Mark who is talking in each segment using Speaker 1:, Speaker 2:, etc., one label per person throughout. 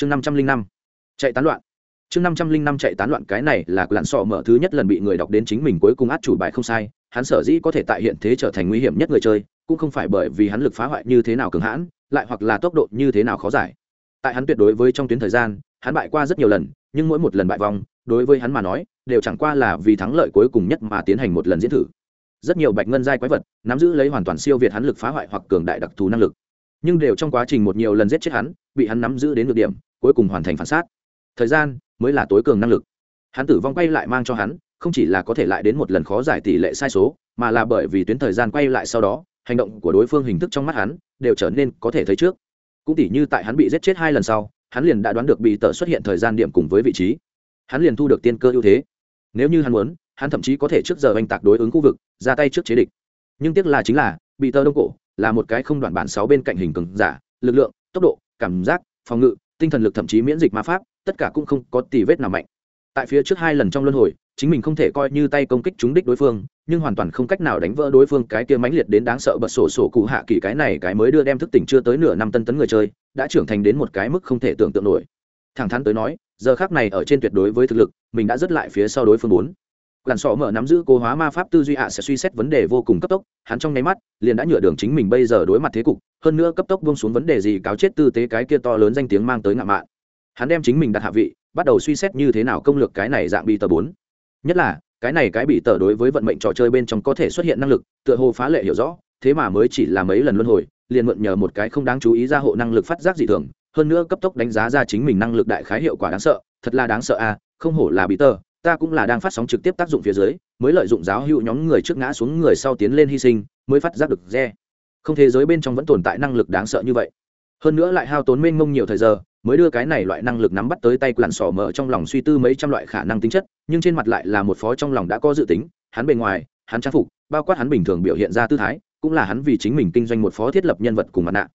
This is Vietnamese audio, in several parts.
Speaker 1: chương năm trăm linh năm. Chạy tán loạn. Chương năm trăm linh năm chạy tán loạn cái này là lặn sọ mở thứ nhất lần bị người đọc đến chính mình cuối cùng át chủ bài không sai. Hắn sở dĩ có thể tại hiện thế trở thành nguy hiểm nhất người chơi, cũng không phải bởi vì hắn lực phá hoại như thế nào cường hãn, lại hoặc là tốc độ như thế nào khó giải. Tại hắn tuyệt đối với trong tuyến thời gian, hắn bại qua rất nhiều lần, nhưng mỗi một lần bại vong, đối với hắn mà nói, đều chẳng qua là vì thắng lợi cuối cùng nhất mà tiến hành một lần diễn thử. Rất nhiều bạch ngân giai quái vật, nắm giữ lấy hoàn toàn siêu việt hắn lực phá hoại hoặc cường đại đặc thù năng lực. Nhưng đều trong quá trình một nhiều lần giết chết hắn, bị hắn nắm giữ đến được điểm cuối cùng hoàn thành phản xác. Thời gian mới là tối cường năng lực. Hắn tử vong quay lại mang cho hắn, không chỉ là có thể lại đến một lần khó giải tỷ lệ sai số, mà là bởi vì tuyến thời gian quay lại sau đó, hành động của đối phương hình thức trong mắt hắn đều trở nên có thể thấy trước. Cũng tỉ như tại hắn bị giết chết hai lần sau, hắn liền đã đoán được bị tờ xuất hiện thời gian điểm cùng với vị trí. Hắn liền thu được tiên cơ ưu thế. Nếu như hắn muốn, hắn thậm chí có thể trước giờ oanh tạc đối ứng khu vực, ra tay trước chế địch. Nhưng tiếc là chính là, bị tờ đông cổ là một cái không đoạn bản sáu bên cạnh hình cường giả, lực lượng, tốc độ, cảm giác, phòng ngự tinh thần lực thậm chí miễn dịch ma pháp, tất cả cũng không có tì vết nào mạnh. Tại phía trước hai lần trong luân hồi, chính mình không thể coi như tay công kích trúng đích đối phương, nhưng hoàn toàn không cách nào đánh vỡ đối phương cái kia mãnh liệt đến đáng sợ bật sổ sổ cụ hạ kỳ cái này, cái mới đưa đem thức tỉnh chưa tới nửa năm tân tấn người chơi, đã trưởng thành đến một cái mức không thể tưởng tượng nổi. Thẳng thắn tới nói, giờ khác này ở trên tuyệt đối với thực lực, mình đã dứt lại phía sau đối phương bốn làn sọ mở nắm giữ cố hóa ma pháp tư duy hạ sẽ suy xét vấn đề vô cùng cấp tốc, hắn trong nháy mắt liền đã nhựa đường chính mình bây giờ đối mặt thế cục, hơn nữa cấp tốc buông xuống vấn đề gì cáo chết tư tế cái kia to lớn danh tiếng mang tới ngạo mạn. Hắn đem chính mình đặt hạ vị, bắt đầu suy xét như thế nào công lược cái này dạng bị tờ bốn. Nhất là, cái này cái bị tờ đối với vận mệnh trò chơi bên trong có thể xuất hiện năng lực, tựa hồ phá lệ hiểu rõ, thế mà mới chỉ là mấy lần luân hồi, liền mượn nhờ một cái không đáng chú ý ra hộ năng lực phát giác dị thường, hơn nữa cấp tốc đánh giá ra chính mình năng lực đại khái hiệu quả đáng sợ, thật là đáng sợ à không hổ là bị tờ ta cũng là đang phát sóng trực tiếp tác dụng phía dưới, mới lợi dụng giáo hữu nhóm người trước ngã xuống người sau tiến lên hy sinh, mới phát giác được re. Không thế giới bên trong vẫn tồn tại năng lực đáng sợ như vậy. Hơn nữa lại hao tốn mênh mông nhiều thời giờ, mới đưa cái này loại năng lực nắm bắt tới tay lặn sỏ mở trong lòng suy tư mấy trăm loại khả năng tính chất, nhưng trên mặt lại là một phó trong lòng đã có dự tính, hắn bề ngoài, hắn trang phục, bao quát hắn bình thường biểu hiện ra tư thái, cũng là hắn vì chính mình kinh doanh một phó thiết lập nhân vật cùng mặt nạ.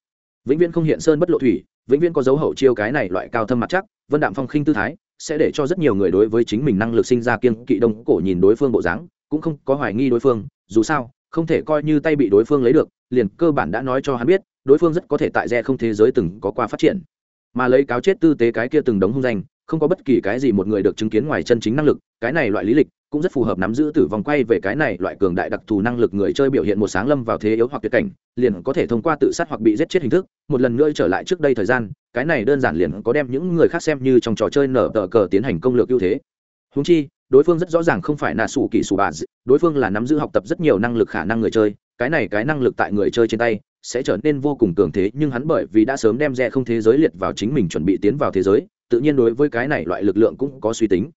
Speaker 1: Vĩnh viễn không hiện sơn bất lộ thủy, vĩnh viễn có dấu hậu chiêu cái này loại cao thâm mặt chắc, vân đạm phong khinh tư thái sẽ để cho rất nhiều người đối với chính mình năng lực sinh ra kiên kỵ đông cổ nhìn đối phương bộ dáng, cũng không có hoài nghi đối phương, dù sao, không thể coi như tay bị đối phương lấy được, liền cơ bản đã nói cho hắn biết, đối phương rất có thể tại re không thế giới từng có qua phát triển. Mà lấy cáo chết tư tế cái kia từng đống hung danh, không có bất kỳ cái gì một người được chứng kiến ngoài chân chính năng lực, cái này loại lý lịch cũng rất phù hợp nắm giữ tử vong quay về cái này loại cường đại đặc thù năng lực người chơi biểu hiện một sáng lâm vào thế yếu hoặc tuyệt cảnh, liền có thể thông qua tự sát hoặc bị giết chết hình thức, một lần nữa trở lại trước đây thời gian, cái này đơn giản liền có đem những người khác xem như trong trò chơi nở tờ cờ tiến hành công lược ưu thế. Húng chi, đối phương rất rõ ràng không phải là sủ kỳ sủ bà đối phương là nắm giữ học tập rất nhiều năng lực khả năng người chơi, cái này cái năng lực tại người chơi trên tay sẽ trở nên vô cùng cường thế, nhưng hắn bởi vì đã sớm đem rẽ không thế giới liệt vào chính mình chuẩn bị tiến vào thế giới, tự nhiên đối với cái này loại lực lượng cũng có suy tính.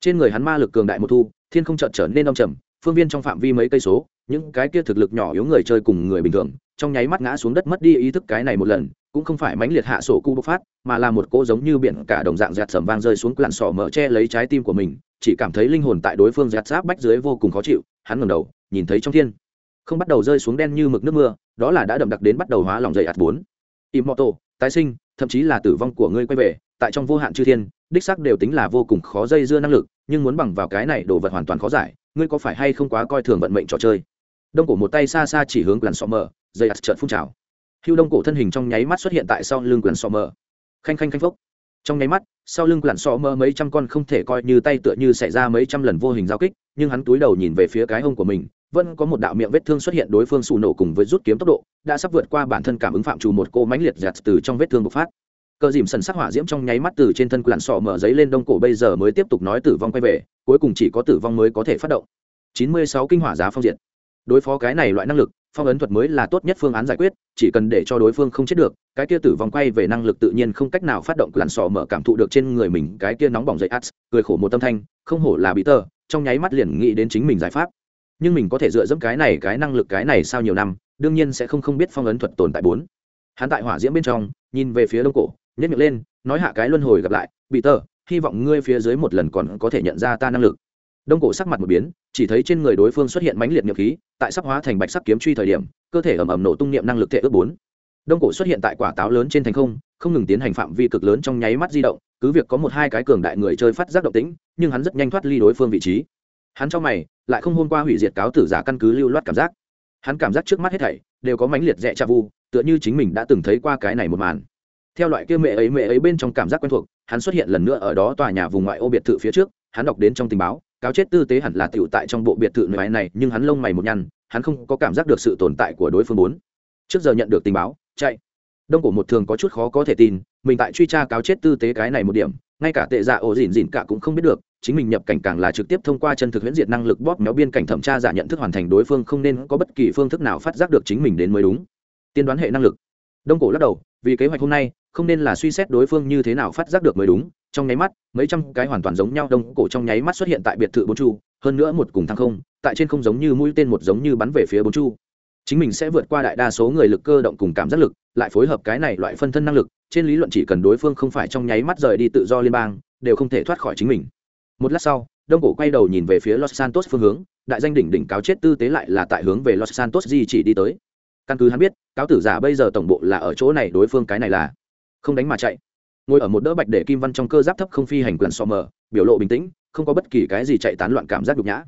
Speaker 1: Trên người hắn ma lực cường đại một thu thiên không chợt trở nên đông trầm, phương viên trong phạm vi mấy cây số, những cái kia thực lực nhỏ yếu người chơi cùng người bình thường, trong nháy mắt ngã xuống đất mất đi ý thức cái này một lần, cũng không phải mãnh liệt hạ sổ cu bộc phát, mà là một cô giống như biển cả đồng dạng giạt sầm vang rơi xuống lặn sỏ mở che lấy trái tim của mình, chỉ cảm thấy linh hồn tại đối phương giạt giáp bách dưới vô cùng khó chịu, hắn ngẩng đầu, nhìn thấy trong thiên, không bắt đầu rơi xuống đen như mực nước mưa, đó là đã đậm đặc đến bắt đầu hóa lòng dày ạt bốn. Immortal, tái sinh, thậm chí là tử vong của ngươi quay về, tại trong vô hạn chư thiên đích xác đều tính là vô cùng khó dây dưa năng lực, nhưng muốn bằng vào cái này đồ vật hoàn toàn khó giải, ngươi có phải hay không quá coi thường vận mệnh trò chơi? Đông cổ một tay xa xa chỉ hướng làn sọ mờ dây ạt trợn phun trào. Hưu đông cổ thân hình trong nháy mắt xuất hiện tại sau lưng làn sọ mờ. Khanh khanh khanh phốc. Trong nháy mắt, sau lưng làn sọ mờ mấy trăm con không thể coi như tay tựa như xảy ra mấy trăm lần vô hình giao kích, nhưng hắn túi đầu nhìn về phía cái hông của mình, vẫn có một đạo miệng vết thương xuất hiện đối phương xù nổ cùng với rút kiếm tốc độ, đã sắp vượt qua bản thân cảm ứng phạm trù một cô mãnh liệt giặt từ trong vết thương bộc phát cờ dìm sần sắc hỏa diễm trong nháy mắt từ trên thân lặn sọ mở giấy lên đông cổ bây giờ mới tiếp tục nói tử vong quay về, cuối cùng chỉ có tử vong mới có thể phát động. 96 kinh hỏa giá phong diệt. Đối phó cái này loại năng lực, phong ấn thuật mới là tốt nhất phương án giải quyết, chỉ cần để cho đối phương không chết được, cái kia tử vong quay về năng lực tự nhiên không cách nào phát động lặn sọ mở cảm thụ được trên người mình cái kia nóng bỏng dậy ắt cười khổ một tâm thanh, không hổ là bị tờ, trong nháy mắt liền nghĩ đến chính mình giải pháp. Nhưng mình có thể dựa dẫm cái này, cái năng lực cái này sau nhiều năm, đương nhiên sẽ không không biết phong ấn thuật tồn tại bốn. Hắn tại hỏa diễm bên trong, nhìn về phía đông cổ nhét miệng lên, nói hạ cái luân hồi gặp lại bị tờ hy vọng ngươi phía dưới một lần còn có thể nhận ra ta năng lực. Đông cổ sắc mặt một biến, chỉ thấy trên người đối phương xuất hiện mãnh liệt nhược khí, tại sắp hóa thành bạch sắc kiếm truy thời điểm, cơ thể ẩm ẩm nổ tung niệm năng lực thể ước bốn. Đông cổ xuất hiện tại quả táo lớn trên thành không không ngừng tiến hành phạm vi cực lớn trong nháy mắt di động, cứ việc có một hai cái cường đại người chơi phát giác động tĩnh, nhưng hắn rất nhanh thoát ly đối phương vị trí. Hắn cho mày, lại không hôm qua hủy diệt cáo tử giả căn cứ lưu loát cảm giác. Hắn cảm giác trước mắt hết thảy đều có mãnh liệt rẽ cha vu, tựa như chính mình đã từng thấy qua cái này một màn theo loại kia mẹ ấy mẹ ấy bên trong cảm giác quen thuộc, hắn xuất hiện lần nữa ở đó tòa nhà vùng ngoại ô biệt thự phía trước, hắn đọc đến trong tình báo, cáo chết tư tế hẳn là tựu tại trong bộ biệt thự này này, nhưng hắn lông mày một nhăn, hắn không có cảm giác được sự tồn tại của đối phương bốn trước giờ nhận được tình báo, chạy. Đông cổ một thường có chút khó có thể tin, mình tại truy tra cáo chết tư tế cái này một điểm, ngay cả tệ dạ ổ dỉn dỉn cả cũng không biết được, chính mình nhập cảnh càng là trực tiếp thông qua chân thực huyễn diệt năng lực bóp méo biên cảnh thẩm tra giả nhận thức hoàn thành đối phương không nên có bất kỳ phương thức nào phát giác được chính mình đến mới đúng. Tiên đoán hệ năng lực. Đông cổ lắc đầu, vì kế hoạch hôm nay không nên là suy xét đối phương như thế nào phát giác được mới đúng, trong nháy mắt, mấy trăm cái hoàn toàn giống nhau đông cổ trong nháy mắt xuất hiện tại biệt thự bốn chu, hơn nữa một cùng thăng không, tại trên không giống như mũi tên một giống như bắn về phía bốn chu. Chính mình sẽ vượt qua đại đa số người lực cơ động cùng cảm giác lực, lại phối hợp cái này loại phân thân năng lực, trên lý luận chỉ cần đối phương không phải trong nháy mắt rời đi tự do liên bang, đều không thể thoát khỏi chính mình. Một lát sau, đông cổ quay đầu nhìn về phía los santos phương hướng, đại danh đỉnh đỉnh cáo chết tư tế lại là tại hướng về los santos di chỉ đi tới. Căn cứ hắn biết, cáo tử giả bây giờ tổng bộ là ở chỗ này, đối phương cái này là không đánh mà chạy. Ngồi ở một đỡ bạch để kim văn trong cơ giáp thấp không phi hành quyền so mờ, biểu lộ bình tĩnh, không có bất kỳ cái gì chạy tán loạn cảm giác nhục nhã.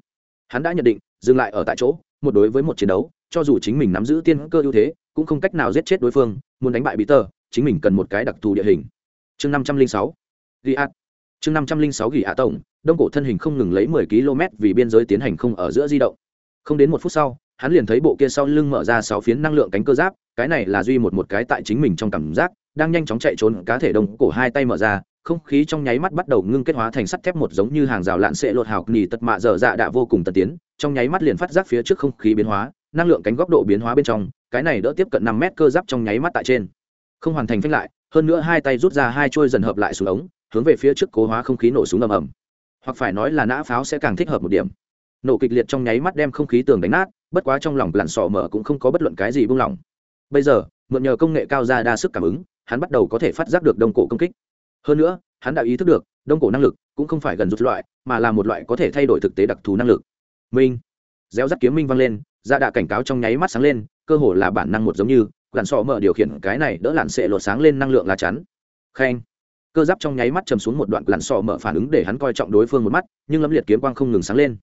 Speaker 1: Hắn đã nhận định, dừng lại ở tại chỗ, một đối với một chiến đấu, cho dù chính mình nắm giữ tiên cơ ưu thế, cũng không cách nào giết chết đối phương, muốn đánh bại bí tờ chính mình cần một cái đặc thù địa hình. Chương năm trăm linh sáu ghi ạt chương năm trăm linh sáu ghi ạ tổng, đông cổ thân hình không ngừng lấy mười km vì biên giới tiến hành không ở giữa di động. Không đến một phút sau, hắn liền thấy bộ kia sau lưng mở ra sáu phiến năng lượng cánh cơ giáp, cái này là duy một một cái tại chính mình trong cảm giác đang nhanh chóng chạy trốn, cá thể đông cổ hai tay mở ra, không khí trong nháy mắt bắt đầu ngưng kết hóa thành sắt thép một giống như hàng rào lạn sệ lột hào nỉ tật mạ dở dạ đã vô cùng tân tiến, trong nháy mắt liền phát giác phía trước không khí biến hóa, năng lượng cánh góc độ biến hóa bên trong, cái này đỡ tiếp cận năm mét cơ giáp trong nháy mắt tại trên. Không hoàn thành phanh lại, hơn nữa hai tay rút ra hai trôi dần hợp lại xuống ống, hướng về phía trước cố hóa không khí nổ súng ầm ầm. Hoặc phải nói là nã pháo sẽ càng thích hợp một điểm. Nổ kịch liệt trong nháy mắt đem không khí tường đánh nát, bất quá trong lòng lặn sọ mở cũng không có bất luận cái gì buông lỏng. Bây giờ, mượn nhờ công nghệ cao ra đa sức cảm ứng hắn bắt đầu có thể phát giác được đông cổ công kích. Hơn nữa, hắn đã ý thức được, đông cổ năng lực cũng không phải gần rút loại, mà là một loại có thể thay đổi thực tế đặc thù năng lực. Minh. Gieo rắc kiếm minh vang lên ra đạ cảnh cáo trong nháy mắt sáng lên, cơ hồ là bản năng một giống như lặn sọ mở điều khiển cái này đỡ lặn sệ lột sáng lên năng lượng lá chắn. Khen. Cơ giáp trong nháy mắt chầm xuống một đoạn lặn sọ mở phản ứng để hắn coi trọng đối phương một mắt, nhưng lâm liệt kiếm quang không ngừng sáng lên.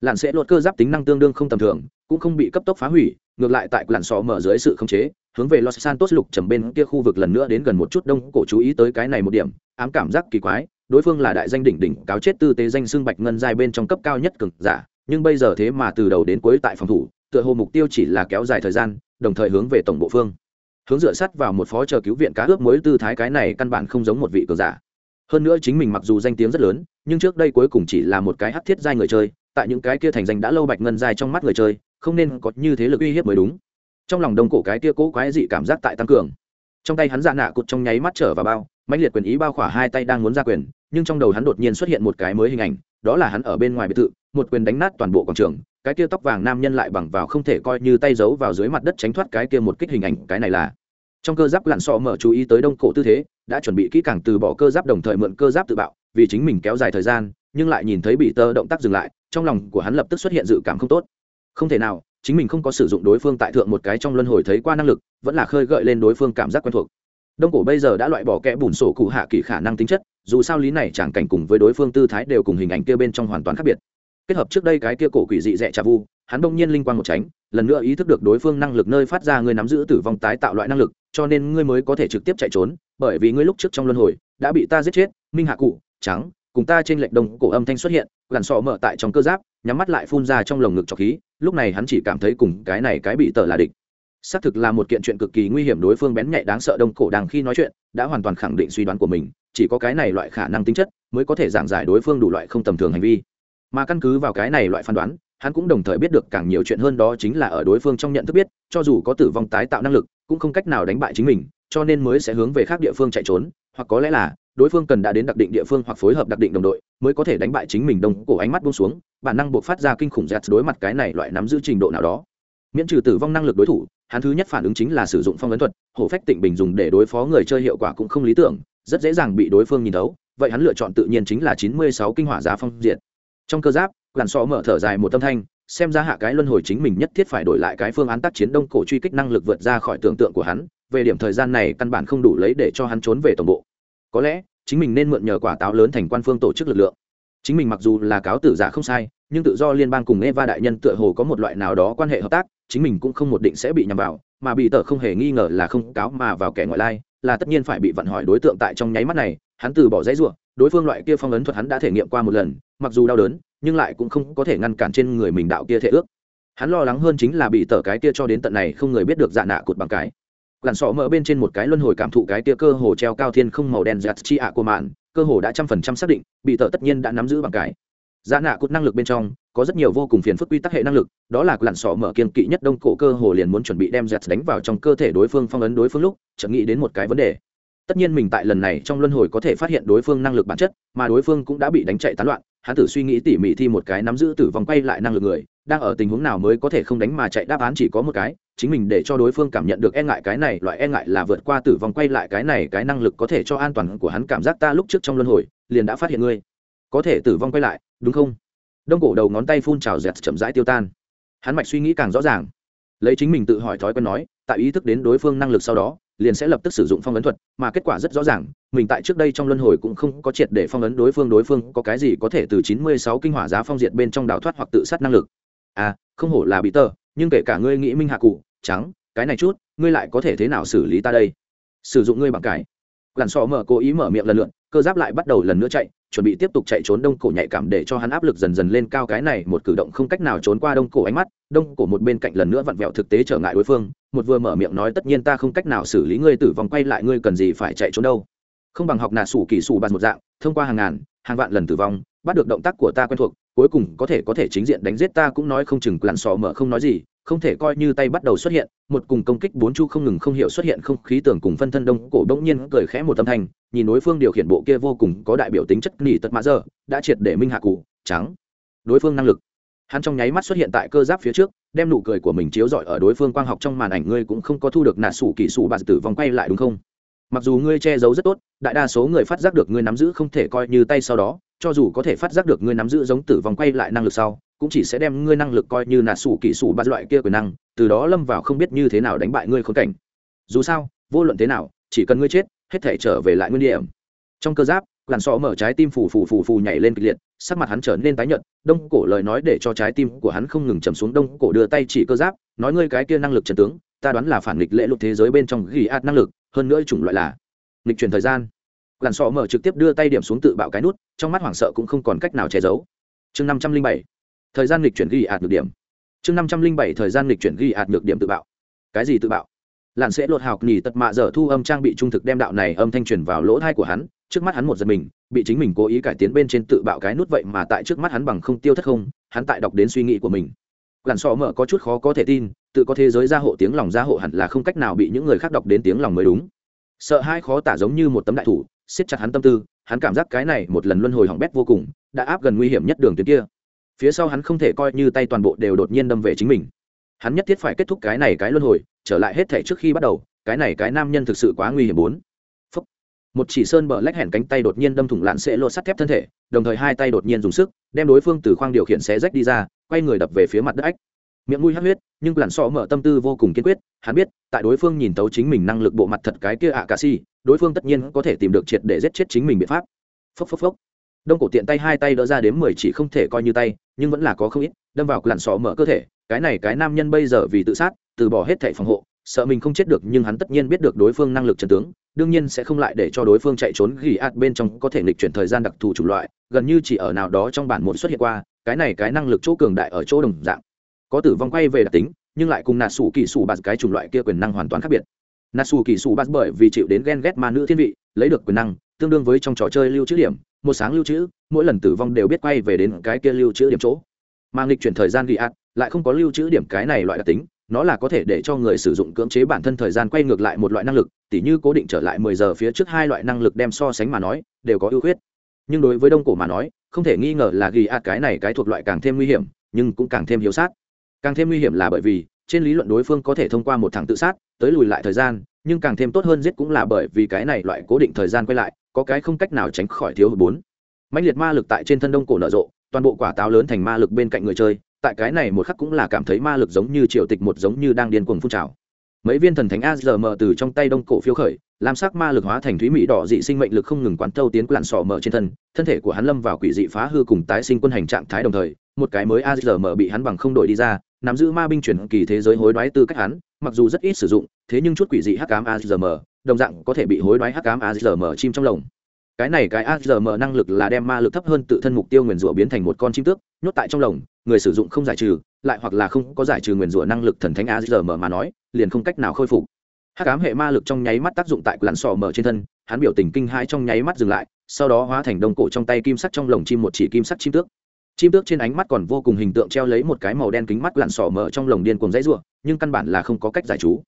Speaker 1: Lặn sẽ lột cơ giáp tính năng tương đương không tầm thường, cũng không bị cấp tốc phá hủy ngược lại tại làn sọ mở dưới sự khống chế, hướng về los santos lục trầm bên kia khu vực lần nữa đến gần một chút đông cổ chú ý tới cái này một điểm, ám cảm giác kỳ quái, đối phương là đại danh đỉnh đỉnh cáo chết tư tế danh xương bạch ngân dài bên trong cấp cao nhất cực giả, nhưng bây giờ thế mà từ đầu đến cuối tại phòng thủ, tựa hồ mục tiêu chỉ là kéo dài thời gian, đồng thời hướng về tổng bộ phương, hướng dựa sắt vào một phó chờ cứu viện cá ướp mới tư thái cái này căn bản không giống một vị cường giả. Hơn nữa chính mình mặc dù danh tiếng rất lớn, nhưng trước đây cuối cùng chỉ là một cái hắc thiết giai người chơi, tại những cái kia thành danh đã lâu bạch ngân giai trong mắt người chơi không nên có như thế lực uy hiếp mới đúng. Trong lòng đông cổ cái kia cố quái dị cảm giác tại tăng cường. Trong tay hắn dạ nạ cụt trong nháy mắt trở vào bao, mãnh liệt quyền ý bao khỏa hai tay đang muốn ra quyền, nhưng trong đầu hắn đột nhiên xuất hiện một cái mới hình ảnh, đó là hắn ở bên ngoài biệt thự, một quyền đánh nát toàn bộ quảng trường, cái kia tóc vàng nam nhân lại bằng vào không thể coi như tay giấu vào dưới mặt đất tránh thoát cái kia một kích hình ảnh, cái này là trong cơ giáp lặn sọ mở chú ý tới đông cổ tư thế, đã chuẩn bị kỹ càng từ bỏ cơ giáp đồng thời mượn cơ giáp tự bạo, vì chính mình kéo dài thời gian, nhưng lại nhìn thấy bị tơ động tác dừng lại, trong lòng của hắn lập tức xuất hiện dự cảm không tốt không thể nào, chính mình không có sử dụng đối phương tại thượng một cái trong luân hồi thấy qua năng lực, vẫn là khơi gợi lên đối phương cảm giác quen thuộc. Đông cổ bây giờ đã loại bỏ kẽ bùn sổ cụ hạ kỳ khả năng tính chất, dù sao lý này chẳng cảnh cùng với đối phương tư thái đều cùng hình ảnh kia bên trong hoàn toàn khác biệt. Kết hợp trước đây cái kia cổ quỷ dị dẹ trà vu, hắn đông nhiên linh quan một tránh, lần nữa ý thức được đối phương năng lực nơi phát ra ngươi nắm giữ tử vong tái tạo loại năng lực, cho nên ngươi mới có thể trực tiếp chạy trốn, bởi vì ngươi lúc trước trong luân hồi đã bị ta giết chết, minh hạ cụ, trắng cùng ta trên lệnh đông cổ âm thanh xuất hiện, làn sọ mở tại trong cơ giáp, nhắm mắt lại phun ra trong lồng ngực trọc khí, lúc này hắn chỉ cảm thấy cùng cái này cái bị tờ là địch. Xác thực là một kiện chuyện cực kỳ nguy hiểm đối phương bén nhạy đáng sợ đông cổ đang khi nói chuyện, đã hoàn toàn khẳng định suy đoán của mình, chỉ có cái này loại khả năng tính chất mới có thể giảng giải đối phương đủ loại không tầm thường hành vi. Mà căn cứ vào cái này loại phán đoán, hắn cũng đồng thời biết được càng nhiều chuyện hơn đó chính là ở đối phương trong nhận thức biết, cho dù có tử vong tái tạo năng lực, cũng không cách nào đánh bại chính mình, cho nên mới sẽ hướng về khác địa phương chạy trốn, hoặc có lẽ là đối phương cần đã đến đặc định địa phương hoặc phối hợp đặc định đồng đội mới có thể đánh bại chính mình đông cổ ánh mắt buông xuống, bản năng buộc phát ra kinh khủng giặt đối mặt cái này loại nắm giữ trình độ nào đó. Miễn trừ tử vong năng lực đối thủ, hắn thứ nhất phản ứng chính là sử dụng phong ấn thuật, hổ phách tịnh bình dùng để đối phó người chơi hiệu quả cũng không lý tưởng, rất dễ dàng bị đối phương nhìn thấu, vậy hắn lựa chọn tự nhiên chính là chín mươi sáu kinh hỏa giá phong diệt. Trong cơ giáp, làn xó mở thở dài một tâm thanh, xem ra hạ cái luân hồi chính mình nhất thiết phải đổi lại cái phương án tác chiến đông cổ truy kích năng lực vượt ra khỏi tưởng tượng của hắn, về điểm thời gian này căn bản không đủ lấy để cho hắn trốn về tổng bộ có lẽ chính mình nên mượn nhờ quả táo lớn thành quan phương tổ chức lực lượng. Chính mình mặc dù là cáo tử giả không sai, nhưng tự do liên bang cùng eva đại nhân tựa hồ có một loại nào đó quan hệ hợp tác, chính mình cũng không một định sẽ bị nhầm vào, mà bị tờ không hề nghi ngờ là không cáo mà vào kẻ ngoại lai, là tất nhiên phải bị vận hỏi đối tượng tại trong nháy mắt này, hắn từ bỏ dãy ruộng đối phương loại kia phong ấn thuật hắn đã thể nghiệm qua một lần, mặc dù đau đớn, nhưng lại cũng không có thể ngăn cản trên người mình đạo kia thể ước. Hắn lo lắng hơn chính là bị tờ cái kia cho đến tận này không người biết được dạ nạ cụt bằng cái làn sọ mở bên trên một cái luân hồi cảm thụ cái tia cơ hồ treo cao thiên không màu đen giặt chi ạ của mạn, cơ hồ đã trăm phần trăm xác định, bị tờ tất nhiên đã nắm giữ bằng cái giá dạ nạ cốt năng lực bên trong, có rất nhiều vô cùng phiền phức quy tắc hệ năng lực, đó là làn sọ mở kiên kỵ nhất đông cổ cơ hồ liền muốn chuẩn bị đem giặt đánh vào trong cơ thể đối phương phong ấn đối phương lúc, chợt nghĩ đến một cái vấn đề. Tất nhiên mình tại lần này trong luân hồi có thể phát hiện đối phương năng lực bản chất, mà đối phương cũng đã bị đánh chạy tán loạn, hắn thử suy nghĩ tỉ mỉ thi một cái nắm giữ tử vong quay lại năng lực người, đang ở tình huống nào mới có thể không đánh mà chạy, đáp án chỉ có một cái chính mình để cho đối phương cảm nhận được e ngại cái này, loại e ngại là vượt qua tử vong quay lại cái này, cái năng lực có thể cho an toàn của hắn cảm giác ta lúc trước trong luân hồi, liền đã phát hiện ngươi. Có thể tử vong quay lại, đúng không? Đông cổ đầu ngón tay phun trào dẹt chậm rãi tiêu tan. Hắn mạch suy nghĩ càng rõ ràng. Lấy chính mình tự hỏi thói quen nói, tại ý thức đến đối phương năng lực sau đó, liền sẽ lập tức sử dụng phong ấn thuật, mà kết quả rất rõ ràng, mình tại trước đây trong luân hồi cũng không có triệt để phong ấn đối phương đối phương có cái gì có thể từ chín mươi sáu kinh hỏa giá phong diệt bên trong đào thoát hoặc tự sát năng lực. À không hổ là bị tờ nhưng kể cả ngươi nghĩ minh hạ cụ, trắng, cái này chút, ngươi lại có thể thế nào xử lý ta đây? Sử dụng ngươi bằng cải. Làn sọ mở cố ý mở miệng lần lượt, cơ giáp lại bắt đầu lần nữa chạy, chuẩn bị tiếp tục chạy trốn đông cổ nhạy cảm để cho hắn áp lực dần dần lên cao. Cái này một cử động không cách nào trốn qua đông cổ ánh mắt, đông cổ một bên cạnh lần nữa vặn vẹo thực tế trở ngại đối phương, một vừa mở miệng nói tất nhiên ta không cách nào xử lý ngươi, tử vong quay lại ngươi cần gì phải chạy trốn đâu? Không bằng học nà sủ kỳ sủ bàn một dạng, thông qua hàng ngàn, hàng vạn lần tử vong bắt được động tác của ta quen thuộc, cuối cùng có thể có thể chính diện đánh giết ta cũng nói không chừng lặn sò mở không nói gì, không thể coi như tay bắt đầu xuất hiện, một cùng công kích bốn chu không ngừng không hiểu xuất hiện không khí tưởng cùng phân thân đông cổ bỗng nhiên cười khẽ một âm thanh, nhìn đối phương điều khiển bộ kia vô cùng có đại biểu tính chất nỉ tật mã giờ đã triệt để minh hạ cụ, trắng. Đối phương năng lực. Hắn trong nháy mắt xuất hiện tại cơ giáp phía trước, đem nụ cười của mình chiếu rọi ở đối phương quang học trong màn ảnh, ngươi cũng không có thu được nạ sủ kỳ sủ bà tử vòng quay lại đúng không? Mặc dù ngươi che giấu rất tốt, đại đa số người phát giác được ngươi nắm giữ không thể coi như tay sau đó, cho dù có thể phát giác được ngươi nắm giữ giống tử vong quay lại năng lực sau, cũng chỉ sẽ đem ngươi năng lực coi như nà sủ kỹ sủ ba loại kia quyền năng, từ đó lâm vào không biết như thế nào đánh bại ngươi khốn cảnh. Dù sao, vô luận thế nào, chỉ cần ngươi chết, hết thể trở về lại nguyên điểm. Trong cơ giáp, làn sọ mở trái tim phù phù phù phù nhảy lên kịch liệt, sắc mặt hắn trở nên tái nhợt, đông cổ lời nói để cho trái tim của hắn không ngừng chầm xuống, đông cổ đưa tay chỉ cơ giáp, nói ngươi cái kia năng lực trần tướng, ta đoán là phản nghịch lễ lục thế giới bên trong ghi át năng lực hơn nữa chủng loại là lịch chuyển thời gian. Làn sọ mở trực tiếp đưa tay điểm xuống tự bạo cái nút, trong mắt hoảng sợ cũng không còn cách nào che giấu. Chương năm trăm linh bảy, thời gian lịch chuyển ghi ạt được điểm. Chương năm trăm linh bảy, thời gian lịch chuyển ghi ạt được điểm tự bạo. Cái gì tự bạo? Làn sẽ lột hào nghỉ tật mạ dở thu âm trang bị trung thực đem đạo này âm thanh truyền vào lỗ thai của hắn, trước mắt hắn một giật mình, bị chính mình cố ý cải tiến bên trên tự bạo cái nút vậy mà tại trước mắt hắn bằng không tiêu thất không, hắn tại đọc đến suy nghĩ của mình làn sọ mở có chút khó có thể tin, tự có thế giới gia hộ tiếng lòng gia hộ hẳn là không cách nào bị những người khác đọc đến tiếng lòng mới đúng. Sợ hai khó tả giống như một tấm đại thủ, siết chặt hắn tâm tư, hắn cảm giác cái này một lần luân hồi hỏng bét vô cùng, đã áp gần nguy hiểm nhất đường tuyến kia. Phía sau hắn không thể coi như tay toàn bộ đều đột nhiên đâm về chính mình. Hắn nhất thiết phải kết thúc cái này cái luân hồi, trở lại hết thể trước khi bắt đầu, cái này cái nam nhân thực sự quá nguy hiểm bốn. Phúc. một chỉ sơn bờ lách hẻn cánh tay đột nhiên đâm thủng lạn sẽ lột sắt thép thân thể, đồng thời hai tay đột nhiên dùng sức, đem đối phương từ khoang điều khiển xé rách đi ra quay người đập về phía mặt đất ách. Miệng mũi hát huyết, nhưng làn sọ mở tâm tư vô cùng kiên quyết, hắn biết, tại đối phương nhìn tấu chính mình năng lực bộ mặt thật cái kia ạ à cà si, đối phương tất nhiên có thể tìm được triệt để giết chết chính mình biện pháp. Phốc phốc phốc. Đông cổ tiện tay hai tay đỡ ra đến mười chỉ không thể coi như tay, nhưng vẫn là có không ít, đâm vào làn sọ mở cơ thể, cái này cái nam nhân bây giờ vì tự sát, từ bỏ hết thẻ phòng hộ, sợ mình không chết được, nhưng hắn tất nhiên biết được đối phương năng lực trần tướng, đương nhiên sẽ không lại để cho đối phương chạy trốn ghi ạt bên trong có thể nghịch chuyển thời gian đặc thù chủng loại, gần như chỉ ở nào đó trong bản một xuất hiện qua cái này cái năng lực chỗ cường đại ở chỗ đồng dạng. Có tử vong quay về đặc tính, nhưng lại cùng nạt sủ kỳ sủ bạt cái chủng loại kia quyền năng hoàn toàn khác biệt. Nạt sủ kỳ sủ bạt bởi vì chịu đến ghen ghét ma nữ thiên vị, lấy được quyền năng, tương đương với trong trò chơi lưu trữ điểm, một sáng lưu trữ, mỗi lần tử vong đều biết quay về đến cái kia lưu trữ điểm chỗ. Mang nghịch chuyển thời gian ghi ạt lại không có lưu trữ điểm cái này loại đặc tính, nó là có thể để cho người sử dụng cưỡng chế bản thân thời gian quay ngược lại một loại năng lực, tỉ như cố định trở lại mười giờ phía trước hai loại năng lực đem so sánh mà nói, đều có ưu khuyết nhưng đối với đông cổ mà nói, không thể nghi ngờ là ghi ạt cái này cái thuộc loại càng thêm nguy hiểm, nhưng cũng càng thêm hiếu sát. Càng thêm nguy hiểm là bởi vì, trên lý luận đối phương có thể thông qua một thằng tự sát, tới lùi lại thời gian, nhưng càng thêm tốt hơn giết cũng là bởi vì cái này loại cố định thời gian quay lại, có cái không cách nào tránh khỏi thiếu hụt bốn. Mạnh liệt ma lực tại trên thân đông cổ nở rộ, toàn bộ quả táo lớn thành ma lực bên cạnh người chơi, tại cái này một khắc cũng là cảm thấy ma lực giống như triều tịch một giống như đang điên cuồng phun trào mấy viên thần thánh azm từ trong tay đông cổ phiêu khởi, lam sắc ma lực hóa thành thúy mỹ đỏ dị sinh mệnh lực không ngừng quán thâu tiến lặn sọ mở trên thân thân thể của hắn lâm vào quỷ dị phá hư cùng tái sinh quân hành trạng thái đồng thời, một cái mới azm bị hắn bằng không đổi đi ra, nắm giữ ma binh chuyển kỳ thế giới hối đoái tư cách hắn, mặc dù rất ít sử dụng, thế nhưng chút quỷ dị hắc ám azm đồng dạng có thể bị hối đoái hắc ám azm chim trong lồng. Cái này cái azm năng lực là đem ma lực thấp hơn tự thân mục tiêu nguyền rủa biến thành một con chim tước, nhốt tại trong lồng, người sử dụng không giải trừ lại hoặc là không có giải trừ nguyền rủa năng lực thần thánh azm mà nói, liền không cách nào khôi phục. Hắc ám hệ ma lực trong nháy mắt tác dụng tại lặn sò mở trên thân, hắn biểu tình kinh hãi trong nháy mắt dừng lại, sau đó hóa thành đông cổ trong tay kim sắt trong lồng chim một chỉ kim sắt chim tước. Chim tước trên ánh mắt còn vô cùng hình tượng treo lấy một cái màu đen kính mắt lặn sò mở trong lồng điên cuồng dãy ruộng nhưng căn bản là không có cách giải chú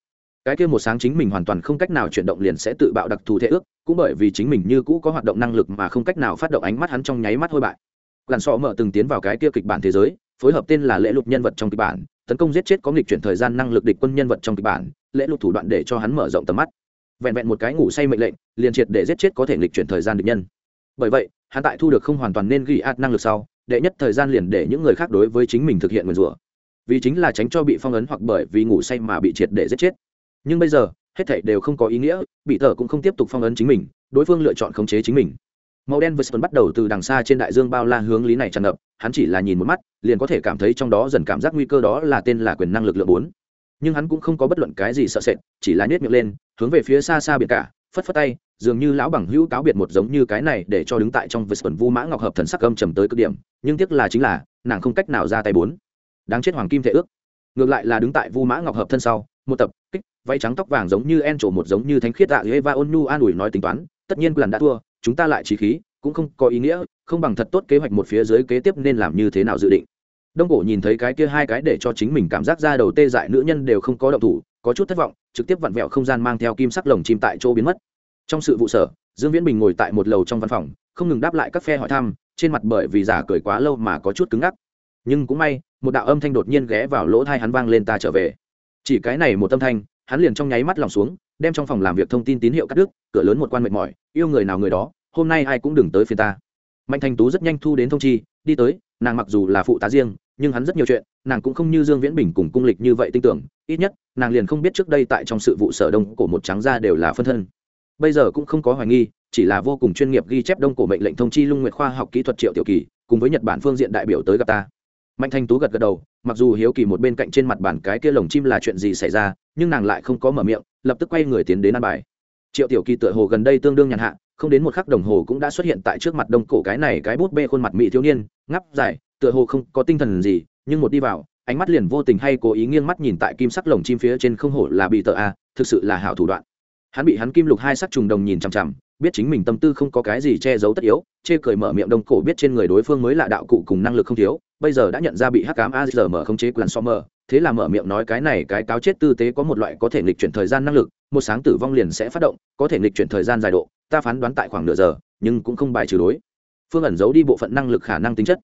Speaker 1: cái kia một sáng chính mình hoàn toàn không cách nào chuyển động liền sẽ tự bạo đặc thù thể ước, cũng bởi vì chính mình như cũ có hoạt động năng lực mà không cách nào phát động ánh mắt hắn trong nháy mắt hôi bại. Lặn sò mở từng tiến vào cái kia kịch bản thế giới phối hợp tên là lễ lục nhân vật trong kịch bản, tấn công giết chết có nghịch chuyển thời gian năng lực địch quân nhân vật trong kịch bản, lễ lục thủ đoạn để cho hắn mở rộng tầm mắt. Vẹn vẹn một cái ngủ say mệnh lệnh, liền triệt để giết chết có thể nghịch chuyển thời gian địch nhân. Bởi vậy, hắn tại thu được không hoàn toàn nên ghi át năng lực sau, đệ nhất thời gian liền để những người khác đối với chính mình thực hiện nguyền rủa. Vì chính là tránh cho bị phong ấn hoặc bởi vì ngủ say mà bị triệt để giết chết. Nhưng bây giờ, hết thảy đều không có ý nghĩa, bị tờ cũng không tiếp tục phong ấn chính mình, đối phương lựa chọn khống chế chính mình màu đen vượt bắt đầu từ đằng xa trên đại dương bao la hướng lý này tràn ngập, hắn chỉ là nhìn một mắt, liền có thể cảm thấy trong đó dần cảm giác nguy cơ đó là tên là quyền năng lực lượng bốn. Nhưng hắn cũng không có bất luận cái gì sợ sệt, chỉ là nhét miệng lên, hướng về phía xa xa biển cả, phất phất tay, dường như lão bằng hữu cáo biệt một giống như cái này để cho đứng tại trong vs quần vu mã ngọc hợp thần sắc âm trầm tới cực điểm, nhưng tiếc là chính là, nàng không cách nào ra tay bốn. Đáng chết hoàng kim thể ước. Ngược lại là đứng tại vu mã ngọc hợp thân sau, một tập, kích, váy trắng tóc vàng giống như en trổ một giống như thánh khiết tạ eva ôn nu an ủi nói tính toán, tất nhiên lần đã thua chúng ta lại trí khí, cũng không có ý nghĩa, không bằng thật tốt kế hoạch một phía dưới kế tiếp nên làm như thế nào dự định. Đông cổ nhìn thấy cái kia hai cái để cho chính mình cảm giác ra đầu tê dại nữ nhân đều không có động thủ, có chút thất vọng, trực tiếp vặn vẹo không gian mang theo kim sắc lồng chim tại chỗ biến mất. Trong sự vụ sở, dương viễn bình ngồi tại một lầu trong văn phòng, không ngừng đáp lại các phe hỏi thăm, trên mặt bởi vì giả cười quá lâu mà có chút cứng ngắc. Nhưng cũng may, một đạo âm thanh đột nhiên ghé vào lỗ thai hắn vang lên ta trở về. Chỉ cái này một âm thanh, hắn liền trong nháy mắt lòng xuống, đem trong phòng làm việc thông tin tín hiệu cắt đứt, cửa lớn một quan mệt mỏi, yêu người nào người đó hôm nay ai cũng đừng tới phiên ta. Mạnh thành tú rất nhanh thu đến thông chi, đi tới, nàng mặc dù là phụ tá riêng, nhưng hắn rất nhiều chuyện, nàng cũng không như dương viễn bình cùng cung lịch như vậy tin tưởng, ít nhất, nàng liền không biết trước đây tại trong sự vụ sở đông cổ một trắng ra đều là phân thân. Bây giờ cũng không có hoài nghi, chỉ là vô cùng chuyên nghiệp ghi chép đông cổ mệnh lệnh thông chi lung nguyệt khoa học kỹ thuật triệu tiểu kỳ, cùng với nhật bản phương diện đại biểu tới gặp ta. Mạnh thanh tú gật gật đầu, mặc dù hiếu kỳ một bên cạnh trên mặt bản cái kia lồng chim là chuyện gì xảy ra, nhưng nàng lại không có mở miệng, lập tức quay người tiến đến ăn bài. Triệu tiểu kỳ tựa hồ gần đây tương đương nhàn hạ không đến một khắc đồng hồ cũng đã xuất hiện tại trước mặt đông cổ cái này cái bút bê khuôn mặt mỹ thiếu niên ngắp dài, tựa hồ không có tinh thần gì, nhưng một đi vào, ánh mắt liền vô tình hay cố ý nghiêng mắt nhìn tại kim sắc lồng chim phía trên không hổ là bị tờ a, thực sự là hảo thủ đoạn. Hắn bị hắn kim lục hai sắc trùng đồng nhìn chằm chằm, biết chính mình tâm tư không có cái gì che giấu tất yếu, chê cười mở miệng đông cổ biết trên người đối phương mới là đạo cụ cùng năng lực không thiếu, bây giờ đã nhận ra bị hắc cám a giờ mở không chế quyền so mở thế là mở miệng nói cái này cái cáo chết tư tế có một loại có thể nghịch chuyển thời gian năng lực, một sáng tử vong liền sẽ phát động, có thể nghịch chuyển thời gian dài độ, ta phán đoán tại khoảng nửa giờ, nhưng cũng không bài trừ đối. Phương ẩn giấu đi bộ phận năng lực khả năng tính chất.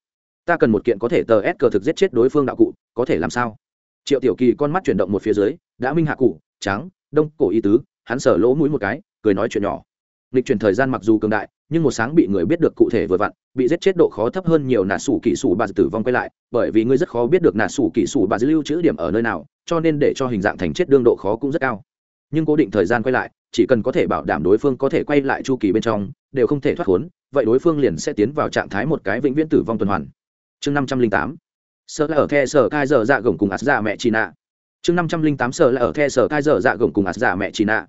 Speaker 1: Ta cần một kiện có thể tờ s cờ thực giết chết đối phương đạo cụ, có thể làm sao? Triệu tiểu kỳ con mắt chuyển động một phía dưới, đã minh hạ cụ, trắng, đông, cổ y tứ, hắn sở lỗ mũi một cái, cười nói chuyện nhỏ nghịch chuyển thời gian mặc dù cường đại, nhưng một sáng bị người biết được cụ thể vừa vặn, bị giết chết độ khó thấp hơn nhiều nà sủ kỹ sủ bà tử vong quay lại, bởi vì ngươi rất khó biết được nà sủ kỹ sủ bà lưu trữ điểm ở nơi nào, cho nên để cho hình dạng thành chết đương độ khó cũng rất cao. Nhưng cố định thời gian quay lại, chỉ cần có thể bảo đảm đối phương có thể quay lại chu kỳ bên trong, đều không thể thoát khốn, vậy đối phương liền sẽ tiến vào trạng thái một cái vĩnh viễn tử vong tuần hoàn. Chương năm trăm linh tám. Sợ là ở the sở cai dở dạ gồng cùng ạt dạ mẹ chị nạ chương năm trăm linh tám, sợ là ở the sở cai dở dạ gồng cùng ạt dạ mẹ chị nạ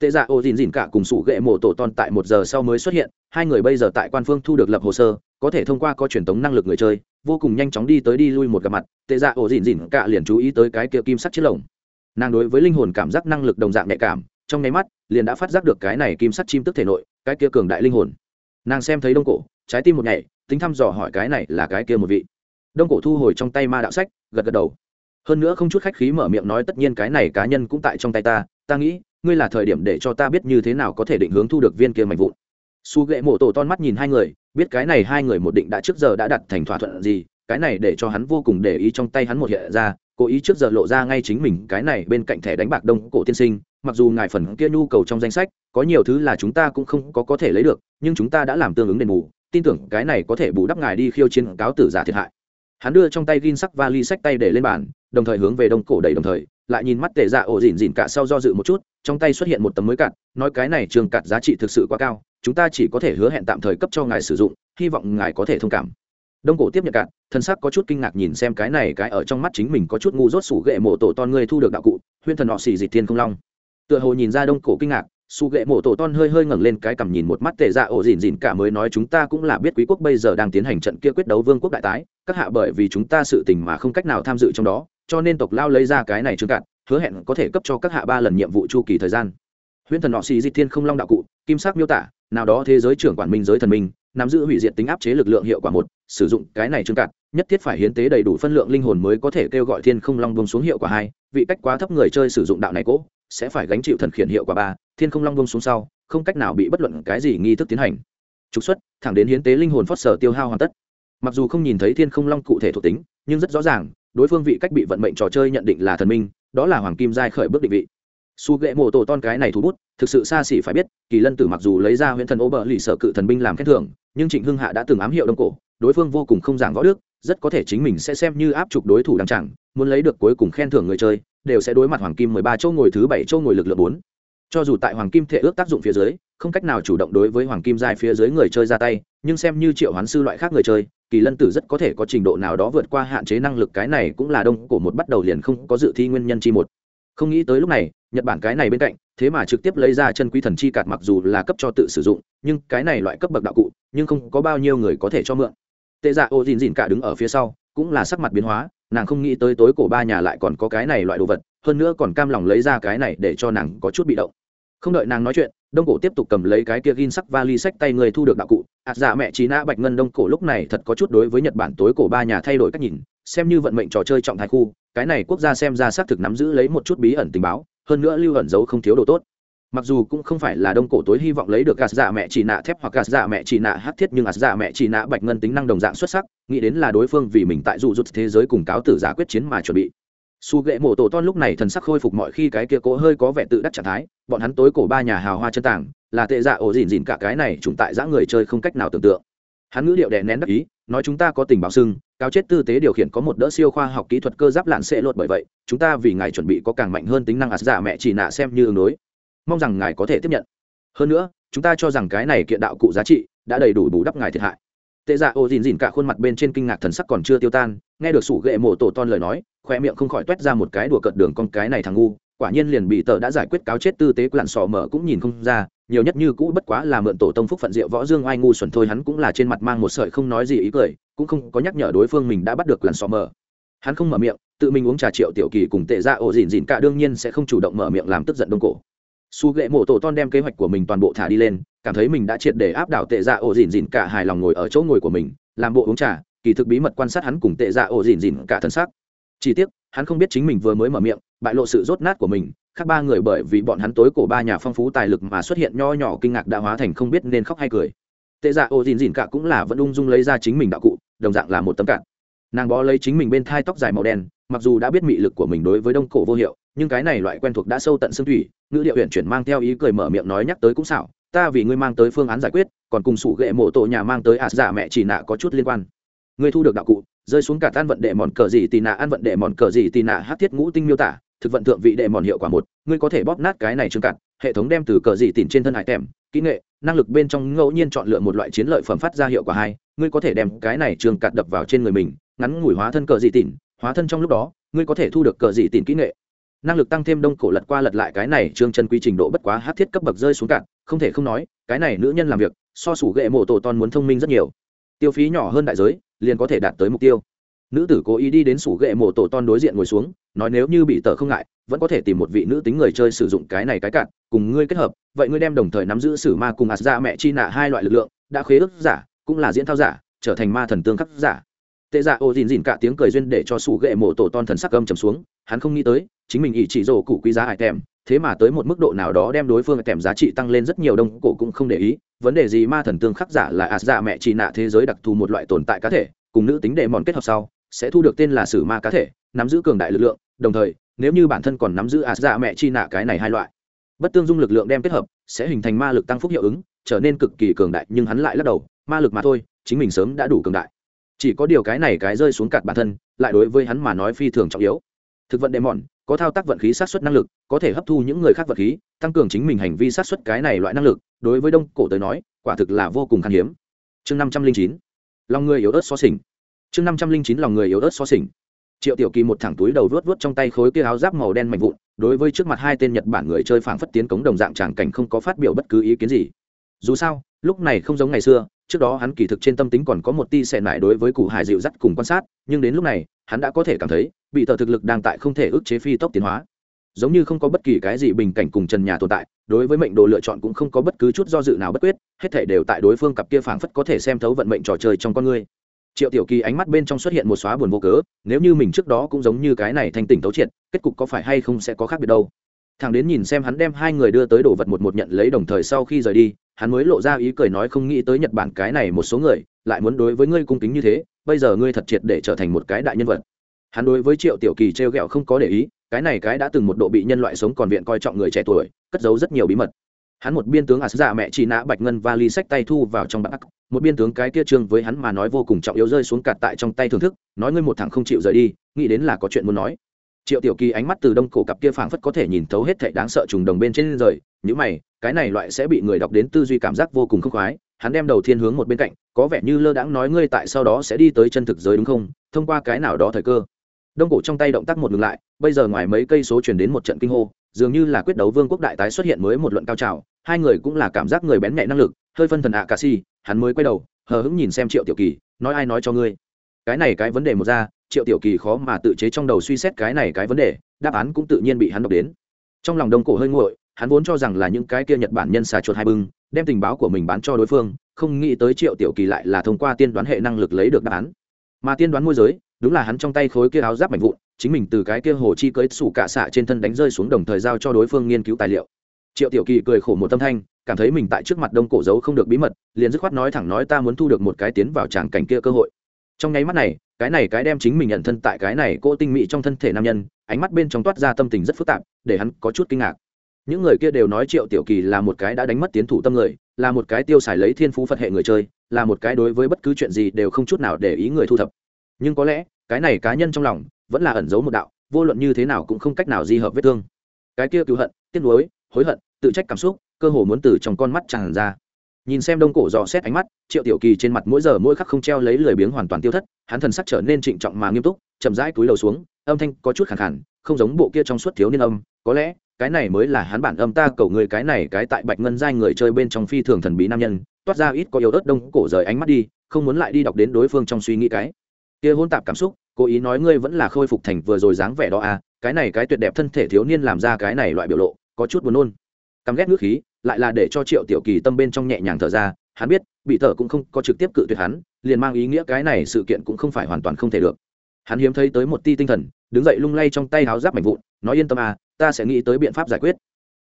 Speaker 1: tệ dạ ô dìn dìn cả cùng sủ ghệ mổ tổ tòn tại một giờ sau mới xuất hiện, hai người bây giờ tại quan phương thu được lập hồ sơ, có thể thông qua có truyền tống năng lực người chơi, vô cùng nhanh chóng đi tới đi lui một gặp mặt, tệ dạ ô dìn dìn cả liền chú ý tới cái kia kim sắt chiếc lồng. Nàng đối với linh hồn cảm giác năng lực đồng dạng nhạy cảm, trong nháy mắt, liền đã phát giác được cái này kim sắt chim tức thể nội, cái kia cường đại linh hồn. Nàng xem thấy đông cổ, trái tim một nhảy, tính thăm dò hỏi cái này là cái kia một vị. Đông cổ thu hồi trong tay ma đạo sách, gật gật đầu. Hơn nữa không chút khách khí mở miệng nói tất nhiên cái này cá nhân cũng tại trong tay ta ta nghĩ ngươi là thời điểm để cho ta biết như thế nào có thể định hướng thu được viên kia mạnh vụn. Su ghệ mộ tổ ton mắt nhìn hai người, biết cái này hai người một định đã trước giờ đã đặt thành thỏa thuận gì, cái này để cho hắn vô cùng để ý trong tay hắn một hiện ra, cố ý trước giờ lộ ra ngay chính mình, cái này bên cạnh thẻ đánh bạc đông cổ tiên sinh, mặc dù ngài phần kia nhu cầu trong danh sách, có nhiều thứ là chúng ta cũng không có có thể lấy được, nhưng chúng ta đã làm tương ứng đền bù, tin tưởng cái này có thể bù đắp ngài đi khiêu chiến cáo tử giả thiệt hại. Hắn đưa trong tay gin sắc và ly sách tay để lên bàn, đồng thời hướng về đông cổ đầy đồng thời, lại nhìn mắt tệ dạ ổ dỉn dỉn cả sau do dự một chút trong tay xuất hiện một tấm mới cạn, nói cái này trường cạn giá trị thực sự quá cao, chúng ta chỉ có thể hứa hẹn tạm thời cấp cho ngài sử dụng, hy vọng ngài có thể thông cảm. Đông cổ tiếp nhận cạn thân sắc có chút kinh ngạc nhìn xem cái này cái ở trong mắt chính mình có chút ngu rốt sủ ghệ mộ tổ ton ngươi thu được đạo cụ, huyên thần họ xì dịch thiên không long. Tựa hồ nhìn ra đông cổ kinh ngạc su ghệ mộ tổ ton hơi hơi ngẩng lên cái cằm nhìn một mắt tệ dạ ổ dìn dìn cả mới nói chúng ta cũng là biết quý quốc bây giờ đang tiến hành trận kia quyết đấu vương quốc đại tái, các hạ bởi vì chúng ta sự tình mà không cách nào tham dự trong đó, cho nên tộc lao lấy ra cái này trương cạn hứa hẹn có thể cấp cho các hạ ba lần nhiệm vụ chu kỳ thời gian. Huyễn thần nọ xì di thiên không long đạo cụ, kim sắc miêu tả, nào đó thế giới trưởng quản minh giới thần minh, nắm giữ hủy diệt tính áp chế lực lượng hiệu quả một, sử dụng cái này trưng cạn, nhất thiết phải hiến tế đầy đủ phân lượng linh hồn mới có thể kêu gọi thiên không long buông xuống hiệu quả hai, vị cách quá thấp người chơi sử dụng đạo này cố, sẽ phải gánh chịu thần khiển hiệu quả ba, thiên không long buông xuống sau, không cách nào bị bất luận cái gì nghi thức tiến hành. Trục xuất, thẳng đến hiến tế linh hồn phót sở tiêu hao hoàn tất. Mặc dù không nhìn thấy thiên không long cụ thể thuộc tính, nhưng rất rõ ràng, đối phương vị cách bị vận mệnh trò chơi nhận định là thần minh đó là hoàng kim giai khởi bước định vị. Su ghệ mộ tổ ton cái này thú bút, thực sự xa xỉ phải biết, kỳ lân tử mặc dù lấy ra huyện thần ô bờ lì sở cự thần binh làm khen thưởng, nhưng trịnh hưng hạ đã từng ám hiệu đông cổ, đối phương vô cùng không giảng võ đức, rất có thể chính mình sẽ xem như áp trục đối thủ đăng chẳng, muốn lấy được cuối cùng khen thưởng người chơi, đều sẽ đối mặt hoàng kim mười ba châu ngồi thứ bảy châu ngồi lực lượng bốn. Cho dù tại hoàng kim thể ước tác dụng phía dưới, không cách nào chủ động đối với hoàng kim giai phía dưới người chơi ra tay nhưng xem như triệu hoán sư loại khác người chơi, kỳ lân tử rất có thể có trình độ nào đó vượt qua hạn chế năng lực, cái này cũng là đông cổ một bắt đầu liền không có dự thi nguyên nhân chi một. Không nghĩ tới lúc này, nhật bản cái này bên cạnh, thế mà trực tiếp lấy ra chân quý thần chi cạt mặc dù là cấp cho tự sử dụng, nhưng cái này loại cấp bậc đạo cụ, nhưng không có bao nhiêu người có thể cho mượn. Tệ dạ ô dìn dìn cả đứng ở phía sau, cũng là sắc mặt biến hóa, nàng không nghĩ tới tối cổ ba nhà lại còn có cái này loại đồ vật, hơn nữa còn cam lòng lấy ra cái này để cho nàng có chút bị động không đợi nàng nói chuyện, đông cổ tiếp tục cầm lấy cái kia gin sắc vali sách tay người thu được đạo cụ. Ạt dạ mẹ trí nã bạch ngân đông cổ lúc này thật có chút đối với nhật bản tối cổ ba nhà thay đổi cách nhìn, xem như vận mệnh trò chơi trọng thái khu, cái này quốc gia xem ra xác thực nắm giữ lấy một chút bí ẩn tình báo, hơn nữa lưu ẩn giấu không thiếu đồ tốt. Mặc dù cũng không phải là đông cổ tối hy vọng lấy được gạt dạ mẹ chỉ nạ thép hoặc gạt dạ mẹ chỉ nạ hát thiết, nhưng gạt dạ mẹ chỉ nạ bạch ngân tính năng đồng dạng xuất sắc, nghĩ đến là đối phương vì mình tại dụ rút thế giới cùng cáo tử giả quyết chiến mà chuẩn bị su ghệ mộ tổ ton lúc này thần sắc khôi phục mọi khi cái kia cố hơi có vẻ tự đắc trạng thái, bọn hắn tối cổ ba nhà hào hoa chân tảng, là tệ dạ ổ dìn dỉn cả cái này chúng tại giã người chơi không cách nào tưởng tượng. Hắn ngữ điệu đè nén đắc ý, nói chúng ta có tình báo sưng cao chết tư tế điều khiển có một đỡ siêu khoa học kỹ thuật cơ giáp lạn sẽ lột bởi vậy, chúng ta vì ngài chuẩn bị có càng mạnh hơn tính năng ạt giả mẹ chỉ nạ xem như ứng đối. Mong rằng ngài có thể tiếp nhận. Hơn nữa, chúng ta cho rằng cái này kiện đạo cụ giá trị đã đầy đủ bù đắp ngài thiệt hại. Tệ dạ ô dìn dìn cả khuôn mặt bên trên kinh ngạc thần sắc còn chưa tiêu tan, nghe được sủ ghệ mổ tổ ton lời nói khoe miệng không khỏi t u é t ra một cái đùa cợt đường con cái này thằng ngu, quả nhiên liền bị tờ đã giải quyết cáo chết tư tế của lặn sò mở cũng nhìn không ra, nhiều nhất như cũ bất quá là mượn tổ tông phúc phận diệu võ dương oai ngu xuẩn thôi hắn cũng là trên mặt mang một sợi không nói gì ý cười, cũng không có nhắc nhở đối phương mình đã bắt được lặn sò mở. Hắn không mở miệng, tự mình uống trà triệu tiểu kỳ cùng tệ ra ổ dìn dìn cả đương nhiên sẽ không chủ động mở miệng làm tức giận đông cổ. Su ghệ mộ tổ ton đem kế hoạch của mình toàn bộ thả đi lên, cảm thấy mình đã triệt để áp đảo tệ ra ổ dìn dìn cả hài lòng ngồi ở chỗ ngồi của mình, làm bộ uống trà, kỳ thực bí mật quan sát hắn cùng tệ ra ổ dìn dìn cả thân xác chỉ tiếc, hắn không biết chính mình vừa mới mở miệng, bại lộ sự rốt nát của mình, khác ba người bởi vì bọn hắn tối cổ ba nhà phong phú tài lực mà xuất hiện nho nhỏ kinh ngạc đã hóa thành không biết nên khóc hay cười. Tệ dạ Ô dìn dìn cả cũng là vẫn ung dung lấy ra chính mình đạo cụ, đồng dạng là một tấm cạn. Nàng bó lấy chính mình bên thai tóc dài màu đen, mặc dù đã biết mị lực của mình đối với đông cổ vô hiệu, nhưng cái này loại quen thuộc đã sâu tận xương thủy, ngữ điệu huyện chuyển mang theo ý cười mở miệng nói nhắc tới cũng xảo, ta vì ngươi mang tới phương án giải quyết, còn cùng sủ ghệ mộ tổ nhà mang tới ạt giả mẹ chỉ nạ có chút liên quan. Ngươi thu được đạo cụ rơi xuống cả tan vận đệ mòn cờ gì tì nạ, ăn vận đệ mòn cờ gì tì nạ, hát thiết ngũ tinh miêu tả, thực vận thượng vị đệ mòn hiệu quả một. Ngươi có thể bóp nát cái này trương cạn, hệ thống đem từ cờ gì tìm trên thân hải tèm, kỹ nghệ, năng lực bên trong ngẫu nhiên chọn lựa một loại chiến lợi phẩm phát ra hiệu quả hai. Ngươi có thể đem cái này trương cạn đập vào trên người mình, ngắn ngủi hóa thân cờ gì tìm hóa thân trong lúc đó, ngươi có thể thu được cờ gì tìm kỹ nghệ. Năng lực tăng thêm đông cổ lật qua lật lại cái này trương chân quy trình độ bất quá hát thiết cấp bậc rơi xuống cạn, không thể không nói, cái này nữ nhân làm việc, so sủ ghệ mộ tổ ton muốn thông minh rất nhiều. Tiêu phí nhỏ hơn đại giới liền có thể đạt tới mục tiêu. Nữ tử cố ý đi đến sủ ghệ mộ tổ ton đối diện ngồi xuống, nói nếu như bị tờ không ngại, vẫn có thể tìm một vị nữ tính người chơi sử dụng cái này cái cạn, cùng ngươi kết hợp, vậy ngươi đem đồng thời nắm giữ sử ma cùng ạt ra mẹ chi nạ hai loại lực lượng, đã khế ước giả, cũng là diễn thao giả, trở thành ma thần tương khắc giả. Tệ dạ ô dìn dìn cả tiếng cười duyên để cho sủ ghệ mộ tổ ton thần sắc âm trầm xuống, hắn không nghĩ tới, chính mình ỷ chỉ rổ cụ quý giá hải tèm thế mà tới một mức độ nào đó đem đối phương kèm giá trị tăng lên rất nhiều đông, cổ cũng không để ý. Vấn đề gì ma thần tương khắc giả là ạt dạ mẹ chỉ nạ thế giới đặc thù một loại tồn tại cá thể, cùng nữ tính đệ mòn kết hợp sau, sẽ thu được tên là sử ma cá thể, nắm giữ cường đại lực lượng. Đồng thời, nếu như bản thân còn nắm giữ ạt dạ mẹ chi nạ cái này hai loại, bất tương dung lực lượng đem kết hợp, sẽ hình thành ma lực tăng phúc hiệu ứng, trở nên cực kỳ cường đại, nhưng hắn lại lắc đầu, ma lực mà thôi, chính mình sớm đã đủ cường đại. Chỉ có điều cái này cái rơi xuống cạt bản thân, lại đối với hắn mà nói phi thường trọng yếu. Thực vận đệ mòn có thao tác vận khí sát xuất năng lực, có thể hấp thu những người khác vật khí, tăng cường chính mình hành vi sát xuất cái này loại năng lực, đối với đông cổ tới nói, quả thực là vô cùng khan hiếm. Chương năm trăm linh chín, lòng người yếu ớt so xỉnh. Chương năm trăm linh chín, lòng người yếu ớt so xỉnh. Triệu tiểu kỳ một thẳng túi đầu vớt vớt trong tay khối kia áo giáp màu đen mạnh vụn, đối với trước mặt hai tên nhật bản người chơi phảng phất tiến cống đồng dạng tràng cảnh không có phát biểu bất cứ ý kiến gì. Dù sao, lúc này không giống ngày xưa, trước đó hắn kỳ thực trên tâm tính còn có một ti xẻ nại đối với cụ hải dịu dắt cùng quan sát, nhưng đến lúc này, hắn đã có thể cảm thấy bị tờ thực lực đang tại không thể ức chế phi tốc tiến hóa. Giống như không có bất kỳ cái gì bình cảnh cùng trần nhà tồn tại, đối với mệnh đồ lựa chọn cũng không có bất cứ chút do dự nào bất quyết, hết thể đều tại đối phương cặp kia phảng phất có thể xem thấu vận mệnh trò chơi trong con người. Triệu tiểu kỳ ánh mắt bên trong xuất hiện một xóa buồn vô cớ, nếu như mình trước đó cũng giống như cái này thanh tỉnh tấu triệt, kết cục có phải hay không sẽ có khác biệt đâu. Thằng đến nhìn xem hắn đem hai người đưa tới đồ vật một một nhận lấy đồng thời sau khi rời đi, hắn mới lộ ra ý cười nói không nghĩ tới nhật bản cái này một số người, lại muốn đối với ngươi cung kính như thế, bây giờ ngươi thật triệt để trở thành một cái đại nhân vật hắn đối với triệu tiểu kỳ t r e o g ẹ o không có để ý, cái này cái đã từng một độ bị nhân loại sống còn viện coi trọng người trẻ tuổi, cất giấu rất nhiều bí mật. Hắn một biên tướng à giả mẹ chỉ nã bạch ngân và ly sách tay thu vào trong bạc một biên tướng cái kia trương với hắn mà nói vô cùng trọng yếu rơi xuống cạt tại trong tay thưởng thức, nói ngươi một thằng không chịu rời đi, nghĩ đến là có chuyện muốn nói. Triệu tiểu kỳ ánh mắt từ đông cổ cặp kia phảng phất có thể nhìn thấu hết thảy đáng sợ trùng đồng bên trên rời những mày, cái này loại sẽ bị người đọc đến tư duy cảm giác vô cùng khốc khoái, hắn đem đầu thiên hướng một bên cạnh, có vẻ như lơ đãng nói ngươi tại sau đó sẽ đi tới chân thực giới đúng không, thông qua cái nào đó thời cơ đông cổ trong tay động tác một ngừng lại, bây giờ ngoài mấy cây số chuyển đến một trận kinh hô, dường như là quyết đấu vương quốc đại tái xuất hiện mới một luận cao trào, hai người cũng là cảm giác người bén nhẹ năng lực, hơi phân thần ạ cà si, hắn mới quay đầu, hờ hững nhìn xem triệu tiểu kỳ, nói ai nói cho ngươi? Cái này cái vấn đề một ra, triệu tiểu kỳ khó mà tự chế trong đầu suy xét cái này cái vấn đề, đáp án cũng tự nhiên bị hắn đọc đến. Trong lòng đông cổ hơi nguội, hắn vốn cho rằng là những cái kia nhật bản nhân xà chuột hai bưng, đem tình báo của mình bán cho đối phương, không nghĩ tới triệu tiểu kỳ lại là thông qua tiên đoán hệ năng lực lấy được đáp án. Mà tiên đoán môi giới đúng là hắn trong tay khối kia áo giáp mạnh vụn, chính mình từ cái kia hồ chi cưới sủ cạ xạ trên thân đánh rơi xuống đồng thời giao cho đối phương nghiên cứu tài liệu. Triệu tiểu kỳ cười khổ một tâm thanh, cảm thấy mình tại trước mặt đông cổ giấu không được bí mật, liền dứt khoát nói thẳng nói ta muốn thu được một cái tiến vào tràng cảnh kia cơ hội. Trong nháy mắt này, cái này cái đem chính mình nhận thân tại cái này cô tinh mỹ trong thân thể nam nhân, ánh mắt bên trong toát ra tâm tình rất phức tạp, để hắn có chút kinh ngạc. Những người kia đều nói triệu tiểu kỳ là một cái đã đánh mất tiến thủ tâm người, là một cái tiêu xài lấy thiên phú phật hệ người chơi, là một cái đối với bất cứ chuyện gì đều không chút nào để ý người thu thập nhưng có lẽ, cái này cá nhân trong lòng vẫn là ẩn giấu một đạo, vô luận như thế nào cũng không cách nào di hợp vết thương. Cái kia cứu hận, tiếc nuối, hối hận, tự trách cảm xúc, cơ hồ muốn từ trong con mắt tràn ra. Nhìn xem đông cổ dò xét ánh mắt, triệu tiểu kỳ trên mặt mỗi giờ mỗi khắc không treo lấy lười biếng hoàn toàn tiêu thất, hắn thần sắc trở nên trịnh trọng mà nghiêm túc, chậm rãi túi đầu xuống, âm thanh có chút khẳng khẳng không giống bộ kia trong suốt thiếu niên âm, có lẽ, cái này mới là hắn bản âm ta cầu người cái này cái tại bạch ngân giai người chơi bên trong phi thường thần bí nam nhân, toát ra ít có yếu ớt đông cổ rời ánh mắt đi, không muốn lại đi đọc đến đối phương trong suy nghĩ cái kia hôn tạp cảm xúc, cố ý nói ngươi vẫn là khôi phục thành vừa rồi dáng vẻ đó à cái này cái tuyệt đẹp thân thể thiếu niên làm ra cái này loại biểu lộ, có chút buồn nôn. Căm ghét nước khí, lại là để cho triệu tiểu kỳ tâm bên trong nhẹ nhàng thở ra, hắn biết, bị thở cũng không có trực tiếp cự tuyệt hắn, liền mang ý nghĩa cái này sự kiện cũng không phải hoàn toàn không thể được. Hắn hiếm thấy tới một ti tinh thần, đứng dậy lung lay trong tay háo giáp mạnh vụn, nói yên tâm à ta sẽ nghĩ tới biện pháp giải quyết.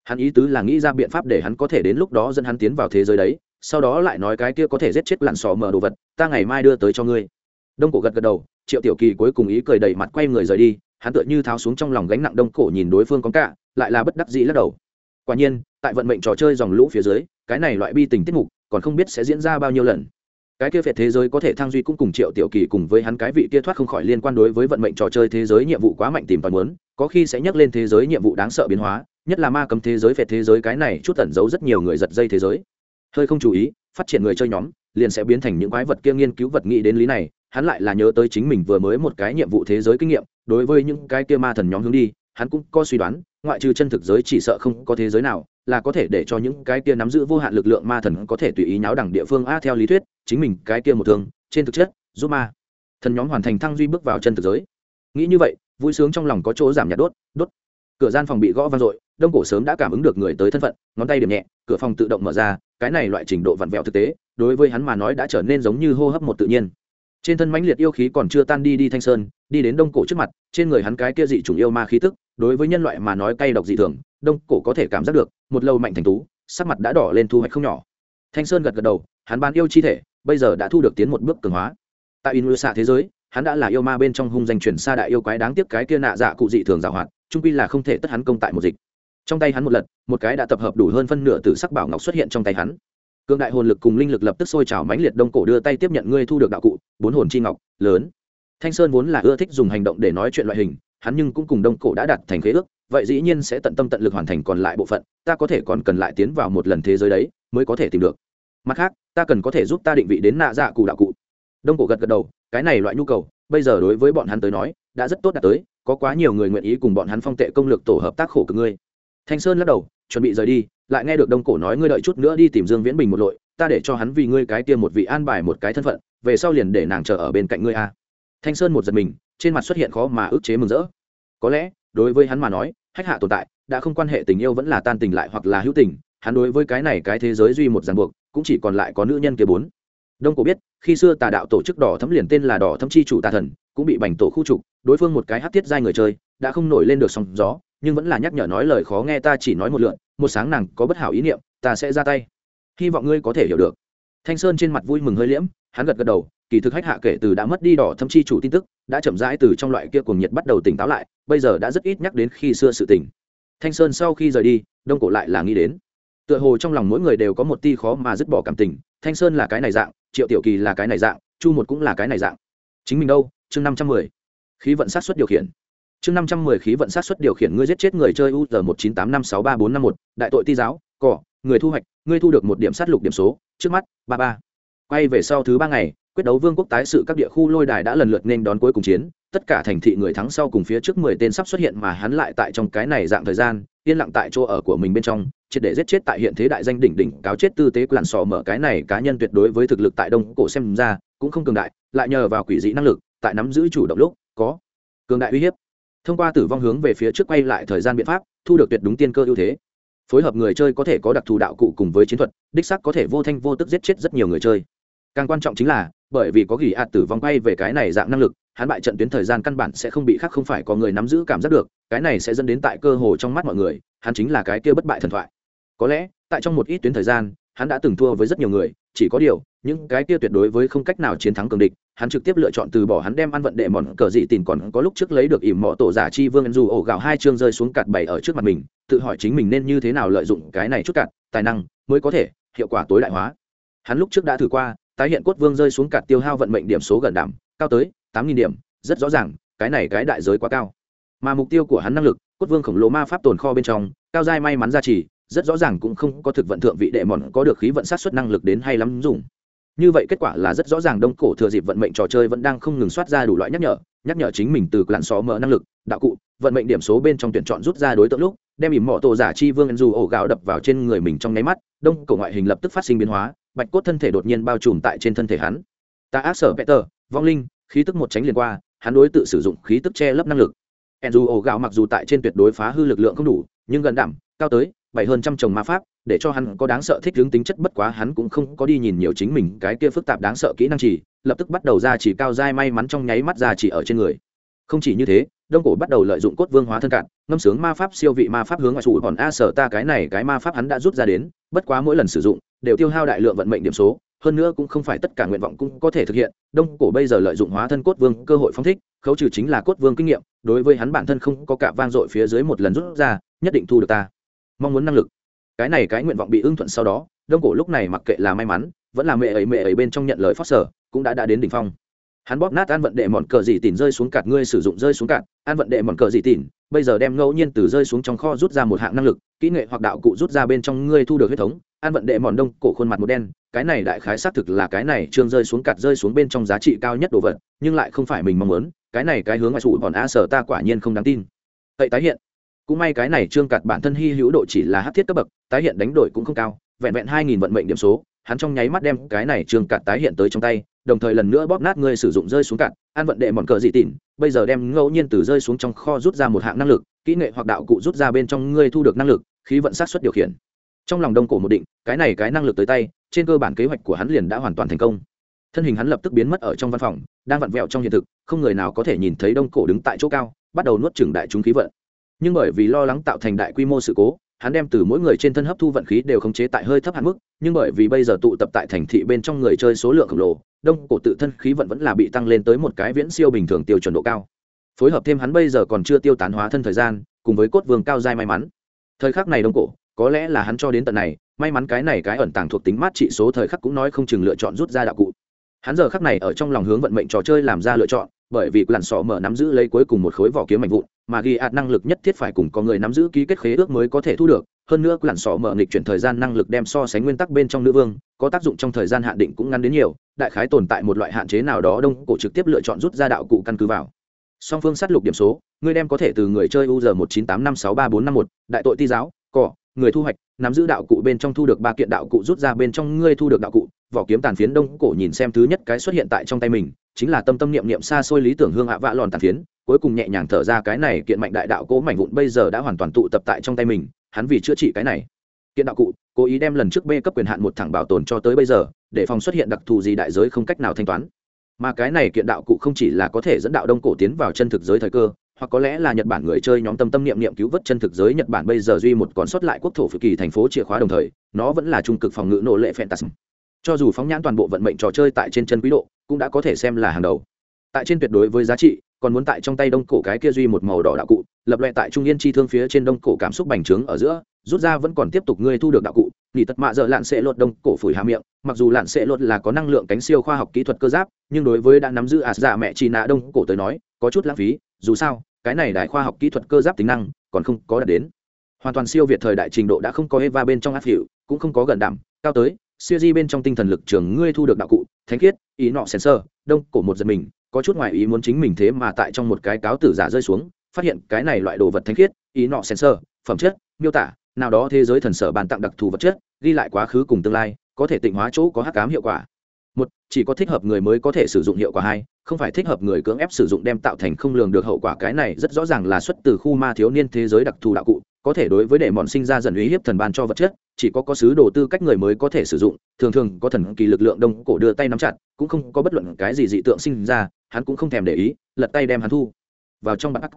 Speaker 1: Hắn ý tứ là nghĩ ra biện pháp để hắn có thể đến lúc đó dẫn hắn tiến vào thế giới đấy, sau đó lại nói cái kia có thể giết chết lặn sò mở đồ vật, ta ngày mai đưa tới cho ngươi đông cổ gật gật đầu, triệu tiểu kỳ cuối cùng ý cười đầy mặt quay người rời đi, hắn tựa như tháo xuống trong lòng gánh nặng đông cổ nhìn đối phương có cả lại là bất đắc dĩ lắc đầu. Quả nhiên, tại vận mệnh trò chơi dòng lũ phía dưới, cái này loại bi tình tiết mục còn không biết sẽ diễn ra bao nhiêu lần. Cái kia phệt thế giới có thể thăng duy cũng cùng triệu tiểu kỳ cùng với hắn cái vị kia thoát không khỏi liên quan đối với vận mệnh trò chơi thế giới nhiệm vụ quá mạnh tìm và muốn, có khi sẽ nhắc lên thế giới nhiệm vụ đáng sợ biến hóa, nhất là ma cầm thế giới phệt thế giới cái này chút tẩn giấu rất nhiều người giật dây thế giới. Hơi không chú ý, phát triển người chơi nhóm, liền sẽ biến thành những quái vật kia nghiên cứu vật nghĩ đến lý này hắn lại là nhớ tới chính mình vừa mới một cái nhiệm vụ thế giới kinh nghiệm, đối với những cái kia ma thần nhóm hướng đi, hắn cũng có suy đoán, ngoại trừ chân thực giới chỉ sợ không có thế giới nào, là có thể để cho những cái kia nắm giữ vô hạn lực lượng ma thần có thể tùy ý nháo đẳng địa phương. A, theo lý thuyết, chính mình cái kia một thương, trên thực chất, giúp ma thần nhóm hoàn thành thăng duy bước vào chân thực giới. Nghĩ như vậy, vui sướng trong lòng có chỗ giảm nhạt đốt đốt. Cửa gian phòng bị gõ vang dội, đông cổ sớm đã cảm ứng được người tới thân phận, ngón tay điểm nhẹ, cửa phòng tự động mở ra, cái này loại trình độ vặn vẹo thực tế, đối với hắn mà nói đã trở nên giống như hô hấp một tự nhiên trên thân mãnh liệt yêu khí còn chưa tan đi đi thanh sơn, đi đến đông cổ trước mặt, trên người hắn cái kia dị chủng yêu ma khí tức, đối với nhân loại mà nói cay độc dị thường, đông cổ có thể cảm giác được, một lâu mạnh thành tú, sắc mặt đã đỏ lên thu hoạch không nhỏ. Thanh sơn gật gật đầu, hắn bán yêu chi thể, bây giờ đã thu được tiến một bước cường hóa. Tại in xạ thế giới, hắn đã là yêu ma bên trong hung danh chuyển xa đại yêu quái đáng tiếc cái kia nạ dạ cụ dị thường giảo hoạt trung pi là không thể tất hắn công tại một dịch. Trong tay hắn một lần, một cái đã tập hợp đủ hơn phân nửa từ sắc bảo ngọc xuất hiện trong tay hắn. Cương đại hồn lực cùng linh lực lập tức sôi trào mãnh liệt đông cổ đưa tay tiếp nhận ngươi thu được đạo cụ bốn hồn chi ngọc, lớn. Thanh sơn vốn là ưa thích dùng hành động để nói chuyện loại hình, hắn nhưng cũng cùng đông cổ đã đặt thành khế ước, vậy dĩ nhiên sẽ tận tâm tận lực hoàn thành còn lại bộ phận, ta có thể còn cần lại tiến vào một lần thế giới đấy, mới có thể tìm được. Mặt khác, ta cần có thể giúp ta định vị đến nạ dạ cụ đạo cụ. Đông cổ gật gật đầu, cái này loại nhu cầu, bây giờ đối với bọn hắn tới nói, đã rất tốt đạt tới, có quá nhiều người nguyện ý cùng bọn hắn phong tệ công lược tổ hợp tác khổ cực ngươi. Thanh sơn lắc đầu, chuẩn bị rời đi, lại nghe được đông cổ nói ngươi đợi chút nữa đi tìm dương viễn bình một lội, ta để cho hắn vì ngươi cái tiêm một vị an bài một cái thân phận về sau liền để nàng chờ ở bên cạnh ngươi a. Thanh sơn một giật mình, trên mặt xuất hiện khó mà ức chế mừng rỡ. Có lẽ, đối với hắn mà nói, hách hạ tồn tại, đã không quan hệ tình yêu vẫn là tan tình lại hoặc là hữu tình, hắn đối với cái này cái thế giới duy một ràng buộc, cũng chỉ còn lại có nữ nhân kia bốn. Đông cổ biết, khi xưa tà đạo tổ chức đỏ thấm liền tên là đỏ thấm chi chủ tà thần, cũng bị bành tổ khu trục, đối phương một cái hát tiết giai người chơi, đã không nổi lên được sóng gió, nhưng vẫn là nhắc nhở nói lời khó nghe ta chỉ nói một lượn, một sáng nàng có bất hảo ý niệm, ta sẽ ra tay. Hy vọng ngươi có thể hiểu được. Thanh sơn trên mặt vui mừng hơi liễm hắn gật gật đầu, kỳ thực hách hạ kể từ đã mất đi đỏ thâm chi chủ tin tức, đã chậm rãi từ trong loại kia cuồng nhiệt bắt đầu tỉnh táo lại, bây giờ đã rất ít nhắc đến khi xưa sự tỉnh thanh sơn sau khi rời đi, đông cổ lại là nghĩ đến. Tựa hồ trong lòng mỗi người đều có một ti khó mà dứt bỏ cảm tình, thanh sơn là cái này dạng, triệu tiểu kỳ là cái này dạng, chu một cũng là cái này dạng. Chính mình đâu? Chương năm trăm mười. Khí vận sát xuất điều khiển. Chương năm trăm mười khí vận sát xuất điều khiển ngươi giết chết người chơi u một chín tám năm sáu ba bốn năm một, đại tội ti giáo, cỏ, người thu hoạch, ngươi thu được một điểm sát lục điểm số, trước mắt, ba ba quay về sau thứ ba ngày, quyết đấu vương quốc tái sự các địa khu lôi đài đã lần lượt nên đón cuối cùng chiến, tất cả thành thị người thắng sau cùng phía trước mười tên sắp xuất hiện mà hắn lại tại trong cái này dạng thời gian, yên lặng tại chỗ ở của mình bên trong, triệt để giết chết tại hiện thế đại danh đỉnh đỉnh, cáo chết tư tế làn sò mở cái này cá nhân tuyệt đối với thực lực tại đông cổ xem ra, cũng không cường đại, lại nhờ vào quỷ dị năng lực, tại nắm giữ chủ động lúc, có cường đại uy hiếp. Thông qua tử vong hướng về phía trước quay lại thời gian biện pháp, thu được tuyệt đúng tiên cơ ưu thế phối hợp người chơi có thể có đặc thù đạo cụ cùng với chiến thuật, đích sắc có thể vô thanh vô tức giết chết rất nhiều người chơi. Càng quan trọng chính là, bởi vì có gỉ ạt tử vong quay về cái này dạng năng lực, hắn bại trận tuyến thời gian căn bản sẽ không bị khác không phải có người nắm giữ cảm giác được, cái này sẽ dẫn đến tại cơ hồ trong mắt mọi người, hắn chính là cái kia bất bại thần thoại. Có lẽ, tại trong một ít tuyến thời gian, hắn đã từng thua với rất nhiều người chỉ có điều, những cái kia tuyệt đối với không cách nào chiến thắng cường địch, hắn trực tiếp lựa chọn từ bỏ hắn đem ăn vận đệ mòn cờ dị tìm còn có lúc trước lấy được ỉm mọ tổ giả chi vương dù ổ gạo hai chương rơi xuống cạt bày ở trước mặt mình, tự hỏi chính mình nên như thế nào lợi dụng cái này chút cạt, tài năng mới có thể hiệu quả tối đại hóa. Hắn lúc trước đã thử qua, tái hiện cốt vương rơi xuống cạt tiêu hao vận mệnh điểm số gần đảm, cao tới tám nghìn điểm, rất rõ ràng, cái này cái đại giới quá cao. Mà mục tiêu của hắn năng lực, cốt vương khổng lồ ma pháp tồn kho bên trong, cao giai may mắn ra trì rất rõ ràng cũng không có thực vận thượng vị đệ mòn có được khí vận sát xuất năng lực đến hay lắm dùng. Như vậy kết quả là rất rõ ràng đông cổ thừa dịp vận mệnh trò chơi vẫn đang không ngừng soát ra đủ loại nhắc nhở nhắc nhở chính mình từ lặn xó mở năng lực, đạo cụ, vận mệnh điểm số bên trong tuyển chọn rút ra đối tượng lúc, đem ỉm mỏ tổ giả chi vương dù ổ gạo đập vào trên người mình trong nháy mắt, đông cổ ngoại hình lập tức phát sinh biến hóa, bạch cốt thân thể đột nhiên bao trùm tại trên thân thể hắn. Ta ác sở peter, vong linh, khí tức một tránh liền qua, hắn đối tự sử dụng khí tức che lấp năng lực. Dù ổ gạo mặc dù tại trên tuyệt đối phá hư lực lượng không đủ, nhưng gần đảm, cao tới bảy hơn trăm chồng ma pháp, để cho hắn có đáng sợ thích hướng tính chất, bất quá hắn cũng không có đi nhìn nhiều chính mình, cái kia phức tạp đáng sợ kỹ năng chỉ, lập tức bắt đầu ra chỉ cao dai may mắn trong nháy mắt ra chỉ ở trên người. Không chỉ như thế, đông cổ bắt đầu lợi dụng cốt vương hóa thân cạn, ngâm sướng ma pháp siêu vị ma pháp hướng ngoại sủ còn a sở ta cái này cái ma pháp hắn đã rút ra đến, bất quá mỗi lần sử dụng, đều tiêu hao đại lượng vận mệnh điểm số, hơn nữa cũng không phải tất cả nguyện vọng cũng có thể thực hiện. Đông cổ bây giờ lợi dụng hóa thân cốt vương cơ hội phong thích, khấu trừ chính là cốt vương kinh nghiệm, đối với hắn bản thân không có cả vang dội phía dưới một lần rút ra, nhất định thu được ta mong muốn năng lực. Cái này cái nguyện vọng bị ưng thuận sau đó, đông cổ lúc này mặc kệ là may mắn, vẫn là mẹ ấy mẹ ấy bên trong nhận lời phát sở, cũng đã đã đến đỉnh phong. Hắn bóp nát an vận đệ mòn cờ dị tỉn rơi xuống cạt ngươi sử dụng rơi xuống cạt an vận đệ mòn cờ dị tỉn, bây giờ đem ngẫu nhiên từ rơi xuống trong kho rút ra một hạng năng lực, kỹ nghệ hoặc đạo cụ rút ra bên trong ngươi thu được huyết thống. An vận đệ mòn đông cổ khuôn mặt một đen, cái này đại khái xác thực là cái này trương rơi xuống cạt rơi xuống bên trong giá trị cao nhất đồ vật, nhưng lại không phải mình mong muốn. Cái này cái hướng ngoại sụ còn a sở ta quả nhiên không đáng tin. Vậy tái hiện cũng may cái này trương cạt bản thân hy hữu độ chỉ là hát thiết cấp bậc, tái hiện đánh đổi cũng không cao, vẹn vẹn hai nghìn vận mệnh điểm số, hắn trong nháy mắt đem cái này trương cạt tái hiện tới trong tay, đồng thời lần nữa bóp nát ngươi sử dụng rơi xuống cạn an vận đệ mòn cờ dị tỉn, bây giờ đem ngẫu nhiên từ rơi xuống trong kho rút ra một hạng năng lực, kỹ nghệ hoặc đạo cụ rút ra bên trong ngươi thu được năng lực, khí vận sát xuất điều khiển. Trong lòng đông cổ một định, cái này cái năng lực tới tay, trên cơ bản kế hoạch của hắn liền đã hoàn toàn thành công. Thân hình hắn lập tức biến mất ở trong văn phòng, đang vặn vẹo trong hiện thực, không người nào có thể nhìn thấy đông cổ đứng tại chỗ cao, bắt đầu nuốt chửng đại chúng khí vận nhưng bởi vì lo lắng tạo thành đại quy mô sự cố, hắn đem từ mỗi người trên thân hấp thu vận khí đều khống chế tại hơi thấp hạn mức, nhưng bởi vì bây giờ tụ tập tại thành thị bên trong người chơi số lượng khổng lồ, đông cổ tự thân khí vận vẫn là bị tăng lên tới một cái viễn siêu bình thường tiêu chuẩn độ cao. Phối hợp thêm hắn bây giờ còn chưa tiêu tán hóa thân thời gian, cùng với cốt vương cao dai may mắn. Thời khắc này đông cổ, có lẽ là hắn cho đến tận này, may mắn cái này cái ẩn tàng thuộc tính mát trị số thời khắc cũng nói không chừng lựa chọn rút ra đạo cụ. Hắn giờ khắc này ở trong lòng hướng vận mệnh trò chơi làm ra lựa chọn, bởi vì làn sọ mở nắm giữ lấy cuối cùng một khối vỏ kiếm mạnh vụn mà ghi ạt năng lực nhất thiết phải cùng có người nắm giữ ký kết khế ước mới có thể thu được. Hơn nữa lặn sọ mở nghịch chuyển thời gian năng lực đem so sánh nguyên tắc bên trong nữ vương, có tác dụng trong thời gian hạn định cũng ngắn đến nhiều, đại khái tồn tại một loại hạn chế nào đó đông cổ trực tiếp lựa chọn rút ra đạo cụ căn cứ vào. Song phương sát lục điểm số ngươi đem có thể từ người chơi u giờ một chín tám năm sáu ba bốn năm một, đại tội ti giáo, cỏ, người thu hoạch, nắm giữ đạo cụ bên trong thu được ba kiện đạo cụ rút ra bên trong ngươi thu được đạo cụ, vỏ kiếm tàn phiến đông cổ nhìn xem thứ nhất cái xuất hiện tại trong tay mình, chính là tâm tâm niệm niệm xa xôi lý tưởng hương hạ vạ lòn tàn phiến cuối cùng nhẹ nhàng thở ra cái này kiện mạnh đại đạo cố mảnh vụn bây giờ đã hoàn toàn tụ tập tại trong tay mình, hắn vì chữa trị cái này. Kiện đạo cụ, cố ý đem lần trước b cấp quyền hạn một thẳng bảo tồn cho tới bây giờ, để phòng xuất hiện đặc thù gì đại giới không cách nào thanh toán. Mà cái này kiện đạo cụ không chỉ là có thể dẫn đạo đông cổ tiến vào chân thực giới thời cơ, hoặc có lẽ là nhật bản người chơi nhóm tâm tâm niệm niệm cứu vớt chân thực giới nhật bản bây giờ duy một còn sót lại quốc thổ phự kỳ thành phố chìa khóa đồng thời, nó vẫn là trung cực phòng ngự nổ lệ phantasm cho dù phóng nhãn toàn bộ vận mệnh trò chơi tại trên chân quý độ, cũng đã có thể xem là hàng đầu. Tại trên tuyệt đối với giá trị còn muốn tại trong tay đông cổ cái kia duy một màu đỏ đạo cụ, lập loại tại trung yên chi thương phía trên đông cổ cảm xúc bành trướng ở giữa, rút ra vẫn còn tiếp tục ngươi thu được đạo cụ, nghỉ tật mạ dợ lạn sẽ lột đông cổ phủi hà miệng, mặc dù lạn sẽ lột là có năng lượng cánh siêu khoa học kỹ thuật cơ giáp, nhưng đối với đã nắm giữ ạt dạ mẹ chị nạ đông cổ tới nói, có chút lãng phí, dù sao, cái này đại khoa học kỹ thuật cơ giáp tính năng, còn không có đạt đến. Hoàn toàn siêu việt thời đại trình độ đã không có eva bên trong áp hiệu, cũng không có gần đảm cao tới siêu di bên trong tinh thần lực trường ngươi thu được đạo cụ, thánh khiết, ý nọ sensor đông cổ một giật mình, có chút ngoại ý muốn chính mình thế mà tại trong một cái cáo tử giả rơi xuống, phát hiện cái này loại đồ vật thánh khiết, ý nọ sensor phẩm chất, miêu tả, nào đó thế giới thần sở bàn tặng đặc thù vật chất, ghi lại quá khứ cùng tương lai, có thể tịnh hóa chỗ có hắc cám hiệu quả. Một, chỉ có thích hợp người mới có thể sử dụng hiệu quả hai, không phải thích hợp người cưỡng ép sử dụng đem tạo thành không lường được hậu quả, cái này rất rõ ràng là xuất từ khu ma thiếu niên thế giới đặc thù đạo cụ, có thể đối với đệ mòn sinh ra dần uy hiếp thần ban cho vật chất chỉ có có sứ đồ tư cách người mới có thể sử dụng, thường thường có thần kỳ lực lượng đông cổ đưa tay nắm chặt, cũng không có bất luận cái gì dị tượng sinh ra, hắn cũng không thèm để ý, lật tay đem hắn thu vào trong bạc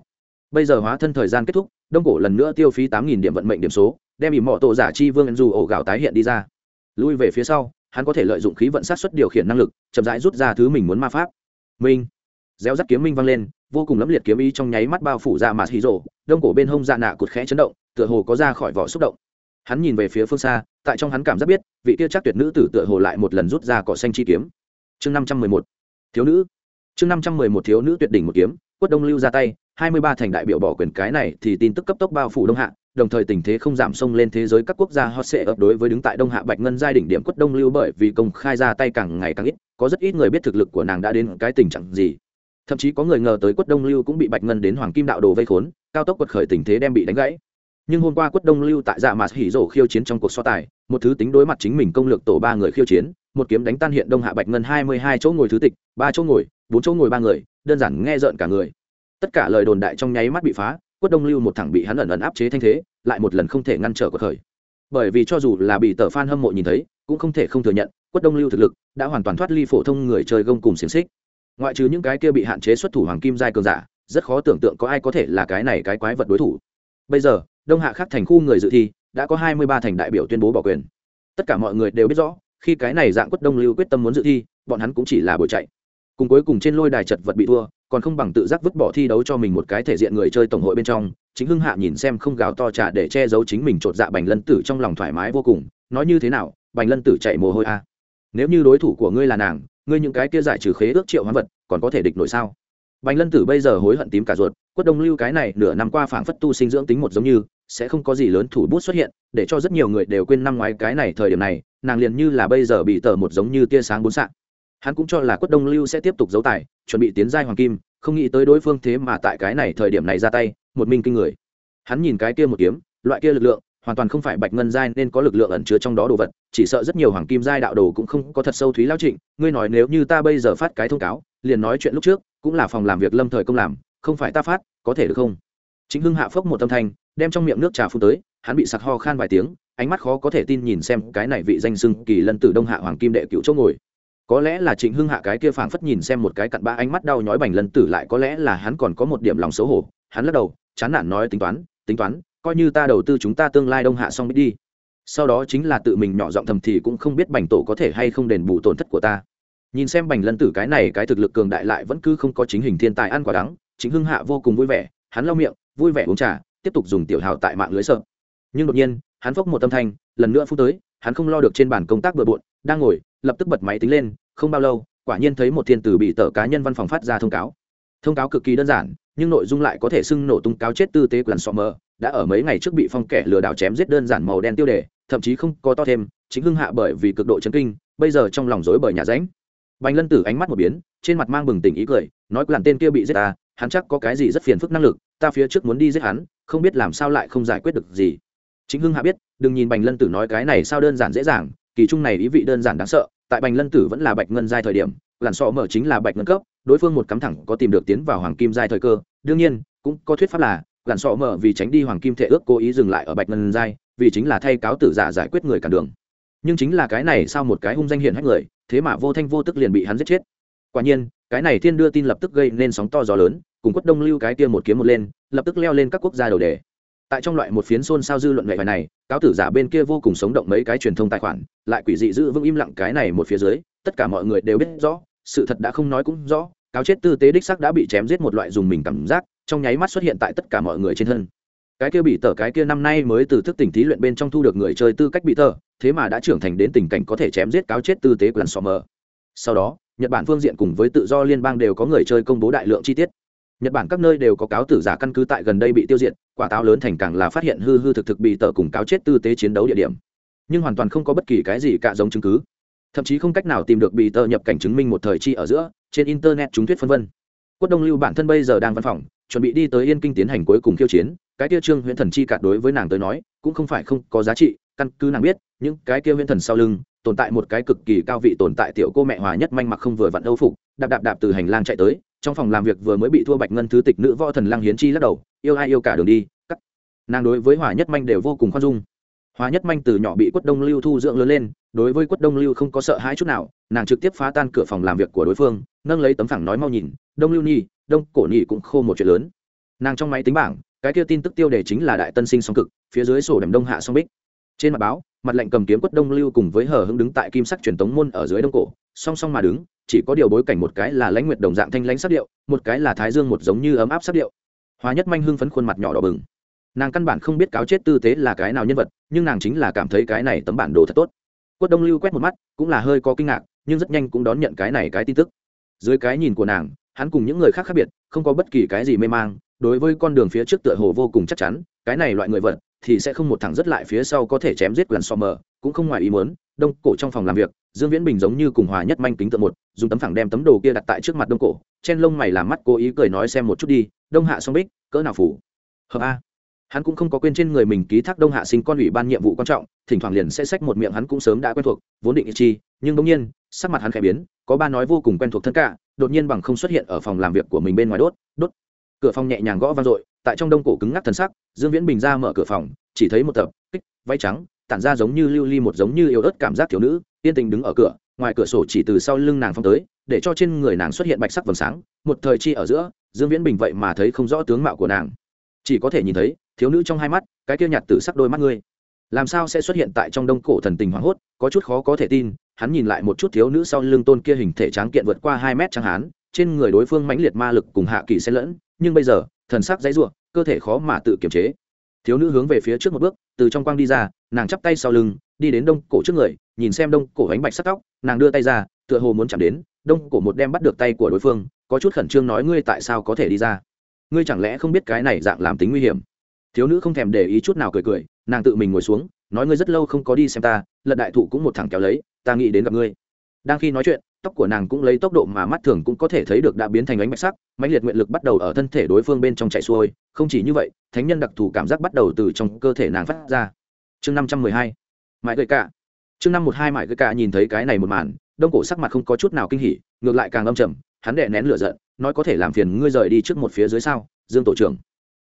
Speaker 1: bây giờ hóa thân thời gian kết thúc, đông cổ lần nữa tiêu phí tám nghìn điểm vận mệnh điểm số, đem ỉ mọ tổ giả chi vương dù ổ gạo tái hiện đi ra. Lui về phía sau, hắn có thể lợi dụng khí vận sát xuất điều khiển năng lực, chậm rãi rút ra thứ mình muốn ma pháp. Minh réo rắt kiếm minh vang lên, vô cùng lẫm liệt kiếm ý trong nháy mắt bao phủ ra mạt hí rồ, đông cổ bên hông dạ nạ cụt khẽ chấn động, tựa hồ có ra khỏi vỏ xúc động hắn nhìn về phía phương xa, tại trong hắn cảm giác biết, vị kia chắc tuyệt nữ tử tựa hồ lại một lần rút ra cỏ xanh chi kiếm. Chương năm trăm mười một. Thiếu nữ. Chương năm trăm mười một thiếu nữ tuyệt đỉnh một kiếm, quất đông lưu ra tay, hai mươi ba thành đại biểu bỏ quyền cái này thì tin tức cấp tốc bao phủ đông hạ, đồng thời tình thế không giảm sông lên thế giới các quốc gia hot sẽ ập đối với đứng tại đông hạ bạch ngân giai đỉnh điểm quất đông lưu bởi vì công khai ra tay càng ngày càng ít, có rất ít người biết thực lực của nàng đã đến cái tình trạng gì. Thậm chí có người ngờ tới quất đông lưu cũng bị bạch ngân đến hoàng kim đạo đồ vây khốn, cao tốc quật khởi tình thế đem bị đánh gãy nhưng hôm qua quất đông lưu tại dạ mạt hỉ rổ khiêu chiến trong cuộc so tài, một thứ tính đối mặt chính mình công lược tổ ba người khiêu chiến, một kiếm đánh tan hiện đông hạ bạch ngân hai mươi hai chỗ ngồi thứ tịch, ba chỗ ngồi, bốn chỗ ngồi ba người, đơn giản nghe rợn cả người. Tất cả lời đồn đại trong nháy mắt bị phá, quất đông lưu một thẳng bị hắn ẩn ẩn áp chế thanh thế, lại một lần không thể ngăn trở cuộc khởi. Bởi vì cho dù là bị tờ fan hâm mộ nhìn thấy, cũng không thể không thừa nhận, quất đông lưu thực lực đã hoàn toàn thoát ly phổ thông người chơi gông cùng xiềng xích. Ngoại trừ những cái kia bị hạn chế xuất thủ hoàng kim giai cường giả, rất khó tưởng tượng có ai có thể là cái này cái quái vật đối thủ. Bây giờ đông hạ khác thành khu người dự thi, đã có hai mươi ba thành đại biểu tuyên bố bỏ quyền. Tất cả mọi người đều biết rõ, khi cái này dạng quất đông lưu quyết tâm muốn dự thi, bọn hắn cũng chỉ là bồi chạy. Cùng cuối cùng trên lôi đài chật vật bị thua, còn không bằng tự giác vứt bỏ thi đấu cho mình một cái thể diện người chơi tổng hội bên trong, chính hưng hạ nhìn xem không gào to trả để che giấu chính mình chột dạ bành lân tử trong lòng thoải mái vô cùng, nói như thế nào, bành lân tử chạy mồ hôi a à. nếu như đối thủ của ngươi là nàng, ngươi những cái kia giải trừ khế ước triệu hoán vật, còn có thể địch nổi sao? Bành lân tử bây giờ hối hận tím cả ruột, quất đông lưu cái này nửa năm qua phảng phất tu sinh dưỡng tính một giống như sẽ không có gì lớn thủ bút xuất hiện, để cho rất nhiều người đều quên năm ngoái cái này thời điểm này, nàng liền như là bây giờ bị tờ một giống như tia sáng bốn sạng. Hắn cũng cho là quất đông lưu sẽ tiếp tục giấu tài, chuẩn bị tiến giai hoàng kim, không nghĩ tới đối phương thế mà tại cái này thời điểm này ra tay, một minh kinh người. Hắn nhìn cái kia một kiếm, loại kia lực lượng, hoàn toàn không phải bạch ngân giai nên có lực lượng ẩn chứa trong đó đồ vật, chỉ sợ rất nhiều hoàng kim giai đạo đồ cũng không có thật sâu thúy lao trịnh, ngươi nói nếu như ta bây giờ phát cái thông cáo, liền nói chuyện lúc trước, cũng là phòng làm việc lâm thời công làm, không phải ta phát, có thể được không? Chính hưng hạ phốc một tâm thanh đem trong miệng nước trà phun tới, hắn bị sặc ho khan vài tiếng, ánh mắt khó có thể tin nhìn xem cái này vị danh sưng kỳ lân tử đông hạ hoàng kim đệ cựu chỗ ngồi. Có lẽ là trịnh hưng hạ cái kia phảng phất nhìn xem một cái cặn ba ánh mắt đau nhói bành lân tử lại có lẽ là hắn còn có một điểm lòng xấu hổ, hắn lắc đầu, chán nản nói tính toán tính toán, coi như ta đầu tư chúng ta tương lai đông hạ xong biết đi. Sau đó chính là tự mình nhỏ giọng thầm thì cũng không biết bành tổ có thể hay không đền bù tổn thất của ta. Nhìn xem bành lân tử cái này cái thực lực cường đại lại vẫn cứ không có chính hình thiên tài ăn quả đắng chính hưng hạ vô cùng vui vẻ, hắn lau miệng, vui vẻ uống trà tiếp tục dùng tiểu hào tại mạng lưới sợ. Nhưng đột nhiên, hắn phốc một tâm thanh, lần nữa phút tới, hắn không lo được trên bàn công tác bừa bộn, đang ngồi, lập tức bật máy tính lên, không bao lâu, quả nhiên thấy một thiên tử bị tờ cá nhân văn phòng phát ra thông cáo. Thông cáo cực kỳ đơn giản, nhưng nội dung lại có thể xưng nổ tung cáo chết tư tế của lần sọ mờ, đã ở mấy ngày trước bị phong kẻ lừa đảo chém giết đơn giản màu đen tiêu đề, thậm chí không có to thêm, chính hưng hạ bởi vì cực độ chấn kinh, bây giờ trong lòng rối bởi nhà ránh. Bành lân tử ánh mắt một biến, trên mặt mang bừng tỉnh ý cười, nói làn tên kia bị giết ta, hắn chắc có cái gì rất phiền phức năng lực, ta phía trước muốn đi giết hắn không biết làm sao lại không giải quyết được gì. Chính hưng hạ biết, đừng nhìn bành lân tử nói cái này sao đơn giản dễ dàng, kỳ trung này ý vị đơn giản đáng sợ, tại bành lân tử vẫn là bạch ngân giai thời điểm, làn sọ mở chính là bạch ngân cấp, đối phương một cắm thẳng có tìm được tiến vào hoàng kim giai thời cơ, đương nhiên, cũng có thuyết pháp là, làn sọ mở vì tránh đi hoàng kim thể ước cố ý dừng lại ở bạch ngân giai, vì chính là thay cáo tử giả giải quyết người cản đường. Nhưng chính là cái này sao một cái hung danh hiện hách người, thế mà vô thanh vô tức liền bị hắn giết chết. Quả nhiên, cái này thiên đưa tin lập tức gây nên sóng to gió lớn, cùng quất đông lưu cái kia một kiếm một lên lập tức leo lên các quốc gia đầu đề. Tại trong loại một phiến xôn xao dư luận nghệ bài này, cáo tử giả bên kia vô cùng sống động mấy cái truyền thông tài khoản, lại quỷ dị giữ vững im lặng cái này một phía dưới, tất cả mọi người đều biết rõ, sự thật đã không nói cũng rõ, cáo chết tư tế đích sắc đã bị chém giết một loại dùng mình cảm giác, trong nháy mắt xuất hiện tại tất cả mọi người trên thân. Cái kia bị tờ cái kia năm nay mới từ thức tỉnh thí luyện bên trong thu được người chơi tư cách bị tờ thế mà đã trưởng thành đến tình cảnh có thể chém giết cáo chết tư tế của lần sò mờ sau đó, nhật bản phương diện cùng với tự do liên bang đều có người chơi công bố đại lượng chi tiết nhật bản các nơi đều có cáo tử giả căn cứ tại gần đây bị tiêu diệt, quả táo lớn thành càng là phát hiện hư hư thực thực bị tờ cùng cáo chết tư tế chiến đấu địa điểm. Nhưng hoàn toàn không có bất kỳ cái gì cả giống chứng cứ. Thậm chí không cách nào tìm được bị tờ nhập cảnh chứng minh một thời chi ở giữa, trên internet chúng thuyết phân vân. Quất đông lưu bản thân bây giờ đang văn phòng, chuẩn bị đi tới yên kinh tiến hành cuối cùng khiêu chiến, cái kia trương huyễn thần chi cạt đối với nàng tới nói, cũng không phải không có giá trị, căn cứ nàng biết, những cái kia huyễn thần sau lưng, tồn tại một cái cực kỳ cao vị tồn tại tiểu cô mẹ hòa nhất manh mặc không vừa vặn âu phục, đạp đạp đạp từ hành lang chạy tới trong phòng làm việc vừa mới bị thua bạch ngân thứ tịch nữ võ thần lăng hiến chi lắc đầu, yêu ai yêu cả đường đi, cắt. Nàng đối với hòa nhất manh đều vô cùng khoan dung. Hòa nhất manh từ nhỏ bị quất đông lưu thu dưỡng lớn lên, đối với quất đông lưu không có sợ hãi chút nào, nàng trực tiếp phá tan cửa phòng làm việc của đối phương, nâng lấy tấm phẳng nói mau nhìn, đông lưu nhi, đông cổ nhi cũng khô một chuyện lớn. Nàng trong máy tính bảng, cái kia tin tức tiêu đề chính là đại tân sinh song cực, phía dưới sổ đầm đông hạ song bích. Trên mặt báo, mặt lệnh cầm kiếm quất đông lưu cùng với hờ hững đứng tại kim sắc truyền tống môn ở dưới đông cổ song song mà đứng, chỉ có điều bối cảnh một cái là lãnh nguyệt đồng dạng thanh lãnh sắc điệu, một cái là thái dương một giống như ấm áp sắc điệu. Hóa nhất manh hưng phấn khuôn mặt nhỏ đỏ bừng. Nàng căn bản không biết cáo chết tư tế là cái nào nhân vật, nhưng nàng chính là cảm thấy cái này tấm bản đồ thật tốt. Quất đông lưu quét một mắt, cũng là hơi có kinh ngạc, nhưng rất nhanh cũng đón nhận cái này cái tin tức. Dưới cái nhìn của nàng, hắn cùng những người khác khác biệt, không có bất kỳ cái gì mê mang, đối với con đường phía trước tựa hồ vô cùng chắc chắn, cái này loại người vật thì sẽ không một thằng rất lại phía sau có thể chém giết gần so mờ, cũng không ngoài ý muốn, đông cổ trong phòng làm việc dương viễn bình giống như cùng hòa nhất manh kính tượng một, dùng tấm phẳng đem tấm đồ kia đặt tại trước mặt đông cổ chen lông mày làm mắt cố ý cười nói xem một chút đi, đông hạ song bích, cỡ nào phủ? Hợp a. Hắn cũng không có quên trên người mình ký thác đông hạ sinh con ủy ban nhiệm vụ quan trọng, thỉnh thoảng liền sẽ xách một miệng hắn cũng sớm đã quen thuộc, vốn định chi, nhưng bỗng nhiên, sắc mặt hắn khẽ biến, có ba nói vô cùng quen thuộc thân cả đột nhiên bằng không xuất hiện ở phòng làm việc của mình bên ngoài đốt đốt. Cửa phòng nhẹ nhàng gõ vang dội, tại trong đông cổ cứng ngắc thần sắc, dương viễn bình ra mở cửa phòng, chỉ thấy một tập kích váy trắng, tản ra giống như lưu ly một giống như yếu ớt cảm giác thiếu nữ tiên tình đứng ở cửa, ngoài cửa sổ chỉ từ sau lưng nàng phong tới, để cho trên người nàng xuất hiện bạch sắc vầng sáng, một thời chi ở giữa, dương viễn bình vậy mà thấy không rõ tướng mạo của nàng. Chỉ có thể nhìn thấy, thiếu nữ trong hai mắt, cái kia nhạt từ sắc đôi mắt ngươi. Làm sao sẽ xuất hiện tại trong đông cổ thần tình hoảng hốt, có chút khó có thể tin, hắn nhìn lại một chút thiếu nữ sau lưng tôn kia hình thể tráng kiện vượt qua hai mét chẳng hán, trên người đối phương mãnh liệt ma lực cùng hạ kỳ xen lẫn, nhưng bây giờ, thần sắc dãy ruộng cơ thể khó mà tự kiềm chế. Thiếu nữ hướng về phía trước một bước, từ trong quang đi ra, nàng chắp tay sau lưng, đi đến đông cổ trước người nhìn xem đông cổ ánh bạch sắc tóc, nàng đưa tay ra, tựa hồ muốn chạm đến, đông cổ một đem bắt được tay của đối phương, có chút khẩn trương nói ngươi tại sao có thể đi ra? Ngươi chẳng lẽ không biết cái này dạng làm tính nguy hiểm? Thiếu nữ không thèm để ý chút nào cười cười, nàng tự mình ngồi xuống, nói ngươi rất lâu không có đi xem ta, lật đại thụ cũng một thẳng kéo lấy, ta nghĩ đến gặp ngươi. Đang khi nói chuyện, tóc của nàng cũng lấy tốc độ mà mắt thường cũng có thể thấy được đã biến thành ánh bạch sắc, mãnh liệt nguyện lực bắt đầu ở thân thể đối phương bên trong chạy xuôi, không chỉ như vậy, thánh nhân đặc thù cảm giác bắt đầu từ trong cơ thể nàng phát ra. Chương năm trăm mười hai, mãi gợi cả chương năm một hai mải gợi cả nhìn thấy cái này một màn, đông cổ sắc mặt không có chút nào kinh hỉ, ngược lại càng âm trầm, hắn đệ nén lửa giận, nói có thể làm phiền ngươi rời đi trước một phía dưới sao? Dương tổ trưởng.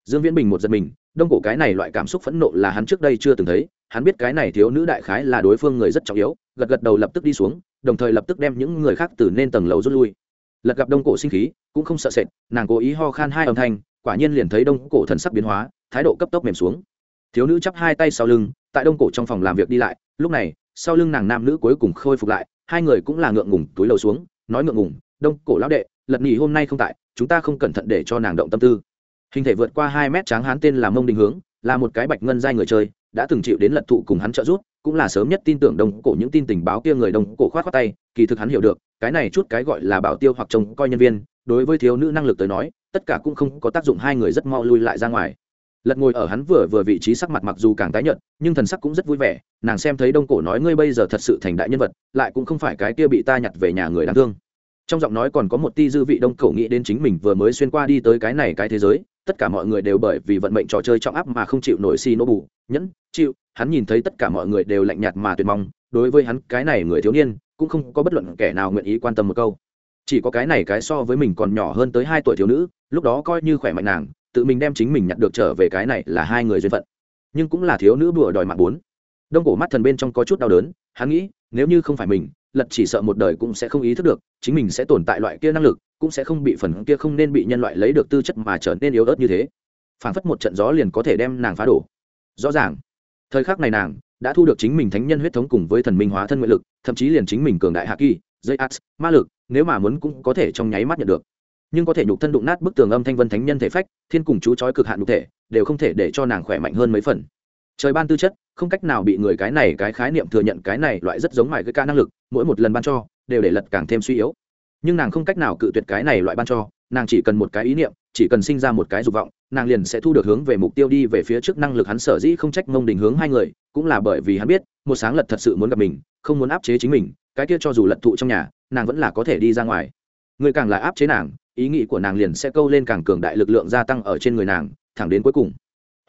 Speaker 1: Dương viễn bình một giật mình, đông cổ cái này loại cảm xúc phẫn nộ là hắn trước đây chưa từng thấy, hắn biết cái này thiếu nữ đại khái là đối phương người rất trọng yếu, gật gật đầu lập tức đi xuống, đồng thời lập tức đem những người khác từ nên tầng lầu rút lui. Lật gặp đông cổ sinh khí, cũng không sợ sệt, nàng cố ý ho khan hai âm thanh, quả nhiên liền thấy đông cổ thần sắc biến hóa, thái độ cấp tốc mềm xuống. Thiếu nữ chắp hai tay sau lưng, tại đông cổ trong phòng làm việc đi lại, lúc này sau lưng nàng nam nữ cuối cùng khôi phục lại, hai người cũng là ngượng ngùng, túi lầu xuống, nói ngượng ngùng, đông cổ lão đệ, lật nghỉ hôm nay không tại, chúng ta không cẩn thận để cho nàng động tâm tư. Hình thể vượt qua hai mét tráng hán tên là mông đình hướng, là một cái bạch ngân giai người chơi, đã từng chịu đến lật thụ cùng hắn trợ giúp, cũng là sớm nhất tin tưởng đông cổ những tin tình báo kia người đông cổ khoát khoát tay, kỳ thực hắn hiểu được, cái này chút cái gọi là bảo tiêu hoặc trông coi nhân viên, đối với thiếu nữ năng lực tới nói, tất cả cũng không có tác dụng hai người rất mau lui lại ra ngoài lật ngồi ở hắn vừa vừa vị trí sắc mặt mặc dù càng tái nhợt, nhưng thần sắc cũng rất vui vẻ, nàng xem thấy đông cổ nói ngươi bây giờ thật sự thành đại nhân vật, lại cũng không phải cái kia bị ta nhặt về nhà người đáng thương. Trong giọng nói còn có một ti dư vị đông cổ nghĩ đến chính mình vừa mới xuyên qua đi tới cái này cái thế giới, tất cả mọi người đều bởi vì vận mệnh trò chơi trọng áp mà không chịu nổi si nô bù nhẫn, chịu, hắn nhìn thấy tất cả mọi người đều lạnh nhạt mà tuyệt mong, đối với hắn cái này người thiếu niên, cũng không có bất luận kẻ nào nguyện ý quan tâm một câu. Chỉ có cái này cái so với mình còn nhỏ hơn tới hai tuổi thiếu nữ, lúc đó coi như khỏe mạnh nàng tự mình đem chính mình nhặt được trở về cái này là hai người duyên phận. Nhưng cũng là thiếu nữ bùa đòi mạng bốn. Đông cổ mắt thần bên trong có chút đau đớn, hắn nghĩ, nếu như không phải mình, lật chỉ sợ một đời cũng sẽ không ý thức được, chính mình sẽ tồn tại loại kia năng lực, cũng sẽ không bị phần kia không nên bị nhân loại lấy được tư chất mà trở nên yếu ớt như thế. Phảng phất một trận gió liền có thể đem nàng phá đổ. Rõ ràng, thời khắc này nàng đã thu được chính mình thánh nhân huyết thống cùng với thần minh hóa thân nguyện lực, thậm chí liền chính mình cường đại hạ kỳ dây ats ma lực, nếu mà muốn cũng có thể trong nháy mắt nhận được nhưng có thể nhục thân đụng nát bức tường âm thanh vân thánh nhân thể phách, thiên cùng chú chói cực hạn nhục thể, đều không thể để cho nàng khỏe mạnh hơn mấy phần. Trời ban tư chất, không cách nào bị người cái này cái khái niệm thừa nhận cái này loại rất giống mài cái ca năng lực, mỗi một lần ban cho, đều để lật càng thêm suy yếu. Nhưng nàng không cách nào cự tuyệt cái này loại ban cho, nàng chỉ cần một cái ý niệm, chỉ cần sinh ra một cái dục vọng, nàng liền sẽ thu được hướng về mục tiêu đi về phía trước năng lực hắn sở dĩ không trách mông đình hướng hai người, cũng là bởi vì hắn biết, một sáng lật thật sự muốn gặp mình, không muốn áp chế chính mình, cái kia cho dù lật thụ trong nhà, nàng vẫn là có thể đi ra ngoài. Người càng là áp chế nàng ý nghĩ của nàng liền sẽ câu lên càng cường đại lực lượng gia tăng ở trên người nàng, thẳng đến cuối cùng.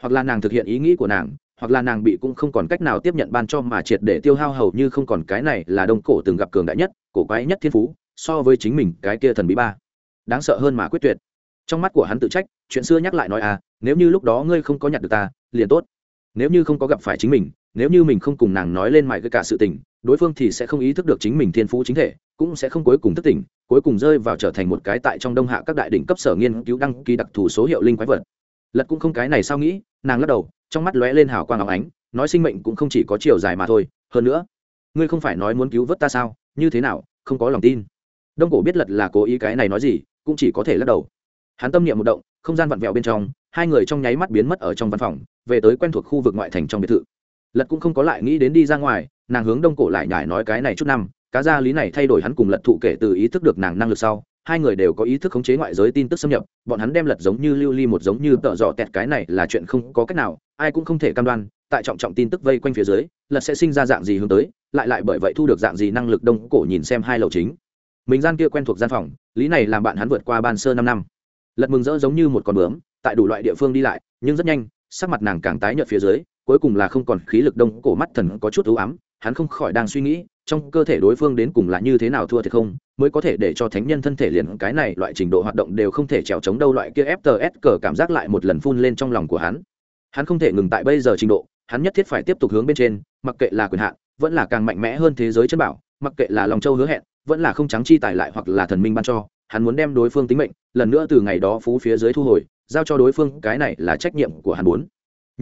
Speaker 1: Hoặc là nàng thực hiện ý nghĩ của nàng, hoặc là nàng bị cũng không còn cách nào tiếp nhận ban cho mà triệt để tiêu hao hầu như không còn cái này là đông cổ từng gặp cường đại nhất, cổ quái nhất thiên phú, so với chính mình cái kia thần bí ba. Đáng sợ hơn mà quyết tuyệt. Trong mắt của hắn tự trách, chuyện xưa nhắc lại nói à nếu như lúc đó ngươi không có nhặt được ta, liền tốt. Nếu như không có gặp phải chính mình, nếu như mình không cùng nàng nói lên mại cái cả sự tình, đối phương thì sẽ không ý thức được chính mình thiên phú chính thể cũng sẽ không cuối cùng thức tỉnh, cuối cùng rơi vào trở thành một cái tại trong đông hạ các đại đỉnh cấp sở nghiên cứu đăng ký đặc thù số hiệu linh quái vật. Lật cũng không cái này sao nghĩ, nàng lắc đầu, trong mắt lóe lên hào quang óng ánh, nói sinh mệnh cũng không chỉ có chiều dài mà thôi, hơn nữa, ngươi không phải nói muốn cứu vớt ta sao, như thế nào, không có lòng tin. Đông cổ biết lật là cố ý cái này nói gì, cũng chỉ có thể lắc đầu. Hắn tâm niệm một động, không gian vặn vẹo bên trong, hai người trong nháy mắt biến mất ở trong văn phòng, về tới quen thuộc khu vực ngoại thành trong biệt thự. Lật cũng không có lại nghĩ đến đi ra ngoài, nàng hướng đông cổ lại nhải nói cái này chút năm cá gia lý này thay đổi hắn cùng lật thụ kể từ ý thức được nàng năng lực sau, hai người đều có ý thức khống chế ngoại giới tin tức xâm nhập, bọn hắn đem lật giống như lưu ly một giống như tợ dọ tẹt cái này là chuyện không có cách nào, ai cũng không thể cam đoan, tại trọng trọng tin tức vây quanh phía dưới, lật sẽ sinh ra dạng gì hướng tới, lại lại bởi vậy thu được dạng gì năng lực đông cổ nhìn xem hai lầu chính. Mình gian kia quen thuộc gian phòng, lý này làm bạn hắn vượt qua ban sơ năm năm. Lật mừng rỡ giống như một con bướm, tại đủ loại địa phương đi lại, nhưng rất nhanh, sắc mặt nàng càng tái nhợt phía dưới, cuối cùng là không còn khí lực đông cổ mắt thần có chút ưu ám, hắn không khỏi đang suy nghĩ trong cơ thể đối phương đến cùng là như thế nào thua thì không, mới có thể để cho thánh nhân thân thể liền cái này loại trình độ hoạt động đều không thể trèo chống đâu loại kia fts cờ cảm giác lại một lần phun lên trong lòng của hắn. Hắn không thể ngừng tại bây giờ trình độ, hắn nhất thiết phải tiếp tục hướng bên trên, mặc kệ là quyền hạn, vẫn là càng mạnh mẽ hơn thế giới chân bảo, mặc kệ là lòng châu hứa hẹn, vẫn là không trắng chi tài lại hoặc là thần minh ban cho, hắn muốn đem đối phương tính mệnh, lần nữa từ ngày đó phú phía dưới thu hồi, giao cho đối phương, cái này là trách nhiệm của hắn muốn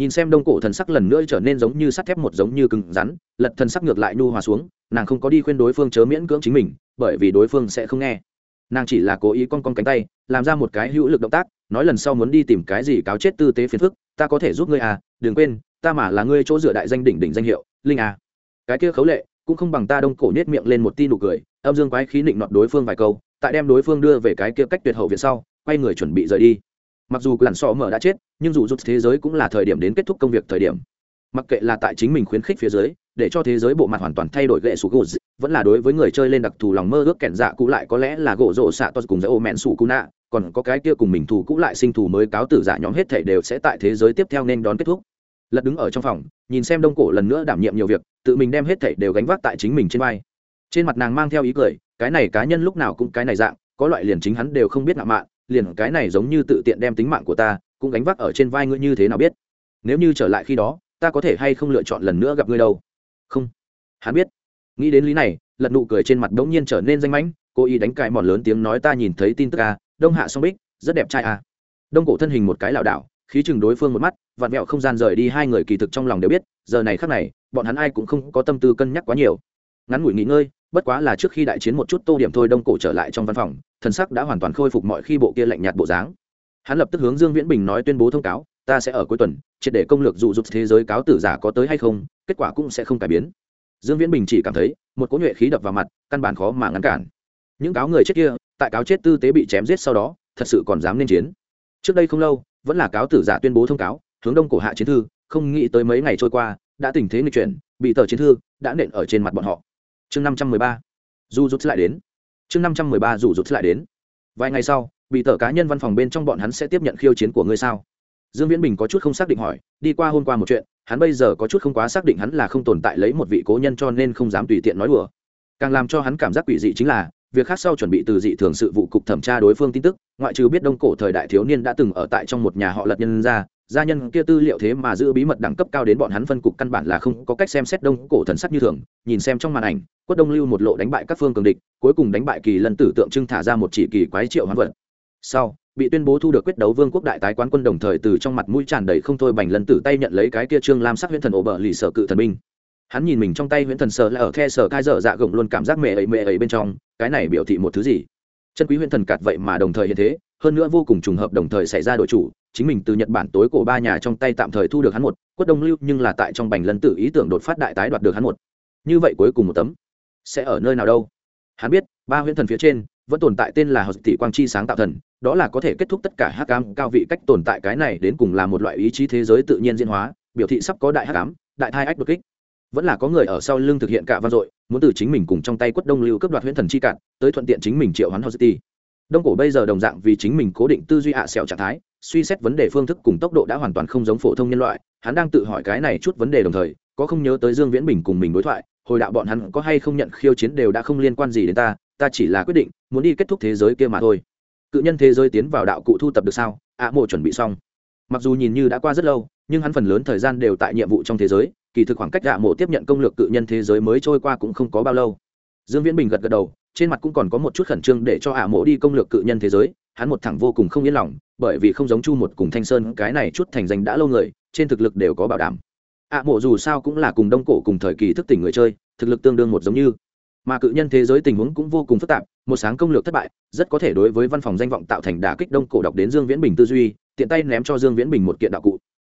Speaker 1: nhìn xem đông cổ thần sắc lần nữa trở nên giống như sắt thép một giống như cứng rắn, lật thần sắc ngược lại nhu hòa xuống, nàng không có đi khuyên đối phương chớ miễn cưỡng chính mình, bởi vì đối phương sẽ không nghe. Nàng chỉ là cố ý con con cánh tay, làm ra một cái hữu lực động tác, nói lần sau muốn đi tìm cái gì cáo chết tư tế phiền phức, ta có thể giúp ngươi à đừng quên, ta mà là ngươi chỗ dựa đại danh đỉnh đỉnh danh hiệu, linh à. Cái kia khấu lệ, cũng không bằng ta đông cổ nết miệng lên một tin nụ cười, âm dương quái khí định nọt đối phương vài câu, tại đem đối phương đưa về cái kia cách tuyệt hậu viện sau, quay người chuẩn bị rời đi mặc dù lặn sọ mở đã chết, nhưng dù rút thế giới cũng là thời điểm đến kết thúc công việc thời điểm. Mặc kệ là tại chính mình khuyến khích phía dưới, để cho thế giới bộ mặt hoàn toàn thay đổi gậy sủ gỗ vẫn là đối với người chơi lên đặc thù lòng mơ ước kẹn dạ cũ lại có lẽ là gỗ rổ xạ to cùng dạy ô mẹn sủ cũ nạ, còn có cái kia cùng mình thù cũ lại sinh thù mới cáo tử giả nhóm hết thể đều sẽ tại thế giới tiếp theo nên đón kết thúc. Lật đứng ở trong phòng, nhìn xem đông cổ lần nữa đảm nhiệm nhiều việc, tự mình đem hết thể đều gánh vác tại chính mình trên vai. Trên mặt nàng mang theo ý cười, cái này cá nhân lúc nào cũng cái này dạng, có loại liền chính hắn đều không biết ngạo mạn liền cái này giống như tự tiện đem tính mạng của ta cũng gánh vác ở trên vai ngươi như thế nào biết? Nếu như trở lại khi đó, ta có thể hay không lựa chọn lần nữa gặp ngươi đâu? Không. Hắn biết. Nghĩ đến lý này, lật nụ cười trên mặt đ ố n g nhiên trở nên danh mãnh cô y đánh cài mòn lớn tiếng nói ta nhìn thấy tin tức à đông hạ song bích, rất đẹp trai à đông cổ thân hình một cái lảo đảo, khí chừng đối phương một mắt, vặn vẹo không gian rời đi hai người kỳ thực trong lòng đều biết, giờ này khác này, bọn hắn ai cũng không có tâm tư cân nhắc quá nhiều. Ngắn ngủi nghỉ ngơi bất quá là trước khi đại chiến một chút tô điểm thôi đông cổ trở lại trong văn phòng, thần sắc đã hoàn toàn khôi phục mọi khi bộ kia lạnh nhạt bộ dáng. Hắn lập tức hướng dương viễn bình nói tuyên bố thông cáo, ta sẽ ở cuối tuần, triệt để công lược dụ dục thế giới cáo tử giả có tới hay không, kết quả cũng sẽ không cải biến. Dương viễn bình chỉ cảm thấy, một cỗ nhuệ khí đập vào mặt, căn bản khó mà ngăn cản. Những cáo người chết kia, tại cáo chết tư tế bị chém giết sau đó, thật sự còn dám nên chiến. Trước đây không lâu, vẫn là cáo tử giả tuyên bố thông cáo, hướng đông cổ hạ chiến thư, không nghĩ tới mấy ngày trôi qua, đã tình thế nghịch chuyển, bị tờ chiến thư đã nện ở trên mặt bọn họ chương năm trăm mười ba. Dù rút lại đến. Chương năm trăm mười ba rủ rút lại đến. Vài ngày sau, bị tờ cá nhân văn phòng bên trong bọn hắn sẽ tiếp nhận khiêu chiến của ngươi sao? Dương viễn bình có chút không xác định hỏi, đi qua hôm qua một chuyện, hắn bây giờ có chút không quá xác định hắn là không tồn tại lấy một vị cố nhân cho nên không dám tùy tiện nói đùa. Càng làm cho hắn cảm giác quỷ dị chính là, việc khác sau chuẩn bị từ dị thường sự vụ cục thẩm tra đối phương tin tức, ngoại trừ biết đông cổ thời đại thiếu niên đã từng ở tại trong một nhà họ lật nhân ra, gia nhân kia tư liệu thế mà giữ bí mật đẳng cấp cao đến bọn hắn phân cục căn bản là không có cách xem xét đông cổ thần sắc như thường, nhìn xem trong màn ảnh quất đông lưu một lộ đánh bại các phương cường địch, cuối cùng đánh bại kỳ lân tử tượng trưng thả ra một chỉ kỳ quái triệu hoán vật. Sau, bị tuyên bố thu được quyết đấu vương quốc đại tái quán quân đồng thời từ trong mặt mũi tràn đầy không thôi bành lân tử tay nhận lấy cái kia trương lam sắc huyễn thần ổ bờ lì sở cự thần binh. Hắn nhìn mình trong tay huyễn thần sở là ở khe sở cai dở dạ gồng luôn cảm giác mẹ ấy mẹ ấy bên trong, cái này biểu thị một thứ gì? Chân quý huyễn thần cạt vậy mà đồng thời hiện thế, hơn nữa vô cùng trùng hợp đồng thời xảy ra đội chủ, chính mình từ nhật bản tối cổ ba nhà trong tay tạm thời thu được hắn một, quất đông lưu nhưng là tại trong bành lân tử ý tưởng đột phát đại tái đoạt được hắn một. Như vậy cuối cùng một tấm sẽ ở nơi nào đâu hắn biết ba huyễn thần phía trên vẫn tồn tại tên là hợp tỷ quang chi sáng tạo thần đó là có thể kết thúc tất cả hắc ám cao vị cách tồn tại cái này đến cùng là một loại ý chí thế giới tự nhiên diễn hóa biểu thị sắp có đại hắc ám đại thai ách đột kích vẫn là có người ở sau lưng thực hiện cả văn dội muốn từ chính mình cùng trong tay quất đông lưu cấp đoạt huyễn thần chi cạn tới thuận tiện chính mình triệu hoán Tỷ. Đông cổ bây giờ đồng dạng vì chính mình cố định tư duy ạ à trạng thái, suy xét vấn đề phương thức cùng tốc độ đã hoàn toàn không giống phổ thông nhân loại, hắn đang tự hỏi cái này chút vấn đề đồng thời, có không nhớ tới Dương Viễn Bình cùng mình đối thoại, hồi đạo bọn hắn có hay không nhận khiêu chiến đều đã không liên quan gì đến ta, ta chỉ là quyết định muốn đi kết thúc thế giới kia mà thôi. Cự nhân thế giới tiến vào đạo cụ thu tập được sao? ạ à, mộ chuẩn bị xong. Mặc dù nhìn như đã qua rất lâu, nhưng hắn phần lớn thời gian đều tại nhiệm vụ trong thế giới, kỳ thực khoảng cách ạ à mộ tiếp nhận công lược cự nhân thế giới mới trôi qua cũng không có bao lâu. Dương Viễn Bình gật gật đầu, trên mặt cũng còn có một chút khẩn trương để cho ạ à mộ đi công lược cự nhân thế giới hắn một thẳng vô cùng không yên lòng bởi vì không giống chu một cùng thanh sơn cái này chút thành danh đã lâu người trên thực lực đều có bảo đảm ạ à mộ dù sao cũng là cùng đông cổ cùng thời kỳ thức tỉnh người chơi, thực lực tương đương một giống như. Mà cự nhân thế giới tình huống cũng vô cùng phức tạp, một sáng công lược thất bại, rất có thể đối với văn phòng danh vọng tạo thành đả kích đông cổ đọc đến dương viễn bình tư duy, tiện tay ném cho dương viễn bình một kiện đạo cụ.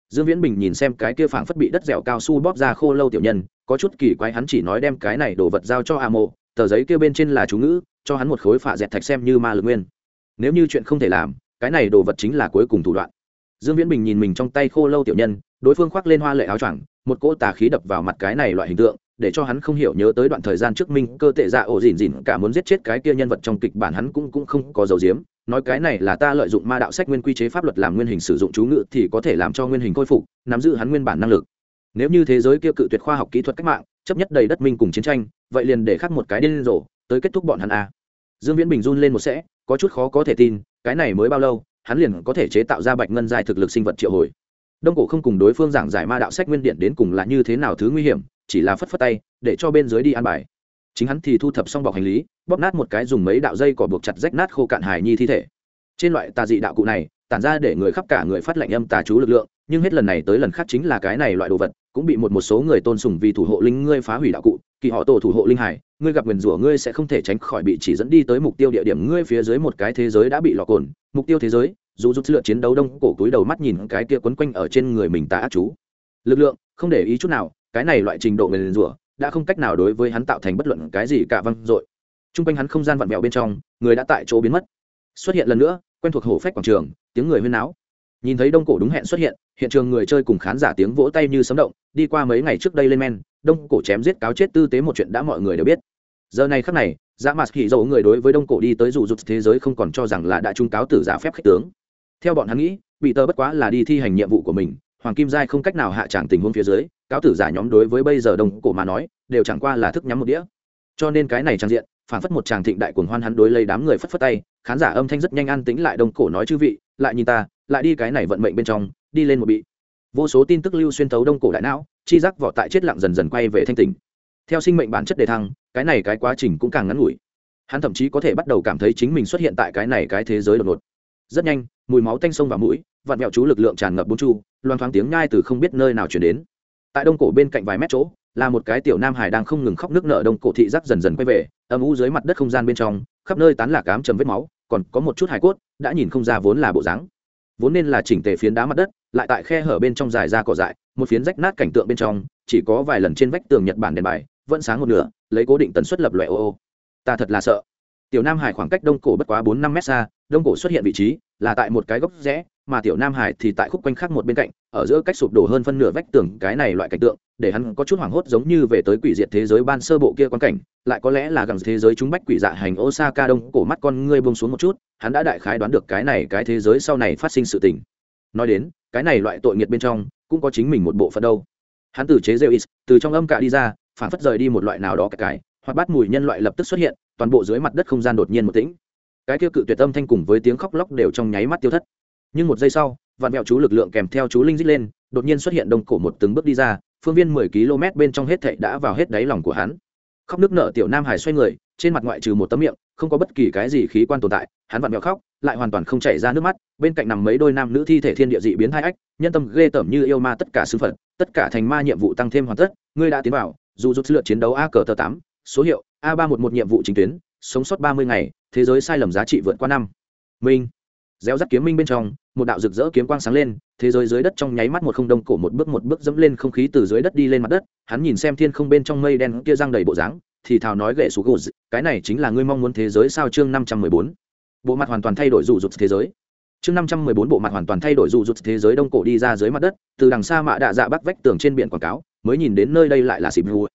Speaker 1: Dương viễn bình nhìn xem cái kia phảng phất bị đất dẻo cao su bóp ra khô lâu tiểu nhân, có chút kỳ quái hắn chỉ nói đem cái này đồ vật giao cho a mộ, tờ giấy kia bên trên là chú ngữ, cho hắn một khối phạ dẹt thạch xem như ma lực nguyên. Nếu như chuyện không thể làm, cái này đồ vật chính là cuối cùng thủ đoạn dương viễn bình nhìn mình trong tay khô lâu tiểu nhân, đối phương khoác lên hoa lệ áo choàng, một cỗ tà khí đập vào mặt cái này loại hình tượng, để cho hắn không hiểu nhớ tới đoạn thời gian trước minh cơ tệ dạ ổ dìn dìn cả muốn giết chết cái kia nhân vật trong kịch bản hắn cũng cũng không có dấu diếm nói cái này là ta lợi dụng ma đạo sách nguyên quy chế pháp luật làm nguyên hình sử dụng chú ngữ thì có thể làm cho nguyên hình khôi phục, nắm giữ hắn nguyên bản năng lực. Nếu như thế giới kia cự tuyệt khoa học kỹ thuật cách mạng, chấp nhất đầy đất minh cùng chiến tranh, vậy liền để khắc một cái điên rồ, tới kết thúc bọn hắn a. Dương viễn bình run lên một sẽ, có chút khó có thể tin, cái này mới bao lâu hắn liền có thể chế tạo ra bạch ngân dài thực lực sinh vật triệu hồi. Đông cổ không cùng đối phương giảng giải ma đạo sách nguyên điện đến cùng là như thế nào thứ nguy hiểm, chỉ là phất phất tay, để cho bên dưới đi ăn bài. Chính hắn thì thu thập xong bọc hành lý, bóp nát một cái dùng mấy đạo dây cỏ buộc chặt rách nát khô cạn hài nhi thi thể. Trên loại tà dị đạo cụ này, tản ra để người khắp cả người phát lệnh âm tà chú lực lượng, nhưng hết lần này tới lần khác chính là cái này loại đồ vật, cũng bị một một số người tôn sùng vì thủ hộ linh ngươi phá hủy đạo cụ, kỳ họ tổ thủ hộ linh hải ngươi gặp nguyền rủa ngươi sẽ không thể tránh khỏi bị chỉ dẫn đi tới mục tiêu địa điểm. Ngươi phía dưới một cái thế giới đã bị lọ cồn, mục tiêu thế giới, dù giúp lựa chiến đấu đông cổ túi đầu mắt nhìn cái kia quấn quanh ở trên người mình tà ác chú. Lực lượng, không để ý chút nào, cái này loại trình độ nguyền rủa đã không cách nào đối với hắn tạo thành bất luận cái gì cả văng dội. Chung quanh hắn không gian vặn vẹo bên trong, người đã tại chỗ biến mất. Xuất hiện lần nữa, quen thuộc hổ phách quảng trường, tiếng người huyên náo. Nhìn thấy đông cổ đúng hẹn xuất hiện hiện trường người chơi cùng khán giả tiếng vỗ tay như sấm động, đi qua mấy ngày trước đây lên men, đông cổ chém giết cáo chết tư tế một chuyện đã mọi người đều biết giờ này khắc này dạ dã mặt hỉ dầu người đối với đông cổ đi tới dù rụt thế giới không còn cho rằng là đã trung cáo tử giả phép khách tướng. Theo bọn hắn nghĩ, bị tơ bất quá là đi thi hành nhiệm vụ của mình, hoàng kim giai không cách nào hạ tràng tình huống phía dưới, cáo tử giả nhóm đối với bây giờ đông cổ mà nói, đều chẳng qua là thức nhắm một đĩa. Cho nên cái này trang diện phản phất một tràng thịnh đại cuồng hoan hắn đối lấy đám người phất phất tay, khán giả âm thanh rất nhanh an tĩnh lại đông cổ nói chư vị, lại nhìn ta, lại đi cái này vận mệnh bên trong, đi lên một bị. Vô số tin tức lưu xuyên thấu đông cổ đại não, chi giác vỏ tại chết lặng dần dần quay về thanh tỉnh. Theo sinh mệnh bản chất đề thăng cái này cái quá trình cũng càng ngắn ngủi. Hắn thậm chí có thể bắt đầu cảm thấy chính mình xuất hiện tại cái này cái thế giới đột ngột. Rất nhanh, mùi máu tanh sông vào mũi vặn vẹo chú lực lượng tràn ngập bốn chu, loang thoáng tiếng ngai từ không biết nơi nào chuyển đến. Tại đông cổ bên cạnh vài mét chỗ, là một cái tiểu nam hải đang không ngừng khóc nước nợ đông cổ thị giác dần dần quay về, âm u dưới mặt đất không gian bên trong, khắp nơi tán lạc cám chầm vết máu, còn có một chút hải cốt, đã nhìn không ra vốn là bộ dáng. Vốn nên là chỉnh tề phiến đá mặt đất, lại tại khe hở bên trong dài ra cỏ dại, một phiến rách nát cảnh tượng bên trong, chỉ có vài lần trên vách tường nhật bản đèn bài vẫn sáng một nửa, lấy cố định tần suất lập loại ô ô. Ta thật là sợ. Tiểu nam hải khoảng cách đông cổ bất quá bốn năm mét xa, đông cổ xuất hiện vị trí là tại một cái góc rẽ, mà tiểu nam hải thì tại khúc quanh khác một bên cạnh, ở giữa cách sụp đổ hơn phân nửa vách tường cái này loại cảnh tượng, để hắn có chút hoảng hốt giống như về tới quỷ diệt thế giới ban sơ bộ kia quan cảnh, lại có lẽ là gần thế giới chúng bách quỷ dạ hành osaka đông cổ mắt con ngươi bông xuống một chút, hắn đã đại khái đoán được cái này cái thế giới sau này phát sinh sự tình. Nói đến, cái này loại tội nghiệt bên trong cũng có chính mình một bộ phận đâu. Hắn từ chế rêu từ trong âm cạ đi ra phản phất rời đi một loại nào đó cái, cái hoặc bát mùi nhân loại lập tức xuất hiện toàn bộ dưới mặt đất không gian đột nhiên một tĩnh. Cái tiêu cự tuyệt âm thanh cùng với tiếng khóc lóc đều trong nháy mắt tiêu thất. Nhưng một giây sau vạn mẹo chú lực lượng kèm theo chú linh dít lên đột nhiên xuất hiện đông cổ một từng bước đi ra phương viên mười km bên trong hết thệ đã vào hết đáy lòng của hắn. Khóc nước nợ tiểu nam hải xoay người trên mặt ngoại trừ một tấm miệng không có bất kỳ cái gì khí quan tồn tại hắn vặn mẹo khóc lại hoàn toàn không chảy ra nước mắt bên cạnh nằm mấy đôi nam nữ thi thể thiên địa dị biến hai ách nhân tâm ghê tởm như yêu ma tất cả sư phận tất cả thành ma nhiệm vụ tăng thêm hoàn tất ngươi đã tiến vào dù rút lượt chiến đấu a cờ tờ tám, số hiệu a ba một một nhiệm vụ chính tuyến, sống sót ba mươi ngày, thế giới sai lầm giá trị vượt qua năm. Minh. Gieo rắc kiếm minh bên trong, một đạo rực rỡ kiếm quang sáng lên, thế giới dưới đất trong nháy mắt một không đông cổ một bước một bước dẫm lên không khí từ dưới đất đi lên mặt đất, hắn nhìn xem thiên không bên trong mây đen kia răng đầy bộ dáng, thì thào nói gậy xuống gột, cái này chính là ngươi mong muốn thế giới sao? Chương năm trăm mười bốn. Bộ mặt hoàn toàn thay đổi rụ rụt thế giới chương năm trăm mười bốn bộ mặt hoàn toàn thay đổi dù rụt thế giới đông cổ đi ra dưới mặt đất, từ đằng xa mạ đạ dạ bắc vách tường trên biển quảng cáo, mới nhìn đến nơi đây lại là xịp vua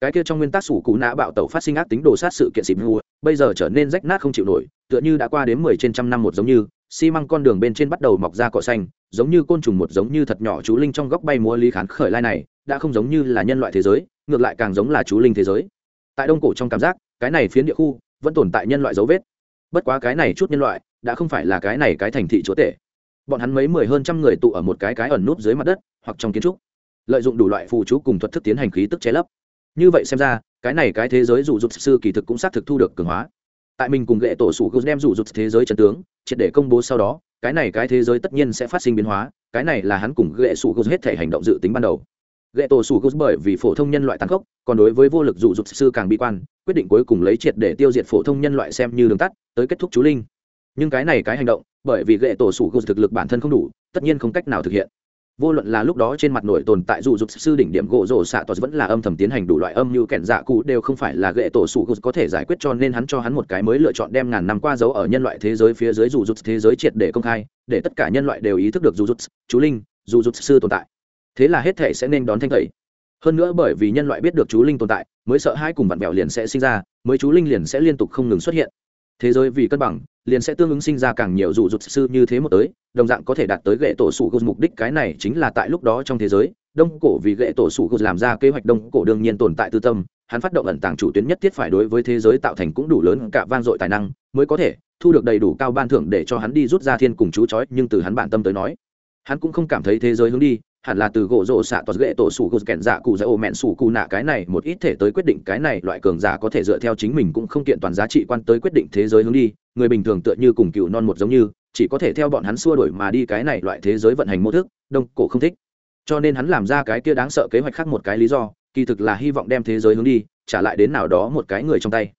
Speaker 1: cái kia trong nguyên tắc sủ cú nã bạo tẩu phát sinh ác tính đồ sát sự kiện xịp vua bây giờ trở nên rách nát không chịu nổi, tựa như đã qua đến mười trên trăm năm một giống như, xi măng con đường bên trên bắt đầu mọc ra cỏ xanh, giống như côn trùng một giống như thật nhỏ chú linh trong góc bay múa lý khán khởi lai này, đã không giống như là nhân loại thế giới, ngược lại càng giống là chú linh thế giới. Tại đông cổ trong cảm giác, cái này phiến địa khu vẫn tồn tại nhân loại dấu vết. Bất quá cái này chút nhân loại đã không phải là cái này cái thành thị chúa tể. Bọn hắn mấy mười hơn trăm người tụ ở một cái cái ẩn núp dưới mặt đất hoặc trong kiến trúc, lợi dụng đủ loại phù chú cùng thuật thức tiến hành khí tức che lấp. Như vậy xem ra, cái này cái thế giới dù dục sư kỳ thực cũng xác thực thu được cường hóa. Tại mình cùng ghệ tổ sủ gus đem dù rụt thế giới chân tướng, triệt để công bố sau đó, cái này cái thế giới tất nhiên sẽ phát sinh biến hóa, cái này là hắn cùng ghệ sủ gus hết thể hành động dự tính ban đầu. Ghệ tổ sủ gus bởi vì phổ thông nhân loại tăng khốc, còn đối với vô lực dù rụt sư càng bi quan, quyết định cuối cùng lấy triệt để tiêu diệt phổ thông nhân loại xem như đường tắt, tới kết thúc chú linh nhưng cái này cái hành động, bởi vì ghệ tổ sủ gus thực lực bản thân không đủ, tất nhiên không cách nào thực hiện. Vô luận là lúc đó trên mặt nổi tồn tại dù dục sư đỉnh điểm gỗ rổ xạ tos vẫn là âm thầm tiến hành đủ loại âm như kẹn dạ cụ đều không phải là gệ tổ sủ có thể giải quyết cho nên hắn cho hắn một cái mới lựa chọn đem ngàn năm qua dấu ở nhân loại thế giới phía dưới dù dục thế giới triệt để công khai, để tất cả nhân loại đều ý thức được dù dục, chú linh, dù dục sư tồn tại. Thế là hết thể sẽ nên đón thanh tẩy. Hơn nữa bởi vì nhân loại biết được chú linh tồn tại, mới sợ hai cùng vặn vẹo liền sẽ sinh ra, mới chú linh liền sẽ liên tục không ngừng xuất hiện. Thế giới vì cân bằng liền sẽ tương ứng sinh ra càng nhiều dụ dục sư như thế một tới, đồng dạng có thể đạt tới gậy tổ sủ gột mục đích cái này chính là tại lúc đó trong thế giới, đông cổ vì gậy tổ sủ gột làm ra kế hoạch đông cổ đương nhiên tồn tại tư tâm, hắn phát động ẩn tàng chủ tuyến nhất thiết phải đối với thế giới tạo thành cũng đủ lớn cả vang dội tài năng, mới có thể thu được đầy đủ cao ban thưởng để cho hắn đi rút ra thiên cùng chú chói, nhưng từ hắn bản tâm tới nói, hắn cũng không cảm thấy thế giới hướng đi hẳn là từ gỗ rổ xạ toát ghệ tổ sủ gột kẹn dạ cụ dạ ô mẹn sủ cụ nạ cái này, một ít thể tới quyết định cái này loại cường giả có thể dựa theo chính mình cũng không kiện toàn giá trị quan tới quyết định thế giới hướng đi, người bình thường tựa như cùng cựu non một giống như, chỉ có thể theo bọn hắn xua đổi mà đi cái này loại thế giới vận hành mô thức, đông cổ không thích. Cho nên hắn làm ra cái kia đáng sợ kế hoạch khác một cái lý do, kỳ thực là hy vọng đem thế giới hướng đi, trả lại đến nào đó một cái người trong tay.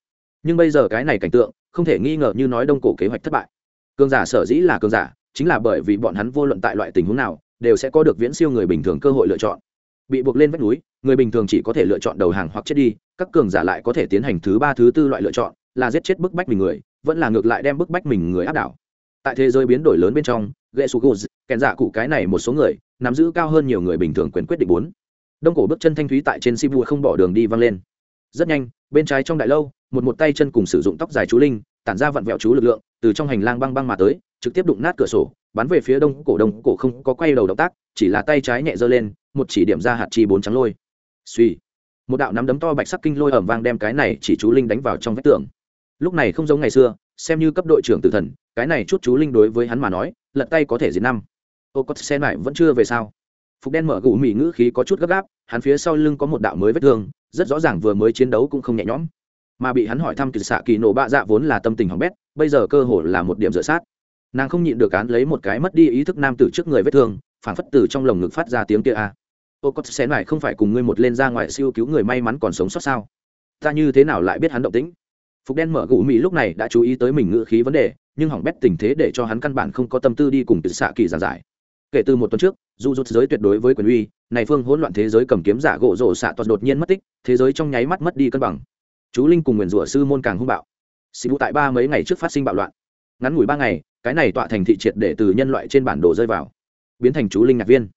Speaker 1: Nhưng bây giờ cái này cảnh tượng, không thể nghi ngờ như nói đông cổ kế hoạch thất bại. Cường giả sở dĩ là cường giả, chính là bởi vì bọn hắn vô luận tại loại tình huống nào đều sẽ có được viễn siêu người bình thường cơ hội lựa chọn. Bị buộc lên vách núi, người bình thường chỉ có thể lựa chọn đầu hàng hoặc chết đi, các cường giả lại có thể tiến hành thứ ba, thứ tư loại lựa chọn, là giết chết bức bách mình người, vẫn là ngược lại đem bức bách mình người áp đảo. Tại thế giới biến đổi lớn bên trong ghệ su guz kèn dạ cụ cái này một số người, nắm giữ cao hơn nhiều người bình thường quyền quyết định bốn. Đông cổ bước chân thanh thúy tại trên sibu không bỏ đường đi văng lên. Rất nhanh, bên trái trong đại lâu, một một tay chân cùng sử dụng tóc dài chú linh, tản ra vặn vẹo chú lực lượng, từ trong hành lang băng băng mà tới, trực tiếp đụng nát cửa sổ bắn về phía đông cổ đông cổ không có quay đầu động tác, chỉ là tay trái nhẹ giơ lên, một chỉ điểm ra hạt chi bốn trắng lôi. Suy một đạo nắm đấm to bạch sắc kinh lôi ẩm vang đem cái này chỉ chú linh đánh vào trong vách tường. Lúc này không giống ngày xưa, xem như cấp đội trưởng tử thần, cái này chút chú linh đối với hắn mà nói, lật tay có thể diệt năm. Ô, có xe lại, vẫn chưa về sao? Phục đen mở gù mỹ ngữ khí có chút gấp gáp, hắn phía sau lưng có một đạo mới vết thương, rất rõ ràng vừa mới chiến đấu cũng không nhẹ nhõm. Mà bị hắn hỏi thăm kỳ xạ kỳ nổ bạ dạ vốn là tâm tình hỏng bét, bây giờ cơ hội là một điểm dựa sát nàng không nhịn được án lấy một cái mất đi ý thức nam tử trước người vết thương phản phất từ trong lồng ngực phát ra tiếng kia a. Ô, có xén lại không phải cùng ngươi một lên ra ngoài siêu cứu người may mắn còn sống sót sao? Ta như thế nào lại biết hắn động tĩnh? Phục đen mở gù mỹ lúc này đã chú ý tới mình ngữ khí vấn đề, nhưng hỏng bét tình thế để cho hắn căn bản không có tâm tư đi cùng từ xạ kỳ giàn giải. Kể từ một tuần trước, dù rút giới tuyệt đối với quyền uy, này phương hỗn loạn thế giới cầm kiếm giả gỗ rổ xạ toàn đột nhiên mất tích, thế giới trong nháy mắt mất đi cân bằng. Chú linh cùng nguyền rủa sư môn càng hung bạo. Xị vụ tại ba mấy ngày trước phát sinh bạo loạn. Ngắn ngủi ba ngày cái này tọa thành thị triệt để từ nhân loại trên bản đồ rơi vào, biến thành chú linh nhạc viên.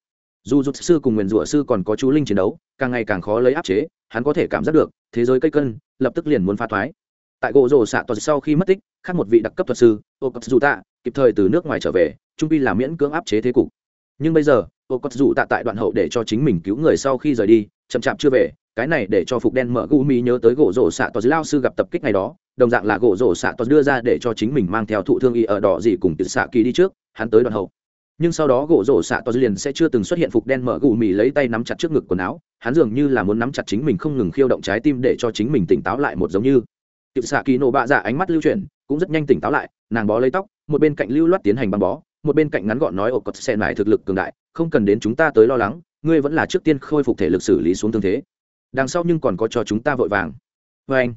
Speaker 1: Dù rút sư cùng nguyền rủa sư còn có chú linh chiến đấu, càng ngày càng khó lấy áp chế, hắn có thể cảm giác được, thế giới cây cân, lập tức liền muốn phá thoái. Tại gỗ rổ xạ toàn sau khi mất tích, khác một vị đặc cấp thuật sư ô cấp dù tạ kịp thời từ nước ngoài trở về, trung pi là miễn cưỡng áp chế thế cục. Nhưng bây giờ ô cấp dù tạ tại đoạn hậu để cho chính mình cứu người sau khi rời đi, chậm chạp chưa về cái này để cho phục đen mở gu mi nhớ tới gỗ rổ xạ toàn lao sư gặp tập kích ngày đó, đồng dạng là gỗ rổ xạ to đưa ra để cho chính mình mang theo thụ thương y ở đỏ gì cùng từ xạ kỳ đi trước, hắn tới đoạn hậu. Nhưng sau đó gỗ rổ xạ to liền sẽ chưa từng xuất hiện phục đen mở gu mi lấy tay nắm chặt trước ngực quần áo, hắn dường như là muốn nắm chặt chính mình không ngừng khiêu động trái tim để cho chính mình tỉnh táo lại một giống như. Tiểu xạ kỳ nổ bạ dạ ánh mắt lưu chuyển, cũng rất nhanh tỉnh táo lại, nàng bó lấy tóc, một bên cạnh lưu loát tiến hành băng bó, một bên cạnh ngắn gọn nói ổ cọt xe mải thực lực cường đại, không cần đến chúng ta tới lo lắng, ngươi vẫn là trước tiên khôi phục thể lực xử lý xuống thương thế đằng sau nhưng còn có cho chúng ta vội vàng. Vê anh,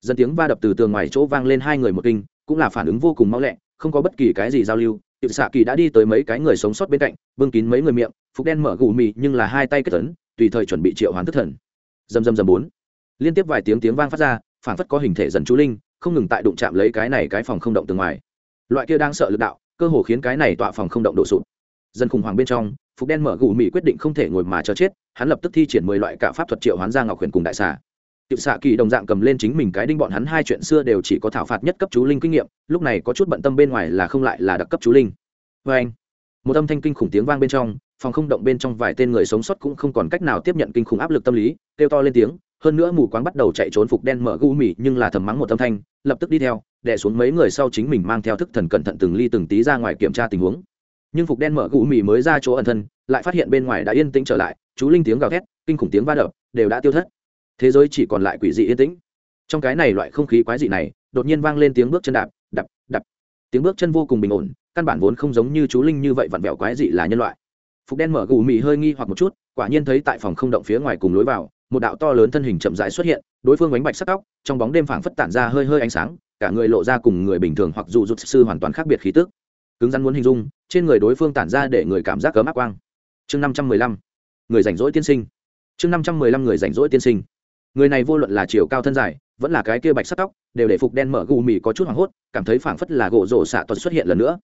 Speaker 1: dân tiếng va đập từ tường ngoài chỗ vang lên hai người một kinh, cũng là phản ứng vô cùng mau lẹ, không có bất kỳ cái gì giao lưu. Tiểu xạ kỳ đã đi tới mấy cái người sống sót bên cạnh, bưng kín mấy người miệng, phục đen mở gù mì nhưng là hai tay kết tấn tùy thời chuẩn bị triệu hoán thất thần. Dầm dầm dầm bốn. Liên tiếp vài tiếng tiếng vang phát ra, phản phất có hình thể dần chú linh, không ngừng tại đụng chạm lấy cái này cái phòng không động từ ngoài. Loại kia đang sợ lực đạo, cơ hồ khiến cái này tọa phòng không động đổ sụp. Dần khủng hoảng bên trong phục đen mở gù mì quyết định không thể ngồi mà chờ chết hắn lập tức thi triển mười loại cả pháp thuật triệu hoán ra ngọc huyền cùng đại xà Tiểu xạ kỳ đồng dạng cầm lên chính mình cái đinh bọn hắn hai chuyện xưa đều chỉ có thảo phạt nhất cấp chú linh kinh nghiệm, lúc này có chút bận tâm bên ngoài là không lại là đặc cấp chú linh. vê anh, một âm thanh kinh khủng tiếng vang bên trong, phòng không động bên trong vài tên người sống sót cũng không còn cách nào tiếp nhận kinh khủng áp lực tâm lý, kêu to lên tiếng, hơn nữa mù quáng bắt đầu chạy trốn phục đen mở gu mì nhưng là thầm mắng một âm thanh, lập tức đi theo, đè xuống mấy người sau chính mình mang theo thức thần cẩn thận từng ly từng tí ra ngoài kiểm tra tình huống. Nhưng phục đen mở gu mì mới ra chỗ ẩn thân, lại phát hiện bên ngoài đã yên tĩnh trở lại, chú linh tiếng gào thét, kinh khủng tiếng va đập đều đã tiêu thất. Thế giới chỉ còn lại quỷ dị yên tĩnh. Trong cái này loại không khí quái dị này đột nhiên vang lên tiếng bước chân đạp đập đập. Tiếng bước chân vô cùng bình ổn căn bản vốn không giống như chú linh như vậy vặn vẹo quái dị là nhân loại. Phục đen mở gù mì hơi nghi hoặc một chút quả nhiên thấy tại phòng không động phía ngoài cùng lối vào một đạo to lớn thân hình chậm rãi xuất hiện đối phương bánh bạch sắc tóc trong bóng đêm phảng phất tản ra hơi hơi ánh sáng cả người lộ ra cùng người bình thường hoặc dù rụt sư hoàn toàn khác biệt khí tức cứng rắn muốn hình dung, trên người đối phương tản ra để người cảm giác cấm áp quang. Chương năm trăm mười lăm, người rảnh rỗi tiên sinh. Chương năm trăm mười lăm, người rảnh rỗi tiên sinh. Người này vô luận là chiều cao thân dài, vẫn là cái kia bạch sắt tóc, đều để phục đen mở gù mì có chút hoảng hốt, cảm thấy phảng phất là gỗ rổ xạ tuần xuất hiện lần nữa.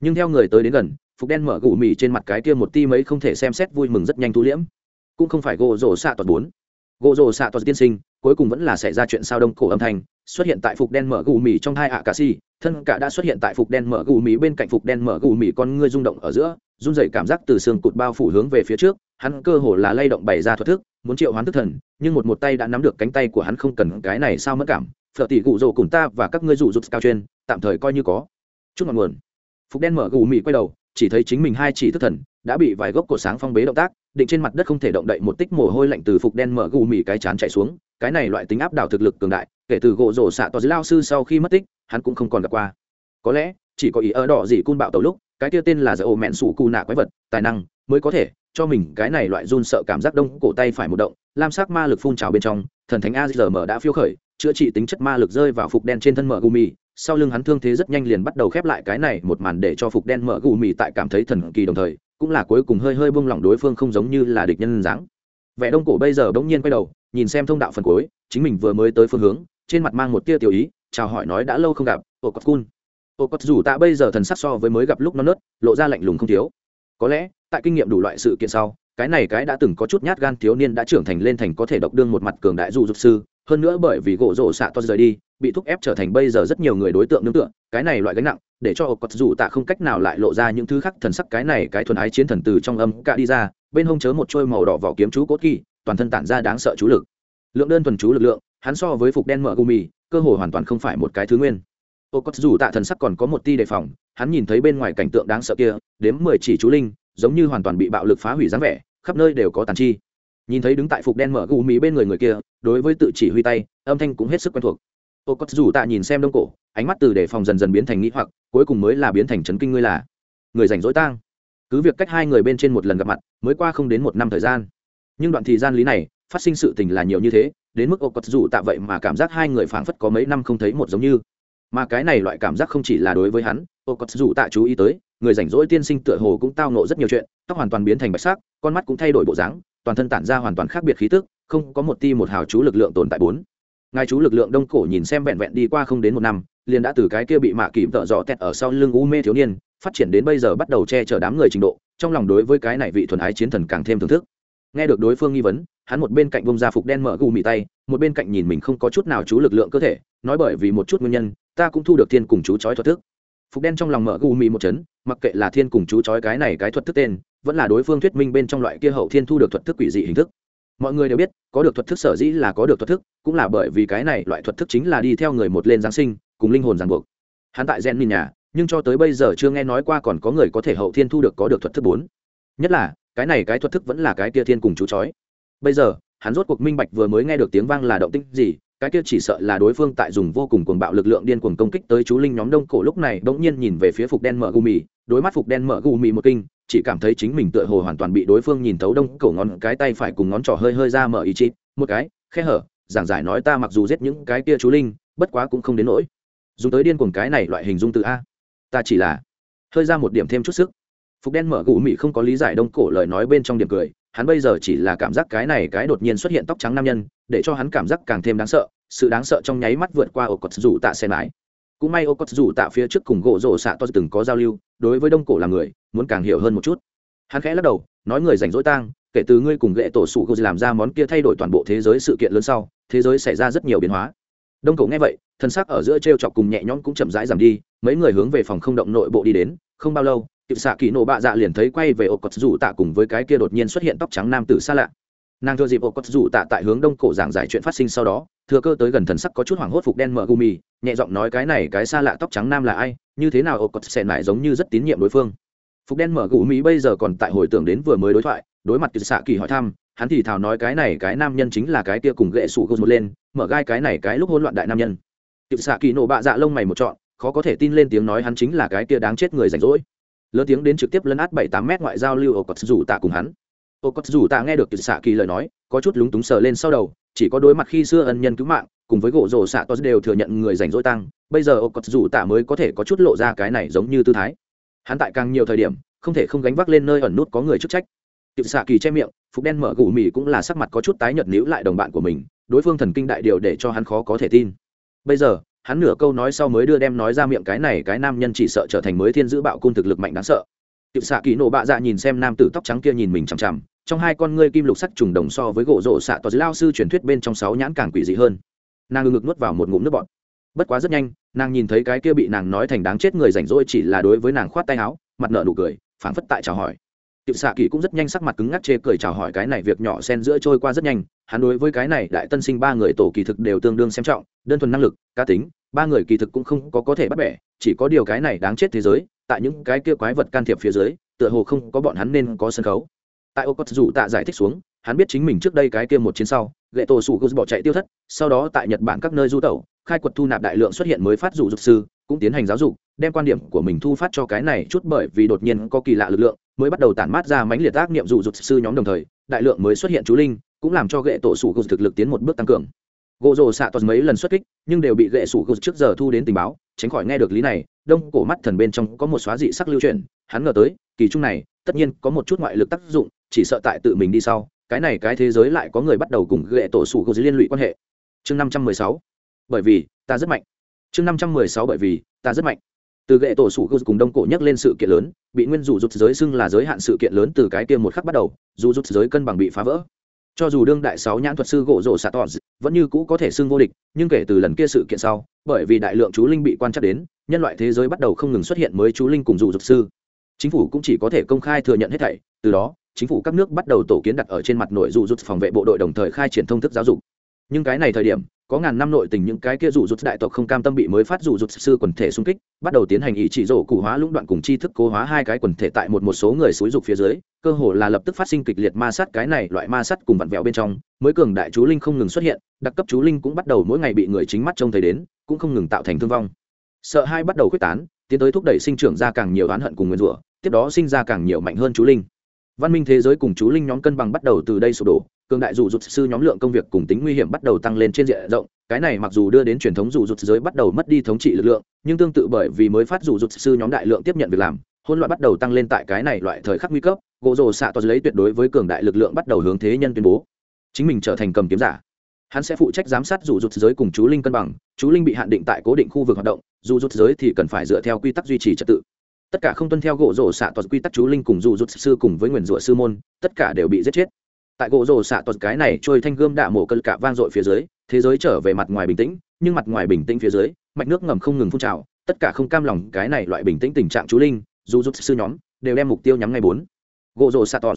Speaker 1: Nhưng theo người tới đến gần, phục đen mở gù mì trên mặt cái kia một ti mấy không thể xem xét vui mừng rất nhanh thu liễm. Cũng không phải gỗ rổ xạ tuần bốn. Gỗ rổ xạ tuần tiên sinh, cuối cùng vẫn là xảy ra chuyện sao đông cổ âm thanh, xuất hiện tại phục đen mở gù mì trong hai ạ cà si thân cả đã xuất hiện tại phục đen mở gù mì bên cạnh phục đen mở gù mì con ngươi rung động ở giữa, run rẩy cảm giác từ xương cụt bao phủ hướng về phía trước, hắn cơ hồ là lay động bày ra thuật thức, muốn triệu hoán thức thần, nhưng một một tay đã nắm được cánh tay của hắn không cần cái này sao mất cảm, phở tỷ gụ rồ cùng ta và các ngươi rủ rụt cao chuyên, tạm thời coi như có. Chút ngọn nguồn phục đen mở gù mì quay đầu, chỉ thấy chính mình hai chỉ thức thần đã bị vài gốc cổ sáng phong bế động tác, định trên mặt đất không thể động đậy một tích mồ hôi lạnh từ phục đen mở gù mì cái chán chạy xuống cái này loại tính áp đảo thực lực cường đại, kể từ gỗ rổ xạ to dưới lao sư sau khi mất tích, hắn cũng không còn gặp qua. Có lẽ, chỉ có ý ở đỏ gì cun bạo tàu lúc, cái kia tên là giải ổ mẹn sủ cù nạ quái vật, tài năng mới có thể cho mình cái này loại run sợ cảm giác đông cổ tay phải một động, lam sắc ma lực phun trào bên trong, thần thánh azm đã phiêu khởi, chữa trị tính chất ma lực rơi vào phục đen trên thân mở gumi sau lưng hắn thương thế rất nhanh liền bắt đầu khép lại cái này một màn để cho phục đen mở gumi tại cảm thấy thần kỳ đồng thời, cũng là cuối cùng hơi hơi buông lỏng đối phương không giống như là địch nhân dáng. Vẻ đông cổ bây giờ bỗng nhiên quay đầu nhìn xem thông đạo phần cuối, chính mình vừa mới tới phương hướng, trên mặt mang một tia tiểu ý, chào hỏi nói đã lâu không gặp ô cốt cun ô dù tạ bây giờ thần sắc so với mới gặp lúc non nớt, lộ ra lạnh lùng không thiếu. Có lẽ, tại kinh nghiệm đủ loại sự kiện sau, cái này cái đã từng có chút nhát gan thiếu niên đã trưởng thành lên thành có thể độc đương một mặt cường đại dù dục sư, hơn nữa bởi vì gỗ rổ xạ to rời đi, bị thúc ép trở thành bây giờ rất nhiều người đối tượng nương tựa, cái này loại gánh nặng, để cho cột dù tạ không cách nào lại lộ ra những thứ khác thần sắc cái này cái thuần ái chiến thần từ trong âm cả đi ra, bên hông chớ một trôi màu đỏ vỏ kiếm chú cốt kỳ toàn thân tản ra đáng sợ chú lực. Lượng đơn thuần chú lực lượng, hắn so với phục đen mở gumi, cơ hồ hoàn toàn không phải một cái thứ nguyên. Ô cốt dù tạ thần sắc còn có một ti đề phòng, hắn nhìn thấy bên ngoài cảnh tượng đáng sợ kia, đếm mười chỉ chú linh, giống như hoàn toàn bị bạo lực phá hủy dáng vẻ, khắp nơi đều có tàn chi. Nhìn thấy đứng tại phục đen mở gumi bên người người kia, đối với tự chỉ huy tay, âm thanh cũng hết sức quen thuộc. Ô cốt dù tạ nhìn xem đông cổ, ánh mắt từ đề phòng dần dần biến thành nghĩ hoặc, cuối cùng mới là biến thành chấn kinh ngươi là. Người rảnh rỗi tang. Cứ việc cách hai người bên trên một lần gặp mặt, mới qua không đến một năm thời gian nhưng đoạn thời gian lý này, phát sinh sự tình là nhiều như thế, đến mức ô cật dù tạ vậy mà cảm giác hai người phảng phất có mấy năm không thấy một giống như. Mà cái này loại cảm giác không chỉ là đối với hắn ô cốt dù tạ chú ý tới, người rảnh rỗi tiên sinh tựa hồ cũng tao nộ rất nhiều chuyện, tóc hoàn toàn biến thành bạch sắc, con mắt cũng thay đổi bộ dáng, toàn thân tản ra hoàn toàn khác biệt khí tức, không có một ti một hào chú lực lượng tồn tại bốn. Ngài chú lực lượng đông cổ nhìn xem vẹn vẹn đi qua không đến một năm, liền đã từ cái kia bị mạ kìm tợ dọ tẹt ở sau lưng u mê thiếu niên, phát triển đến bây giờ bắt đầu che chở đám người trình độ, trong lòng đối với cái này vị thuần ái chiến thần càng thêm thưởng thức nghe được đối phương nghi vấn, hắn một bên cạnh bông ra phục đen mở gù mì tay, một bên cạnh nhìn mình không có chút nào chú lực lượng cơ thể, nói bởi vì một chút nguyên nhân, ta cũng thu được thiên cùng chú chói thuật thức. Phục đen trong lòng mở gù mì một chấn, mặc kệ là thiên cùng chú chói cái này cái thuật thức tên, vẫn là đối phương thuyết minh bên trong loại kia hậu thiên thu được thuật thức quỷ dị hình thức. Mọi người đều biết, có được thuật thức sở dĩ là có được thuật thức, cũng là bởi vì cái này loại thuật thức chính là đi theo người một lên giáng sinh, cùng linh hồn ràng buộc. Hắn tại gen nhìn nhà, nhưng cho tới bây giờ chưa nghe nói qua còn có người có thể hậu thiên thu được có được thuật thức bốn. Nhất là cái này cái thuật thức vẫn là cái kia thiên cùng chú chói. Bây giờ, hắn rốt cuộc minh bạch vừa mới nghe được tiếng vang là động tĩnh gì, cái kia chỉ sợ là đối phương tại dùng vô cùng cuồng bạo lực lượng điên cuồng công kích tới chú linh nhóm đông cổ lúc này bỗng nhiên nhìn về phía phục đen mở gu mì, đối mắt phục đen mở gu mì một kinh, chỉ cảm thấy chính mình tựa hồ hoàn toàn bị đối phương nhìn thấu đông cổ ngón cái tay phải cùng ngón trỏ hơi hơi ra mở ý chí, một cái, khe hở, giảng giải nói ta mặc dù giết những cái kia chú linh, bất quá cũng không đến nỗi. Dùng tới điên cuồng cái này loại hình dung từ a. Ta chỉ là, hơi ra một điểm thêm chút sức phục đen mở gù mị không có lý giải đông cổ lời nói bên trong điểm cười, hắn bây giờ chỉ là cảm giác cái này cái đột nhiên xuất hiện tóc trắng nam nhân, để cho hắn cảm giác càng thêm đáng sợ, sự đáng sợ trong nháy mắt vượt qua ô cột dù tạ xe mái cũng may ô cột dù tạ phía trước cùng gỗ rổ xạ to từng có giao lưu, đối với đông cổ là người, muốn càng hiểu hơn một chút. Hắn khẽ lắc đầu, nói người rảnh rỗi tang, kể từ ngươi cùng lệ tổ sủ gô làm ra món kia thay đổi toàn bộ thế giới sự kiện lớn sau, thế giới xảy ra rất nhiều biến hóa. Đông cổ nghe vậy, thân xác ở giữa t r e o chọc cùng nhẹ nhõm cũng chậm rãi giảm đi, mấy người hướng về phòng không động nội bộ đi đến, không bao lâu kịp xạ kỳ nổ bạ dạ liền thấy quay về ô cột rủ tạ cùng với cái kia đột nhiên xuất hiện tóc trắng nam tử xa lạ. Nàng thừa dịp ô cột rủ tạ tại hướng đông cổ giảng giải chuyện phát sinh sau đó, thừa cơ tới gần thần sắc có chút hoảng hốt phục đen mờ gumi nhẹ giọng nói cái này cái xa lạ tóc trắng nam là ai, như thế nào ô cột xẹn lại giống như rất tín nhiệm đối phương. Phục đen mở gumi bây giờ còn tại hồi tưởng đến vừa mới đối thoại, đối mặt kịp xạ kỳ hỏi thăm, hắn thì thào nói cái này cái nam nhân chính là cái kia cùng ghệ sủ gô một lên, mở gai cái này cái lúc hỗn loạn đại nam nhân. Kịp xạ kỳ nổ bạ dạ lông mày một trọn, khó có thể tin lên tiếng nói hắn chính là cái kia đáng chết người rảnh rỗi lớn tiếng đến trực tiếp lấn át bảy tám mét ngoại giao lưu ô cốt dù tạ cùng hắn. Ô cất dù tạ nghe được từ xạ kỳ lời nói, có chút lúng túng sờ lên sau đầu, chỉ có đối mặt khi xưa ân nhân cứu mạng, cùng với gỗ rổ xạ tos đều thừa nhận người rảnh rỗi tăng, bây giờ ô cất dù tạ mới có thể có chút lộ ra cái này giống như tư thái. Hắn tại càng nhiều thời điểm, không thể không gánh vác lên nơi ẩn nút có người chức trách. Tiệm xạ kỳ che miệng, phục đen mở gù mì cũng là sắc mặt có chút tái nhợt níu lại đồng bạn của mình, đối phương thần kinh đại điều để cho hắn khó có thể tin. Bây giờ hắn nửa câu nói sau mới đưa đem nói ra miệng cái này cái nam nhân chỉ sợ trở thành mới thiên giữ bạo cung thực lực mạnh đáng sợ. Tiểu xạ kỳ nổ bạ dạ nhìn xem nam tử tóc trắng kia nhìn mình chằm chằm, trong hai con ngươi kim lục sắc trùng đồng so với gỗ rộ xạ tòa lao sư truyền thuyết bên trong sáu nhãn càng quỷ dị hơn. Nàng ngực nuốt vào một ngụm nước bọt. Bất quá rất nhanh, nàng nhìn thấy cái kia bị nàng nói thành đáng chết người rảnh rỗi chỉ là đối với nàng khoát tay áo, mặt nợ nụ cười, phảng phất tại chào hỏi. Tiểu xạ kỳ cũng rất nhanh sắc mặt cứng ngắc chê cười chào hỏi cái này việc nhỏ xen giữa trôi qua rất nhanh. Hắn đối với cái này đại tân sinh ba người tổ kỳ thực đều tương đương xem trọng, đơn thuần năng lực, cá tính, ba người kỳ thực cũng không có có thể bắt bẻ, chỉ có điều cái này đáng chết thế giới, tại những cái kia quái vật can thiệp phía dưới, tựa hồ không có bọn hắn nên có sân khấu. Tại ô cốt dù tạ giải thích xuống, hắn biết chính mình trước đây cái kia một chiến sau, lệ tổ sủ bỏ chạy tiêu thất, sau đó tại nhật bản các nơi du tẩu, khai quật thu nạp đại lượng xuất hiện mới phát dụ dục sư, cũng tiến hành giáo dục, đem quan điểm của mình thu phát cho cái này chút bởi vì đột nhiên có kỳ lạ lực lượng mới bắt đầu tản mát ra mãnh liệt ác niệm dụ dục sư nhóm đồng thời, đại lượng mới xuất hiện chú linh, cũng làm cho gậy tổ sủ gục thực lực tiến một bước tăng cường. Gỗ rồ xạ toàn mấy lần xuất kích, nhưng đều bị gậy sủ gục trước giờ thu đến tình báo, tránh khỏi nghe được lý này, đông cổ mắt thần bên trong có một xóa dị sắc lưu truyền hắn ngờ tới, kỳ trung này, tất nhiên có một chút ngoại lực tác dụng, chỉ sợ tại tự mình đi sau, cái này cái thế giới lại có người bắt đầu cùng gậy tổ sủ gục liên lụy quan hệ. Chương năm trăm mười sáu. Bởi vì, ta rất mạnh. Chương năm trăm mười sáu bởi vì, ta rất mạnh từ gậy tổ sủ cùng đông cổ nhắc lên sự kiện lớn, bị nguyên dù rút giới xưng là giới hạn sự kiện lớn từ cái kia một khắc bắt đầu dù rút giới cân bằng bị phá vỡ. Cho dù đương đại sáu nhãn thuật sư gỗ rổ xạ tòn vẫn như cũ có thể xưng vô địch, nhưng kể từ lần kia sự kiện sau, bởi vì đại lượng chú linh bị quan trắc đến, nhân loại thế giới bắt đầu không ngừng xuất hiện mới chú linh cùng dù rút sư. Chính phủ cũng chỉ có thể công khai thừa nhận hết thảy, từ đó, chính phủ các nước bắt đầu tổ kiến đặt ở trên mặt nội dù rút phòng vệ bộ đội đồng thời khai triển thông thức giáo dục. Nhưng cái này thời điểm có ngàn năm nội tình những cái kia rủ rụt đại tộc không cam tâm bị mới phát rủ rụt sư quần thể xung kích, bắt đầu tiến hành ý chỉ rổ cụ hóa lũng đoạn cùng tri thức cố hóa hai cái quần thể tại một một số người xúi dục phía dưới, cơ hồ là lập tức phát sinh kịch liệt ma sát cái này loại ma sát cùng vặn vẹo bên trong, mới cường đại chú linh không ngừng xuất hiện, đặc cấp chú linh cũng bắt đầu mỗi ngày bị người chính mắt trông thấy đến, cũng không ngừng tạo thành thương vong. Sợ hai bắt đầu quyết tán, tiến tới thúc đẩy sinh trưởng ra càng nhiều oán hận cùng nguyên rủa, tiếp đó sinh ra càng nhiều mạnh hơn chú linh văn minh thế giới cùng chú linh nhóm cân bằng bắt đầu từ đây sụp đổ, cường đại dù rụt sư nhóm lượng công việc cùng tính nguy hiểm bắt đầu tăng lên trên diện rộng. Cái này mặc dù đưa đến truyền thống dù rụt giới bắt đầu mất đi thống trị lực lượng, nhưng tương tự bởi vì mới phát dù rụt sư nhóm đại lượng tiếp nhận việc làm hôn loạn bắt đầu tăng lên tại cái này loại thời khắc nguy cấp, gỗ rồ xạ toàn lấy tuyệt đối với cường đại lực lượng bắt đầu hướng thế nhân tuyên bố. Chính mình trở thành cầm kiếm giả. Hắn sẽ phụ trách giám sát dù rụt giới cùng chú linh cân bằng, chú linh bị hạn định tại cố định khu vực hoạt động dù rụt giới thì cần phải dựa theo quy tắc duy trì trật tự tất cả không tuân theo gỗ rổ xạ toàn quy tắc chú linh cùng dù rụt sư cùng với nguyền rủa sư môn, tất cả đều bị giết chết. Tại gỗ rổ xạ toàn cái này trôi thanh gươm đạ mổ cơn cả vang dội phía dưới, thế giới trở về mặt ngoài bình tĩnh, nhưng mặt ngoài bình tĩnh phía dưới, mạch nước ngầm không ngừng phun trào, tất cả không cam lòng cái này loại bình tĩnh tình trạng chú linh, dù rút sư nhóm, đều đem mục tiêu nhắm ngay bốn. Gỗ rổ xạ tòn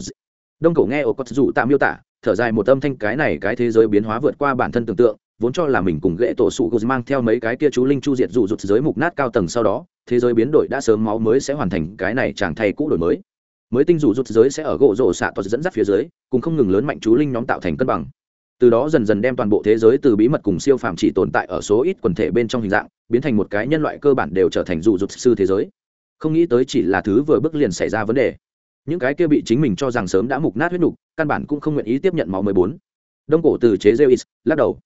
Speaker 1: đông cổ nghe ô cốt dù tạm miêu tả, thở dài một âm thanh cái này cái thế giới biến hóa vượt qua bản thân tưởng tượng vốn cho là mình cùng ghệ tổ sụ gột mang theo mấy cái kia chú linh chu diệt dụ rụt giới mục nát cao tầng sau đó, thế giới biến đổi đã sớm máu mới sẽ hoàn thành cái này chẳng thay cũ đổi mới. Mới tinh dụ rụt giới sẽ ở gỗ rổ xạ toàn dẫn dắt phía dưới, cùng không ngừng lớn mạnh chú linh nhóm tạo thành cân bằng. Từ đó dần dần đem toàn bộ thế giới từ bí mật cùng siêu phàm chỉ tồn tại ở số ít quần thể bên trong hình dạng, biến thành một cái nhân loại cơ bản đều trở thành dụ rụt sư thế giới. Không nghĩ tới chỉ là thứ vừa bước liền xảy ra vấn đề. Những cái kia bị chính mình cho rằng sớm đã mục nát huyết nục, căn bản cũng không nguyện ý tiếp nhận máu mới bốn. Đông cổ từ chế rêu lắc đầu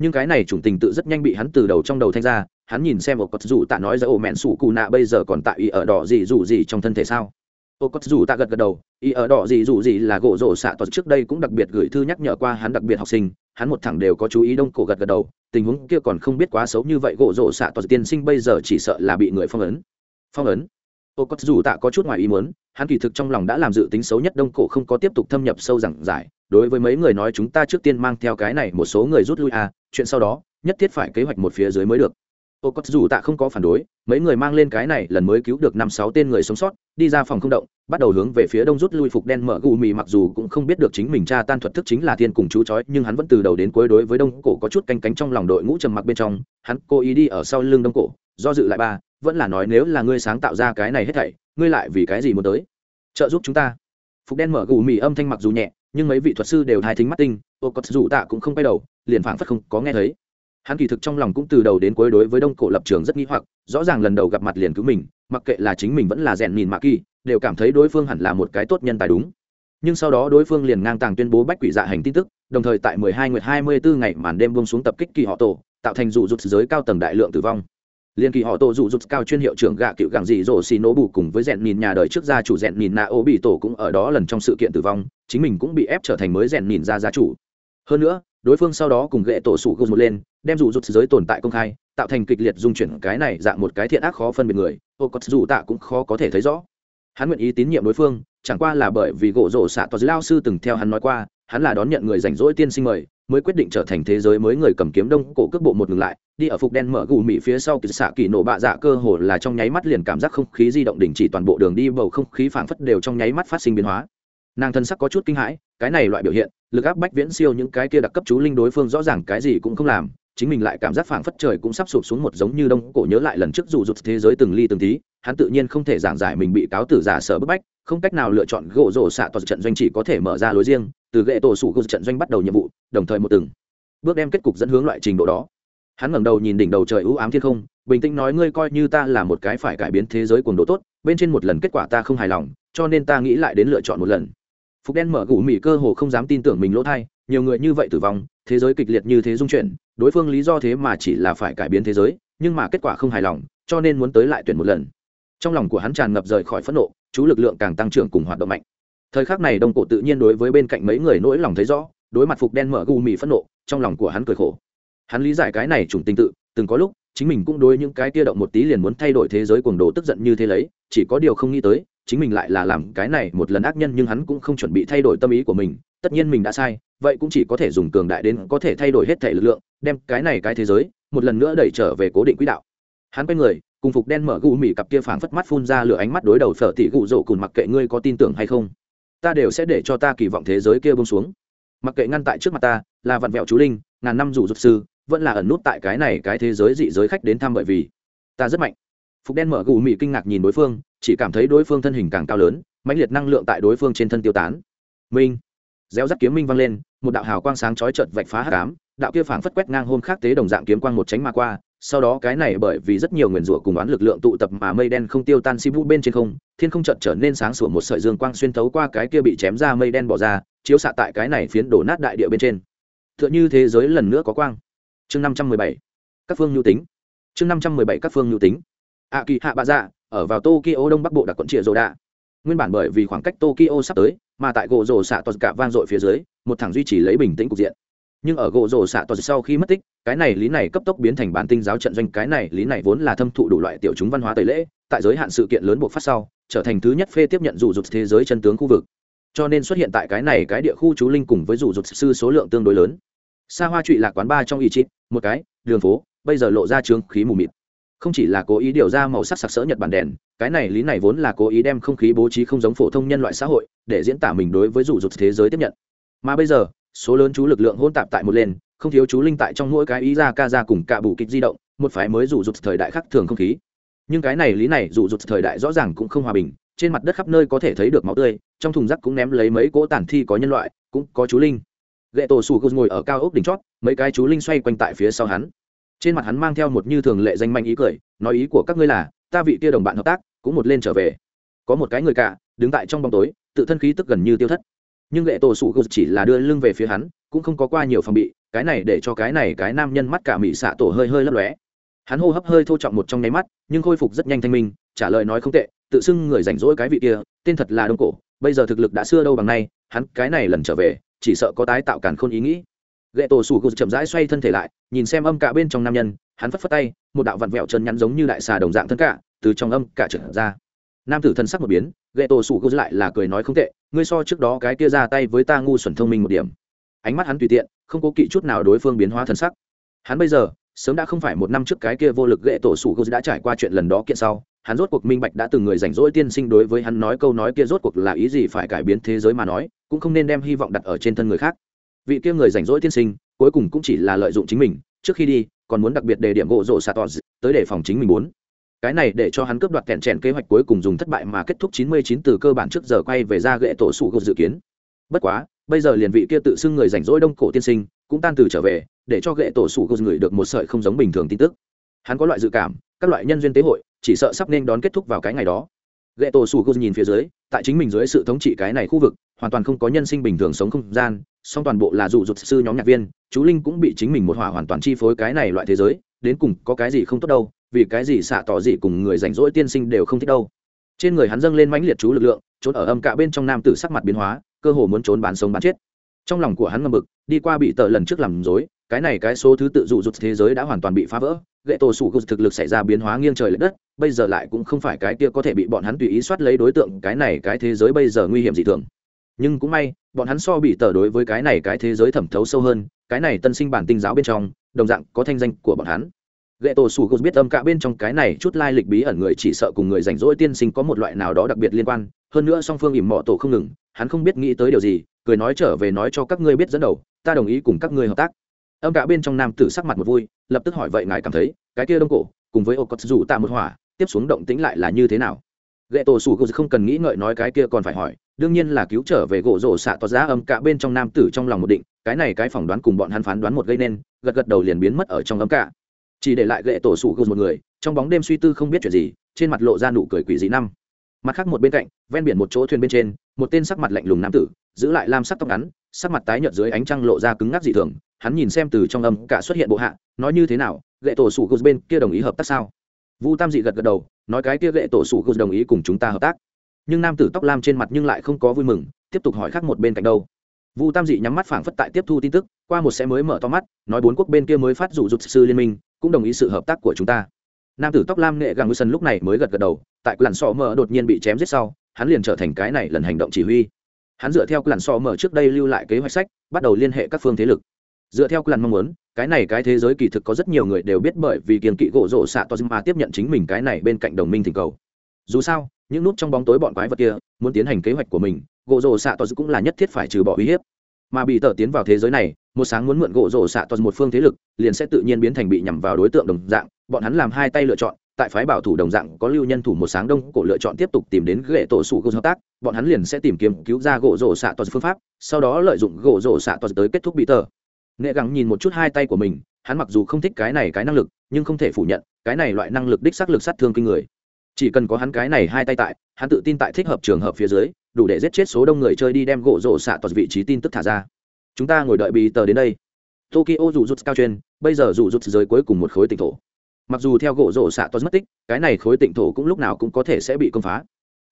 Speaker 1: nhưng cái này chủng tình tự rất nhanh bị hắn từ đầu trong đầu thanh ra, hắn nhìn xem một cốt dù tạ nói ra ổ mẹn sủ cù nạ bây giờ còn tại ý ở đỏ gì dù gì trong thân thể sao? Ô cốt dù tạ gật gật đầu ý ở đỏ gì dù gì là gỗ rổ xạ tuật trước đây cũng đặc biệt gửi thư nhắc nhở qua hắn đặc biệt học sinh, hắn một thẳng đều có chú ý đông cổ gật gật đầu, tình huống kia còn không biết quá xấu như vậy, gỗ rổ xạ tuật tiên sinh bây giờ chỉ sợ là bị người phong ấn. Phong ấn? Ô cốt dù tạ có chút ngoài ý muốn hắn kỳ thực trong lòng đã làm dự tính xấu nhất đông cổ không có tiếp tục thâm nhập sâu giảng giải. Đối với mấy người nói chúng ta trước tiên mang theo cái này một số người rút lui à chuyện sau đó, nhất thiết phải kế hoạch một phía dưới mới được. Ô cốt dù tạ không có phản đối, mấy người mang lên cái này lần mới cứu được năm sáu tên người sống sót, đi ra phòng không động, bắt đầu hướng về phía đông rút lui phục đen mở gù mì mặc dù cũng không biết được chính mình cha tan thuật thức chính là thiên cùng chú chói, nhưng hắn vẫn từ đầu đến cuối đối với đông cổ có chút canh cánh trong lòng đội ngũ trầm mặc bên trong. Hắn cố ý đi ở sau lưng đông cổ, do dự lại ba vẫn là nói nếu là ngươi sáng tạo ra cái này hết thảy, ngươi lại vì cái gì muốn tới? Trợ giúp chúng ta. Phục đen mở gù mì âm thanh mặc dù nhẹ, nhưng mấy vị thuật sư đều thai thính mắt tinh, ô cốt dù tạ cũng không quay đầu, liền phảng phất không có nghe thấy. Hắn kỳ thực trong lòng cũng từ đầu đến cuối đối với đông cổ lập trường rất nghi hoặc, rõ ràng lần đầu gặp mặt liền cứu mình, mặc kệ là chính mình vẫn là rèn nhìn mạ kỳ, đều cảm thấy đối phương hẳn là một cái tốt nhân tài đúng. Nhưng sau đó đối phương liền ngang tàng tuyên bố bách quỷ dạ hành tin tức, đồng thời tại 12 nguyệt 24 ngày màn đêm buông xuống tập kích kỳ họ tổ, tạo thành dụ rụt giới cao tầng đại lượng tử vong liên kỳ họ tổ dụ rụt cao chuyên hiệu trưởng gạ cựu gặng dị dỗ xì nổ bù cùng với rèn nhìn nhà đời trước gia chủ rèn nhìn na ô bị tổ cũng ở đó lần trong sự kiện tử vong, chính mình cũng bị ép trở thành mới rèn nhìn ra gia chủ. Hơn nữa, đối phương sau đó cùng ghệ tổ sủ gồm một lên, đem dụ rụt giới tồn tại công khai, tạo thành kịch liệt dung chuyển cái này dạng một cái thiện ác khó phân biệt người, ô cốt dù tạ cũng khó có thể thấy rõ. Hắn nguyện ý tín nhiệm đối phương chẳng qua là bởi vì gỗ rổ xạ toa lao sư từng theo hắn nói qua, hắn là đón nhận người rảnh rỗi tiên sinh mời, mới quyết định trở thành thế giới mới người cầm kiếm đông cổ cước bộ một ngừng lại, đi ở phục đen mở gù mị phía sau kỳ xạ kỳ nổ bạ dạ cơ hồ là trong nháy mắt liền cảm giác không khí di động đình chỉ toàn bộ đường đi, bầu không khí phảng phất đều trong nháy mắt phát sinh biến hóa. Nàng thân sắc có chút kinh hãi, cái này loại biểu hiện, lực áp bách viễn siêu những cái kia đặc cấp chú linh đối phương rõ ràng cái gì cũng không làm chính mình lại cảm giác phảng phất trời cũng sắp sụp xuống một giống như đông cổ nhớ lại lần trước dù rụt thế giới từng ly từng tí, hắn tự nhiên không thể giảng giải mình bị cáo tử giả sở bức bách, không cách nào lựa chọn gỗ rổ xạ toàn trận doanh chỉ có thể mở ra lối riêng, từ ghệ tổ sủ gỗ trận doanh bắt đầu nhiệm vụ, đồng thời một từng bước đem kết cục dẫn hướng loại trình độ đó. Hắn ngẩng đầu nhìn đỉnh đầu trời ưu ám thiên không, bình tĩnh nói, ngươi coi như ta là một cái phải cải biến thế giới cuồng độ tốt, bên trên một lần kết quả ta không hài lòng, cho nên ta nghĩ lại đến lựa chọn một lần. Phục đen mở gù mỉ cơ hồ không dám tin tưởng mình lỗ thai nhiều người như vậy tử vong, thế giới kịch liệt như thế dung chuyển, đối phương lý do thế mà chỉ là phải cải biến thế giới, nhưng mà kết quả không hài lòng, cho nên muốn tới lại tuyển một lần. Trong lòng của hắn tràn ngập rời khỏi phẫn nộ, chú lực lượng càng tăng trưởng cùng hoạt động mạnh. Thời khắc này đông cổ tự nhiên đối với bên cạnh mấy người nỗi lòng thấy rõ, đối mặt phục đen mở gu mì phẫn nộ, trong lòng của hắn cười khổ. Hắn lý giải cái này trùng tình tự, từng có lúc, chính mình cũng đối những cái tia động một tí liền muốn thay đổi thế giới cuồng đồ tức giận như thế lấy, chỉ có điều không nghĩ tới, chính mình lại là làm cái này một lần ác nhân nhưng hắn cũng không chuẩn bị thay đổi tâm ý của mình, tất nhiên mình đã sai vậy cũng chỉ có thể dùng cường đại đến có thể thay đổi hết thể lực lượng, đem cái này cái thế giới, một lần nữa đẩy trở về cố định quỹ đạo. Hắn quay người, cùng phục đen mở gù mỉ cặp kia phảng phất mắt phun ra lửa ánh mắt đối đầu phở tỉ gù rổ cùn mặc kệ ngươi có tin tưởng hay không. Ta đều sẽ để cho ta kỳ vọng thế giới kia bông xuống. Mặc kệ ngăn tại trước mặt ta, là vặn vẹo chú linh, ngàn năm rủ dục sư, vẫn là ẩn nút tại cái này cái thế giới dị giới khách đến thăm bởi vì ta rất mạnh. Phục đen mở gù mỉ kinh ngạc nhìn đối phương, chỉ cảm thấy đối phương thân hình càng cao lớn, mãnh liệt năng lượng tại đối phương trên thân tiêu tán. Minh réo rắt kiếm minh vang lên, một đạo hào quang sáng chói chợt vạch phá hát cám đạo kia phảng phất quét ngang hôm khác tế đồng dạng kiếm quang một tránh mà qua, sau đó cái này bởi vì rất nhiều nguyền rủa cùng đoán lực lượng tụ tập mà mây đen không tiêu tan si vũ bên trên không, thiên không chợt trở nên sáng sủa một sợi dương quang xuyên thấu qua cái kia bị chém ra mây đen bỏ ra, chiếu xạ tại cái này phiến đổ nát đại địa bên trên. Tựa như thế giới lần nữa có quang. Chương năm trăm mười bảy. Các phương nhu tính. Chương năm trăm mười bảy các phương nhu tính. Ạ kỳ hạ bạ dạ ở vào tokyo đông bắc bộ đặc quận trịa rồ đạ nguyên bản bởi vì khoảng cách tokyo sắp tới, mà tại gỗ rồ xạ toàn cả vang dội phía dưới, một thằng duy trì lấy bình tĩnh cục diện. Nhưng ở gỗ rổ xạ toàn sau khi mất tích, cái này lý này cấp tốc biến thành bản tinh giáo trận doanh, cái này lý này vốn là thâm thụ đủ loại tiểu chúng văn hóa tẩy lễ, tại giới hạn sự kiện lớn buộc phát sau, trở thành thứ nhất phê tiếp nhận dù rụt thế giới chân tướng khu vực. Cho nên xuất hiện tại cái này cái địa khu chú linh cùng với dù rụt sư số lượng tương đối lớn. Xa hoa trụy lạc quán ba trong ý chít một cái, đường phố, bây giờ lộ ra trướng khí mù mịt không chỉ là cố ý điều ra màu sắc sặc sỡ nhật bản đèn, cái này lý này vốn là cố ý đem không khí bố trí không giống phổ thông nhân loại xã hội, để diễn tả mình đối với rủ rụt thế giới tiếp nhận. Mà bây giờ, số lớn chú lực lượng hôn tạp tại một lên, không thiếu chú linh tại trong mỗi cái ý ra ca ra cùng cả bù kịch di động, một phái mới rủ rụt thời đại khắc thường không khí. Nhưng cái này lý này rủ rụt thời đại rõ ràng cũng không hòa bình, trên mặt đất khắp nơi có thể thấy được máu tươi, trong thùng rác cũng ném lấy mấy cỗ tản thi có nhân loại, cũng có chú linh. Gậy tổ sủ ngồi ở cao ốc đỉnh chót, mấy cái chú linh xoay quanh tại phía sau hắn trên mặt hắn mang theo một như thường lệ danh manh ý cười, nói ý của các ngươi là, ta vị kia đồng bạn hợp tác, cũng một lên trở về. Có một cái người cả, đứng tại trong bóng tối, tự thân khí tức gần như tiêu thất. Nhưng lệ tổ sủ chỉ là đưa lưng về phía hắn, cũng không có qua nhiều phòng bị, cái này để cho cái này cái nam nhân mắt cả mỹ xạ tổ hơi hơi lấp lóe. Hắn hô hấp hơi thô trọng một trong nháy mắt, nhưng khôi phục rất nhanh thanh minh, trả lời nói không tệ, tự xưng người rảnh rỗi cái vị kia, tên thật là đông cổ, bây giờ thực lực đã xưa đâu bằng nay, hắn cái này lần trở về, chỉ sợ có tái tạo càn khôn ý nghĩ gậy tổ sủ gục chậm rãi xoay thân thể lại, nhìn xem âm cả bên trong nam nhân, hắn phất phất tay, một đạo vặn vẹo chân nhắn giống như đại xà đồng dạng thân cả, từ trong âm cả trở ra. Nam tử thân sắc một biến gậy tổ sủ gục lại là cười nói không tệ, ngươi so trước đó cái kia ra tay với ta ngu xuẩn thông minh một điểm. Ánh mắt hắn tùy tiện, không cố kỵ chút nào đối phương biến hóa thân sắc. Hắn bây giờ, sớm đã không phải một năm trước cái kia vô lực gậy tổ sủ gục đã trải qua chuyện lần đó kiện sau, hắn rốt cuộc minh bạch đã từng người rảnh rỗi tiên sinh đối với hắn nói câu nói kia rốt cuộc là ý gì phải cải biến thế giới mà nói, cũng không nên đem hy vọng đặt ở trên thân người khác vị kia người rảnh rỗi tiên sinh, cuối cùng cũng chỉ là lợi dụng chính mình. Trước khi đi, còn muốn đặc biệt đề điểm gỗ rổ xạ tọt tới để phòng chính mình muốn cái này để cho hắn cướp đoạt kẹn chèn kế hoạch cuối cùng dùng thất bại mà kết thúc 99 từ cơ bản trước giờ quay về ra gệ tổ sụ gột dự kiến. Bất quá, bây giờ liền vị kia tự xưng người rảnh rỗi đông cổ tiên sinh cũng tan từ trở về, để cho gệ tổ sụ gột người được một sợi không giống bình thường tin tức. Hắn có loại dự cảm, các loại nhân duyên tế hội, chỉ sợ sắp nên đón kết thúc vào cái ngày đó ghệ tổ sủ gột nhìn phía dưới, tại chính mình dưới sự thống trị cái này khu vực, hoàn toàn không có nhân sinh bình thường sống không gian, song toàn bộ là dụ dụt sư nhóm nhạc viên, chú linh cũng bị chính mình một hỏa hoàn toàn chi phối cái này loại thế giới, đến cùng có cái gì không tốt đâu, vì cái gì xạ tỏ gì cùng người rảnh rỗi tiên sinh đều không thích đâu. Trên người hắn dâng lên mãnh liệt chú lực lượng, trốn ở âm cả bên trong nam tử sắc mặt biến hóa, cơ hồ muốn trốn bán sống bán chết. Trong lòng của hắn ngầm bực, đi qua bị tờ lần trước làm dối cái này cái số thứ tự dụ dụt thế giới đã hoàn toàn bị phá vỡ Ghệ tổ sủ gục thực lực xảy ra biến hóa nghiêng trời l ệ đất, bây giờ lại cũng không phải cái kia có thể bị bọn hắn tùy ý soát lấy đối tượng, cái này cái thế giới bây giờ nguy hiểm dị thường. Nhưng cũng may, bọn hắn so bị tờ đối với cái này cái thế giới thẩm thấu sâu hơn, cái này tân sinh bản tinh giáo bên trong, đồng dạng có thanh danh của bọn hắn. Ghệ tổ sủ gục biết âm cả bên trong cái này chút lai lịch bí ẩn người chỉ sợ cùng người rảnh rỗi tiên sinh có một loại nào đó đặc biệt liên quan, hơn nữa song phương ỉm mọ tổ không ngừng, hắn không biết nghĩ tới điều gì, cười nói trở về nói cho các ngươi biết dẫn đầu, ta đồng ý cùng các ngươi hợp tác âm cả bên trong nam tử sắc mặt một vui, lập tức hỏi vậy ngài cảm thấy, cái kia đông cổ, cùng với ô cốt rủ tạ một hỏa, tiếp xuống động tĩnh lại là như thế nào? Gậy tổ sủ gục không cần nghĩ ngợi nói cái kia còn phải hỏi, đương nhiên là cứu trở về gỗ rổ xạ tỏ giá âm cả bên trong nam tử trong lòng một định, cái này cái phỏng đoán cùng bọn hắn phán đoán một gây nên, gật gật đầu liền biến mất ở trong ấm cả. Chỉ để lại gậy tổ sủ gục một người, trong bóng đêm suy tư không biết chuyện gì, trên mặt lộ ra nụ cười quỷ dị năm. Mặt khác một bên cạnh, ven biển một chỗ thuyền bên trên, một tên sắc mặt lạnh lùng nam tử, giữ lại lam sắc tóc ngắn, sắc mặt tái nhợt dưới ánh trăng lộ ra cứng ngắc dị thường hắn nhìn xem từ trong âm cả xuất hiện bộ hạ, nói như thế nào gậy tổ sủ gus bên kia đồng ý hợp tác sao? Vu tam dị gật gật đầu, nói cái kia gậy tổ sủ gus đồng ý cùng chúng ta hợp tác. Nhưng nam tử tóc lam trên mặt nhưng lại không có vui mừng, tiếp tục hỏi khác một bên cạnh đâu. Vu tam dị nhắm mắt phảng phất tại tiếp thu tin tức, qua một sẽ mới mở to mắt, nói bốn quốc bên kia mới phát dụ dục sư liên minh, cũng đồng ý sự hợp tác của chúng ta. Nam tử tóc lam nghệ gàng wilson lúc này mới gật gật đầu, tại làn sọ mở đột nhiên bị chém giết sau, hắn liền trở thành cái này lần hành động chỉ huy. Hắn dựa theo làn sọ mở trước đây lưu lại kế hoạch sách, bắt đầu liên hệ các phương thế lực dựa theo làn mong muốn, cái này cái thế giới kỳ thực có rất nhiều người đều biết bởi vì kiềm kỵ gỗ rổ xạ to mà tiếp nhận chính mình cái này bên cạnh đồng minh thỉnh cầu. Dù sao, những nút trong bóng tối bọn quái vật kia muốn tiến hành kế hoạch của mình, gỗ rổ xạ to cũng là nhất thiết phải trừ bỏ uy hiếp. Mà bị tờ tiến vào thế giới này, một sáng muốn mượn gỗ rổ xạ to một phương thế lực, liền sẽ tự nhiên biến thành bị nhằm vào đối tượng đồng dạng, bọn hắn làm hai tay lựa chọn, tại phái bảo thủ đồng dạng có lưu nhân thủ một sáng đông cổ lựa chọn tiếp tục tìm đến ghệ tổ sủ gỗ hợp tác, bọn hắn liền sẽ tìm kiếm cứu ra gỗ rổ xạ to phương pháp, sau đó lợi dụng gỗ rổ xạ to tới kết thúc bị tờ nghệ gắng nhìn một chút hai tay của mình hắn mặc dù không thích cái này cái năng lực nhưng không thể phủ nhận cái này loại năng lực đích xác lực sát thương kinh người. Chỉ cần có hắn cái này hai tay tại hắn tự tin tại thích hợp trường hợp phía dưới đủ để giết chết số đông người chơi đi đem gỗ rổ xạ toàn vị trí tin tức thả ra. Chúng ta ngồi đợi bì tờ đến đây. Tokyo dù rút cao trên, bây giờ dù rút giới cuối cùng một khối tỉnh thổ. Mặc dù theo gỗ rổ xạ toàn mất tích cái này khối tỉnh thổ cũng lúc nào cũng có thể sẽ bị công phá.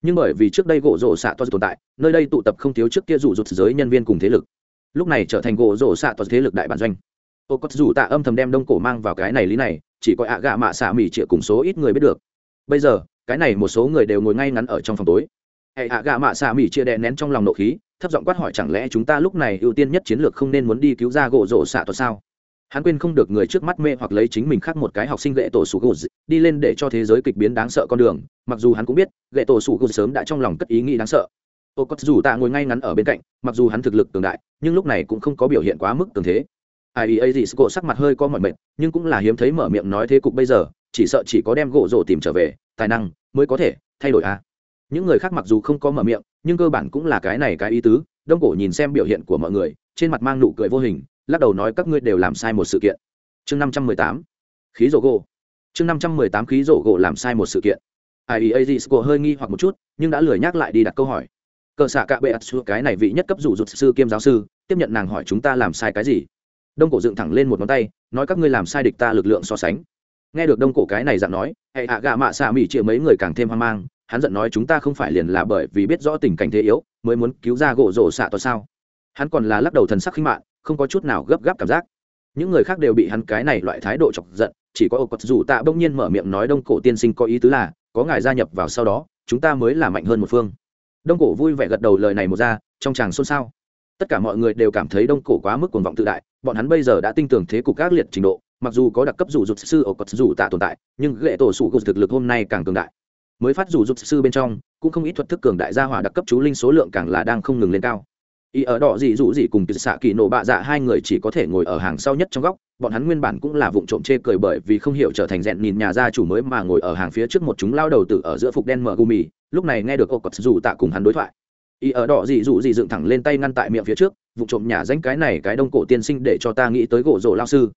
Speaker 1: Nhưng bởi vì trước đây gỗ rổ xạ toàn tồn tại nơi đây tụ tập không thiếu trước kia dù rút giới nhân viên cùng thế lực lúc này trở thành gỗ rổ xạ toàn thế lực đại bản doanh. Ô cốt dù tạ âm thầm đem đông cổ mang vào cái này lý này, chỉ có ạ gạ mạ xạ mỉ chĩa cùng số ít người biết được. Bây giờ, cái này một số người đều ngồi ngay ngắn ở trong phòng tối. Hệ ạ gạ mạ xạ mỉ chia đè nén trong lòng nộ khí, thấp giọng quát hỏi chẳng lẽ chúng ta lúc này ưu tiên nhất chiến lược không nên muốn đi cứu ra gỗ rổ xạ toàn sao? Hắn quên không được người trước mắt mê hoặc lấy chính mình khác một cái học sinh gậy tổ sủ gỗ đi lên để cho thế giới kịch biến đáng sợ con đường, mặc dù hắn cũng biết gậy tổ sủ gỗ sớm đã trong lòng cất ý nghĩ đáng sợ ô cốt dù tạ ngồi ngay ngắn ở bên cạnh, mặc dù hắn thực lực cường đại, nhưng lúc này cũng không có biểu hiện quá mức cường thế. Ai ấy gì, cô sắc mặt hơi có mọi mệt, nhưng cũng là hiếm thấy mở miệng nói thế cục bây giờ, chỉ sợ chỉ có đem gỗ rổ tìm trở về, tài năng mới có thể thay đổi a những người khác mặc dù không có mở miệng, nhưng cơ bản cũng là cái này cái ý tứ, đông cổ nhìn xem biểu hiện của mọi người, trên mặt mang nụ cười vô hình, lắc đầu nói các ngươi đều làm sai một sự kiện. Chương năm trăm mười tám, khí rổ gỗ. Chương năm trăm mười tám, khí rổ gỗ làm sai một sự kiện. Ai ấy gì, cô hơi nghi hoặc một chút, nhưng đã lười nhắc lại đi đặt câu hỏi cờ xạ cạ bệ ạt xua, cái này vị nhất cấp rủ rụt sư kiêm giáo sư, tiếp nhận nàng hỏi chúng ta làm sai cái gì? Đông cổ dựng thẳng lên một ngón tay, nói các ngươi làm sai địch ta lực lượng so sánh. Nghe được đông cổ cái này dặn nói, hệ hạ gạ mạ xạ mỹ chịa mấy người càng thêm hoang mang, hắn giận nói chúng ta không phải liền là bởi vì biết rõ tình cảnh thế yếu, mới muốn cứu ra gỗ rổ xạ to sao? Hắn còn là lắc đầu thần sắc khinh mạng không có chút nào gấp gáp cảm giác. Những người khác đều bị hắn cái này loại thái độ chọc giận, chỉ có ô cọt dù tạ bỗng nhiên mở miệng nói đông cổ tiên sinh có ý tứ là, có ngài gia nhập vào sau đó, chúng ta mới là mạnh hơn một phương đông cổ vui vẻ gật đầu lời này một ra, trong chàng xôn xao. Tất cả mọi người đều cảm thấy đông cổ quá mức cuồng vọng tự đại, bọn hắn bây giờ đã tin tưởng thế cục các liệt trình độ, mặc dù có đặc cấp rủ rụt sư ở cột rủ tạ tồn tại, nhưng ghệ tổ sủ cột thực lực hôm nay càng cường đại. Mới phát rủ rụt sư bên trong, cũng không ít thuật thức cường đại gia hỏa đặc cấp chú linh số lượng càng là đang không ngừng lên cao y ở đỏ dị dụ dị cùng xạ kỳ nổ bạ dạ hai người chỉ có thể ngồi ở hàng sau nhất trong góc, bọn hắn nguyên bản cũng là vụ trộm chê cười bởi vì không hiểu trở thành rèn nhìn nhà gia chủ mới mà ngồi ở hàng phía trước một chúng lao đầu tử ở giữa phục đen mở gumi, lúc này nghe được ô cọt dù tạ cùng hắn đối thoại. Y ở đỏ dị dụ dị dựng thẳng lên tay ngăn tại miệng phía trước vụ trộm nhà danh cái này cái đông cổ tiên sinh để cho ta nghĩ tới gỗ rổ lao sư.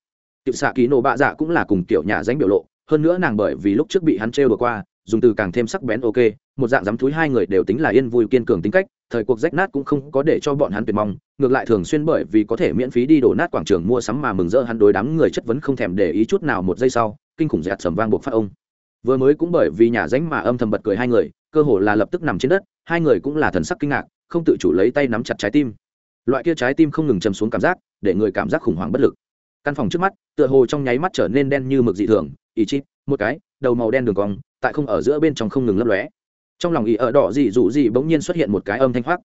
Speaker 1: Tiểu xạ kỳ nổ bạ dạ cũng là cùng kiểu nhà danh biểu lộ, hơn nữa nàng bởi vì lúc trước bị hắn trêu đùa qua, dùng từ càng thêm sắc bén ok, một dạng dám thúi hai người đều tính là yên vui kiên cường tính cách thời cuộc rách nát cũng không có để cho bọn hắn tuyệt mong, ngược lại thường xuyên bởi vì có thể miễn phí đi đổ nát quảng trường mua sắm mà mừng rỡ hắn đối đám người chất vấn không thèm để ý chút nào một giây sau, kinh khủng dẹt sầm vang buộc phát ông. Vừa mới cũng bởi vì nhà ránh mà âm thầm bật cười hai người, cơ hồ là lập tức nằm trên đất, hai người cũng là thần sắc kinh ngạc, không tự chủ lấy tay nắm chặt trái tim. Loại kia trái tim không ngừng chầm xuống cảm giác, để người cảm giác khủng hoảng bất lực. Căn phòng trước mắt, tựa hồ trong nháy mắt trở nên đen như mực dị thường ý chít, một cái, đầu màu đen đường cong, tại không ở giữa bên trong không ngừng lấp lóe trong lòng ý ở đỏ dị dụ dị bỗng nhiên xuất hiện một cái âm thanh hoác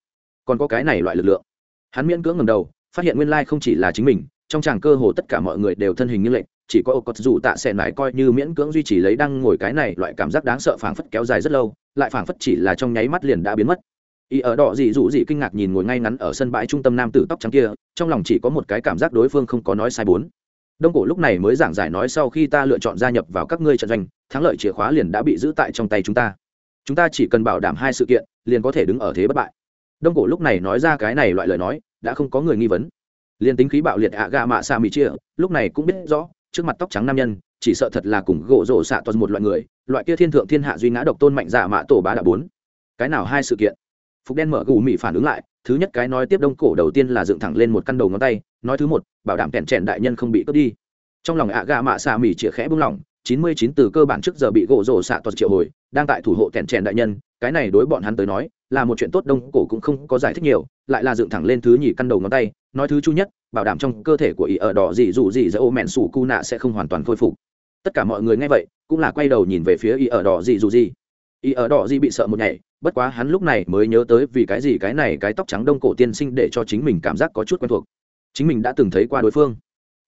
Speaker 1: còn có cái này loại lực lượng. Hắn miễn cưỡng ngầm đầu, phát hiện nguyên lai không chỉ là chính mình, trong tràng cơ hồ tất cả mọi người đều thân hình như lệnh, chỉ có ô cột dù tạ xẻn nải coi như miễn cưỡng duy trì lấy đang ngồi cái này loại cảm giác đáng sợ phảng phất kéo dài rất lâu, lại phảng phất chỉ là trong nháy mắt liền đã biến mất. Y ở đỏ dị dụ dị kinh ngạc nhìn ngồi ngay ngắn ở sân bãi trung tâm nam tử tóc trắng kia, trong lòng chỉ có một cái cảm giác đối phương không có nói sai bốn. Đông cổ lúc này mới giảng giải nói sau khi ta lựa chọn gia nhập vào các ngươi trận doanh, thắng lợi chìa khóa liền đã bị giữ tại trong tay chúng ta chúng ta chỉ cần bảo đảm hai sự kiện, liền có thể đứng ở thế bất bại. Đông cổ lúc này nói ra cái này loại lời nói, đã không có người nghi vấn. Liền tính khí bạo liệt ạ gà mạ xa mỹ chia lúc này cũng biết rõ, trước mặt tóc trắng nam nhân, chỉ sợ thật là cùng gỗ rổ xạ toàn một loại người, loại kia thiên thượng thiên hạ duy ngã độc tôn mạnh giả mạ tổ bá đã bốn. Cái nào hai sự kiện? Phục đen mở gù mỹ phản ứng lại, thứ nhất cái nói tiếp đông cổ đầu tiên là dựng thẳng lên một căn đầu ngón tay, nói thứ một, bảo đảm kẹn trẻn đại nhân không bị cướp đi. Trong lòng ạ gà mạ xạ mỹ chĩa khẽ bưng lỏng chín mươi chín từ cơ bản trước giờ bị gỗ rổ xạ toàn triệu hồi, đang tại thủ hộ kẹn trẻn đại nhân, cái này đối bọn hắn tới nói, là một chuyện tốt, đông cổ cũng không có giải thích nhiều, lại là dựng thẳng lên thứ nhì căn đầu ngón tay, nói thứ chu nhất, bảo đảm trong cơ thể của ý ở đỏ dị dù dị giữa ô mẹn sủ cu nạ sẽ không hoàn toàn khôi phục. Tất cả mọi người nghe vậy, cũng là quay đầu nhìn về phía ý ở đỏ dị dù dị. Ý ở đỏ dị bị sợ một nhảy bất quá hắn lúc này mới nhớ tới vì cái gì cái này cái tóc trắng đông cổ tiên sinh để cho chính mình cảm giác có chút quen thuộc. Chính mình đã từng thấy qua đối phương.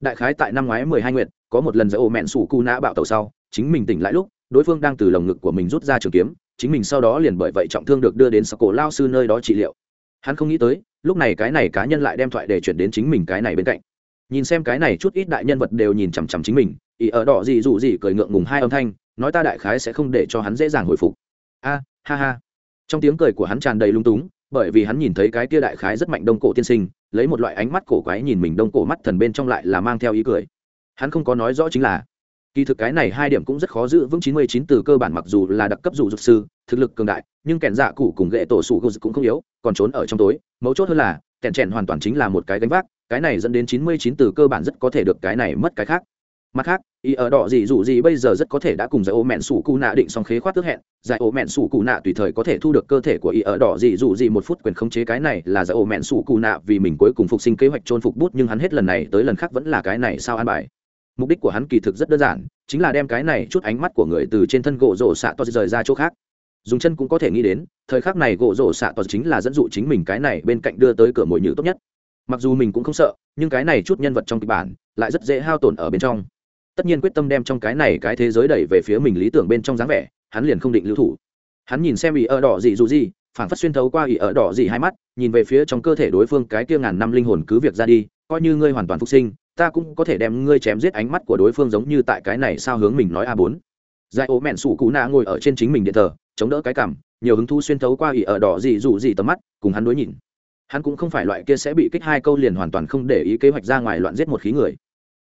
Speaker 1: Đại khái tại năm ngoái mười hai nguyệt có một lần giữa ô mẹn sủ cu nã bạo tàu sau, chính mình tỉnh lại lúc, đối phương đang từ lồng ngực của mình rút ra trường kiếm, chính mình sau đó liền bởi vậy trọng thương được đưa đến sạc cổ lao sư nơi đó trị liệu. Hắn không nghĩ tới, lúc này cái này cá nhân lại đem thoại để chuyển đến chính mình cái này bên cạnh. Nhìn xem cái này chút ít đại nhân vật đều nhìn chằm chằm chính mình ý ở đỏ gì dù gì cười ngượng ngùng hai âm thanh, nói ta đại khái sẽ không để cho hắn dễ dàng hồi phục. A, ha ha. Trong tiếng cười của hắn tràn đầy lung túng, bởi vì hắn nhìn thấy cái kia đại khái rất mạnh đông cổ tiên sinh, lấy một loại ánh mắt cổ quái nhìn mình đông cổ mắt thần bên trong lại là mang theo ý cười hắn không có nói rõ chính là kỳ thực cái này hai điểm cũng rất khó giữ vững chín mươi chín từ cơ bản mặc dù là đặc cấp dù dục sư, thực lực cường đại, nhưng kẻn dạ cụ cùng ghệ tổ sủ gô cũng không yếu, còn trốn ở trong tối. Mấu chốt hơn là, kẻn trẻn hoàn toàn chính là một cái gánh vác, cái này dẫn đến chín mươi chín từ cơ bản rất có thể được cái này mất cái khác. Mặt khác ý ở đỏ gì dù gì bây giờ rất có thể đã cùng giải ô mẹn sủ cụ nạ định xong khế khoát tước hẹn, giải ô mẹn sủ cụ nạ tùy thời có thể thu được cơ thể của ý ở đỏ gì dù gì một phút quyền khống chế cái này là giải ô mẹn sủ cụ nạ vì mình cuối cùng phục sinh kế hoạch trôn phục bút, nhưng hắn hết lần này tới lần khác vẫn là cái này sao an bài mục đích của hắn kỳ thực rất đơn giản, chính là đem cái này chút ánh mắt của người từ trên thân gỗ rổ xạ to rời ra chỗ khác. Dùng chân cũng có thể nghĩ đến, thời khắc này gỗ rổ xạ to chính là dẫn dụ chính mình cái này bên cạnh đưa tới cửa mồi nhử tốt nhất. Mặc dù mình cũng không sợ, nhưng cái này chút nhân vật trong kịch bản lại rất dễ hao tổn ở bên trong. Tất nhiên quyết tâm đem trong cái này cái thế giới đẩy về phía mình lý tưởng bên trong dáng vẻ, hắn liền không định lưu thủ. Hắn nhìn xem ỉ ở đỏ gì dù gì, phản phất xuyên thấu qua ỉ ở đỏ gì hai mắt, nhìn về phía trong cơ thể đối phương cái kia ngàn năm linh hồn cứ việc ra đi, coi như ngươi hoàn toàn phục sinh ta cũng có thể đem ngươi chém giết ánh mắt của đối phương giống như tại cái này sao hướng mình nói a bốn. Giải ố mẹn sủ cụ nạ ngồi ở trên chính mình điện thờ, chống đỡ cái cảm nhiều hứng thú xuyên thấu qua ỉ ở đỏ gì dù gì tầm mắt, cùng hắn đối nhìn. Hắn cũng không phải loại kia sẽ bị kích hai câu liền hoàn toàn không để ý kế hoạch ra ngoài loạn giết một khí người.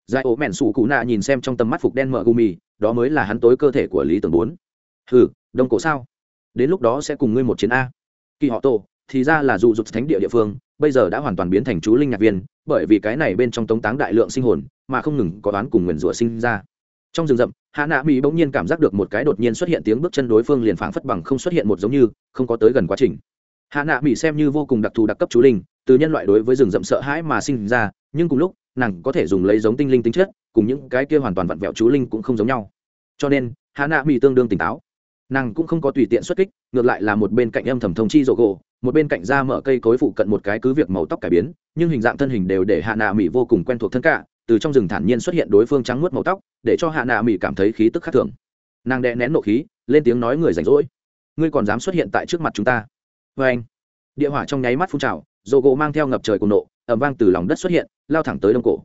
Speaker 1: Giải ố mẹn sủ cụ nạ nhìn xem trong tầm mắt phục đen mờ gumi, đó mới là hắn tối cơ thể của lý tưởng bốn. Hừ, đông cổ sao? Đến lúc đó sẽ cùng ngươi một chiến a. Kỳ họ tổ, thì ra là dù rụt thánh địa địa phương, bây giờ đã hoàn toàn biến thành chú linh nhạc viên bởi vì cái này bên trong tống táng đại lượng sinh hồn, mà không ngừng có đoán cùng nguyền rủa sinh ra. Trong rừng rậm, hạ nạ mỹ bỗng nhiên cảm giác được một cái đột nhiên xuất hiện tiếng bước chân đối phương liền phảng phất bằng không xuất hiện một giống như, không có tới gần quá trình. Hạ nạ mỹ xem như vô cùng đặc thù đặc cấp chú linh, từ nhân loại đối với rừng rậm sợ hãi mà sinh ra, nhưng cùng lúc, nàng có thể dùng lấy giống tinh linh tính chất, cùng những cái kia hoàn toàn vặn vẹo chú linh cũng không giống nhau. Cho nên, hạ nạ mỹ tương đương tỉnh táo. Nàng cũng không có tùy tiện xuất kích, ngược lại là một bên cạnh âm thầm thông chi rộ gỗ một bên cạnh ra mở cây cối phụ cận một cái cứ việc màu tóc cải biến, nhưng hình dạng thân hình đều để hạ nạ mỹ vô cùng quen thuộc thân cả, từ trong rừng thản nhiên xuất hiện đối phương trắng nuốt màu tóc, để cho hạ nạ mỹ cảm thấy khí tức khác thường. Nàng đè nén nộ khí, lên tiếng nói người rảnh rỗi. Ngươi còn dám xuất hiện tại trước mặt chúng ta? Vê anh, địa hỏa trong nháy mắt phun trào dồ gỗ mang theo ngập trời cùng nộ ẩm vang từ lòng đất xuất hiện, lao thẳng tới đông cổ.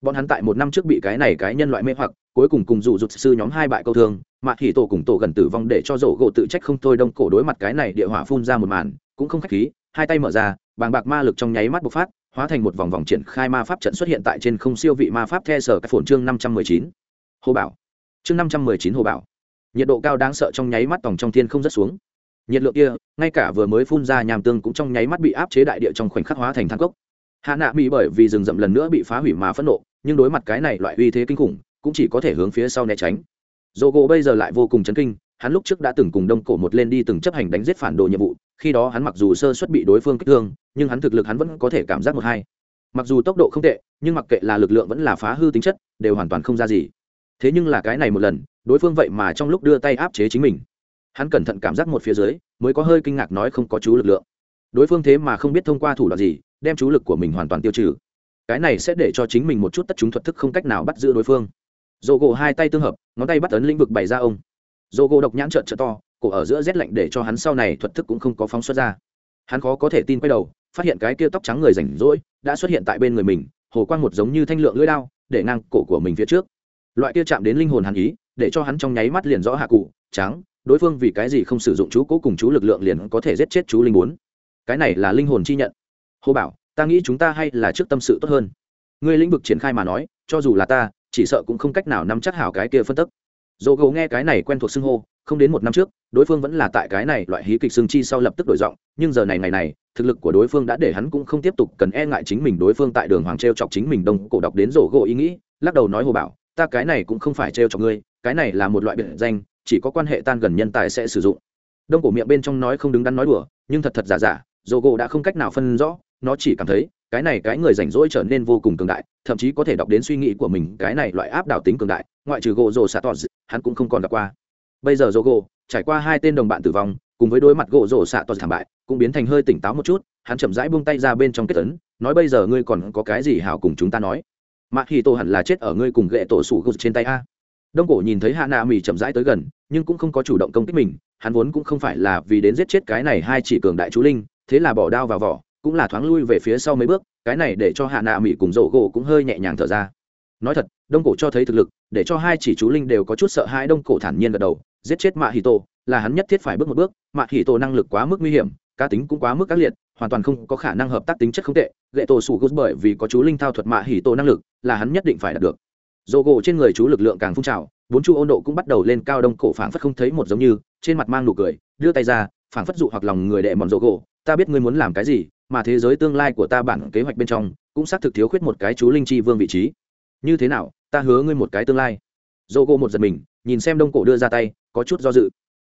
Speaker 1: Bọn hắn tại một năm trước bị cái này cái nhân loại mê hoặc, cuối cùng cùng dụ rụt sư nhóm hai bại câu thương, mà thì tổ cùng tổ gần tử vong để cho rổ gỗ tự trách không thôi đông cổ đối mặt cái này địa hỏa phun ra một màn cũng không khách khí, hai tay mở ra, bàng bạc ma lực trong nháy mắt bộc phát, hóa thành một vòng vòng triển khai ma pháp trận xuất hiện tại trên không siêu vị ma pháp the sở các phồn chương năm trăm mười chín. Hồ bảo. Chương năm trăm mười chín hồ bảo. Nhiệt độ cao đáng sợ trong nháy mắt tòng trong thiên không rất xuống. Nhiệt lượng kia, ngay cả vừa mới phun ra nhàm tương cũng trong nháy mắt bị áp chế đại địa trong khoảnh khắc hóa thành thang cốc. Hạ nạ mỹ bởi vì rừng rậm lần nữa bị phá hủy mà phẫn nộ, nhưng đối mặt cái này loại uy thế kinh khủng, cũng chỉ có thể hướng phía sau né tránh. Dỗ gỗ bây giờ lại vô cùng chấn kinh, hắn lúc trước đã từng cùng đông cổ một lên đi từng chấp hành đánh giết phản đồ nhiệm vụ khi đó hắn mặc dù sơ xuất bị đối phương kích thương, nhưng hắn thực lực hắn vẫn có thể cảm giác một hai. Mặc dù tốc độ không tệ, nhưng mặc kệ là lực lượng vẫn là phá hư tính chất, đều hoàn toàn không ra gì. Thế nhưng là cái này một lần, đối phương vậy mà trong lúc đưa tay áp chế chính mình. Hắn cẩn thận cảm giác một phía dưới, mới có hơi kinh ngạc nói không có chú lực lượng. Đối phương thế mà không biết thông qua thủ đoạn gì, đem chú lực của mình hoàn toàn tiêu trừ. Cái này sẽ để cho chính mình một chút tất chúng thuật thức không cách nào bắt giữ đối phương. Dồ gỗ hai tay tương hợp, ngón tay bắt ấn lĩnh vực bày ra ông. Dồ gỗ độc nhãn trợn trợ to cổ ở giữa rét lạnh để cho hắn sau này thuật thức cũng không có phóng xuất ra. Hắn khó có thể tin quay đầu, phát hiện cái kia tóc trắng người rảnh rỗi đã xuất hiện tại bên người mình, hồ quang một giống như thanh lượng lưỡi đao, để ngang cổ của mình phía trước. Loại kia chạm đến linh hồn hắn ý, để cho hắn trong nháy mắt liền rõ hạ cụ, trắng, đối phương vì cái gì không sử dụng chú cố cùng chú lực lượng liền có thể giết chết chú linh bốn. Cái này là linh hồn chi nhận. Hồ bảo, ta nghĩ chúng ta hay là trước tâm sự tốt hơn. Ngươi lĩnh vực triển khai mà nói, cho dù là ta, chỉ sợ cũng không cách nào nắm chắc hảo cái kia phân tức dồ gấu nghe cái này quen thuộc xưng hô, không đến một năm trước, đối phương vẫn là tại cái này loại hí kịch xương chi sau lập tức đổi giọng, nhưng giờ này ngày này, thực lực của đối phương đã để hắn cũng không tiếp tục cần e ngại chính mình đối phương tại đường hoàng t r e o chọc chính mình đông cổ đọc đến rổ gỗ ý nghĩ, lắc đầu nói hồ bảo, ta cái này cũng không phải t r e o chọc ngươi, cái này là một loại biệt danh, chỉ có quan hệ tan gần nhân tài sẽ sử dụng. Đông cổ miệng bên trong nói không đứng đắn nói đùa, nhưng thật thật giả giả dồ gỗ đã không cách nào phân rõ, nó chỉ cảm thấy cái này cái người rảnh rỗi trở nên vô cùng cường đại, thậm chí có thể đọc đến suy nghĩ của mình, cái này loại áp đảo tính cường đại, ngoại trừ gỗ rồ xạ tỏ hắn cũng không còn gặp qua. Bây giờ dỗ gỗ trải qua hai tên đồng bạn tử vong, cùng với đối mặt gỗ rổ xạ toàn thảm bại, cũng biến thành hơi tỉnh táo một chút, hắn chậm rãi buông tay ra bên trong kết tấn nói bây giờ ngươi còn có cái gì hảo cùng chúng ta nói? Mà khi tổ hẳn là chết ở ngươi cùng ghệ tổ sủ gục trên tay a. Đông cổ nhìn thấy hạ nạ mì chậm rãi tới gần, nhưng cũng không có chủ động công kích mình, hắn vốn cũng không phải là vì đến giết chết cái này hai chỉ cường đại chú linh, thế là bỏ đao vào vỏ cũng là thoáng lui về phía sau mấy bước, cái này để cho hạ nạ mỹ cùng rổ gỗ cũng hơi nhẹ nhàng thở ra. Nói thật, đông cổ cho thấy thực lực, để cho hai chỉ chú linh đều có chút sợ hãi, đông cổ thản nhiên gật đầu, giết chết mạ hì tổ, là hắn nhất thiết phải bước một bước, mạ hì tổ năng lực quá mức nguy hiểm, cá tính cũng quá mức ác liệt, hoàn toàn không có khả năng hợp tác tính chất không tệ gậy tổ sủ gút bởi vì có chú linh thao thuật mạ hì tổ năng lực, là hắn nhất định phải đạt được. Dồ gỗ trên người chú lực lượng càng phun trào, bốn chu ôn độ cũng bắt đầu lên cao, đông cổ phảng phất không thấy một giống như, trên mặt mang nụ cười, đưa tay ra, phảng phất dụ hoặc lòng người đệ mòn dồ gỗ, ta biết ngươi muốn làm cái gì mà thế giới tương lai của ta bản kế hoạch bên trong cũng xác thực thiếu khuyết một cái chú linh chi vương vị trí. Như thế nào, ta hứa ngươi một cái tương lai. Dô gô một giật mình, nhìn xem đông cổ đưa ra tay, có chút do dự.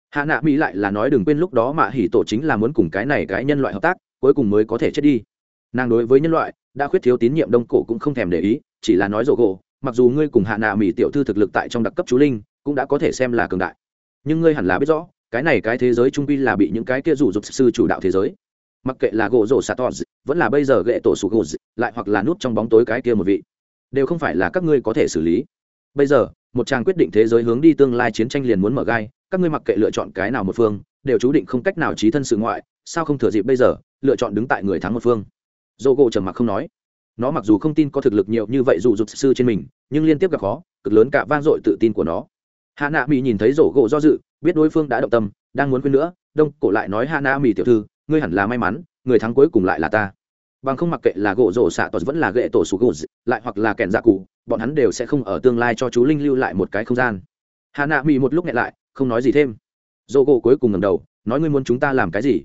Speaker 1: Hạ nạ mỹ lại là nói đừng quên lúc đó mạ hỉ tổ chính là muốn cùng cái này cái nhân loại hợp tác, cuối cùng mới có thể chết đi. Nàng đối với nhân loại, đã khuyết thiếu tín nhiệm đông cổ cũng không thèm để ý, chỉ là nói dô gô mặc dù ngươi cùng hạ nạ mỹ tiểu thư thực lực tại trong đặc cấp chú linh, cũng đã có thể xem là cường đại. Nhưng ngươi hẳn là biết rõ, cái này cái thế giới trung quy là bị những cái kia rủ dục sư chủ đạo thế giới mặc kệ là gỗ rổ sạt tọt vẫn là bây giờ ghệ tổ sụt gỗ lại hoặc là nút trong bóng tối cái kia một vị, đều không phải là các ngươi có thể xử lý. Bây giờ, một chàng quyết định thế giới hướng đi tương lai chiến tranh liền muốn mở gai, các ngươi mặc kệ lựa chọn cái nào một phương, đều chú định không cách nào trí thân sự ngoại, sao không thừa dịp bây giờ, lựa chọn đứng tại người thắng một phương. Dô gỗ trầm mặc không nói. Nó mặc dù không tin có thực lực nhiều như vậy dù rụt sư trên mình, nhưng liên tiếp gặp khó, cực lớn cả vang dội tự tin của nó. Hạ nạ mỹ nhìn thấy rổ gỗ do dự, biết đối phương đã động tâm, đang muốn quên nữa, đông cổ lại nói hạ nạ mỹ tiểu thư ngươi hẳn là may mắn, người thắng cuối cùng lại là ta. Bằng không mặc kệ là gỗ rổ xạ tos vẫn là gậy tổ sủ gỗ lại hoặc là kẻn dạ cụ, bọn hắn đều sẽ không ở tương lai cho chú linh lưu lại một cái không gian. Hà nạ mỹ một lúc nhẹ lại, không nói gì thêm. Dô gỗ cuối cùng ngầm đầu, nói ngươi muốn chúng ta làm cái gì?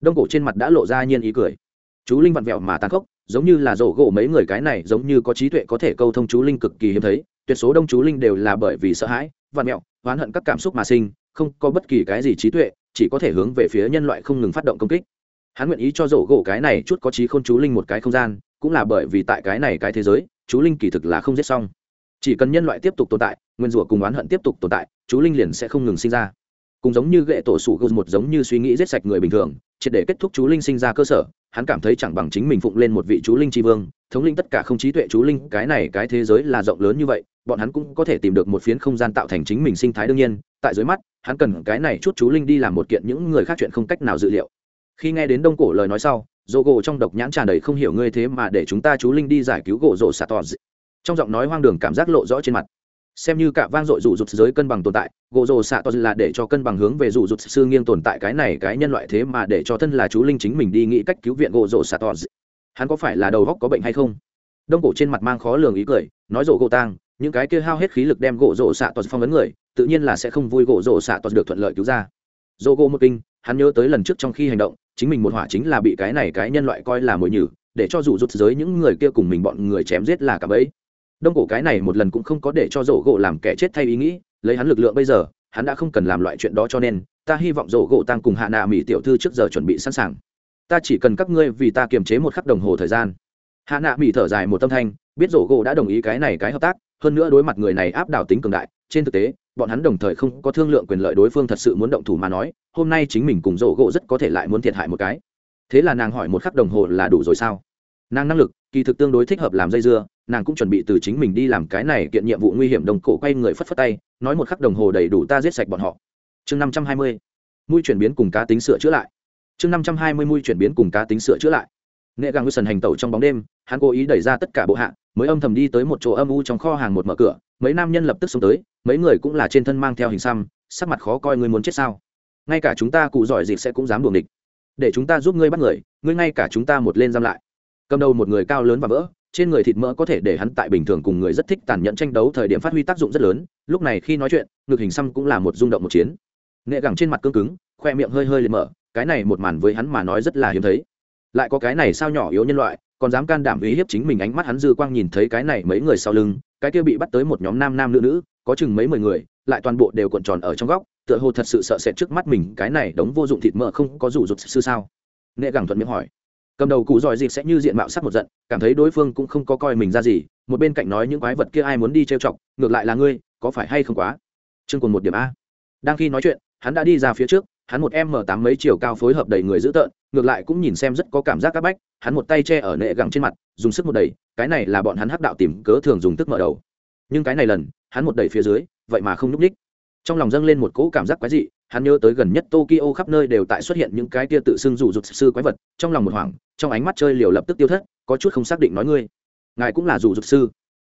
Speaker 1: Đông cổ trên mặt đã lộ ra nhiên ý cười. Chú linh vặn vẹo mà tàn khốc, giống như là rổ gỗ mấy người cái này, giống như có trí tuệ có thể câu thông chú linh cực kỳ hiếm thấy, tuyệt số đông chú linh đều là bởi vì sợ hãi, vặn vẹo, oán hận các cảm xúc mà sinh, không có bất kỳ cái gì trí tuệ chỉ có thể hướng về phía nhân loại không ngừng phát động công kích. Hắn nguyện ý cho rổ gỗ cái này chút có trí khôn chú linh một cái không gian, cũng là bởi vì tại cái này cái thế giới, chú linh kỳ thực là không giết xong. Chỉ cần nhân loại tiếp tục tồn tại, nguyên rủa cùng oán hận tiếp tục tồn tại, chú linh liền sẽ không ngừng sinh ra. Cùng giống như gậy tổ sủ gô một giống như suy nghĩ giết sạch người bình thường, triệt để kết thúc chú linh sinh ra cơ sở, hắn cảm thấy chẳng bằng chính mình phụng lên một vị chú linh tri vương, thống linh tất cả không trí tuệ chú linh, cái này cái thế giới là rộng lớn như vậy, bọn hắn cũng có thể tìm được một phiến không gian tạo thành chính mình sinh thái đương nhiên, tại dưới mắt hắn cần cái này chút chú linh đi làm một kiện những người khác chuyện không cách nào dự liệu. Khi nghe đến đông cổ lời nói sau, dỗ gỗ trong độc nhãn tràn đầy không hiểu ngươi thế mà để chúng ta chú linh đi giải cứu gỗ rộ xạ tỏ trong giọng nói hoang đường cảm giác lộ rõ trên mặt. Xem như cả vang dội rủ rụt giới cân bằng tồn tại, gỗ rồ xạ to là để cho cân bằng hướng về rủ rụt sư nghiêng tồn tại cái này cái nhân loại thế mà để cho thân là chú linh chính mình đi nghĩ cách cứu viện gỗ rồ xạ to hắn có phải là đầu góc có bệnh hay không? Đông cổ trên mặt mang khó lường ý cười, nói rộ gỗ tang, những cái kia hao hết khí lực đem gỗ rồ xạ to phong ấn người tự nhiên là sẽ không vui gỗ rổ xạ toàn được thuận lợi cứu ra. Dô gỗ một kinh, hắn nhớ tới lần trước trong khi hành động, chính mình một hỏa chính là bị cái này cái nhân loại coi là mồi nhử, để cho dù rút giới những người kia cùng mình bọn người chém giết là cả bẫy. Đông cổ cái này một lần cũng không có để cho rổ gỗ làm kẻ chết thay ý nghĩ, lấy hắn lực lượng bây giờ, hắn đã không cần làm loại chuyện đó cho nên, ta hy vọng rổ gỗ tăng cùng hạ nạ mỹ tiểu thư trước giờ chuẩn bị sẵn sàng. Ta chỉ cần các ngươi vì ta kiềm chế một khắc đồng hồ thời gian. Hạ nạ mỹ thở dài một tâm thanh, biết rổ gỗ đã đồng ý cái này cái hợp tác, hơn nữa đối mặt người này áp đảo tính cường đại trên thực tế, bọn hắn đồng thời không có thương lượng quyền lợi đối phương thật sự muốn động thủ mà nói, hôm nay chính mình cùng rổ gỗ rất có thể lại muốn thiệt hại một cái. Thế là nàng hỏi một khắc đồng hồ là đủ rồi sao? Nàng năng lực, kỳ thực tương đối thích hợp làm dây dưa, nàng cũng chuẩn bị từ chính mình đi làm cái này kiện nhiệm vụ nguy hiểm đồng cổ quay người phất phất tay, nói một khắc đồng hồ đầy đủ ta giết sạch bọn họ. Chương năm trăm hai mươi, mui chuyển biến cùng cá tính sửa chữa lại. Chương năm trăm hai mươi, mui chuyển biến cùng cá tính sửa chữa lại. Nghệ gàng sần hành tẩu trong bóng đêm, hắn cố ý đẩy ra tất cả bộ hạ mới âm thầm đi tới một chỗ âm u trong kho hàng một mở cửa, mấy nam nhân lập tức xông tới, mấy người cũng là trên thân mang theo hình xăm, sắc mặt khó coi người muốn chết sao? Ngay cả chúng ta cụ giỏi dịp sẽ cũng dám đuồng địch để chúng ta giúp ngươi bắt người, ngươi ngay cả chúng ta một lên giam lại. Cầm đầu một người cao lớn và vỡ, trên người thịt mỡ có thể để hắn tại bình thường cùng người rất thích tàn nhẫn tranh đấu thời điểm phát huy tác dụng rất lớn, lúc này khi nói chuyện, ngực hình xăm cũng là một rung động một chiến. Nghệ gẳng trên mặt cương cứng, khoe miệng hơi hơi lên mở, cái này một màn với hắn mà nói rất là hiếm thấy lại có cái này sao nhỏ yếu nhân loại, còn dám can đảm uy hiếp chính mình ánh mắt hắn dư quang nhìn thấy cái này mấy người sau lưng, cái kia bị bắt tới một nhóm nam nam nữ nữ, có chừng mấy mười người, lại toàn bộ đều cuộn tròn ở trong góc, tựa hồ thật sự sợ sệt trước mắt mình, cái này đống vô dụng thịt mỡ không có rủ rụt sư sao? Nệ gẳng thuận miệng hỏi. Cầm đầu cụ giỏi dịp sẽ như diện mạo sắc một giận, cảm thấy đối phương cũng không có coi mình ra gì, một bên cạnh nói những quái vật kia ai muốn đi trêu chọc, ngược lại là ngươi, có phải hay không quá? Chương còn một điểm a. Đang khi nói chuyện, hắn đã đi ra phía trước hắn một m tám mấy chiều cao phối hợp đầy người dữ tợn, ngược lại cũng nhìn xem rất có cảm giác c áp bách, hắn một tay che ở nệ gẳng trên mặt, dùng sức một đẩy, cái này là bọn hắn hắc đạo tìm cớ thường dùng tức mở đầu. Nhưng cái này lần, hắn một đẩy phía dưới, vậy mà không n ú c ních trong lòng dâng lên một cỗ cảm giác quái dị, hắn nhớ tới gần nhất tokyo khắp nơi đều tại xuất hiện những cái tia tự xưng rủ rụt sư quái vật, trong lòng một hoảng, trong ánh mắt chơi liều lập tức tiêu thất, có chút không xác định nói ngươi, ngài cũng là rủ rụt sư.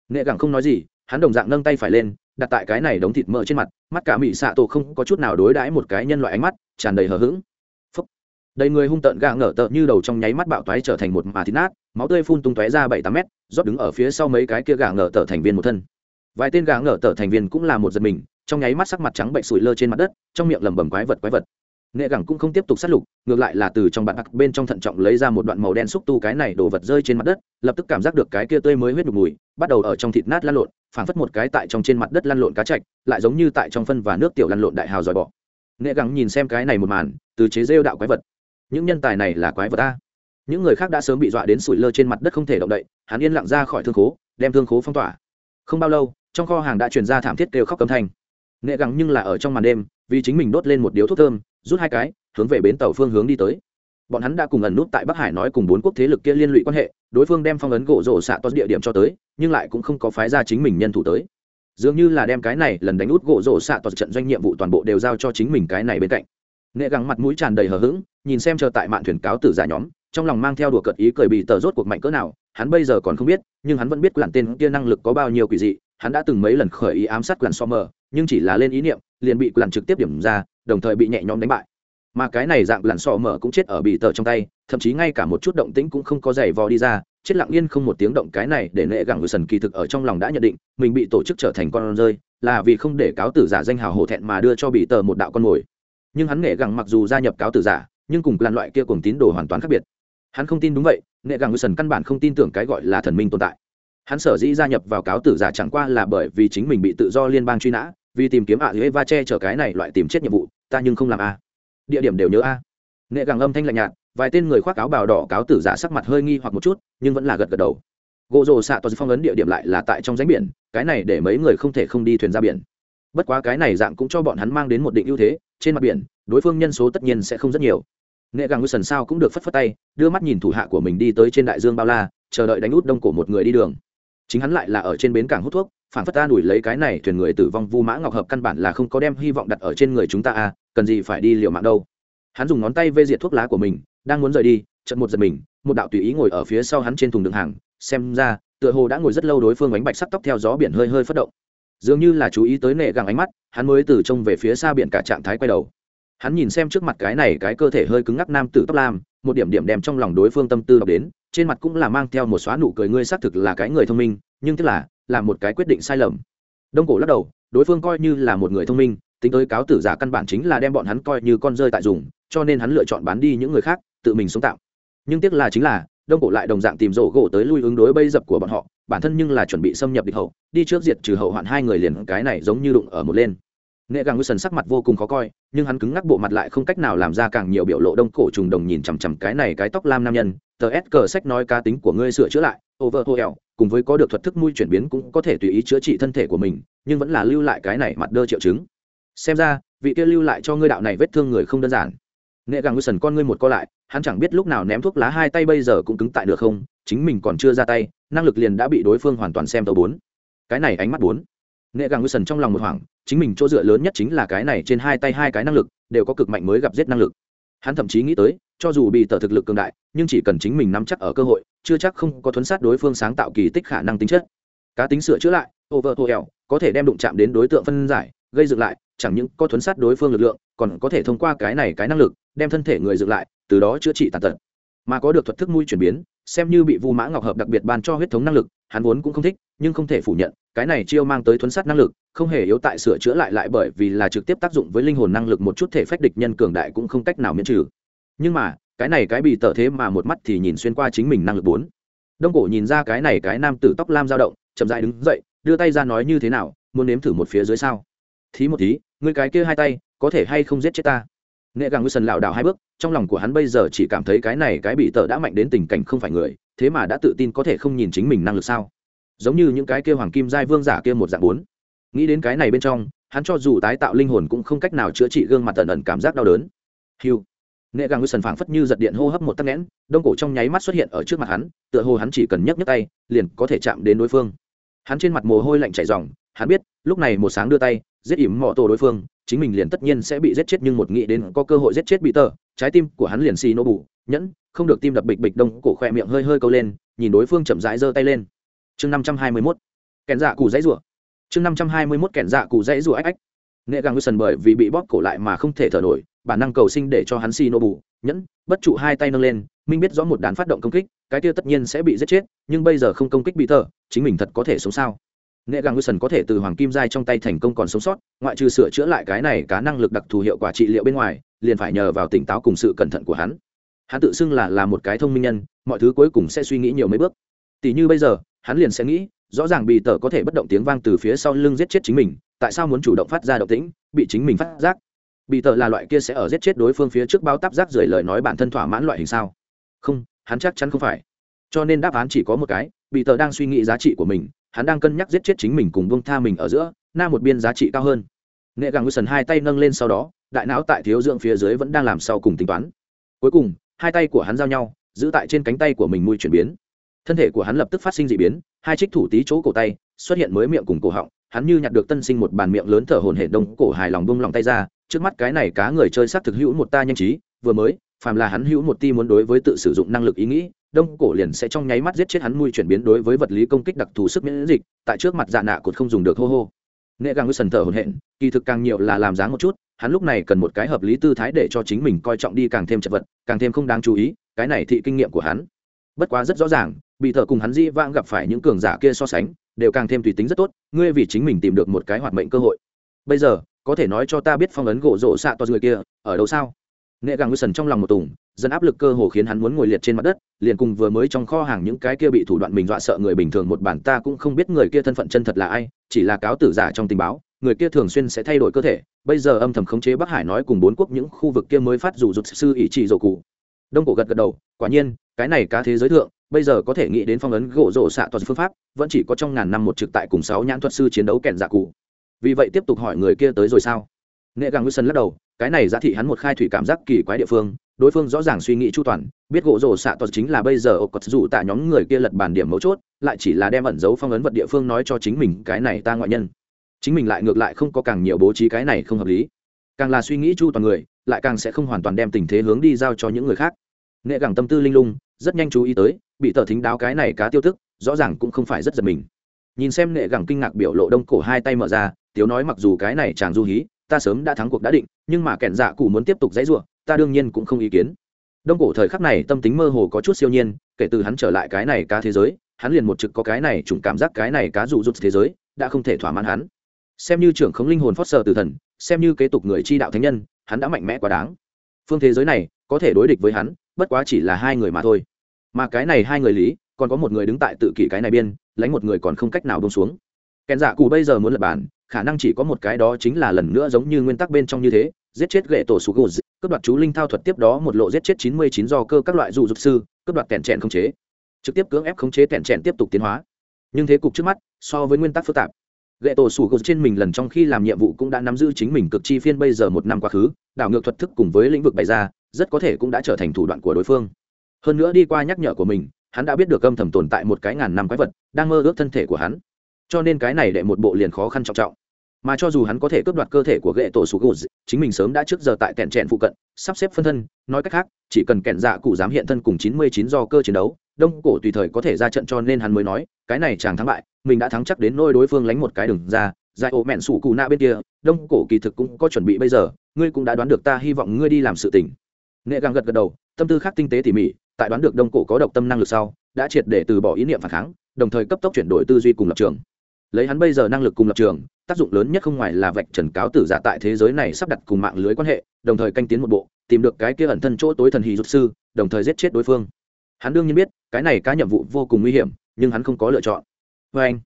Speaker 1: Nghệ gẳng không nói gì, hắn đồng dạng nâng tay phải lên, đặt tại cái này đống thịt mỡ trên mặt mắt cả mỹ xạ tổ không có chút nào đối đãi một cái nhân loại ánh mắt, tràn đầy hờ hững. Phấp đầy người hung tợn gà ngở tợn như đầu trong nháy mắt bạo toái trở thành một mà thịt nát, máu tươi phun tung tóe ra bảy tám mét, rót đứng ở phía sau mấy cái kia gà ngở tở thành viên một thân. Vài tên gà ngở tở thành viên cũng là một giật mình, trong nháy mắt sắc mặt trắng bệnh sủi lơ trên mặt đất, trong miệng lẩm bẩm quái vật quái vật nghệ gẳng cũng không tiếp tục sát lục, ngược lại là từ trong bạn bạc bên trong thận trọng lấy ra một đoạn màu đen xúc tu cái này đổ vật rơi trên mặt đất, lập tức cảm giác được cái kia tươi mới huyết đục mùi, bắt đầu ở trong thịt nát lăn lộn, phảng phất một cái tại trong trên mặt đất lăn lộn cá chạch, lại giống như tại trong phân và nước tiểu lăn lộn đại hào dòi bỏ nghệ gẳng nhìn xem cái này một màn, từ chế rêu đạo quái vật. Những nhân tài này là quái vật ta những người khác đã sớm bị dọa đến sủi lơ trên mặt đất không thể động đậy, hắn yên lặng ra khỏi thương khố, đem thương khố phong tỏa. Không bao lâu, trong kho hàng đã truyền ra thảm thiết kêu khóc cấm thanh. Nghệ gắng nhưng là ở trong màn đêm vì chính mình đốt lên một điếu thuốc thơm, rút hai cái, hướng về bến tàu phương hướng đi tới. Bọn hắn đã cùng ẩn nút tại bắc hải nói cùng bốn quốc thế lực kia liên lụy quan hệ, đối phương đem phong ấn gỗ rổ xạ toát địa điểm cho tới, nhưng lại cũng không có phái ra chính mình nhân thủ tới. Dường như là đem cái này lần đánh út gỗ rổ xạ toát trận doanh nhiệm vụ toàn bộ đều giao cho chính mình cái này bên cạnh. Nghệ gắng mặt mũi tràn đầy hờ hững, nhìn xem chờ tại mạn thuyền cáo tử giả nhóm, trong lòng mang theo đùa cợt ý cười bị tờ rốt cuộc mạnh cỡ nào, hắn bây giờ còn không biết, nhưng hắn vẫn biết lặn tên kia năng lực có bao nhiêu quỷ dị, hắn đã từng mấy lần khởi ý ám sát lặn so mờ nhưng chỉ là lên ý niệm, liền bị lặn trực tiếp điểm ra, đồng thời bị nhẹ nhõm đánh bại. Mà cái này dạng lặn sọ mở cũng chết ở bị tờ trong tay, thậm chí ngay cả một chút động tĩnh cũng không có giày vò đi ra, chết lặng yên không một tiếng động cái này để nệ gẳng người sần kỳ thực ở trong lòng đã nhận định, mình bị tổ chức trở thành con rơi, là vì không để cáo tử giả danh hào hổ thẹn mà đưa cho bị tờ một đạo con mồi. Nhưng hắn nệ gẳng mặc dù gia nhập cáo tử giả, nhưng cùng làn loại kia cùng tín đồ hoàn toàn khác biệt. Hắn không tin đúng vậy, nệ gẳng người sần căn bản không tin tưởng cái gọi là thần minh tồn tại. Hắn sở dĩ gia nhập vào cáo tử giả chẳng qua là bởi vì chính mình bị tự do liên bang truy nã vì tìm kiếm ạ dưới va che chở cái này loại tìm chết nhiệm vụ, ta nhưng không làm a. Địa điểm đều nhớ a. Nghệ gàng âm thanh lạnh nhạt, vài tên người khoác áo bào đỏ cáo tử giả sắc mặt hơi nghi hoặc một chút, nhưng vẫn là gật gật đầu. Gỗ rồ xạ toàn phong ấn địa điểm lại là tại trong ránh biển, cái này để mấy người không thể không đi thuyền ra biển. Bất quá cái này dạng cũng cho bọn hắn mang đến một định ưu thế, trên mặt biển, đối phương nhân số tất nhiên sẽ không rất nhiều. Nghệ gàng sần sao cũng được phất phất tay, đưa mắt nhìn thủ hạ của mình đi tới trên đại dương bao la, chờ đợi đánh út đông cổ một người đi đường chính hắn lại là ở trên bến cảng hút thuốc, phản phất ta đuổi lấy cái này thuyền người tử vong vu mã ngọc hợp căn bản là không có đem hy vọng đặt ở trên người chúng ta à cần gì phải đi liều mạng đâu. Hắn dùng ngón tay vê diệt thuốc lá của mình, đang muốn rời đi chật một giật mình, một đạo tùy ý ngồi ở phía sau hắn trên thùng đường hàng, xem ra, tựa hồ đã ngồi rất lâu đối phương bánh bạch sắc tóc theo gió biển hơi hơi phất động. Dường như là chú ý tới nệ gàng ánh mắt, hắn mới từ trông về phía xa biển cả trạng thái quay đầu. Hắn nhìn xem trước mặt cái này cái cơ thể hơi cứng ngắc nam tử tóc lam một điểm điểm đem trong lòng đối phương tâm tư đọc đến, trên mặt cũng là mang theo một xóa nụ cười, ngươi xác thực là cái người thông minh, nhưng tức là là một cái quyết định sai lầm. Đông cổ lắc đầu, đối phương coi như là một người thông minh, tính tới cáo tử giả căn bản chính là đem bọn hắn coi như con rơi tại dùng, cho nên hắn lựa chọn bán đi những người khác, tự mình sống tạo nhưng tiếc là chính là, đông cổ lại đồng dạng tìm rổ gỗ tới lui ứng đối bây dập của bọn họ, bản thân nhưng là chuẩn bị xâm nhập địch hậu, đi trước diệt trừ hậu hoạn hai người liền, cái này giống như đụng ở một lên nghệ gàng ngư sần sắc mặt vô cùng khó coi, nhưng hắn cứng ngắc bộ mặt lại không cách nào làm ra càng nhiều biểu lộ đông cổ trùng đồng nhìn chằm chằm cái này cái tóc lam nam nhân. Tờ s cờ sách nói cá tính của ngươi sửa chữa lại, over hoel cùng với có được thuật thức mui chuyển biến cũng có thể tùy ý chữa trị thân thể của mình, nhưng vẫn là lưu lại cái này mặt đơ triệu chứng. Xem ra, vị kia lưu lại cho ngươi đạo này vết thương người không đơn giản. Nghệ gàng ngư sần con ngươi một co lại, hắn chẳng biết lúc nào ném thuốc lá hai tay bây giờ cũng cứng tại được không, chính mình còn chưa ra tay, năng lực liền đã bị đối phương hoàn toàn xem tàu bốn. Cái này ánh mắt bốn. Nghệ gàng ngư sần trong lòng một hoảng chính mình chỗ dựa lớn nhất chính là cái này trên hai tay hai cái năng lực, đều có cực mạnh mới gặp giết năng lực. Hắn thậm chí nghĩ tới, cho dù bị tờ thực lực cường đại, nhưng chỉ cần chính mình nắm chắc ở cơ hội, chưa chắc không có thuấn sát đối phương sáng tạo kỳ tích khả năng tính chất. Cá tính sửa chữa lại, over hoel có thể đem đụng chạm đến đối tượng phân giải, gây dựng lại, chẳng những có thuấn sát đối phương lực lượng, còn có thể thông qua cái này cái năng lực, đem thân thể người dựng lại, từ đó chữa trị tàn tật mà có được thuật thức mũi chuyển biến, xem như bị vu mã ngọc hợp đặc biệt ban cho huyết thống năng lực, hắn vốn cũng không thích, nhưng không thể phủ nhận, cái này chiêu mang tới thuấn sát năng lực, không hề yếu tại sửa chữa lại lại bởi vì là trực tiếp tác dụng với linh hồn năng lực một chút thể phách địch nhân cường đại cũng không cách nào miễn trừ. Nhưng mà, cái này cái bị tở thế mà một mắt thì nhìn xuyên qua chính mình năng lực bốn. Đông cổ nhìn ra cái này cái nam tử tóc lam dao động, chậm dại đứng dậy, đưa tay ra nói như thế nào, muốn nếm thử một phía dưới sao? Thí một tí người cái kia hai tay, có thể hay không giết chết ta? Nghệ gàng ngư sần lảo đảo hai bước trong lòng của hắn bây giờ chỉ cảm thấy cái này cái bị tờ đã mạnh đến tình cảnh không phải người, thế mà đã tự tin có thể không nhìn chính mình năng lực sao? Giống như những cái kia hoàng kim giai vương giả kia một dạng bốn. Nghĩ đến cái này bên trong, hắn cho dù tái tạo linh hồn cũng không cách nào chữa trị gương mặt tần ẩn cảm giác đau đớn. Hiu nghệ gàng ngư sần phảng phất như giật điện hô hấp một tắc nghẽn, đông cổ trong nháy mắt xuất hiện ở trước mặt hắn, tựa hồ hắn chỉ cần nhấc nhấc tay, liền có thể chạm đến đối phương. Hắn trên mặt mồ hôi lạnh chảy ròng, hắn biết, lúc này một sáng đưa tay giết ỉm mọ tổ đối phương, chính mình liền tất nhiên sẽ bị giết chết nhưng một nghĩ đến có cơ hội giết chết bị tờ, trái tim của hắn liền xì nô bù, nhẫn, không được tim đập bịch bịch đông, cổ khỏe miệng hơi hơi câu lên, nhìn đối phương chậm rãi giơ tay lên. Chương năm trăm hai mươi mốt kèn dạ cụ dãy rủa. Chương năm trăm hai mươi mốt kèn dạ cụ dãy rủa ách ách. Nghệ gàng sần bởi vì bị bóp cổ lại mà không thể thở nổi, bản năng cầu sinh để cho hắn xì nô bù, nhẫn, bất trụ hai tay nâng lên, minh biết rõ một đán phát động công kích, cái kia tất nhiên sẽ bị giết chết, nhưng bây giờ không công kích bị tờ, chính mình thật có thể sống sao? Nghệ gàng sần có thể từ hoàng kim giai trong tay thành công còn sống sót, ngoại trừ sửa chữa lại cái này cá năng lực đặc thù hiệu quả trị liệu bên ngoài, liền phải nhờ vào tỉnh táo cùng sự cẩn thận của hắn. Hắn tự xưng là là một cái thông minh nhân, mọi thứ cuối cùng sẽ suy nghĩ nhiều mấy bước. Tỷ như bây giờ, hắn liền sẽ nghĩ, rõ ràng bị tờ có thể bất động tiếng vang từ phía sau lưng giết chết chính mình, tại sao muốn chủ động phát ra động tĩnh, bị chính mình phát giác? Bị tờ là loại kia sẽ ở giết chết đối phương phía trước bao tắp rác rời lời nói bản thân thỏa mãn loại hình sao? Không, hắn chắc chắn không phải. Cho nên đáp án chỉ có một cái, bị tờ đang suy nghĩ giá trị của mình hắn đang cân nhắc giết chết chính mình cùng buông tha mình ở giữa, na một biên giá trị cao hơn. Nghệ gàng sần hai tay nâng lên sau đó, đại não tại thiếu dưỡng phía dưới vẫn đang làm sau cùng tính toán. Cuối cùng, hai tay của hắn giao nhau, giữ tại trên cánh tay của mình mùi chuyển biến. Thân thể của hắn lập tức phát sinh d ị biến, hai trích thủ tí chỗ cổ tay xuất hiện mới miệng cùng cổ họng, hắn như nhặt được tân sinh một bàn miệng lớn thở hồn hệ đông cổ hài lòng bông lòng tay ra, trước mắt cái này cá người chơi s á c thực hữu một ta nhanh trí, vừa mới, phàm là hắn hữu một ti muốn đối với tự sử dụng năng lực ý nghĩ đông cổ liền sẽ trong nháy mắt giết chết hắn mùi chuyển biến đối với vật lý công kích đặc thù sức miễn dịch, tại trước mặt dạ nạ cột không dùng được hô hô. Nghệ gàng ngư sần thở hồn hện kỳ thực càng nhiều là làm dáng một chút, hắn lúc này cần một cái hợp lý tư thái để cho chính mình coi trọng đi càng thêm chật vật, càng thêm không đáng chú ý, cái này thị kinh nghiệm của hắn. Bất quá rất rõ ràng, bị thợ cùng hắn di vãng gặp phải những cường giả kia so sánh, đều càng thêm tùy tính rất tốt, ngươi vì chính mình tìm được một cái hoạt mệnh cơ hội. Bây giờ, có thể nói cho ta biết phong ấn gỗ rộ xạ to người kia, ở đâu sao? Nghệ gàng sần trong lòng một tùng dân áp lực cơ hồ khiến hắn muốn ngồi liệt trên mặt đất, liền cùng vừa mới trong kho hàng những cái kia bị thủ đoạn mình dọa sợ người bình thường một bản ta cũng không biết người kia thân phận chân thật là ai, chỉ là cáo tử giả trong tình báo, người kia thường xuyên sẽ thay đổi cơ thể. Bây giờ âm thầm khống chế bắc hải nói cùng bốn quốc những khu vực kia mới phát dù rụt sư ý chỉ dầu cụ. Đông cổ gật gật đầu, quả nhiên, cái này cá thế giới thượng, bây giờ có thể nghĩ đến phong ấn gỗ rổ xạ toàn phương pháp, vẫn chỉ có trong ngàn năm một trực tại cùng sáu nhãn thuật sư chiến đấu kèn giả dạ cụ. Vì vậy tiếp tục hỏi người kia tới rồi sao? Nghệ gàng wilson lắc đầu, cái này giá thị hắn một khai thủy cảm giác kỳ quái địa phương đối phương rõ ràng suy nghĩ chu toàn, biết gỗ rổ xạ toàn chính là bây giờ ô cột dù tạ nhóm người kia lật bàn điểm mấu chốt, lại chỉ là đem ẩn giấu phong ấn vật địa phương nói cho chính mình cái này ta ngoại nhân. Chính mình lại ngược lại không có càng nhiều bố trí cái này không hợp lý. Càng là suy nghĩ chu toàn người, lại càng sẽ không hoàn toàn đem tình thế hướng đi giao cho những người khác. Nghệ gẳng tâm tư linh lung, rất nhanh chú ý tới, bị tờ thính đáo cái này cá tiêu thức rõ ràng cũng không phải rất giật mình. Nhìn xem nghệ gẳng kinh ngạc biểu lộ đông cổ hai tay mở ra, tiếu nói mặc dù cái này chàng du hí, ta sớm đã thắng cuộc đã định, nhưng mà kẻn dạ cụ muốn tiếp tục dãy ruộng ta đương nhiên cũng không ý kiến. Đông cổ thời khắc này tâm tính mơ hồ có chút siêu nhiên, kể từ hắn trở lại cái này cá thế giới, hắn liền một trực có cái này chủng cảm giác cái này cá dụ rụt thế giới, đã không thể thỏa mãn hắn. Xem như trưởng khống linh hồn phót sờ từ thần, xem như kế tục người chi đạo thánh nhân, hắn đã mạnh mẽ quá đáng. Phương thế giới này, có thể đối địch với hắn, bất quá chỉ là hai người mà thôi. Mà cái này hai người lý, còn có một người đứng tại tự kỷ cái này biên lấy một người còn không cách nào bông xuống. Kèn dạ cụ bây giờ muốn lập bản, khả năng chỉ có một cái đó chính là lần nữa giống như nguyên tắc bên trong như thế giết chết gậy tổ sủ gù cướp đoạt chú linh thao thuật tiếp đó một lộ giết chết chín mươi chín do cơ các loại dụ dục sư, cướp đoạt kẹn trẻn khống chế. Trực tiếp cưỡng ép khống chế kẹn trẻn tiếp tục tiến hóa. Nhưng thế cục trước mắt, so với nguyên tắc phức tạp. Gậy tổ sủ gỗ trên mình lần trong khi làm nhiệm vụ cũng đã nắm giữ chính mình cực chi phiên bây giờ một năm quá khứ, đảo ngược thuật thức cùng với lĩnh vực bày ra, rất có thể cũng đã trở thành thủ đoạn của đối phương. Hơn nữa đi qua nhắc nhở của mình, hắn đã biết được âm thầm tồn tại một cái ngàn năm quái vật, đang mơ ước thân thể của hắn. Cho nên cái này đệ một bộ liền khó khăn trọng trọng mà cho dù hắn có thể cướp đoạt cơ thể của ghệ tổ sủ gỗ chính mình sớm đã trước giờ tại kẹn trẹn phụ cận, sắp xếp phân thân, nói cách khác, chỉ cần kẹn dạ cụ dám hiện thân cùng chín mươi chín do cơ chiến đấu, đông cổ tùy thời có thể ra trận cho nên hắn mới nói, cái này chàng thắng bại, mình đã thắng chắc đến nôi đối phương lánh một cái đường ra, giải ổ mẹn sủ cụ na bên kia, đông cổ kỳ thực cũng có chuẩn bị bây giờ, ngươi cũng đã đoán được ta hy vọng ngươi đi làm sự tình. Nghệ gàng gật gật đầu, tâm tư khác tinh tế tỉ mỉ, tại đoán được đông cổ có độc tâm năng lực sau, đã triệt để từ bỏ ý niệm phản kháng, đồng thời cấp tốc chuyển đổi tư duy cùng lập trường lấy hắn bây giờ năng lực cùng lập trường, tác dụng lớn nhất không ngoài là vạch trần cáo tử giả tại thế giới này sắp đặt cùng mạng lưới quan hệ, đồng thời canh tiến một bộ, tìm được cái kia ẩn thân chỗ tối thần hì rút sư, đồng thời giết chết đối phương. Hắn đương nhiên biết, cái này cá nhiệm vụ vô cùng nguy hiểm, nhưng hắn không có lựa chọn. Vê anh,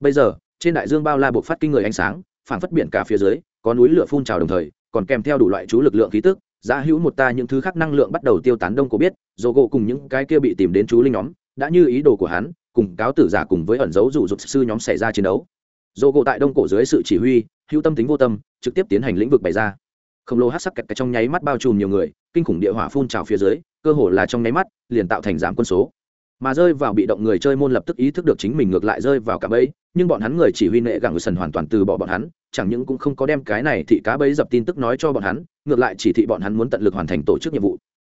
Speaker 1: bây giờ, trên đại dương bao la buộc phát kinh người ánh sáng, phảng phất biển cả phía dưới, có núi lửa phun trào đồng thời, còn kèm theo đủ loại chú lực lượng khí tức giá hữu một ta những thứ khác năng lượng bắt đầu tiêu tán đông cổ biết dồ gỗ cùng những cái kia bị tìm đến chú linh nhóm đã như ý đồ của hắn, cùng cáo tử giả cùng với ẩn dấu dụ rụt sư nhóm xảy ra chiến đấu. Dồ gỗ tại đông cổ dưới sự chỉ huy, hữu tâm tính vô tâm, trực tiếp tiến hành lĩnh vực bày ra. Khổng lồ hát sắc kẹt cái trong nháy mắt bao trùm nhiều người, kinh khủng địa hỏa phun trào phía dưới, cơ hồ là trong nháy mắt, liền tạo thành giảm quân số. Mà rơi vào bị động người chơi môn lập tức ý thức được chính mình ngược lại rơi vào cả bẫy, nhưng bọn hắn người chỉ huy nệ gặng người sần hoàn toàn từ bỏ bọn hắn, chẳng những cũng không có đem cái này thị cá bẫy dập tin tức nói cho bọn hắn, ngược lại chỉ thị bọn hắn muốn tận lực hoàn thành tổ chức nhiệm vụ.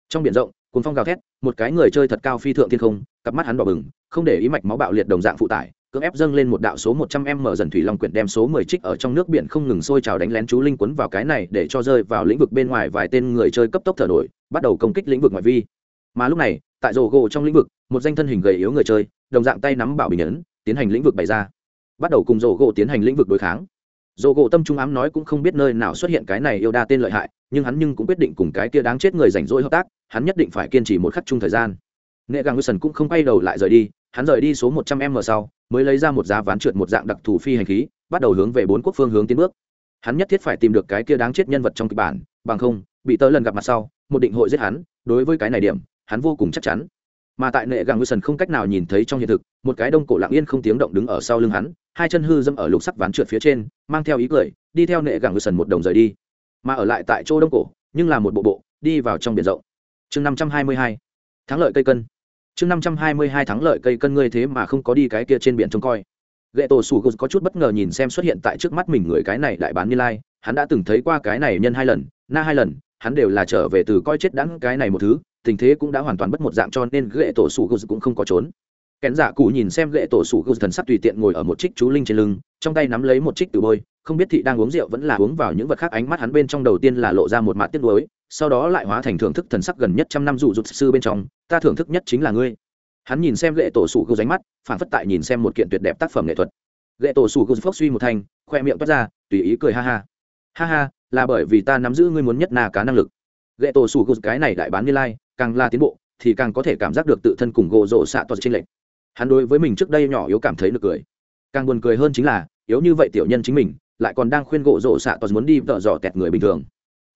Speaker 1: Trong biển rộng cuốn phong gào thét, một cái người chơi thật cao phi thượng thiên không, cặp mắt hắn đỏ bừng, không để ý mạch máu bạo liệt đồng dạng phụ tải, cưỡng ép dâng lên một đạo số một trăm m mở dần thủy long quyển đem số mười trích ở trong nước biển không ngừng sôi trào đánh lén chú linh quấn vào cái này để cho rơi vào lĩnh vực bên ngoài vài tên người chơi cấp tốc thở nổi, bắt đầu công kích lĩnh vực ngoại vi. Mà lúc này, tại rổ gỗ trong lĩnh vực, một danh thân hình gầy yếu người chơi, đồng dạng tay nắm bảo bình ấn, tiến hành lĩnh vực bày ra. Bắt đầu cùng rổ gỗ tiến hành lĩnh vực đối kháng. Rồ gỗ tâm trung ám nói cũng không biết nơi nào xuất hiện cái này yêu đa tên lợi hại, nhưng hắn nhưng cũng quyết định cùng cái kia đáng chết người rảnh rỗi hợp tác hắn nhất định phải kiên trì một khắc chung thời gian. Nệ gàng wilson cũng không quay đầu lại rời đi, hắn rời đi số một trăm m sau, mới lấy ra một giá ván trượt một dạng đặc thù phi hành khí, bắt đầu hướng về bốn quốc phương hướng tiến bước. Hắn nhất thiết phải tìm được cái kia đáng chết nhân vật trong kịch bản, bằng không, bị tớ lần gặp mặt sau, một định hội giết hắn, đối với cái này điểm, hắn vô cùng chắc chắn. Mà tại nệ gàng wilson không cách nào nhìn thấy trong hiện thực, một cái đông cổ lặng yên không tiếng động đứng ở sau lưng hắn, hai chân hư dâm ở lục sắc ván trượt phía trên, mang theo ý cười, đi theo nệ gàng wilson một đồng rời đi. Mà ở lại tại chỗ đông cổ, nhưng là một bộ bộ, đi vào trong biển rộng chương năm trăm hai mươi hai, thắng lợi cây cân. Chương năm trăm hai mươi hai, thắng lợi cây cân ngươi thế mà không có đi cái kia trên biển trông coi. Ghệ tổ sủ có chút bất ngờ nhìn xem xuất hiện tại trước mắt mình người cái này đại bán như lai. Hắn đã từng thấy qua cái này nhân hai lần, na hai lần, hắn đều là trở về từ coi chết đắng cái này một thứ, tình thế cũng đã hoàn toàn bất một dạng cho nên ghệ tổ sủ cũng không có trốn kén giả cụ nhìn xem lệ tổ sủ thần sắc tùy tiện ngồi ở một trích chú linh trên lưng, trong tay nắm lấy một trích từ bôi, không biết thị đang uống rượu vẫn là uống vào những vật khác ánh mắt hắn bên trong đầu tiên là lộ ra một mạt tiếc nuối, sau đó lại hóa thành thưởng thức thần sắc gần nhất trăm năm dụ dục sư bên trong, ta thưởng thức nhất chính là ngươi. Hắn nhìn xem lệ tổ sủ gâu ránh mắt, phản phất tại nhìn xem một kiện tuyệt đẹp tác phẩm nghệ thuật. Lệ tổ sủ gâu phốc suy một thành khoe miệng toát ra, tùy ý cười ha ha. Ha ha, là bởi vì ta nắm giữ ngươi muốn nhất na cá năng lực. Lệ tổ sủ gâu cái này đại bán như lai, càng là tiến bộ, thì càng có thể cảm giác được tự thân cùng gỗ rộ xạ toàn trên lệnh hắn đối với mình trước đây nhỏ yếu cảm thấy nực cười. Càng buồn cười hơn chính là, yếu như vậy tiểu nhân chính mình, lại còn đang khuyên gỗ rộ xạ toàn muốn đi vợ dò tẹt người bình thường.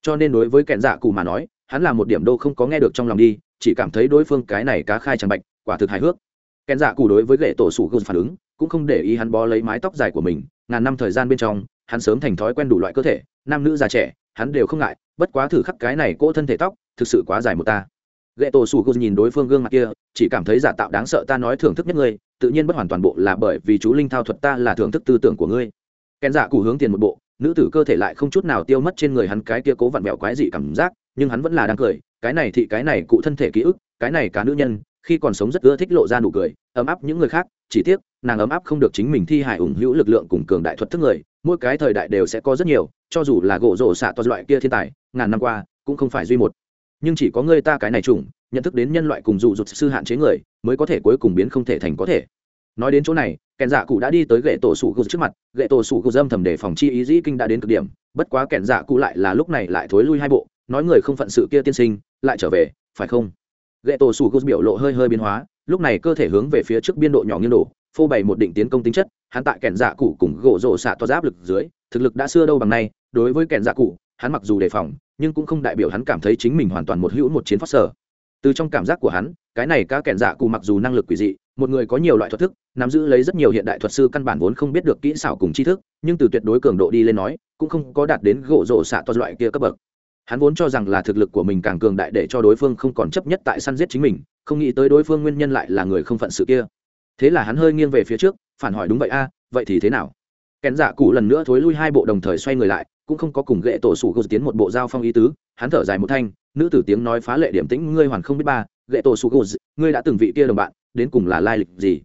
Speaker 1: Cho nên đối với kẹn dạ cụ mà nói, hắn là một điểm đô không có nghe được trong lòng đi, chỉ cảm thấy đối phương cái này cá khai chẳng bạch, quả thực hài hước. Kẹn dạ cụ đối với gậy tổ sủ gôn phản ứng, cũng không để ý hắn bó lấy mái tóc dài của mình, ngàn năm thời gian bên trong, hắn sớm thành thói quen đủ loại cơ thể, nam nữ già trẻ, hắn đều không ngại, bất quá thử khắc cái này cỗ thân thể tóc, thực sự quá dài một ta gậy tổ sủ gôn nhìn đối phương gương mặt kia, chỉ cảm thấy giả tạo đáng sợ ta nói thưởng thức nhất ngươi, tự nhiên bất hoàn toàn bộ là bởi vì chú linh thao thuật ta là thưởng thức tư tưởng của ngươi. Kèn giả cụ hướng tiền một bộ, nữ tử cơ thể lại không chút nào tiêu mất trên người hắn cái kia cố vặn vẹo quái dị cảm giác, nhưng hắn vẫn là đang cười, cái này thì cái này cụ thân thể ký ức, cái này cả nữ nhân, khi còn sống rất ưa thích lộ ra nụ cười, ấm áp những người khác, chỉ tiếc, nàng ấm áp không được chính mình thi hài ủng hữu lực lượng cùng cường đại thuật thức người, mỗi cái thời đại đều sẽ có rất nhiều, cho dù là gỗ rổ xạ toàn loại kia thiên tài, ngàn năm qua, cũng không phải duy một nhưng chỉ có ngươi ta cái này chủng, nhận thức đến nhân loại cùng dụ dụt sư hạn chế người, mới có thể cuối cùng biến không thể thành có thể. Nói đến chỗ này kẻn dạ cụ đã đi tới gậy tổ sủ gù trước mặt gậy tổ sủ gù dâm thầm để phòng chi ý dĩ kinh đã đến cực điểm, bất quá kẻn dạ cụ lại là lúc này lại thối lui hai bộ, nói người không phận sự kia tiên sinh, lại trở về, phải không? Gậy tổ sủ gù biểu lộ hơi hơi biến hóa, lúc này cơ thể hướng về phía trước biên độ nhỏ nghiêng đổ, phô bày một định tiến công tính chất, hắn tại kẻn dạ cụ cùng gỗ rổ xạ to giáp lực dưới, thực lực đã xưa đâu bằng nay, đối với kẻn dạ cụ hắn mặc dù đề phòng, nhưng cũng không đại biểu hắn cảm thấy chính mình hoàn toàn một hữu một chiến phát sở. Từ trong cảm giác của hắn, cái này ca kẻn dạ cụ mặc dù năng lực quỷ dị, một người có nhiều loại thuật thức, nắm giữ lấy rất nhiều hiện đại thuật sư căn bản vốn không biết được kỹ xảo cùng tri thức, nhưng từ tuyệt đối cường độ đi lên nói, cũng không có đạt đến gỗ rộ xạ to loại kia cấp bậc. Hắn vốn cho rằng là thực lực của mình càng cường đại để cho đối phương không còn chấp nhất tại săn giết chính mình, không nghĩ tới đối phương nguyên nhân lại là người không phận sự kia. Thế là hắn hơi nghiêng về phía trước, phản hỏi đúng vậy a, vậy thì thế nào? Kèn dạ cụ lần nữa thối lui hai bộ đồng thời xoay người lại cũng không có cùng ghệ tổ sủ gô tiến một bộ giao phong ý tứ, hắn thở dài một thanh, nữ tử tiếng nói phá lệ điểm tĩnh, ngươi hoàn không biết ba, ghệ tổ sủ gô, ngươi đã từng vị kia đồng bạn, đến cùng là lai lịch gì?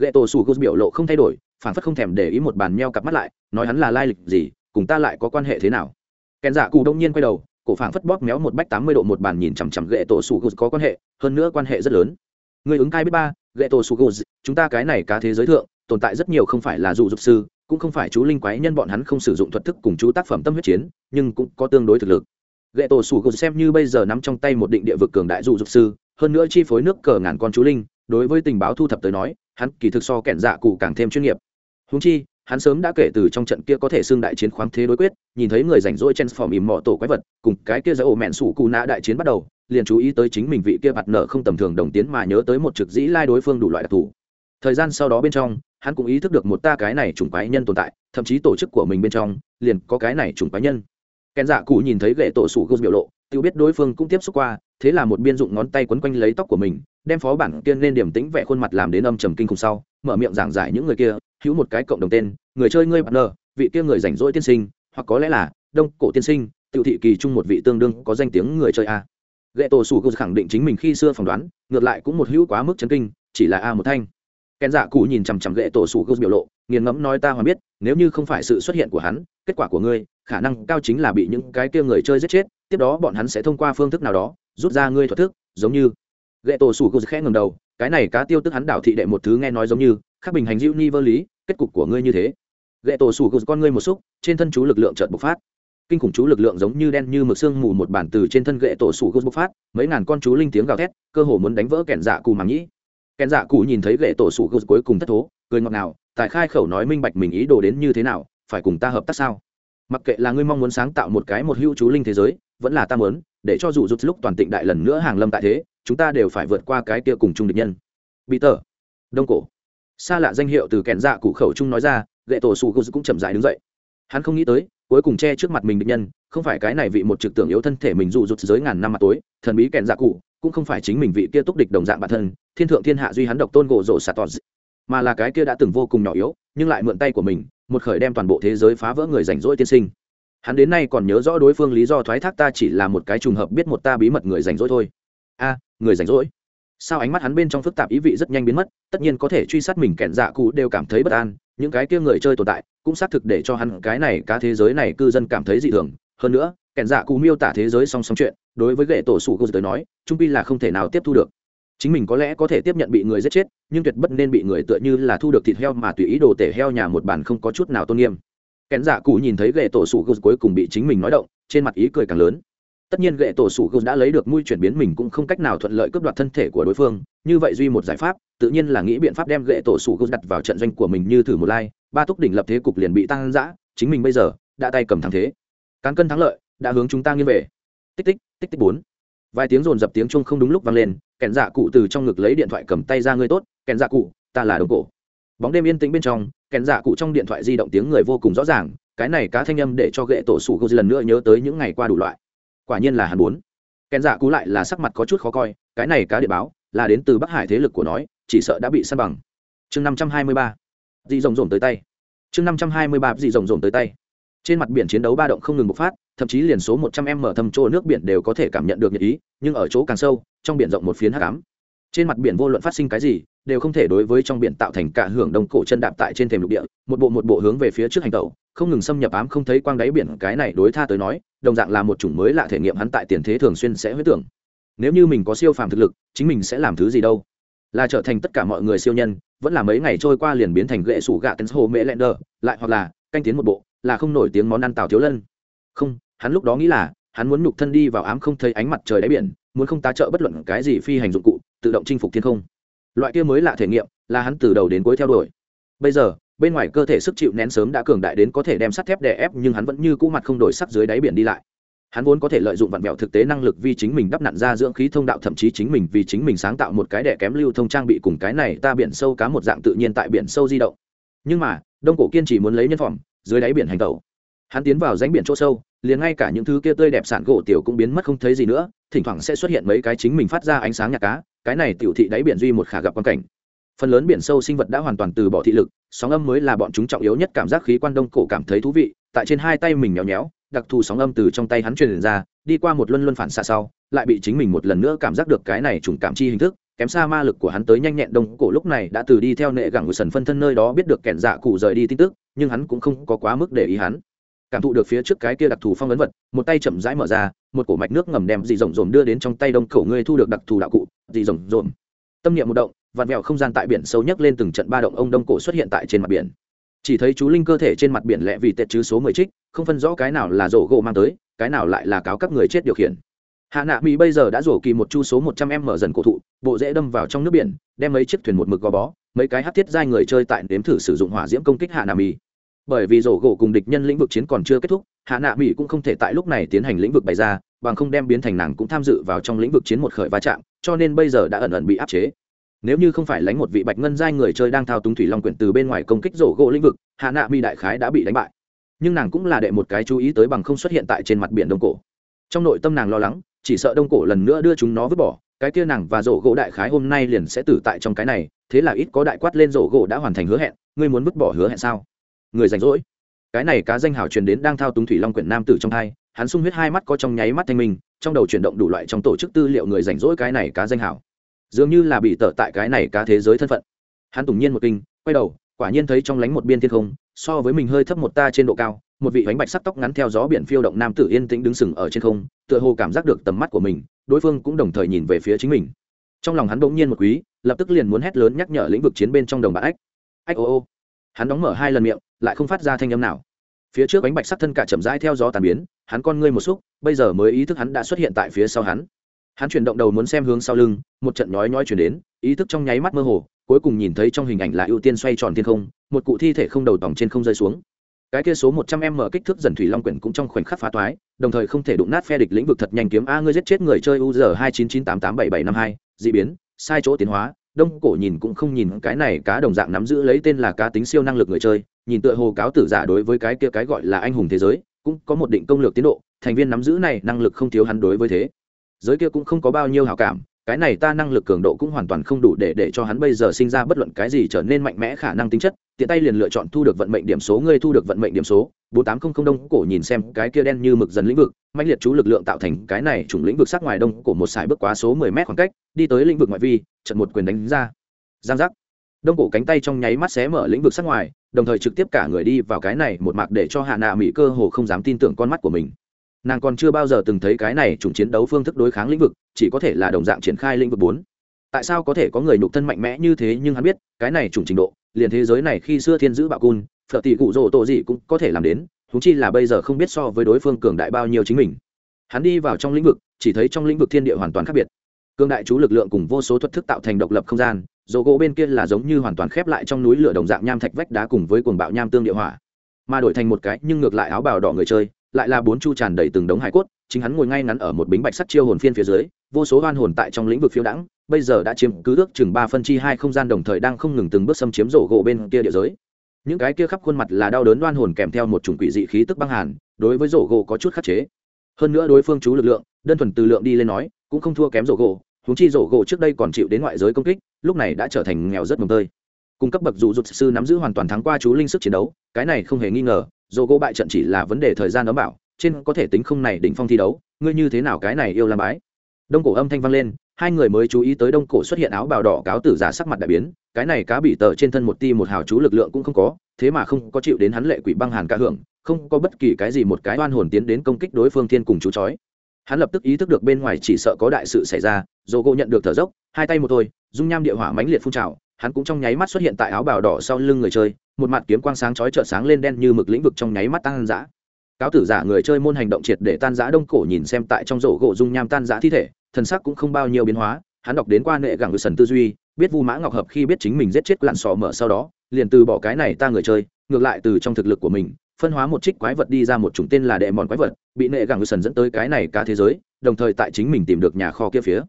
Speaker 1: Ghệ tổ sủ gô biểu lộ không thay đổi, phản phất không thèm để ý một bàn meo cặp mắt lại, nói hắn là lai lịch gì, cùng ta lại có quan hệ thế nào? Kèn dạ cụ đông nhiên quay đầu, cổ phản phất bóp méo một bách tám mươi độ một bàn nhìn chằm chằm ghệ tổ sủ gô có quan hệ, hơn nữa quan hệ rất lớn. Người ứng cai biết ba, ghệ tổ sủ gô, chúng ta cái này cá thế giới thượng, tồn tại rất nhiều không phải là dụ dục sư cũng không phải chú linh quái nhân bọn hắn không sử dụng thuật thức cùng chú tác phẩm tâm huyết chiến, nhưng cũng có tương đối thực lực. Ghệ tổ sủ gồm xem như bây giờ nắm trong tay một định địa vực cường đại dụ dục sư, hơn nữa chi phối nước cờ ngàn con chú linh, đối với tình báo thu thập tới nói, hắn kỳ thực so kẻn dạ cụ càng thêm chuyên nghiệp. Húng chi, hắn sớm đã kể từ trong trận kia có thể xưng đại chiến khoáng thế đối quyết, nhìn thấy người rảnh rỗi chen phòm ìm mọ tổ quái vật, cùng cái kia giải ổ mẹn sủ cụ nã đại chiến bắt đầu, liền chú ý tới chính mình vị kia bạt nợ không tầm thường đồng tiến mà nhớ tới một trực dĩ lai đối phương đủ loại đặc thù. Thời gian sau đó bên trong hắn cũng ý thức được một ta cái này chủng quái nhân tồn tại, thậm chí tổ chức của mình bên trong, liền có cái này chủng quái nhân. Kèn dạ cụ nhìn thấy gậy tổ sủ gô biểu lộ, tự biết đối phương cũng tiếp xúc qua, thế là một biên dụng ngón tay quấn quanh lấy tóc của mình, đem phó bản tiên lên điểm tĩnh vẽ khuôn mặt làm đến âm trầm kinh khủng sau, mở miệng giảng giải những người kia, hữu một cái cộng đồng tên, người chơi ngươi bạn nờ vị kia người rảnh rỗi tiên sinh, hoặc có lẽ là đông cổ tiên sinh tự thị kỳ chung một vị tương đương có danh tiếng người chơi a. Gậy tổ sủ gô khẳng định chính mình khi xưa phỏng đoán, ngược lại cũng một hữu quá mức chấn kinh, chỉ là a một thanh kèn dạ cụ nhìn chằm chằm gậy tổ sủ gus biểu lộ, nghiền ngẫm nói, ta hoàn biết, nếu như không phải sự xuất hiện của hắn, kết quả của ngươi, khả năng cao chính là bị những cái kia người chơi giết chết, tiếp đó bọn hắn sẽ thông qua phương thức nào đó, rút ra ngươi thuật thức, giống như. Gậy tổ sủ gus khẽ ngầm đầu, cái này cá tiêu tức hắn đảo thị đệ một thứ nghe nói giống như, khác bình hành diệu ni vơ lý, kết cục của ngươi như thế. Gậy tổ sủ gus con ngươi một xúc, trên thân chú lực lượng chợt bộc phát. Kinh khủng chú lực lượng giống như đen như mực xương mù một bản từ trên thân gậy tổ sủ gus bộc phát, mấy ngàn con chú linh tiếng gào thét, cơ hồ muốn đánh vỡ kẻn dạ cù màng nhĩ. Kẻ dạ cụ nhìn thấy gậy tổ sủ gục cuối cùng thất thố, cười ngọt ngào tại khai khẩu nói minh bạch mình ý đồ đến như thế nào, phải cùng ta hợp tác sao? Mặc kệ là ngươi mong muốn sáng tạo một cái một hữu chú linh thế giới, vẫn là ta muốn, để cho dù rút lúc toàn tịnh đại lần nữa hàng lâm tại thế, chúng ta đều phải vượt qua cái kia cùng chung địch nhân. Bị tờ đông cổ. Xa lạ danh hiệu từ kèn dạ cụ khẩu trung nói ra gậy tổ sủ cũng chậm dại đứng dậy. Hắn không nghĩ tới, cuối cùng che trước mặt mình địch nhân, không phải cái này vị một trực tưởng yếu thân thể mình dụ rụt giới ngàn năm mặt tối, thần bí kèn dạ cụ cũng không phải chính mình vị kia túc địch đồng dạng bản thân, thiên thượng thiên hạ duy hắn độc tôn gỗ rổ sạt tọt mà là cái kia đã từng vô cùng nhỏ yếu, nhưng lại mượn tay của mình, một khởi đem toàn bộ thế giới phá vỡ người rảnh rỗi tiên sinh. Hắn đến nay còn nhớ rõ đối phương lý do thoái thác ta chỉ là một cái trùng hợp biết một ta bí mật người rảnh rỗi thôi. A, người rảnh rỗi? Sao ánh mắt hắn bên trong phức tạp ý vị rất nhanh biến mất, tất nhiên có thể truy sát mình kẹn dạ cụ đều cảm thấy bất an, những cái kia người chơi tồn tại, cũng xác thực để cho hắn cái này, cá thế giới này cư dân cảm thấy dị thường. Hơn nữa kẹn dạ cụ miêu tả thế giới song song chuyện đối với ghệ tổ sủ cô tới nói, trung pi là không thể nào tiếp thu được. Chính mình có lẽ có thể tiếp nhận bị người giết chết, nhưng tuyệt bất nên bị người tựa như là thu được thịt heo mà tùy ý đồ tể heo nhà một bàn không có chút nào tôn nghiêm. Kén giả cụ nhìn thấy ghệ tổ sủ gục cuối cùng bị chính mình nói động, trên mặt ý cười càng lớn. Tất nhiên ghệ tổ sủ gục đã lấy được mui chuyển biến mình cũng không cách nào thuận lợi cướp đoạt thân thể của đối phương, như vậy duy một giải pháp, tự nhiên là nghĩ biện pháp đem ghệ tổ sủ gục đặt vào trận doanh của mình như thử một lai. Ba túc đỉnh lập thế cục liền bị tăng giã chính mình bây giờ đã tay cầm thắng thế. Cán cân thắng lợi, đã hướng chúng ta nghiêng về. Tích tích tích tích bốn. Vài tiếng rồn dập tiếng chung không đúng lúc vang lên, Kẻn dạ cụ từ trong ngực lấy điện thoại cầm tay ra ngươi tốt, Kẻn dạ cụ, ta là đồng cổ. Bóng đêm yên tĩnh bên trong, Kẻn dạ cụ trong điện thoại di động tiếng người vô cùng rõ ràng, cái này cá thanh âm để cho ghệ tổ sủ gô lần nữa nhớ tới những ngày qua đủ loại. Quả nhiên là hàn bốn. Kẻn dạ cụ lại là sắc mặt có chút khó coi, cái này cá địa báo, là đến từ bắc hải thế lực của nó. chỉ sợ đã bị săn bằng. Chương năm trăm hai mươi ba. Dị rồng rồn tới tay. Chương năm trăm hai mươi ba, dị rồng rồn tới tay trên mặt biển chiến đấu ba động không ngừng bộc phát, thậm chí liền số một trăm em mở thâm chỗ nước biển đều có thể cảm nhận được nhiệt ý, nhưng ở chỗ càng sâu, trong biển rộng một phiến hắc ám. Trên mặt biển vô luận phát sinh cái gì, đều không thể đối với trong biển tạo thành cả hưởng đông cổ chân đạp tại trên thềm lục địa, một bộ một bộ hướng về phía trước hành tẩu, không ngừng xâm nhập ám không thấy quang đáy biển, cái này đối tha tới nói, đồng dạng là một chủng mới lạ thể nghiệm hắn tại tiền thế thường xuyên sẽ huyết tưởng. Nếu như mình có siêu phàm thực lực, chính mình sẽ làm thứ gì đâu? Là trở thành tất cả mọi người siêu nhân, vẫn là mấy ngày trôi qua liền biến thành gệ sủ gạ tấn hồ mễ lender, lại hoặc là canh tiến một bộ là không nổi tiếng món ăn tào thiếu lân. Không, hắn lúc đó nghĩ là, hắn muốn nhục thân đi vào ám không thấy ánh mặt trời đáy biển, muốn không tá trợ bất luận cái gì phi hành dụng cụ, tự động chinh phục thiên không. Loại kia mới lạ thể nghiệm, là hắn từ đầu đến cuối theo đuổi. Bây giờ, bên ngoài cơ thể sức chịu nén sớm đã cường đại đến có thể đem sắt thép đè ép, nhưng hắn vẫn như cũ mặt không đổi sắc dưới đáy biển đi lại. Hắn vốn có thể lợi dụng vặn vẹo thực tế năng lực vì chính mình đắp nặn ra dưỡng khí thông đạo, thậm chí chính mình vì chính mình sáng tạo một cái đẻ kém lưu thông trang bị cùng cái này ta biển sâu cá một dạng tự nhiên tại biển sâu di động. Nhưng mà, đông cổ kiên chỉ muốn lấy nhân phẩm dưới đáy biển hành tẩu. Hắn tiến vào ránh biển chỗ sâu, liền ngay cả những thứ kia tươi đẹp sản gỗ tiểu cũng biến mất không thấy gì nữa, thỉnh thoảng sẽ xuất hiện mấy cái chính mình phát ra ánh sáng nhạc cá, cái này tiểu thị đáy biển duy một khả gặp quan cảnh. Phần lớn biển sâu sinh vật đã hoàn toàn từ bỏ thị lực, sóng âm mới là bọn chúng trọng yếu nhất cảm giác khí quan đông cổ cảm thấy thú vị, tại trên hai tay mình nhéo nhéo, đặc thù sóng âm từ trong tay hắn truyền ra, đi qua một luân luân phản xạ sau, lại bị chính mình một lần nữa cảm giác được cái này trùng cảm chi hình thức, kém xa ma lực của hắn tới nhanh nhẹn đông cổ lúc này đã từ đi theo nệ gẳng của sần phân thân nơi đó biết được kẻn dạ cụ rời đi tin tức nhưng hắn cũng không có quá mức để ý hắn. Cảm thụ được phía trước cái kia đặc thù phong ấn vật, một tay chậm rãi mở ra, một cổ mạch nước ngầm đem dị rồng rồm đưa đến trong tay đông cổ ngươi thu được đặc thù đạo cụ, dị rồng rồm tâm niệm một động vạt vẹo không gian tại biển sâu nhất lên từng trận ba động ông đông cổ xuất hiện tại trên mặt biển. Chỉ thấy chú linh cơ thể trên mặt biển lẹ vì tệ chứ số mười trích, không phân rõ cái nào là rổ gỗ mang tới, cái nào lại là cáo các người chết điều khiển. Hạ nạ mỹ bây giờ đã rổ kỳ một chu số một trăm em mở dần cổ thụ, bộ dễ đâm vào trong nước biển, đem mấy chiếc thuyền một mực gò bó, mấy cái hát thiết giai người chơi tại nếm thử sử dụng hỏa diễm công kích hạ nạ mỹ bởi vì rổ gỗ cùng địch nhân lĩnh vực chiến còn chưa kết thúc, hạ nạ mỹ cũng không thể tại lúc này tiến hành lĩnh vực bày ra, bằng không đem biến thành nàng cũng tham dự vào trong lĩnh vực chiến một khởi va chạm, cho nên bây giờ đã ẩn ẩn bị áp chế. Nếu như không phải lánh một vị bạch ngân giai người chơi đang thao túng thủy long quyển từ bên ngoài công kích rổ gỗ lĩnh vực, hạ nạ mỹ đại khái đã bị đánh bại. Nhưng nàng cũng là đệ một cái chú ý tới bằng không xuất hiện tại trên mặt biển đông cổ. Trong nội tâm nàng lo lắng, chỉ sợ đông cổ lần nữa đưa chúng nó vứt bỏ, cái kia nàng và rổ gỗ đại khái hôm nay liền sẽ tử tại trong cái này, thế là ít có đại quát lên rổ gỗ đã hoàn thành hứa hẹn, ngươi muốn vứt bỏ hứa hẹn sao? Người rảnh rỗi. Cái này cá danh hào truyền đến đang thao túng thủy long quyển nam tử trong hai, hắn sung huyết hai mắt có trong nháy mắt thanh minh, trong đầu chuyển động đủ loại trong tổ chức tư liệu người rảnh rỗi cái này cá danh hào. Dường như là bị tở tại cái này cá thế giới thân phận. Hắn tủng nhiên một kinh, quay đầu, quả nhiên thấy trong lánh một biên thiên không, so với mình hơi thấp một ta trên độ cao, một vị bánh bạch sắc tóc ngắn theo gió biển phiêu động nam tử yên tĩnh đứng sừng ở trên không, tựa hồ cảm giác được tầm mắt của mình, đối phương cũng đồng thời nhìn về phía chính mình. Trong lòng hắn bỗng nhiên một quý, lập tức liền muốn hét lớn nhắc nhở lĩnh vực chiến bên trong đồng bạn ách. Ách ô ô hắn đóng mở hai lần miệng, lại không phát ra thanh âm nào. Phía trước bánh bạch sắc thân cả chậm rãi theo gió tàn biến, hắn con ngươi một xúc, bây giờ mới ý thức hắn đã xuất hiện tại phía sau hắn. Hắn chuyển động đầu muốn xem hướng sau lưng, một trận nhói nhói chuyển đến, ý thức trong nháy mắt mơ hồ, cuối cùng nhìn thấy trong hình ảnh là ưu tiên xoay tròn thiên không, một cụ thi thể không đầu tòng trên không rơi xuống. Cái kia số một trăm m kích thước dần thủy long quyển cũng trong khoảnh khắc phá toái, đồng thời không thể đụng nát phe địch lĩnh vực thật nhanh kiếm a, ngươi giết chết người chơi u giờ hai chín chín tám tám bảy bảy năm hai d ị biến, sai chỗ tiến hóa đông cổ nhìn cũng không nhìn cái này cá đồng dạng nắm giữ lấy tên là cá tính siêu năng lực người chơi, nhìn tựa hồ cáo tử giả đối với cái kia cái gọi là anh hùng thế giới, cũng có một định công lược tiến độ, thành viên nắm giữ này năng lực không thiếu hắn đối với thế. Giới kia cũng không có bao nhiêu hảo cảm cái này ta năng lực cường độ cũng hoàn toàn không đủ để để cho hắn bây giờ sinh ra bất luận cái gì trở nên mạnh mẽ khả năng tính chất. Tiện tay liền lựa chọn thu được vận mệnh điểm số, ngươi thu được vận mệnh điểm số. Bốn tám không không đông cổ nhìn xem cái kia đen như mực dần lĩnh vực mạnh liệt chú lực lượng tạo thành cái này chủng lĩnh vực sát ngoài đông cổ một sải bước quá số mười mét khoảng cách, đi tới lĩnh vực ngoại vi, trận một quyền đánh ra. Giang giác. Đông cổ cánh tay trong nháy mắt xé mở lĩnh vực sát ngoài, đồng thời trực tiếp cả người đi vào cái này một mạc để cho hạ nạ mỹ cơ hồ không dám tin tưởng con mắt của mình nàng còn chưa bao giờ từng thấy cái này chủng chiến đấu phương thức đối kháng lĩnh vực, chỉ có thể là đồng dạng triển khai lĩnh vực bốn. Tại sao có thể có người nhục thân mạnh mẽ như thế nhưng hắn biết, cái này chủng trình độ, liền thế giới này khi xưa thiên giữ bạo cun phở tỷ cụ rỗ tổ gì cũng có thể làm đến húng chi là bây giờ không biết so với đối phương cường đại bao nhiêu chính mình. Hắn đi vào trong lĩnh vực, chỉ thấy trong lĩnh vực thiên địa hoàn toàn khác biệt. Cương đại chú lực lượng cùng vô số thuật thức tạo thành độc lập không gian, dồ gỗ bên kia là giống như hoàn toàn khép lại trong núi lửa đồng dạng nham thạch vách đá cùng với cuồng bạo nham tương địa hỏa. Mà đổi thành một cái nhưng ngược lại áo bào đỏ người chơi lại là bốn chu tràn đầy từng đống hải cốt, chính hắn ngồi ngay ngắn ở một bính bạch sắt chiêu hồn phiên phía dưới, vô số hoan hồn tại trong lĩnh vực phiêu đãng, bây giờ đã chiếm cứ ước chừng ba phân chi hai không gian đồng thời đang không ngừng từng bước xâm chiếm rổ gỗ bên kia địa giới. Những cái kia khắp khuôn mặt là đau đớn đoan hồn kèm theo một chủng quỷ dị khí tức băng hàn, đối với rổ gỗ có chút khắc chế. Hơn nữa đối phương chú lực lượng, đơn thuần từ lượng đi lên nói, cũng không thua kém rổ gỗ húng chi rổ gỗ trước đây còn chịu đến ngoại giới công kích, lúc này đã trở thành nghèo rất mồm tơi. Cung cấp bậc dụ dụt sư nắm giữ hoàn toàn thắng qua chú linh sức chiến đấu, cái này không hề nghi ngờ rổ gỗ bại trận chỉ là vấn đề thời gian ấm bảo, trên có thể tính không này đỉnh phong thi đấu, ngươi như thế nào cái này yêu làm bái? Đông cổ âm thanh vang lên, hai người mới chú ý tới đông cổ xuất hiện áo bào đỏ cáo tử giả sắc mặt đại biến, cái này cá bị tờ trên thân một ti một hào chú lực lượng cũng không có, thế mà không có chịu đến hắn lệ quỷ băng hàn ca hưởng, không có bất kỳ cái gì một cái oan hồn tiến đến công kích đối phương thiên cùng chú chói. Hắn lập tức ý thức được bên ngoài chỉ sợ có đại sự xảy ra dồ gỗ nhận được thở dốc, hai tay một thôi, dung nham địa hỏa mãnh liệt phun trào hắn cũng trong nháy mắt xuất hiện tại áo bào đỏ sau lưng người chơi, một mặt kiếm quang sáng chói trợn sáng lên đen như mực lĩnh vực trong nháy mắt tan giã cáo tử giả người chơi môn hành động triệt để tan giã đông cổ nhìn xem tại trong rổ gỗ dung nham tan giã thi thể, thần sắc cũng không bao nhiêu biến hóa, hắn đọc đến qua nệ gẳng sần tư duy, biết vu mã ngọc hợp khi biết chính mình giết chết lặn sò mở sau đó, liền từ bỏ cái này ta người chơi, ngược lại từ trong thực lực của mình, phân hóa một trích quái vật đi ra một chủng tên là đệ mòn quái vật, bị nệ gẳng sần dẫn tới cái này cả thế giới, đồng thời tại chính mình tìm được nhà kho kia phía.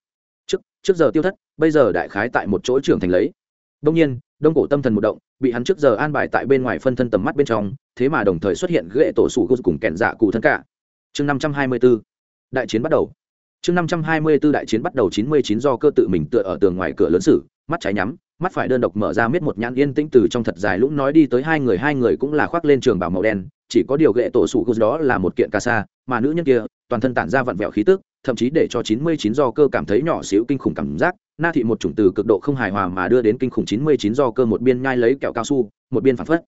Speaker 1: Trước trước giờ tiêu thất, bây giờ đại khái tại một chỗ trưởng thành lấy đông nhiên, đông cổ tâm thần một động, bị hắn trước giờ an bài tại bên ngoài phân thân tầm mắt bên trong, thế mà đồng thời xuất hiện ghệ tổ sủ cùng kẹn dạ cụ thân cả. Chương năm trăm hai mươi b ố đại chiến bắt đầu. Chương năm trăm hai mươi b ố đại chiến bắt đầu chín mươi chín do cơ tự mình tựa ở tường ngoài cửa lớn sử, mắt trái nhắm, mắt phải đơn độc mở ra miết một nhãn yên tĩnh từ trong thật dài lũng nói đi tới hai người hai người cũng là khoác lên trường bảo màu đen, chỉ có điều ghệ tổ sủ đó là một kiện ca sa, mà nữ nhân kia, toàn thân tản ra vặn vẹo khí tức thậm chí để cho chín mươi chín do cơ cảm thấy nhỏ xíu kinh khủng cảm giác. Na thị một chủng từ cực độ không hài hòa mà đưa đến kinh khủng chín mươi chín do cơ một biên nhai lấy kẹo cao su, một biên phản phất.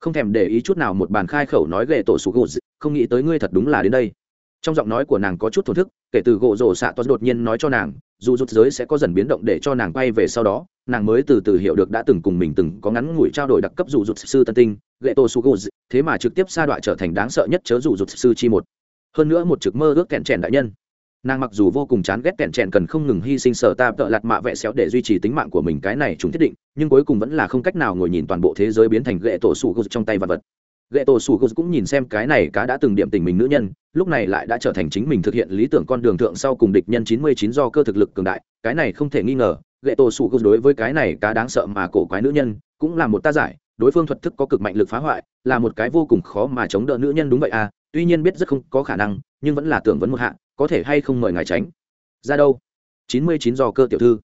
Speaker 1: Không thèm để ý chút nào một bàn khai khẩu nói ghệ tổ sủ gỗ không nghĩ tới ngươi thật đúng là đến đây. Trong giọng nói của nàng có chút thổn thức, kể từ gỗ rổ xạ toa đột nhiên nói cho nàng, dù rút giới sẽ có dần biến động để cho nàng quay về sau đó, nàng mới từ từ hiểu được đã từng cùng mình từng có ngắn ngủi trao đổi đặc cấp dù rút sư tân tinh, ghệ tổ sủ gỗ thế mà trực tiếp sa đoạn trở thành đáng sợ nhất chớ dù rút sư chi một. Hơn nữa một trực mơ ước kẹn trẻn đại nhân nàng mặc dù vô cùng chán ghét kẹn trẻn cần không ngừng hy sinh sở ta tợ lạt mạ vẹ xéo để duy trì tính mạng của mình, cái này chúng thiết định, nhưng cuối cùng vẫn là không cách nào ngồi nhìn toàn bộ thế giới biến thành ghệ tổ sủ gô trong tay vật vật. Ghệ tổ sủ gục cũng nhìn xem cái này cá đã từng điểm tình mình nữ nhân, lúc này lại đã trở thành chính mình thực hiện lý tưởng con đường thượng sau cùng địch nhân chín mươi chín do cơ thực lực cường đại, cái này không thể nghi ngờ ghệ tổ sủ gục đối với cái này cá đáng sợ mà cổ quái nữ nhân, cũng là một ta giải, đối phương thuật thức có cực mạnh lực phá hoại, là một cái vô cùng khó mà chống đỡ nữ nhân đúng vậy à tuy nhiên biết rất không có khả năng nhưng vẫn là tưởng vấn một hạ, có thể hay không mời ngài tránh? Ra đâu? Chín mươi chín do cơ tiểu thư.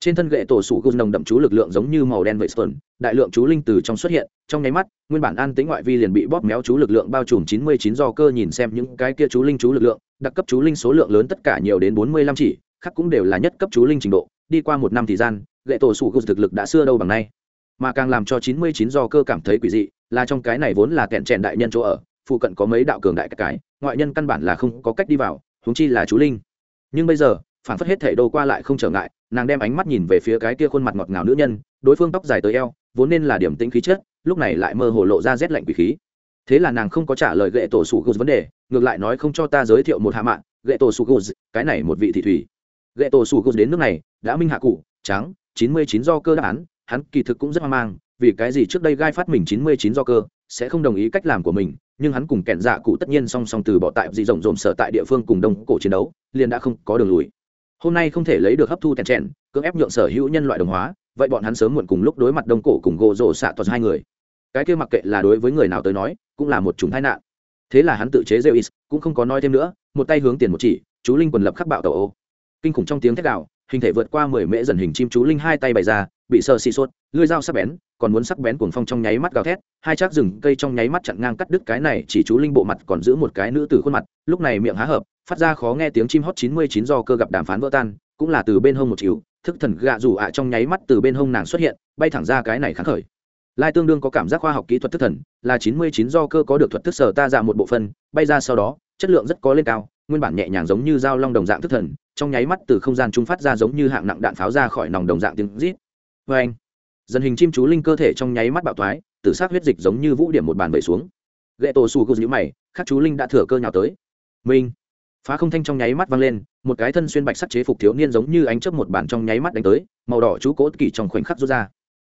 Speaker 1: Trên thân gậy tổ sủ gục nồng đậm chú lực lượng giống như màu đen vậy sơn đại lượng chú linh từ trong xuất hiện, trong nháy mắt, nguyên bản an tính ngoại vi liền bị bóp méo chú lực lượng bao trùm chín mươi chín do cơ nhìn xem những cái kia chú linh chú lực lượng, đặc cấp chú linh số lượng lớn tất cả nhiều đến bốn mươi lăm chỉ, khác cũng đều là nhất cấp chú linh trình độ, đi qua một năm thời gian, gậy tổ sủ gục thực lực đã xưa đâu bằng nay. Mà càng làm cho chín mươi chín do cơ cảm thấy quỷ dị, là trong cái này vốn là kẹn trèn đại nhân chỗ ở phụ cận có mấy đạo cường đại cái, ngoại nhân căn bản là không có cách đi vào, huống chi là chú linh. Nhưng bây giờ, phản phất hết thể đồ qua lại không trở ngại, nàng đem ánh mắt nhìn về phía cái kia khuôn mặt ngọt ngào nữ nhân, đối phương tóc dài tới eo, vốn nên là điểm tĩnh khí chất, lúc này lại mơ hồ lộ ra rét lạnh quỷ khí. Thế là nàng không có trả lời gệ tổ sủ gù vấn đề, ngược lại nói không cho ta giới thiệu một hạ mạng gệ tổ sủ gù, cái này một vị thị thủy. Gệ tổ sủ gù đến nước này, đã minh hạ cụ, trắng, chín mươi chín do cơ đáp án, hắn kỳ thực cũng rất hoang mang, vì cái gì trước đây gai phát mình chín mươi chín do cơ, sẽ không đồng ý cách làm của mình nhưng hắn cùng kẹn dạ cụ tất nhiên song song từ bỏ tại dị rộng rộm sở tại địa phương cùng đông cổ chiến đấu, liền đã không có đường lùi. Hôm nay không thể lấy được hấp thu tèn trèn cưỡng ép nhượng sở hữu nhân loại đồng hóa, vậy bọn hắn sớm muộn cùng lúc đối mặt đông cổ cùng gỗ rổ xạ toàn hai người. Cái kia mặc kệ là đối với người nào tới nói, cũng là một chủng tai nạn. Thế là hắn tự chế rêu is cũng không có nói thêm nữa, một tay hướng tiền một chỉ, chú linh quần lập khắc bạo tàu ô. Kinh khủng trong tiếng thét đạo hình thể vượt qua mười mễ dần hình chim chú linh hai tay bày ra bị sờ xì sốt, lưỡi dao sắc bén, còn muốn sắc bén cuồng phong trong nháy mắt gào thét, hai trác rừng cây trong nháy mắt chặn ngang cắt đứt cái này, chỉ chú linh bộ mặt còn giữ một cái nữ tử khuôn mặt, lúc này miệng há hợp, phát ra khó nghe tiếng chim hót chín mươi chín do cơ gặp đàm phán vỡ tan, cũng là từ bên hông một chiều thức thần gạ rủ ạ trong nháy mắt từ bên hông nàng xuất hiện, bay thẳng ra cái này kháng khởi. Lai tương đương có cảm giác khoa học kỹ thuật thức thần, là chín mươi chín do cơ có được thuật thức sở ta dạ một bộ phân, bay ra sau đó, chất lượng rất có lên cao, nguyên bản nhẹ nhàng giống như dao long đồng dạng thức thần, trong nháy mắt từ không gian trung phát ra giống như hạng nặng đạn pháo ra khỏi nòng đồng dạng tiếng rít vê anh, dần hình chim chú linh cơ thể trong nháy mắt bạo thoái á c huyết dịch giống như vũ điểm một bàn bẩy xuống. Gậy tổ xù cô dữ mày khắc chú linh đã thừa cơ nhào tới. Minh phá không thanh trong nháy mắt vang lên, một cái thân xuyên bạch sắt chế phục thiếu niên giống như ánh chớp một bàn trong nháy mắt đánh tới, màu đỏ chú cố kỳ trong khoảnh khắc rút ra.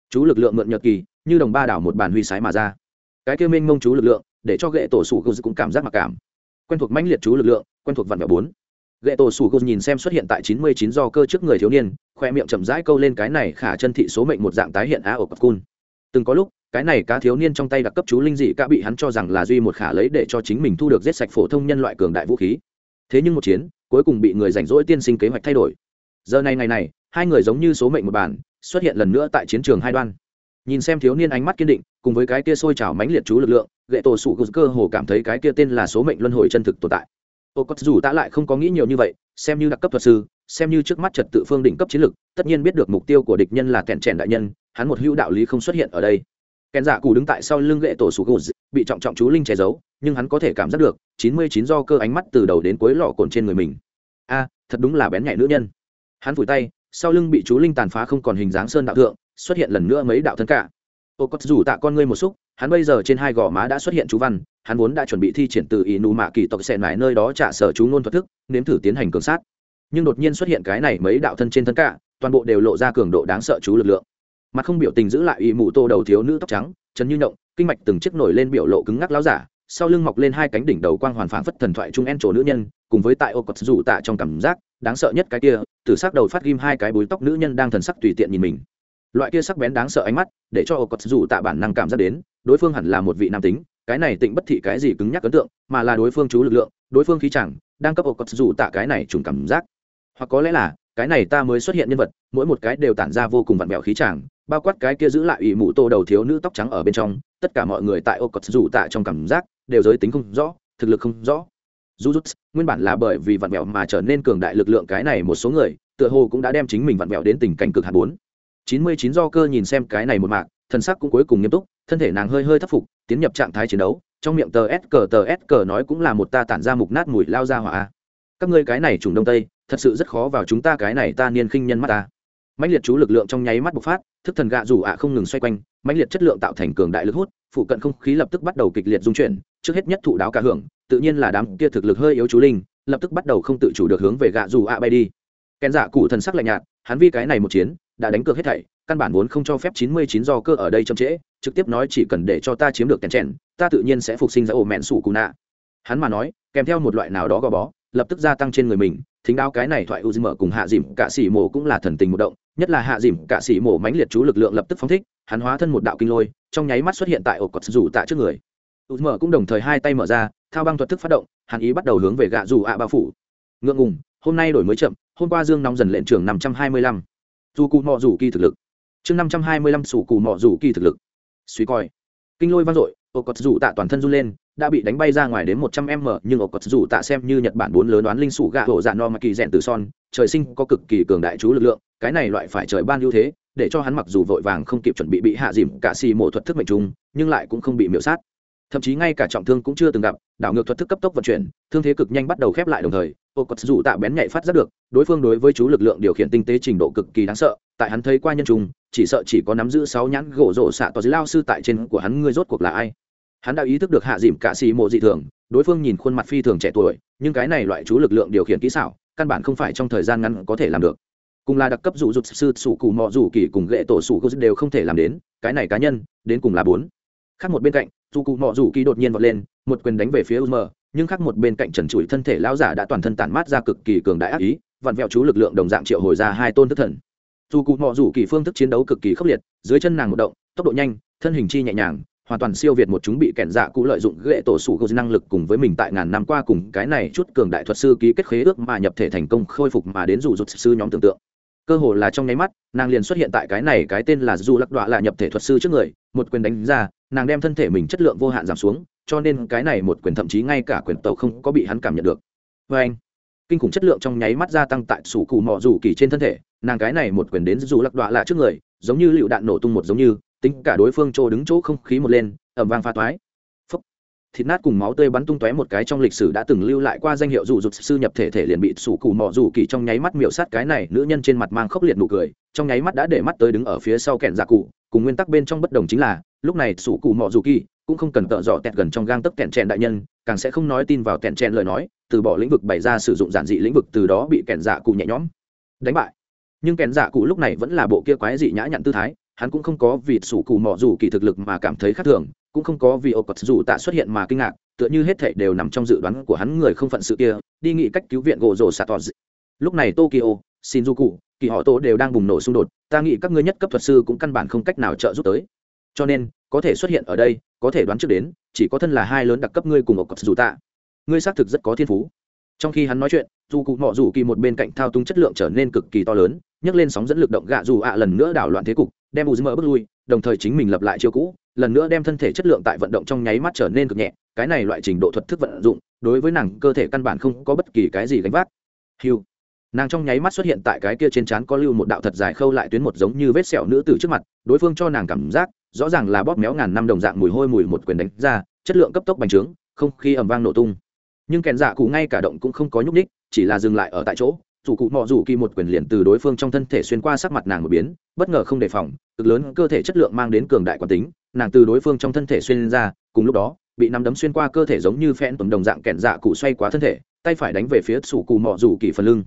Speaker 1: Chú lực lượng mượn nhật kỳ, như đồng ba đảo một bàn huy sái mà ra. Cái kia minh mông chú lực lượng, để cho gậy tổ sủ cũng cảm giác mặc cảm. Quen thuộc mãnh liệt chú lực lượng, quen thuộc vạn vẹo bốn gậy tổ sủ gôn nhìn xem xuất hiện tại chín mươi chín do cơ trước người thiếu niên, khoe miệng chậm rãi câu lên cái này khả chân thị số mệnh một dạng tái hiện á ở cun. Từng có lúc, cái này cá thiếu niên trong tay đặc cấp chú linh dị cả bị hắn cho rằng là duy một khả lấy để cho chính mình thu được giết sạch phổ thông nhân loại cường đại vũ khí. Thế nhưng một chiến, cuối cùng bị người rảnh rỗi tiên sinh kế hoạch thay đổi. Giờ này ngày này, hai người giống như số mệnh một bản, xuất hiện lần nữa tại chiến trường hai đoan. Nhìn xem thiếu niên ánh mắt kiên định, cùng với cái kia sôi trào mãnh liệt chú lực lượng gậy tổ sủ cơ hồ cảm thấy cái kia tên là số mệnh luân hồi chân thực tồn tại ô cốt dù ta lại không có nghĩ nhiều như vậy xem như đặc cấp thuật sư xem như trước mắt trật tự phương đỉnh cấp chiến lược, tất nhiên biết được mục tiêu của địch nhân là kẹn trẻn đại nhân hắn một hữu đạo lý không xuất hiện ở đây. Kèn giả cù đứng tại sau lưng gậy tổ sủ gù bị trọng trọng chú linh che giấu nhưng hắn có thể cảm giác được chín mươi chín do cơ ánh mắt từ đầu đến cuối lọ cồn trên người mình. A thật đúng là bén nhạy nữ nhân. Hắn vùi tay sau lưng bị chú linh tàn phá không còn hình dáng sơn đạo thượng xuất hiện lần nữa mấy đạo thân cả. Ô cốt dù tạ con ngươi một xúc hắn bây giờ trên hai gò má đã xuất hiện chú văn hắn vốn đã chuẩn bị thi triển từ ỷ nụ mạ kỳ tộc xẹn mải nơi đó trả sở chú ngôn thuật thức, nếm thử tiến hành cường sát. Nhưng đột nhiên xuất hiện cái này mấy đạo thân trên thân cả, toàn bộ đều lộ ra cường độ đáng sợ chú lực lượng. Mặt không biểu tình giữ lại ỷ mụ tô đầu thiếu nữ tóc trắng chân như động kinh mạch từng chiếc nổi lên biểu lộ cứng ngắc láo giả, sau lưng mọc lên hai cánh đỉnh đầu quang hoàn phảng phất thần thoại trung en trổ nữ nhân, cùng với tại ô cột rủ tạ trong cảm giác, đáng sợ nhất cái kia, từ sắc đầu phát ghim hai cái búi tóc nữ nhân đang thần sắc tùy tiện nhìn mình. Loại kia sắc bén đáng sợ ánh mắt, để cho ô cột rủ tạ bản năng cảm giác đến, đối phương hẳn là một vị nam tính cái này tịnh bất thị cái gì cứng nhắc ấn tượng mà là đối phương chú lực lượng đối phương khí chẳng đang cấp ô cọt dù tạ cái này trùng cảm giác hoặc có lẽ là cái này ta mới xuất hiện nhân vật mỗi một cái đều tản ra vô cùng vặn vẹo khí chàng bao quát cái kia giữ lại ủy mụ tô đầu thiếu nữ tóc trắng ở bên trong tất cả mọi người tại ô cọt dù tạ trong cảm giác đều giới tính không rõ thực lực không rõ dù rút nguyên bản là bởi vì vặn vẹo mà trở nên cường đại lực lượng cái này một số người, tựa hồ cũng đã đem chính mình vặn vẹo đến tình cảnh cực hạt bốn. 99 do cơ nhìn xem cái này một mạc, thần sắc cũng cuối cùng nghiêm túc, thân thể nàng hơi hơi thất phục, tiến nhập trạng thái chiến đấu, trong miệng tờ S cờ tờ S cờ nói cũng là một ta tản ra mục nát mùi lao ra hỏa. Các ngươi cái này trùng đông tây, thật sự rất khó vào chúng ta cái này ta niên khinh nhân mắt ta. Mãnh liệt chú lực lượng trong nháy mắt bộc phát, thức thần gạ rủ ạ không ngừng xoay quanh, mãnh liệt chất lượng tạo thành cường đại lực hút, phụ cận không khí lập tức bắt đầu kịch liệt dung chuyển, trước hết nhất thụ đáo cả hưởng, tự nhiên là đám kia thực lực hơi yếu chú linh lập tức bắt đầu không tự chủ được hướng về gạ rủ ạ bay đi kèn dạ cụ thần sắc lạnh nhạt hắn vi cái này một chiến đã đánh cược hết thảy căn bản vốn không cho phép chín mươi chín do cơ ở đây chậm trễ, trực tiếp nói chỉ cần để cho ta chiếm được kèn chèn, ta tự nhiên sẽ phục sinh ra ổ mẹn sủ cù nạ. Hắn mà nói, kèm theo một loại nào đó gò bó, lập tức gia tăng trên người mình, thính đao cái này thoại u mở cùng hạ dìm cả xỉ mổ cũng là thần tình một động, nhất là hạ dìm cả xỉ mổ mãnh liệt chú lực lượng lập tức phóng thích, hắn hóa thân một đạo kinh lôi, trong nháy mắt xuất hiện tại ổ cột rủ tạ trước người. U mở cũng đồng thời hai tay mở ra, thao băng thuật thức phát động, hắn ý bắt đầu hướng về gạ dù ạ bao phủ. Ngượng ngùng, hôm nay đổi mới chậm, hôm qua dương nóng dần lệnh trường năm trăm hai mươi lăm. Dù cụ mọ rủ kỳ thực lực chương năm trăm hai mươi lăm sủ cù mọ rủ kỳ thực lực. Suy coi. Kinh lôi vang dội ô cọt rủ tạ toàn thân run lên đã bị đánh bay ra ngoài đến một trăm m nhưng ô cọt rủ tạ xem như nhật bản bốn lớn đoán linh sủ gạ hổ dạ no mà kỳ rèn từ son trời sinh có cực kỳ cường đại chú lực lượng cái này loại phải trời ban ưu thế để cho hắn mặc dù vội vàng không kịp chuẩn bị bị hạ dìm cả xì mộ thuật thức mệnh trùng, nhưng lại cũng không bị miễu sát thậm chí ngay cả trọng thương cũng chưa từng gặp đảo ngược thuật thức cấp tốc vận chuyển thương thế cực nhanh bắt đầu khép lại đồng thời ô cột dù tạ bén nhạy phát giác được đối phương đối với chú lực lượng điều khiển tinh tế trình độ cực kỳ đáng sợ tại hắn thấy qua nhân trùng, chỉ sợ chỉ có nắm giữ sáu nhãn gỗ rổ xạ to dưới lao sư tại trên của hắn ngươi rốt cuộc là ai. Hắn đã ý thức được hạ dìm cả xì mộ dị thường đối phương nhìn khuôn mặt phi thường trẻ tuổi nhưng cái này loại chú lực lượng điều khiển kỹ xảo căn bản không phải trong thời gian ngắn có thể làm được. Cùng là đặc cấp dụ dục sư sủ cụ mọ dù kỳ cùng ghệ tổ sủ đều không thể làm đến cái này cá nhân đến cùng là bốn. Khác một bên cạnh dù cụ mò rủ kỳ đột nhiên vọt lên, một quyền đánh về phía um nhưng khác một bên cạnh trần trụi thân thể lão giả đã toàn thân tản mát ra cực kỳ cường đại ác ý, vặn vẹo chú lực lượng đồng dạng triệu hồi ra hai tôn thức thần. Dù cụ mò rủ kỳ phương thức chiến đấu cực kỳ khốc liệt, dưới chân nàng một động, tốc độ nhanh, thân hình chi nhẹ nhàng, hoàn toàn siêu việt một chúng bị kẻn dạ cũ lợi dụng ghệ tổ sủ gô năng lực cùng với mình tại ngàn năm qua cùng cái này chút cường đại thuật sư ký kết khế ước mà nhập thể thành công khôi phục mà đến dù rụt sư nhóm tưởng tượng. Cơ hồ là trong nháy mắt, nàng liền xuất hiện tại cái này cái tên là du lắc đọa là nhập thể thuật sư trước người, một quyền đánh ra nàng đem thân thể mình chất lượng vô hạn giảm xuống, cho nên cái này một quyền thậm chí ngay cả quyền tàu không có bị hắn cảm nhận được. Vê anh, kinh khủng chất lượng trong nháy mắt gia tăng tại sủ cụ mọ rủ kỳ trên thân thể, nàng cái này một quyền đến dù lắc đọa lạ trước người, giống như lựu đạn nổ tung một giống như, tính cả đối phương chỗ đứng chỗ không khí một lên ẩm vang pha toái. Thịt nát cùng máu tươi bắn tung tóe một cái trong lịch sử đã từng lưu lại qua danh hiệu dụ dục sư nhập thể thể liền bị sủ cụ mọ rủ kỳ trong nháy mắt miểu sát cái này nữ nhân trên mặt mang khốc liệt nụ cười, trong nháy mắt đã để mắt tới đứng ở phía sau kẹn giả cụ, cùng nguyên tắc bên trong bất đồng chính là lúc này, sủ cụ mọ rủ kỳ cũng không cần tợ dọ tẹt gần trong gang tấc kẹn chèn đại nhân, càng sẽ không nói tin vào kẹn chèn lời nói, từ bỏ lĩnh vực bày ra sử dụng giản dị lĩnh vực từ đó bị kẹn dạ cụ nhẹ nhõm. Đánh bại. Nhưng kẹn dạ cụ lúc này vẫn là bộ kia quái dị nhã nhặn tư thái, hắn cũng không có vì sủ cụ mọ dù kỳ thực lực mà cảm thấy khác thường, cũng không có vì ô cột dù tạ xuất hiện mà kinh ngạc, tựa như hết thảy đều nằm trong dự đoán của hắn người không phận sự kia, đi nghĩ cách cứu viện gỗ rổ xạ tỏ lúc này tokyo, shinjuku, kỳ họ tô đều đang bùng nổ xung đột, ta nghĩ các ngươi nhất cấp thuật sư cũng căn bản không cách nào trợ giúp tới cho nên, có thể xuất hiện ở đây, có thể đoán trước đến, chỉ có thân là hai lớn đặc cấp ngươi cùng một cột dù tạ. Ngươi xác thực rất có thiên phú. Trong khi hắn nói chuyện, dù cụ mọ dù kỳ một bên cạnh thao túng chất lượng trở nên cực kỳ to lớn, nhấc lên sóng dẫn lực động gạ dù ạ lần nữa đảo loạn thế cục, đem u mỡ bước lui, đồng thời chính mình lập lại chiêu cũ, lần nữa đem thân thể chất lượng tại vận động trong nháy mắt trở nên cực nhẹ, cái này loại trình độ thuật thức vận dụng, đối với nàng cơ thể căn bản không có bất kỳ cái gì gánh vác. Hiu nàng trong nháy mắt xuất hiện tại cái kia trên trán có lưu một đạo thật dài khâu lại tuyến một giống như vết sẹo nữ tử trước mặt, đối phương cho nàng cảm giác rõ ràng là bóp méo ngàn năm đồng dạng mùi hôi mùi một quyền đánh ra, chất lượng cấp tốc bành trướng, không khí ẩm vang nổ tung. Nhưng kèn dạ cụ ngay cả động cũng không có nhúc ních chỉ là dừng lại ở tại chỗ, dù cụ mọ dù kỳ một quyền liền từ đối phương trong thân thể xuyên qua sắc mặt nàng một biến, bất ngờ không đề phòng, cực lớn cơ thể chất lượng mang đến cường đại quán tính, nàng từ đối phương trong thân thể xuyên ra, cùng lúc đó, bị nắm đấm xuyên qua cơ thể giống như phen tuần đồng dạng kẹn dạ cụ xoay quá thân thể, tay phải đánh về phía sủ cụ mọ rủ kỳ phần lưng.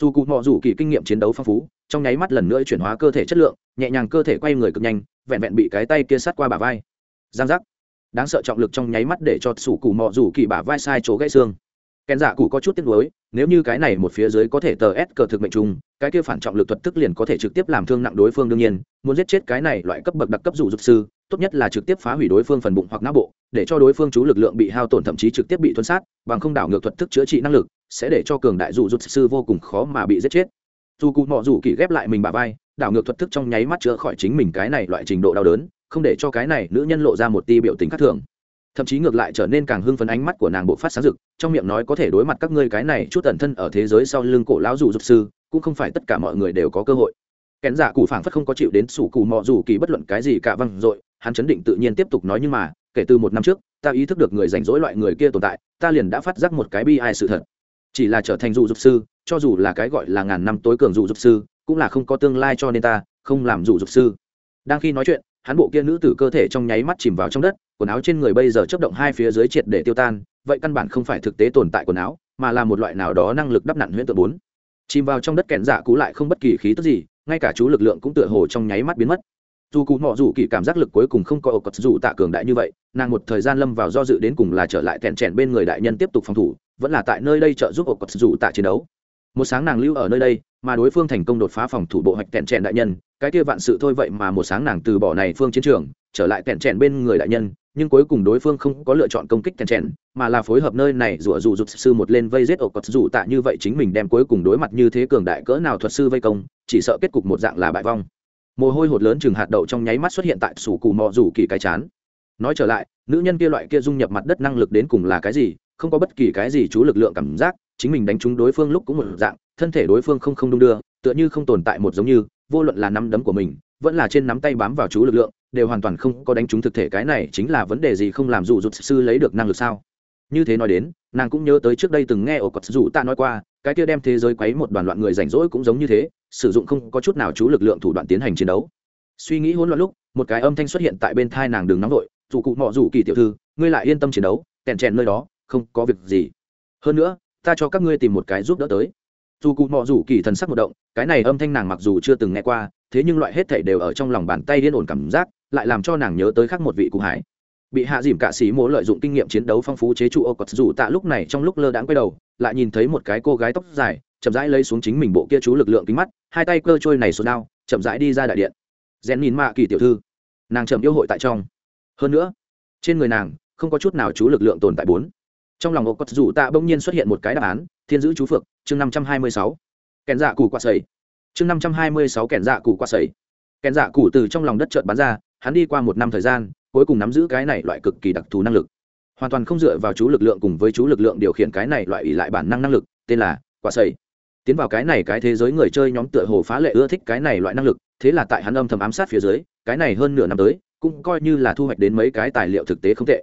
Speaker 1: Dù cụ mọ rủ kỳ kinh nghiệm chiến đấu phong phú, trong nháy mắt lần nữa chuyển hóa cơ thể chất lượng, nhẹ nhàng cơ thể quay người cực nhanh vẹn vẹn bị cái tay kia sát qua bả vai. Giang giác. Đáng sợ trọng lực trong nháy mắt để cho sủ cụ mọ rủ kỳ bả vai sai chỗ gãy xương. Kèn dạ cụ có chút tiếc nuối, nếu như cái này một phía dưới có thể tờ s cờ thực mệnh trùng, cái kia phản trọng lực thuật thức liền có thể trực tiếp làm thương nặng đối phương đương nhiên, muốn giết chết cái này loại cấp bậc đặc cấp dù dục sư, tốt nhất là trực tiếp phá hủy đối phương phần bụng hoặc não bộ, để cho đối phương chú lực lượng bị hao tổn thậm chí trực tiếp bị thuân sát, bằng không đảo ngược thuật thức chữa trị năng lực, sẽ để cho cường đại dụ dục sư vô cùng khó mà bị giết chết dù cụ mọ dù kỳ ghép lại mình bà vai, đảo ngược thuật thức trong nháy mắt chữa khỏi chính mình cái này loại trình độ đau đớn, không để cho cái này nữ nhân lộ ra một ti biểu tình khác thường. Thậm chí ngược lại trở nên càng hưng phấn ánh mắt của nàng bộ phát sáng rực, trong miệng nói có thể đối mặt các ngươi cái này chút tẩn thân ở thế giới sau lưng cổ lão dù dục sư, cũng không phải tất cả mọi người đều có cơ hội. Kén giả cụ phảng phất không có chịu đến sủ cụ mọ dù kỳ bất luận cái gì cả văng dội, hắn chấn định tự nhiên tiếp tục nói nhưng mà, kể từ một năm trước, ta ý thức được người rảnh rỗi loại người kia tồn tại, ta liền đã phát giác một cái bi ai sự thật chỉ là trở thành dù dục sư, cho dù là cái gọi là ngàn năm tối cường dù dục sư, cũng là không có tương lai cho nên ta không làm dù dục sư. Đang khi nói chuyện, hắn bộ kia nữ tử cơ thể trong nháy mắt chìm vào trong đất, quần áo trên người bây giờ chấp động hai phía dưới triệt để tiêu tan, vậy căn bản không phải thực tế tồn tại quần áo, mà là một loại nào đó năng lực đắp nặn huyễn tự bốn. Chìm vào trong đất kẹn giả cũ lại không bất kỳ khí tức gì, ngay cả chú lực lượng cũng tựa hồ trong nháy mắt biến mất dù cụ mọ dù kỳ cảm giác lực cuối cùng không có ổ cật dù tạ cường đại như vậy, nàng một thời gian lâm vào do dự đến cùng là trở lại kẹn trẻn bên người đại nhân tiếp tục phòng thủ, vẫn là tại nơi đây trợ giúp ổ cật dù tạ chiến đấu. Một sáng nàng lưu ở nơi đây, mà đối phương thành công đột phá phòng thủ bộ hoạch kẹn trẻn đại nhân, cái kia vạn sự thôi vậy mà một sáng nàng từ bỏ này phương chiến trường, trở lại kẹn trẻn bên người đại nhân, nhưng cuối cùng đối phương không có lựa chọn công kích kẹn trẻn mà là phối hợp nơi này rủa rủ rụt sư một lên vây giết ổ cật dù tạ như vậy chính mình đem cuối cùng đối mặt như thế cường đại cỡ nào thuật sư vây công, chỉ sợ kết cục một dạng là bại vong mồ hôi hột lớn chừng hạt đậu trong nháy mắt xuất hiện tại sủ cù mò rủ kỳ cái chán. Nói trở lại, nữ nhân kia loại kia dung nhập mặt đất năng lực đến cùng là cái gì, không có bất kỳ cái gì chú lực lượng cảm giác, chính mình đánh trúng đối phương lúc cũng một dạng, thân thể đối phương không không đung đưa, tựa như không tồn tại một giống như, vô luận là nắm đấm của mình, vẫn là trên nắm tay bám vào chú lực lượng, đều hoàn toàn không có đánh trúng thực thể cái này chính là vấn đề gì không làm dù rụt sư lấy được năng lực sao? Như thế nói đến, nàng cũng nhớ tới trước đây từng nghe ổ cọt dù ta nói qua, cái kia đem thế giới quấy một đoàn loạn người rảnh rỗi cũng giống như thế, sử dụng không có chút nào chú lực lượng thủ đoạn tiến hành chiến đấu. Suy nghĩ hỗn loạn lúc, một cái âm thanh xuất hiện tại bên thai nàng đường nóng vội, dù cụ mọ dù kỳ tiểu thư, ngươi lại yên tâm chiến đấu kèn chèn nơi đó, không có việc gì. Hơn nữa, ta cho các ngươi tìm một cái giúp đỡ tới. Dù cụ mọ dù kỳ thần sắc một động, cái này âm thanh nàng mặc dù chưa từng nghe qua, thế nhưng loại hết thảy đều ở trong lòng bàn tay điên ổn cảm giác, lại làm cho nàng nhớ tới khác một vị cụ hải bị hạ dìm cạ sĩ mỗ lợi dụng kinh nghiệm chiến đấu phong phú chế trụ ô cọt dù tạ lúc này trong lúc lơ đãng quay đầu, lại nhìn thấy một cái cô gái tóc dài, chậm rãi lấy xuống chính mình bộ kia chú lực lượng kính mắt, hai tay cơ trôi này xuống đao, chậm rãi đi ra đại điện. Rèn nhìn mạ kỳ tiểu thư. Nàng chậm yêu hội tại trong. Hơn nữa, trên người nàng không có chút nào chú lực lượng tồn tại bốn. Trong lòng ô cọt dù tạ bỗng nhiên xuất hiện một cái đáp án, thiên giữ chú phược chương năm trăm hai mươi sáu. Kèn dạ củ quạ sầy chương năm trăm hai mươi sáu kèn dạ củ quạ sầy kèn dạ củ từ trong lòng đất trợn bắn ra, hắn đi qua một năm thời gian cuối cùng nắm giữ cái này loại cực kỳ đặc thù năng lực. Hoàn toàn không dựa vào chú lực lượng cùng với chú lực lượng điều khiển cái này loại ỷ lại bản năng năng lực, tên là quả sầy. Tiến vào cái này cái thế giới người chơi nhóm tựa hồ phá lệ ưa thích cái này loại năng lực, thế là tại hắn âm thầm ám sát phía dưới, cái này hơn nửa năm tới, cũng coi như là thu hoạch đến mấy cái tài liệu thực tế không tệ.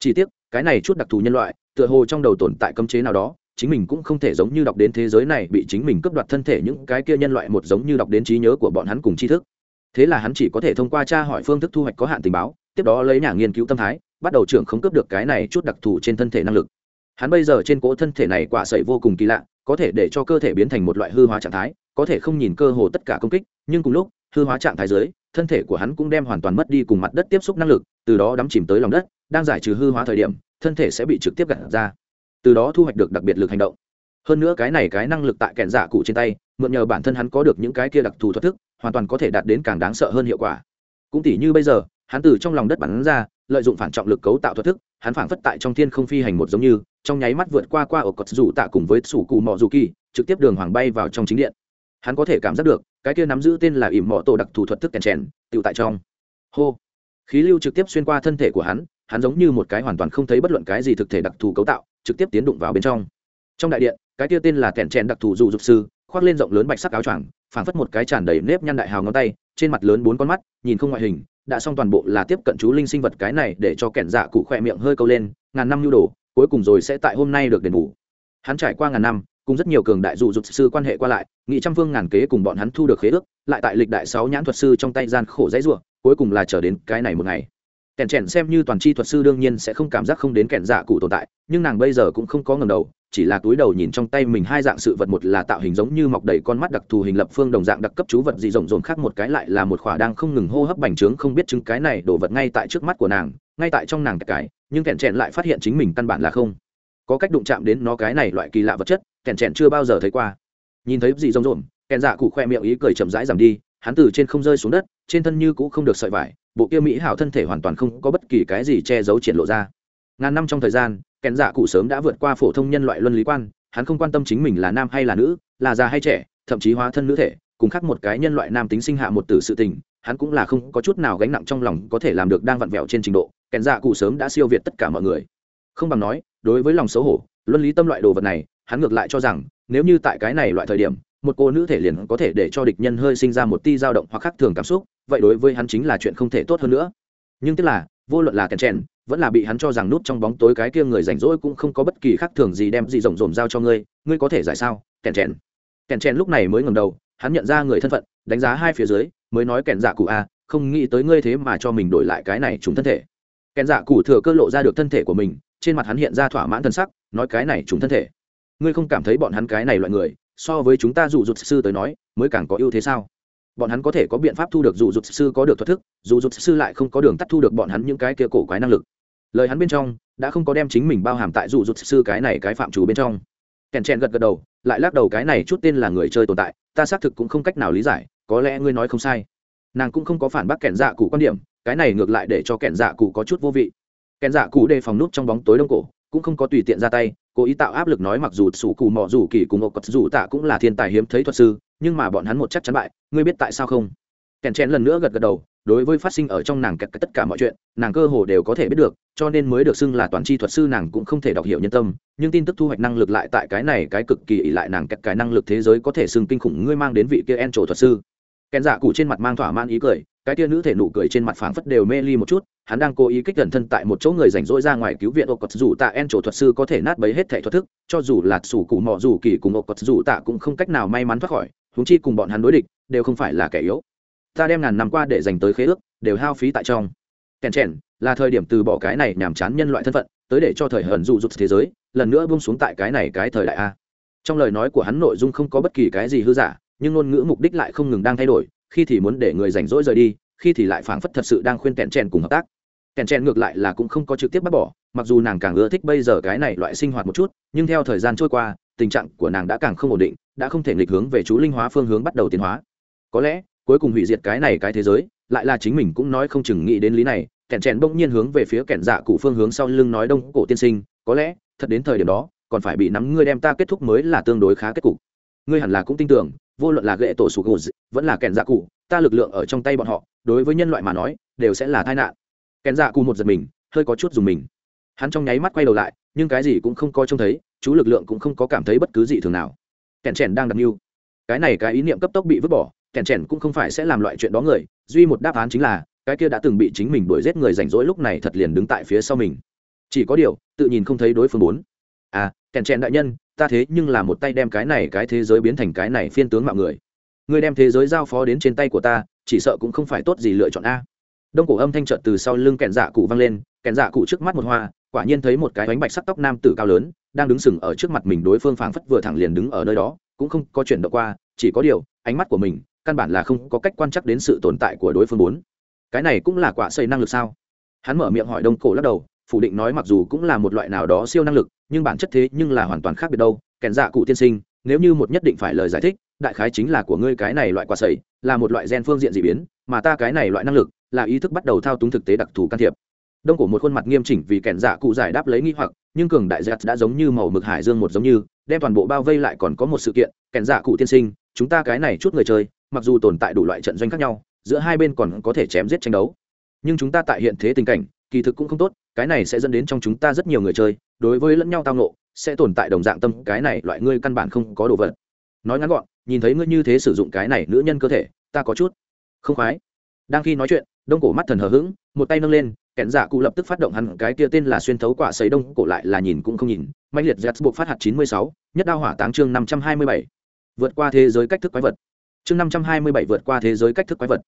Speaker 1: Chỉ tiếc, cái này chút đặc thù nhân loại, tựa hồ trong đầu tồn tại cấm chế nào đó, chính mình cũng không thể giống như đọc đến thế giới này bị chính mình cướp đoạt thân thể những cái kia nhân loại một giống như đọc đến trí nhớ của bọn hắn cùng tri thức. Thế là hắn chỉ có thể thông qua tra hỏi phương thức thu hoạch có hạn tình báo tiếp đó lấy nhà nghiên cứu tâm thái, bắt đầu trưởng không cướp được cái này chút đặc thù trên thân thể năng lực. Hắn bây giờ trên cỗ thân thể này quả sậy vô cùng kỳ lạ, có thể để cho cơ thể biến thành một loại hư hóa trạng thái, có thể không nhìn cơ hồ tất cả công kích, nhưng cùng lúc, hư hóa trạng thái dưới, thân thể của hắn cũng đem hoàn toàn mất đi cùng mặt đất tiếp xúc năng lực, từ đó đắm chìm tới lòng đất, đang giải trừ hư hóa thời điểm, thân thể sẽ bị trực tiếp gặt ra. Từ đó thu hoạch được đặc biệt lực hành động. Hơn nữa cái này cái năng lực tại kẹn giả cụ trên tay, mượn nhờ bản thân hắn có được những cái kia đặc thù thoát thức, hoàn toàn có thể đạt đến càng đáng sợ hơn hiệu quả. Cũng tỷ như bây giờ hắn từ trong lòng đất bắn ra, lợi dụng phản trọng lực cấu tạo thoát thức, hắn phản phất tại trong thiên không phi hành một giống như, trong nháy mắt vượt qua qua ở cột rủ tạ cùng với sủ cù mọ dù kỳ, trực tiếp đường hoàng bay vào trong chính điện. Hắn có thể cảm giác được, cái kia nắm giữ tên là ỉm mọ tổ đặc thù thuật thức kèn chèn tự tại trong. Hô. Khí lưu trực tiếp xuyên qua thân thể của hắn hắn giống như một cái hoàn toàn không thấy bất luận cái gì thực thể đặc thù cấu tạo, trực tiếp tiến đụng vào bên trong. Trong đại điện, cái kia tên là kèn chèn đặc thù dù dục sư, khoác lên rộng lớn bạch sắc áo choàng, phảng phất một cái tràn đầy nếp nhăn đại hào ngón tay, trên mặt lớn bốn con mắt, nhìn không ngoại hình đã xong toàn bộ là tiếp cận chú linh sinh vật cái này để cho kẻn dạ cụ khỏe miệng hơi câu lên, ngàn năm nhu đồ, cuối cùng rồi sẽ tại hôm nay được đền bù. Hắn trải qua ngàn năm, cùng rất nhiều cường đại dụ dục sư quan hệ qua lại nghị trăm phương ngàn kế cùng bọn hắn thu được khế ước, lại tại lịch đại sáu nhãn thuật sư trong tay gian khổ dãy ruộng cuối cùng là chờ đến cái này một ngày kẻn trẻn xem như toàn c h i thuật sư đương nhiên sẽ không cảm giác không đến kẻn dạ cụ tồn tại, nhưng nàng bây giờ cũng không có ngầm đầu, chỉ là túi đầu nhìn trong tay mình hai dạng sự vật, một là tạo hình giống như mọc đầy con mắt đặc thù hình lập phương đồng dạng đặc cấp chú vật gì rộng rộn khác, một cái lại là một khỏa đang không ngừng hô hấp bành trướng không biết chứng cái này đổ vật ngay tại trước mắt của nàng, ngay tại trong nàng cái, nhưng kẻn trẻn lại phát hiện chính mình căn bản là không có cách đụng chạm đến nó cái này loại kỳ lạ vật chất, kẻn trẻn chưa bao giờ thấy qua. Nhìn thấy gì rộng rộn kẻn dạ cụ khoe miệng ý cười chậm rãi giảm đi, hắn từ trên không rơi xuống đất, trên thân như cũ không được sợi vải bộ kia mỹ hảo thân thể hoàn toàn không có bất kỳ cái gì che giấu triển lộ ra. Ngàn năm trong thời gian kèn dạ cụ sớm đã vượt qua phổ thông nhân loại luân lý quan, hắn không quan tâm chính mình là nam hay là nữ, là già hay trẻ, thậm chí hóa thân nữ thể, cùng khác một cái nhân loại nam tính sinh hạ một tử sự tình, hắn cũng là không có chút nào gánh nặng trong lòng có thể làm được đang vặn vẹo trên trình độ kèn dạ cụ sớm đã siêu việt tất cả mọi người. Không bằng nói, đối với lòng xấu hổ, luân lý tâm loại đồ vật này, hắn ngược lại cho rằng, nếu như tại cái này loại thời điểm một cô nữ thể liền có thể để cho địch nhân hơi sinh ra một ti dao động hoặc khác thường cảm xúc, vậy đối với hắn chính là chuyện không thể tốt hơn nữa. Nhưng tức là, vô luận là kèn chèn, vẫn là bị hắn cho rằng nút trong bóng tối cái kia người rảnh rỗi cũng không có bất kỳ khác thường gì đem gì rồng rồm giao cho ngươi ngươi có thể giải sao? Kèn chèn. Kèn chèn lúc này mới ngầm đầu, hắn nhận ra người thân phận, đánh giá hai phía dưới, mới nói kèn dạ cụ a, không nghĩ tới ngươi thế mà cho mình đổi lại cái này trùng thân thể. Kèn dạ cụ thừa cơ lộ ra được thân thể của mình, trên mặt hắn hiện ra thỏa mãn thân sắc, nói cái này trùng thân thể. Ngươi không cảm thấy bọn hắn cái này loại người so với chúng ta dụ dụt sư tới nói, mới càng có ưu thế sao? Bọn hắn có thể có biện pháp thu được dụ dụt sư có được thoát thức, dụ dụt sư lại không có đường tắt thu được bọn hắn những cái kia cổ quái năng lực. Lời hắn bên trong, đã không có đem chính mình bao hàm tại dụ dụt sư cái này cái phạm chủ bên trong. Kèn chèn gật gật đầu, lại lắc đầu cái này chút tên là người chơi tồn tại, ta xác thực cũng không cách nào lý giải, có lẽ ngươi nói không sai. Nàng cũng không có phản bác kèn dạ cụ quan điểm, cái này ngược lại để cho kèn dạ cụ có chút vô vị. Kèn dạ cụ đề phòng nút trong bóng tối đông cổ, cũng không có tùy tiện ra tay cố ý tạo áp lực nói mặc dù sủ cù mò dù kỳ cùng ốc cật dù tạ cũng là thiên tài hiếm thấy thuật sư, nhưng mà bọn hắn một chắc chắn bại, ngươi biết tại sao không? Kèn chen lần nữa gật gật đầu, đối với phát sinh ở trong nàng kẹt tất cả mọi chuyện, nàng cơ hồ đều có thể biết được, cho nên mới được xưng là toàn c h i thuật sư nàng cũng không thể đọc hiểu nhân tâm, nhưng tin tức thu hoạch năng lực lại tại cái này cái cực kỳ ỉ lại nàng kẹt cái năng lực thế giới có thể xưng kinh khủng, ngươi mang đến vị kia en trổ thuật sư kèn dạ cụ trên mặt mang thỏa man ý cười, cái tia nữ thể nụ cười trên mặt phảng phất đều mê ly một chút, hắn đang cố ý kích gần thân tại một chỗ người rảnh rỗi ra ngoài cứu viện ô cột dù tạ en chỗ thuật sư có thể nát bấy hết thể thuật thức, cho dù là sủ cụ mò dù kỳ cùng ô cột dù tạ cũng không cách nào may mắn thoát khỏi húng chi cùng bọn hắn đối địch, đều không phải là kẻ yếu. Ta đem ngàn năm qua để dành tới khế ước, đều hao phí tại trong. Kèn trẻn là thời điểm từ bỏ cái này nhàm chán nhân loại thân phận, tới để cho thời hận dụ rụt thế giới, lần nữa buông xuống tại cái này cái thời đại a. Trong lời nói của hắn nội dung không có bất kỳ cái gì hư giả nhưng ngôn ngữ mục đích lại không ngừng đang thay đổi, khi thì muốn để người rảnh rỗi rời đi, khi thì lại phảng phất thật sự đang khuyên kẹn chèn cùng hợp tác. Kẹn chèn ngược lại là cũng không có trực tiếp bác bỏ, mặc dù nàng càng ưa thích bây giờ cái này loại sinh hoạt một chút, nhưng theo thời gian trôi qua, tình trạng của nàng đã càng không ổn định, đã không thể nghịch hướng về chú linh hóa phương hướng bắt đầu tiến hóa. Có lẽ, cuối cùng hủy diệt cái này cái thế giới, lại là chính mình cũng nói không chừng nghĩ đến lý này kẹn chèn bỗng nhiên hướng về phía kẹn dạ cụ phương hướng sau lưng nói đông cổ tiên sinh, có lẽ, thật đến thời điểm đó, còn phải bị nắm ngươi đem ta kết thúc mới là tương đối khá kết cục. Ngươi hẳn là cũng tin tưởng vô luận là ghệ tổ sủ gù vẫn là kẻn dạ cụ, ta lực lượng ở trong tay bọn họ, đối với nhân loại mà nói, đều sẽ là tai nạn. Kẻn dạ cụ một giật mình, hơi có chút dùng mình. Hắn trong nháy mắt quay đầu lại, nhưng cái gì cũng không có trông thấy, chú lực lượng cũng không có cảm thấy bất cứ gì thường nào. Kẻn chèn đang đặt mưu. Cái này cái ý niệm cấp tốc bị vứt bỏ, kẻn chèn cũng không phải sẽ làm loại chuyện đó người, duy một đáp án chính là, cái kia đã từng bị chính mình đuổi giết người rảnh rỗi lúc này thật liền đứng tại phía sau mình. Chỉ có điều, tự nhìn không thấy đối phương bốn. À kèn chèn đại nhân ta thế nhưng là một tay đem cái này cái thế giới biến thành cái này phiên tướng mạo người. Người đem thế giới giao phó đến trên tay của ta, chỉ sợ cũng không phải tốt gì lựa chọn a. Đông cổ âm thanh trợt từ sau lưng kẹn dạ cụ vang lên, kẹn dạ cụ trước mắt một hoa, quả nhiên thấy một cái bánh bạch sắc tóc nam tử cao lớn, đang đứng sừng ở trước mặt mình đối phương phảng phất vừa thẳng liền đứng ở nơi đó, cũng không có chuyển động qua, chỉ có điều, ánh mắt của mình, căn bản là không có cách quan chắc đến sự tồn tại của đối phương bốn. Cái này cũng là quả xây năng lực sao? Hắn mở miệng hỏi đông cổ lắc đầu, phủ định nói mặc dù cũng là một loại nào đó siêu năng lực nhưng bản chất thế nhưng là hoàn toàn khác biệt đâu, kèn dạ cụ tiên sinh, nếu như một nhất định phải lời giải thích, đại khái chính là của ngươi cái này loại quả sầy là một loại gen phương diện dị biến, mà ta cái này loại năng lực, là ý thức bắt đầu thao túng thực tế đặc thù can thiệp. Đông cổ một khuôn mặt nghiêm chỉnh vì kèn dạ cụ giải đáp lấy nghi hoặc, nhưng cường đại giặt đã giống như màu mực hải dương một giống như, đem toàn bộ bao vây lại còn có một sự kiện, kèn dạ cụ tiên sinh, chúng ta cái này chút người chơi, mặc dù tồn tại đủ loại trận doanh khác nhau, giữa hai bên còn có thể chém giết tranh đấu. Nhưng chúng ta tại hiện thế tình cảnh, kỳ thực cũng không tốt cái này sẽ dẫn đến trong chúng ta rất nhiều người chơi, đối với lẫn nhau tao nộ sẽ tồn tại đồng dạng tâm, cái này loại ngươi căn bản không có đồ vật. Nói ngắn gọn, nhìn thấy ngươi như thế sử dụng cái này nữ nhân cơ thể, ta có chút không khoái. Đang khi nói chuyện, đông cổ mắt thần hờ hững, một tay nâng lên, kẹn dạ cụ lập tức phát động hẳn cái kia tên là xuyên thấu quả sấy đông cổ lại là nhìn cũng không nhìn. Mạnh liệt dẹt buộc phát hạt chín mươi sáu, nhất đao hỏa táng chương năm trăm hai mươi bảy. Vượt qua thế giới cách thức quái vật. Chương năm trăm hai mươi bảy vượt qua thế giới cách thức quái vật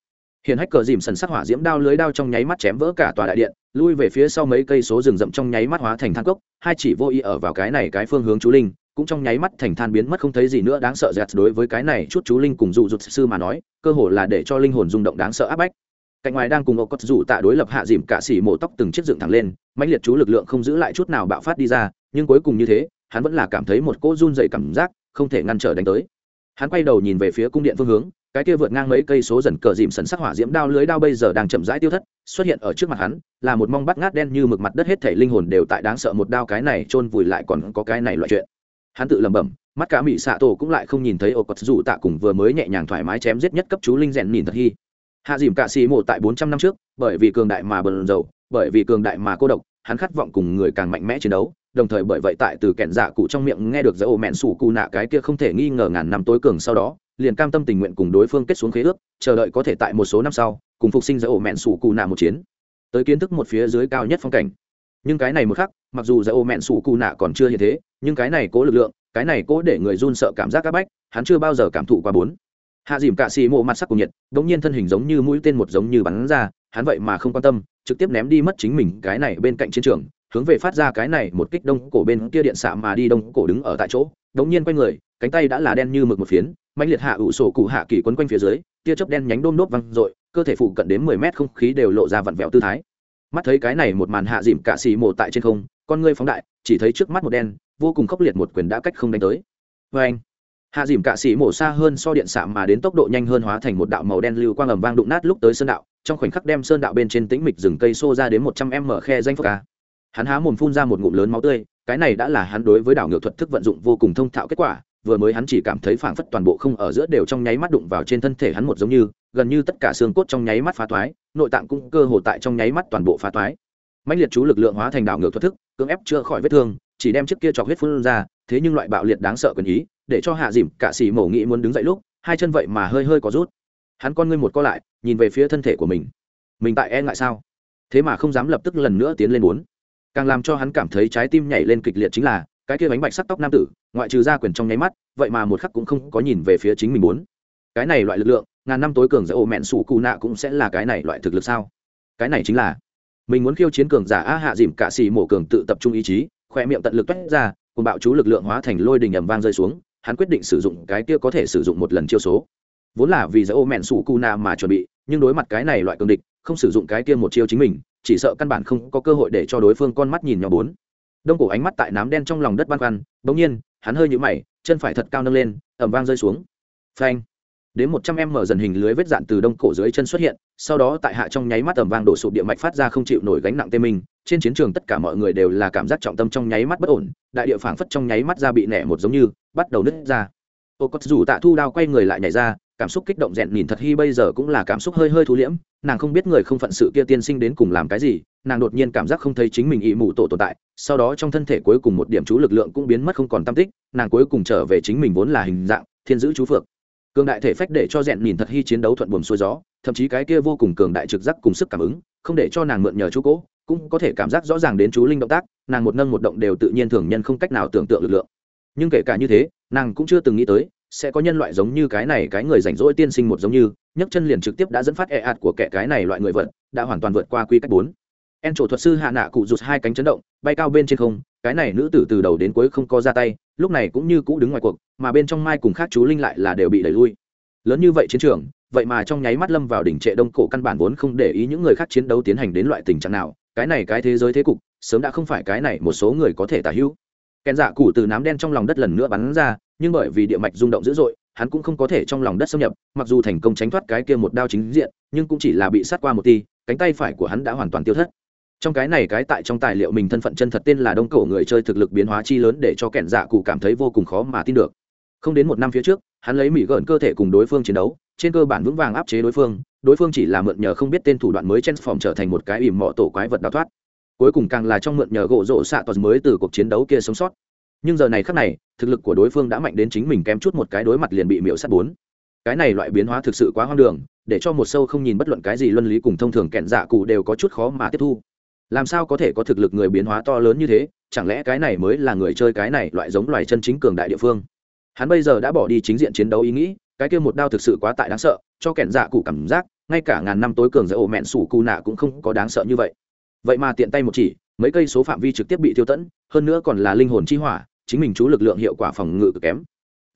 Speaker 1: hiện hách cờ dìm sần sắc hỏa diễm đao lưới đao trong nháy mắt chém vỡ cả tòa đại điện, lui về phía sau mấy cây số rừng rậm trong nháy mắt hóa thành than cốc, hai chỉ vô ý ở vào cái này cái phương hướng chú linh, cũng trong nháy mắt thành than biến mất không thấy gì nữa, đáng sợ dẹt đối với cái này chút chú linh cùng dụ dụt sư mà nói, cơ hồ là để cho linh hồn rung động đáng sợ áp bách. Cạnh ngoài đang cùng ô cốt rủ tạ đối lập hạ dìm cả xỉ mổ tóc từng chiếc dựng thẳng lên, mãnh liệt chú lực lượng không giữ lại chút nào bạo phát đi ra, nhưng cuối cùng như thế, hắn vẫn là cảm thấy một cỗ run dậy cảm giác không thể ngăn trở đánh tới. Hắn quay đầu nhìn về phía cung điện phương hướng cái kia vượt ngang mấy cây số dần cờ dìm sần sắc hỏa diễm đao lưới đao bây giờ đang chậm rãi tiêu thất, xuất hiện ở trước mặt hắn, là một mong bắt ngát đen như mực mặt đất hết thể linh hồn đều tại đáng sợ một đao cái này chôn vùi lại còn có cái này loại chuyện. Hắn tự lẩm bẩm, mắt cả mỹ xạ tổ cũng lại không nhìn thấy ô cốt dù tạ cùng vừa mới nhẹ nhàng thoải mái chém giết nhất cấp chú linh rèn nhìn thật hy hạ dìm cạ xì mộ tại bốn trăm năm trước, bởi vì cường đại mà bần dầu, bởi vì cường đại mà cô độc, hắn khát vọng cùng người càng mạnh mẽ chiến đấu, đồng thời bởi vậy tại từ kẹn dạ cụ trong miệng nghe được dỡ ô mẹn sủ cụ nạ cái kia không thể nghi ngờ ngàn năm tối cường sau đó liền cam tâm tình nguyện cùng đối phương kết xuống khế ước, chờ đợi có thể tại một số năm sau, cùng phục sinh giữa ổ mẹn sủ cụ nạ một chiến. Tới kiến thức một phía dưới cao nhất phong cảnh. Nhưng cái này một khắc, mặc dù giữa ổ mẹn sủ cụ nạ còn chưa hiện thế, nhưng cái này cố lực lượng, cái này cố để người run sợ cảm giác áp bách, hắn chưa bao giờ cảm thụ qua bốn. Hạ dìm cạ xì mộ mặt sắc cùng nhiệt đ ỗ n g nhiên thân hình giống như mũi tên một giống như bắn ra, hắn vậy mà không quan tâm, trực tiếp ném đi mất chính mình cái này bên cạnh chiến trường, hướng về phát ra cái này một kích đông cổ bên kia điện xạ mà đi đông cổ đứng ở tại chỗ đ ỗ n g nhiên quay người, cánh tay đã là đen như mực một phiến mạnh liệt hạ ủ sổ cụ hạ kỳ quấn quanh phía dưới, tia chớp đen nhánh đôm nốt văng rồi cơ thể phụ cận đến mười mét không khí đều lộ ra vặn vẹo tư thái. Mắt thấy cái này một màn hạ dìm cả xì mồ tại trên không, con ngươi phóng đại, chỉ thấy trước mắt một đen, vô cùng khốc liệt một quyền đã cách không đánh tới. Vê anh, hạ dìm cạ xì mổ xa hơn so điện xạ mà đến tốc độ nhanh hơn hóa thành một đạo màu đen lưu quang ầm vang đụng nát lúc tới sơn đạo, trong khoảnh khắc đem sơn đạo bên trên tĩnh mịch rừng cây xô ra đến một trăm m khe danh phước ca. Hắn há mồm phun ra một ngụm lớn máu tươi, cái này đã là hắn đối với đảo ngược thuật thức vận dụng vô cùng thông thạo kết quả vừa mới hắn chỉ cảm thấy phảng phất toàn bộ không ở giữa đều trong nháy mắt đụng vào trên thân thể hắn một giống như, gần như tất cả xương cốt trong nháy mắt phá toái nội tạng cũng cơ hồ tại trong nháy mắt toàn bộ phá toái mạnh liệt chú lực lượng hóa thành đảo ngược thoát thức, cưỡng ép chữa khỏi vết thương, chỉ đem chiếc kia chọc huyết phun ra, thế nhưng loại bạo liệt đáng sợ quyền ý, để cho hạ dìm, cả xì mổ nghĩ muốn đứng dậy lúc, hai chân vậy mà hơi hơi có rút. Hắn con ngươi một co lại, nhìn về phía thân thể của mình. Mình tại e ngại sao? Thế mà không dám lập tức lần nữa tiến lên bốn càng làm cho hắn cảm thấy trái tim nhảy lên kịch liệt chính là cái kia bánh bạch sắc tóc nam tử, ngoại trừ ra quyền trong nháy mắt, vậy mà một khắc cũng không có nhìn về phía chính mình muốn cái này loại lực lượng, ngàn năm tối cường giữa ổ mẹn sủ cụ nạ cũng sẽ là cái này loại thực lực sao? Cái này chính là, mình muốn khiêu chiến cường giả a hạ dìm cả xì mổ cường tự tập trung ý chí, khoe miệng tận lực toét ra cùng bạo chú lực lượng hóa thành lôi đình ầm vang rơi xuống, hắn quyết định sử dụng cái kia có thể sử dụng một lần chiêu số. Vốn là vì giữa ô mẹn sủ cu na mà chuẩn bị, nhưng đối mặt cái này loại cường địch, không sử dụng cái kia một chiêu chính mình, chỉ sợ căn bản không có cơ hội để cho đối phương con mắt nhìn nhỏ bốn đông cổ ánh mắt tại nám đen trong lòng đất băn khoăn, bỗng nhiên, hắn hơi nhũ mày, chân phải thật cao nâng lên ẩm vang rơi xuống. Phanh. Đến một trăm em mở dần hình lưới vết dạn từ đông cổ dưới chân xuất hiện, sau đó tại hạ trong nháy mắt ẩm vang đổ sụp địa mạch phát ra không chịu nổi gánh nặng tê mình trên chiến trường tất cả mọi người đều là cảm giác trọng tâm trong nháy mắt bất ổn, đại địa phảng phất trong nháy mắt ra bị nẻ một giống như, bắt đầu nứt ra. Ô cốt rủ tạ thu đao quay người lại nhảy ra cảm xúc kích động rèn nhìn thật hy bây giờ cũng là cảm xúc hơi hơi thú liễm, nàng không biết người không phận sự kia tiên sinh đến cùng làm cái gì, nàng đột nhiên cảm giác không thấy chính mình ị mù tổ tồn tại, sau đó trong thân thể cuối cùng một điểm chú lực lượng cũng biến mất không còn tam tích, nàng cuối cùng trở về chính mình vốn là hình dạng, thiên giữ chú phượng. Cường đại thể phách để cho rèn nhìn thật hy chiến đấu thuận buồm xuôi gió, thậm chí cái kia vô cùng cường đại trực giác cùng sức cảm ứng, không để cho nàng mượn nhờ chú cố, cũng có thể cảm giác rõ ràng đến chú linh động tác, nàng một nâng một động đều tự nhiên thường nhân không cách nào tưởng tượng lực lượng. Nhưng kể cả như thế, nàng cũng chưa từng nghĩ tới sẽ có nhân loại giống như cái này cái người rảnh rỗi tiên sinh một giống như, nhấc chân liền trực tiếp đã dẫn phát e ạt của kẻ cái này loại người vật, đã hoàn toàn vượt qua quy cách bốn. En trổ thuật sư hạ nạ cụ rụt hai cánh chấn động, bay cao bên trên không, cái này nữ tử từ đầu đến cuối không có ra tay, lúc này cũng như cũ đứng ngoài cuộc, mà bên trong mai cùng khác chú linh lại là đều bị đẩy lui. Lớn như vậy chiến trường, vậy mà trong nháy mắt lâm vào đỉnh trệ đông cổ căn bản vốn không để ý những người khác chiến đấu tiến hành đến loại tình trạng nào, cái này cái thế giới thế cục, sớm đã không phải cái này một số người có thể tả hữu kèn dạ cụ từ nám đen trong lòng đất lần nữa bắn ra, nhưng bởi vì địa mạch rung động dữ dội, hắn cũng không có thể trong lòng đất xâm nhập, mặc dù thành công tránh thoát cái kia một đao chính diện, nhưng cũng chỉ là bị sát qua một ti, cánh tay phải của hắn đã hoàn toàn tiêu thất. Trong cái này cái tại trong tài liệu mình thân phận chân thật tên là đông cổ người chơi thực lực biến hóa chi lớn để cho kẻn dạ cụ cảm thấy vô cùng khó mà tin được. Không đến một năm phía trước, hắn lấy mỹ gợn cơ thể cùng đối phương chiến đấu, trên cơ bản vững vàng áp chế đối phương đối phương chỉ là mượn nhờ không biết tên thủ đoạn mới chen phòng trở thành một cái ỉm mọ tổ quái vật đào thoát cuối cùng càng là trong mượn nhờ gỗ rổ xạ toàn mới từ cuộc chiến đấu kia sống sót. Nhưng giờ này khắc này, thực lực của đối phương đã mạnh đến chính mình kém chút một cái đối mặt liền bị miễu sát bốn. Cái này loại biến hóa thực sự quá hoang đường, để cho một sâu không nhìn bất luận cái gì luân lý cùng thông thường kẹn dạ cụ đều có chút khó mà tiếp thu. Làm sao có thể có thực lực người biến hóa to lớn như thế, chẳng lẽ cái này mới là người chơi cái này loại giống loài chân chính cường đại địa phương? Hắn bây giờ đã bỏ đi chính diện chiến đấu ý nghĩ, cái kia một đao thực sự quá tại đáng sợ, cho kẹn dạ cụ cảm giác, ngay cả ngàn năm tối cường giữa ổ mẹn sủ cù nạ cũng không có đáng sợ như vậy vậy mà tiện tay một chỉ, mấy cây số phạm vi trực tiếp bị tiêu tẫn, hơn nữa còn là linh hồn chi hỏa, chính mình chú lực lượng hiệu quả phòng ngự cực kém.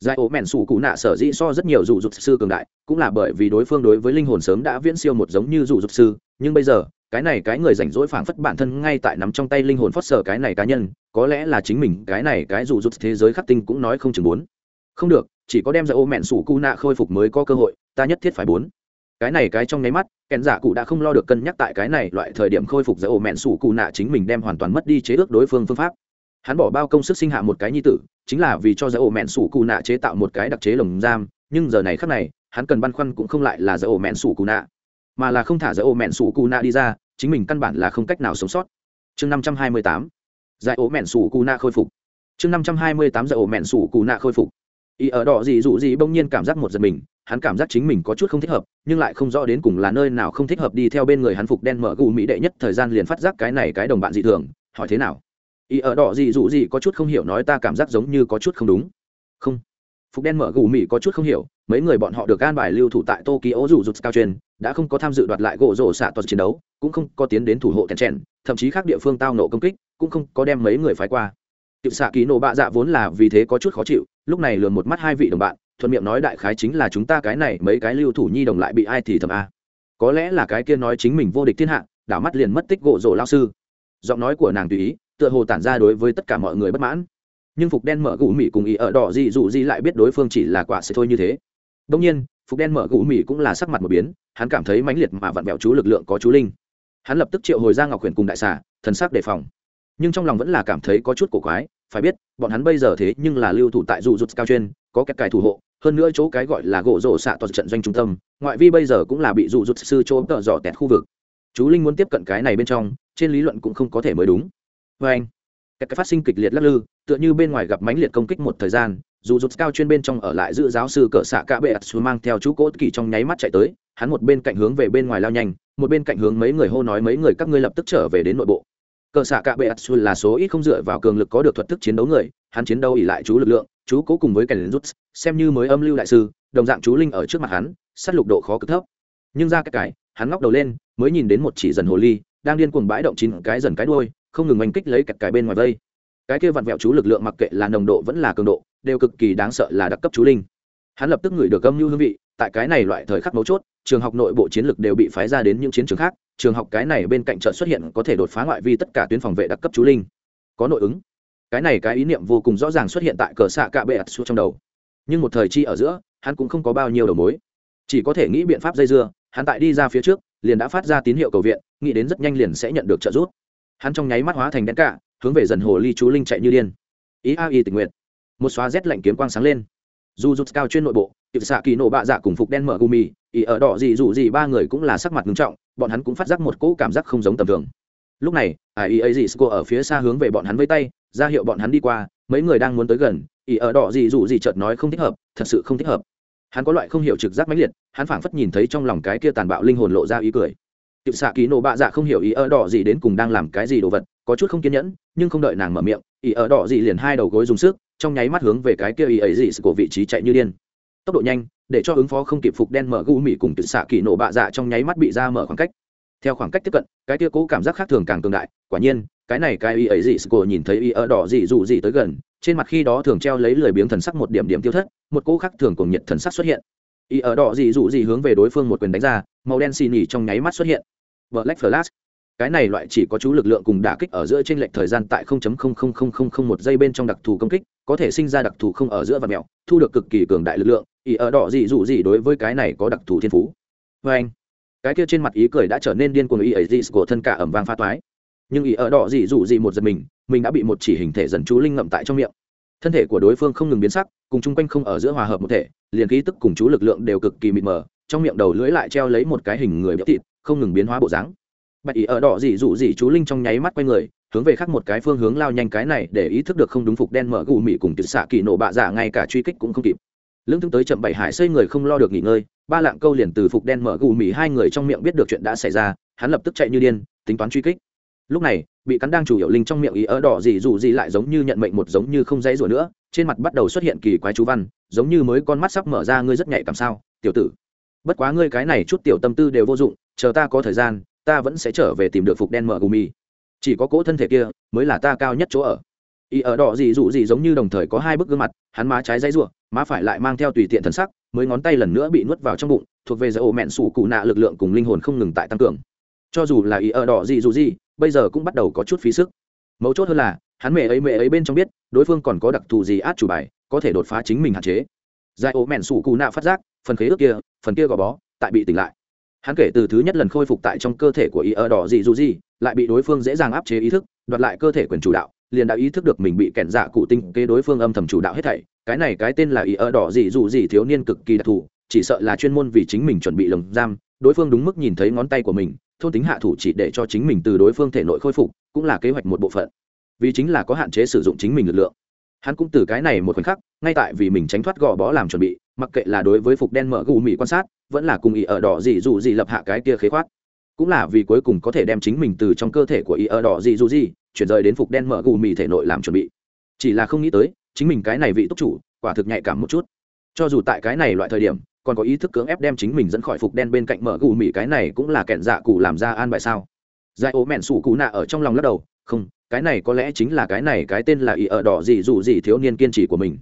Speaker 1: Giải ố mẹn sủ cụ nạ sở dĩ so rất nhiều dụ dục sư cường đại, cũng là bởi vì đối phương đối với linh hồn sớm đã viễn siêu một giống như dụ dục sư, nhưng bây giờ, cái này cái người rảnh rỗi phảng phất bản thân ngay tại nắm trong tay linh hồn phót sở cái này cá nhân, có lẽ là chính mình, cái này cái dụ dục thế giới khắc tinh cũng nói không chừng muốn không được, chỉ có đem giải ổ mẹn sủ cụ nạ khôi phục mới có cơ hội, ta nhất thiết phải bốn cái này cái trong nháy mắt, kèn giả cụ đã không lo được cân nhắc tại cái này loại thời điểm khôi phục giải ổ mẹn sủ cụ nạ chính mình đem hoàn toàn mất đi chế ước đối phương phương pháp. Hắn bỏ bao công sức sinh hạ một cái nhi tử, chính là vì cho giải ổ mẹn sủ cụ nạ chế tạo một cái đặc chế lồng giam, nhưng giờ này khác này, hắn cần băn khoăn cũng không lại là giải ổ mẹn sủ cụ nạ, mà là không thả giải ổ mẹn sủ cụ nạ đi ra, chính mình căn bản là không cách nào sống sót. Chương năm trăm hai mươi tám giải ổ mẹn sủ cụ nạ khôi phục. Chương năm trăm hai mươi tám giải ổ mẹn sủ cụ nạ khôi phục. Y ở đỏ gì dụ gì bỗng nhiên cảm giác một giật mình hắn cảm giác chính mình có chút không thích hợp, nhưng lại không rõ đến cùng là nơi nào không thích hợp đi theo bên người hắn phục đen mở gù mỹ đệ nhất thời gian liền phát giác cái này cái đồng bạn dị thường, hỏi thế nào? Y ở đỏ gì dụ gì có chút không hiểu nói ta cảm giác giống như có chút không đúng. Không. Phục đen mở gù mỹ có chút không hiểu, mấy người bọn họ được an bài lưu thủ tại tokyo dù rụt cao truyền đã không có tham dự đoạt lại gỗ rổ xạ toàn chiến đấu, cũng không có tiến đến thủ hộ kèn trèn thậm chí khác địa phương tao nộ công kích, cũng không có đem mấy người phái qua. Tiệu xạ ký nổ bạ dạ vốn là vì thế có chút khó chịu, lúc này lừa một mắt hai vị đồng bạn thuận miệng nói đại khái chính là chúng ta cái này mấy cái lưu thủ nhi đồng lại bị ai thì thầm a. Có lẽ là cái kia nói chính mình vô địch thiên hạ, đảo mắt liền mất tích gỗ rổ lao sư. Giọng nói của nàng tùy ý, tựa hồ tản ra đối với tất cả mọi người bất mãn. Nhưng phục đen mở gũ mị cùng ý ở đỏ gì dụ gì lại biết đối phương chỉ là quả sẽ thôi như thế. Đông nhiên, phục đen mở gũ mị cũng là sắc mặt một biến, hắn cảm thấy mãnh liệt mà vặn vẹo chú lực lượng có chú linh. Hắn lập tức triệu hồi ra ngọc huyền cùng đại xà, thần sắc đề phòng. Nhưng trong lòng vẫn là cảm thấy có chút cổ quái, phải biết, bọn hắn bây giờ thế nhưng là lưu thủ tại dụ rụt cao trên có các cài thủ hộ, hơn nữa chỗ cái gọi là gỗ rổ xạ toàn trận doanh trung tâm, ngoại vi bây giờ cũng là bị dụ rụt sư chỗ tợ dò tẹt khu vực. Chú linh muốn tiếp cận cái này bên trong, trên lý luận cũng không có thể mới đúng. Vê anh các cái phát sinh kịch liệt lắc lư, tựa như bên ngoài gặp mãnh liệt công kích một thời gian, dù rụt cao chuyên bên trong ở lại giữ giáo sư cỡ xạ cả bệ ạt xuống mang theo chú cốt kỳ trong nháy mắt chạy tới, hắn một bên cạnh hướng về bên ngoài lao nhanh, một bên cạnh hướng mấy người hô nói mấy người các ngươi lập tức trở về đến nội bộ cờ xạ cạ bệ atsu là số ít không dựa vào cường lực có được thuật thức chiến đấu người, hắn chiến đấu ỉ lại chú lực lượng, chú cố cùng với kèn rút, xem như mới âm lưu đại sư, đồng dạng chú linh ở trước mặt hắn, sát lục độ khó cực thấp. Nhưng ra cái cái hắn ngóc đầu lên, mới nhìn đến một chỉ dần hồ ly, đang điên cuồng bãi động chín cái dần cái đuôi, không ngừng oanh kích lấy cặp cái bên ngoài vây. Cái kia vặn vẹo chú lực lượng mặc kệ là nồng độ vẫn là cường độ, đều cực kỳ đáng sợ là đặc cấp chú linh. Hắn lập tức ngửi được âm lưu hương vị, tại cái này loại thời khắc mấu chốt, trường học nội bộ chiến lực đều bị phái ra đến những chiến trường khác trường học cái này bên cạnh chợ xuất hiện có thể đột phá ngoại vi tất cả tuyến phòng vệ đặc cấp chú linh. Có nội ứng. Cái này cái ý niệm vô cùng rõ ràng xuất hiện tại cờ xạ cạ bệ ạt trong đầu. Nhưng một thời chi ở giữa, hắn cũng không có bao nhiêu đầu mối. Chỉ có thể nghĩ biện pháp dây dưa, hắn tại đi ra phía trước, liền đã phát ra tín hiệu cầu viện, nghĩ đến rất nhanh liền sẽ nhận được trợ giúp. Hắn trong nháy mắt hóa thành đen cả, hướng về dần hồ ly chú linh chạy như điên. Ý a y tình nguyện. Một xóa rét lạnh kiếm quang sáng lên. Dù rút cao chuyên nội bộ kịp xạ kỳ nổ bạ dạ cùng phục đen mở gumi ý ở đỏ gì dù gì ba người cũng là sắc mặt nghiêm trọng, bọn hắn cũng phát giác một cỗ cảm giác không giống tầm thường. Lúc này ai ý ấy gì cô ở phía xa hướng về bọn hắn với tay, ra hiệu bọn hắn đi qua, mấy người đang muốn tới gần ý ở đỏ gì dù gì chợt nói không thích hợp, thật sự không thích hợp. Hắn có loại không hiểu trực giác mãnh liệt, hắn phảng phất nhìn thấy trong lòng cái kia tàn bạo linh hồn lộ ra ý cười. Tiểu xạ ký nổ bạ dạ không hiểu ý ở đỏ gì đến cùng đang làm cái gì đồ vật, có chút không kiên nhẫn, nhưng không đợi nàng mở miệng ý ở đỏ gì liền hai đầu gối dùng sức, trong nháy mắt hướng về cái kia ý ấy gì của vị trí chạy như điên. Tốc độ nhanh để cho ứng phó không kịp phục đen mở gu mỉ cùng tự xạ kỳ nổ bạ dạ trong nháy mắt bị ra mở khoảng cách. Theo khoảng cách tiếp cận, cái tia cố cảm giác khác thường càng cường đại, quả nhiên, cái này cái y ấy gì sco nhìn thấy y ở đỏ gì dù gì tới gần, trên mặt khi đó thường treo lấy lười biếng thần sắc một điểm điểm tiêu thất, một cỗ khác thường cùng nhiệt thần sắc xuất hiện. Y ở đỏ gì dù gì hướng về đối phương một quyền đánh ra, màu đen xì nỉ trong nháy mắt xuất hiện. Black flash. Cái này loại chỉ có chú lực lượng cùng đả kích ở giữa trên lệch thời gian tại 0.00001 giây bên trong đặc thù công kích, có thể sinh ra đặc thù không ở giữa và mèo thu được cực kỳ cường đại lực lượng ý ở đỏ gì dụ gì đối với cái này có đặc thù thiên phú. Vê anh, cái kia trên mặt ý cười đã trở nên điên cuồng ý ấy gì của thân cả ẩm vang pha toái. Nhưng ý ở đỏ gì dụ gì một giật mình mình đã bị một chỉ hình thể dần chú linh ngậm tại trong miệng. Thân thể của đối phương không ngừng biến sắc, cùng chung quanh không ở giữa hòa hợp một thể, liền khí tức cùng chú lực lượng đều cực kỳ mịt mờ, trong miệng đầu lưỡi lại treo lấy một cái hình người béo thịt, không ngừng biến hóa bộ dáng. Bạch ý ở đỏ dị dụ dị chú linh trong nháy mắt quay người, hướng về khác một cái phương hướng lao nhanh cái này để ý thức được không đúng phục đen mở gù mị cùng kiệt xạ kỳ nổ bạ giả dạ ngay cả truy kích cũng không kịp lưng thương tới chậm bảy hải xây người không lo được nghỉ ngơi, ba lạng câu liền từ phục đen mở gù mị hai người trong miệng biết được chuyện đã xảy ra, hắn lập tức chạy như điên, tính toán truy kích. Lúc này, bị cắn đang chủ hiệu linh trong miệng ý ở đỏ gì dù gì lại giống như nhận mệnh một giống như không dãy rủa nữa, trên mặt bắt đầu xuất hiện kỳ quái chú văn, giống như mới con mắt sắp mở ra ngươi rất nhạy cảm sao, tiểu tử. Bất quá ngươi cái này chút tiểu tâm tư đều vô dụng, chờ ta có thời gian, ta vẫn sẽ trở về tìm được phục đen mở gumi chỉ có cỗ thân thể kia, mới là ta cao nhất chỗ ở. Y ở đỏ gì dụ gì giống như đồng thời có hai bức gương mặt, hắn má trái dãy rủa má phải lại mang theo tùy tiện thần sắc, mới ngón tay lần nữa bị nuốt vào trong bụng, thuộc về giờ ổ mẹn sủ cụ nạ lực lượng cùng linh hồn không ngừng tại tăng cường. Cho dù là y ở đỏ gì dù gì, bây giờ cũng bắt đầu có chút phí sức. Mấu chốt hơn là, hắn mẹ ấy mẹ ấy bên trong biết, đối phương còn có đặc thù gì át chủ bài, có thể đột phá chính mình hạn chế. Giải ổ mẹn sủ cụ nạ phát giác, phần khế ước kia, phần kia gò bó, tại bị tỉnh lại. Hắn kể từ thứ nhất lần khôi phục tại trong cơ thể của ý ở đỏ gì dù gì, lại bị đối phương dễ dàng áp chế ý thức, đoạt lại cơ thể quyền chủ đạo, liền đã ý thức được mình bị kẹn dạ cụ tinh kế đối phương âm thầm chủ đạo hết thảy cái này cái tên là ý ở đỏ gì dù gì thiếu niên cực kỳ đặc thù, chỉ sợ là chuyên môn vì chính mình chuẩn bị lồng giam, đối phương đúng mức nhìn thấy ngón tay của mình, thôn tính hạ thủ chỉ để cho chính mình từ đối phương thể nội khôi phục, cũng là kế hoạch một bộ phận. Vì chính là có hạn chế sử dụng chính mình lực lượng. Hắn cũng từ cái này một khoảnh khắc, ngay tại vì mình tránh thoát gò bó làm chuẩn bị, mặc kệ là đối với phục đen mở gù mỹ quan sát, vẫn là cùng ý ở đỏ gì dù gì lập hạ cái kia khế khoát. Cũng là vì cuối cùng có thể đem chính mình từ trong cơ thể của ý ở đỏ gì dù gì, chuyển rời đến phục đen mở gù mỹ thể nội làm chuẩn bị. Chỉ là không nghĩ tới chính mình cái này vị túc chủ, quả thực nhạy cảm một chút. Cho dù tại cái này loại thời điểm, còn có ý thức cưỡng ép đem chính mình dẫn khỏi phục đen bên cạnh mở gù mỹ cái này cũng là kẹn dạ cụ làm ra an bài sao. Giải ố mẹn sủ cụ nạ ở trong lòng lắc đầu, không, cái này có lẽ chính là cái này cái tên là ý ở đỏ gì dù gì thiếu niên kiên trì của mình.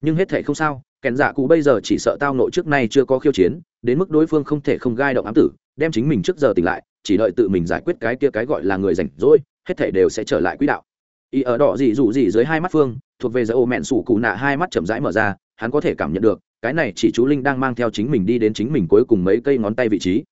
Speaker 1: Nhưng hết thể không sao, kẹn dạ cụ bây giờ chỉ sợ tao nội trước nay chưa có khiêu chiến, đến mức đối phương không thể không gai động ám tử, đem chính mình trước giờ tỉnh lại, chỉ đợi tự mình giải quyết cái kia cái gọi là người rảnh rỗi, hết thể đều sẽ trở lại quỹ đạo. Ý ở đỏ gì dù gì dưới hai mắt phương thuộc về giới ô mẹn sủ cụ nạ, hai mắt chậm rãi mở ra, hắn có thể cảm nhận được, cái này chỉ chú linh đang mang theo chính mình đi đến chính mình cuối cùng mấy cây ngón tay vị trí.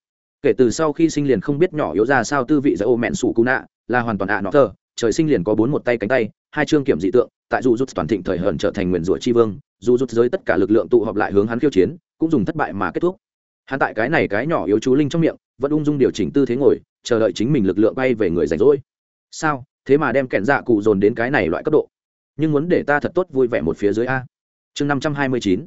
Speaker 1: Kể từ sau khi sinh liền không biết nhỏ yếu ra sao tư vị giới ô mẹn sủ cụ nạ, là hoàn toàn ạ à nọ thơ trời sinh liền có bốn một tay cánh tay, hai chương kiểm dị tượng, tại dù rút toàn thịnh thời hận trở thành nguyền rủa chi vương dù rút giới tất cả lực lượng tụ họp lại hướng hắn khiêu chiến, cũng dùng thất bại mà kết thúc. Hắn tại cái này cái nhỏ yếu chú linh trong miệng, vẫn ung dung điều chỉnh tư thế ngồi, chờ đợi chính mình lực lượng bay về người rảnh rỗi. Sao? Thế mà đem kẹn dạ cụ dồn đến cái này loại cấp độ nhưng muốn để ta thật tốt vui vẻ một phía dưới a. Chương năm trăm hai mươi chín,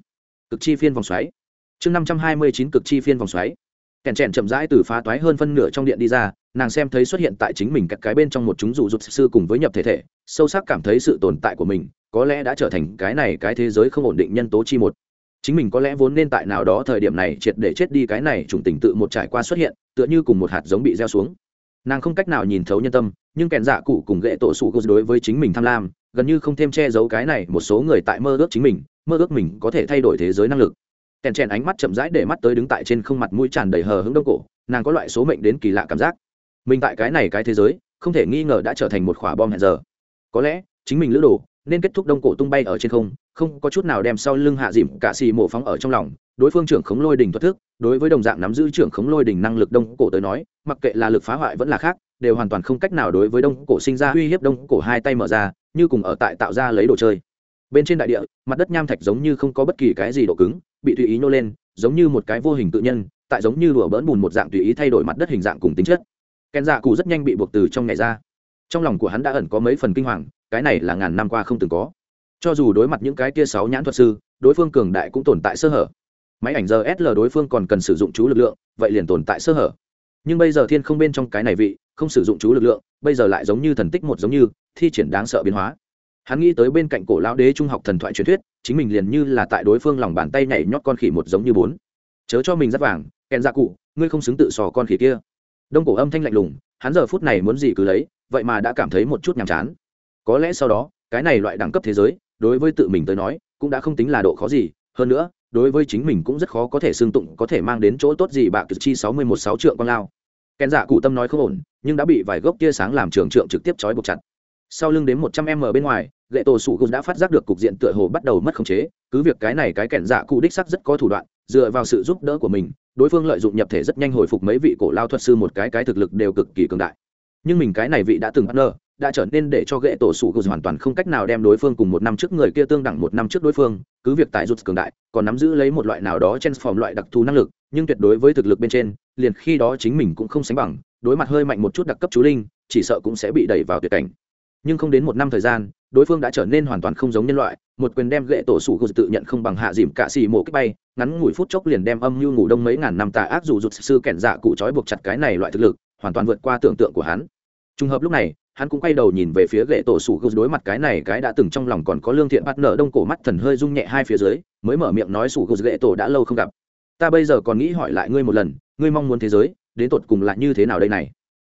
Speaker 1: cực chi phiên vòng xoáy. Chương năm trăm hai mươi chín, cực chi phiên vòng xoáy. Kèn trèn chậm rãi từ phá toái hơn phân nửa trong điện đi ra, nàng xem thấy xuất hiện tại chính mình các cái bên trong một chúng dụ dục sư cùng với nhập thể thể, sâu sắc cảm thấy sự tồn tại của mình, có lẽ đã trở thành cái này cái thế giới không ổn định nhân tố chi một. Chính mình có lẽ vốn nên tại nào đó thời điểm này triệt để chết đi cái này trùng tình tự một trải qua xuất hiện, tựa như cùng một hạt giống bị gieo xuống. Nàng không cách nào nhìn thấu nhân tâm, nhưng kèn dạ cụ cùng ghệ tổ sụ đối với chính mình tham lam gần như không thêm che giấu cái này, một số người tại mơ ước chính mình, mơ ước mình có thể thay đổi thế giới năng lực. Kèn chèn ánh mắt chậm rãi để mắt tới đứng tại trên không mặt mũi tràn đầy hờ hững đông cổ, nàng có loại số mệnh đến kỳ lạ cảm giác. Mình tại cái này cái thế giới, không thể nghi ngờ đã trở thành một khỏa bom hẹn giờ. Có lẽ, chính mình lữ đồ, nên kết thúc đông cổ tung bay ở trên không không có chút nào đem sau lưng hạ dìm cả xì mổ phóng ở trong lòng. Đối phương trưởng khống lôi đình thoát thức, đối với đồng dạng nắm giữ trưởng khống lôi đình năng lực đông cổ tới nói, mặc kệ là lực phá hoại vẫn là khác, đều hoàn toàn không cách nào đối với đông cổ sinh ra uy hiếp đông cổ hai tay mở ra như cùng ở tại tạo ra lấy đồ chơi. Bên trên đại địa, mặt đất nham thạch giống như không có bất kỳ cái gì độ cứng, bị tùy ý nhô lên, giống như một cái vô hình tự nhân, tại giống như đùa bỡn bùn một dạng tùy ý thay đổi mặt đất hình dạng cùng tính chất. Kèn dạ cụ rất nhanh bị buộc từ trong ngày ra. Trong lòng của hắn đã ẩn có mấy phần kinh hoàng, cái này là ngàn năm qua không từng có. Cho dù đối mặt những cái kia sáu nhãn thuật sư, đối phương cường đại cũng tồn tại sơ hở. Máy ảnh giờ sl đối phương còn cần sử dụng chú lực lượng, vậy liền tồn tại sơ hở. Nhưng bây giờ thiên không bên trong cái này vị không sử dụng chú lực lượng, bây giờ lại giống như thần tích một giống như, thi triển đáng sợ biến hóa. Hắn nghĩ tới bên cạnh cổ lão đế trung học thần thoại truyền thuyết, chính mình liền như là tại đối phương lòng bàn tay nhảy nhót con khỉ một giống như bốn. Chớ cho mình rất vàng, kèn ra cụ, ngươi không xứng tự sò con khỉ kia. Đông cổ âm thanh lạnh lùng, hắn giờ phút này muốn gì cứ lấy, vậy mà đã cảm thấy một chút nhàm chán. Có lẽ sau đó, cái này loại đẳng cấp thế giới, đối với tự mình tới nói, cũng đã không tính là độ khó gì, hơn nữa, đối với chính mình cũng rất khó có thể xương tụng, có thể mang đến chỗ tốt gì bạc chi sáu mươi một sáu trượng con lao kèn dạ cụ tâm nói không ổn, nhưng đã bị vài gốc tia sáng làm trường trượng trực tiếp trói buộc chặt. Sau lưng đến một trăm m bên ngoài, gậy tổ sủ gục đã phát giác được cục diện tựa hồ bắt đầu mất khống chế, cứ việc cái này cái kèn dạ cụ đích sắc rất có thủ đoạn, dựa vào sự giúp đỡ của mình, đối phương lợi dụng nhập thể rất nhanh hồi phục mấy vị cổ lao thuật sư một cái cái thực lực đều cực kỳ cường đại. Nhưng mình cái này vị đã từng bắt nơ đã trở nên để cho ghệ tổ sủ gục hoàn toàn không cách nào đem đối phương cùng một năm trước người kia tương đẳng một năm trước đối phương, cứ việc tại rút cường đại, còn nắm giữ lấy một loại nào đó transform loại đặc thù năng lực nhưng tuyệt đối với thực lực bên trên, liền khi đó chính mình cũng không sánh bằng, đối mặt hơi mạnh một chút đặc cấp chú linh, chỉ sợ cũng sẽ bị đẩy vào tuyệt cảnh. Nhưng không đến một năm thời gian, đối phương đã trở nên hoàn toàn không giống nhân loại, một quyền đem ghệ tổ sủ gục tự nhận không bằng hạ dìm cả xì mổ kích bay, ngắn ngủi phút chốc liền đem âm mưu ngủ đông mấy ngàn năm tà ác dù rụt sư kẻn dạ cụ trói buộc chặt cái này loại thực lực, hoàn toàn vượt qua tưởng tượng của hắn. Trùng hợp lúc này, hắn cũng quay đầu nhìn về phía ghệ tổ sủ gục đối mặt cái này cái đã từng trong lòng còn có lương thiện bắt nở đông cổ mắt thần hơi rung nhẹ hai phía dưới, mới mở miệng nói sủ gục ghệ tổ đã lâu không gặp ta bây giờ còn nghĩ hỏi lại ngươi một lần, ngươi mong muốn thế giới, đến tột cùng là như thế nào đây này?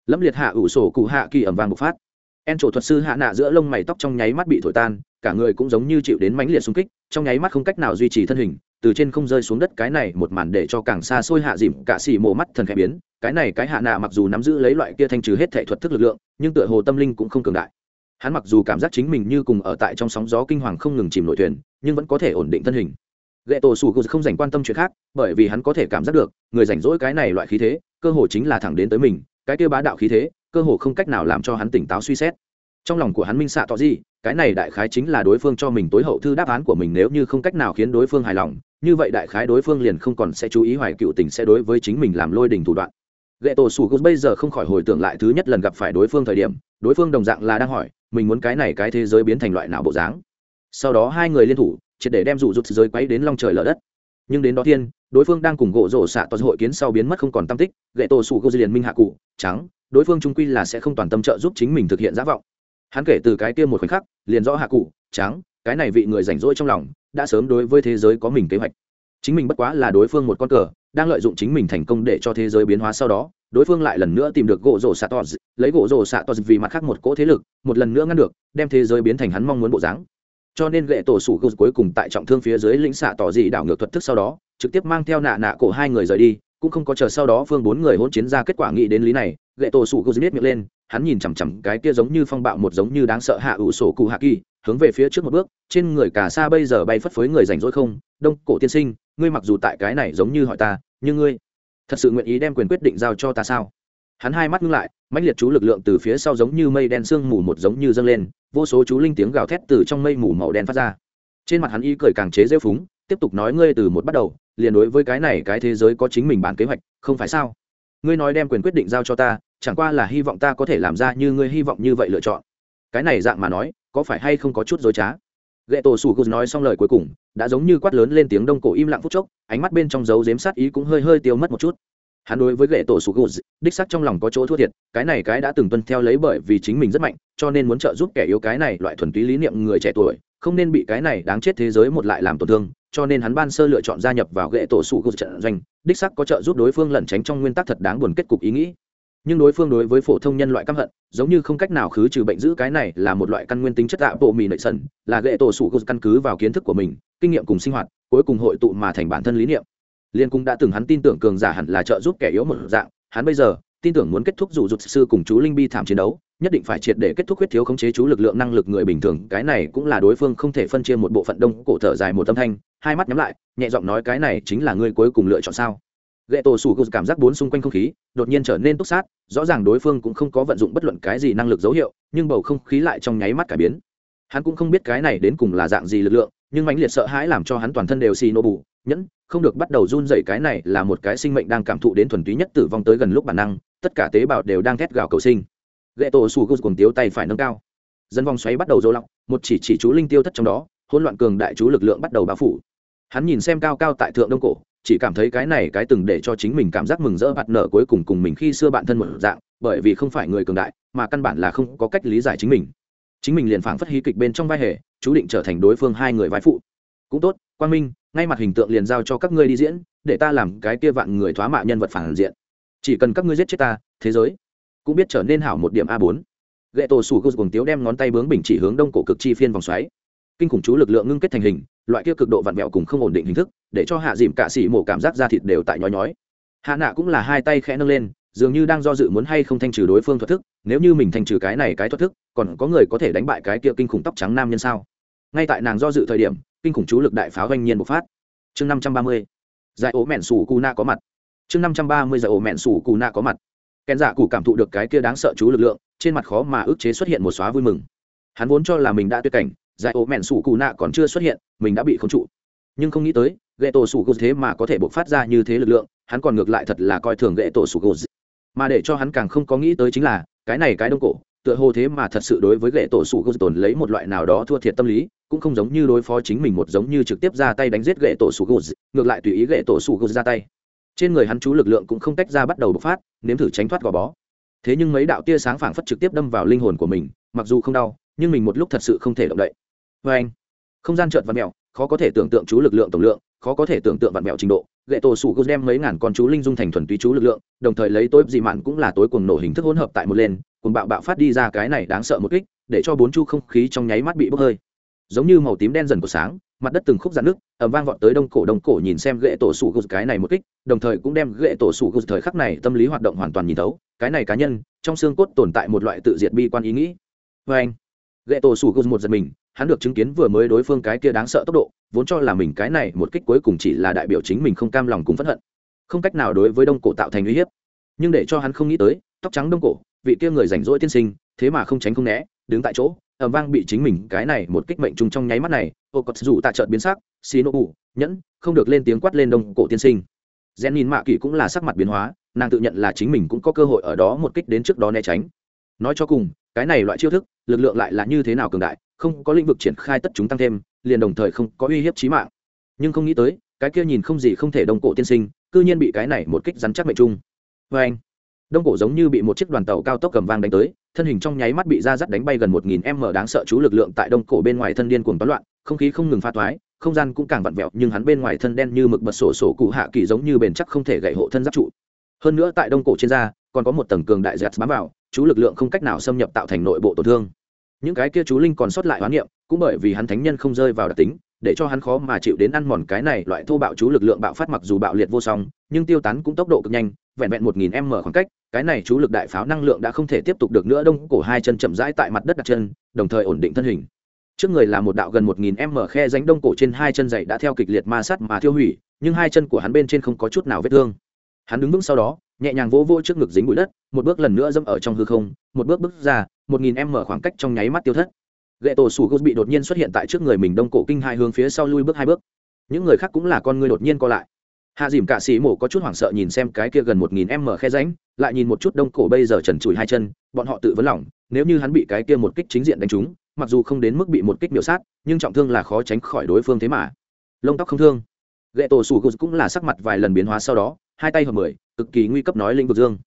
Speaker 1: Lâm liệt hạ ủ sổ cụ hạ kỳ ẩm vàng bộc phát. En trổ thuật sư hạ nạ giữa lông mày tóc trong nháy mắt bị thổi tan, cả người cũng giống như chịu đến mãnh liệt xung kích, trong nháy mắt không cách nào duy trì thân hình, từ trên không rơi xuống đất cái này một màn để cho càng xa xôi hạ dìm, cả xỉ mổ mắt thần khẽ biến, cái này cái hạ nạ mặc dù nắm giữ lấy loại kia thanh trừ hết thể thuật thức lực lượng, nhưng tựa hồ tâm linh cũng không cường đại. Hắn mặc dù cảm giác chính mình như cùng ở tại trong sóng gió kinh hoàng không ngừng chìm nổi thuyền, nhưng vẫn có thể ổn định thân hình gậy tổ sủ không dành quan tâm chuyện khác, bởi vì hắn có thể cảm giác được, người rảnh rỗi cái này loại khí thế, cơ hồ chính là thẳng đến tới mình, cái kia bá đạo khí thế, cơ hồ không cách nào làm cho hắn tỉnh táo suy xét. Trong lòng của hắn minh xạ tỏ gì, cái này đại khái chính là đối phương cho mình tối hậu thư đáp án của mình nếu như không cách nào khiến đối phương hài lòng, như vậy đại khái đối phương liền không còn sẽ chú ý hoài cựu tình sẽ đối với chính mình làm lôi đình thủ đoạn. Gậy tổ sủ bây giờ không khỏi hồi tưởng lại thứ nhất lần gặp phải đối phương thời điểm, đối phương đồng dạng là đang hỏi, mình muốn cái này cái thế giới biến thành loại nào bộ dáng? Sau đó hai người liên thủ triệt để đem rủ rụt giới quấy đến long trời lở đất. Nhưng đến đó thiên, đối phương đang cùng gỗ rổ xạ toàn hội kiến sau biến mất không còn tâm tích, gậy tổ sủ gô liền minh hạ cụ, trắng, đối phương trung quy là sẽ không toàn tâm trợ giúp chính mình thực hiện giả vọng. Hắn kể từ cái kia một khoảnh khắc, liền rõ hạ cụ, trắng, cái này vị người rảnh rỗi trong lòng, đã sớm đối với thế giới có mình kế hoạch. Chính mình bất quá là đối phương một con cờ, đang lợi dụng chính mình thành công để cho thế giới biến hóa sau đó, đối phương lại lần nữa tìm được gỗ rổ xạ tos lấy gỗ rổ xạ tos vì mặt khác một cỗ thế lực, một lần nữa ngăn được, đem thế giới biến thành hắn mong muốn bộ dáng cho nên gậy tổ sủ cuối cùng tại trọng thương phía dưới lĩnh xạ tỏ dị đảo ngược thuật thức sau đó, trực tiếp mang theo nạ nạ cổ hai người rời đi, cũng không có chờ sau đó phương bốn người hôn chiến ra kết quả nghĩ đến lý này, gậy tổ sủ gus biết miệng lên, hắn nhìn chằm chằm cái kia giống như phong bạo một giống như đáng sợ hạ ủ sổ cụ hạ kỳ, hướng về phía trước một bước, trên người cả xa bây giờ bay phất phới người rảnh rỗi không, đông, cổ tiên sinh, ngươi mặc dù tại cái này giống như hỏi ta, nhưng ngươi thật sự nguyện ý đem quyền quyết định giao cho ta sao? Hắn hai mắt ngưng lại, mãnh liệt chú lực lượng từ phía sau giống như mây đen sương mù một giống như dâng lên, vô số chú linh tiếng gào thét từ trong mây mù màu đen phát ra. Trên mặt hắn y cười càng chế rêu phúng, tiếp tục nói ngươi từ một bắt đầu, liền đối với cái này cái thế giới có chính mình bản kế hoạch, không phải sao? Ngươi nói đem quyền quyết định giao cho ta, chẳng qua là hy vọng ta có thể làm ra như ngươi hy vọng như vậy lựa chọn. Cái này dạng mà nói, có phải hay không có chút dối trá? Ghệ tổ sủ gục nói xong lời cuối cùng, đã giống như quát lớn lên tiếng đông cổ im lặng phút chốc, ánh mắt bên trong dấu dếm sát ý cũng hơi hơi tiêu mất một chút hắn đối với ghệ tổ sụ gù đích sắc trong lòng có chỗ thua thiệt, cái này cái đã từng tuân theo lấy bởi vì chính mình rất mạnh, cho nên muốn trợ giúp kẻ yếu cái này loại thuần túy lý niệm người trẻ tuổi, không nên bị cái này đáng chết thế giới một lại làm tổn thương, cho nên hắn ban sơ lựa chọn gia nhập vào ghệ tổ sụ gù trận doanh, đích sắc có trợ giúp đối phương lẩn tránh trong nguyên tắc thật đáng buồn kết cục ý nghĩ. Nhưng đối phương đối với phổ thông nhân loại căm hận, giống như không cách nào khứ trừ bệnh giữ cái này là một loại căn nguyên tính chất tạ bộ mì nội sần, là ghệ tổ sụ gù căn cứ vào kiến thức của mình, kinh nghiệm cùng sinh hoạt, cuối cùng hội tụ mà thành bản thân lý niệm liên cũng đã từng hắn tin tưởng cường giả hẳn là trợ giúp kẻ yếu một dạng, hắn bây giờ, tin tưởng muốn kết thúc dù rụt sư cùng chú linh bi thảm chiến đấu, nhất định phải triệt để kết thúc huyết thiếu khống chế chú lực lượng năng lực người bình thường, cái này cũng là đối phương không thể phân chia một bộ phận đông cổ thở dài một âm thanh, hai mắt nhắm lại, nhẹ giọng nói cái này chính là ngươi cuối cùng lựa chọn sao? Ghệ tổ sủ cảm giác bốn xung quanh không khí, đột nhiên trở nên túc sát, rõ ràng đối phương cũng không có vận dụng bất luận cái gì năng lực dấu hiệu, nhưng bầu không khí lại trong nháy mắt cải biến. Hắn cũng không biết cái này đến cùng là dạng gì lực lượng nhưng mãnh liệt sợ hãi làm cho hắn toàn thân đều xì nô bù, nhẫn, không được bắt đầu run dậy cái này là một cái sinh mệnh đang cảm thụ đến thuần túy nhất tử vong tới gần lúc bản năng, tất cả tế bào đều đang thét gào cầu sinh. Ghệ tổ sù gô cùng tiếu tay phải nâng cao. Dân vòng xoáy bắt đầu dỗ lọc, một chỉ chỉ chú linh tiêu thất trong đó, hỗn loạn cường đại chú lực lượng bắt đầu bao phủ. Hắn nhìn xem cao cao tại thượng đông cổ, chỉ cảm thấy cái này cái từng để cho chính mình cảm giác mừng rỡ bạt nở cuối cùng cùng mình khi xưa bạn thân một dạng, bởi vì không phải người cường đại, mà căn bản là không có cách lý giải chính mình chính mình liền phảng phất hí kịch bên trong vai hề, chú định trở thành đối phương hai người vai phụ. Cũng tốt, quang minh, ngay mặt hình tượng liền giao cho các ngươi đi diễn, để ta làm cái kia vạn người thoá mạ nhân vật phản diện. Chỉ cần các ngươi giết chết ta, thế giới cũng biết trở nên hảo một điểm a bốn. Gậy tổ sủ gục cùng tiếu đem ngón tay bướng bình chỉ hướng đông cổ cực chi phiên vòng xoáy. Kinh khủng chú lực lượng ngưng kết thành hình, loại kia cực độ vặn vẹo cùng không ổn định hình thức, để cho hạ dìm cạ xỉ mổ cảm giác da thịt đều tại nhói nhói. Hạ nạ cũng là hai tay khẽ nâng lên dường như đang do dự muốn hay không thanh trừ đối phương thoát thức, nếu như mình thanh trừ cái này cái thoát thức, còn có người có thể đánh bại cái kia kinh khủng tóc trắng nam nhân sao? Ngay tại nàng do dự thời điểm, kinh khủng chú lực đại pháo doanh nhiên bộc phát. Chương năm trăm ba mươi, giải ố mẹn sủ cù na có mặt. Chương năm trăm ba mươi giải ố mẹn sủ cù na có mặt. Kèn giả cụ cảm thụ được cái kia đáng sợ chú lực lượng, trên mặt khó mà ức chế xuất hiện một xóa vui mừng. Hắn vốn cho là mình đã tuyệt cảnh, giải ố mẹn sủ cù na còn chưa xuất hiện, mình đã bị khống trụ. Nhưng không nghĩ tới, gậy tổ sủ gù thế mà có thể bộc phát ra như thế lực lượng, hắn còn ngược lại thật là coi thường gậy tổ sủ gù mà để cho hắn càng không có nghĩ tới chính là, cái này cái đông cổ, tựa hồ thế mà thật sự đối với gậy tổ sủ gô tồn lấy một loại nào đó thua thiệt tâm lý, cũng không giống như đối phó chính mình một giống như trực tiếp ra tay đánh giết gậy tổ sủ gô, ngược lại tùy ý gậy tổ sủ gô ra tay. Trên người hắn chú lực lượng cũng không tách ra bắt đầu bộc phát, nếm thử tránh thoát gò bó. Thế nhưng mấy đạo tia sáng phảng phất trực tiếp đâm vào linh hồn của mình, mặc dù không đau, nhưng mình một lúc thật sự không thể động đậy. Vê anh không gian trợn và mèo, khó có thể tưởng tượng chú lực lượng tổng lượng khó có thể tưởng tượng vạn mẹo trình độ gậy tổ sủ gô đem mấy ngàn con chú linh dung thành thuần túy chú lực lượng, đồng thời lấy tối dị mạn cũng là tối cuồng nổ hình thức hỗn hợp tại một lên cùng bạo bạo phát đi ra cái này đáng sợ một kích, để cho bốn chu không khí trong nháy mắt bị bốc hơi. Giống như màu tím đen dần của sáng, mặt đất từng khúc giãn nước ẩm vang vọt tới đông cổ đông cổ nhìn xem gậy tổ sủ gô cái này một kích, đồng thời cũng đem gậy tổ sủ gô thời khắc này tâm lý hoạt động hoàn toàn nhìn thấu, cái này cá nhân, trong xương cốt tồn tại một loại tự diệt bi quan ý nghĩ. Vâng. Vê anh gậy tổ sủ gô một giật mình hắn được chứng kiến vừa mới đối phương cái kia đáng sợ tốc độ, vốn cho là mình cái này một kích cuối cùng chỉ là đại biểu chính mình không cam lòng cùng phẫn hận. Không cách nào đối với đông cổ tạo thành uy hiếp. Nhưng để cho hắn không nghĩ tới, tóc trắng đông cổ, vị kia người rảnh rỗi tiên sinh, thế mà không tránh không né, đứng tại chỗ ẩm vang bị chính mình cái này một kích mệnh trùng trong nháy mắt này, ô cọt dù tạ trợt biến sắc, xì nô ủ nhẫn, không được lên tiếng quát lên đông cổ tiên sinh. Gen nhìn mạ kỳ cũng là sắc mặt biến hóa, nàng tự nhận là chính mình cũng có cơ hội ở đó một kích đến trước đó né tránh. Nói cho cùng, cái này loại chiêu thức, lực lượng lại là như thế nào cường đại không có lĩnh vực triển khai tất chúng tăng thêm, liền đồng thời không có uy hiếp chí mạng. Nhưng không nghĩ tới, cái kia nhìn không gì không thể đông cổ tiên sinh, cư nhiên bị cái này một kích rắn chắc mệnh trung. Vê anh, đông cổ giống như bị một chiếc đoàn tàu cao tốc cầm vang đánh tới, thân hình trong nháy mắt bị ra dắt đánh bay gần một nghìn m đáng sợ chú lực lượng tại đông cổ bên ngoài thân điên cuồng toán loạn, không khí không ngừng pha toái, không gian cũng càng vặn vẹo, nhưng hắn bên ngoài thân đen như mực bật sổ sổ cụ hạ kỳ giống như bền chắc không thể gậy hộ thân giáp trụ. Hơn nữa tại đông cổ trên da, còn có một tầng cường đại giáp bám vào, chú lực lượng không cách nào xâm nhập tạo thành nội bộ tổn thương những cái kia chú linh còn sót lại hoán niệm, cũng bởi vì hắn thánh nhân không rơi vào đặc tính, để cho hắn khó mà chịu đến ăn mòn cái này loại thô bạo chú lực lượng bạo phát mặc dù bạo liệt vô song, nhưng tiêu tán cũng tốc độ cực nhanh, vẹn vẹn một nghìn m khoảng cách, cái này chú lực đại pháo năng lượng đã không thể tiếp tục được nữa, đông cổ hai chân chậm rãi tại mặt đất đặt chân, đồng thời ổn định thân hình. Trước người là một đạo gần một nghìn m khe ránh đông cổ trên hai chân dày đã theo kịch liệt ma sát mà tiêu hủy, nhưng hai chân của hắn bên trên không có chút nào vết thương. Hắn đứng vững sau đó nhẹ nhàng vỗ vỗ trước ngực dính bụi đất, một bước lần nữa dẫm ở trong hư không, một bước bước ra, một nghìn em mở khoảng cách trong nháy mắt tiêu thất. Gậy tổ sủ gos bị đột nhiên xuất hiện tại trước người mình đông cổ kinh hai hướng phía sau lui bước hai bước. Những người khác cũng là con người đột nhiên co lại. Hạ dìm cạ sĩ mổ có chút hoảng sợ nhìn xem cái kia gần một nghìn em mở khe ránh lại nhìn một chút đông cổ bây giờ trần trụi hai chân, bọn họ tự vấn lòng, nếu như hắn bị cái kia một kích chính diện đánh trúng, mặc dù không đến mức bị một kích miểu sát, nhưng trọng thương là khó tránh khỏi đối phương thế mà. Lông tóc không thương. Gậy tổ sủ gos cũng là sắc mặt vài lần biến hóa sau đó, hai tay hợp mười cực kỳ nguy cấp nói lĩnh vực dương.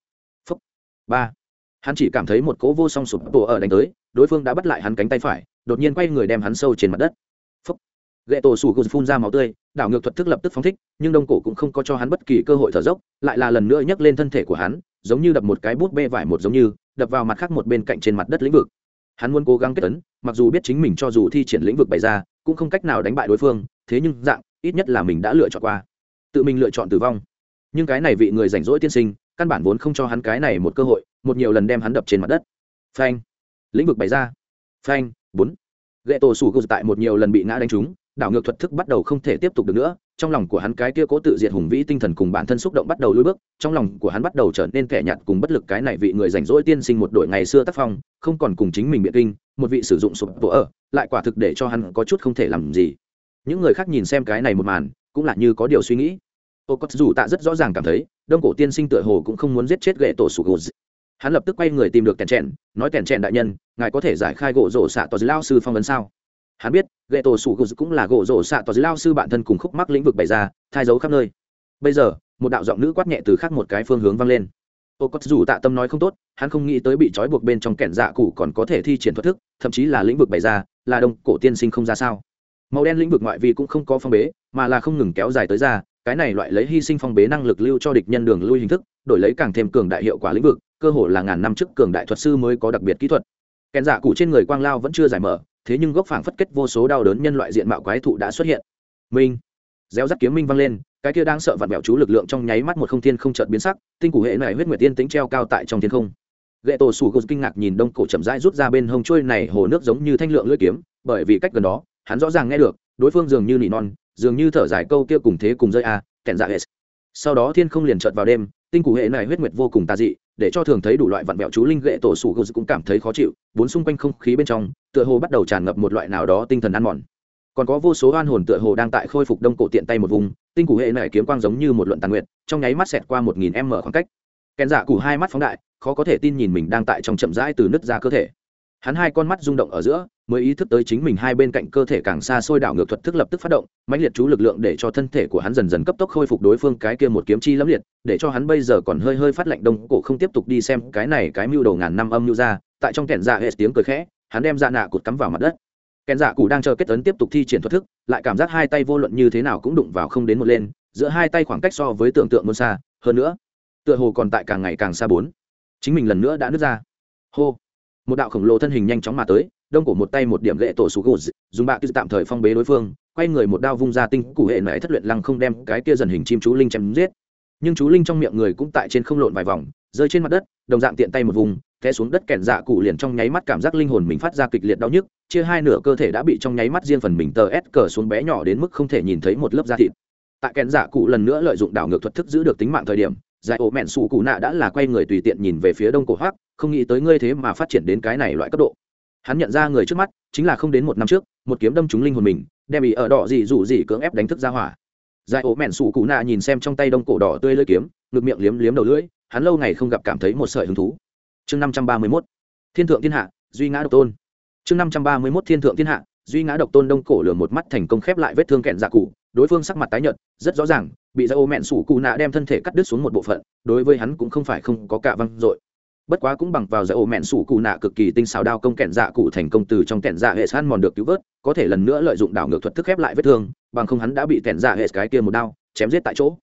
Speaker 1: Phúc. ba. Hắn chỉ cảm thấy một cỗ vô song sụp bộ ở đánh tới, đối phương đã bắt lại hắn cánh tay phải, đột nhiên quay người đem hắn sâu trên mặt đất. Phúc. gậy tổ sủ gùn phun ra máu tươi, đảo ngược thuật thức lập tức phóng thích, nhưng đông cổ cũng không có cho hắn bất kỳ cơ hội thở dốc, lại là lần nữa nhấc lên thân thể của hắn, giống như đập một cái bút bê vải một giống như, đập vào mặt khác một bên cạnh trên mặt đất lĩnh vực. Hắn muốn cố gắng kết tấn mặc dù biết chính mình cho dù thi triển lĩnh vực bày ra, cũng không cách nào đánh bại đối phương, thế nhưng dạng, ít nhất là mình đã lựa chọn qua. Tự mình lựa chọn tử vong nhưng cái này vị người rảnh rỗi tiên sinh, căn bản vốn không cho hắn cái này một cơ hội, một nhiều lần đem hắn đập trên mặt đất. Phanh. Lĩnh vực bày ra. Phanh. Bốn. Gậy tổ sủ gục tại một nhiều lần bị ngã đánh trúng, đảo ngược thuật thức bắt đầu không thể tiếp tục được nữa, trong lòng của hắn cái kia cố tự diệt hùng vĩ tinh thần cùng bản thân xúc động bắt đầu lùi bước, trong lòng của hắn bắt đầu trở nên kẻ nhạt cùng bất lực cái này vị người rảnh rỗi tiên sinh một đội ngày xưa tác phong, không còn cùng chính mình biện kinh, một vị sử dụng sụp tổ ở, lại quả thực để cho hắn có chút không thể làm gì. Những người khác nhìn xem cái này một màn, cũng là như có điều suy nghĩ ô cốt dù tạ rất rõ ràng cảm thấy, đông cổ tiên sinh tựa hồ cũng không muốn giết chết gậy tổ sủ gỗ hắn lập tức quay người tìm được kèn trẹn, nói kèn trẹn đại nhân, ngài có thể giải khai gỗ rổ xạ tòa dưới lao sư phong vấn sao? Hắn biết, gậy tổ sủ gỗ cũng là gỗ rổ xạ tòa dưới lao sư bản thân cùng khúc mắc lĩnh vực bày ra, thai dấu khắp nơi. Bây giờ, một đạo giọng nữ quát nhẹ từ khác một cái phương hướng vang lên. Ô cốt dù tạ tâm nói không tốt, hắn không nghĩ tới bị trói buộc bên trong kẻn dạ cụ còn có thể thi triển thuật thức, thậm chí là lĩnh vực bày ra, là đông cổ tiên sinh không ra sao? Màu đen lĩnh vực ngoại vi cũng không có phong bế, mà là không ngừng kéo dài tới ra cái này loại lấy hy sinh phong bế năng lực lưu cho địch nhân đường lui hình thức, đổi lấy càng thêm cường đại hiệu quả lĩnh vực, cơ hồ là ngàn năm trước cường đại thuật sư mới có đặc biệt kỹ thuật. Kèn giả cụ trên người quang lao vẫn chưa giải mở, thế nhưng gốc phảng phất kết vô số đau đớn nhân loại diện mạo quái thụ đã xuất hiện. Minh. Gieo rắc kiếm minh vang lên, cái kia đang sợ vặn vẹo chú lực lượng trong nháy mắt một không thiên không chợt biến sắc, tinh củ hệ này huyết nguyệt tiên tính treo cao tại trong thiên không. Ghệ tổ sủ gột kinh ngạc nhìn đông cổ chậm rãi rút ra bên hông trôi này hồ nước giống như thanh lượng lưỡi kiếm, bởi vì cách gần đó, hắn rõ ràng nghe được, đối phương dường như nỉ non dường như thở dài câu kia cùng thế cùng rơi a à, kẹn dạ hệ sau đó thiên không liền trợt vào đêm tinh cụ hệ này huyết nguyệt vô cùng tà dị để cho thường thấy đủ loại vặn vẹo chú linh gậy tổ sủ gô cũng cảm thấy khó chịu bốn xung quanh không khí bên trong tựa hồ bắt đầu tràn ngập một loại nào đó tinh thần ăn mòn. Còn có vô số oan hồn tựa hồ đang tại khôi phục đông cổ tiện tay một vùng tinh cụ hệ này kiếm quang giống như một luận tàn nguyện trong nháy mắt xẹt qua một nghìn m khoảng cách. Kèn dạ cụ hai mắt phóng đại khó có thể tin nhìn mình đang tại trong chậm rãi từ nứt ra cơ thể hắn hai con mắt rung động ở giữa, mới ý thức tới chính mình hai bên cạnh cơ thể càng xa xôi đảo ngược thuật thức lập tức phát động, mãnh liệt chú lực lượng để cho thân thể của hắn dần dần cấp tốc khôi phục đối phương cái kia một kiếm chi lẫm liệt, để cho hắn bây giờ còn hơi hơi phát lạnh đông, cổ không tiếp tục đi xem cái này cái mưu đầu ngàn năm âm mưu ra, tại trong kẻn dạ hệ tiếng cười khẽ, hắn đem dạ nạ cụt cắm vào mặt đất. Kẻn dạ cụ đang chờ kết ấn tiếp tục thi triển thuật thức, lại cảm giác hai tay vô luận như thế nào cũng đụng vào không đến một lên, giữa hai tay khoảng cách so với tưởng tượng muôn xa, hơn nữa, tựa hồ còn tại càng ngày càng xa bốn. Chính mình lần nữa đã nứt ra. Hô một đạo khổng lồ thân hình nhanh chóng mà tới, đông cổ một tay một điểm gậy tổ sủ gù, dùng bạ cứ tạm thời phong bế đối phương, quay người một đao vung ra tinh cụ hệ mẹ thất luyện lăng không đem cái kia dần hình chim chú linh chém giết. Nhưng chú linh trong miệng người cũng tại trên không lộn vài vòng, rơi trên mặt đất, đồng dạng tiện tay một vùng, té xuống đất kẹn dạ cụ liền trong nháy mắt cảm giác linh hồn mình phát ra kịch liệt đau nhức, chia hai nửa cơ thể đã bị trong nháy mắt riêng phần mình tờ ép cờ xuống bé nhỏ đến mức không thể nhìn thấy một lớp da thịt. Tại kẹn dạ cụ lần nữa lợi dụng đảo ngược thuật thức giữ được tính mạng thời điểm, giải ổ mẹn sụ cụ nạ đã là quay người tùy tiện nhìn về phía đông cổ hoác không nghĩ tới ngươi thế mà phát triển đến cái này loại cấp độ. Hắn nhận ra người trước mắt, chính là không đến một năm trước, một kiếm đâm trúng linh hồn mình, đem bị ở đỏ gì rủ gì cưỡng ép đánh thức ra hỏa. Giải ổ mẹn sụ cụ nạ nhìn xem trong tay đông cổ đỏ tươi lưỡi kiếm, ngực miệng liếm liếm đầu lưỡi, hắn lâu ngày không gặp cảm thấy một sợi hứng thú. Chương năm trăm ba mươi mốt. Thiên thượng thiên hạ, duy ngã độc tôn. Chương năm trăm ba mươi mốt thiên thượng thiên hạ, duy ngã độc tôn đông cổ lửa một mắt thành công khép lại vết thương kẹn dạ cụ, đối phương sắc mặt tái nhợt, rất rõ ràng, bị ra ô mẹn sủ cụ nạ đem thân thể cắt đứt xuống một bộ phận, đối với hắn cũng không phải không có cả văng dội bất quá cũng bằng vào giải ô mẹn sủ cụ nạ cực kỳ tinh xảo đao công kẹn dạ cụ thành công từ trong kẹn dạ hệ san mòn được cứu vớt, có thể lần nữa lợi dụng đảo ngược thuật thức khép lại vết thương, bằng không hắn đã bị kẹn dạ hệ cái kia một đao chém giết tại chỗ.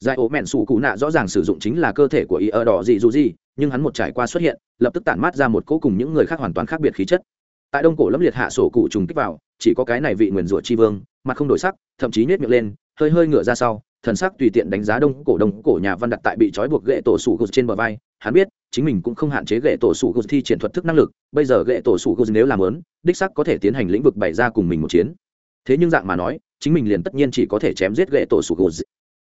Speaker 1: Giải ố mẹn sủ cụ nạ rõ ràng sử dụng chính là cơ thể của y ở đỏ dị dù gì, nhưng hắn một trải qua xuất hiện, lập tức tản mát ra một cỗ cùng những người khác hoàn toàn khác biệt khí chất. Tại đông cổ lâm liệt hạ sổ cụ trùng kích vào, chỉ có cái này vị nguyền rủa chi vương, mặt không đổi sắc, thậm chí nhét miệng lên, hơi hơi ngửa ra sau, thần sắc tùy tiện đánh giá đông cổ đông cổ nhà văn đặt tại bị trói buộc gậy tổ sủ gục trên bờ vai. Hắn biết chính mình cũng không hạn chế gậy tổ sủ gục thi triển thuật thức năng lực, bây giờ gậy tổ sủ gục nếu làm lớn, đích sắc có thể tiến hành lĩnh vực bày ra cùng mình một chiến. Thế nhưng dạng mà nói, chính mình liền tất nhiên chỉ có thể chém giết gậy tổ sủ gục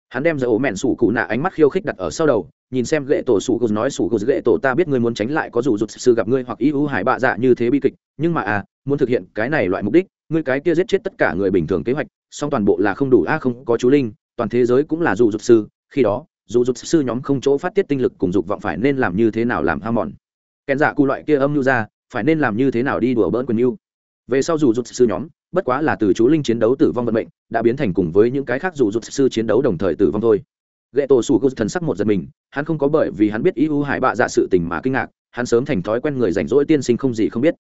Speaker 1: hắn đem ra ố mẹn sủ cụ nạ ánh mắt khiêu khích đặt ở sau đầu, nhìn xem gậy tổ sủ cụ nói, sủ cụ gậy tổ, ta biết ngươi muốn tránh lại có dù rụt sư gặp ngươi hoặc ý ưu hải bạ dạ như thế bi kịch, nhưng mà à muốn thực hiện cái này loại mục đích, ngươi cái kia giết chết tất cả người bình thường kế hoạch, song toàn bộ là không đủ, a, không có chú linh, toàn thế giới cũng là dù rụt sư khi đó dù rụt sư nhóm không chỗ phát tiết tinh lực cùng dục vọng phải nên làm như thế nào làm ham mòn. Kèn giả cụ loại kia âm nhu ra, phải nên làm như thế nào đi đùa bỡn quyền nhu. Về sau dù rụt sư nhóm, bất quá là từ chú linh chiến đấu tử vong vận mệnh, đã biến thành cùng với những cái khác dù rụt sư chiến đấu đồng thời tử vong thôi. Ghệ tổ sủ thần sắc một giật mình, hắn không có bởi vì hắn biết yu hải bạ dạ sự tình mà kinh ngạc, hắn sớm thành thói quen người rảnh rỗi tiên sinh không gì không biết.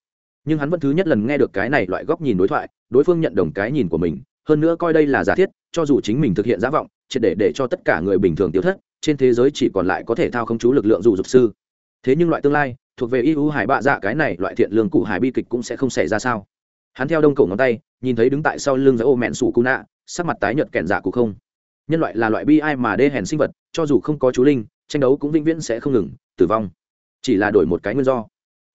Speaker 1: Nhưng hắn vẫn thứ nhất lần nghe được cái này loại góc nhìn đối thoại, đối phương nhận đồng cái nhìn của mình, hơn nữa coi đây là giả thiết cho dù chính mình thực hiện giả vọng, triệt để để cho tất cả người bình thường tiêu thất, trên thế giới chỉ còn lại có thể thao không chú lực lượng dù dục sư. Thế nhưng loại tương lai, thuộc về yu hải bạ dạ cái này loại thiện lương cụ hải bi kịch cũng sẽ không xảy ra sao? Hắn theo đông cổ ngón tay, nhìn thấy đứng tại sau lưng giữa ô mẹn sủ cụ nạ, sắc mặt tái nhợt kẹn dạ cụ không. Nhân loại là loại bi ai mà đê hèn sinh vật, cho dù không có chú linh, tranh đấu cũng vĩnh viễn sẽ không ngừng, tử vong. Chỉ là đổi một cái nguyên do.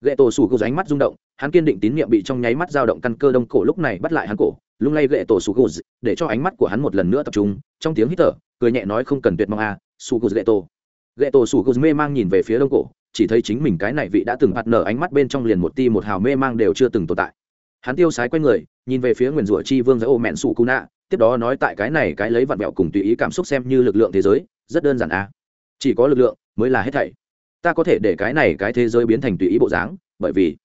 Speaker 1: Gậy tổ sủ cụ ánh mắt rung động, hắn kiên định tín nhiệm bị trong nháy mắt dao động căn cơ đông cổ lúc này bắt lại hắn cổ lung lay gậy tổ sủ để cho ánh mắt của hắn một lần nữa tập trung trong tiếng hít thở cười nhẹ nói không cần tuyệt mong a à, gậy tổ. Gậy tổ sủ mê mang nhìn về phía đông cổ chỉ thấy chính mình cái này vị đã từng hạt nở ánh mắt bên trong liền một ti một hào mê mang đều chưa từng tồn tại. Hắn tiêu sái quay người nhìn về phía nguyền rủa chi vương giới ô mẹn sụ cụ nạ tiếp đó nói tại cái này cái lấy vặn vẹo cùng tùy ý cảm xúc xem như lực lượng thế giới rất đơn giản a. Chỉ có lực lượng mới là hết thảy. Ta có thể để cái này cái thế giới biến thành tùy ý bộ dáng bởi vì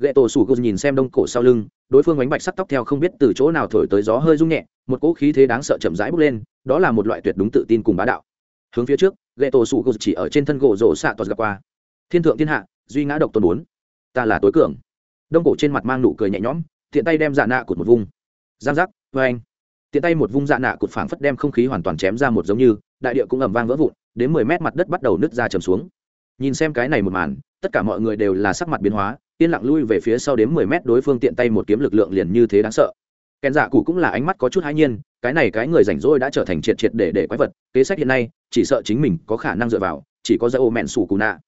Speaker 1: ghệ tổ sủ nhìn xem đông cổ sau lưng, đối phương ánh bạch sắc tóc theo không biết từ chỗ nào thổi tới gió hơi rung nhẹ, một cỗ khí thế đáng sợ chậm rãi bốc lên, đó là một loại tuyệt đúng tự tin cùng bá đạo. Hướng phía trước ghệ tổ sủ chỉ ở trên thân gỗ rổ xạ toàn gặp qua. Thiên thượng thiên hạ, duy ngã độc tôn bốn. Ta là tối cường. Đông cổ trên mặt mang nụ cười nhẹ nhõm, tiện tay đem dạ nạ cụt một vung. Giang giác vê anh. Tiện tay một vung dạ nạ cụt phảng phất đem không khí hoàn toàn chém ra một giống như, đại địa cũng ầm vang vỡ vụn, đến mười mét mặt đất bắt đầu nứt ra trầm xuống nhìn xem cái này một màn, tất cả mọi người đều là sắc mặt biến hóa, yên lặng lui về phía sau đến mười mét đối phương tiện tay một kiếm lực lượng liền như thế đáng sợ. Kèn dạ cụ cũng là ánh mắt có chút hãi nhiên, cái này cái người rảnh rỗi đã trở thành triệt triệt để để quái vật, kế sách hiện nay, chỉ sợ chính mình có khả năng dựa vào, chỉ có ra ô mẹn sủ cù nạ.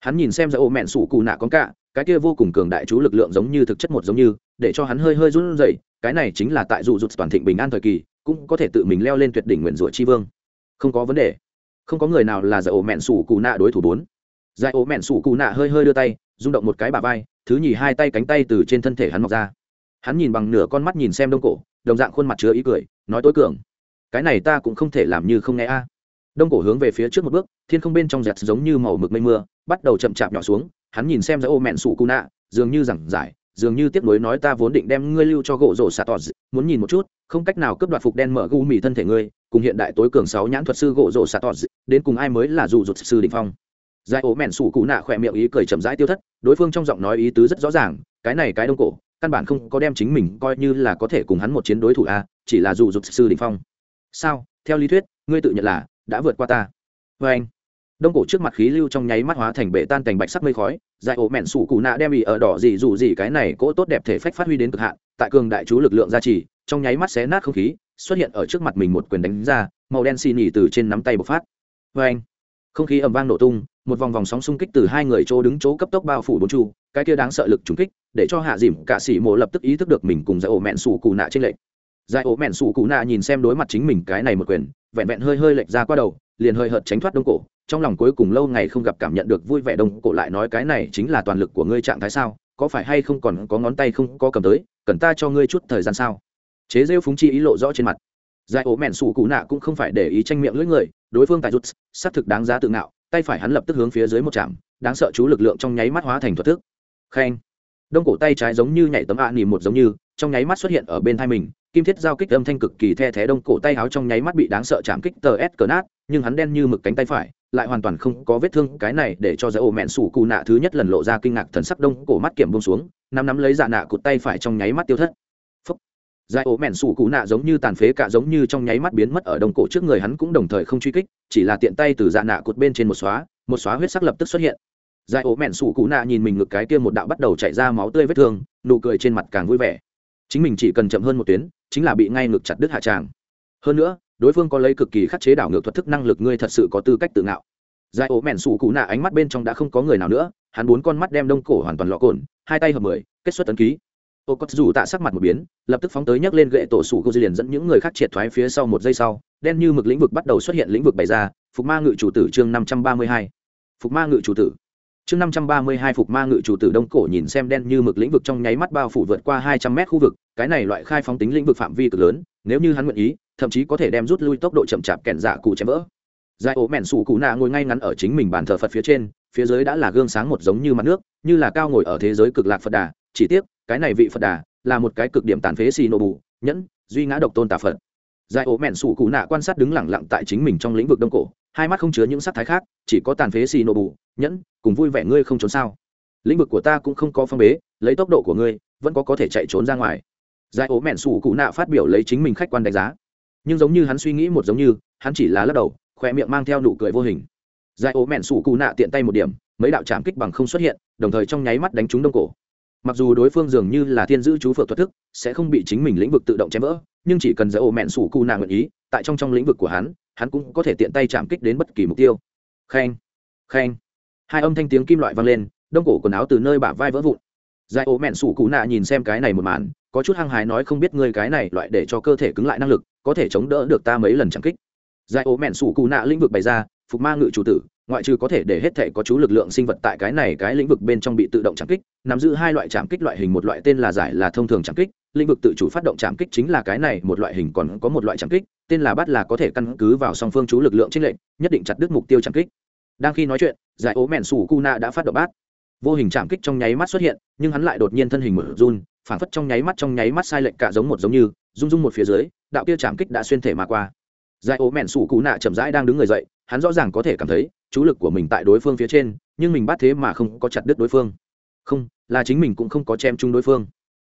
Speaker 1: Hắn nhìn xem ra ô mẹn sủ cù nạ con cả cái kia vô cùng cường đại chú lực lượng giống như thực chất một giống như, để cho hắn hơi hơi run rẩy, cái này chính là tại dụ rụt toàn thịnh bình an thời kỳ, cũng có thể tự mình leo lên tuyệt đỉnh nguyện rủa chi vương. Không có vấn đề. Không có người nào là giải ô mẹn sủ cù nạ đối thủ bốn giải ố mẹn sủ cù nạ hơi hơi đưa tay, rung động một cái bà vai, thứ nhì hai tay cánh tay từ trên thân thể hắn mọc ra. Hắn nhìn bằng nửa con mắt nhìn xem đông cổ, đồng dạng khuôn mặt chứa ý cười, nói tối cường. Cái này ta cũng không thể làm như không nghe a. Đông cổ hướng về phía trước một bước, thiên không bên trong giặt giống như màu mực mây mưa, bắt đầu chậm chạp nhỏ xuống. Hắn nhìn xem giải ố mẹn sủ cụ nạ, dường như rằng giải, dường như tiếp nối nói ta vốn định đem ngươi lưu cho gỗ rổ xạ tọt, muốn nhìn một chút, không cách nào cướp đoạt phục đen mở gu mì thân thể ngươi, cùng hiện đại tối cường sáu nhãn thuật sư gỗ rổ xạ tọt, đến cùng ai mới là dù rụt sư định phong? Giải ố mẹn sủ cụ nạ khỏe miệng ý cười chậm rãi tiêu thất, đối phương trong giọng nói ý tứ rất rõ ràng, cái này cái đông cổ, căn bản không có đem chính mình coi như là có thể cùng hắn một chiến đối thủ a, chỉ là dù rụt sư đình phong. Sao? Theo lý thuyết, ngươi tự nhận là đã vượt qua ta. Vê anh, đông cổ trước mặt khí lưu trong nháy mắt hóa thành bể tan thành bạch sắc mây khói, giải ổ mẹn sủ cụ nạ đem bị ở đỏ gì dù gì cái này cỗ tốt đẹp thể phách phát huy đến cực hạn, tại cường đại chú lực lượng gia trì, trong nháy mắt xé nát không khí, xuất hiện ở trước mặt mình một quyền đánh ra, màu đen xì nhì từ trên nắm tay bộc phát. Vê anh, không khí ầm vang nổ tung một vòng vòng sóng xung kích từ hai người chỗ đứng chỗ cấp tốc bao phủ bốn chu, cái kia đáng sợ lực trúng kích, để cho hạ dìm, cả sĩ mộ lập tức ý thức được mình cùng giải ổ mẹn sủ cụ nạ trên lệnh giải dạ ổ mẹn sủ cụ nạ nhìn xem đối mặt chính mình cái này một quyền, vẹn vẹn hơi hơi lệch ra qua đầu, liền hơi hợt tránh thoát đông cổ, trong lòng cuối cùng lâu ngày không gặp cảm nhận được vui vẻ đông cổ lại nói cái này chính là toàn lực của ngươi trạng thái sao, có phải hay không còn có ngón tay không có cầm tới, cần ta cho ngươi chút thời gian sao? Chế rêu phúng chi ý lộ rõ trên mặt. Giải ổ mẹn sủ cụ nạ cũng không phải để ý tranh miệng lưỡi người, đối phương tại rút, xác thực đáng giá tự ngạo tay phải hắn lập tức hướng phía dưới một chạm, đáng sợ chú lực lượng trong nháy mắt hóa thành thuật thức. Khen. Đông cổ tay trái giống như nhảy tấm ạ nỉ một giống như, trong nháy mắt xuất hiện ở bên thai mình, kim thiết giao kích âm thanh cực kỳ the thé đông cổ tay áo trong nháy mắt bị đáng sợ chạm kích tờ s cờ nát, nhưng hắn đen như mực cánh tay phải, lại hoàn toàn không có vết thương, cái này để cho giải ổ mẹn sủ cù nạ thứ nhất lần lộ ra kinh ngạc thần sắc đông cổ mắt kiểm bông xuống nắm nắm lấy dạ nạ cụt tay phải trong nháy mắt tiêu thất giải ố mẹn sủ cụ nạ giống như tàn phế cả giống như trong nháy mắt biến mất ở đồng cổ trước người hắn cũng đồng thời không truy kích, chỉ là tiện tay từ dạ nạ cột bên trên một xóa một xóa huyết sắc lập tức xuất hiện. Giải ố mẹn sủ cụ nạ nhìn mình ngực cái kia một đạo bắt đầu chạy ra máu tươi vết thương, nụ cười trên mặt càng vui vẻ. Chính mình chỉ cần chậm hơn một tuyến, chính là bị ngay ngực chặt đứt hạ tràng. Hơn nữa, đối phương có lấy cực kỳ khắc chế đảo ngược thuật thức năng lực ngươi thật sự có tư cách tự ngạo. Giải ố mẹn sủ cụ nạ ánh mắt bên trong đã không có người nào nữa, hắn bốn con mắt đem đông cổ hoàn toàn lọ cồn, hai tay hợp mười, kết xuất tấn ký ô cốt dù tạ sắc mặt một biến, lập tức phóng tới nhấc lên gậy tổ sủ cô liền dẫn những người khác triệt thoái phía sau một giây sau, đen như mực lĩnh vực bắt đầu xuất hiện lĩnh vực bày ra, phục ma ngự chủ tử chương năm trăm ba mươi hai. Phục ma ngự chủ tử. Chương năm trăm ba mươi hai phục ma ngự chủ tử đông cổ nhìn xem đen như mực lĩnh vực trong nháy mắt bao phủ vượt qua hai trăm mét khu vực, cái này loại khai phóng tính lĩnh vực phạm vi cực lớn, nếu như hắn nguyện ý, thậm chí có thể đem rút lui tốc độ chậm chạp kẹn dạ cụ chém vỡ. Giải ố mẹn sủ cụ nạ ngồi ngay ngắn ở chính mình bàn thờ phật phía trên, phía dưới đã là gương sáng một giống như mặt nước, như là cao ngồi ở thế giới cực lạc phật đà, chỉ tiếc cái này vị phật đà là một cái cực điểm tàn phế xì nổ bù, nhẫn, duy ngã độc tôn tà phật. Giải ố mẹn sủ cụ nạ quan sát đứng lẳng lặng tại chính mình trong lĩnh vực đông cổ, hai mắt không chứa những sắc thái khác, chỉ có tàn phế xì nổ bù, nhẫn, cùng vui vẻ ngươi không trốn sao. Lĩnh vực của ta cũng không có phong bế, lấy tốc độ của ngươi, vẫn có có thể chạy trốn ra ngoài. Giải ố mẹn sủ cụ nạ phát biểu lấy chính mình khách quan đánh giá. Nhưng giống như hắn suy nghĩ một giống như, hắn chỉ là lắc đầu, khoe miệng mang theo nụ cười vô hình. Giải ố mẹn sủ cụ nạ tiện tay một điểm, mấy đạo trảm kích bằng không xuất hiện, đồng thời trong nháy mắt đánh trúng đông cổ mặc dù đối phương dường như là thiên giữ chú phượng thuật thức, sẽ không bị chính mình lĩnh vực tự động chém vỡ, nhưng chỉ cần giải ổ mẹn sủ cụ nạ nguyện ý, tại trong trong lĩnh vực của hắn hắn cũng có thể tiện tay chạm kích đến bất kỳ mục tiêu. Khen khen. Hai âm thanh tiếng kim loại vang lên, đông cổ quần áo từ nơi bả vai vỡ vụn. Giải ổ mẹn sủ cụ nạ nhìn xem cái này một màn, có chút hăng hái nói không biết ngươi cái này loại để cho cơ thể cứng lại năng lực, có thể chống đỡ được ta mấy lần chạm kích. Giải ổ mẹn sủ cụ nạ lĩnh vực bày ra phục ma ngự chủ tử, ngoại trừ có thể để hết thể có chú lực lượng sinh vật tại cái này cái lĩnh vực bên trong bị tự động chạm kích, nắm giữ hai loại chạm kích loại hình, một loại tên là giải là thông thường chạm kích, lĩnh vực tự chủ phát động chạm kích chính là cái này, một loại hình còn có một loại chạm kích, tên là bắt là có thể căn cứ vào song phương chú lực lượng trích lệnh nhất định chặt đứt mục tiêu chạm kích. Đang khi nói chuyện, giải ố mẹn sủ cu na đã phát động bát. Vô hình chạm kích trong nháy mắt xuất hiện, nhưng hắn lại đột nhiên thân hình mở run, phản phất trong nháy mắt trong nháy mắt sai lệnh cả giống một giống như, rung rung một phía dưới, đạo kia chạm kích đã xuyên thể mà qua giải ố mẹn sủ cụ nạ chậm rãi đang đứng người dậy, hắn rõ ràng có thể cảm thấy chú lực của mình tại đối phương phía trên, nhưng mình bắt thế mà không có chặt đứt đối phương. Không, là chính mình cũng không có chém chung đối phương.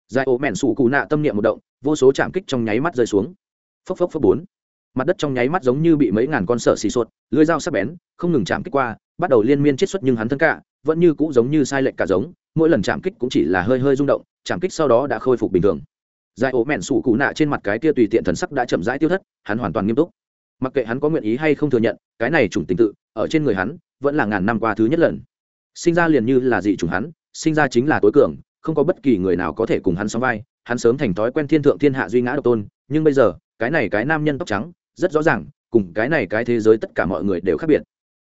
Speaker 1: Giải ố mẹn sủ cụ nạ tâm niệm một động, vô số chạm kích trong nháy mắt rơi xuống. Phốc phốc phốc bốn. Mặt đất trong nháy mắt giống như bị mấy ngàn con sợ xì sột lưới dao sắc bén, không ngừng chạm kích qua, bắt đầu liên miên chiết xuất nhưng hắn thân cả, vẫn như cũ giống như sai lệch cả giống, mỗi lần chạm kích cũng chỉ là hơi hơi rung động, chạm kích sau đó đã khôi phục bình thường. Giải ố mẹn sủ cụ nạ trên mặt cái tia tùy tiện thần sắc đã chậm rãi tiêu thất, hắn hoàn toàn nghiêm túc mặc kệ hắn có nguyện ý hay không thừa nhận, cái này chủng tình tự, ở trên người hắn, vẫn là ngàn năm qua thứ nhất lần. Sinh ra liền như là dị chủng hắn, sinh ra chính là tối cường, không có bất kỳ người nào có thể cùng hắn sóng vai. Hắn sớm thành thói quen thiên thượng thiên hạ duy ngã độc tôn, nhưng bây giờ, cái này cái nam nhân tóc trắng, rất rõ ràng, cùng cái này cái thế giới tất cả mọi người đều khác biệt.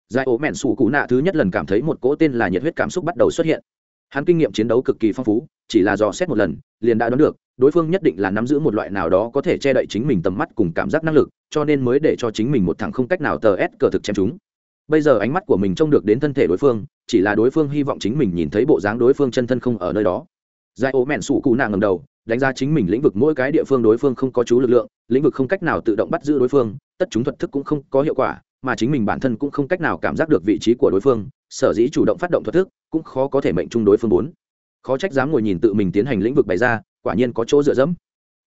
Speaker 1: Giải ố mẹn sủ cụ nạ thứ nhất lần cảm thấy một cỗ tên là nhiệt huyết cảm xúc bắt đầu xuất hiện. Hắn kinh nghiệm chiến đấu cực kỳ phong phú, chỉ là dò xét một lần, liền đã đoán được đối phương nhất định là nắm giữ một loại nào đó có thể che đậy chính mình tầm mắt cùng cảm giác năng lực, cho nên mới để cho chính mình một thằng không cách nào tờ ép cờ thực chém chúng. Bây giờ ánh mắt của mình trông được đến thân thể đối phương, chỉ là đối phương hy vọng chính mình nhìn thấy bộ dáng đối phương chân thân không ở nơi đó. Giải ố mẹn sủ cụ nàng ngầm đầu, đánh giá chính mình lĩnh vực mỗi cái địa phương đối phương không có chú lực lượng, lĩnh vực không cách nào tự động bắt giữ đối phương, tất chúng thuật thức cũng không có hiệu quả, mà chính mình bản thân cũng không cách nào cảm giác được vị trí của đối phương, sở dĩ chủ động phát động thuật thức cũng khó có thể mệnh chung đối phương bốn khó trách dám ngồi nhìn tự mình tiến hành lĩnh vực bày ra, quả nhiên có chỗ dựa dẫm.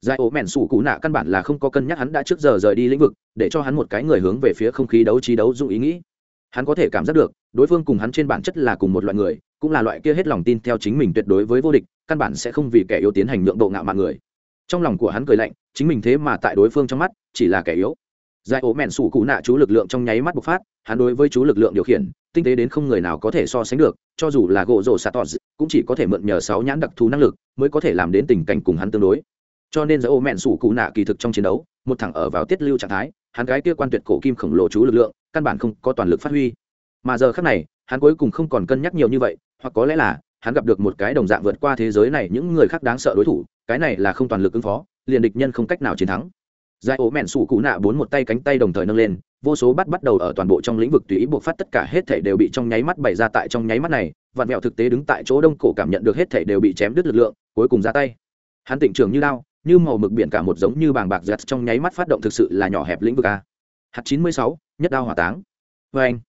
Speaker 1: Giải ố mẹn sủ cụ nạ căn bản là không có cân nhắc hắn đã trước giờ rời đi lĩnh vực, để cho hắn một cái người hướng về phía không khí đấu trí đấu dụng ý nghĩ. Hắn có thể cảm giác được, đối phương cùng hắn trên bản chất là cùng một loại người, cũng là loại kia hết lòng tin theo chính mình tuyệt đối với vô địch, căn bản sẽ không vì kẻ yếu tiến hành nhượng độ ngạo mạng người. Trong lòng của hắn cười lạnh, chính mình thế mà tại đối phương trong mắt, chỉ là kẻ yếu giải ố mẹn sủ cụ nạ chú lực lượng trong nháy mắt bộc phát, hắn đối với chú lực lượng điều khiển, tinh tế đến không người nào có thể so sánh được, cho dù là gỗ rổ sạt tọt cũng chỉ có thể mượn nhờ sáu nhãn đặc thù năng lực mới có thể làm đến tình cảnh cùng hắn tương đối. Cho nên giải ố mẹn sủ cụ nạ kỳ thực trong chiến đấu, một thẳng ở vào tiết lưu trạng thái, hắn cái kia quan tuyệt cổ kim khổng lồ chú lực lượng, căn bản không có toàn lực phát huy. Mà giờ khác này, hắn cuối cùng không còn cân nhắc nhiều như vậy, hoặc có lẽ là, hắn gặp được một cái đồng dạng vượt qua thế giới này những người khác đáng sợ đối thủ, cái này là không toàn lực ứng phó, liền địch nhân không cách nào chiến thắng giải ố mẹn sủ cụ nạ bốn một tay cánh tay đồng thời nâng lên, vô số bắt bắt đầu ở toàn bộ trong lĩnh vực tùy ý buộc phát tất cả hết thể đều bị trong nháy mắt bày ra tại trong nháy mắt này, vạn mẹo thực tế đứng tại chỗ đông cổ cảm nhận được hết thể đều bị chém đứt lực lượng, cuối cùng ra tay. Hắn tỉnh trường như lao, như màu mực biển cả một giống như bàng bạc giật trong nháy mắt phát động thực sự là nhỏ hẹp lĩnh vực a. Hạt chín mươi sáu, nhất đao hỏa táng. Vê anh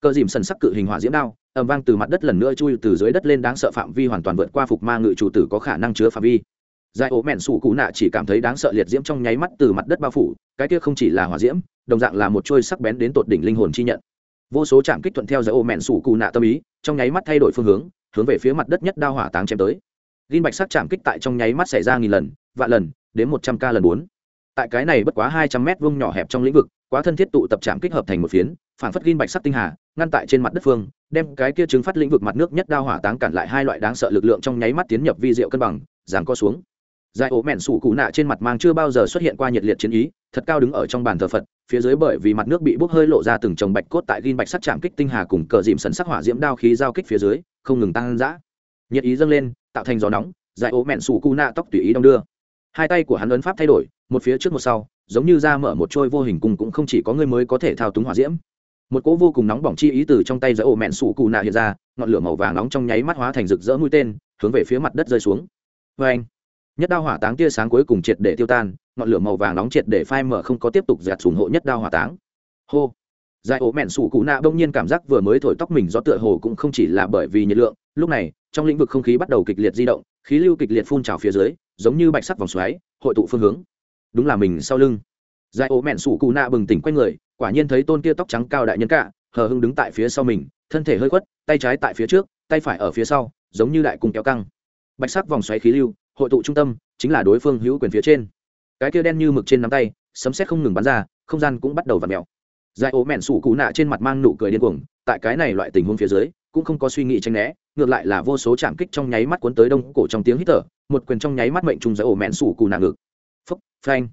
Speaker 1: cơ dìm sần sắc cự hình hỏa diễm đao, ầm vang từ mặt đất lần nữa chui từ dưới đất lên, đáng sợ phạm vi hoàn toàn vượt qua phục ma ngự chủ tử có khả năng chứa phạm vi giải ố mẹn sủ cụ nạ chỉ cảm thấy đáng sợ liệt diễm trong nháy mắt từ mặt đất bao phủ, cái kia không chỉ là hỏa diễm, đồng dạng là một trôi sắc bén đến tột đỉnh linh hồn chi nhận. Vô số chạm kích thuận theo giải ố mẹn sủ cụ nạ tâm ý, trong nháy mắt thay đổi phương hướng hướng về phía mặt đất nhất đao hỏa táng chém tới. Gin bạch sắc chạm kích tại trong nháy mắt xảy ra nghìn lần, vạn lần, đến một trăm k lần bốn. Tại cái này bất quá hai trăm mét vuông nhỏ hẹp trong lĩnh vực, quá thân thiết tụ tập chạm kích hợp thành một phiến, phản phất gin bạch sắc tinh hà, ngăn tại trên mặt đất phương, đem cái kia chứng phát lĩnh vực mặt nước nhất đao hỏa táng cản lại hai loại đáng sợ lực lượng trong nháy mắt tiến nhập vi diệu cân bằng, giảm co xuống giải ổ mẹn sủ cụ nạ trên mặt mang chưa bao giờ xuất hiện qua nhiệt liệt chiến ý, thật cao đứng ở trong bàn thờ phật, phía dưới bởi vì mặt nước bị bốc hơi lộ ra từng chồng bạch cốt tại gin bạch sắt chạm kích tinh hà cùng cờ dìm sần sắc hỏa diễm đao khí giao kích phía dưới, không ngừng tăng dã. Nhiệt ý dâng lên, tạo thành gió nóng, giải ổ mẹn sủ cụ nạ tóc tùy ý đong đưa. Hai tay của hắn ấn pháp thay đổi, một phía trước một sau, giống như ra mở một trôi vô hình cùng cũng không chỉ có người mới có thể thao túng hỏa diễm. Một cỗ vô cùng nóng bỏng chi ý từ trong tay giải ổ mẹn sủ cụ nạ hiện ra, ngọn lửa màu vàng nóng trong nháy mắt hóa thành rực rỡ mũi tên, hướng về phía mặt đất rơi xuống. Vê anh nhất đao hỏa táng tia sáng cuối cùng triệt để tiêu tan, ngọn lửa màu vàng nóng triệt để phai mở không có tiếp tục giạt sủng hộ nhất đao hỏa táng. Hô. Giải ổ mẹn sủ cụ nạ bỗng nhiên cảm giác vừa mới thổi tóc mình do tựa hồ cũng không chỉ là bởi vì nhiệt lượng, lúc này, trong lĩnh vực không khí bắt đầu kịch liệt di động, khí lưu kịch liệt phun trào phía dưới, giống như bạch sắc vòng xoáy, hội tụ phương hướng. Đúng là mình sau lưng. Giải ổ mẹn sủ cụ nạ bừng tỉnh quanh người, quả nhiên thấy tôn kia tóc trắng cao đại nhân cả, hờ hưng đứng tại phía sau mình, thân thể hơi khuất, tay trái tại phía trước, tay phải ở phía sau, giống như đại cung kéo căng. Bạch sắc vòng xoáy khí lưu hội tụ trung tâm chính là đối phương hữu quyền phía trên. Cái kia đen như mực trên nắm tay, sấm xét không ngừng bắn ra, không gian cũng bắt đầu v ặ mèo. Giải ố mẹn sủ cụ nạ trên mặt mang nụ cười điên cuồng, tại cái này loại tình huống phía dưới, cũng không có suy nghĩ tranh né, ngược lại là vô số chạm kích trong nháy mắt cuốn tới đông cổ trong tiếng hít thở, một quyền trong nháy mắt mệnh trùng giải ố mẹn sủ cụ nạ ngực. Phốc, phanh.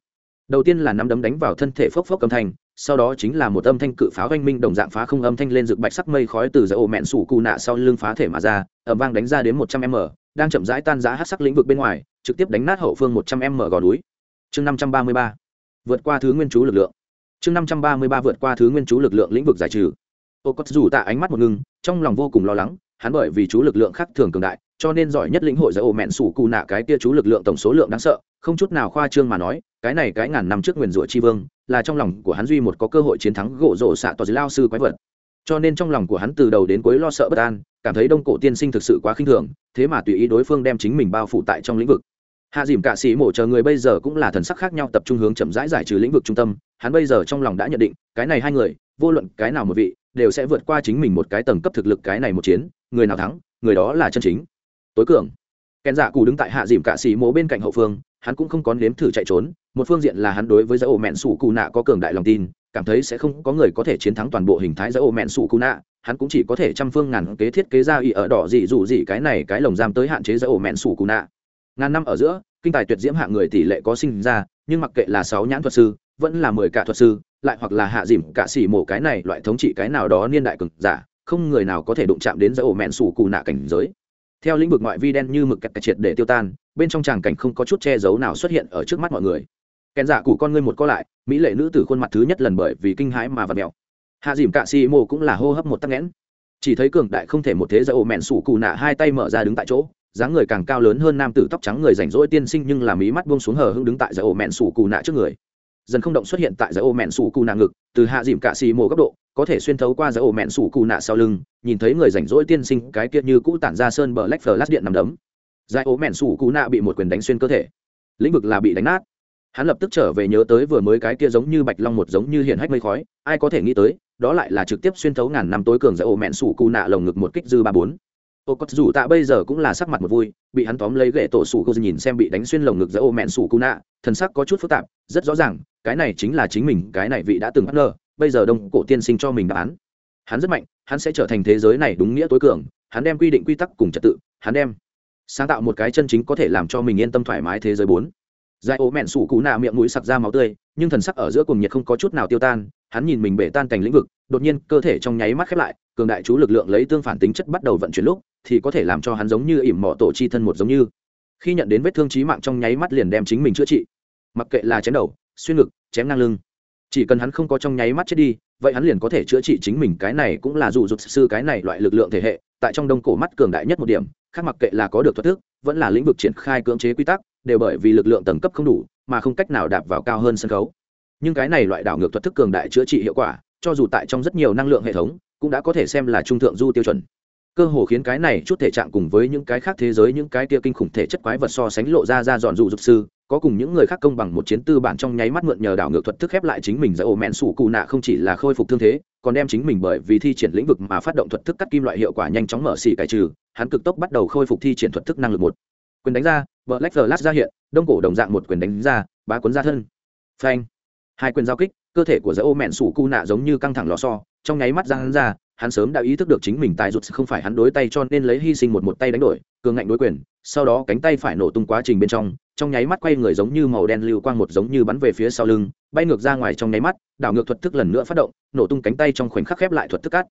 Speaker 1: Đầu tiên là nắm đấm đánh vào thân thể phốc phốc âm thanh, sau đó chính là một âm thanh cự pháo oanh minh đồng dạng phá không âm thanh lên rực bạch sắc mây khói từ giải ổ mẹn sủ cụ nạ sau lưng phá thể mà ra ẩm vang đánh ra đến một trăm m đang chậm rãi tan giá hát sắc lĩnh vực bên ngoài, trực tiếp đánh nát hậu phương một trăm m gò núi. Chương năm trăm ba mươi ba. Vượt qua thứ nguyên chú lực lượng. Chương năm trăm ba mươi ba vượt qua thứ nguyên chú lực lượng lĩnh vực giải trừ. Ô cốt dù tạ ánh mắt một ngưng, trong lòng vô cùng lo lắng, hắn bởi vì chú lực lượng khác thường cường đại, cho nên giỏi nhất lĩnh hội giải ổ mẹn sủ cù nạ cái kia chú lực lượng tổng số lượng đáng sợ, không chút nào khoa trương mà nói, cái này cái ngàn năm trước nguyền rủa chi vương, là trong lòng của hắn duy một có cơ hội chiến thắng gỗ rổ xạ tòa lao sư quái vật. Cho nên trong lòng của hắn từ đầu đến cuối lo sợ bất an cảm thấy đông cổ tiên sinh thực sự quá khinh thường, thế mà tùy ý đối phương đem chính mình bao phủ tại trong lĩnh vực. Hạ dìm cạ sĩ mổ chờ người bây giờ cũng là thần sắc khác nhau, tập trung hướng chậm rãi giải trừ lĩnh vực trung tâm, hắn bây giờ trong lòng đã nhận định, cái này hai người, vô luận cái nào một vị, đều sẽ vượt qua chính mình một cái tầng cấp thực lực, cái này một chiến, người nào thắng, người đó là chân chính. Tối cường. Kèn dạ cù đứng tại hạ dìm cạ sĩ mổ bên cạnh hậu phương, hắn cũng không có nếm thử chạy trốn, một phương diện là hắn đối với giải ổ mẹn sủ cù nạ có cường đại lòng tin cảm thấy sẽ không có người có thể chiến thắng toàn bộ hình thái giữa ổ mẹn sụ cù nạ. Hắn cũng chỉ có thể trăm phương ngàn kế thiết kế ra ý ở đỏ gì dù gì cái này cái lồng giam tới hạn chế giữa ổ mẹn sủ cù nạ. Ngàn năm ở giữa, kinh tài tuyệt diễm hạng người tỷ lệ có sinh ra, nhưng mặc kệ là sáu nhãn thuật sư, vẫn là mười cả thuật sư, lại hoặc là hạ dìm cả xỉ mổ cái này loại thống trị cái nào đó niên đại cực giả, không người nào có thể đụng chạm đến giữa ổ mẹn sủ cù nạ cảnh giới. Theo lĩnh vực ngoại vi đen như mực kẹt triệt để tiêu tan, bên trong tràng cảnh không có chút che giấu nào xuất hiện ở trước mắt mọi người kèn dạ giả cụ con ngươi một co lại, mỹ lệ nữ tử khuôn mặt thứ nhất lần bởi vì kinh hãi mà vật mèo. Hạ dìm cạ xì mô cũng là hô hấp một tắc nghẽn. Chỉ thấy cường đại không thể một thế giới ổ mẹn sủ cụ nạ hai tay mở ra đứng tại chỗ, dáng người càng cao lớn hơn nam tử tóc trắng người rảnh rỗi tiên sinh nhưng là mí mắt buông xuống hờ hưng đứng tại giải ổ mẹn sủ cù nạ trước người. Dần không động xuất hiện tại giải ổ mẹn sủ cù nạ ngực, từ hạ dìm cạ xì mồ góc độ, có thể xuyên thấu qua giải ổ mẹn sủ cù nạ sau lưng, nhìn thấy người rảnh rỗi tiên sinh cái kia như cũ tản ra sơn bờ lách phờ lát điện nằm đấm. Giải ổ mẹn sủ cù nạ bị một quyền đánh xuyên cơ thể. Lĩnh vực là bị đánh nát hắn lập tức trở về nhớ tới vừa mới cái kia giống như bạch long một giống như hiện hách mây khói, ai có thể nghĩ tới, đó lại là trực tiếp xuyên thấu ngàn năm tối cường giải ổ mẹn sủ cù nạ lồng ngực một kích dư ba bốn. Ô cốt dù tạ bây giờ cũng là sắc mặt một vui, bị hắn tóm lấy gậy tổ sủ cô nhìn xem bị đánh xuyên lồng ngực giải ổ mẹn sủ cù nạ, thần sắc có chút phức tạp, rất rõ ràng, cái này chính là chính mình, cái này vị đã từng bắt ngờ bây giờ đông cổ tiên sinh cho mình đáp án. Hắn rất mạnh, hắn sẽ trở thành thế giới này đúng nghĩa tối cường, hắn đem quy định quy tắc cùng trật tự, hắn đem sáng tạo một cái chân chính có thể làm cho mình yên tâm thoải mái thế giới bốn giải ố mẹn sủ cú nạ miệng mũi sặc ra máu tươi, nhưng thần sắc ở giữa cùng nhiệt không có chút nào tiêu tan, hắn nhìn mình bể tan cảnh lĩnh vực, đột nhiên cơ thể trong nháy mắt khép lại, cường đại chú lực lượng lấy tương phản tính chất bắt đầu vận chuyển lúc, thì có thể làm cho hắn giống như ỉm mỏ tổ chi thân một giống như. Khi nhận đến vết thương trí mạng trong nháy mắt liền đem chính mình chữa trị. Mặc kệ là chém đầu, xuyên ngực, chém ngang lưng, chỉ cần hắn không có trong nháy mắt chết đi, vậy hắn liền có thể chữa trị chính mình, cái này cũng là dù rụt sư cái này loại lực lượng thể hệ, tại trong đông cổ mắt cường đại nhất một điểm, khác mặc kệ là có được thoát thức vẫn là lĩnh vực triển khai cưỡng chế quy tắc, đều bởi vì lực lượng tầng cấp không đủ, mà không cách nào đạp vào cao hơn sân khấu. Nhưng cái này loại đảo ngược thuật thức cường đại chữa trị hiệu quả, cho dù tại trong rất nhiều năng lượng hệ thống, cũng đã có thể xem là trung thượng du tiêu chuẩn. Cơ hồ khiến cái này chút thể trạng cùng với những cái khác thế giới, những cái kia kinh khủng thể chất quái vật so sánh lộ ra ra dọn dụ dục sư có cùng những người khác công bằng một chiến tư bản trong nháy mắt mượn nhờ đảo ngược thuật thức khép lại chính mình giải ổ mẹn sủ cụ nạ không chỉ là khôi phục thương thế, còn đem chính mình bởi vì thi triển lĩnh vực mà phát động thuật thức cắt kim loại hiệu quả nhanh chóng mở xỉ cải trừ, hắn cực tốc bắt đầu khôi phục thi triển thuật thức năng lực một. Quyền đánh ra vợ lách lát ra hiện, đông cổ đồng dạng một quyền đánh ra, bá cuốn ra thân. Phanh. Hai quyền giao kích, cơ thể của giải ổ mẹn sủ cụ nạ giống như căng thẳng lò xo, trong nháy mắt ra hắn ra, hắn sớm đã ý thức được chính mình tài rụt không phải hắn đối tay cho nên lấy hy sinh một một tay đánh đổi, cường ngạnh đối quyền, sau đó cánh tay phải nổ tung quá trình bên trong trong nháy mắt quay người giống như màu đen lưu quang một giống như bắn về phía sau lưng, bay ngược ra ngoài trong nháy mắt, đảo ngược thuật thức lần nữa phát động, nổ tung cánh tay trong khoảnh khắc khép lại thuật thức cát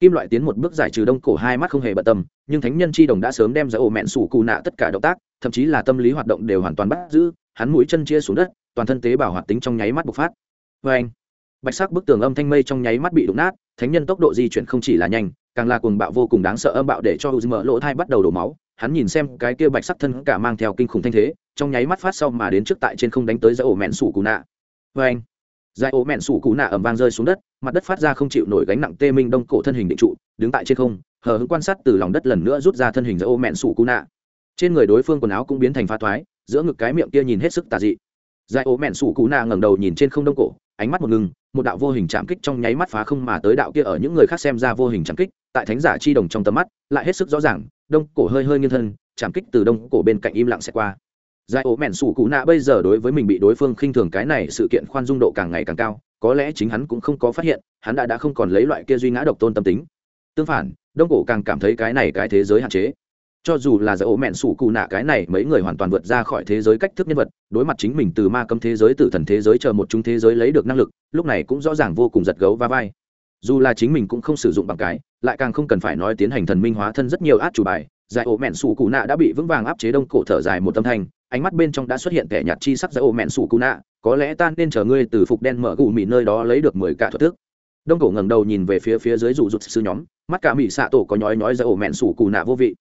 Speaker 1: kim loại tiến một bước giải trừ đông cổ hai mắt không hề bận tâm, nhưng thánh nhân chi đồng đã sớm đem ra ổ mẹn sủ cụ nạ tất cả động tác, thậm chí là tâm lý hoạt động đều hoàn toàn bắt giữ, hắn mũi chân chia xuống đất, toàn thân tế bào hoạt tính trong nháy mắt bộc phát. Vê anh, bạch sắc bức tường âm thanh mây trong nháy mắt bị đụng nát, thánh nhân tốc độ di chuyển không chỉ là nhanh, càng là cuồng bạo vô cùng đáng sợ âm bạo để cho u mở lỗ thai bắt đầu đổ máu hắn nhìn xem cái kia bạch sắc thân cả mang theo kinh khủng thanh thế, trong nháy mắt phát sau mà đến trước tại trên không đánh tới giải ổ mẹn sủ cú nạ. Vê anh giải ổ mẹn sủ cù nạ ẩm vang rơi xuống đất, mặt đất phát ra không chịu nổi gánh nặng tê minh đông cổ thân hình định trụ, đứng tại trên không, hờ hững quan sát từ lòng đất lần nữa rút ra thân hình giải ổ mẹn sủ cú nạ. Trên người đối phương quần áo cũng biến thành pha thoái, giữa ngực cái miệng kia nhìn hết sức tà dị. Giải ổ mẹn sủ cú nạ ngẩng đầu nhìn trên không đông cổ, ánh mắt một ngừng, một đạo vô hình chạm kích trong nháy mắt phá không mà tới đạo kia ở những người khác xem ra vô hình chạm kích, tại thánh giả chi đồng trong tầm mắt, lại hết sức rõ ràng đông cổ hơi hơi nghiêng thân, chạm kích từ đông cổ bên cạnh im lặng sẽ qua. Giải ố mẹn sủ cụ nạ bây giờ đối với mình bị đối phương khinh thường cái này sự kiện khoan dung độ càng ngày càng cao, có lẽ chính hắn cũng không có phát hiện, hắn đã đã không còn lấy loại kia duy ngã độc tôn tâm tính. Tương phản, đông cổ càng cảm thấy cái này cái thế giới hạn chế. Cho dù là giải ố mẹn sủ cụ nạ cái này mấy người hoàn toàn vượt ra khỏi thế giới cách thức nhân vật, đối mặt chính mình từ ma cấm thế giới, từ thần thế giới chờ một chúng thế giới lấy được năng lực, lúc này cũng rõ ràng vô cùng giật gấu va vai. Dù là chính mình cũng không sử dụng bằng cái lại càng không cần phải nói tiến hành thần minh hóa thân rất nhiều át chủ bài, giải ổ mẹn sủ cụ nạ đã bị vững vàng áp chế đông cổ thở dài một tâm thanh, ánh mắt bên trong đã xuất hiện kẻ nhạt chi sắc giải ổ mẹn sủ cụ nạ, có lẽ ta nên chờ ngươi từ phục đen mở cụ mị nơi đó lấy được mười cả thuật thức. Đông cổ ngẩng đầu nhìn về phía phía dưới rủ rụt sư nhóm, mắt cả mị xạ tổ có nhói nhói giải ổ mẹn sủ cụ nạ vô vị.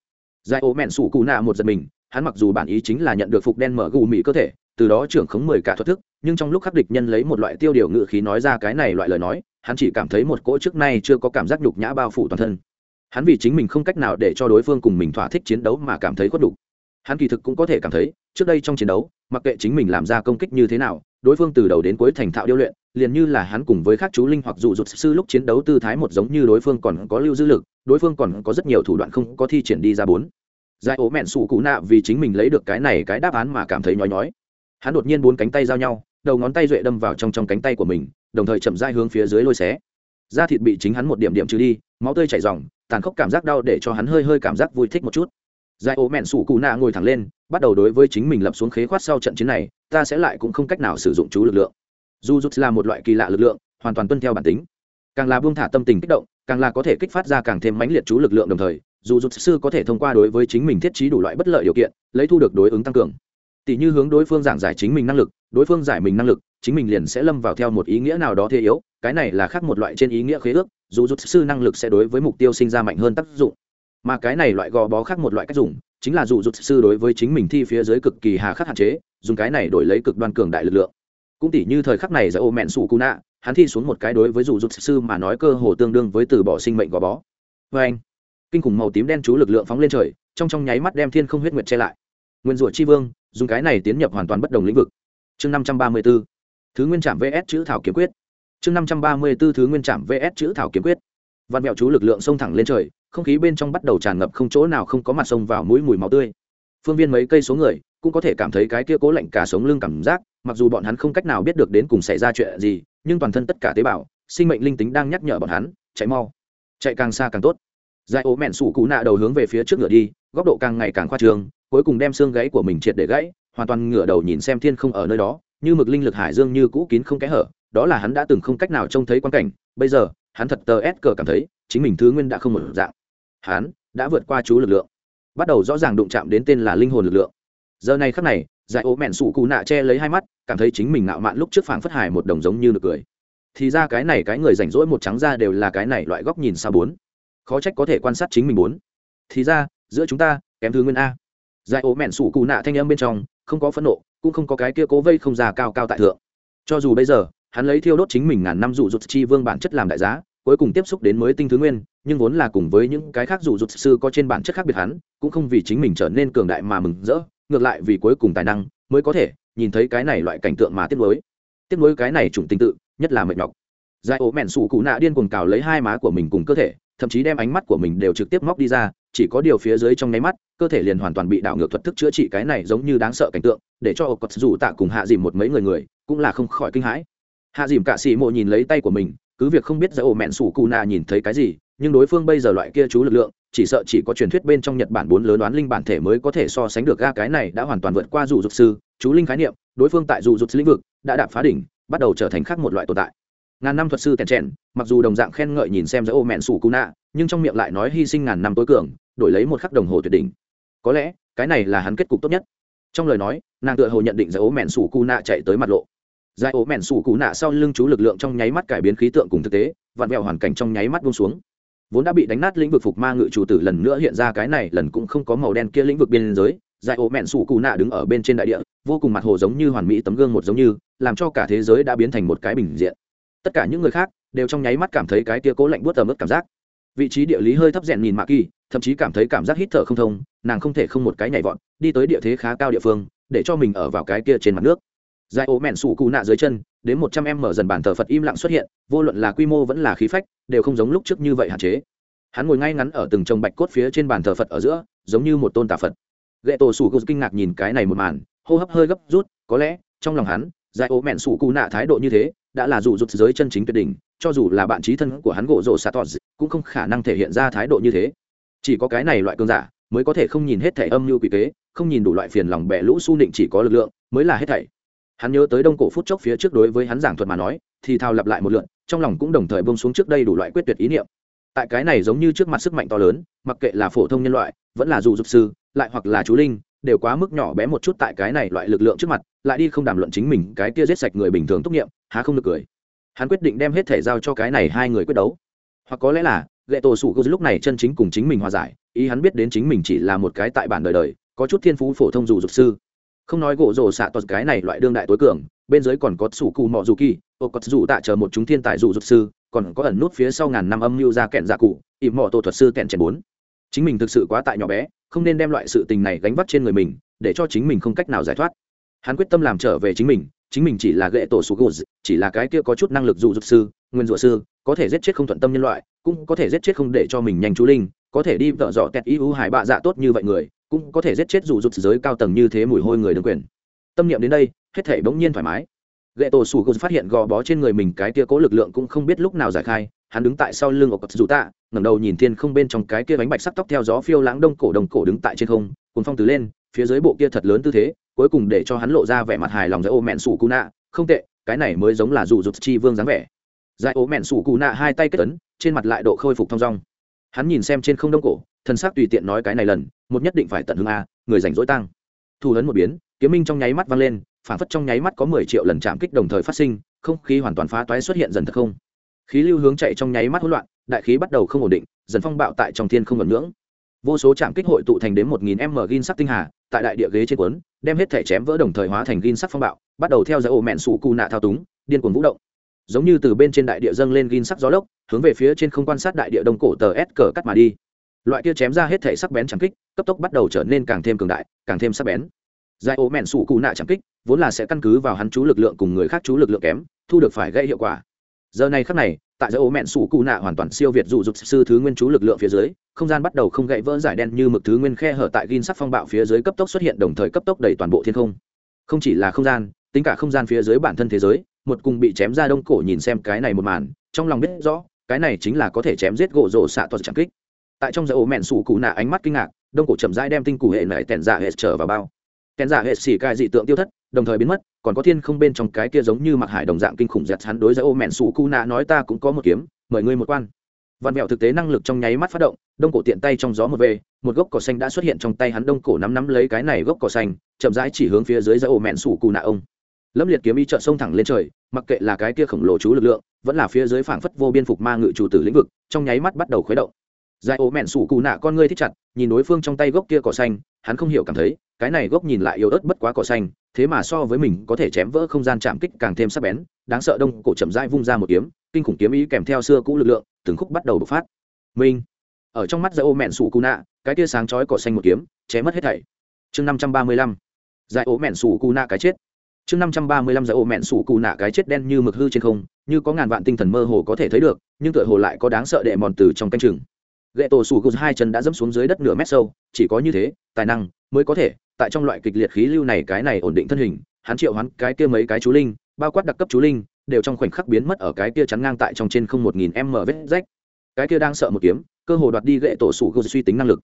Speaker 1: Giải ổ mẹn sủ cụ nạ một giật mình, hắn mặc dù bản ý chính là nhận được phục đen mở gù mị cơ thể, từ đó trưởng khống mười cả thuật thức, nhưng trong lúc khắc địch nhân lấy một loại tiêu điều ngự khí nói ra cái này loại lời nói hắn chỉ cảm thấy một cỗ trước nay chưa có cảm giác nhục nhã bao phủ toàn thân. Hắn vì chính mình không cách nào để cho đối phương cùng mình thỏa thích chiến đấu mà cảm thấy khuất đục hắn kỳ thực cũng có thể cảm thấy, trước đây trong chiến đấu, mặc kệ chính mình làm ra công kích như thế nào, đối phương từ đầu đến cuối thành thạo điêu luyện, liền như là hắn cùng với các chú linh hoặc dụ dụt sư lúc chiến đấu tư thái một giống như đối phương còn có lưu dư lực, đối phương còn có rất nhiều thủ đoạn không có thi triển đi ra bốn. Giải ố mẹn sủ cụ nạ vì chính mình lấy được cái này cái đáp án mà cảm thấy nhói nhói. Hắn đột nhiên bốn cánh tay giao nhau, đầu ngón tay duệ đâm vào trong trong cánh tay của mình đồng thời chậm dai hướng phía dưới lôi xé. Da thịt bị chính hắn một điểm điểm trừ đi, máu tươi chảy ròng, tàn khốc cảm giác đau để cho hắn hơi hơi cảm giác vui thích một chút. Giải ố mẹn sủ cụ nạ ngồi thẳng lên, bắt đầu đối với chính mình lập xuống khế khoát sau trận chiến này, ta sẽ lại cũng không cách nào sử dụng chú lực lượng. Dù rút là một loại kỳ lạ lực lượng, hoàn toàn tuân theo bản tính. Càng là buông thả tâm tình kích động, càng là có thể kích phát ra càng thêm mãnh liệt chú lực lượng đồng thời dù rút sư có thể thông qua đối với chính mình thiết trí đủ loại bất lợi điều kiện, lấy thu được đối ứng tăng cường. Tỷ như hướng đối phương giảng giải chính mình năng lực, đối phương giải mình năng lực chính mình liền sẽ lâm vào theo một ý nghĩa nào đó thế yếu, cái này là khác một loại trên ý nghĩa khế ước, dù rút sư năng lực sẽ đối với mục tiêu sinh ra mạnh hơn tác dụng. Mà cái này loại gò bó khác một loại cách dùng, chính là dù rút sư đối với chính mình thi phía dưới cực kỳ hà khắc hạn chế, dùng cái này đổi lấy cực đoan cường đại lực lượng. Cũng tỷ như thời khắc này giải ô mẹn sủ cú nạ hắn thi xuống một cái đối với dù rút sư mà nói cơ hồ tương đương với từ bỏ sinh mệnh gò bó. Vê anh, kinh khủng màu tím đen chú lực lượng phóng lên trời, trong trong nháy mắt đem thiên không huyết nguyệt che lại. Nguyên rủa chi vương, dùng cái này tiến nhập hoàn toàn bất đồng lĩnh vực. Chương năm trăm ba mươi bốn thứ nguyên trạm vs chữ thảo kiếm quyết. Chương năm trăm ba mươi b ố thứ nguyên trạm vs chữ thảo kiếm quyết. Văn mẹo chú lực lượng xông thẳng lên trời, không khí bên trong bắt đầu tràn ngập không chỗ nào không có mặt sông vào mũi mùi máu tươi. Phương viên mấy cây số người cũng có thể cảm thấy cái kia cố lạnh cả sống lưng cảm giác, mặc dù bọn hắn không cách nào biết được đến cùng xảy ra chuyện gì, nhưng toàn thân tất cả tế bào, sinh mệnh linh tính đang nhắc nhở bọn hắn, chạy mau. Chạy càng xa càng tốt. Giải ố mẹn sủ cụ nạ đầu hướng về phía trước ngựa đi, góc độ càng ngày càng khoa trường cuối cùng đem xương gáy của mình triệt để gãy, hoàn toàn ngửa đầu nhìn xem thiên không ở nơi đó như mực linh lực hải dương như cũ kín không kẽ hở, đó là hắn đã từng không cách nào trông thấy quan cảnh, bây giờ, hắn thật tờ ép cờ cảm thấy, chính mình thứ nguyên đã không một dạng. Hắn đã vượt qua chú lực lượng, bắt đầu rõ ràng đụng chạm đến tên là linh hồn lực lượng. Giờ này khắc này, giải ố mẹn sủ cụ nạ che lấy hai mắt, cảm thấy chính mình ngạo mạn lúc trước phảng phất hải một đồng giống như nực cười. Thì ra cái này cái người rảnh rỗi một trắng ra đều là cái này loại góc nhìn xa bốn. Khó trách có thể quan sát chính mình bốn. Thì ra, giữa chúng ta, kém thứ nguyên a. Giải ố mẹn sủ cụ nạ thanh âm bên trong, không có phẫn nộ cũng không có cái kia cố vây không già cao cao tại thượng. Cho dù bây giờ, hắn lấy thiêu đốt chính mình ngàn năm dụ dụt chi vương bản chất làm đại giá, cuối cùng tiếp xúc đến mới tinh thứ nguyên, nhưng vốn là cùng với những cái khác dụ dụt sư có trên bản chất khác biệt hắn, cũng không vì chính mình trở nên cường đại mà mừng rỡ, ngược lại vì cuối cùng tài năng mới có thể nhìn thấy cái này loại cảnh tượng mà tiếc nuối. Tiếc nuối cái này chủng tinh tự, nhất là mệt nhọc. Giải ố mẹn sủ cụ nạ điên cuồng cào lấy hai má của mình cùng cơ thể, thậm chí đem ánh mắt của mình đều trực tiếp móc đi ra chỉ có điều phía dưới trong nháy mắt, cơ thể liền hoàn toàn bị đảo ngược thuật thức chữa trị cái này giống như đáng sợ cảnh tượng, để cho ộc cọt dù tạ cùng hạ dìm một mấy người người cũng là không khỏi kinh hãi. Hạ dìm cạ xì mộ nhìn lấy tay của mình, cứ việc không biết giải ổ mẹn sủ cụ nà nhìn thấy cái gì, nhưng đối phương bây giờ loại kia chú lực lượng, chỉ sợ chỉ có truyền thuyết bên trong nhật bản bốn lớn đoán linh bản thể mới có thể so sánh được ga cái này đã hoàn toàn vượt qua dù dục sư, chú linh khái niệm, đối phương tại dù dục lĩnh vực đã đạp phá đỉnh, bắt đầu trở thành khác một loại tồn tại ngàn năm thuật sư tèn trèn, mặc dù đồng dạng khen ngợi nhìn xem giữa ô mẹn sủ cú nạ nhưng trong miệng lại nói hy sinh ngàn năm tối cường, đổi lấy một khắc đồng hồ tuyệt đỉnh. Có lẽ, cái này là hắn kết cục tốt nhất. Trong lời nói, nàng tựa hồ nhận định giữa ô mẹn sủ cú nạ chạy tới mặt lộ. Giải ố mẹn sủ cú nạ sau lưng chú lực lượng trong nháy mắt cải biến khí tượng cùng thực tế, vặn vẹo hoàn cảnh trong nháy mắt buông xuống. Vốn đã bị đánh nát lĩnh vực phục ma ngự chủ tử lần nữa hiện ra cái này, lần cũng không có màu đen kia lĩnh vực biên giới. Giải ổ mẹn sủ cú nạ đứng ở bên trên đại địa, vô cùng mặt hồ giống như hoàn mỹ tấm gương một giống như, làm cho cả thế giới đã biến thành một cái bình diện tất cả những người khác đều trong nháy mắt cảm thấy cái tia cố lạnh buốt tầm ướt cảm giác. Vị trí địa lý hơi thấp rèn nhìn mạ kỳ, thậm chí cảm thấy cảm giác hít thở không thông, nàng không thể không một cái nhảy vọt, đi tới địa thế khá cao địa phương, để cho mình ở vào cái kia trên mặt nước. Giải ố mẹn sủ cụ nạ dưới chân, đến một trăm em mở dần bản thờ phật im lặng xuất hiện, vô luận là quy mô vẫn là khí phách, đều không giống lúc trước như vậy hạn chế. Hắn ngồi ngay ngắn ở từng trồng bạch cốt phía trên bàn thờ phật ở giữa, giống như một tôn tà phật. Ghệ tổ sủ cụ kinh ngạc nhìn cái này một màn, hô hấp hơi gấp rút, có lẽ trong lòng hắn giải ố mẹn sủ cụ nạ thái độ như thế đã là dù rụt giới chân chính tuyệt đỉnh, cho dù là bạn trí thân của hắn gỗ rổ xạ tọt cũng không khả năng thể hiện ra thái độ như thế. Chỉ có cái này loại cơn giả mới có thể không nhìn hết thẻ âm mưu quỷ kế, không nhìn đủ loại phiền lòng bẻ lũ su nịnh chỉ có lực lượng mới là hết thảy. Hắn nhớ tới đông cổ phút chốc phía trước đối với hắn giảng thuật mà nói, thì thao lặp lại một lượn trong lòng cũng đồng thời bông xuống trước đây đủ loại quyết tuyệt ý niệm. Tại cái này giống như trước mặt sức mạnh to lớn, mặc kệ là phổ thông nhân loại, vẫn là dù dục sư, lại hoặc là chú linh đều quá mức nhỏ bé một chút tại cái này loại lực lượng trước mặt, lại đi không đàm luận chính mình cái kia giết sạch người bình thường tốt nghiệm há không được cười. Hắn quyết định đem hết thể giao cho cái này hai người quyết đấu. Hoặc có lẽ là, lệ tổ sủ lúc này chân chính cùng chính mình hòa giải, ý hắn biết đến chính mình chỉ là một cái tại bản đời đời, có chút thiên phú phổ thông dù dục sư. Không nói gỗ rồ xạ toàn cái này loại đương đại tối cường, bên dưới còn có sủ cù mọ dù kỳ, ô có dù tạ chờ một chúng thiên tài dù dục sư, còn có ẩn nút phía sau ngàn năm âm mưu ra kẹn dạ cụ ỉm mọ tổ thuật sư kẹn chèn bốn. Chính mình thực sự quá tại nhỏ bé không nên đem loại sự tình này gánh vác trên người mình, để cho chính mình không cách nào giải thoát. Hắn quyết tâm làm trở về chính mình chính mình chỉ là gệ tổ sủ gỗ chỉ là cái kia có chút năng lực dụ dục sư, nguyên rủa sư, có thể giết chết không thuận tâm nhân loại, cũng có thể giết chết không để cho mình nhanh chú linh, có thể đi vợ dọ tẹt ý ưu hải bạ dạ tốt như vậy người, cũng có thể giết chết dụ dục giới cao tầng như thế mùi hôi người đương quyền. Tâm niệm đến đây, hết thể bỗng nhiên thoải mái. Gậy tổ sủ gột phát hiện gò bó trên người mình cái kia cố lực lượng cũng không biết lúc nào giải khai hắn đứng tại sau lưng ổ cột dù tạ, ngẩng đầu nhìn thiên không bên trong cái kia bánh bạch sắc tóc theo gió phiêu lãng đông cổ đồng cổ đứng tại trên không cuốn phong từ lên, phía dưới bộ kia thật lớn tư thế, cuối cùng để cho hắn lộ ra vẻ mặt hài lòng giữa ô mẹn sủ cú nạ. Không tệ, cái này mới giống là dù rụt chi vương dáng vẻ. Giải ố mẹn sủ cú nạ hai tay kết ấn, trên mặt lại độ khôi phục thong dong. Hắn nhìn xem trên không đông cổ thân xác tùy tiện nói cái này lần, một nhất định phải tận hương a, người rảnh rỗi tăng thu hấn một biến, kiếm minh trong nháy mắt vang lên, phản phất trong nháy mắt có mười triệu lần chạm kích đồng thời phát sinh, không khí hoàn toàn phá toái xuất hiện dần thật không khí lưu hướng chạy trong nháy mắt hỗn loạn, đại khí bắt đầu không ổn định, dần phong bạo tại trong thiên không ngẩn ngưỡng. Vô số trạm kích hội tụ thành đến một nghìn m gin sắc tinh hà, tại đại địa ghế trên cuốn, đem hết thể chém vỡ đồng thời hóa thành gin sắc phong bạo, bắt đầu theo dõi ổ mẹn sụ cù nạ thao túng, điên cuồng vũ động. Giống như từ bên trên đại địa dâng lên gin sắc gió lốc, hướng về phía trên không quan sát đại địa đông cổ tờ s cờ cắt mà đi. Loại kia chém ra hết thể sắc bén trạm kích, cấp tốc bắt đầu trở nên càng thêm cường đại, càng thêm sắc bén. Giải ổ mẹn sụ cù nạ trạm kích, vốn là sẽ căn cứ vào hắn chú lực lượng cùng người khác chú lực lượng kém, thu được phải gây hiệu quả giờ này khắc này, tại giữa ố mẹn sủ cụ nạ hoàn toàn siêu việt dụ dục sư thứ nguyên chú lực lượng phía dưới, không gian bắt đầu không gãy vỡ giải đen như mực thứ nguyên khe hở tại gin sắc phong bạo phía dưới cấp tốc xuất hiện, đồng thời cấp tốc đầy toàn bộ thiên không. Không chỉ là không gian, tính cả không gian phía dưới bản thân thế giới, một cùng bị chém ra đông cổ nhìn xem cái này một màn, trong lòng biết rõ, cái này chính là có thể chém giết gỗ rổ xạ toàn chẳng kích. Tại trong giải ố mẹn sủ cụ nạ ánh mắt kinh ngạc, đông cổ chậm rãi đem tinh cụ hệ nảy tèn giả hệ trở vào bao. Tèn giả hệ xỉ cai dị tượng tiêu thất đồng thời biến mất, còn có thiên không bên trong cái kia giống như mặc hải đồng dạng kinh khủng dẹt hắn đối với ô mẹn sủ cu nạ nói ta cũng có một kiếm, mời ngươi một quan. Văn mẹo thực tế năng lực trong nháy mắt phát động, đông cổ tiện tay trong gió một về, một gốc cỏ xanh đã xuất hiện trong tay hắn đông cổ nắm nắm lấy cái này gốc cỏ xanh, chậm rãi chỉ hướng phía dưới giữa ô mẹn sủ cu nạ ông. Lâm liệt kiếm y trợn sông thẳng lên trời, mặc kệ là cái kia khổng lồ chú lực lượng, vẫn là phía dưới phảng phất vô biên phục ma ngự chủ tử lĩnh vực, trong nháy mắt bắt đầu khuấy động. Dài ố mẹn sủ cù nạ con ngươi thích chặt, nhìn đối phương trong tay gốc kia cỏ xanh, hắn không hiểu cảm thấy, cái này gốc nhìn lại yếu ớt bất quá cỏ xanh thế mà so với mình có thể chém vỡ không gian chạm kích càng thêm sắc bén, đáng sợ đông cổ chậm rãi vung ra một kiếm, kinh khủng kiếm ý kèm theo xưa cũ lực lượng, từng khúc bắt đầu bộc phát. Minh ở trong mắt giải ô mẹn sủ cù nạ cái tia sáng chói cỏ xanh một kiếm chém mất hết thảy. Chương năm trăm ba mươi lăm giải ô mẹn sủ cù nạ cái chết. Chương năm trăm ba mươi lăm giải ô mẹn sủ cù nạ cái chết đen như mực hư trên không, như có ngàn vạn tinh thần mơ hồ có thể thấy được, nhưng tựa hồ lại có đáng sợ đệ mòn từ trong canh chừng. Gậy tổ sủ gục hai chân đã dẫm xuống dưới đất nửa mét sâu, chỉ có như thế, tài năng mới có thể tại trong loại kịch liệt khí lưu này cái này ổn định thân hình, hắn triệu hắn cái kia mấy cái chú linh, bao quát đặc cấp chú linh, đều trong khoảnh khắc biến mất ở cái kia chắn ngang tại trong trên không một nghìn m vết rách. Cái kia đang sợ một kiếm, cơ hồ đoạt đi gậy tổ sủ gục suy tính năng lực.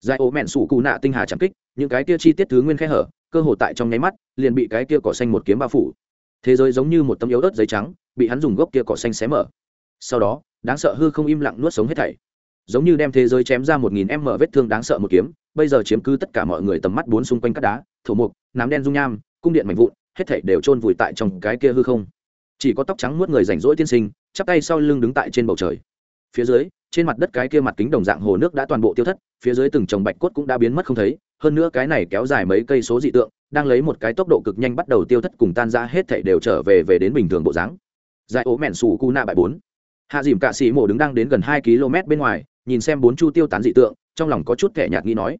Speaker 1: Giải ố mẹn sủ cụ nạ tinh hà chẳng kích, những cái kia chi tiết thứ nguyên khe hở, cơ hồ tại trong nháy mắt, liền bị cái kia cỏ xanh một kiếm bao phủ. Thế giới giống như một tấm yếu đất giấy trắng, bị hắn dùng gốc kia cỏ xanh xé mở. Sau đó, đáng sợ hư không im lặng nuốt sống hết thảy. Giống như đem thế giới chém ra một nghìn m vết thương đáng sợ một kiếm bây giờ chiếm cứ tất cả mọi người tầm mắt bốn xung quanh các đá, thổ mục, nám đen dung nham, cung điện mạnh vụn, hết thảy đều chôn vùi tại trong cái kia hư không. Chỉ có tóc trắng nuốt người rảnh rỗi tiên sinh, chắp tay sau lưng đứng tại trên bầu trời. Phía dưới, trên mặt đất cái kia mặt kính đồng dạng hồ nước đã toàn bộ tiêu thất, phía dưới từng trồng bạch cốt cũng đã biến mất không thấy, hơn nữa cái này kéo dài mấy cây số dị tượng, đang lấy một cái tốc độ cực nhanh bắt đầu tiêu thất cùng tan ra hết thảy đều trở về về đến bình thường bộ dáng. Giải ố mẹn sủ cu na bại bốn. Hạ dìm cạ sĩ mổ đứng đang đến gần hai km bên ngoài, nhìn xem bốn chu tiêu tán dị tượng, trong lòng có chút thẻ nhạt nghĩ nói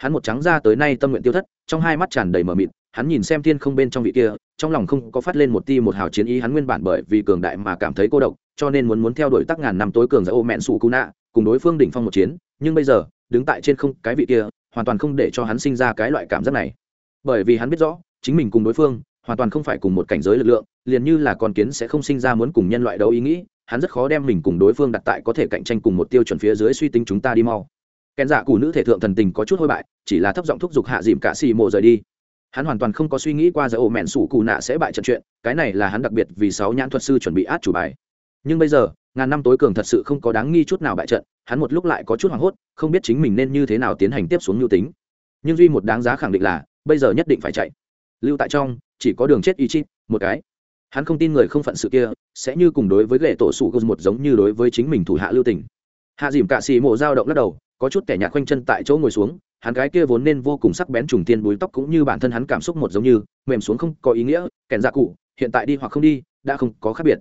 Speaker 1: hắn một trắng ra tới nay tâm nguyện tiêu thất, trong hai mắt tràn đầy mờ mịt, hắn nhìn xem thiên không bên trong vị kia, trong lòng không có phát lên một ti một hào chiến ý, hắn nguyên bản bởi vì cường đại mà cảm thấy cô độc, cho nên muốn muốn theo đuổi tắc ngàn năm tối cường giải ô mẹn sủ cú nạ cùng đối phương đỉnh phong một chiến, nhưng bây giờ, đứng tại trên không cái vị kia, hoàn toàn không để cho hắn sinh ra cái loại cảm giác này. Bởi vì hắn biết rõ, chính mình cùng đối phương, hoàn toàn không phải cùng một cảnh giới lực lượng, liền như là con kiến sẽ không sinh ra muốn cùng nhân loại đấu ý nghĩ, hắn rất khó đem mình cùng đối phương đặt tại có thể cạnh tranh cùng một tiêu chuẩn phía dưới suy tính chúng ta đi mau kèn dạ cụ nữ thể thượng thần tình có chút hôi bại, chỉ là thấp giọng thúc giục hạ dìm cả xì mộ rời đi. Hắn hoàn toàn không có suy nghĩ qua giờ ổ mẹn sủ cụ nạ sẽ bại trận chuyện, cái này là hắn đặc biệt vì sáu nhãn thuật sư chuẩn bị át chủ bài. Nhưng bây giờ, ngàn năm tối cường thật sự không có đáng nghi chút nào bại trận, hắn một lúc lại có chút hoảng hốt, không biết chính mình nên như thế nào tiến hành tiếp xuống nhu tính. Nhưng duy một đáng giá khẳng định là, bây giờ nhất định phải chạy. Lưu tại trong, chỉ có đường chết y chí một cái. Hắn không tin người không phận sự kia, sẽ như cùng đối với lệ tổ sủ gôn một giống như đối với chính mình thủ hạ lưu tình. Hạ dìm cạ xì mộ dao động lắc đầu có chút kẻ nhạt quanh chân tại chỗ ngồi xuống, hắn cái kia vốn nên vô cùng sắc bén trùng tiên búi tóc cũng như bản thân hắn cảm xúc một giống như, mềm xuống không có ý nghĩa kèn dạ cụ, hiện tại đi hoặc không đi, đã không có khác biệt.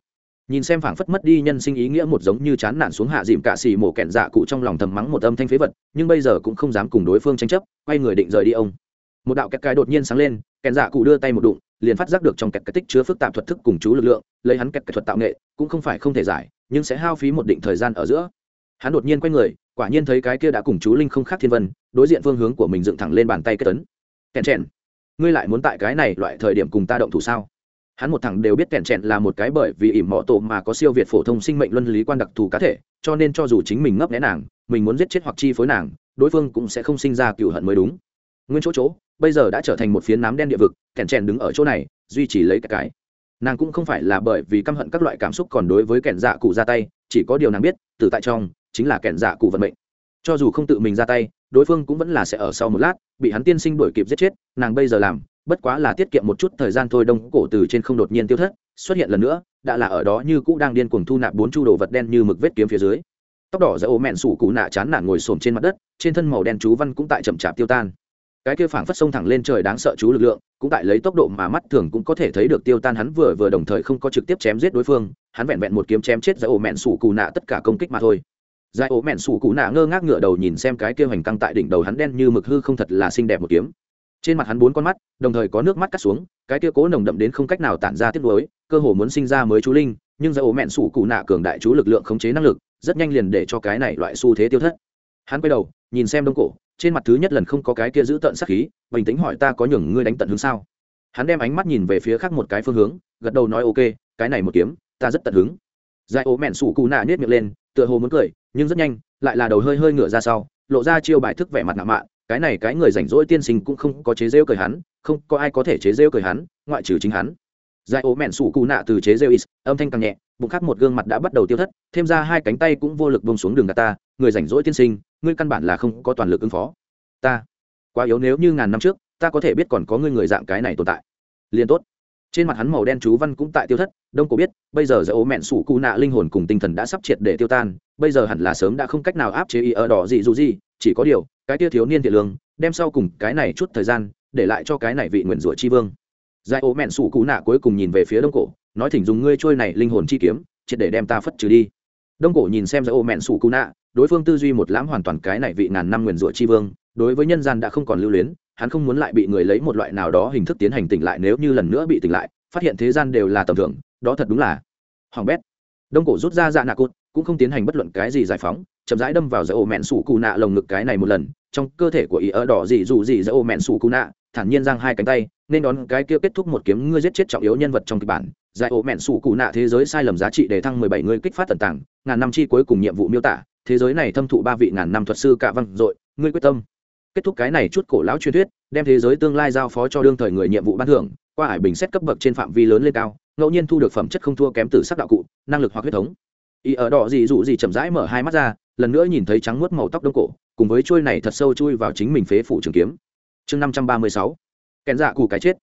Speaker 1: Nhìn xem phảng phất mất đi nhân sinh ý nghĩa một giống như chán nản xuống hạ dìm cả xì mổ kẹn dạ cụ trong lòng thầm mắng một âm thanh phế vật, nhưng bây giờ cũng không dám cùng đối phương tranh chấp, quay người định rời đi ông. Một đạo kẹt cái đột nhiên sáng lên kẹn dạ cụ đưa tay một đụng, liền phát giác được trong kẹt cái tích chứa phức tạp thuật thức cùng chú lực lượng, lấy hắn kẹt cái thuật tạo nghệ, cũng không phải không thể giải, nhưng sẽ hao phí một định thời gian ở giữa. Hắn đột nhiên quay người quả nhiên thấy cái kia đã cùng chú linh không khác thiên vân đối diện phương hướng của mình dựng thẳng lên bàn tay kết tấn kẹn trẹn ngươi lại muốn tại cái này loại thời điểm cùng ta động thủ sao hắn một thằng đều biết kẹn trẹn là một cái bởi vì ỉm mọ tổ mà có siêu việt phổ thông sinh mệnh luân lý quan đặc thù cá thể cho nên cho dù chính mình ngấp né nàng mình muốn giết chết hoặc chi phối nàng đối phương cũng sẽ không sinh ra cựu hận mới đúng nguyên chỗ chỗ bây giờ đã trở thành một phiến nám đen địa vực kẹn trẹn đứng ở chỗ này duy trì lấy cái cái nàng cũng không phải là bởi vì căm hận các loại cảm xúc còn đối với kẹn dạ cụ ra tay chỉ có điều nàng biết từ tại trong chính là kẻn dạ cụ vận mệnh. Cho dù không tự mình ra tay, đối phương cũng vẫn là sẽ ở sau một lát, bị hắn tiên sinh đuổi kịp giết chết, nàng bây giờ làm, bất quá là tiết kiệm một chút thời gian thôi, đông cổ từ trên không đột nhiên tiêu thất, xuất hiện lần nữa, đã là ở đó như cũ đang điên cuồng thu nạp bốn chu đồ vật đen như mực vết kiếm phía dưới. Tóc đỏ giữa ố mẹn sủ cụ nạ chán nản ngồi xổm trên mặt đất, trên thân màu đen chú văn cũng tại chậm chạp tiêu tan. Cái kia phảng phất sông thẳng lên trời đáng sợ chú lực lượng, cũng tại lấy tốc độ mà mắt thường cũng có thể thấy được tiêu tan hắn vừa vừa đồng thời không có trực tiếp chém giết đối phương, hắn vẹn vẹn một kiếm chém chết giữa ổ mẹn sủ cụ nạ tất cả công kích mà thôi giải ố mẹn sủ cụ nạ ngơ ngác ngựa đầu nhìn xem cái kia hoành căng tại đỉnh đầu hắn đen như mực hư không thật là xinh đẹp một kiếm. Trên mặt hắn bốn con mắt, đồng thời có nước mắt cắt xuống, cái kia cố nồng đậm đến không cách nào tản ra tiết lối cơ hồ muốn sinh ra mới chú linh, nhưng giải ố mẹn sủ cụ nạ cường đại chú lực lượng khống chế năng lực, rất nhanh liền để cho cái này loại xu thế tiêu thất. Hắn quay đầu, nhìn xem đông cổ, trên mặt thứ nhất lần không có cái kia giữ tận sắc khí, bình tĩnh hỏi ta có nhường ngươi đánh tận hướng sao? Hắn đem ánh mắt nhìn về phía khác một cái phương hướng, gật đầu nói ok, cái này một kiếm, ta rất tận hứng. Giải ố mẹn sủ cụ nạ nhét miệng lên, tựa hồ muốn cười nhưng rất nhanh, lại là đầu hơi hơi ngửa ra sau, lộ ra chiêu bài thức vẻ mặt nạ mạ cái này cái người rảnh rỗi tiên sinh cũng không có chế rêu cười hắn, không có ai có thể chế rêu cười hắn, ngoại trừ chính hắn. Giải ố mẹn sủ cụ nạ từ chế rêu is, âm thanh càng nhẹ, bụng khác một gương mặt đã bắt đầu tiêu thất, thêm ra hai cánh tay cũng vô lực bông xuống đường gà ta, người rảnh rỗi tiên sinh, ngươi căn bản là không có toàn lực ứng phó. Ta, quá yếu nếu như ngàn năm trước, ta có thể biết còn có ngươi người dạng cái này tồn tại. Liền tốt trên mặt hắn màu đen chú văn cũng tại tiêu thất, đông cổ biết, bây giờ giải ố mẹn sủ cụ nạ linh hồn cùng tinh thần đã sắp triệt để tiêu tan, bây giờ hẳn là sớm đã không cách nào áp chế ý ở đỏ gì dù gì, chỉ có điều, cái tia thiếu niên thiện lương, đem sau cùng cái này chút thời gian, để lại cho cái này vị nguyền rủa chi vương. Giải ố mẹn sủ cụ nạ cuối cùng nhìn về phía đông cổ, nói thỉnh dùng ngươi trôi này linh hồn chi kiếm, triệt để đem ta phất trừ đi. Đông cổ nhìn xem giải ố mẹn sủ cụ nạ, đối phương tư duy một lãm hoàn toàn cái này vị ngàn năm nguyền rủa chi vương, đối với nhân gian đã không còn lưu luyến hắn không muốn lại bị người lấy một loại nào đó hình thức tiến hành tỉnh lại nếu như lần nữa bị tỉnh lại, phát hiện thế gian đều là tầm thường, đó thật đúng là hoàng bét. Đông cổ rút ra dạ nạ cốt cũng không tiến hành bất luận cái gì giải phóng, chậm rãi đâm vào giải ô mẹn sủ cù nạ lồng ngực cái này một lần, trong cơ thể của ý ở đỏ dị dù dị giải ô mẹn sủ cù nạ, thản nhiên giang hai cánh tay, nên đón cái kia kết thúc một kiếm ngươi giết chết trọng yếu nhân vật trong kịch bản. Giải ổ mẹn sủ cù nạ thế giới sai lầm giá trị để thăng mười bảy ngươi kích phát tần tảng ngàn năm chi cuối cùng nhiệm vụ miêu tả, thế giới này thâm thụ ba vị ngàn năm thuật sư cả văn dội, ngươi quyết tâm kết thúc cái này chút cổ lão truyền thuyết, đem thế giới tương lai giao phó cho đương thời người nhiệm vụ ban thưởng, qua hải bình xét cấp bậc trên phạm vi lớn lên cao, ngẫu nhiên thu được phẩm chất không thua kém từ sắc đạo cụ, năng lực hoặc huyết thống. Y ở đỏ gì dụ gì chậm rãi mở hai mắt ra, lần nữa nhìn thấy trắng muốt màu tóc đông cổ, cùng với chuôi này thật sâu chui vào chính mình phế phủ trường kiếm. Chương năm trăm ba mươi sáu. Kẻn dạ cụ cái chết.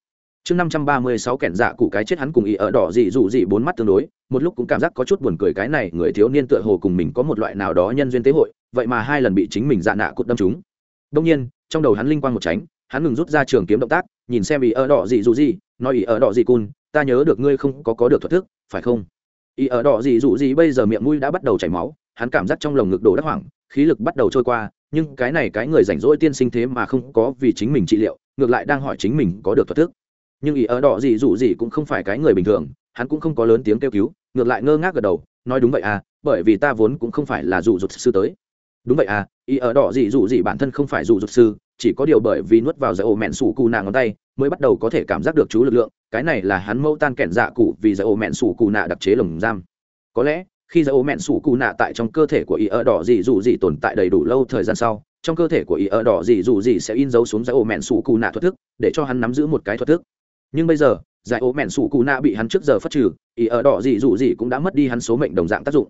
Speaker 1: Chương năm trăm ba mươi sáu kẻn dạ cụ cái chết hắn cùng ý ở đỏ dị dụ dị bốn mắt tương đối, một lúc cũng cảm giác có chút buồn cười cái này người thiếu niên tựa hồ cùng mình có một loại nào đó nhân duyên tế hội, vậy mà hai lần bị chính mình dạ nạ cụt đâm chúng đông nhiên, trong đầu hắn linh quang một tránh, hắn ngừng rút ra trường kiếm động tác, nhìn xem ý ở đỏ gì dù gì, nói ý ở đỏ gì cun, ta nhớ được ngươi không có có được thuật thức, phải không? Ý ở đỏ gì dù gì bây giờ miệng mũi đã bắt đầu chảy máu, hắn cảm giác trong lồng ngực đổ đắc hoảng, khí lực bắt đầu trôi qua, nhưng cái này cái người rảnh rỗi tiên sinh thế mà không có vì chính mình trị liệu, ngược lại đang hỏi chính mình có được thuật thức. Nhưng ý ở đỏ gì dù gì cũng không phải cái người bình thường, hắn cũng không có lớn tiếng kêu cứu, ngược lại ngơ ngác gật đầu, nói đúng vậy à bởi vì ta vốn cũng không phải là dụ rụt sư tới đúng vậy à ý ở đỏ gì dù gì bản thân không phải dù dụt sư, chỉ có điều bởi vì nuốt vào dạy ổ mẹn sủ cù nạ ngón tay, mới bắt đầu có thể cảm giác được chú lực lượng, cái này là hắn mâu tan kẹn dạ cụ vì dạy ổ mẹn sủ cù nạ đặc chế lồng giam. Có lẽ, khi dạy ổ mẹn sủ cù nạ tại trong cơ thể của ý ở đỏ gì dù gì tồn tại đầy đủ lâu thời gian sau, trong cơ thể của ý ở đỏ gì dù gì sẽ in dấu xuống dạy ổ mẹn sủ cù nạ thuật thức, để cho hắn nắm giữ một cái thuật thức. Nhưng bây giờ giải ố mẹn sủ cụ nạ bị hắn trước giờ phát trừ ý ở đỏ gì dù gì cũng đã mất đi hắn số mệnh đồng dạng tác dụng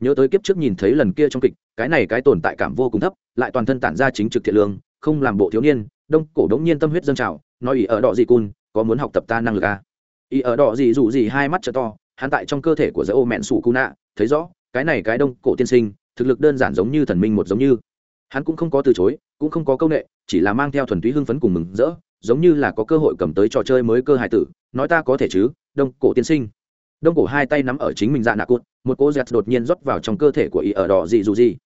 Speaker 1: nhớ tới kiếp trước nhìn thấy lần kia trong kịch, cái này cái tồn tại cảm vô cùng thấp, lại toàn thân tản ra chính trực thiện lương, không làm bộ thiếu niên, đông cổ đống nhiên tâm huyết dâng trào, nói ý ở đỏ gì cun, có muốn học tập ta năng lực à? ý ở đỏ gì dù gì hai mắt trợ to, hắn tại trong cơ thể của giới ô mẹn sủ cụ nạ thấy rõ, cái này cái đông cổ tiên sinh, thực lực đơn giản giống như thần minh một giống như hắn cũng không có từ chối, cũng không có công nghệ chỉ là mang theo thuần túy hưng phấn cùng mừng rỡ, giống như là có cơ hội cầm tới trò chơi mới cơ hải tử, nói ta có thể chứ, đông cổ tiên sinh đông cổ hai tay nắm ở chính mình dạ nạ cụt, một cô dẹt đột nhiên rót vào trong cơ thể của Y ở đỏ dị dù gì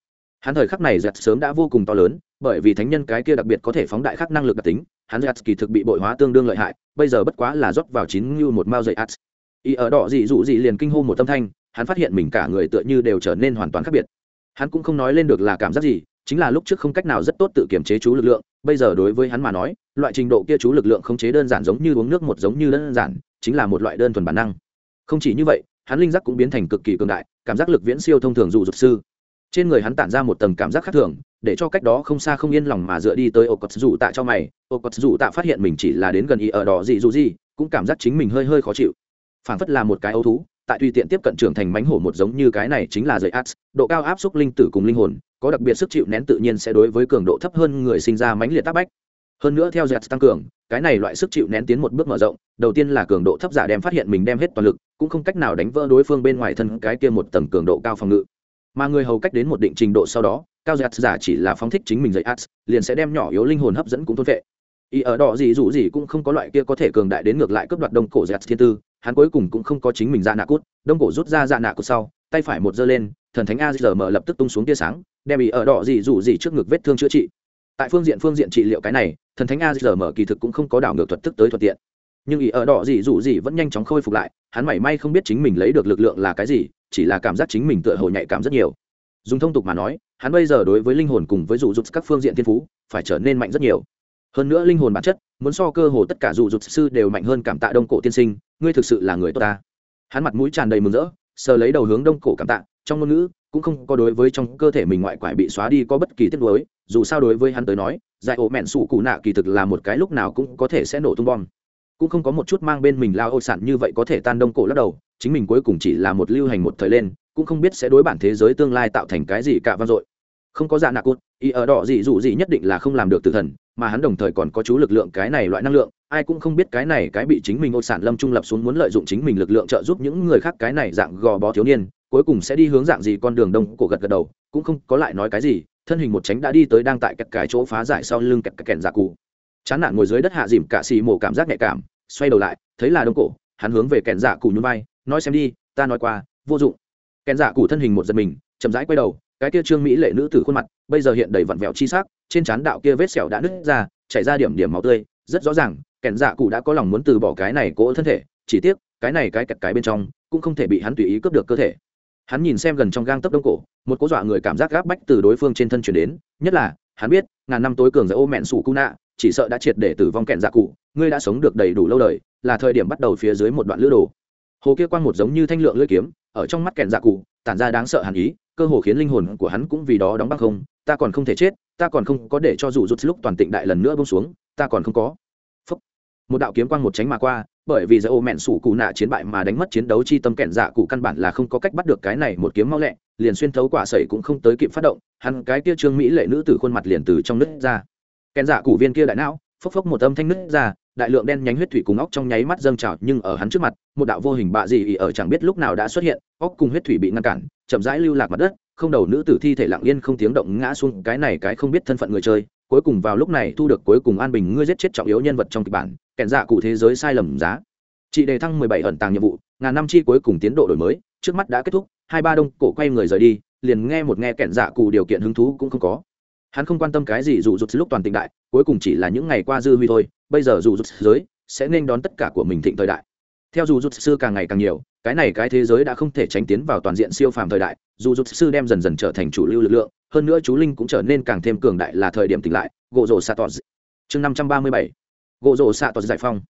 Speaker 1: hắn thời khắc này dẹt sớm đã vô cùng to lớn, bởi vì thánh nhân cái kia đặc biệt có thể phóng đại khắc năng lực đặc tính, hắn dẹt kỳ thực bị bội hóa tương đương lợi hại, bây giờ bất quá là rót vào chín như một mao dậy ắt Y ở đỏ dị dù gì liền kinh hô một tâm thanh, hắn phát hiện mình cả người tựa như đều trở nên hoàn toàn khác biệt. Hắn cũng không nói lên được là cảm giác gì, chính là lúc trước không cách nào rất tốt tự kiểm chế chú lực lượng, bây giờ đối với hắn mà nói, loại trình độ kia chú lực lượng khống chế đơn giản giống như uống nước một giống như đơn giản, chính là một loại đơn thuần bản năng không chỉ như vậy, hắn linh giác cũng biến thành cực kỳ cường đại, cảm giác lực viễn siêu thông thường dù dục sư. Trên người hắn tản ra một tầng cảm giác khác thường, để cho cách đó không xa không yên lòng mà dựa đi tới ô cột dù tạ cho mày. Ô cột dù tạ phát hiện mình chỉ là đến gần ý ở đỏ gì dù gì, cũng cảm giác chính mình hơi hơi khó chịu. Phảng phất là một cái ấu thú, tại tùy tiện tiếp cận trưởng thành mánh hổ một giống như cái này chính là dây ats độ cao áp xúc linh tử cùng linh hồn, có đặc biệt sức chịu nén tự nhiên sẽ đối với cường độ thấp hơn người sinh ra mãnh liệt tác bách hơn nữa theo dẹt tăng cường, cái này loại sức chịu nén tiến một bước mở rộng, đầu tiên là cường độ thấp giả đem phát hiện mình đem hết toàn lực, cũng không cách nào đánh vỡ đối phương bên ngoài thân cái kia một tầng cường độ cao phòng ngự. Mà người hầu cách đến một định trình độ sau đó, cao dẹt giả chỉ là phóng thích chính mình dạy ads liền sẽ đem nhỏ yếu linh hồn hấp dẫn cũng thôn vệ ý ở đỏ gì dù gì cũng không có loại kia có thể cường đại đến ngược lại cướp đoạt đông cổ dẹt thiên tư, hắn cuối cùng cũng không có chính mình ra nạ cút, đông cổ rút ra ra nạ cút sau, tay phải một giơ lên, thần thánh a giờ mở lập tức tung xuống tia sáng, đem ý ở đỏ gì dù gì trước ngực vết thương chữa trị. Tại phương diện phương diện trị liệu cái này thần thánh a giờ mở kỳ thực cũng không có đảo ngược thuật thức tới thuận tiện. Nhưng ý ở đỏ gì dù gì vẫn nhanh chóng khôi phục lại, hắn mảy may không biết chính mình lấy được lực lượng là cái gì, chỉ là cảm giác chính mình tựa hồ nhạy cảm rất nhiều. Dùng thông tục mà nói, hắn bây giờ đối với linh hồn cùng với dù dục các phương diện thiên phú, phải trở nên mạnh rất nhiều. Hơn nữa linh hồn bản chất, muốn so cơ hồ tất cả dù dục sư đều mạnh hơn cảm tạ đông cổ tiên sinh, ngươi thực sự là người tốt ta. Hắn mặt mũi tràn đầy mừng rỡ, sờ lấy đầu hướng đông cổ cảm tạ, trong ngôn ngữ cũng không có đối với trong cơ thể mình ngoại quải bị xóa đi có bất kỳ tiết đối dù sao đối với hắn tới nói, giải ổ mẹn sủ cụ nạ kỳ thực là một cái lúc nào cũng có thể sẽ nổ tung bom. Cũng không có một chút mang bên mình lao ô sản như vậy có thể tan đông cổ lắc đầu, chính mình cuối cùng chỉ là một lưu hành một thời lên, cũng không biết sẽ đối bản thế giới tương lai tạo thành cái gì cả vang dội. Không có dạ nạ cút ý ở đỏ gì dù gì nhất định là không làm được tử thần, mà hắn đồng thời còn có chú lực lượng cái này loại năng lượng, ai cũng không biết cái này cái bị chính mình ô sản lâm trung lập xuống muốn lợi dụng chính mình lực lượng trợ giúp những người khác cái này dạng gò bó thiếu niên, cuối cùng sẽ đi hướng dạng gì con đường đông cổ gật gật đầu, cũng không có lại nói cái gì thân hình một tránh đã đi tới đang tại kẹt cái chỗ phá giải sau lưng kẹt kẹn giả cụ chán nản ngồi dưới đất hạ dìm cả xì mổ cảm giác nhạy cảm, xoay đầu lại, thấy là đông cổ, hắn hướng về kẹn giả cụ nhún vai, nói xem đi, ta nói qua, vô dụng. Kẹn giả cụ thân hình một giật mình, chậm rãi quay đầu, cái kia trương mỹ lệ nữ tử khuôn mặt, bây giờ hiện đầy vặn vẹo chi sắc, trên trán đạo kia vết sẹo đã nứt ra, chảy ra điểm điểm máu tươi, rất rõ ràng kẻn dạ cụ đã có lòng muốn từ bỏ cái này cỗ thân thể, chỉ tiếc, cái này cái kẹt cái bên trong, cũng không thể bị hắn tùy ý cướp được cơ thể hắn nhìn xem gần trong gang tấc đông cổ, một cố dọa người cảm giác gáp bách từ đối phương trên thân chuyển đến, nhất là, hắn biết, ngàn năm tối cường giữa ô mẹn sủ cu nạ, chỉ sợ đã triệt để tử vong kẹn dạ cụ, ngươi đã sống được đầy đủ lâu đời, là thời điểm bắt đầu phía dưới một đoạn lữ đồ hồ kia quang một giống như thanh lượng lưỡi kiếm, ở trong mắt kẹn dạ cụ, tản ra đáng sợ hàn ý, cơ hồ khiến linh hồn của hắn cũng vì đó đóng băng không, ta còn không thể chết, ta còn không có để cho dù rụt lúc toàn tịnh đại lần nữa bông xuống, ta còn không có Phúc. một đạo kiếm quang một tránh mà qua bởi vì dầu mẹn sủ cụ nạ chiến bại mà đánh mất chiến đấu chi tâm kẹn dạ cụ căn bản là không có cách bắt được cái này một kiếm mau lẹ, liền xuyên thấu quả sẩy cũng không tới kịp phát động, hắn cái kia trương mỹ lệ nữ từ khuôn mặt liền từ trong nứt ra. Kẹn dạ cụ viên kia đại não, phốc phốc một âm thanh nứt ra, đại lượng đen nhánh huyết thủy cùng óc trong nháy mắt dâng trào, nhưng ở hắn trước mặt, một đạo vô hình bạ gì ỉ ở chẳng biết lúc nào đã xuất hiện, óc cùng huyết thủy bị ngăn cản, chậm rãi lưu lạc mặt đất, không đầu nữ tử thi thể lặng yên không tiếng động ngã xuống, cái này cái không biết thân phận người chơi cuối cùng vào lúc này thu được cuối cùng an bình ngươi giết chết trọng yếu nhân vật trong kịch bản Kẹn dạ cụ thế giới sai lầm giá. Chị đề thăng mười bảy ẩn tàng nhiệm vụ, ngàn năm chi cuối cùng tiến độ đổi mới, trước mắt đã kết thúc, hai ba đông cổ quay người rời đi, liền nghe một nghe kẹn dạ cụ điều kiện hứng thú cũng không có. Hắn không quan tâm cái gì dù rụt lúc toàn tịnh đại, cuối cùng chỉ là những ngày qua dư huy thôi, bây giờ dù rụt giới sẽ nên đón tất cả của mình thịnh thời đại. Theo dù rụt sư càng ngày càng nhiều, cái này cái thế giới đã không thể tránh tiến vào toàn diện siêu phàm thời đại dù dục sư đem dần dần trở thành chủ lưu lực lượng, hơn nữa chú linh cũng trở nên càng thêm cường đại là thời điểm tỉnh lại. Gỗ rổ xạ tọt chương năm trăm ba mươi bảy. Gỗ rổ xạ tọt giải phong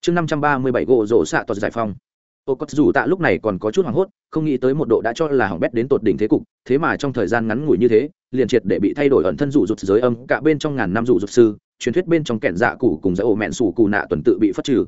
Speaker 1: chương năm trăm ba mươi bảy. Gỗ rổ xạ tọt giải phong ô cốt dù tạ lúc này còn có chút hoảng hốt, không nghĩ tới một độ đã cho là hỏng bét đến tột đỉnh thế cục, thế mà trong thời gian ngắn ngủi như thế, liền triệt để bị thay đổi ẩn thân rủ dục giới âm, cả bên trong ngàn năm rủ dục sư, truyền thuyết bên trong kẹn dạ cụ cùng giải ổ mẹn sủ cù nạ tuần tự bị phát trừ.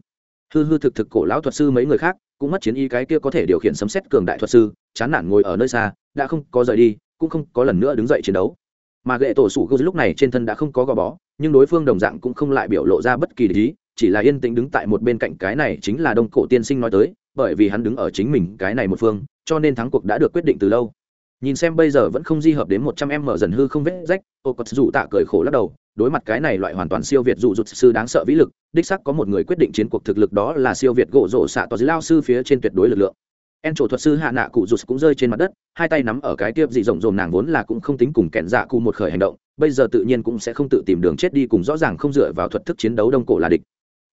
Speaker 1: Hư hư thực thực cổ lão thuật sư mấy người khác cũng mất chiến ý cái kia có thể điều khiển sấm xét cường đại thuật sư, chán nản ngồi ở nơi xa, đã không có rời đi, cũng không có lần nữa đứng dậy chiến đấu. Mà gệ tổ sủ gô lúc này trên thân đã không có gò bó, nhưng đối phương đồng dạng cũng không lại biểu lộ ra bất kỳ lý, chỉ là yên tĩnh đứng tại một bên cạnh cái này chính là đông cổ tiên sinh nói tới, bởi vì hắn đứng ở chính mình, cái này một phương, cho nên thắng cuộc đã được quyết định từ lâu. Nhìn xem bây giờ vẫn không di hợp đến một trăm em mở dần hư không vết rách ô cất dù tạ cười khổ lắc đầu đối mặt cái này loại hoàn toàn siêu việt dụ dụt sư đáng sợ vĩ lực, đích sắc có một người quyết định chiến cuộc thực lực đó là siêu việt gỗ rổ xạ tòa dưới lao sư phía trên tuyệt đối lực lượng. En trổ thuật sư hạ nạ cụ rụt cũng rơi trên mặt đất, hai tay nắm ở cái tiếp dị rộng rồm nàng vốn là cũng không tính cùng kẹn dạ cụ một khởi hành động, bây giờ tự nhiên cũng sẽ không tự tìm đường chết đi cùng rõ ràng không dựa vào thuật thức chiến đấu đông cổ là địch.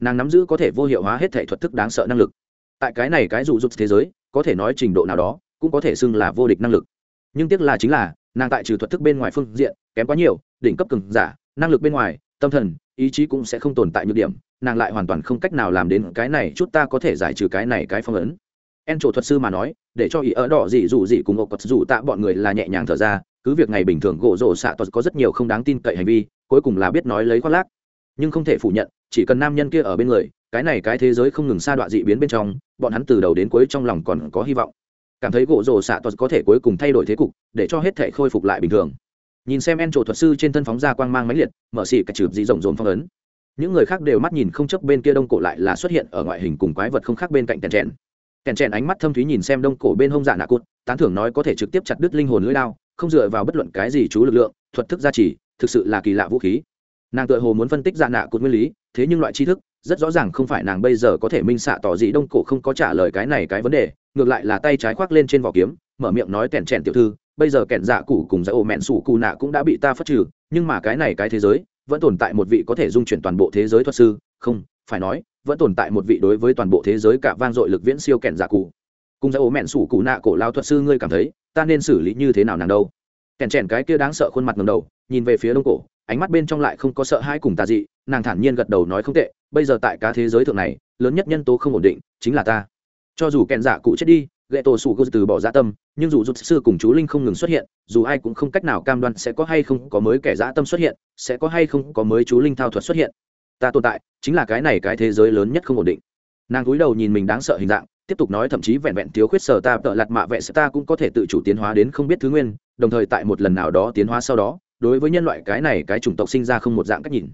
Speaker 1: Nàng nắm giữ có thể vô hiệu hóa hết thể thuật thức đáng sợ năng lực. Tại cái này cái dụ dụt thế giới, có thể nói trình độ nào đó, cũng có thể xưng là vô địch năng lực. Nhưng tiếc là chính là, nàng tại trừ thuật thức bên ngoài phương diện, kém quá nhiều, đỉnh cấp cường giả năng lực bên ngoài, tâm thần, ý chí cũng sẽ không tồn tại nhược điểm, nàng lại hoàn toàn không cách nào làm đến cái này, chút ta có thể giải trừ cái này cái phong ấn. En trổ thuật sư mà nói, để cho ý ở đỏ gì dù gì cùng ổ quật dù tạ bọn người là nhẹ nhàng thở ra, cứ việc ngày bình thường gỗ rổ xạ toàn có rất nhiều không đáng tin cậy hành vi, cuối cùng là biết nói lấy khoác lác. Nhưng không thể phủ nhận, chỉ cần nam nhân kia ở bên người, cái này cái thế giới không ngừng xa đoạn dị biến bên trong, bọn hắn từ đầu đến cuối trong lòng còn có hy vọng. Cảm thấy gỗ rổ xạ toàn có thể cuối cùng thay đổi thế cục, để cho hết thể khôi phục lại bình thường nhìn xem en trổ thuật sư trên thân phóng ra quang mang máy liệt, mở xỉ cả chụp dị rộng rồn phong ấn. Những người khác đều mắt nhìn không chấp bên kia đông cổ lại là xuất hiện ở ngoại hình cùng quái vật không khác bên cạnh tèn trèn kèn chèn ánh mắt thâm thúy nhìn xem đông cổ bên hông dạ nạ cụt, tán thưởng nói có thể trực tiếp chặt đứt linh hồn lưỡi đao, không dựa vào bất luận cái gì chú lực lượng, thuật thức gia trì, thực sự là kỳ lạ vũ khí. Nàng tự hồ muốn phân tích dạ nạ cụt nguyên lý, thế nhưng loại tri thức, rất rõ ràng không phải nàng bây giờ có thể minh xạ tỏ gì đông cổ không có trả lời cái này cái vấn đề, ngược lại là tay trái khoác lên trên vỏ kiếm, mở miệng nói kèn chèn tiểu thư bây giờ kẹn dạ cụ cùng dạ ô mẹn sủ cụ nạ cũng đã bị ta phất trừ, nhưng mà cái này cái thế giới vẫn tồn tại một vị có thể dung chuyển toàn bộ thế giới thuật sư. Không, phải nói, vẫn tồn tại một vị đối với toàn bộ thế giới cả vang dội lực viễn siêu kẹn dạ giả cụ cùng dạ ô mẹn sủ cụ nạ cổ lao thuật sư ngươi cảm thấy, ta nên xử lý như thế nào nàng đâu? Kèn chèn cái kia đáng sợ khuôn mặt ngầm đầu, nhìn về phía đông cổ, ánh mắt bên trong lại không có sợ hãi cùng tà dị, nàng thản nhiên gật đầu nói không tệ, bây giờ tại cá thế giới thượng này, lớn nhất nhân tố không ổn định, chính là ta. Cho dù kèn giả dạ cụ chết đi ghệ tổ sủ gô từ bỏ dã tâm, nhưng dù rút sư cùng chú linh không ngừng xuất hiện, dù ai cũng không cách nào cam đoan sẽ có hay không có mới kẻ dã tâm xuất hiện, sẽ có hay không có mới chú linh thao thuật xuất hiện. Ta tồn tại, chính là cái này cái thế giới lớn nhất không ổn định. Nàng cúi đầu nhìn mình đáng sợ hình dạng, tiếp tục nói thậm chí vẹn vẹn thiếu khuyết sở ta, tợ lạt mạ vẹ sẽ ta cũng có thể tự chủ tiến hóa đến không biết thứ nguyên, đồng thời tại một lần nào đó tiến hóa sau đó, đối với nhân loại cái này cái chủng tộc sinh ra không một dạng cách nhìn.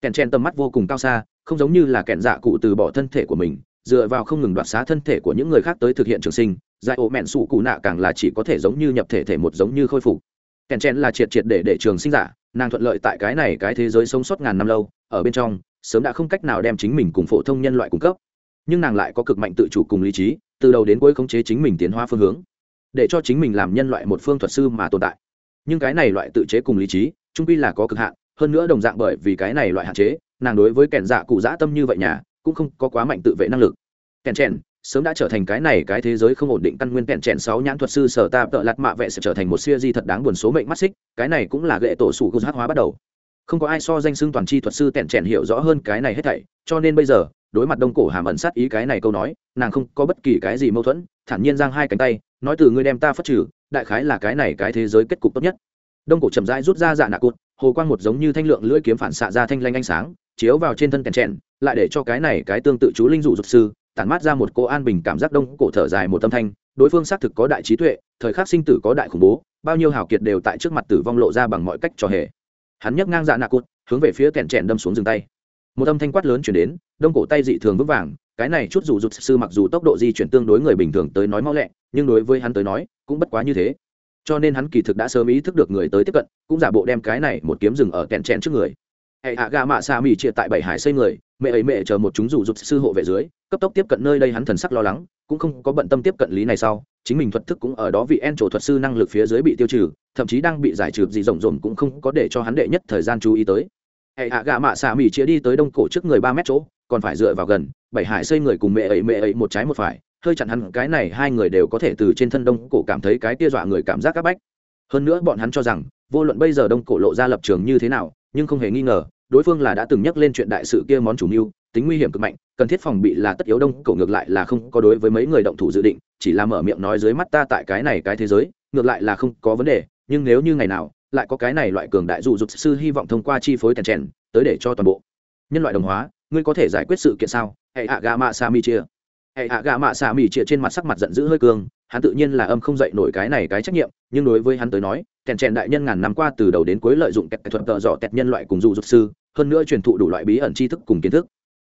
Speaker 1: Kèn chen tầm mắt vô cùng cao xa, không giống như là kèn dạ cụ từ bỏ thân thể của mình dựa vào không ngừng đoạt xá thân thể của những người khác tới thực hiện trường sinh, giải ổ mẹn sủ cụ nạ càng là chỉ có thể giống như nhập thể thể một giống như khôi phục. Kèn chen là triệt triệt để để trường sinh giả, nàng thuận lợi tại cái này cái thế giới sống sót ngàn năm lâu, ở bên trong, sớm đã không cách nào đem chính mình cùng phổ thông nhân loại cung cấp. Nhưng nàng lại có cực mạnh tự chủ cùng lý trí, từ đầu đến cuối khống chế chính mình tiến hóa phương hướng, để cho chính mình làm nhân loại một phương thuật sư mà tồn tại. Nhưng cái này loại tự chế cùng lý trí, trung pi là có cực hạn, hơn nữa đồng dạng bởi vì cái này loại hạn chế, nàng đối với kẻn dạ cụ dã tâm như vậy nhà cũng không có quá mạnh tự vệ năng lực. Kèn chèn, sớm đã trở thành cái này cái thế giới không ổn định căn nguyên kèn chèn sáu nhãn thuật sư sở ta tợ lạt mạ vệ sẽ trở thành một siêu di thật đáng buồn số mệnh mắt xích, cái này cũng là gệ tổ sủ gô hát hóa bắt đầu. Không có ai so danh xưng toàn c h i thuật sư kèn chèn hiểu rõ hơn cái này hết thảy, cho nên bây giờ, đối mặt đông cổ hàm ẩn sát ý cái này câu nói, nàng không có bất kỳ cái gì mâu thuẫn, thản nhiên giang hai cánh tay, nói từ ngươi đem ta phất trừ, đại khái là cái này cái thế giới kết cục tốt nhất. Đông cổ chậm rãi rút ra dạ nạ cụt, hồ quang một giống như thanh lượng lưỡi kiếm phản xạ ra thanh lanh ánh sáng, chiếu vào trên thân kèn chèn lại để cho cái này cái tương tự chú linh dụ dục sư, tản mát ra một cô an bình cảm giác đông cổ thở dài một tâm thanh, đối phương xác thực có đại trí tuệ, thời khắc sinh tử có đại khủng bố, bao nhiêu hào kiệt đều tại trước mặt tử vong lộ ra bằng mọi cách cho hề. Hắn nhấc ngang dạ nạ cụt, hướng về phía kẹn trẻn đâm xuống dừng tay. Một âm thanh quát lớn chuyển đến, đông cổ tay dị thường vững vàng, cái này chút dù rụt sư mặc dù tốc độ di chuyển tương đối người bình thường tới nói mau lẹ, nhưng đối với hắn tới nói, cũng bất quá như thế. Cho nên hắn kỳ thực đã sớm ý thức được người tới tiếp cận, cũng giả bộ đem cái này một kiếm rừng ở kẹn chẹn trước người. Hệ hạ gà mạ xa mì chia tại bảy hải xây người mẹ ấy mẹ chờ một chúng rủ rụt sư hộ về dưới, cấp tốc tiếp cận nơi đây hắn thần sắc lo lắng, cũng không có bận tâm tiếp cận lý này sau, chính mình thuật thức cũng ở đó vị en trổ thuật sư năng lực phía dưới bị tiêu trừ, thậm chí đang bị giải trừ gì rộng rộn cũng không có để cho hắn đệ nhất thời gian chú ý tới. Hệ hạ gạ mạ xạ mỉ chia đi tới đông cổ trước người ba mét chỗ, còn phải dựa vào gần, bảy hải xây người cùng mẹ ấy mẹ ấy một trái một phải, hơi chặn hắn, cái này hai người đều có thể từ trên thân đông cổ cảm thấy cái tia dọa người cảm giác áp bách. Hơn nữa bọn hắn cho rằng, vô luận bây giờ đông cổ lộ ra lập trường như thế nào, nhưng không hề nghi ngờ đối phương là đã từng nhắc lên chuyện đại sự kia món chủ mưu, tính nguy hiểm cực mạnh, cần thiết phòng bị là tất yếu đông, cổ ngược lại là không có đối với mấy người động thủ dự định, chỉ là mở miệng nói dưới mắt ta tại cái này cái thế giới, ngược lại là không có vấn đề, nhưng nếu như ngày nào, lại có cái này loại cường đại dụ dục sư hy vọng thông qua chi phối tèn trèn tới để cho toàn bộ nhân loại đồng hóa, ngươi có thể giải quyết sự kiện sao? Hệ hạ gà mạ sa mi chia. Hệ hạ gà mạ sa mi chia trên mặt sắc mặt giận dữ hơi cường hắn tự nhiên là âm không dậy nổi cái này cái trách nhiệm, nhưng đối với hắn tới nói kèn trèn đại nhân ngàn năm qua từ đầu đến cuối lợi dụng kẹt thuật tợ dọ tẹt nhân loại cùng dụ dục sư, hơn nữa truyền thụ đủ loại bí ẩn tri thức cùng kiến thức.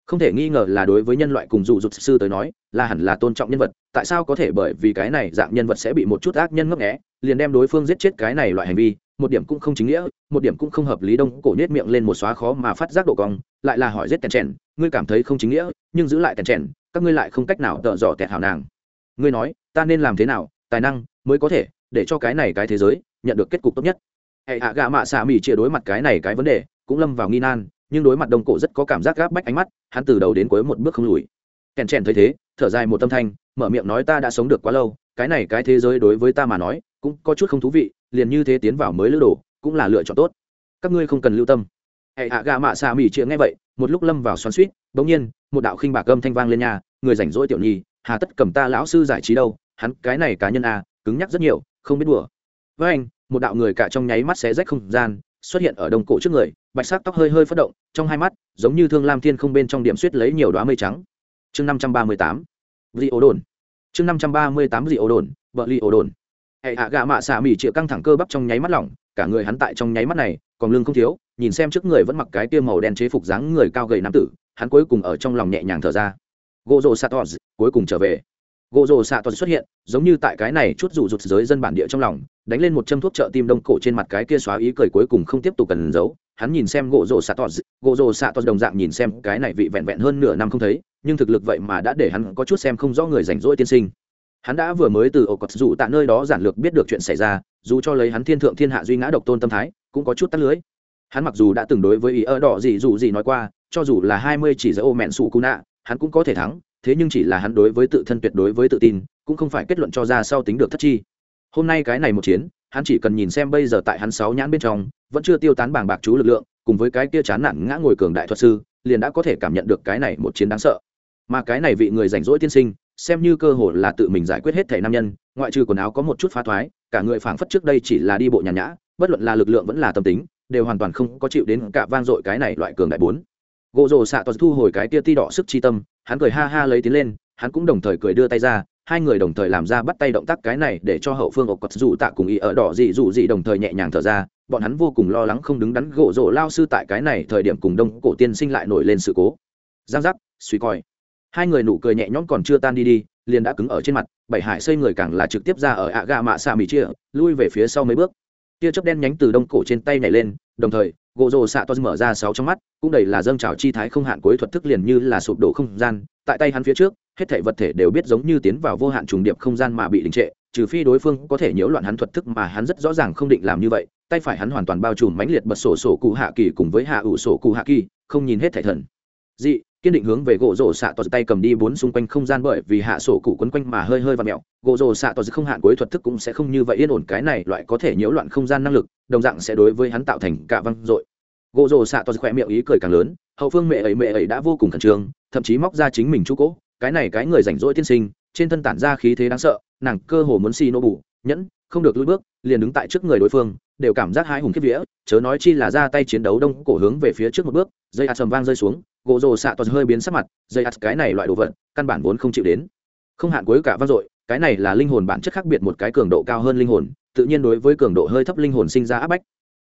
Speaker 1: Không thể nghi ngờ là đối với nhân loại cùng dụ dục sư tới nói, là hẳn là tôn trọng nhân vật, tại sao có thể bởi vì cái này dạng nhân vật sẽ bị một chút ác nhân ngấp nghẽ liền đem đối phương giết chết cái này loại hành vi, một điểm cũng không chính nghĩa, một điểm cũng không hợp lý đông, cổ nhét miệng lên một xóa khó mà phát giác độ cong, lại là hỏi giết tèn trèn ngươi cảm thấy không chính nghĩa, nhưng giữ lại tèn trèn các ngươi lại không cách nào tợ dò tẹt hảo nàng. Ngươi nói, ta nên làm thế nào? Tài năng mới có thể để cho cái này cái thế giới nhận được kết cục tốt nhất. Hệ hạ gạ mạ xạ mỹ chia đối mặt cái này cái vấn đề cũng lâm vào nghi nan nhưng đối mặt đông cổ rất có cảm giác gáp bách ánh mắt hắn từ đầu đến cuối một bước không lùi. Kèn chèn thấy thế thở dài một tâm thanh mở miệng nói ta đã sống được quá lâu cái này cái thế giới đối với ta mà nói cũng có chút không thú vị liền như thế tiến vào mới lữ đồ cũng là lựa chọn tốt. Các ngươi không cần lưu tâm. Hệ hạ gà mạ xạ mỹ chia nghe vậy một lúc lâm vào xoắn suýt bỗng nhiên một đạo khinh bạc âm thanh vang lên nhà người rảnh rỗi tiểu nhi hà tất cầm ta lão sư giải trí đâu hắn cái này cá nhân a à, cứng nhắc rất nhiều không biết đùa với anh, một đạo người cả trong nháy mắt xé rách không gian, xuất hiện ở đông cổ trước người, bạch sắc tóc hơi hơi phất động, trong hai mắt, giống như thương lam thiên không bên trong điểm suýt lấy nhiều đoá mây trắng. Chương năm trăm ba mươi tám, dị ổ đồn. Chương năm trăm ba mươi tám, dị ổ đồn vợ ly ổ đồn. Hệ hạ gạ mạ xạ mỉ chịu căng thẳng cơ bắp trong nháy mắt lỏng, cả người hắn tại trong nháy mắt này, còn lưng không thiếu, nhìn xem trước người vẫn mặc cái tiêm màu đen chế phục dáng người cao gầy nam tử, hắn cuối cùng ở trong lòng nhẹ nhàng thở ra. Gỗ rồ satos, cuối cùng trở về gỗ rồ toàn xuất hiện, giống như tại cái này chút rủ rụt giới dân bản địa trong lòng, đánh lên một châm thuốc trợ tim đông cổ trên mặt cái kia xóa ý cười cuối cùng không tiếp tục cần giấu. Hắn nhìn xem gỗ rồ toàn gỗ rồ toàn đồng dạng nhìn xem cái này vị vẹn vẹn hơn nửa năm không thấy, nhưng thực lực vậy mà đã để hắn có chút xem không rõ người rảnh rỗi tiên sinh. Hắn đã vừa mới từ ổ cọt rủ tại nơi đó giản lược biết được chuyện xảy ra, dù cho lấy hắn thiên thượng thiên hạ duy ngã độc tôn tâm thái, cũng có chút tắt lưới. Hắn mặc dù đã từng đối với ý ơ đỏ gì dù gì nói qua, cho dù là hai mươi chỉ giới ô mẹn sủ cú nạ, hắn cũng có thể thắng thế nhưng chỉ là hắn đối với tự thân tuyệt đối với tự tin, cũng không phải kết luận cho ra sau tính được thất chi. Hôm nay cái này một chiến, hắn chỉ cần nhìn xem bây giờ tại hắn sáu nhãn bên trong, vẫn chưa tiêu tán bảng bạc chú lực lượng, cùng với cái kia chán nản ngã ngồi cường đại thuật sư, liền đã có thể cảm nhận được cái này một chiến đáng sợ. Mà cái này vị người rảnh rỗi tiên sinh, xem như cơ hội là tự mình giải quyết hết thể nam nhân, ngoại trừ quần áo có một chút phá thoái, cả người phảng phất trước đây chỉ là đi bộ nhàn nhã, bất luận là lực lượng vẫn là tâm tính, đều hoàn toàn không có chịu đến cả vang dội cái này loại cường đại bốn gỗ rồ xạ toàn thu hồi cái tia ti đỏ sức chi tâm, hắn cười ha ha lấy tiến lên, hắn cũng đồng thời cười đưa tay ra, hai người đồng thời làm ra bắt tay động tác cái này để cho hậu phương ộc cật dù tạ cùng ý ở đỏ dị dù dị đồng thời nhẹ nhàng thở ra, bọn hắn vô cùng lo lắng không đứng đắn gỗ rổ lao sư tại cái này thời điểm cùng đông cổ tiên sinh lại nổi lên sự cố. Giang giác, suy coi. Hai người nụ cười nhẹ nhõm còn chưa tan đi đi, liền đã cứng ở trên mặt, bảy hải xây người càng là trực tiếp ra ở ạ gà mạ xà mì chia, lui về phía sau mấy bước. Tia chớp đen nhánh từ đông cổ trên tay nhảy lên, đồng thời gỗ rồ xạ to mở ra sáu trong mắt, cũng đầy là dâng trào chi thái không hạn cuối thuật thức liền như là sụp đổ không gian, tại tay hắn phía trước, hết thể vật thể đều biết giống như tiến vào vô hạn trùng điệp không gian mà bị đình trệ, trừ phi đối phương có thể nhiễu loạn hắn thuật thức mà hắn rất rõ ràng không định làm như vậy, tay phải hắn hoàn toàn bao trùm mãnh liệt bật sổ sổ cụ hạ kỳ cùng với hạ ủ sổ cụ hạ kỳ, không nhìn hết thể thần. Dị kiên định hướng về gỗ rổ xạ tỏ tay cầm đi bốn xung quanh không gian bởi vì hạ sổ cụ quấn quanh mà hơi hơi và mẹo gỗ rổ xạ tỏ không hạn cuối thuật thức cũng sẽ không như vậy yên ổn, cái này loại có thể nhiễu loạn không gian năng lực, đồng dạng sẽ đối với hắn tạo thành cả văng dội gỗ rổ xạ tỏ khỏe miệng ý cười càng lớn, hậu phương mẹ ấy mẹ ấy đã vô cùng khẩn trương, thậm chí móc ra chính mình chú cỗ. cái này cái người rảnh rỗi tiên sinh, trên thân tản ra khí thế đáng sợ, nàng cơ hồ muốn xì nô bù, nhẫn không được lùi bước, liền đứng tại trước người đối phương, đều cảm giác hai hùng kiếp vía, chớ nói chi là ra tay chiến đấu đông cổ hướng về phía trước một bước, dây ạt sầm vang rơi xuống, gỗ rồ xạ toàn hơi biến sắc mặt, dây ạt cái này loại đồ vật, căn bản vốn không chịu đến. Không hạn cuối cả vang dội, cái này là linh hồn bản chất khác biệt một cái cường độ cao hơn linh hồn, tự nhiên đối với cường độ hơi thấp linh hồn sinh ra áp bách.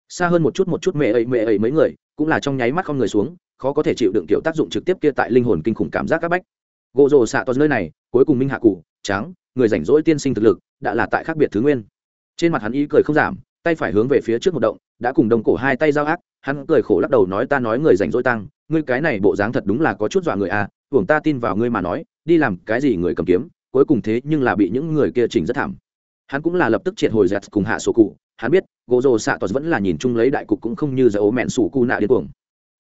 Speaker 1: Xa hơn một chút một chút mẹ ấy mẹ ấy mấy người, cũng là trong nháy mắt không người xuống, khó có thể chịu đựng kiểu tác dụng trực tiếp kia tại linh hồn kinh khủng cảm giác các bách. Gỗ rồ xạ toàn nơi này, cuối cùng minh hạ cụ trắng, người rảnh rỗi tiên sinh thực lực, đã là tại khác biệt thứ nguyên trên mặt hắn ý cười không giảm, tay phải hướng về phía trước một động, đã cùng đồng cổ hai tay giao ác, hắn cười khổ lắc đầu nói ta nói người rảnh rỗi tăng, ngươi cái này bộ dáng thật đúng là có chút dọa người à hưởng ta tin vào ngươi mà nói, đi làm cái gì người cầm kiếm, cuối cùng thế nhưng là bị những người kia chỉnh rất thảm. Hắn cũng là lập tức triệt hồi dẹt cùng hạ sổ cụ, hắn biết gỗ rồ xạ tos vẫn là nhìn chung lấy đại cục cũng không như giờ ố mẹn sủ cu nạ điên cuồng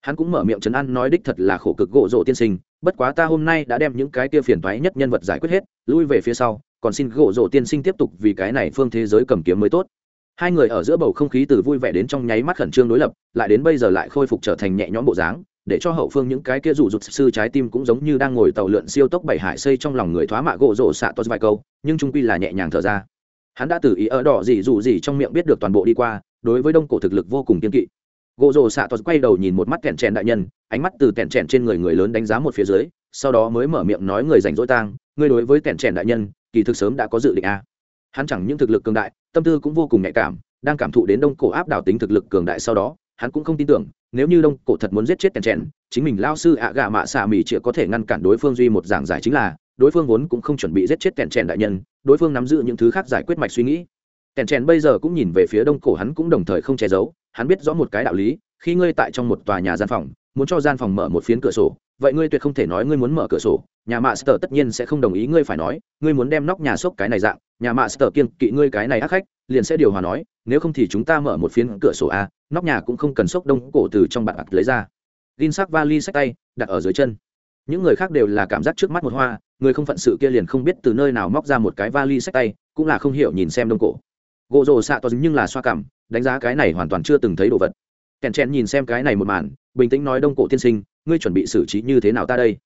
Speaker 1: hắn cũng mở miệng trấn an nói đích thật là khổ cực gỗ rộ tiên sinh, bất quá ta hôm nay đã đem những cái kia phiền toái nhất nhân vật giải quyết hết, lui về phía sau, còn xin gỗ rộ tiên sinh tiếp tục vì cái này phương thế giới cầm kiếm mới tốt. Hai người ở giữa bầu không khí từ vui vẻ đến trong nháy mắt khẩn trương đối lập, lại đến bây giờ lại khôi phục trở thành nhẹ nhõm bộ dáng, để cho hậu phương những cái kia rủ rụt sư trái tim cũng giống như đang ngồi tàu lượn siêu tốc bảy hải xây trong lòng người thoá mạ gỗ rổ xạ tos vài câu, nhưng trung quy là nhẹ nhàng thở ra. Hắn đã từ ý ở đỏ gì dù gì trong miệng biết được toàn bộ đi qua, đối với đông cổ thực lực vô cùng kiên kỵ gỗ rổ xạ tos quay đầu nhìn một mắt kẹn chèn đại nhân, ánh mắt từ kẹn chèn trên người người lớn đánh giá một phía dưới, sau đó mới mở miệng nói người rảnh rỗi tang người đối với kẹn chèn đại nhân, kỳ thực sớm đã có dự định a. Hắn chẳng những thực lực cường đại, tâm tư cũng vô cùng nhạy cảm, đang cảm thụ đến đông cổ áp đảo tính thực lực cường đại sau đó, hắn cũng không tin tưởng, nếu như đông cổ thật muốn giết chết kèn chèn, chính mình lao sư ạ gạ mạ xạ mỹ chĩa có thể ngăn cản đối phương duy một giảng giải chính là, đối phương vốn cũng không chuẩn bị giết chết kèn chèn đại nhân, đối phương nắm giữ những thứ khác giải quyết mạch suy nghĩ kèn chèn bây giờ cũng nhìn về phía đông cổ, hắn cũng đồng thời không che giấu, hắn biết rõ một cái đạo lý, khi ngươi tại trong một tòa nhà gian phòng, muốn cho gian phòng mở một phiến cửa sổ, vậy ngươi tuyệt không thể nói ngươi muốn mở cửa sổ. Nhà mạ tất nhiên sẽ không đồng ý ngươi phải nói, ngươi muốn đem nóc nhà xốc cái này dạng, nhà mạ sở kiên kỵ ngươi cái này ác khách, liền sẽ điều hòa nói, nếu không thì chúng ta mở một phiến cửa sổ a nóc nhà cũng không cần xốc đông cổ từ trong bạc lấy ra. Gin sắc vali sách tay, đặt ở dưới chân. Những người khác đều là cảm giác trước mắt một hoa, người không phận sự kia liền không biết từ nơi nào móc ra một cái vali sách tay, cũng là không hiểu nhìn xem đông cổ gỗ rồ xạ to nhưng là xoa cảm, đánh giá cái này hoàn toàn chưa từng thấy đồ vật. Kèn chen nhìn xem cái này một màn, bình tĩnh nói, đông cổ tiên sinh, ngươi chuẩn bị xử trí như thế nào ta đây?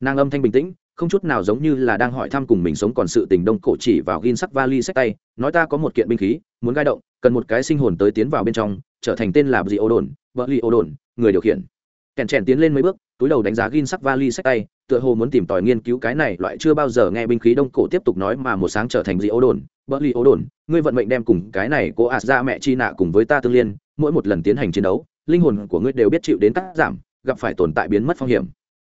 Speaker 1: Nàng âm thanh bình tĩnh, không chút nào giống như là đang hỏi thăm cùng mình sống còn sự tình đông cổ chỉ vào gin sắc vali sách tay, nói, ta có một kiện binh khí, muốn gai động, cần một cái sinh hồn tới tiến vào bên trong, trở thành tên là gì ô đồn vợ li ô đồn, người điều khiển. Kèn chèn tiến lên mấy bước, túi đầu đánh giá gin sắc vali sách tay tựa hồ muốn tìm tòi nghiên cứu cái này, loại chưa bao giờ nghe binh khí đông cổ tiếp tục nói mà một sáng trở thành dị ố đồn Bất ly ố đồn, ngươi vận mệnh đem cùng cái này cô ạt ra dạ mẹ chi nạ cùng với ta tương liên, mỗi một lần tiến hành chiến đấu, linh hồn của ngươi đều biết chịu đến cắt giảm, gặp phải tồn tại biến mất phong hiểm.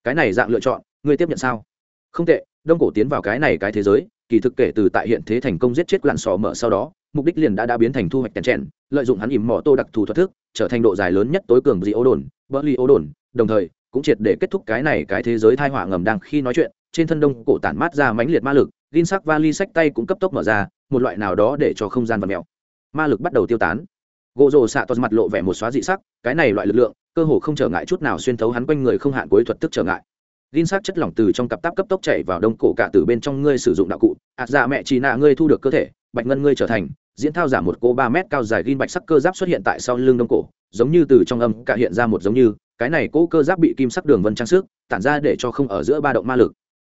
Speaker 1: Cái này dạng lựa chọn, ngươi tiếp nhận sao? Không tệ, đông cổ tiến vào cái này cái thế giới, kỳ thực kể từ tại hiện thế thành công giết chết lặn sò mở sau đó, mục đích liền đã đã biến thành thu hoạch kèn chèn lợi dụng hắn ìm mỏ tô đặc thù thoát thức, trở thành độ dài lớn nhất tối cường dị ô đồn bỡ ly ô đồn, đồng thời cũng triệt để kết thúc cái này cái thế giới thai họa ngầm đang khi nói chuyện, trên thân đông cổ tản mát ra mãnh liệt ma lực, gin sắc vali sách tay cũng cấp tốc mở ra, một loại nào đó để cho không gian và mèo ma lực bắt đầu tiêu tán. Gỗ rồ xạ toàn mặt lộ vẻ một xóa dị sắc, cái này loại lực lượng, cơ hồ không trở ngại chút nào xuyên thấu hắn quanh người không hạn cuối thuật tức trở ngại. Gin sắc chất lỏng từ trong cặp táp cấp tốc chảy vào đông cổ cả từ bên trong ngươi sử dụng đạo cụ ạt dạ mẹ chỉ nạ ngươi thu được cơ thể, bạch ngân ngươi trở thành diễn thao giả một cô ba mét cao dài ghim bạch sắc cơ giáp xuất hiện tại sau lưng đông cổ, giống như từ trong âm cả hiện ra một giống như, cái này cố cơ giáp bị kim sắc đường vân trang sức, tản ra để cho không ở giữa ba động ma lực.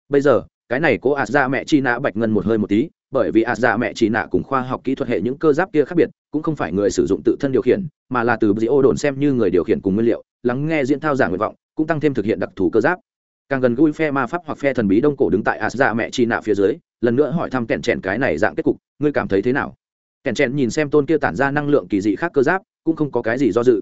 Speaker 1: Bây giờ, cái này cố ạt ra mẹ chi nạ bạch ngân một hơi một tí, bởi vì ạt ra mẹ chi nạ cùng khoa học kỹ thuật hệ những cơ giáp kia khác biệt, cũng không phải người sử dụng tự thân điều khiển, mà là từ dị ô đồn xem như người điều khiển cùng nguyên liệu, lắng nghe diễn thao giả nguyện vọng, cũng tăng thêm thực hiện đặc thù cơ giáp. Càng gần gũi phe ma pháp hoặc phe thần bí đông cổ đứng tại ạt ra mẹ chi nạ phía dưới, lần nữa hỏi thăm kẹn chèn cái này dạng kết cục, ngươi cảm thấy thế nào? Kèn chèn nhìn xem tôn kia tản ra năng lượng kỳ dị khác cơ giáp, cũng không có cái gì do dự.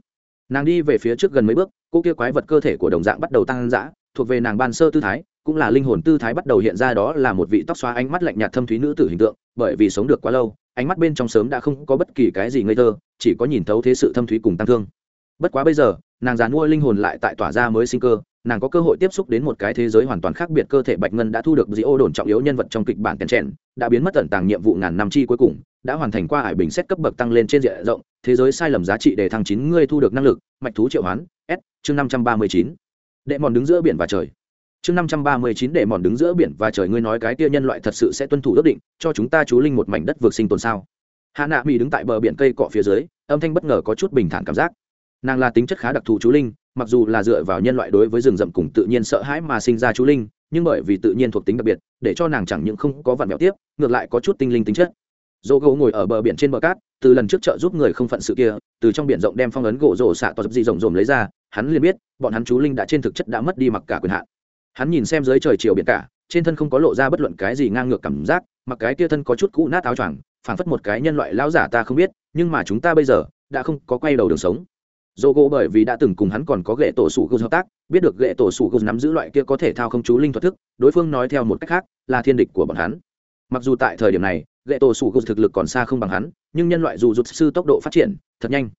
Speaker 1: Nàng đi về phía trước gần mấy bước, cô kia quái vật cơ thể của đồng dạng bắt đầu tăng dã, thuộc về nàng ban sơ tư thái, cũng là linh hồn tư thái bắt đầu hiện ra đó là một vị tóc xóa ánh mắt lạnh nhạt thâm thúy nữ tử hình tượng, bởi vì sống được quá lâu, ánh mắt bên trong sớm đã không có bất kỳ cái gì ngây thơ, chỉ có nhìn thấu thế sự thâm thúy cùng tăng thương. Bất quá bây giờ nàng già mua linh hồn lại tại tỏa ra mới sinh cơ, nàng có cơ hội tiếp xúc đến một cái thế giới hoàn toàn khác biệt cơ thể bạch ngân đã thu được dĩ ô đồn trọng yếu nhân vật trong kịch bản kèn trẻn đã biến mất tận tàng nhiệm vụ ngàn năm chi cuối cùng, đã hoàn thành qua hải bình xét cấp bậc tăng lên trên diện rộng, thế giới sai lầm giá trị để thăng chín, ngươi thu được năng lực, mạch thú triệu hoán, s, chương năm trăm ba mươi chín. Đệ mòn đứng giữa biển và trời. Chương năm trăm ba mươi chín đệ mòn đứng giữa biển và trời, ngươi nói cái tia nhân loại thật sự sẽ tuân thủ ước định, cho chúng ta chú linh một mảnh đất vượt sinh tồn sao? Hạ nạ mỹ đứng tại bờ biển cây cọ phía dưới, âm thanh bất ngờ có chút bình thản cảm giác nàng là tính chất khá đặc thù chú linh, mặc dù là dựa vào nhân loại đối với rừng rậm cùng tự nhiên sợ hãi mà sinh ra chú linh, nhưng bởi vì tự nhiên thuộc tính đặc biệt, để cho nàng chẳng những không có vạn mẹo tiếp, ngược lại có chút tinh linh tính chất. Dỗ gỗ ngồi ở bờ biển trên bờ cát, từ lần trước chợ giúp người không phận sự kia, từ trong biển rộng đem phong ấn gỗ rổ xạ to dập dị rồng rồm lấy ra, hắn liền biết, bọn hắn chú linh đã trên thực chất đã mất đi mặc cả quyền hạn. Hắn nhìn xem dưới trời chiều biển cả, trên thân không có lộ ra bất luận cái gì ngang ngược cảm giác, mặc cái kia thân có chút cũ nát áo choàng, phảng phất một cái nhân loại lão giả ta không biết, nhưng mà chúng ta bây giờ, đã không có quay đầu đường sống dô gỗ bởi vì đã từng cùng hắn còn có ghệ tổ sủ gô hợp tác, biết được ghệ tổ sủ gô nắm giữ loại kia có thể thao không chú linh thuật thức, đối phương nói theo một cách khác, là thiên địch của bọn hắn. Mặc dù tại thời điểm này ghệ tổ sủ gô thực lực còn xa không bằng hắn, nhưng nhân loại dù rụt sư tốc độ phát triển, thật nhanh.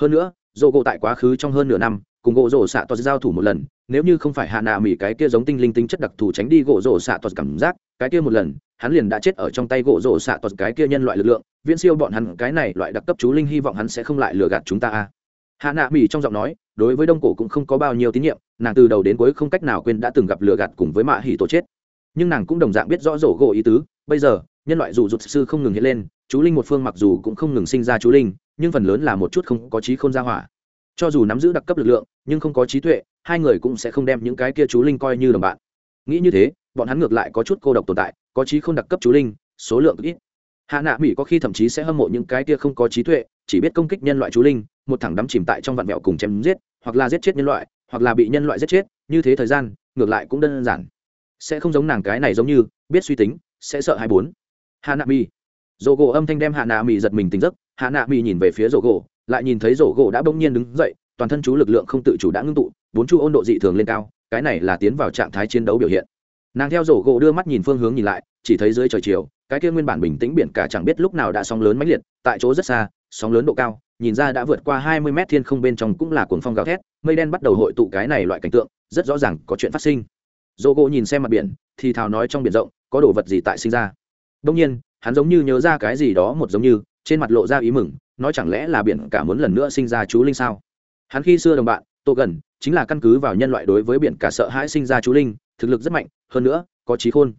Speaker 1: Hơn nữa dô gỗ tại quá khứ trong hơn nửa năm, cùng gỗ rổ xạ toa giao thủ một lần, nếu như không phải hạ nạ mỹ cái kia giống tinh linh tính chất đặc thù tránh đi gỗ rổ xạ toa cảm giác, cái kia một lần, hắn liền đã chết ở trong tay gỗ rổ xạ toa cái kia nhân loại lực lượng, viễn siêu bọn hắn, cái này loại đặc cấp chú linh hy vọng hắn sẽ không lại lừa gạt chúng ta a hạ nạ mỹ trong giọng nói, đối với đông cổ cũng không có bao nhiêu tín nhiệm, nàng từ đầu đến cuối không cách nào quên đã từng gặp lừa gạt cùng với mạ hỉ tổ chết. Nhưng nàng cũng đồng dạng biết rõ rổ gỗ ý tứ, bây giờ, nhân loại dù rụt sư không ngừng hiện lên, chú linh một phương mặc dù cũng không ngừng sinh ra chú linh, nhưng phần lớn là một chút không có trí không ra hỏa. Cho dù nắm giữ đặc cấp lực lượng, nhưng không có trí tuệ, hai người cũng sẽ không đem những cái kia chú linh coi như đồng bạn. Nghĩ như thế, bọn hắn ngược lại có chút cô độc tồn tại, có trí không đặc cấp chú linh, số lượng ít. Hạ nạ mỹ có khi thậm chí sẽ hâm mộ những cái kia không có trí tuệ, chỉ biết công kích nhân loại chú linh một thẳng đắm chìm tại trong vạn mẹo cùng chém giết, hoặc là giết chết nhân loại, hoặc là bị nhân loại giết chết, như thế thời gian, ngược lại cũng đơn giản. Sẽ không giống nàng cái này giống như, biết suy tính, sẽ sợ hai bốn. Hạ nạ mi dỗ gỗ âm thanh đem hạ nạ mi giật mình tỉnh giấc, hạ nạ mi nhìn về phía dỗ gỗ, lại nhìn thấy dỗ gỗ đã bỗng nhiên đứng dậy, toàn thân chú lực lượng không tự chủ đã ngưng tụ, bốn chu ôn độ dị thường lên cao, cái này là tiến vào trạng thái chiến đấu biểu hiện. Nàng theo dỗ gỗ đưa mắt nhìn phương hướng nhìn lại, chỉ thấy dưới trời chiều, cái kia nguyên bản bình tĩnh biển cả chẳng biết lúc nào đã sóng lớn mãnh liệt, tại chỗ rất xa, sóng lớn độ cao nhìn ra đã vượt qua hai mươi mét thiên không bên trong cũng là cuồng phong gào thét, mây đen bắt đầu hội tụ cái này loại cảnh tượng, rất rõ ràng có chuyện phát sinh. Zogo nhìn xem mặt biển, thì thào nói trong biển rộng, có đồ vật gì tại sinh ra? Đương nhiên, hắn giống như nhớ ra cái gì đó một giống như, trên mặt lộ ra ý mừng, nói chẳng lẽ là biển cả muốn lần nữa sinh ra chú linh sao? Hắn khi xưa đồng bạn, tô gần, chính là căn cứ vào nhân loại đối với biển cả sợ hãi sinh ra chú linh, thực lực rất mạnh, hơn nữa, có trí khôn.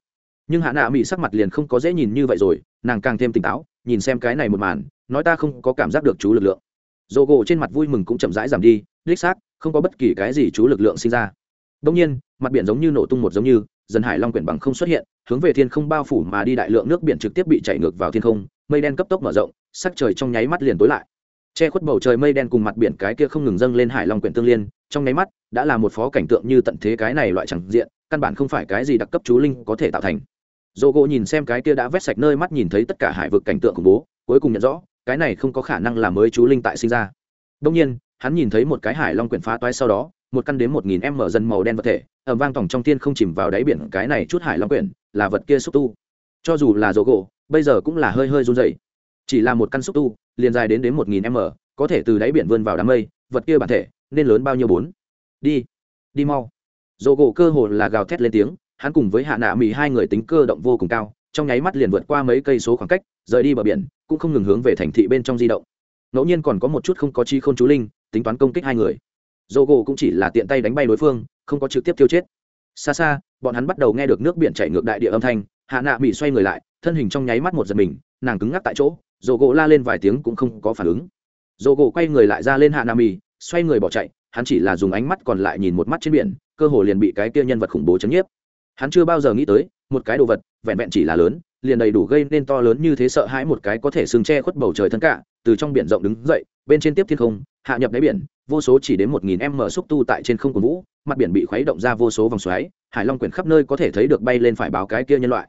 Speaker 1: Nhưng hạ nạ mỹ sắc mặt liền không có dễ nhìn như vậy rồi, nàng càng thêm tỉnh táo nhìn xem cái này một màn, nói ta không có cảm giác được chú lực lượng. Dồ gỗ trên mặt vui mừng cũng chậm rãi giảm đi, đích xác, không có bất kỳ cái gì chú lực lượng sinh ra. Đông nhiên, mặt biển giống như nổ tung một giống như, dần hải long quyển bằng không xuất hiện, hướng về thiên không bao phủ mà đi đại lượng nước biển trực tiếp bị chảy ngược vào thiên không, mây đen cấp tốc mở rộng, sắc trời trong nháy mắt liền tối lại. Che khuất bầu trời mây đen cùng mặt biển cái kia không ngừng dâng lên hải long quyển tương liên, trong nháy mắt, đã là một phó cảnh tượng như tận thế cái này loại chẳng diện, căn bản không phải cái gì đặc cấp chú linh có thể tạo thành dô gỗ nhìn xem cái kia đã vét sạch nơi mắt nhìn thấy tất cả hải vực cảnh tượng khủng bố, cuối cùng nhận rõ, cái này không có khả năng là mới chú linh tại sinh ra. Đông nhiên, hắn nhìn thấy một cái hải long quyển phá toái sau đó, một căn đến một nghìn m dần màu đen vật thể ẩm vang tỏng trong tiên không chìm vào đáy biển, cái này chút hải long quyển là vật kia xúc tu. Cho dù là dỗ gỗ, bây giờ cũng là hơi hơi run dày chỉ là một căn xúc tu, liền dài đến đến một nghìn m, có thể từ đáy biển vươn vào đám mây, vật kia bản thể, nên lớn bao nhiêu bốn? Đi đi mau. Dỗ gỗ cơ hồ là gào thét lên tiếng hắn cùng với hạ nạ mỹ hai người tính cơ động vô cùng cao, trong nháy mắt liền vượt qua mấy cây số khoảng cách, rời đi bờ biển, cũng không ngừng hướng về thành thị bên trong di động. Ngẫu nhiên còn có một chút không có chi khôn chú linh, tính toán công kích hai người. Dô gỗ cũng chỉ là tiện tay đánh bay đối phương, không có trực tiếp tiêu chết. Xa xa, bọn hắn bắt đầu nghe được nước biển chảy ngược đại địa âm thanh, hạ nạ mỹ xoay người lại, thân hình trong nháy mắt một giật mình, nàng cứng ngắc tại chỗ dô gỗ la lên vài tiếng cũng không có phản ứng. Dô gỗ quay người lại ra lên hạ nạ mỹ xoay người bỏ chạy, hắn chỉ là dùng ánh mắt còn lại nhìn một mắt trên biển, cơ hồ liền bị cái kia nhân vật khủng bố chấn nhiếp hắn chưa bao giờ nghĩ tới, một cái đồ vật, vẹn vẹn chỉ là lớn, liền đầy đủ gây nên to lớn như thế sợ hãi một cái có thể sừng che khuất bầu trời thân cả, từ trong biển rộng đứng dậy, bên trên tiếp thiên không, hạ nhập đáy biển, vô số chỉ đến một nghìn m xúc tu tại trên không của vũ, mặt biển bị khuấy động ra vô số vòng xoáy, hải long quyển khắp nơi có thể thấy được bay lên phải báo cái kia nhân loại.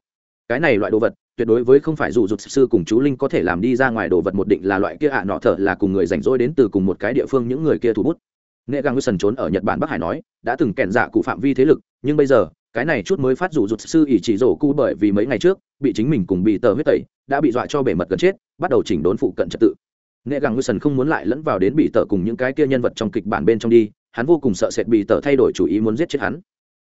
Speaker 1: Cái này loại đồ vật, tuyệt đối với không phải dù rụt sư cùng chú linh có thể làm đi ra ngoài đồ vật một định là loại kia ạ nọ thở là cùng người rảnh rỗi đến từ cùng một cái địa phương những người kia thủ bút. Nghệ gang sần trốn ở nhật bản bắc hải nói, đã từng kẹn dạ cụ phạm vi thế lực, nhưng bây giờ cái này chút mới phát rủ rụt sư ỷ chỉ rổ cu bởi vì mấy ngày trước, bị chính mình cùng bị tờ huyết tẩy, đã bị dọa cho bể mật gần chết, bắt đầu chỉnh đốn phụ cận trật tự. Nghệ gàng ngư sần không muốn lại lẫn vào đến bị tờ cùng những cái kia nhân vật trong kịch bản bên trong đi, hắn vô cùng sợ sệt bị tờ thay đổi chủ ý muốn giết chết hắn.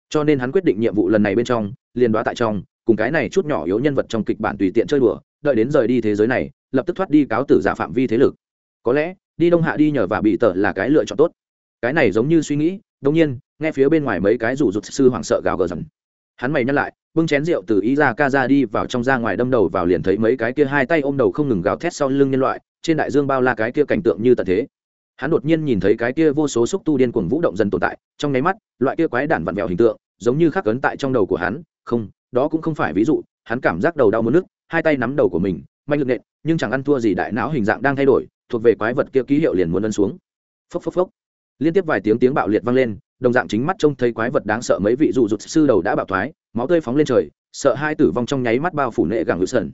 Speaker 1: Cho nên hắn quyết định nhiệm vụ lần này bên trong, liền đoá tại trong, cùng cái này chút nhỏ yếu nhân vật trong kịch bản tùy tiện chơi đùa, đợi đến rời đi thế giới này, lập tức thoát đi cáo tử giả phạm vi thế lực. Có lẽ, đi đông hạ đi nhờ và bị tờ là cái lựa chọn tốt. Cái này giống như suy nghĩ đông nhiên nghe phía bên ngoài mấy cái rủ rụt sư hoảng sợ gào gờ dần. Hắn mày nhắc lại, bưng chén rượu từ ý ra ca ra đi vào trong ra ngoài đâm đầu vào liền thấy mấy cái kia hai tay ôm đầu không ngừng gào thét sau lưng nhân loại, trên đại dương bao la cái kia cảnh tượng như tận thế. Hắn đột nhiên nhìn thấy cái kia vô số xúc tu điên cuồng vũ động dần tồn tại, trong nháy mắt, loại kia quái đản vặn vẹo hình tượng, giống như khắc ấn tại trong đầu của hắn. Không, đó cũng không phải ví dụ, hắn cảm giác đầu đau mất nước hai tay nắm đầu của mình, manh lực nện, nhưng chẳng ăn thua gì đại não hình dạng đang thay đổi, thuộc về quái vật kia ký hiệu liền muốn ấn xuống. Phốc phốc phốc. Liên tiếp vài tiếng tiếng bạo liệt vang lên đồng dạng chính mắt trông thấy quái vật đáng sợ mấy vị dụ rụt sư đầu đã bạo thoái, máu tươi phóng lên trời, sợ hai tử vong trong nháy mắt bao phủ nệ gàng ngự sần.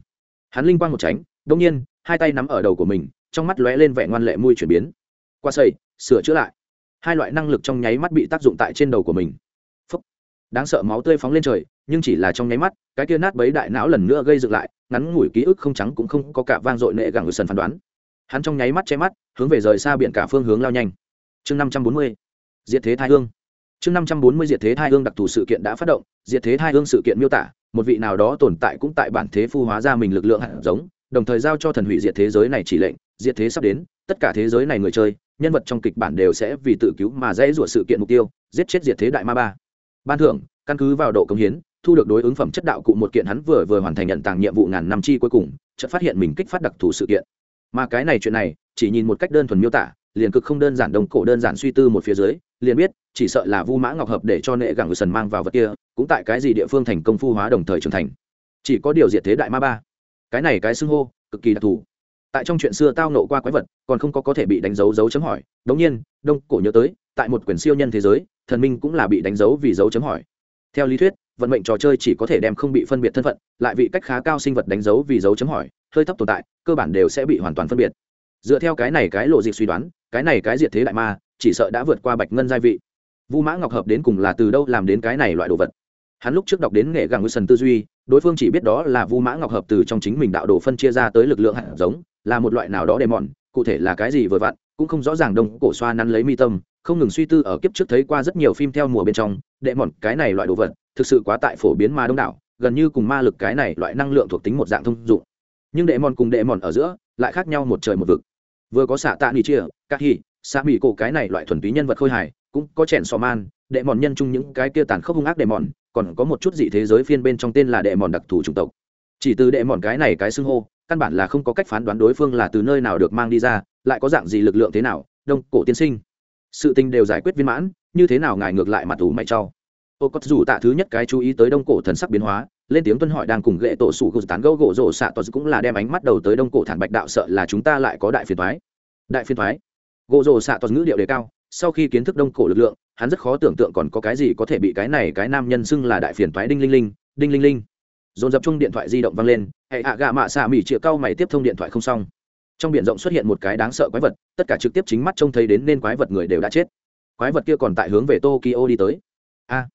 Speaker 1: Hắn linh quang một tránh đông nhiên, hai tay nắm ở đầu của mình, trong mắt lóe lên vẻ ngoan lệ mui chuyển biến. Qua xây sửa chữa lại. Hai loại năng lực trong nháy mắt bị tác dụng tại trên đầu của mình. Phúc. đáng sợ máu tươi phóng lên trời, nhưng chỉ là trong nháy mắt, cái kia nát bấy đại não lần nữa gây dựng lại, ngắn ngủi ký ức không trắng cũng không có cả vang dội nệ gàng ngự sần phán đoán. Hắn trong nháy mắt che mắt, hướng về rời xa biển cả phương hướng lao nhanh. Chương năm trăm bốn mươi diệt thế thai hương. Chương năm trăm bốn mươi diệt thế thai hương đặc thù sự kiện đã phát động, diệt thế thai hương sự kiện miêu tả, một vị nào đó tồn tại cũng tại bản thế phu hóa ra mình lực lượng hạt giống, đồng thời giao cho thần hủy diệt thế giới này chỉ lệnh, diệt thế sắp đến, tất cả thế giới này người chơi, nhân vật trong kịch bản đều sẽ vì tự cứu mà dễ rủa sự kiện mục tiêu, giết chết diệt thế đại ma ba. Ban thưởng, căn cứ vào độ công hiến, thu được đối ứng phẩm chất đạo cụ một kiện hắn vừa vừa hoàn thành nhận tàng nhiệm vụ ngàn năm chi cuối cùng, chợt phát hiện mình kích phát đặc thù sự kiện. Mà cái này chuyện này, chỉ nhìn một cách đơn thuần miêu tả, liền cực không đơn giản, đồng cổ đơn giản suy tư một phía dưới liền biết, chỉ sợ là vu mã ngọc hợp để cho nệ gẳng người sần mang vào vật kia, cũng tại cái gì địa phương thành công phu hóa đồng thời trưởng thành. Chỉ có điều diệt thế đại ma ba. Cái này cái xưng hô, cực kỳ đặc thù. Tại trong chuyện xưa tao nộ qua quái vật, còn không có có thể bị đánh dấu dấu chấm hỏi. Đống nhiên, đông cổ nhớ tới, tại một quyển siêu nhân thế giới, thần minh cũng là bị đánh dấu vì dấu chấm hỏi. Theo lý thuyết, vận mệnh trò chơi chỉ có thể đem không bị phân biệt thân phận, lại vị cách khá cao sinh vật đánh dấu vì dấu chấm hỏi, hơi thấp tồn tại, cơ bản đều sẽ bị hoàn toàn phân biệt. Dựa theo cái này cái lộ dịch suy đoán, cái này cái diệt thế đại ma chỉ sợ đã vượt qua bạch ngân gia vị. Vu mã ngọc hợp đến cùng là từ đâu làm đến cái này loại đồ vật? Hắn lúc trước đọc đến nghệ gàng ngư sần tư duy, đối phương chỉ biết đó là vu mã ngọc hợp từ trong chính mình đạo đồ phân chia ra tới lực lượng hạt giống, là một loại nào đó đề mòn cụ thể là cái gì vừa vặn, cũng không rõ ràng đông cổ xoa nắn lấy mi tâm, không ngừng suy tư ở kiếp trước thấy qua rất nhiều phim theo mùa bên trong đệ mòn cái này loại đồ vật, thực sự quá tại phổ biến mà đông đảo, gần như cùng ma lực cái này loại năng lượng thuộc tính một dạng thông dụng. Nhưng đệ mòn cùng đệ mòn ở giữa, lại khác nhau một trời một vực. Vừa có xạ tạ ni chia các hi xạ mỹ cổ cái này loại thuần túy nhân vật khôi hài, cũng có chèn sò man đệ mòn nhân chung những cái kia tàn khốc hung ác đệ mòn còn có một chút dị thế giới phiên bên trong tên là đệ mòn đặc thù chủng tộc. Chỉ từ đệ mòn cái này cái xưng hô, căn bản là không có cách phán đoán đối phương là từ nơi nào được mang đi ra, lại có dạng gì lực lượng thế nào, đông cổ tiên sinh. Sự tình đều giải quyết viên mãn, như thế nào ngài ngược lại mặt ủ mày cho. Ô có dù tạ thứ nhất cái chú ý tới đông cổ thần sắc biến hóa, lên tiếng tuân hỏi đang cùng ghệ tổ sủ gô tán gấu gỗ rổ xạ tos cũng là đem ánh mắt đầu tới đông cổ thản bạch đạo sợ là chúng ta lại có đại phiền thoái đại phiền thoái gỗ rổ xạ tos ngữ điệu đề cao, sau khi kiến thức đông cổ lực lượng, hắn rất khó tưởng tượng còn có cái gì có thể bị cái này cái nam nhân xưng là đại phiền thoái đinh linh linh, đinh linh linh. Dồn dập chung điện thoại di động vang lên, hệ hạ gạ mạ xạ mỹ chĩa cao mày tiếp thông điện thoại không xong. Trong biển rộng xuất hiện một cái đáng sợ quái vật, tất cả trực tiếp chính mắt trông thấy đến nên quái vật người đều đã chết. Quái vật kia còn tại hướng về tokyo đi tới. A,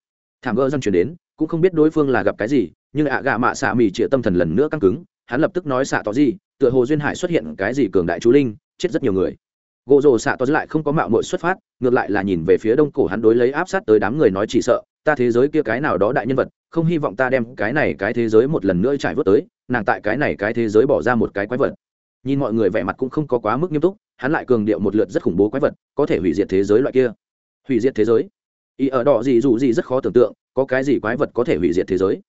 Speaker 1: thảm gỡ dân chuyển đến, cũng không biết đối phương là gặp cái gì, nhưng ạ gạ mạ xạ mỹ chĩa tâm thần lần nữa căng cứng, hắn lập tức nói xạ tỏ gì, tựa hồ duyên hải xuất hiện cái gì cường đại chú linh, chết rất nhiều người gỗ rồ xạ tỏ lại không có mạo mội xuất phát, ngược lại là nhìn về phía đông cổ hắn đối lấy áp sát tới đám người nói chỉ sợ, ta thế giới kia cái nào đó đại nhân vật, không hy vọng ta đem cái này cái thế giới một lần nữa trải vớt tới, nàng tại cái này cái thế giới bỏ ra một cái quái vật. Nhìn mọi người vẻ mặt cũng không có quá mức nghiêm túc, hắn lại cường điệu một lượt rất khủng bố quái vật, có thể hủy diệt thế giới loại kia. Hủy diệt thế giới? Ý ở đỏ gì dù gì rất khó tưởng tượng, có cái gì quái vật có thể hủy diệt thế giới?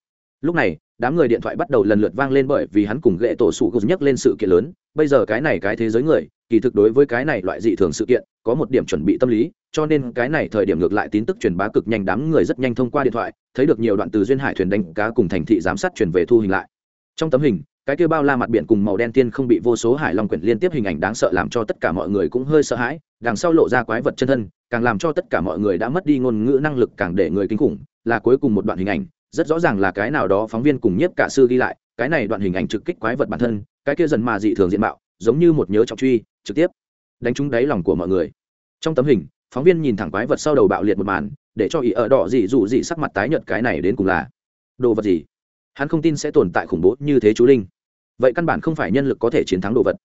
Speaker 1: Lúc này, đám người điện thoại bắt đầu lần lượt vang lên bởi vì hắn cùng ghệ tổ sủ gục nhắc lên sự kiện lớn bây giờ cái này cái thế giới người, kỳ thực đối với cái này loại dị thường sự kiện, có một điểm chuẩn bị tâm lý, cho nên cái này thời điểm ngược lại tin tức truyền bá cực nhanh đám người rất nhanh thông qua điện thoại, thấy được nhiều đoạn từ duyên hải thuyền đánh cá cùng thành thị giám sát truyền về thu hình lại. Trong tấm hình, cái kia bao la mặt biển cùng màu đen tiên không bị vô số hải long quyển liên tiếp hình ảnh đáng sợ làm cho tất cả mọi người cũng hơi sợ hãi, đằng sau lộ ra quái vật chân thân, càng làm cho tất cả mọi người đã mất đi ngôn ngữ năng lực càng để người kinh khủng, là cuối cùng một đoạn hình ảnh, rất rõ ràng là cái nào đó phóng viên cùng nhiếp cả sư ghi lại cái này đoạn hình ảnh trực kích quái vật bản thân, cái kia dần mà dị thường diện mạo, giống như một nhớ trọng truy, trực tiếp đánh trúng đáy lòng của mọi người. Trong tấm hình, phóng viên nhìn thẳng quái vật sau đầu bạo liệt một màn, để cho ý ở đỏ dị dụ dị sắc mặt tái nhợt cái này đến cùng là đồ vật gì? Hắn không tin sẽ tồn tại khủng bố như thế chú linh. Vậy căn bản không phải nhân lực có thể chiến thắng đồ vật.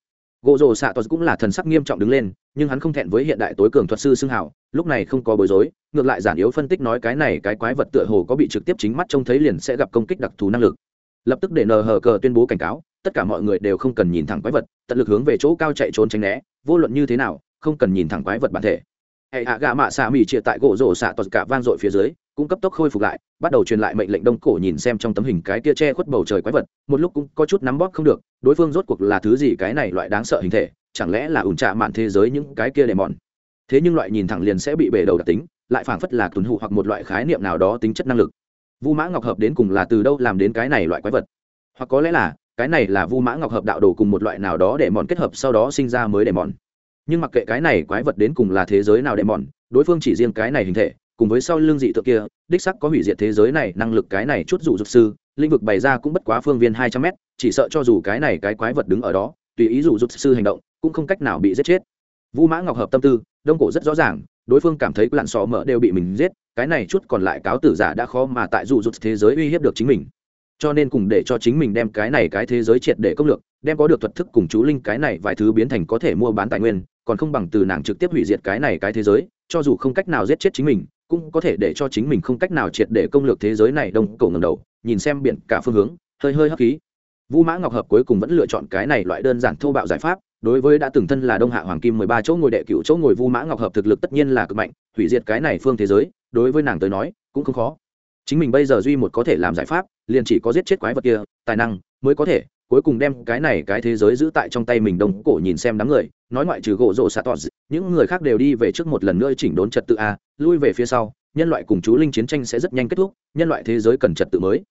Speaker 1: Gỗ rồ xạ tos cũng là thần sắc nghiêm trọng đứng lên, nhưng hắn không thẹn với hiện đại tối cường thuật sư xưng hảo lúc này không có bối rối, ngược lại giản yếu phân tích nói cái này cái quái vật tựa hồ có bị trực tiếp chính mắt trông thấy liền sẽ gặp công kích đặc thù năng lực lập tức để nờ hờ cờ tuyên bố cảnh cáo, tất cả mọi người đều không cần nhìn thẳng quái vật, tận lực hướng về chỗ cao chạy trốn tránh né, vô luận như thế nào, không cần nhìn thẳng quái vật bản thể. Hệ hạ gạ mạ xạ mỉ chia tại gỗ rổ xạ toàn cả vang dội phía dưới, cũng cấp tốc khôi phục lại, bắt đầu truyền lại mệnh lệnh đông cổ nhìn xem trong tấm hình cái tia che khuất bầu trời quái vật, một lúc cũng có chút nắm bóp không được, đối phương rốt cuộc là thứ gì cái này loại đáng sợ hình thể, chẳng lẽ là ủn trạ mạn thế giới những cái kia để mòn thế nhưng loại nhìn thẳng liền sẽ bị bể đầu đặc tính, lại phảng phất là tuần hụ hoặc một loại khái niệm nào đó tính chất năng lực vu mã ngọc hợp đến cùng là từ đâu làm đến cái này loại quái vật? Hoặc có lẽ là, cái này là vu mã ngọc hợp đạo đồ cùng một loại nào đó để mòn kết hợp sau đó sinh ra mới để mòn. Nhưng mặc kệ cái này quái vật đến cùng là thế giới nào để mòn, đối phương chỉ riêng cái này hình thể, cùng với sau lưng dị tượng kia, đích sắc có hủy diệt thế giới này, năng lực cái này chút dụ dục sư, lĩnh vực bày ra cũng bất quá phương viên hai trăm mét, chỉ sợ cho dù cái này cái quái vật đứng ở đó, tùy ý dụ dục sư hành động, cũng không cách nào bị giết chết. Vu mã ngọc hợp tâm tư, đông cổ rất rõ ràng, đối phương cảm thấy lặn sò mở đều bị mình giết cái này chút còn lại cáo tử giả đã khó mà tại dụ dụt thế giới uy hiếp được chính mình. Cho nên cùng để cho chính mình đem cái này cái thế giới triệt để công lược, đem có được thuật thức cùng chú linh cái này vài thứ biến thành có thể mua bán tài nguyên, còn không bằng từ nàng trực tiếp hủy diệt cái này cái thế giới, cho dù không cách nào giết chết chính mình, cũng có thể để cho chính mình không cách nào triệt để công lược thế giới này đông cổ ngầm đầu, nhìn xem biển cả phương hướng, hơi hơi hấp khí. Vũ mã ngọc hợp cuối cùng vẫn lựa chọn cái này loại đơn giản thô bạo giải pháp, đối với đã từng thân là đông hạ hoàng kim mười ba chỗ ngồi đệ cựu chỗ ngồi vu mã ngọc hợp thực lực tất nhiên là cực mạnh, hủy diệt cái này phương thế giới đối với nàng tới nói, cũng không khó. Chính mình bây giờ duy một có thể làm giải pháp, liền chỉ có giết chết quái vật kia, tài năng mới có thể cuối cùng đem cái này cái thế giới giữ tại trong tay mình đông cổ nhìn xem đám người, nói ngoại trừ gỗ rộ xạ tọt, những người khác đều đi về trước một lần nữa chỉnh đốn trật tự a, lui về phía sau, nhân loại cùng chú linh chiến tranh sẽ rất nhanh kết thúc, nhân loại thế giới cần trật tự mới.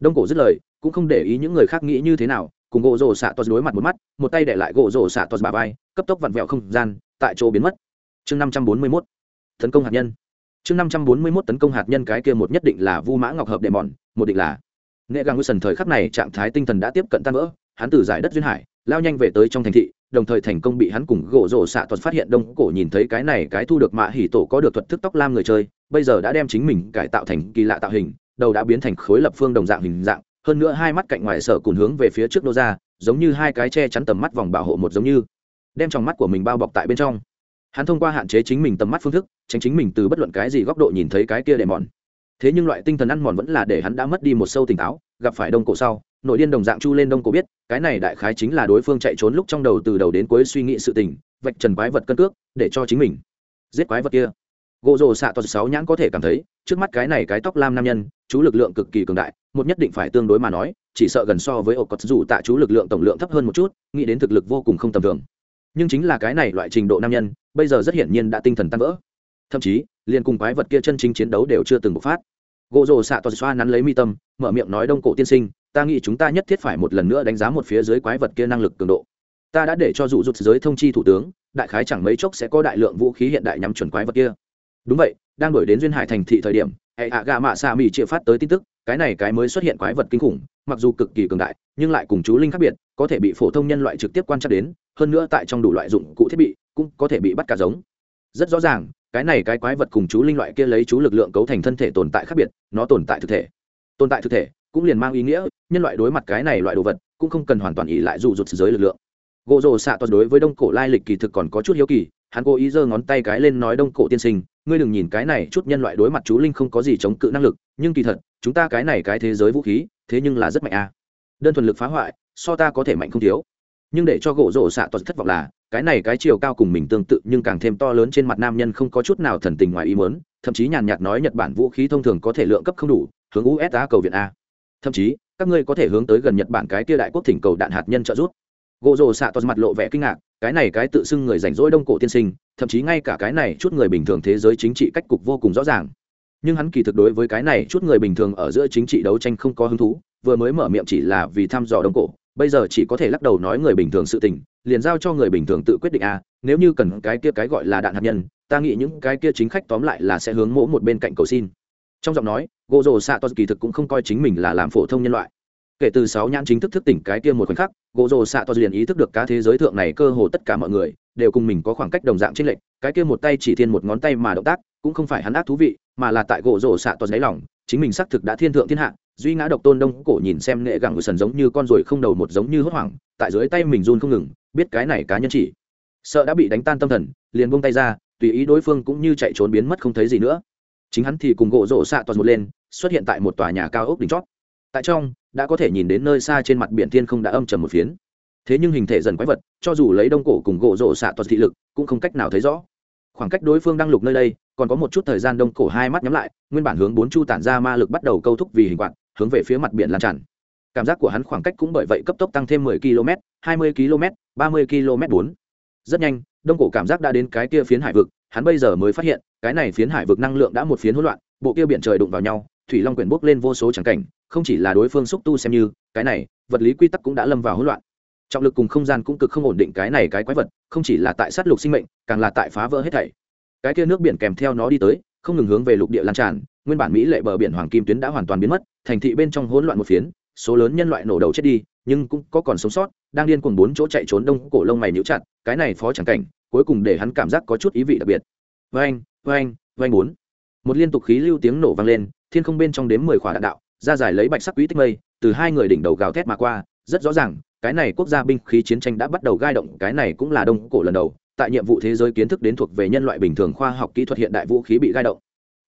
Speaker 1: Đông cổ dứt lời, cũng không để ý những người khác nghĩ như thế nào, cùng gỗ rổ xạ tos đối mặt một mắt, một tay để lại gỗ rổ xạ tos bà vai, cấp tốc vặn vẹo không gian, tại chỗ biến mất. Chương năm trăm bốn mươi mốt, tấn công hạt nhân chương năm trăm bốn mươi mốt tấn công hạt nhân cái kia một nhất định là vu mã ngọc hợp đệ mòn, một định là. Nghệ Gang Wilson thời khắc này trạng thái tinh thần đã tiếp cận tan vỡ, hắn từ giải đất duyên hải, lao nhanh về tới trong thành thị, đồng thời thành công bị hắn cùng gỗ rổ xạ thuật phát hiện đông cổ nhìn thấy cái này cái thu được mạ hỉ tổ có được thuật thức tóc lam người chơi, bây giờ đã đem chính mình cải tạo thành kỳ lạ tạo hình, đầu đã biến thành khối lập phương đồng dạng hình dạng, hơn nữa hai mắt cạnh ngoài sở cùng hướng về phía trước nô ra, giống như hai cái che chắn tầm mắt vòng bảo hộ một giống như. Đem trong mắt của mình bao bọc tại bên trong hắn thông qua hạn chế chính mình tầm mắt phương thức, tránh chính mình từ bất luận cái gì góc độ nhìn thấy cái kia để mòn. Thế nhưng loại tinh thần ăn mòn vẫn là để hắn đã mất đi một sâu tỉnh táo, gặp phải đông cổ sau, nội điên đồng dạng chu lên đông cổ biết, cái này đại khái chính là đối phương chạy trốn lúc trong đầu từ đầu đến cuối suy nghĩ sự tình, vạch trần quái vật cân cước, để cho chính mình giết quái vật kia. Gỗ rồ xạ toàn sáu nhãn có thể cảm thấy, trước mắt cái này cái tóc lam nam nhân, chú lực lượng cực kỳ cường đại, một nhất định phải tương đối mà nói, chỉ sợ gần so với ổ cọt dù tạ chú lực lượng tổng lượng thấp hơn một chút, nghĩ đến thực lực vô cùng không tầm thường nhưng chính là cái này loại trình độ nam nhân, bây giờ rất hiển nhiên đã tinh thần tan vỡ. Thậm chí, liền cùng quái vật kia chân chính chiến đấu đều chưa từng bộc phát. Gỗ rồ xạ toàn xoa nắn lấy mi tâm, mở miệng nói, đông cổ tiên sinh, ta nghĩ chúng ta nhất thiết phải một lần nữa đánh giá một phía dưới quái vật kia năng lực cường độ. Ta đã để cho dụ rụt giới thông chi thủ tướng, đại khái chẳng mấy chốc sẽ có đại lượng vũ khí hiện đại nhắm chuẩn quái vật kia. Đúng vậy, đang đổi đến duyên hải thành thị thời điểm, hệ hạ gạ mạ xạ mỹ chia phát tới tin tức, cái này cái mới xuất hiện quái vật kinh khủng, mặc dù cực kỳ cường đại, nhưng lại cùng chú linh khác biệt, có thể bị phổ thông nhân loại trực tiếp quan trắc đến hơn nữa tại trong đủ loại dụng cụ thiết bị cũng có thể bị bắt cả giống. Rất rõ ràng, cái này cái quái vật cùng chú linh loại kia lấy chú lực lượng cấu thành thân thể tồn tại khác biệt, nó tồn tại thực thể. Tồn tại thực thể cũng liền mang ý nghĩa, nhân loại đối mặt cái này loại đồ vật cũng không cần hoàn toàn ỉ lại dù rụt giới lực lượng. Gỗ rồ xạ toàn đối với đông cổ lai lịch kỳ thực còn có chút hiếu kỳ, hắn cố ý giơ ngón tay cái lên nói đông cổ tiên sinh, ngươi đừng nhìn cái này chút nhân loại đối mặt chú linh không có gì chống cự năng lực, nhưng kỳ thật, chúng ta cái này cái thế giới vũ khí, thế nhưng là rất mạnh a. À. đơn thuần lực phá hoại, so ta có thể mạnh không thiếu nhưng để cho gỗ rổ xạ toàn thất vọng là, cái này cái chiều cao cùng mình tương tự nhưng càng thêm to lớn trên mặt nam nhân không có chút nào thần tình ngoài ý muốn, thậm chí nhàn nhạt nói nhật bản vũ khí thông thường có thể lượng cấp không đủ, hướng usa cầu viện a. Thậm chí, các ngươi có thể hướng tới gần nhật bản cái kia đại quốc thỉnh cầu đạn hạt nhân trợ giúp. Gỗ rổ xạ toàn mặt lộ vẻ kinh ngạc, cái này cái tự xưng người rảnh rỗi đông cổ tiên sinh, thậm chí ngay cả cái này chút người bình thường thế giới chính trị cách cục vô cùng rõ ràng. Nhưng hắn kỳ thực đối với cái này chút người bình thường ở giữa chính trị đấu tranh không có hứng thú, vừa mới mở miệng chỉ là vì thăm dò đông cổ bây giờ chỉ có thể lắc đầu nói người bình thường sự tình, liền giao cho người bình thường tự quyết định à nếu như cần cái kia cái gọi là đạn hạt nhân, ta nghĩ những cái kia chính khách tóm lại là sẽ hướng mỗ một bên cạnh cầu xin. Trong giọng nói gỗ rồ xạ to kỳ thực cũng không coi chính mình là làm phổ thông nhân loại. Kể từ sáu nhãn chính thức thức tỉnh cái kia một khoảnh khắc gỗ rồ xạ to liền ý thức được cả thế giới thượng này cơ hồ tất cả mọi người đều cùng mình có khoảng cách đồng dạng trên lệnh cái kia một tay chỉ thiên một ngón tay mà động tác cũng không phải hắn ác thú vị, mà là tại gỗ rồ xạ to giấy lòng, chính mình xác thực đã thiên thượng thiên hạ duy ngã độc tôn đông cổ nhìn xem nghệ gẳng của sần giống như con ruồi không đầu một giống như hốt hoảng, tại dưới tay mình run không ngừng, biết cái này cá nhân chỉ. Sợ đã bị đánh tan tâm thần, liền buông tay ra, tùy ý đối phương cũng như chạy trốn biến mất không thấy gì nữa. Chính hắn thì cùng gỗ rổ xạ toàn một lên, xuất hiện tại một tòa nhà cao ốc đỉnh chót. Tại trong, đã có thể nhìn đến nơi xa trên mặt biển thiên không đã âm trầm một phiến. Thế nhưng hình thể dần quái vật, cho dù lấy đông cổ cùng gỗ rổ xạ toàn thị lực, cũng không cách nào thấy rõ. Khoảng cách đối phương đang lục nơi đây, còn có một chút thời gian đông cổ hai mắt nhắm lại, nguyên bản hướng bốn chu tản ra ma lực bắt đầu câu thúc vì hình quạt hướng về phía mặt biển lan tràn. Cảm giác của hắn khoảng cách cũng bởi vậy cấp tốc tăng thêm 10 km 20 km 30 km 4. rất nhanh, đông cổ cảm giác đã đến cái kia phiến hải vực, hắn bây giờ mới phát hiện, cái này phiến hải vực năng lượng đã một phiến hỗn loạn, bộ kia biển trời đụng vào nhau, thủy long quyển bốc lên vô số trắng cảnh, không chỉ là đối phương xúc tu xem như, cái này, vật lý quy tắc cũng đã lâm vào hỗn loạn. Trọng lực cùng không gian cũng cực không ổn định cái này cái quái vật, không chỉ là tại sát lục sinh mệnh, càng là tại phá vỡ hết thảy. Cái kia nước biển kèm theo nó đi tới không ngừng hướng về lục địa lan tràn, nguyên bản mỹ lệ bờ biển hoàng kim tuyến đã hoàn toàn biến mất, thành thị bên trong hỗn loạn một phiến, số lớn nhân loại nổ đầu chết đi, nhưng cũng có còn sống sót, đang điên cuồng bốn chỗ chạy trốn đông cổ lông mày nhũ chặt, cái này phó chẳng cảnh, cuối cùng để hắn cảm giác có chút ý vị đặc biệt. Vang vang vang bốn. Một liên tục khí lưu tiếng nổ vang lên, thiên không bên trong đếm mười khỏa đạn đạo ra giải lấy bạch sắc quý tích mây, từ hai người đỉnh đầu gào thét mà qua, rất rõ ràng, cái này quốc gia binh khí chiến tranh đã bắt đầu gai động, cái này cũng là đông cổ lần đầu tại nhiệm vụ thế giới kiến thức đến thuộc về nhân loại bình thường khoa học kỹ thuật hiện đại vũ khí bị gai động.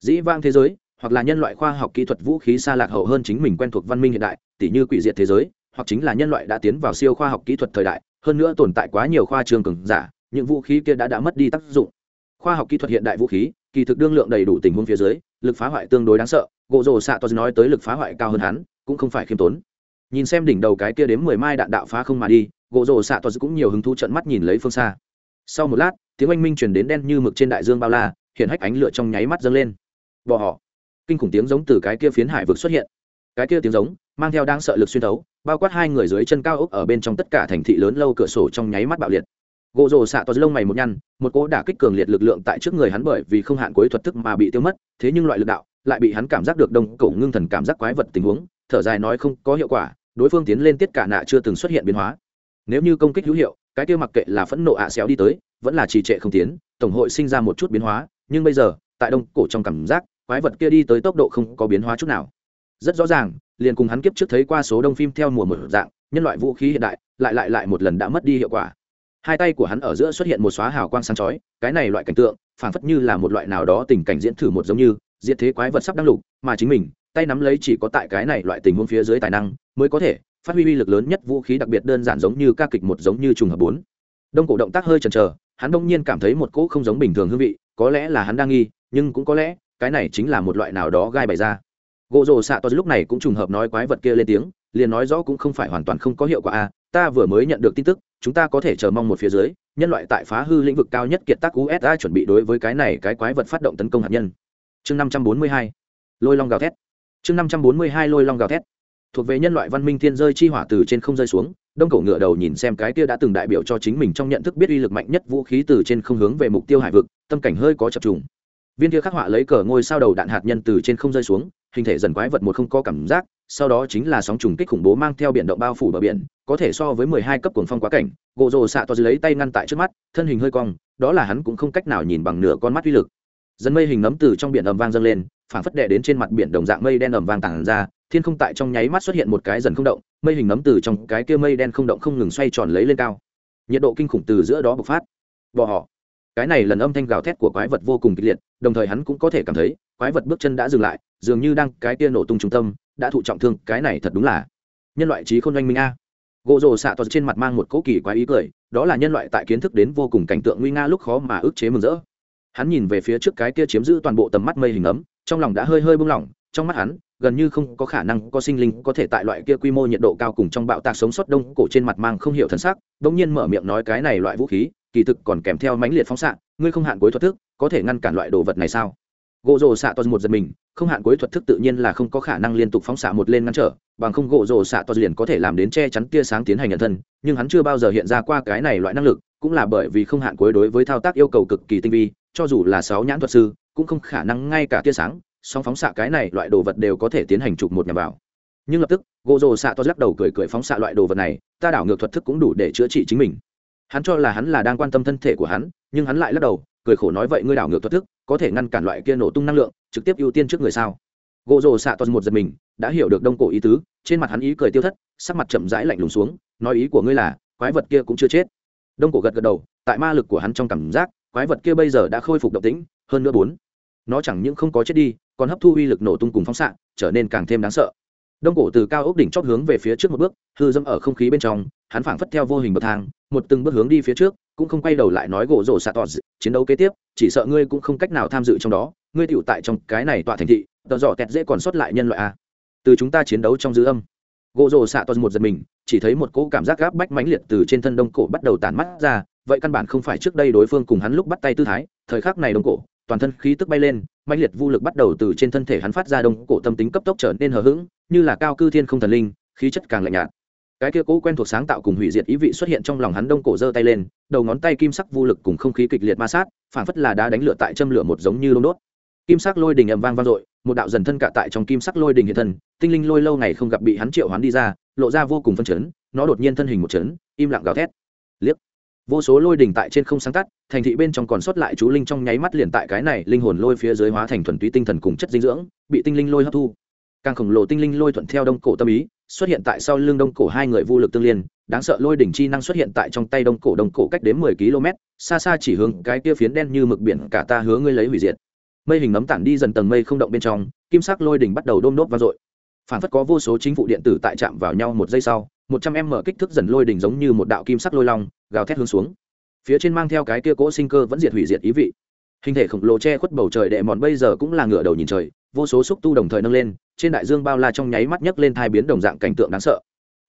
Speaker 1: Dĩ vang thế giới, hoặc là nhân loại khoa học kỹ thuật vũ khí xa lạc hậu hơn chính mình quen thuộc văn minh hiện đại, tỉ như quỷ diệt thế giới, hoặc chính là nhân loại đã tiến vào siêu khoa học kỹ thuật thời đại, hơn nữa tồn tại quá nhiều khoa trường cường giả, những vũ khí kia đã đã mất đi tác dụng. Khoa học kỹ thuật hiện đại vũ khí, kỳ thực đương lượng đầy đủ tình huống phía dưới, lực phá hoại tương đối đáng sợ gỗ rồ xạ to nói tới lực phá hoại cao hơn hắn, cũng không phải khiêm tốn. Nhìn xem đỉnh đầu cái kia đếm mười mai đạn đạo phá không mà đi gỗ rồ xạ to cũng nhiều hứng thú trận mắt nhìn lấy phương xa sau một lát, tiếng oanh minh chuyển đến đen như mực trên đại dương bao la, hiện hách ánh lửa trong nháy mắt dâng lên. Bỏ họ. Kinh khủng tiếng giống từ cái kia phiến hải vực xuất hiện. Cái kia tiếng giống, mang theo đáng sợ lực xuyên thấu, bao quát hai người dưới chân cao ốc ở bên trong tất cả thành thị lớn lâu cửa sổ trong nháy mắt bạo liệt. Gỗ rồ xạ toa lông mày một nhăn, một cỗ đả kích cường liệt lực lượng tại trước người hắn bởi vì không hạn cuối thuật thức mà bị tiêu mất, thế nhưng loại lực đạo lại bị hắn cảm giác được đông cổ ngưng thần cảm giác quái vật tình huống, thở dài nói không có hiệu quả, đối phương tiến lên tiết cả nạ chưa từng xuất hiện biến hóa. Nếu như công kích hữu hiệu cái kia mặc kệ là phẫn nộ ạ xéo đi tới, vẫn là trì trệ không tiến, tổng hội sinh ra một chút biến hóa, nhưng bây giờ, tại đông cổ trong cảm giác, quái vật kia đi tới tốc độ không có biến hóa chút nào. Rất rõ ràng, liền cùng hắn kiếp trước thấy qua số đông phim theo mùa một dạng, nhân loại vũ khí hiện đại, lại lại lại một lần đã mất đi hiệu quả. Hai tay của hắn ở giữa xuất hiện một xóa hào quang sáng chói, cái này loại cảnh tượng, phảng phất như là một loại nào đó tình cảnh diễn thử một giống như, diệt thế quái vật sắp đăng lục, mà chính mình, tay nắm lấy chỉ có tại cái này loại tình huống phía dưới tài năng, mới có thể phát huy uy lực lớn nhất vũ khí đặc biệt đơn giản giống như ca kịch một giống như trùng hợp bốn. Đông cổ động tác hơi chần chờ, hắn đông nhiên cảm thấy một cỗ không giống bình thường hương vị, có lẽ là hắn đang nghi, nhưng cũng có lẽ, cái này chính là một loại nào đó gai bày ra. Gỗ rồ xạ to lúc này cũng trùng hợp nói quái vật kia lên tiếng, liền nói rõ cũng không phải hoàn toàn không có hiệu quả a ta vừa mới nhận được tin tức, chúng ta có thể chờ mong một phía dưới, nhân loại tại phá hư lĩnh vực cao nhất kiệt tác usa chuẩn bị đối với cái này cái quái vật phát động tấn công hạt nhân. Chương năm trăm bốn mươi hai, lôi long gào thét. Chương năm trăm bốn mươi hai, lôi long gào thét thuộc về nhân loại văn minh thiên rơi chi hỏa từ trên không rơi xuống, đông cổ ngựa đầu nhìn xem cái kia đã từng đại biểu cho chính mình trong nhận thức biết uy lực mạnh nhất vũ khí từ trên không hướng về mục tiêu hải vực, tâm cảnh hơi có chập trùng. Viên kia khắc họa lấy cờ ngôi sao đầu đạn hạt nhân từ trên không rơi xuống, hình thể dần quái vật một không có cảm giác, sau đó chính là sóng trùng kích khủng bố mang theo biển động bao phủ bờ biển, có thể so với mười hai cấp cuồng phong quá cảnh, gỗ rồ xạ to lấy tay ngăn tại trước mắt, thân hình hơi cong, đó là hắn cũng không cách nào nhìn bằng nửa con mắt uy lực. Dần mây hình nấm từ trong biển ầm vang dâng lên phản phất đệ đến trên mặt biển đồng dạng mây đen ầm vang tảng ra thiên không tại trong nháy mắt xuất hiện một cái dần không động, mây hình nấm từ trong cái kia mây đen không động không ngừng xoay tròn lấy lên cao. Nhiệt độ kinh khủng từ giữa đó bộc phát. Bỏ họ. Cái này lần âm thanh gào thét của quái vật vô cùng kịch liệt, đồng thời hắn cũng có thể cảm thấy, quái vật bước chân đã dừng lại, dường như đang cái kia nổ tung trung tâm, đã thụ trọng thương, cái này thật đúng là nhân loại trí khôn oanh minh a. Gỗ rồ xạ toàn trên mặt mang một cỗ kỳ quái ý cười, đó là nhân loại tại kiến thức đến vô cùng cảnh tượng nguy nga lúc khó mà ức chế mừng rỡ. Hắn nhìn về phía trước cái kia chiếm giữ toàn bộ tầm mắt mây hình ấm, trong lòng đã hơi hơi bung lỏng trong mắt hắn, gần như không có khả năng có sinh linh có thể tại loại kia quy mô nhiệt độ cao cùng trong bạo tạc sống sót đông cổ trên mặt mang không hiểu thân xác bỗng nhiên mở miệng nói cái này loại vũ khí, kỳ thực còn kèm theo mãnh liệt phóng xạ, ngươi không hạn cuối thuật thức, có thể ngăn cản loại đồ vật này sao? Gỗ rồ xạ toàn một giật mình, không hạn cuối thuật thức tự nhiên là không có khả năng liên tục phóng xạ một lên ngăn trở, bằng không gỗ rồ xạ toàn liền có thể làm đến che chắn tia sáng tiến hành nhận thân, nhưng hắn chưa bao giờ hiện ra qua cái này loại năng lực, cũng là bởi vì không hạn cuối đối với thao tác yêu cầu cực kỳ tinh vi, cho dù là sáu nhãn thuật sư, cũng không khả năng ngay cả tia sáng song phóng xạ cái này loại đồ vật đều có thể tiến hành chụp một nhằm vào. Nhưng lập tức gỗ rồ xạ to lắc đầu cười cười phóng xạ loại đồ vật này, ta đảo ngược thuật thức cũng đủ để chữa trị chính mình. Hắn cho là hắn là đang quan tâm thân thể của hắn, nhưng hắn lại lắc đầu, cười khổ nói vậy ngươi đảo ngược thuật thức, có thể ngăn cản loại kia nổ tung năng lượng, trực tiếp ưu tiên trước người sao? Gỗ rồ xạ to một giật mình, đã hiểu được đông cổ ý tứ, trên mặt hắn ý cười tiêu thất, sắc mặt chậm rãi lạnh lùng xuống, nói ý của ngươi là, quái vật kia cũng chưa chết. Đông cổ gật gật đầu, tại ma lực của hắn trong cảm giác, quái vật kia bây giờ đã khôi phục động tĩnh, hơn nữa bốn nó chẳng những không có chết đi, còn hấp thu uy lực nổ tung cùng phóng xạ, trở nên càng thêm đáng sợ. Đông cổ từ cao ốc đỉnh chót hướng về phía trước một bước, hư dâm ở không khí bên trong, hắn phảng phất theo vô hình bậc thang, một từng bước hướng đi phía trước, cũng không quay đầu lại nói gỗ rổ xạ tọt chiến đấu kế tiếp, chỉ sợ ngươi cũng không cách nào tham dự trong đó, ngươi tựu tại trong cái này tọa thành thị tọa dọ tẹt dễ còn sót lại nhân loại a. Từ chúng ta chiến đấu trong dư âm. Gỗ rổ xạ tọt một giật mình, chỉ thấy một cỗ cảm giác gáp bách mãnh liệt từ trên thân đông cổ bắt đầu tản mắt ra, vậy căn bản không phải trước đây đối phương cùng hắn lúc bắt tay tư thái, thời khắc này đông cổ toàn thân khí tức bay lên, mãnh liệt vô lực bắt đầu từ trên thân thể hắn phát ra đông cổ tâm tính cấp tốc trở nên hờ hững, như là cao cư thiên không thần linh, khí chất càng lạnh nhạt. Cái kia cố quen thuộc sáng tạo cùng hủy diệt ý vị xuất hiện trong lòng hắn đông cổ giơ tay lên, đầu ngón tay kim sắc vô lực cùng không khí kịch liệt ma sát, phản phất là đá đánh lửa tại châm lửa một giống như lông đốt. Kim sắc lôi đình ầm vang vang dội, một đạo dần thân cả tại trong kim sắc lôi đình hiện thân, tinh linh lôi lâu ngày không gặp bị hắn triệu hoán đi ra, lộ ra vô cùng phân chấn, nó đột nhiên thân hình một chấn, im lặng gào thét vô số lôi đỉnh tại trên không sáng tắt, thành thị bên trong còn sót lại chú linh trong nháy mắt liền tại cái này linh hồn lôi phía dưới hóa thành thuần túy tinh thần cùng chất dinh dưỡng, bị tinh linh lôi hấp thu. Càng khổng lồ tinh linh lôi thuận theo đông cổ tâm ý, xuất hiện tại sau lưng đông cổ hai người vô lực tương liên, đáng sợ lôi đỉnh chi năng xuất hiện tại trong tay đông cổ đông cổ cách đến mười km, xa xa chỉ hướng cái kia phiến đen như mực biển cả ta hứa ngươi lấy hủy diệt. Mây hình nấm tản đi dần tầng mây không động bên trong, kim sắc lôi đỉnh bắt đầu đôm nốt vang dội. Phản phất có vô số chính phủ điện tử tại chạm vào nhau một giây sau một trăm em mở kích thước dần lôi đỉnh giống như một đạo kim sắc lôi long, gào thét hướng xuống. Phía trên mang theo cái kia cỗ sinh cơ vẫn diệt hủy diệt ý vị. Hình thể khổng lồ che khuất bầu trời đệ mòn bây giờ cũng là ngửa đầu nhìn trời, vô số xúc tu đồng thời nâng lên, trên đại dương bao la trong nháy mắt nhấc lên thai biến đồng dạng cảnh tượng đáng sợ.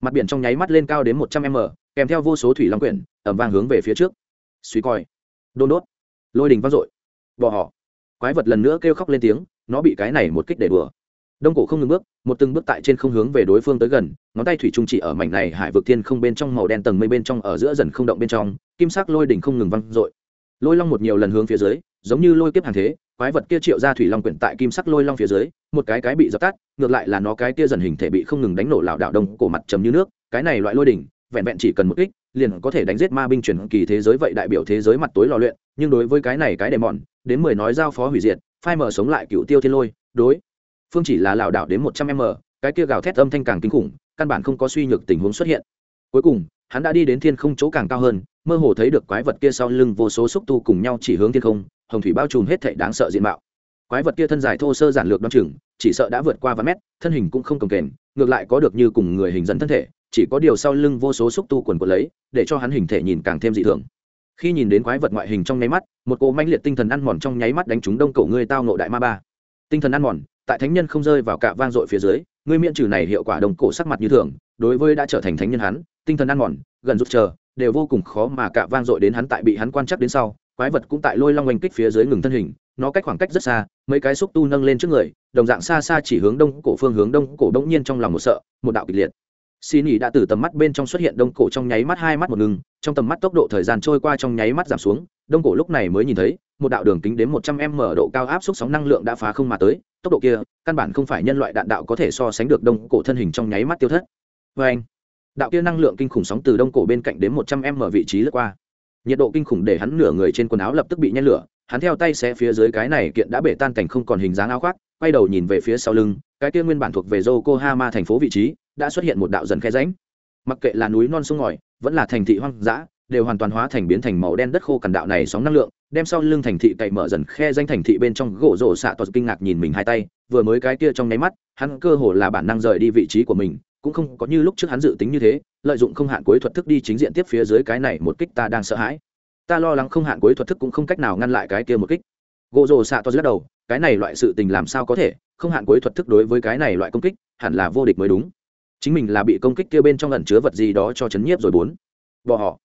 Speaker 1: Mặt biển trong nháy mắt lên cao đến một trăm m, kèm theo vô số thủy long quyển ẩm vang hướng về phía trước. Suy coi. Đôn đốt. Lôi đình vang dội. Bỏ họ quái vật lần nữa kêu khóc lên tiếng, nó bị cái này một kích để đùa đông cổ không ngừng bước, một từng bước tại trên không hướng về đối phương tới gần, ngón tay thủy trung chỉ ở mảnh này hải vực thiên không bên trong màu đen tầng mây bên trong ở giữa dần không động bên trong, kim sắc lôi đỉnh không ngừng văng dội. Lôi long một nhiều lần hướng phía dưới, giống như lôi kiếp hàng thế, quái vật kia triệu ra thủy long quyển tại kim sắc lôi long phía dưới, một cái cái bị dập tắt, ngược lại là nó cái kia dần hình thể bị không ngừng đánh nổ lảo đảo đông cổ mặt trầm như nước, cái này loại lôi đỉnh, vẹn vẹn chỉ cần một kích, liền có thể đánh giết ma binh truyền kỳ thế giới vậy đại biểu thế giới mặt tối lò luyện, nhưng đối với cái này cái đề mòn, đến mười nói giao phó hủy diệt, phai mở sống lại cựu tiêu thiên lôi, đối phương chỉ là lảo đảo đến một trăm m, cái kia gào thét âm thanh càng kinh khủng, căn bản không có suy nhược tình huống xuất hiện. Cuối cùng, hắn đã đi đến thiên không chỗ càng cao hơn, mơ hồ thấy được quái vật kia sau lưng vô số xúc tu cùng nhau chỉ hướng thiên không, hồng thủy bao trùm hết thảy đáng sợ diện mạo. Quái vật kia thân dài thô sơ giản lược đ o chừng, chỉ sợ đã vượt qua vài mét, thân hình cũng không cầm kềnh, ngược lại có được như cùng người hình dẫn thân thể, chỉ có điều sau lưng vô số xúc tu quần quần lấy, để cho hắn hình thể nhìn càng thêm dị thường. Khi nhìn đến quái vật ngoại hình trong nháy mắt, một cỗ manh liệt tinh thần ăn mòn trong nháy mắt đánh trúng đông cổ ngươi tao nộ đại ma ba. Tinh thần ăn mòn tại thánh nhân không rơi vào cạ vang dội phía dưới ngươi miễn trừ này hiệu quả đồng cổ sắc mặt như thường, đối với đã trở thành thánh nhân hắn, tinh thần ăn mòn, gần rút chờ, đều vô cùng khó mà cạ vang dội đến hắn tại bị hắn quan chắc đến sau, quái vật cũng tại lôi long oanh kích phía dưới ngừng thân hình, nó cách khoảng cách rất xa, mấy cái xúc tu nâng lên trước người, đồng dạng xa xa chỉ hướng đông cổ phương hướng, đông cổ đông nhiên trong lòng một sợ, một đạo kịch liệt. Xin ý đã từ tầm mắt bên trong xuất hiện đông cổ trong nháy mắt hai mắt một ngừng, trong tầm mắt tốc độ thời gian trôi qua trong nháy mắt giảm xuống, đông cổ lúc này mới nhìn thấy một đạo đường kính đến một trăm m độ cao áp suất sóng năng lượng đã phá không mà tới, tốc độ kia, căn bản không phải nhân loại đạn đạo có thể so sánh được đông cổ thân hình trong nháy mắt tiêu thất vê anh, đạo kia năng lượng kinh khủng sóng từ đông cổ bên cạnh đến một trăm m vị trí lướt qua nhiệt độ kinh khủng để hắn nửa người trên quần áo lập tức bị nhen lửa, hắn theo tay xé phía dưới cái này kiện đã bể tan cảnh không còn hình dáng áo khoác, quay đầu nhìn về phía sau lưng, cái kia nguyên bản thuộc về yokohama thành phố vị trí, đã xuất hiện một đạo dần khe rãnh. mặc kệ là núi non sông ngòi, vẫn là thành thị hoang dã, đều hoàn toàn hóa thành biến thành màu đen đất khô cằn đạo này sóng năng lượng đem sau lưng thành thị cậy mở dần khe danh thành thị bên trong gỗ rổ xạ toàn kinh ngạc nhìn mình hai tay, vừa mới cái kia trong nháy mắt, hắn cơ hồ là bản năng rời đi vị trí của mình, cũng không có như lúc trước hắn dự tính như thế, lợi dụng không hạn cuối thuật thức đi chính diện tiếp phía dưới cái này một kích ta đang sợ hãi. Ta lo lắng không hạn cuối thuật thức cũng không cách nào ngăn lại cái kia một kích. Gỗ rổ xạ toàn lắc đầu, cái này loại sự tình làm sao có thể, không hạn cuối thuật thức đối với cái này loại công kích, hẳn là vô địch mới đúng. Chính mình là bị công kích kia bên trong ẩn chứa vật gì đó cho chấn nhiếp rồi bốn. Bỏ họ.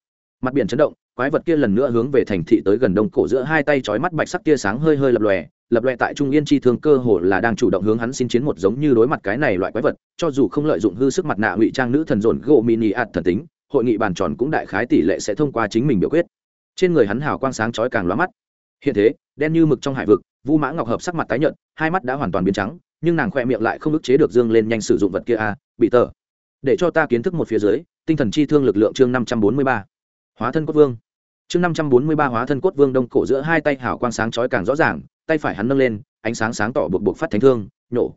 Speaker 1: Mặt biển chấn động quái vật kia lần nữa hướng về thành thị tới gần đông cổ giữa hai tay chói mắt bạch sắc tia sáng hơi hơi lập lòe lập lòe tại trung yên chi thương cơ hồ là đang chủ động hướng hắn xin chiến một giống như đối mặt cái này loại quái vật, cho dù không lợi dụng hư sức mặt nạ ngụy trang nữ thần dồn gỗ mini ạt thần tính, hội nghị bàn tròn cũng đại khái tỷ lệ sẽ thông qua chính mình biểu quyết. Trên người hắn hào quang sáng chói càng lóa mắt. Hiện thế, đen như mực trong hải vực, vu mã ngọc hợp sắc mặt tái nhợt, hai mắt đã hoàn toàn biến trắng, nhưng nàng khoe miệng lại không ức chế được dương lên nhanh sử dụng vật kia a bị tờ để cho ta kiến thức một phía dưới, tinh thần chi thương lực lượng chương năm trăm bốn mươi ba hóa thân cốt vương. Chương năm trăm bốn mươi ba hóa thân cốt vương đông cổ giữa hai tay hảo quang sáng chói càng rõ ràng, tay phải hắn nâng lên, ánh sáng sáng tỏ buộc buộc phát thánh thương, nổ.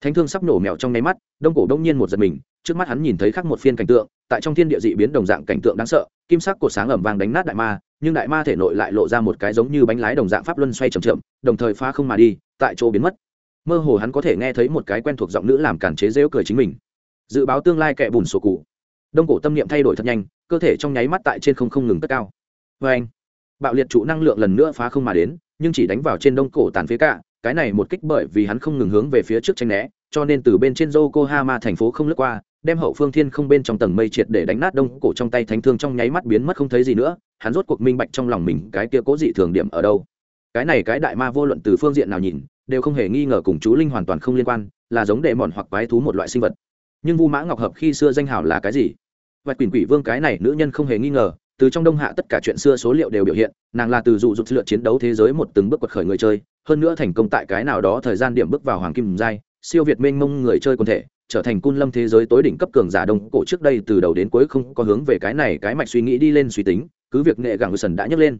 Speaker 1: Thánh thương sắp nổ mèo trong nháy mắt, đông cổ đông nhiên một giật mình, trước mắt hắn nhìn thấy khác một phiên cảnh tượng, tại trong thiên địa dị biến đồng dạng cảnh tượng đáng sợ, kim sắc cột sáng ẩm vàng đánh nát đại ma, nhưng đại ma thể nội lại lộ ra một cái giống như bánh lái đồng dạng pháp luân xoay chậm chậm, đồng thời phá không mà đi, tại chỗ biến mất. Mơ hồ hắn có thể nghe thấy một cái quen thuộc giọng nữ làm cản chế rêu cười chính mình. Dự báo tương lai kẻ bùn sổ cụ. Đông cổ tâm niệm thay đổi thật nhanh cơ thể trong nháy mắt tại trên không không ngừng tất cao. Vê anh, bạo liệt trụ năng lượng lần nữa phá không mà đến, nhưng chỉ đánh vào trên đông cổ tàn phía cả, cái này một kích bởi vì hắn không ngừng hướng về phía trước tranh né, cho nên từ bên trên yokohama thành phố không lướt qua, đem hậu phương thiên không bên trong tầng mây triệt để đánh nát đông cổ trong tay thánh thương trong nháy mắt biến mất không thấy gì nữa, hắn rốt cuộc minh bạch trong lòng mình cái kia cố dị thường điểm ở đâu. Cái này cái đại ma vô luận từ phương diện nào nhìn, đều không hề nghi ngờ cùng chú linh hoàn toàn không liên quan, là giống đệ mòn hoặc quái thú một loại sinh vật. Nhưng vu mã ngọc hợp khi xưa danh hào là cái gì? Vạch quỷ quỷ vương cái này nữ nhân không hề nghi ngờ, từ trong đông hạ tất cả chuyện xưa số liệu đều biểu hiện, nàng là từ dụ dụt lượt chiến đấu thế giới một từng bước quật khởi người chơi, hơn nữa thành công tại cái nào đó thời gian điểm bước vào hoàng kim giai, siêu việt mênh mông người chơi quần thể, trở thành cun lâm thế giới tối đỉnh cấp cường giả đông cổ trước đây từ đầu đến cuối không có hướng về cái này cái mạch suy nghĩ đi lên suy tính, cứ việc nghệ gàng sần đã nhấc lên.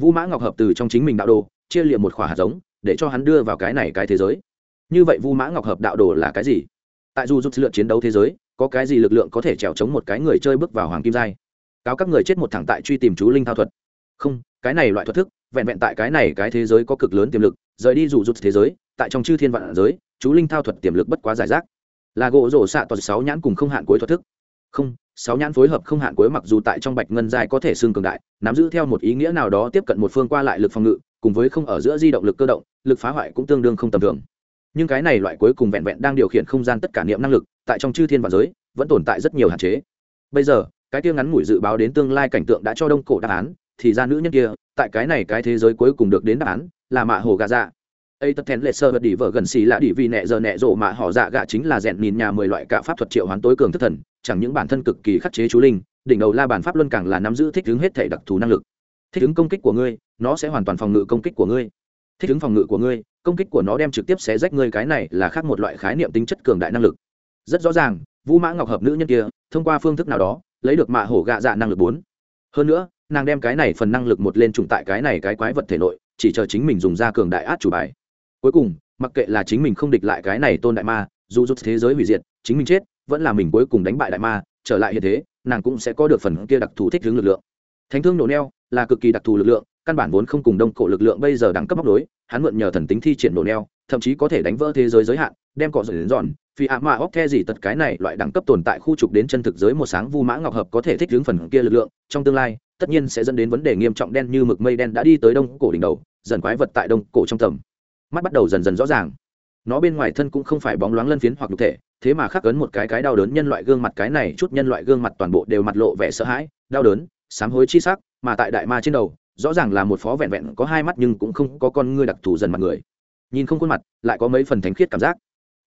Speaker 1: Vũ mã ngọc hợp từ trong chính mình đạo đồ, chia liệm một khỏa hạt giống, để cho hắn đưa vào cái này cái thế giới. Như vậy vu mã ngọc hợp đạo đồ là cái gì? Tại dù giúp lượt chiến đấu thế giới có cái gì lực lượng có thể trèo chống một cái người chơi bước vào hoàng kim giai? Cáo các người chết một thẳng tại truy tìm chú linh thao thuật. Không, cái này loại thuật thức, vẹn vẹn tại cái này cái thế giới có cực lớn tiềm lực, rời đi rủ rút thế giới, tại trong chư thiên vạn giới, chú linh thao thuật tiềm lực bất quá giải rác. Là gỗ rổ xạ toàn sáu nhãn cùng không hạn cuối thuật thức. Không, sáu nhãn phối hợp không hạn cuối mặc dù tại trong bạch ngân giai có thể xương cường đại, nắm giữ theo một ý nghĩa nào đó tiếp cận một phương qua lại lực phòng ngự, cùng với không ở giữa di động lực cơ động, lực phá hoại cũng tương đương không tầm thường. Nhưng cái này loại cuối cùng vẹn vẹn đang điều khiển không gian tất cả niệm năng lực tại trong chư thiên và giới, vẫn tồn tại rất nhiều hạn chế. Bây giờ, cái kia ngắn ngủi dự báo đến tương lai cảnh tượng đã cho đông cổ đáp án, thì ra nữ nhân kia, tại cái này cái thế giới cuối cùng được đến đáp án, là mạ hồ gà dạ. Ấy tất thèn lệ sơ vật đỉ vợ gần xì là đỉ vì nẹ giờ nẹ rộ mạ họ dạ gạ chính là rèn nhìn nhà mười loại cả pháp thuật triệu hoán tối cường thất thần, chẳng những bản thân cực kỳ khắc chế chú linh, đỉnh đầu la bản pháp luân càng là nắm giữ thích ứng hết thể đặc thù năng lực. Thích ứng công kích của ngươi, nó sẽ hoàn toàn phòng ngự công kích của ngươi. Thích ứng phòng ngự của ngươi, công kích của nó đem trực tiếp xé rách ngươi, cái này là khác một loại khái niệm tính chất cường đại năng lực rất rõ ràng, vũ mã ngọc hợp nữ nhân kia, thông qua phương thức nào đó, lấy được mạ hổ gạ dạ năng lực bốn. Hơn nữa, nàng đem cái này phần năng lực một lên trùng tại cái này cái quái vật thể nội, chỉ chờ chính mình dùng ra cường đại át chủ bài. Cuối cùng, mặc kệ là chính mình không địch lại cái này tôn đại ma, dù giúp thế giới hủy diệt, chính mình chết, vẫn là mình cuối cùng đánh bại đại ma, trở lại hiện thế, nàng cũng sẽ có được phần kia đặc thù thích hướng lực lượng. Thánh thương nổ neo là cực kỳ đặc thù lực lượng, căn bản vốn không cùng đông cổ lực lượng bây giờ đẳng cấp móc đối hắn mượn nhờ thần tính thi triển nổ neo, thậm chí có thể đánh vỡ thế giới giới hạn đem cọ rời đến dọn vì ạ mạ óc the gì tật cái này loại đẳng cấp tồn tại khu trục đến chân thực giới một sáng vu mã ngọc hợp có thể thích hướng phần kia lực lượng, trong tương lai, tất nhiên sẽ dẫn đến vấn đề nghiêm trọng đen như mực mây đen đã đi tới đông cổ đỉnh đầu, dần quái vật tại đông cổ trong tầm. Mắt bắt đầu dần dần rõ ràng. Nó bên ngoài thân cũng không phải bóng loáng lân phiến hoặc nhục thể, thế mà khắc ấn một cái cái đau đớn nhân loại gương mặt cái này, chút nhân loại gương mặt toàn bộ đều mặt lộ vẻ sợ hãi, đau đớn, sám hối chi sắc, mà tại đại ma trên đầu, rõ ràng là một phó vẹn vẹn có hai mắt nhưng cũng không có con ngươi đặc thù dần mặt người. Nhìn không khuôn mặt, lại có mấy phần thánh khiết cảm giác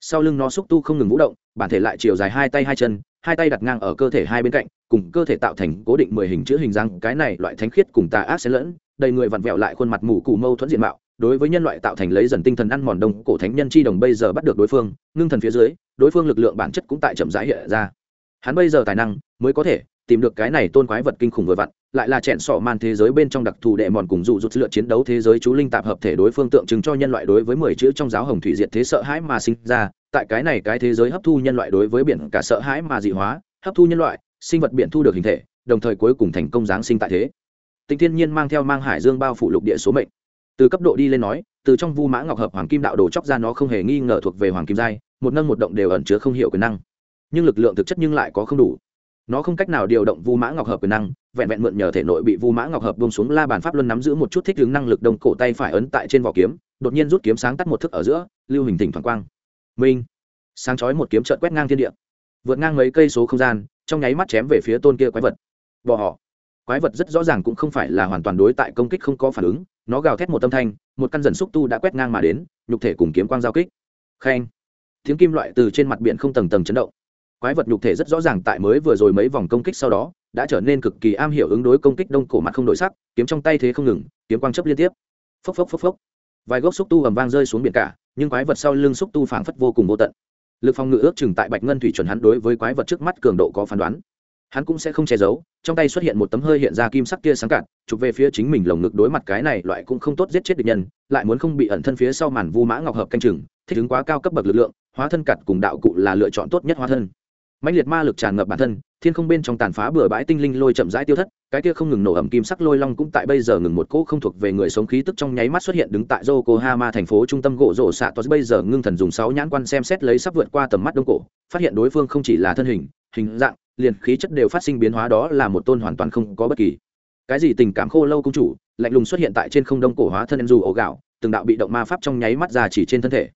Speaker 1: sau lưng nó xúc tu không ngừng vũ động, bản thể lại chiều dài hai tay hai chân, hai tay đặt ngang ở cơ thể hai bên cạnh, cùng cơ thể tạo thành cố định mười hình chữ hình răng cái này loại thánh khiết cùng tà ác xen lẫn, đầy người vặn vẹo lại khuôn mặt mù cụ mâu thuẫn diện mạo, đối với nhân loại tạo thành lấy dần tinh thần ăn mòn đông cổ thánh nhân chi đồng bây giờ bắt được đối phương, ngưng thần phía dưới, đối phương lực lượng bản chất cũng tại chậm rãi hiện ra. Hắn bây giờ tài năng mới có thể tìm được cái này tôn quái vật kinh khủng vừa vặn lại là chẹn sọ man thế giới bên trong đặc thù đệ mòn cùng dụ rút lựa chiến đấu thế giới chú linh tạp hợp thể đối phương tượng trưng cho nhân loại đối với mười chữ trong giáo hồng thủy diệt thế sợ hãi mà sinh ra. Tại cái này cái thế giới hấp thu nhân loại đối với biển cả sợ hãi mà dị hóa, hấp thu nhân loại, sinh vật biển thu được hình thể, đồng thời cuối cùng thành công giáng sinh tại thế. Tình thiên nhiên mang theo mang hải dương bao phủ lục địa số mệnh. Từ cấp độ đi lên nói, từ trong vu mã ngọc hợp hoàng kim đạo đồ chóc ra nó không hề nghi ngờ thuộc về hoàng kim giai, một nâng một động đều ẩn chứa không hiểu quyền năng. Nhưng lực lượng thực chất nhưng lại có không đủ nó không cách nào điều động vu mã ngọc hợp quyền năng, vẹn vẹn mượn nhờ thể nội bị vu mã ngọc hợp bông xuống la bàn pháp luân nắm giữ một chút thích ứng năng lực đông cổ tay phải ấn tại trên vỏ kiếm, đột nhiên rút kiếm sáng tắt một thức ở giữa, lưu hình thỉnh thoảng quang. Minh! Sáng chói một kiếm trợn quét ngang thiên địa. Vượt ngang mấy cây số không gian, trong nháy mắt chém về phía tôn kia quái vật. Bỏ họ. Quái vật rất rõ ràng cũng không phải là hoàn toàn đối tại công kích không có phản ứng, nó gào thét một tâm thanh, một căn dần xúc tu đã quét ngang mà đến, nhục thể cùng kiếm quang giao kích. Khen! Tiếng kim loại từ trên mặt biển không tầng tầng chấn động quái vật nhục thể rất rõ ràng tại mới vừa rồi mấy vòng công kích sau đó, đã trở nên cực kỳ am hiểu ứng đối công kích đông cổ mặt không đổi sắc, kiếm trong tay thế không ngừng, kiếm quang chấp liên tiếp. Phốc phốc phốc phốc. Vài gốc xúc tu ầm vang rơi xuống biển cả, nhưng quái vật sau lưng xúc tu phảng phất vô cùng vô tận. Lực phòng ngự ước chừng tại bạch ngân thủy chuẩn hắn đối với quái vật trước mắt cường độ có phán đoán. Hắn cũng sẽ không che giấu, trong tay xuất hiện một tấm hơi hiện ra kim sắc kia sáng cạn, chụp về phía chính mình lồng ngực đối mặt cái này loại cũng không tốt giết chết địch nhân, lại muốn không bị ẩn thân phía sau màn vu mã ngọc hợp canh chừng, thích ứng quá cao cấp bậc lực lượng, hóa thân cặt cùng đạo cụ là lựa chọn tốt nhất hóa thân mãnh liệt ma lực tràn ngập bản thân, thiên không bên trong tàn phá bừa bãi tinh linh lôi chậm rãi tiêu thất, cái kia không ngừng nổ ẩm kim sắc lôi long cũng tại bây giờ ngừng một cỗ không thuộc về người sống khí tức trong nháy mắt xuất hiện đứng tại yokohama thành phố trung tâm gỗ rổ xạ tos, bây giờ ngưng thần dùng sáu nhãn quan xem xét lấy sắp vượt qua tầm mắt đông cổ, phát hiện đối phương không chỉ là thân hình hình dạng, liền khí chất đều phát sinh biến hóa đó là một tôn hoàn toàn không có bất kỳ. Cái gì tình cảm khô lâu công chủ, lạnh lùng xuất hiện tại trên không đông cổ hóa thân em dù ổ gạo, từng đạo bị động ma pháp trong nháy mắt ra chỉ trên thân thể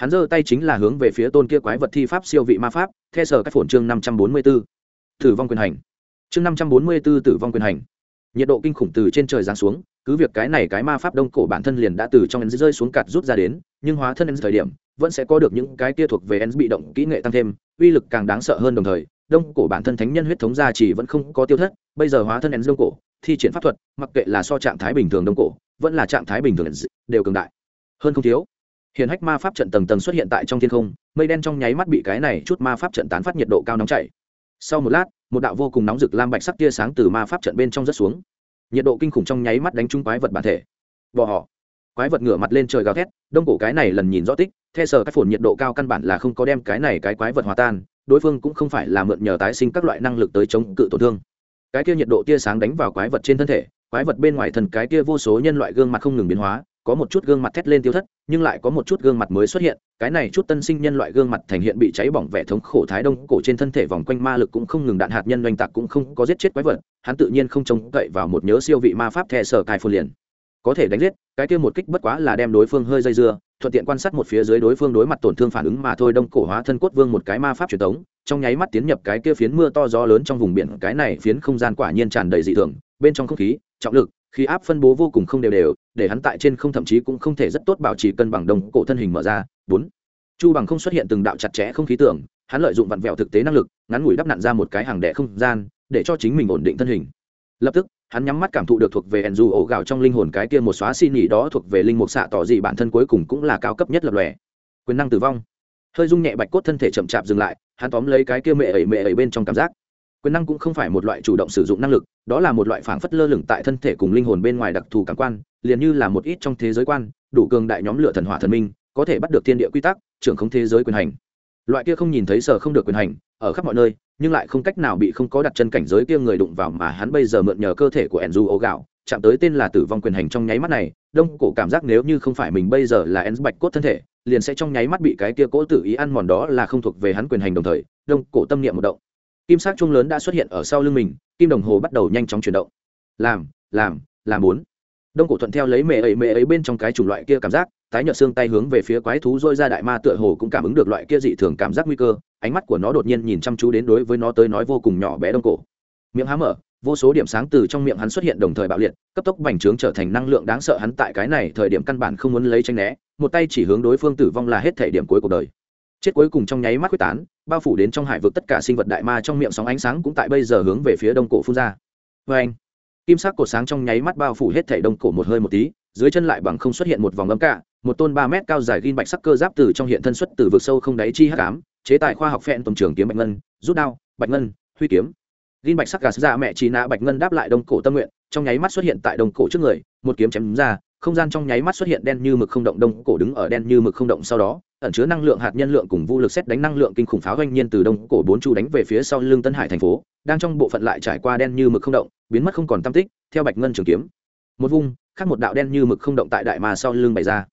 Speaker 1: hắn giơ tay chính là hướng về phía tôn kia quái vật thi pháp siêu vị ma pháp theo sở các phổn chương năm trăm bốn mươi b ố tử vong quyền hành. Chương năm trăm bốn mươi b ố tử vong quyền hành. Nhiệt độ kinh khủng từ trên trời giáng xuống, cứ việc cái này cái ma pháp đông cổ bản thân liền đã từ trong ấn rơi xuống cạt rút ra đến, nhưng hóa thân ấn thời điểm, vẫn sẽ có được những cái kia thuộc về ấn bị động kỹ nghệ tăng thêm, uy lực càng đáng sợ hơn đồng thời, đông cổ bản thân thánh nhân huyết thống gia chỉ vẫn không có tiêu thất, bây giờ hóa thân ấn đông cổ, thi triển pháp thuật, mặc kệ là so trạng thái bình thường đông cổ, vẫn là trạng thái bình thường đều cường đại. Hơn không thiếu hiện hách ma pháp trận tầng tầng xuất hiện tại trong thiên không, mây đen trong nháy mắt bị cái này chút ma pháp trận tán phát nhiệt độ cao nóng chảy. Sau một lát, một đạo vô cùng nóng rực lam bạch sắc tia sáng từ ma pháp trận bên trong rất xuống. Nhiệt độ kinh khủng trong nháy mắt đánh trúng quái vật bản thể. Bỏ họ quái vật ngửa mặt lên trời gào thét, đông cổ cái này lần nhìn rõ tích theo sở các phồn nhiệt độ cao căn bản là không có đem cái này cái quái vật hòa tan, đối phương cũng không phải là mượn nhờ tái sinh các loại năng lực tới chống cự tổn thương. Cái kia nhiệt độ tia sáng đánh vào quái vật trên thân thể, quái vật bên ngoài thần cái kia vô số nhân loại gương mặt không ngừng biến hóa có một chút gương mặt thét lên tiêu thất, nhưng lại có một chút gương mặt mới xuất hiện, cái này chút tân sinh nhân loại gương mặt thành hiện bị cháy bỏng vẻ thống khổ thái đông, cổ trên thân thể vòng quanh ma lực cũng không ngừng đạn hạt nhân oanh tạc cũng không có giết chết quái vật, hắn tự nhiên không trông cậy vào một nhớ siêu vị ma pháp thẻ sở cai phun liền. Có thể đánh giết, cái kia một kích bất quá là đem đối phương hơi dây dưa, thuận tiện quan sát một phía dưới đối phương đối mặt tổn thương phản ứng mà thôi, đông cổ hóa thân cốt vương một cái ma pháp truyền thống trong nháy mắt tiến nhập cái kia phiến mưa to gió lớn trong vùng biển, cái này phiến không gian quả nhiên tràn đầy dị thường, bên trong không khí, trọng lực khí áp phân bố vô cùng không đều đều, để hắn tại trên không thậm chí cũng không thể rất tốt bảo trì cân bằng đồng cổ thân hình mở ra. Bốn, chu bằng không xuất hiện từng đạo chặt chẽ không khí tưởng, hắn lợi dụng vặn vẹo thực tế năng lực, ngắn ngủi đắp nặn ra một cái hàng đẻ không gian, để cho chính mình ổn định thân hình. Lập tức, hắn nhắm mắt cảm thụ được thuộc về ẩn dù ổ gạo trong linh hồn cái kia một xóa xin nghỉ đó thuộc về linh mục xạ tỏ dị bản thân cuối cùng cũng là cao cấp nhất lập lòe. Quyền năng tử vong. Hơi rung nhẹ bạch cốt thân thể chậm chạp dừng lại, hắn tóm lấy cái kia mẹ ẩy mẹ ẩy bên trong cảm giác quyền năng cũng không phải một loại chủ động sử dụng năng lực, đó là một loại phảng phất lơ lửng tại thân thể cùng linh hồn bên ngoài đặc thù cảm quan, liền như là một ít trong thế giới quan, đủ cường đại nhóm lửa thần hỏa thần minh, có thể bắt được thiên địa quy tắc, trưởng không thế giới quyền hành. Loại kia không nhìn thấy sở không được quyền hành, ở khắp mọi nơi, nhưng lại không cách nào bị không có đặt chân cảnh giới kia người đụng vào mà hắn bây giờ mượn nhờ cơ thể của enzu ố gạo, chạm tới tên là tử vong quyền hành trong nháy mắt này, đông cổ cảm giác nếu như không phải mình bây giờ là en bạch cốt thân thể, liền sẽ trong nháy mắt bị cái kia cố tự ý ăn mòn đó là không thuộc về hắn quyền hành đồng thời, đông cổ tâm niệm một động kim sắc chuông lớn đã xuất hiện ở sau lưng mình, kim đồng hồ bắt đầu nhanh chóng chuyển động. Làm làm làm muốn đông cổ thuận theo lấy mẹ ấy mẹ ấy bên trong cái chủng loại kia cảm giác, tái nhợt xương tay hướng về phía quái thú dôi ra đại ma tựa hồ cũng cảm ứng được loại kia dị thường cảm giác nguy cơ, ánh mắt của nó đột nhiên nhìn chăm chú đến đối với nó tới nói vô cùng nhỏ bé đông cổ. Miệng há mở, vô số điểm sáng từ trong miệng hắn xuất hiện đồng thời bạo liệt, cấp tốc bành trướng trở thành năng lượng đáng sợ hắn tại cái này thời điểm căn bản không muốn lấy tranh né, một tay chỉ hướng đối phương tử vong là hết thể điểm cuối cuộc đời chết cuối cùng trong nháy mắt quyết tán, bao phủ đến trong hải vực tất cả sinh vật đại ma trong miệng sóng ánh sáng cũng tại bây giờ hướng về phía đông cổ phun ra. Vê anh, kim sắc cột sáng trong nháy mắt bao phủ hết thể đông cổ một hơi một tí, dưới chân lại bằng không xuất hiện một vòng ấm cả, một tôn ba mét cao dài ghi bạch sắc cơ giáp từ trong hiện thân xuất từ vực sâu không đáy chi hắc ám, chế tài khoa học phẹn tổng trường kiếm bạch ngân, rút đao, bạch ngân, huy kiếm. Ghi bạch sắc gà ra dạ mẹ chỉ nạ bạch ngân đáp lại đông cổ tâm nguyện, trong nháy mắt xuất hiện tại đông cổ trước người, một kiếm chém ra không gian trong nháy mắt xuất hiện đen như mực không động, đông cổ đứng ở đen như mực không động sau đó, ẩn chứa năng lượng hạt nhân lượng cùng vũ lực xét đánh năng lượng kinh khủng pháo doanh nhiên từ đông cổ bốn chu đánh về phía sau lưng tân hải thành phố, đang trong bộ phận lại trải qua đen như mực không động, biến mất không còn tam tích, theo bạch ngân trường kiếm. Một vung, khác một đạo đen như mực không động tại đại ma sau lưng bày ra.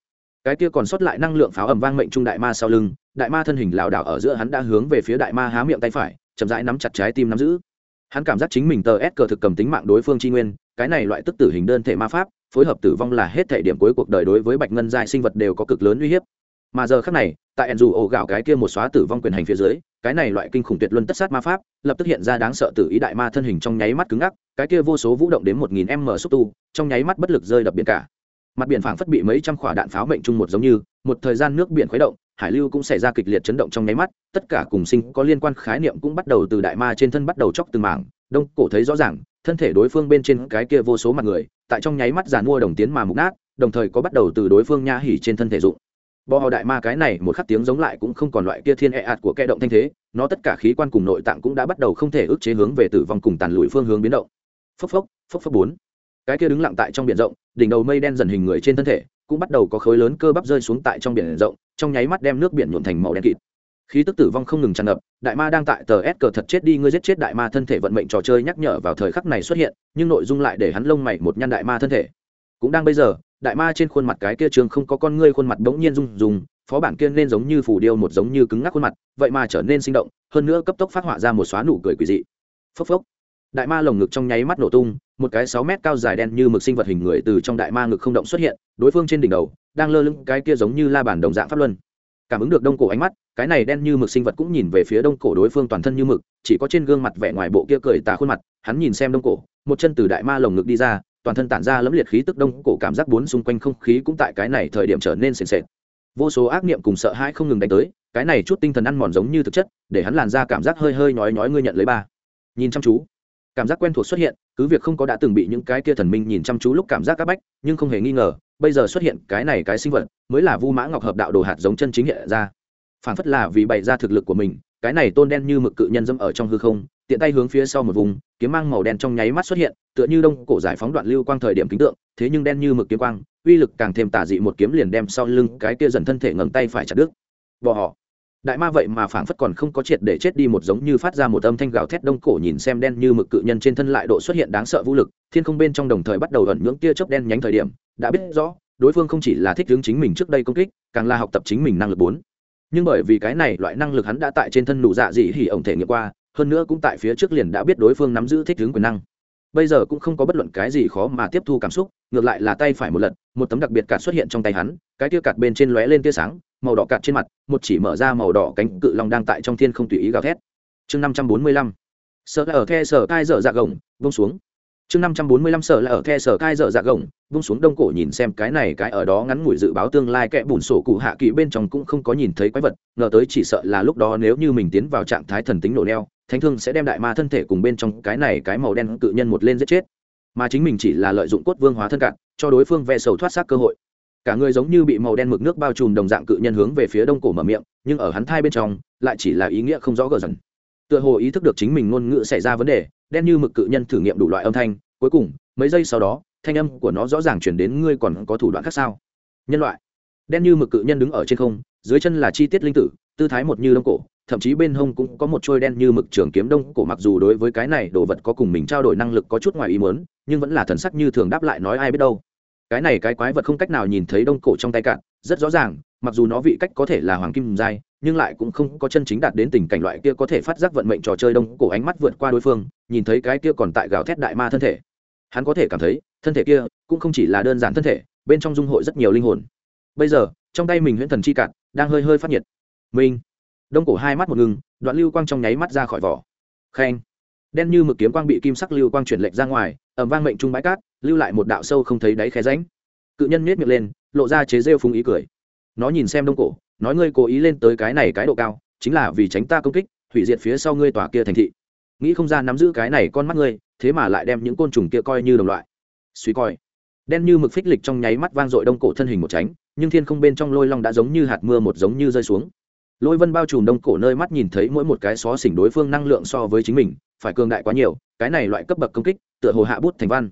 Speaker 1: Cái kia còn sót lại năng lượng pháo ầm vang mệnh trung đại ma sau lưng, đại ma thân hình lảo đảo ở giữa hắn đã hướng về phía đại ma há miệng tay phải, chậm rãi nắm chặt trái tim nắm giữ hắn cảm giác chính mình tờ s cờ thực cầm tính mạng đối phương tri nguyên, cái này loại tức tử hình đơn thể ma pháp, phối hợp tử vong là hết thể điểm cuối cuộc đời đối với bạch ngân giai sinh vật đều có cực lớn uy hiếp. Mà giờ khác này, tại ẩn dù ổ gạo cái kia một xóa tử vong quyền hành phía dưới, cái này loại kinh khủng tuyệt luân tất sát ma pháp, lập tức hiện ra đáng sợ tử ý đại ma thân hình trong nháy mắt cứng ngắc, cái kia vô số vũ động đến một nghìn m xúc tu, trong nháy mắt bất lực rơi đập biển cả. Mặt biển phảng phất bị mấy trăm khỏa đạn pháo mệnh chung một giống như, một thời gian nước biển khuấy động hải lưu cũng xảy ra kịch liệt chấn động trong nháy mắt, tất cả cùng sinh có liên quan khái niệm cũng bắt đầu từ đại ma trên thân bắt đầu chóc từng mảng, đông cổ thấy rõ ràng, thân thể đối phương bên trên cái kia vô số mặt người, tại trong nháy mắt giàn mua đồng tiến mà mục nát, đồng thời có bắt đầu từ đối phương nha hỉ trên thân thể dụng. Bò họ đại ma cái này một khắc tiếng giống lại cũng không còn loại kia thiên e ạt của kẽ động thanh thế, nó tất cả khí quan cùng nội tạng cũng đã bắt đầu không thể ức chế hướng về tử vong cùng tàn lùi phương hướng biến động. Phốc phốc phốc phốc bốn. Cái kia đứng lặng tại trong biển rộng, đỉnh đầu mây đen dần hình người trên thân thể cũng bắt đầu có khối lớn cơ bắp rơi xuống tại trong biển rộng, trong nháy mắt đem nước biển nhuộn thành màu đen kịt. Khí tức tử vong không ngừng tràn ngập, đại ma đang tại tờ s cờ thật chết đi, ngươi giết chết đại ma thân thể vận mệnh trò chơi nhắc nhở vào thời khắc này xuất hiện, nhưng nội dung lại để hắn lông mày một nhăn đại ma thân thể. Cũng đang bây giờ, đại ma trên khuôn mặt cái kia trường không có con ngươi khuôn mặt bỗng nhiên rung rung, phó bản kia nên giống như phủ điêu một giống như cứng ngắc khuôn mặt, vậy mà trở nên sinh động, hơn nữa cấp tốc phát họa ra một xóa nụ cười quỷ dị. Phốc phốc. Đại ma lồng ngực trong nháy mắt nổ tung một cái sáu mét cao dài đen như mực sinh vật hình người từ trong đại ma ngực không động xuất hiện, đối phương trên đỉnh đầu đang lơ lưng cái kia giống như la bàn đồng dạng pháp luân. Cảm ứng được đông cổ ánh mắt, cái này đen như mực sinh vật cũng nhìn về phía đông cổ đối phương toàn thân như mực, chỉ có trên gương mặt vẻ ngoài bộ kia cười tà khuôn mặt, hắn nhìn xem đông cổ, một chân từ đại ma lồng ngực đi ra, toàn thân tản ra lẫm liệt khí tức đông cổ cảm giác bốn xung quanh không khí cũng tại cái này thời điểm trở nên sền sệt. Vô số ác niệm cùng sợ hãi không ngừng đánh tới, cái này chút tinh thần ăn mòn giống như thực chất, để hắn làn ra cảm giác hơi hơi nhói nhói ngươi nhận lấy ba. Nhìn chăm chú cảm giác quen thuộc xuất hiện, cứ việc không có đã từng bị những cái kia thần minh nhìn chăm chú lúc cảm giác áp bách, nhưng không hề nghi ngờ, bây giờ xuất hiện cái này cái sinh vật, mới là vu mã ngọc hợp đạo đồ hạt giống chân chính hiện ra. Phản phất là vì bày ra thực lực của mình, cái này tôn đen như mực cự nhân dâm ở trong hư không, tiện tay hướng phía sau một vùng, kiếm mang màu đen trong nháy mắt xuất hiện, tựa như đông cổ giải phóng đoạn lưu quang thời điểm kính tượng, thế nhưng đen như mực kiếm quang, uy lực càng thêm tả dị một kiếm liền đem sau lưng cái kia dần thân thể ngẩng tay phải chặt đứt. Bỏ họ đại ma vậy mà phảng phất còn không có triệt để chết đi một giống như phát ra một âm thanh gào thét đông cổ nhìn xem đen như mực cự nhân trên thân lại độ xuất hiện đáng sợ vũ lực, thiên không bên trong đồng thời bắt đầu ẩn nhưỡng tia chớp đen nhánh thời điểm, đã biết rõ, đối phương không chỉ là thích hướng chính mình trước đây công kích, càng là học tập chính mình năng lực bốn. Nhưng bởi vì cái này loại năng lực hắn đã tại trên thân nụ dạ dị hỉ ổng thể nghiệm qua, hơn nữa cũng tại phía trước liền đã biết đối phương nắm giữ thích hướng quyền năng. Bây giờ cũng không có bất luận cái gì khó mà tiếp thu cảm xúc, ngược lại là tay phải một lần, một tấm đặc biệt cạt xuất hiện trong tay hắn, cái tia cạt bên trên lóe lên tia sáng màu đỏ cạt trên mặt, một chỉ mở ra màu đỏ cánh cự long đang tại trong thiên không tùy ý gào thét. Chương năm trăm bốn mươi lăm. Sợ ở the sở cai dở dạ gồng, vung xuống. Chương năm trăm bốn mươi lăm sợ là ở the sở cai dở dạ gồng, vung xuống đông cổ nhìn xem cái này cái ở đó ngắn ngủi dự báo tương lai kẽ bùn sổ cụ hạ kỵ bên trong cũng không có nhìn thấy quái vật, ngờ tới chỉ sợ là lúc đó nếu như mình tiến vào trạng thái thần tính nổ neo, thánh thương sẽ đem đại ma thân thể cùng bên trong cái này cái màu đen cự nhân một lên giết chết. Mà chính mình chỉ là lợi dụng cốt vương hóa thân cạn, cho đối phương ve sầu thoát xác cơ hội cả người giống như bị màu đen mực nước bao trùm đồng dạng cự nhân hướng về phía đông cổ mở miệng, nhưng ở hắn thai bên trong, lại chỉ là ý nghĩa không rõ gờ dần. Tựa hồ ý thức được chính mình ngôn ngữ xảy ra vấn đề, đen như mực cự nhân thử nghiệm đủ loại âm thanh, cuối cùng, mấy giây sau đó, thanh âm của nó rõ ràng chuyển đến ngươi còn có thủ đoạn khác sao? Nhân loại. Đen như mực cự nhân đứng ở trên không, dưới chân là chi tiết linh tử, tư thái một như đông cổ, thậm chí bên hông cũng có một trôi đen như mực trường kiếm đông cổ mặc dù đối với cái này đồ vật có cùng mình trao đổi năng lực có chút ngoài ý muốn, nhưng vẫn là thần sắc như thường đáp lại nói ai biết đâu cái này cái quái vật không cách nào nhìn thấy đông cổ trong tay cạn, rất rõ ràng, mặc dù nó vị cách có thể là hoàng kim giai, nhưng lại cũng không có chân chính đạt đến tình cảnh loại kia có thể phát giác vận mệnh trò chơi đông cổ ánh mắt vượt qua đối phương, nhìn thấy cái kia còn tại gào thét đại ma thân thể. Hắn có thể cảm thấy, thân thể kia cũng không chỉ là đơn giản thân thể, bên trong dung hội rất nhiều linh hồn. Bây giờ, trong tay mình huyễn thần chi cạn đang hơi hơi phát nhiệt. Minh đông cổ hai mắt một ngừng, đoạn lưu quang trong nháy mắt ra khỏi vỏ. Khen đen như mực kiếm quang bị kim sắc lưu quang chuyển lệch ra ngoài ẩm vang mệnh trung bãi cát, lưu lại một đạo sâu không thấy đáy khe ránh cự nhân nhét miệng lên, lộ ra chế rêu phung ý cười. Nó nhìn xem đông cổ, nói ngươi cố ý lên tới cái này cái độ cao, chính là vì tránh ta công kích, hủy diệt phía sau ngươi tòa kia thành thị. Nghĩ không ra nắm giữ cái này con mắt ngươi, thế mà lại đem những côn trùng kia coi như đồng loại. Suy coi. Đen như mực phích lịch trong nháy mắt vang dội đông cổ thân hình một tránh, nhưng thiên không bên trong lôi long đã giống như hạt mưa một giống như rơi xuống. Lôi vân bao trùm đông cổ nơi mắt nhìn thấy mỗi một cái xó xỉnh đối phương năng lượng so với chính mình phải cường đại quá nhiều, cái này loại cấp bậc công kích, tựa hồ hạ bút thành văn.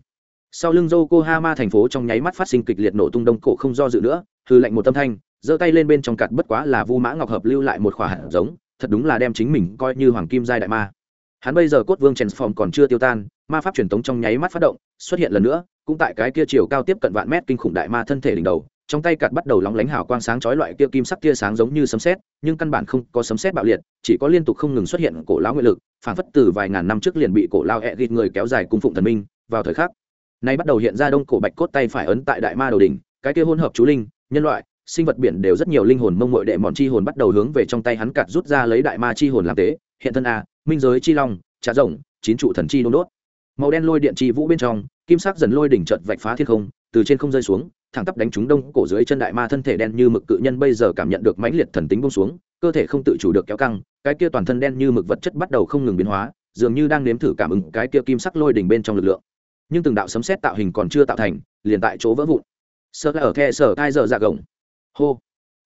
Speaker 1: Sau lưng yokohama thành phố trong nháy mắt phát sinh kịch liệt nổ tung đông cổ không do dự nữa, hư lạnh một tâm thanh, giơ tay lên bên trong cặt bất quá là vu mã ngọc hợp lưu lại một khỏa hạt giống, thật đúng là đem chính mình coi như hoàng kim giai đại ma. Hắn bây giờ cốt vương transform còn chưa tiêu tan, ma pháp truyền tống trong nháy mắt phát động, xuất hiện lần nữa, cũng tại cái kia chiều cao tiếp cận vạn mét kinh khủng đại ma thân thể đỉnh đầu trong tay cạt bắt đầu lóng lánh hào quang sáng chói loại kia kim sắc tia sáng giống như sấm sét, nhưng căn bản không có sấm sét bạo liệt, chỉ có liên tục không ngừng xuất hiện cổ lão nguyện lực phản phất từ vài ngàn năm trước liền bị cổ lao hẹ gịt người kéo dài cung phụng thần minh, vào thời khắc. Nay bắt đầu hiện ra đông cổ bạch cốt tay phải ấn tại đại ma đầu đỉnh, cái kia hỗn hợp chú linh, nhân loại, sinh vật biển đều rất nhiều linh hồn mông muội đệ mọn chi hồn bắt đầu hướng về trong tay hắn cạt rút ra lấy đại ma chi hồn làm tế, hiện thân a, minh giới chi long, trà rồng, chín trụ thần chi đôn đốt. Màu đen lôi điện chi vũ bên trong, kim sắc dần lôi đỉnh chợt vạch phá thiên không, từ trên không rơi xuống thẳng tắp đánh trúng đông cổ dưới chân đại ma thân thể đen như mực cự nhân bây giờ cảm nhận được mãnh liệt thần tính bông xuống, cơ thể không tự chủ được kéo căng, cái kia toàn thân đen như mực vật chất bắt đầu không ngừng biến hóa, dường như đang nếm thử cảm ứng cái kia kim sắc lôi đỉnh bên trong lực lượng. Nhưng từng đạo sấm xét tạo hình còn chưa tạo thành, liền tại chỗ vỡ vụn. Sơ ở the sở hai giờ dạ gồng. Hô.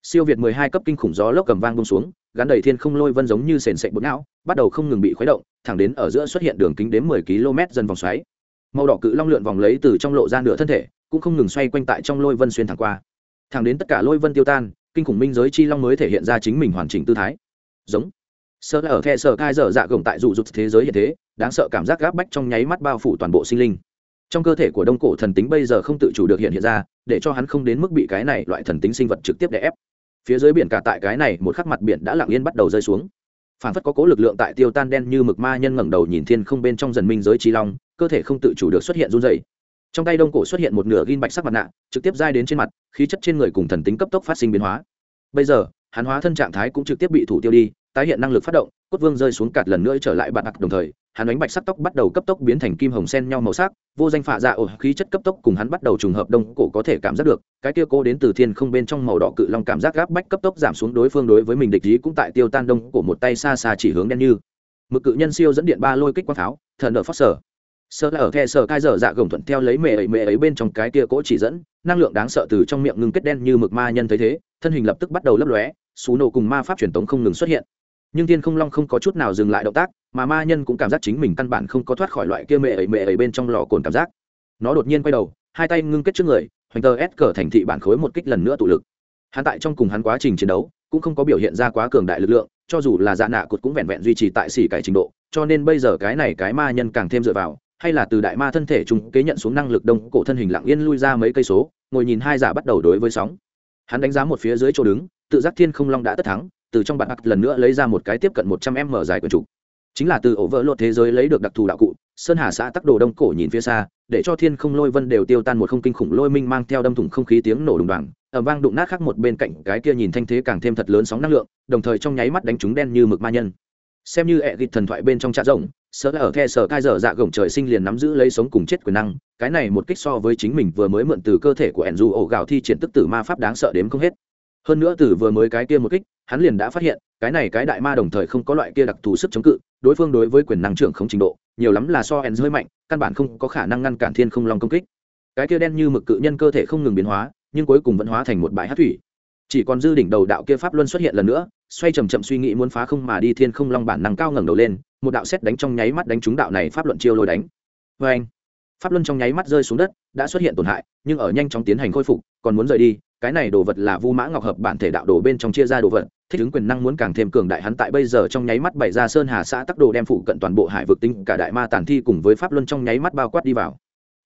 Speaker 1: Siêu việt mười hai cấp kinh khủng gió lốc cầm vang bông xuống, gắn đầy thiên không lôi vân giống như sền sệt bột não, bắt đầu không ngừng bị khuấy động, thẳng đến ở giữa xuất hiện đường kính đến mười km dần vòng xoáy. Màu đỏ cự long lượn vòng lấy từ trong lộ ra nửa thân thể cũng không ngừng xoay quanh tại trong lôi vân xuyên thẳng qua. Thẳng đến tất cả lôi vân tiêu tan, kinh khủng minh giới chi long mới thể hiện ra chính mình hoàn chỉnh tư thái. Giống. Sơ ở khe sở cai dở dạ gồng tại dụ dục thế giới hiện thế, đáng sợ cảm giác gáp bách trong nháy mắt bao phủ toàn bộ sinh linh. Trong cơ thể của đông cổ thần tính bây giờ không tự chủ được hiện hiện ra, để cho hắn không đến mức bị cái này loại thần tính sinh vật trực tiếp đè ép. Phía dưới biển cả tại cái này, một khắc mặt biển đã lặng yên bắt đầu rơi xuống. Phản phất có cố lực lượng tại tiêu tan đen như mực ma nhân ngẩng đầu nhìn thiên không bên trong dần minh giới trí long, cơ thể không tự chủ được xuất hiện run dày trong tay đông cổ xuất hiện một nửa ghim bạch sắc mặt nạ, trực tiếp dai đến trên mặt, khí chất trên người cùng thần tính cấp tốc phát sinh biến hóa. Bây giờ, hắn hóa thân trạng thái cũng trực tiếp bị thủ tiêu đi, tái hiện năng lực phát động, cốt vương rơi xuống cạt lần nữa trở lại bạn đặc đồng thời, hắn đánh bạch sắc tóc bắt đầu cấp tốc biến thành kim hồng sen nhau màu sắc, vô danh phạ dạ ổ, khí chất cấp tốc cùng hắn bắt đầu trùng hợp đông cổ có thể cảm giác được, cái kia cô đến từ thiên không bên trong màu đỏ cự long cảm giác gáp bách cấp tốc giảm xuống đối phương đối với mình địch ý cũng tại tiêu tan đông cổ một tay xa xa chỉ hướng đen như. Mực cự nhân siêu dẫn điện ba lôi kích quang pháo thần nợ phát sở sơ là ở khe sợ cai dở dạ gồng thuận theo lấy mẹ ấy mẹ ấy bên trong cái kia cỗ chỉ dẫn, năng lượng đáng sợ từ trong miệng ngưng kết đen như mực ma nhân thấy thế, thân hình lập tức bắt đầu lấp lóe, xú nổ cùng ma pháp truyền tống không ngừng xuất hiện. Nhưng thiên không long không có chút nào dừng lại động tác, mà ma nhân cũng cảm giác chính mình căn bản không có thoát khỏi loại kia mẹ ấy mẹ ấy bên trong lò cồn cảm giác. Nó đột nhiên quay đầu, hai tay ngưng kết trước người, hoành tờ ép cờ thành thị bản khối một kích lần nữa tụ lực. Hắn tại trong cùng hắn quá trình chiến đấu, cũng không có biểu hiện ra quá cường đại lực lượng, cho dù là dạ nạ cột cũng vẹn vẹn duy trì tại xỉ cải trình độ, cho nên bây giờ cái này cái ma nhân càng thêm dựa vào hay là từ đại ma thân thể chúng kế nhận xuống năng lực đông cổ thân hình lặng yên lui ra mấy cây số, ngồi nhìn hai giả bắt đầu đối với sóng. Hắn đánh giá một phía dưới chỗ đứng, tự giác thiên không long đã tất thắng, từ trong bản ạc lần nữa lấy ra một cái tiếp cận một trăm m dài quần trục chính là từ ổ vỡ lột thế giới lấy được đặc thù đạo cụ, sơn hà xã tắc đồ đông cổ nhìn phía xa, để cho thiên không lôi vân đều tiêu tan một không kinh khủng lôi minh mang theo đâm thủng không khí tiếng nổ đùng đoàng ẩm vang đụng nát khác một bên cạnh cái kia nhìn thanh thế càng thêm thật lớn sóng năng lượng, đồng thời trong nháy mắt đánh chúng đen như mực ma nhân xem như ẹ gịt thần thoại bên trong trạ rộng, sợ ở the sở cai dở dạ gồng trời sinh liền nắm giữ lấy sống cùng chết quyền năng, cái này một kích so với chính mình vừa mới mượn từ cơ thể của ẻn du ổ gạo thi triển tức tử ma pháp đáng sợ đếm không hết. Hơn nữa từ vừa mới cái kia một kích, hắn liền đã phát hiện, cái này cái đại ma đồng thời không có loại kia đặc thù sức chống cự, đối phương đối với quyền năng trưởng không trình độ, nhiều lắm là so ẻn hơi mạnh, căn bản không có khả năng ngăn cản thiên không long công kích. Cái kia đen như mực cự nhân cơ thể không ngừng biến hóa, nhưng cuối cùng vẫn hóa thành một bãi hát thủy. Chỉ còn dư đỉnh đầu đạo kia pháp luân xuất hiện lần nữa xoay chậm chậm suy nghĩ muốn phá không mà đi thiên không long bản năng cao ngẩng đầu lên, một đạo xét đánh trong nháy mắt đánh trúng đạo này pháp luận chiêu lôi đánh. Vê anh, pháp luân trong nháy mắt rơi xuống đất, đã xuất hiện tổn hại, nhưng ở nhanh chóng tiến hành khôi phục, còn muốn rời đi, cái này đồ vật là vu mã ngọc hợp bản thể đạo đồ bên trong chia ra đồ vật, thích ứng quyền năng muốn càng thêm cường đại hắn tại bây giờ trong nháy mắt bày ra sơn hà xã tắc đồ đem phụ cận toàn bộ hải vực tinh cả đại ma tàn thi cùng với pháp luân trong nháy mắt bao quát đi vào.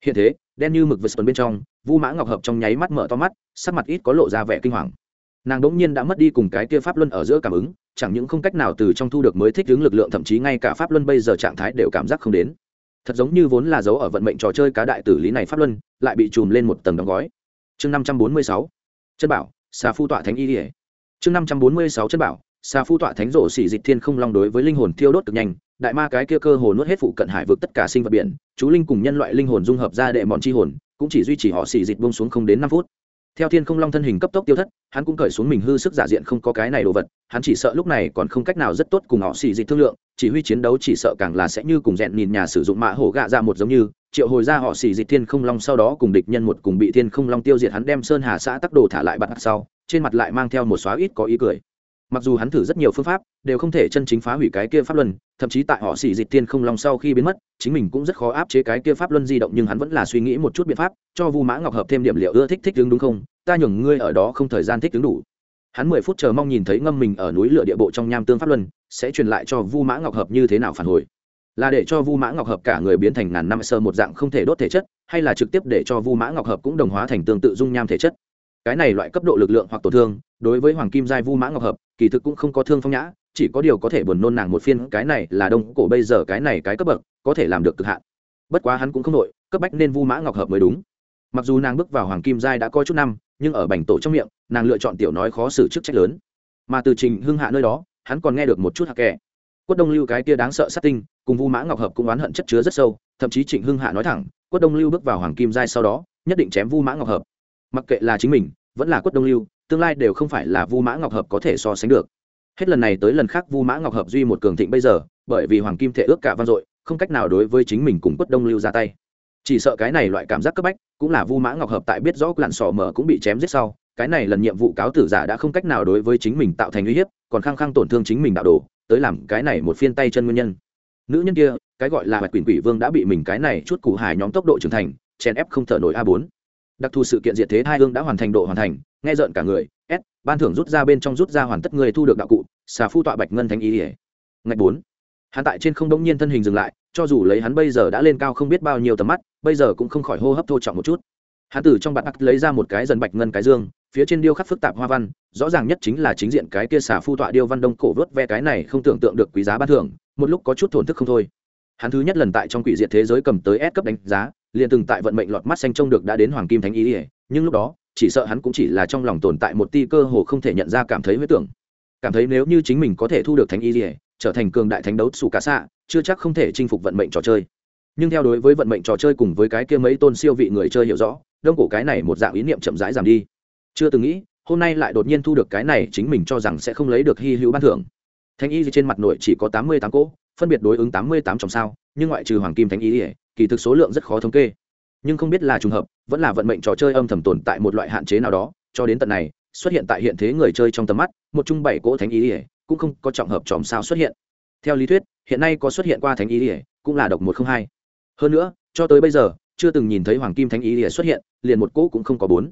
Speaker 1: Hiện thế, đen như mực vật bên trong, vu mã ngọc hợp trong nháy mắt mở to mắt, sắc mặt ít có lộ ra vẻ kinh hoàng nàng đ ỗ n g nhiên đã mất đi cùng cái kia pháp luân ở giữa cảm ứng, chẳng những không cách nào từ trong thu được mới thích ứng lực lượng, thậm chí ngay cả pháp luân bây giờ trạng thái đều cảm giác không đến. Thật giống như vốn là dấu ở vận mệnh trò chơi cá đại tử lý này pháp luân, lại bị chùm lên một tầng đóng gói. Chương năm trăm bốn mươi sáu, chân bảo, xà phu tọa thánh y ỉa chương năm trăm bốn mươi sáu, chân bảo, xà phu tọa thánh rổ xỉ dịch thiên không long đối với linh hồn thiêu đốt cực nhanh, đại ma cái kia cơ hồ nuốt hết phụ cận hải vực tất cả sinh vật biển, chú linh cùng nhân loại linh hồn dung hợp ra đệ mòn chi hồn, cũng chỉ duy trì họ xỉ dịch bông xuống không đến năm phút theo thiên không long thân hình cấp tốc tiêu thất, hắn cũng cởi xuống mình hư sức giả diện không có cái này đồ vật, hắn chỉ sợ lúc này còn không cách nào rất tốt cùng họ xì dịch thương lượng, chỉ huy chiến đấu chỉ sợ càng là sẽ như cùng rèn nhìn nhà sử dụng mạ hổ gạ ra một giống như, triệu hồi ra họ xì dịch thiên không long sau đó cùng địch nhân một cùng bị thiên không long tiêu diệt hắn đem sơn hà xã tắc đồ thả lại bạt sau, trên mặt lại mang theo một xóa ít có ý cười mặc dù hắn thử rất nhiều phương pháp, đều không thể chân chính phá hủy cái kia pháp luân, thậm chí tại họ xỉ dịch tiên không long sau khi biến mất, chính mình cũng rất khó áp chế cái kia pháp luân di động, nhưng hắn vẫn là suy nghĩ một chút biện pháp, cho vu mã ngọc hợp thêm điểm liệu ưa thích thích đứng đúng không? Ta nhường ngươi ở đó không thời gian thích đứng đủ. Hắn mười phút chờ mong nhìn thấy ngâm mình ở núi lửa địa bộ trong nham tương pháp luân, sẽ truyền lại cho vu mã ngọc hợp như thế nào phản hồi? Là để cho vu mã ngọc hợp cả người biến thành ngàn năm sơ một dạng không thể đốt thể chất, hay là trực tiếp để cho vu mã ngọc hợp cũng đồng hóa thành tương tự dung nham thể chất? Cái này loại cấp độ lực lượng hoặc tổn thương, đối với hoàng kim giai vu mã ngọc hợp, kỳ thực cũng không có thương phong nhã, chỉ có điều có thể buồn nôn nàng một phiên, cái này là đông cổ bây giờ cái này cái cấp bậc, có thể làm được cực hạn. Bất quá hắn cũng không nội cấp bách nên vu mã ngọc hợp mới đúng. Mặc dù nàng bước vào hoàng kim giai đã có chút năm, nhưng ở bành tổ trong miệng, nàng lựa chọn tiểu nói khó xử chức trách lớn. Mà từ trình hưng hạ nơi đó, hắn còn nghe được một chút hạ kẻ quất đông lưu cái kia đáng sợ sát tinh, cùng vu mã ngọc hợp cũng oán hận chất chứa rất sâu, thậm chí trịnh hưng hạ nói thẳng, quất đông lưu bước vào hoàng kim giai sau đó, nhất định chém vu mã ngọc hợp mặc kệ là chính mình, vẫn là quất đông lưu, tương lai đều không phải là vu mã ngọc hợp có thể so sánh được. Hết lần này tới lần khác vu mã ngọc hợp duy một cường thịnh bây giờ, bởi vì hoàng kim thể ước cả vang dội, không cách nào đối với chính mình cùng quất đông lưu ra tay. Chỉ sợ cái này loại cảm giác cấp bách, cũng là vu mã ngọc hợp tại biết rõ lặn sò mở cũng bị chém giết sau, cái này lần nhiệm vụ cáo tử giả đã không cách nào đối với chính mình tạo thành uy hiếp, còn khăng khăng tổn thương chính mình đạo đồ, tới làm cái này một phiên tay chân nguyên nhân. Nữ nhân kia, cái gọi là bạch quỷ quỷ vương đã bị mình cái này chút củ hài nhóm tốc độ trưởng thành, chèn ép không thở nổi a bốn đặc thù sự kiện diệt thế hai hương đã hoàn thành độ hoàn thành, nghe rợn cả người, s, ban thưởng rút ra bên trong rút ra hoàn tất người thu được đạo cụ, xà phu tọa bạch ngân thánh ý ỉa ngạch bốn. Hắn tại trên không đống nhiên thân hình dừng lại, cho dù lấy hắn bây giờ đã lên cao không biết bao nhiêu tầm mắt, bây giờ cũng không khỏi hô hấp thô trọng một chút. Hắn từ trong bạt ắt lấy ra một cái dần bạch ngân cái dương, phía trên điêu khắc phức tạp hoa văn, rõ ràng nhất chính là chính diện cái kia xà phu tọa điêu văn đông cổ vớt ve cái này không tưởng tượng được quý giá ban thưởng, một lúc có chút thổn thức không thôi. Hắn thứ nhất lần tại trong quỷ diệt thế giới cầm tới S cấp đánh giá liền từng tại vận mệnh lọt mắt xanh trông được đã đến hoàng kim thánh ý ỉa nhưng lúc đó, chỉ sợ hắn cũng chỉ là trong lòng tồn tại một ti cơ hồ không thể nhận ra cảm thấy huyết tưởng. Cảm thấy nếu như chính mình có thể thu được thánh ý ỉa trở thành cường đại thánh đấu xù cả xạ, chưa chắc không thể chinh phục vận mệnh trò chơi. Nhưng theo đối với vận mệnh trò chơi cùng với cái kia mấy tôn siêu vị người chơi hiểu rõ, đông cổ cái này một dạng ý niệm chậm rãi giảm đi. Chưa từng nghĩ, hôm nay lại đột nhiên thu được cái này chính mình cho rằng sẽ không lấy được hy hữu ban thưởng. Thánh y trên mặt nội chỉ có tám mươi tám cỗ phân biệt đối ứng tám mươi tám trong sao, nhưng ngoại trừ hoàng kim thánh ý y kỳ thực số lượng rất khó thống kê. Nhưng không biết là trùng hợp, vẫn là vận mệnh trò chơi âm thầm tồn tại một loại hạn chế nào đó, cho đến tận này, xuất hiện tại hiện thế người chơi trong tầm mắt, một trung bảy cỗ thánh ý ỉa cũng không có trọng hợp tròm sao xuất hiện. Theo lý thuyết, hiện nay có xuất hiện qua thánh ý ỉa cũng là độc một không hai. Hơn nữa, cho tới bây giờ, chưa từng nhìn thấy hoàng kim thánh ý ỉa xuất hiện, liền một cỗ cũng không có bốn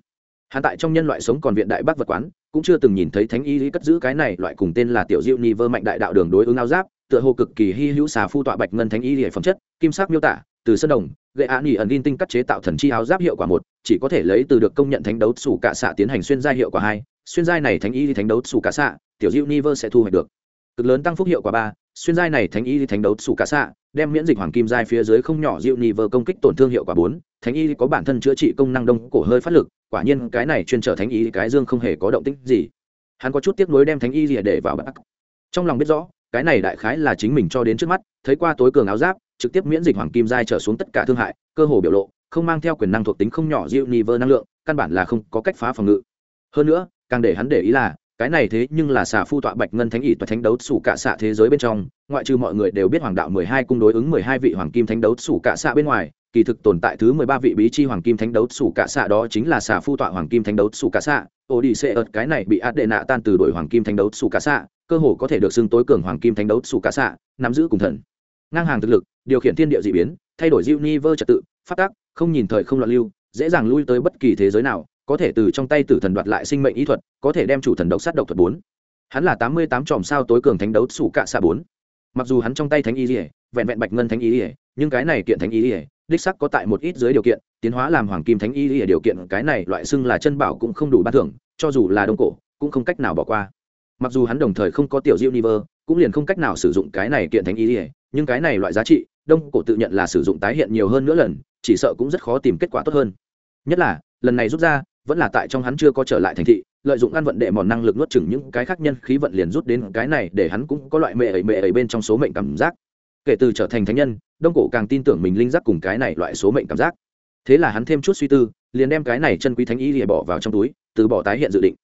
Speaker 1: hắn tại trong nhân loại sống còn viện đại bác vật quán, cũng chưa từng nhìn thấy thánh y lý cất giữ cái này loại cùng tên là tiểu diệu ni vơ mạnh đại đạo đường đối ứng áo giáp, tựa hồ cực kỳ hy hữu xà phu tọa bạch ngân thánh y lý phẩm chất, kim sắc miêu tả, từ sơn đồng, gậy án ỉ ẩn in tinh cắt chế tạo thần chi áo giáp hiệu quả một, chỉ có thể lấy từ được công nhận thánh đấu sủ cả xạ tiến hành xuyên giai hiệu quả hai, xuyên giai này thánh y thánh đấu sủ cả xạ, tiểu diệu ni vơ sẽ thu hoạch được. Cực lớn tăng phúc hiệu quả ba, xuyên giai này thánh y thánh đấu sủ cả xạ, đem miễn dịch hoàng kim giai phía dưới không nhỏ diệu ni vơ công kích tổn thương hiệu quả bốn, thánh y có bản thân chữa trị công năng đông cổ hơi phát lực quả nhiên cái này chuyên trở thánh y cái dương không hề có động tích gì. Hắn có chút tiếc nuối đem thánh y rìa để vào bắc trong lòng biết rõ, cái này đại khái là chính mình cho đến trước mắt, thấy qua tối cường áo giáp, trực tiếp miễn dịch hoàng kim giai trở xuống tất cả thương hại, cơ hồ biểu lộ, không mang theo quyền năng thuộc tính không nhỏ diệu ni vơ năng lượng, căn bản là không có cách phá phòng ngự. Hơn nữa, càng để hắn để ý là, cái này thế nhưng là xà phu tọa bạch ngân thánh ỷ tọa thánh đấu sủ cả xạ thế giới bên trong, ngoại trừ mọi người đều biết hoàng đạo mười hai cung đối ứng mười hai vị hoàng kim thánh đấu sủ cả xạ bên ngoài kỳ thực tồn tại thứ mười ba vị bí chi hoàng kim thánh đấu sủ cả xạ đó chính là xà phu tọa hoàng kim thánh đấu sủ cả xạ. Ô đi xê ợt cái này bị át đệ nạ tan từ đội hoàng kim thánh đấu sủ cả xạ, cơ hồ có thể được xưng tối cường hoàng kim thánh đấu sủ cả xạ, nắm giữ cùng thần. Ngang hàng thực lực, điều khiển thiên địa dị biến, thay đổi universe trật tự, phát tác, không nhìn thời không loạn lưu, dễ dàng lui tới bất kỳ thế giới nào, có thể từ trong tay tử thần đoạt lại sinh mệnh ý thuật, có thể đem chủ thần độc sát độc thuật bốn. Hắn là tám mươi tám tròm sao tối cường thánh đấu sủ cả xạ bốn. Mặc dù hắn trong tay thánh y ỉa vẹn vẹn bạch ngân thánh y ỉa nhưng cái này kiện thánh y ỉa đích sắc có tại một ít dưới điều kiện, tiến hóa làm hoàng kim thánh y ở điều kiện cái này loại xưng là chân bảo cũng không đủ ban thưởng, cho dù là đông cổ, cũng không cách nào bỏ qua. Mặc dù hắn đồng thời không có tiểu diệu niver, cũng liền không cách nào sử dụng cái này kiện thánh y, nhưng cái này loại giá trị, đông cổ tự nhận là sử dụng tái hiện nhiều hơn nữa lần, chỉ sợ cũng rất khó tìm kết quả tốt hơn. Nhất là, lần này rút ra, vẫn là tại trong hắn chưa có trở lại thành thị, lợi dụng ăn vận đệ mòn năng lực nuốt chừng những cái khác nhân khí vận liền rút đến cái này để hắn cũng có loại mệ ấy mệ ấy bên trong số mệnh cảm giác. Kể từ trở thành thánh nhân đông cổ càng tin tưởng mình linh giác cùng cái này loại số mệnh cảm giác. Thế là hắn thêm chút suy tư, liền đem cái này chân quý thánh y lìa bỏ vào trong túi, từ bỏ tái hiện dự định.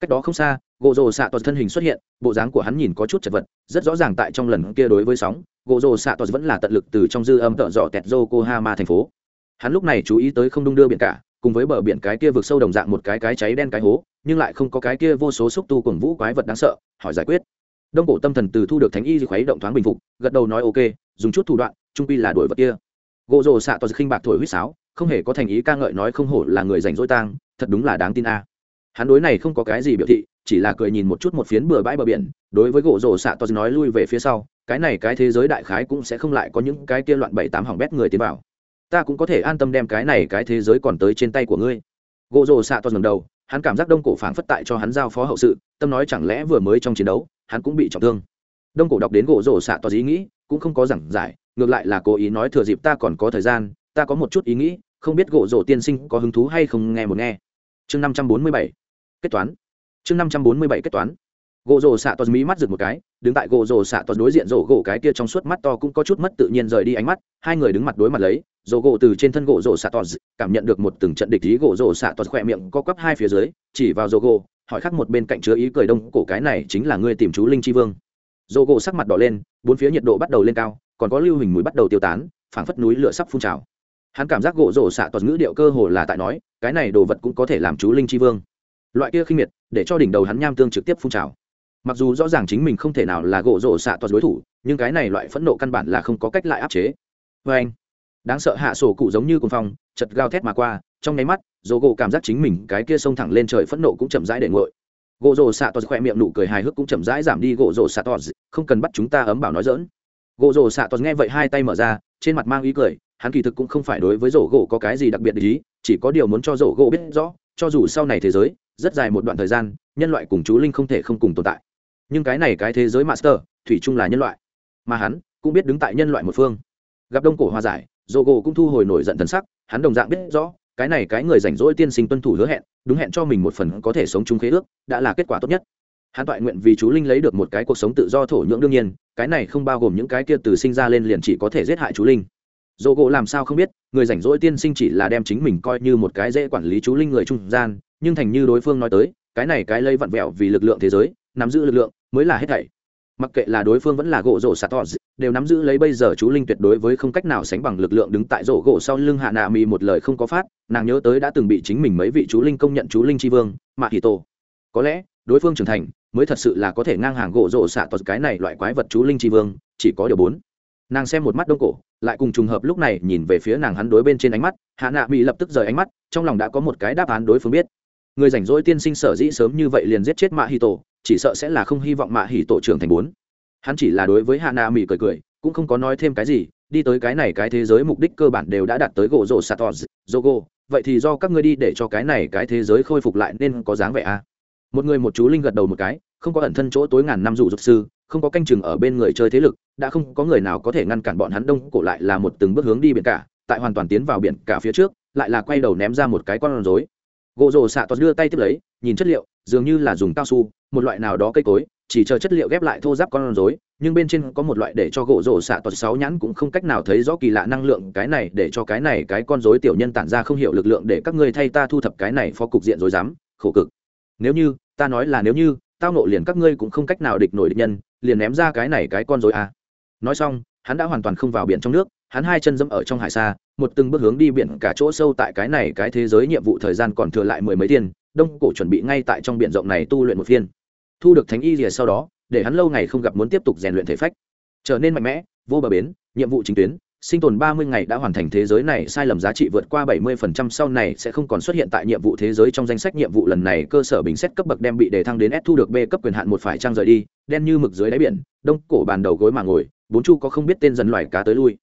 Speaker 1: Cách đó không xa gỗ rồ xạ toàn thân hình xuất hiện, bộ dáng của hắn nhìn có chút chật vật, rất rõ ràng tại trong lần kia đối với sóng gỗ rồ xạ toàn vẫn là tận lực từ trong dư âm tợ dọ tẹt yokohama thành phố. Hắn lúc này chú ý tới không đung đưa biển cả, cùng với bờ biển cái kia vực sâu đồng dạng một cái cái cháy đen cái hố, nhưng lại không có cái kia vô số xúc tu cùng vũ quái vật đáng sợ, hỏi giải quyết. Đông cổ tâm thần từ thu được thánh y khuấy động thoáng bình phục, gật đầu nói ok, dùng chút thủ đoạn trung pi là đuổi vật kia. Gỗ rồ xạ toàn khinh bạc thổi huýt sáo, không hề có thành ý ca ngợi nói không hổ là người rảnh rỗi tang, thật đúng là đáng tin a. Hắn đối này không có cái gì biểu thị, chỉ là cười nhìn một chút một phiến bừa bãi bờ biển, đối với gỗ rồ xạ toàn nói lui về phía sau, cái này cái thế giới đại khái cũng sẽ không lại có những cái kia loạn bảy tám hỏng bét người tiến vào. Ta cũng có thể an tâm đem cái này cái thế giới còn tới trên tay của ngươi. Gỗ rồ xạ toàn ngầm đầu, hắn cảm giác đông cổ phảng phất tại cho hắn giao phó hậu sự, tâm nói chẳng lẽ vừa mới trong chiến đấu, hắn cũng bị trọng thương. Đông cổ đọc đến gỗ rồ xạ toàn ý nghĩ, cũng không có giảng giải ngược lại là cố ý nói thừa dịp ta còn có thời gian, ta có một chút ý nghĩ, không biết gỗ rổ tiên sinh có hứng thú hay không nghe một nghe. Chương năm trăm bốn mươi bảy, kết toán. Chương năm trăm bốn mươi bảy, kết toán. Gỗ rổ xạ toàn mí mắt rực một cái, đứng tại gỗ rổ xạ toàn đối diện rổ gỗ cái kia trong suốt mắt to cũng có chút mất tự nhiên rời đi ánh mắt, hai người đứng mặt đối mặt lấy, rổ gỗ từ trên thân gỗ rổ xạ toàn cảm nhận được một từng trận địch ý gỗ rổ xạ toàn khỏe miệng co quắp hai phía dưới, chỉ vào rổ gỗ, hỏi khắc một bên cạnh chứa ý cười đông, cổ cái này chính là ngươi tìm chú linh chi vương. Rổ gỗ sắc mặt đỏ lên, bốn phía nhiệt độ bắt đầu lên cao còn có lưu hình mùi bắt đầu tiêu tán, phảng phất núi lửa sắp phun trào. Hắn cảm giác gỗ rổ xạ toàn ngữ điệu cơ hồ là tại nói, cái này đồ vật cũng có thể làm chú linh chi vương. Loại kia khinh miệt, để cho đỉnh đầu hắn nham tương trực tiếp phun trào. Mặc dù rõ ràng chính mình không thể nào là gỗ rổ xạ toàn đối thủ, nhưng cái này loại phẫn nộ căn bản là không có cách lại áp chế. Vê anh đáng sợ hạ sổ cụ giống như cùng phong, chật gao thét mà qua, trong nháy mắt, dỗ gỗ cảm giác chính mình cái kia xông thẳng lên trời phẫn nộ cũng chậm rãi để ngội gỗ rổ xạ toàn khỏe miệng nụ cười hài hước cũng chậm rãi giảm đi, gỗ rổ xạ toàn, không cần bắt chúng ta ấm bảo nói dỡn gỗ rổ xạ toàn nghe vậy hai tay mở ra, trên mặt mang ý cười, hắn kỳ thực cũng không phải đối với rổ gỗ có cái gì đặc biệt ý, chỉ có điều muốn cho rổ gỗ biết rõ, cho dù sau này thế giới, rất dài một đoạn thời gian, nhân loại cùng chú linh không thể không cùng tồn tại. Nhưng cái này cái thế giới master, thủy chung là nhân loại. Mà hắn cũng biết đứng tại nhân loại một phương. Gặp đông cổ hòa giải dô gỗ cũng thu hồi nổi giận thần sắc, hắn đồng dạng biết rõ, cái này cái người rảnh rỗi tiên sinh tuân thủ hứa hẹn, đúng hẹn cho mình một phần có thể sống chung khế ước, đã là kết quả tốt nhất hắn toại nguyện vì chú linh lấy được một cái cuộc sống tự do thổ nhưỡng đương nhiên, cái này không bao gồm những cái kia từ sinh ra lên liền chỉ có thể giết hại chú linh. Dô gỗ làm sao không biết, người rảnh rỗi tiên sinh chỉ là đem chính mình coi như một cái dễ quản lý chú linh người trung gian, nhưng thành như đối phương nói tới, cái này cái lây vặn vẹo vì lực lượng thế giới, nắm giữ lực lượng mới là hết thảy. Mặc kệ là đối phương vẫn là gỗ rổ sạt tỏ đều nắm giữ lấy bây giờ chú linh tuyệt đối với không cách nào sánh bằng lực lượng đứng tại rổ gỗ sau lưng hạ nạ mi một lời không có phát, nàng nhớ tới đã từng bị chính mình mấy vị chú linh công nhận chú linh tri vương, mạ hì tổ có lẽ, đối phương trưởng thành mới thật sự là có thể ngang hàng gỗ rổ xạ tọt cái này loại quái vật chú linh tri vương, chỉ có điều bốn. Nàng xem một mắt đông cổ, lại cùng trùng hợp lúc này nhìn về phía nàng hắn đối bên trên ánh mắt, hạ nạ mỹ lập tức rời ánh mắt, trong lòng đã có một cái đáp án đối phương biết. Người rảnh rỗi tiên sinh sở dĩ sớm như vậy liền giết chết mạ hì tổ, chỉ sợ sẽ là không hy vọng mạ hì tổ trưởng thành bốn. Hắn chỉ là đối với hạ nạ mỹ cười cười, cũng không có nói thêm cái gì, đi tới cái này cái thế giới mục đích cơ bản đều đã đạt tới gỗ rổ satos jogo vậy thì do các ngươi đi để cho cái này cái thế giới khôi phục lại nên có dáng vẻ a. à? Một người một chú linh gật đầu một cái, không có ẩn thân chỗ tối ngàn năm dụ dục sư, không có canh chừng ở bên người chơi thế lực, đã không có người nào có thể ngăn cản bọn hắn đông cổ lại là một từng bước hướng đi biển cả, tại hoàn toàn tiến vào biển cả phía trước, lại là quay đầu ném ra một cái con rối. Gỗ rồ xạ toát đưa tay tiếp lấy, nhìn chất liệu, dường như là dùng cao su, một loại nào đó cây cối, chỉ chờ chất liệu ghép lại thô giáp con rối, nhưng bên trên có một loại để cho gỗ rổ xạ toát sáu nhãn cũng không cách nào thấy rõ kỳ lạ năng lượng, cái này để cho cái này cái con rối tiểu nhân tản ra không hiểu lực lượng để các ngươi thay ta thu thập cái này phó cục diện rối dám khổ cực nếu như, ta nói là nếu như, tao nộ liền các ngươi cũng không cách nào địch nổi địch nhân, liền ném ra cái này cái con rồi à. nói xong, hắn đã hoàn toàn không vào biển trong nước, hắn hai chân dẫm ở trong hải xa, một từng bước hướng đi biển cả chỗ sâu tại cái này cái thế giới nhiệm vụ thời gian còn thừa lại mười mấy tiền, đông cổ chuẩn bị ngay tại trong biển rộng này tu luyện một phiên. Thu được thánh y rìa sau đó, để hắn lâu ngày không gặp muốn tiếp tục rèn luyện thể phách. Trở nên mạnh mẽ, vô bờ bến, nhiệm vụ chính tuyến sinh tồn ba mươi ngày đã hoàn thành thế giới này sai lầm giá trị vượt qua bảy mươi phần trăm sau này sẽ không còn xuất hiện tại nhiệm vụ thế giới trong danh sách nhiệm vụ lần này. Cơ sở bình xét cấp bậc đem bị đề thăng đến S thu được B cấp quyền hạn một phải trang rời đi, đen như mực dưới đáy biển, đông cổ bàn đầu gối mà ngồi, bốn chu có không biết tên dần loài cá tới lui.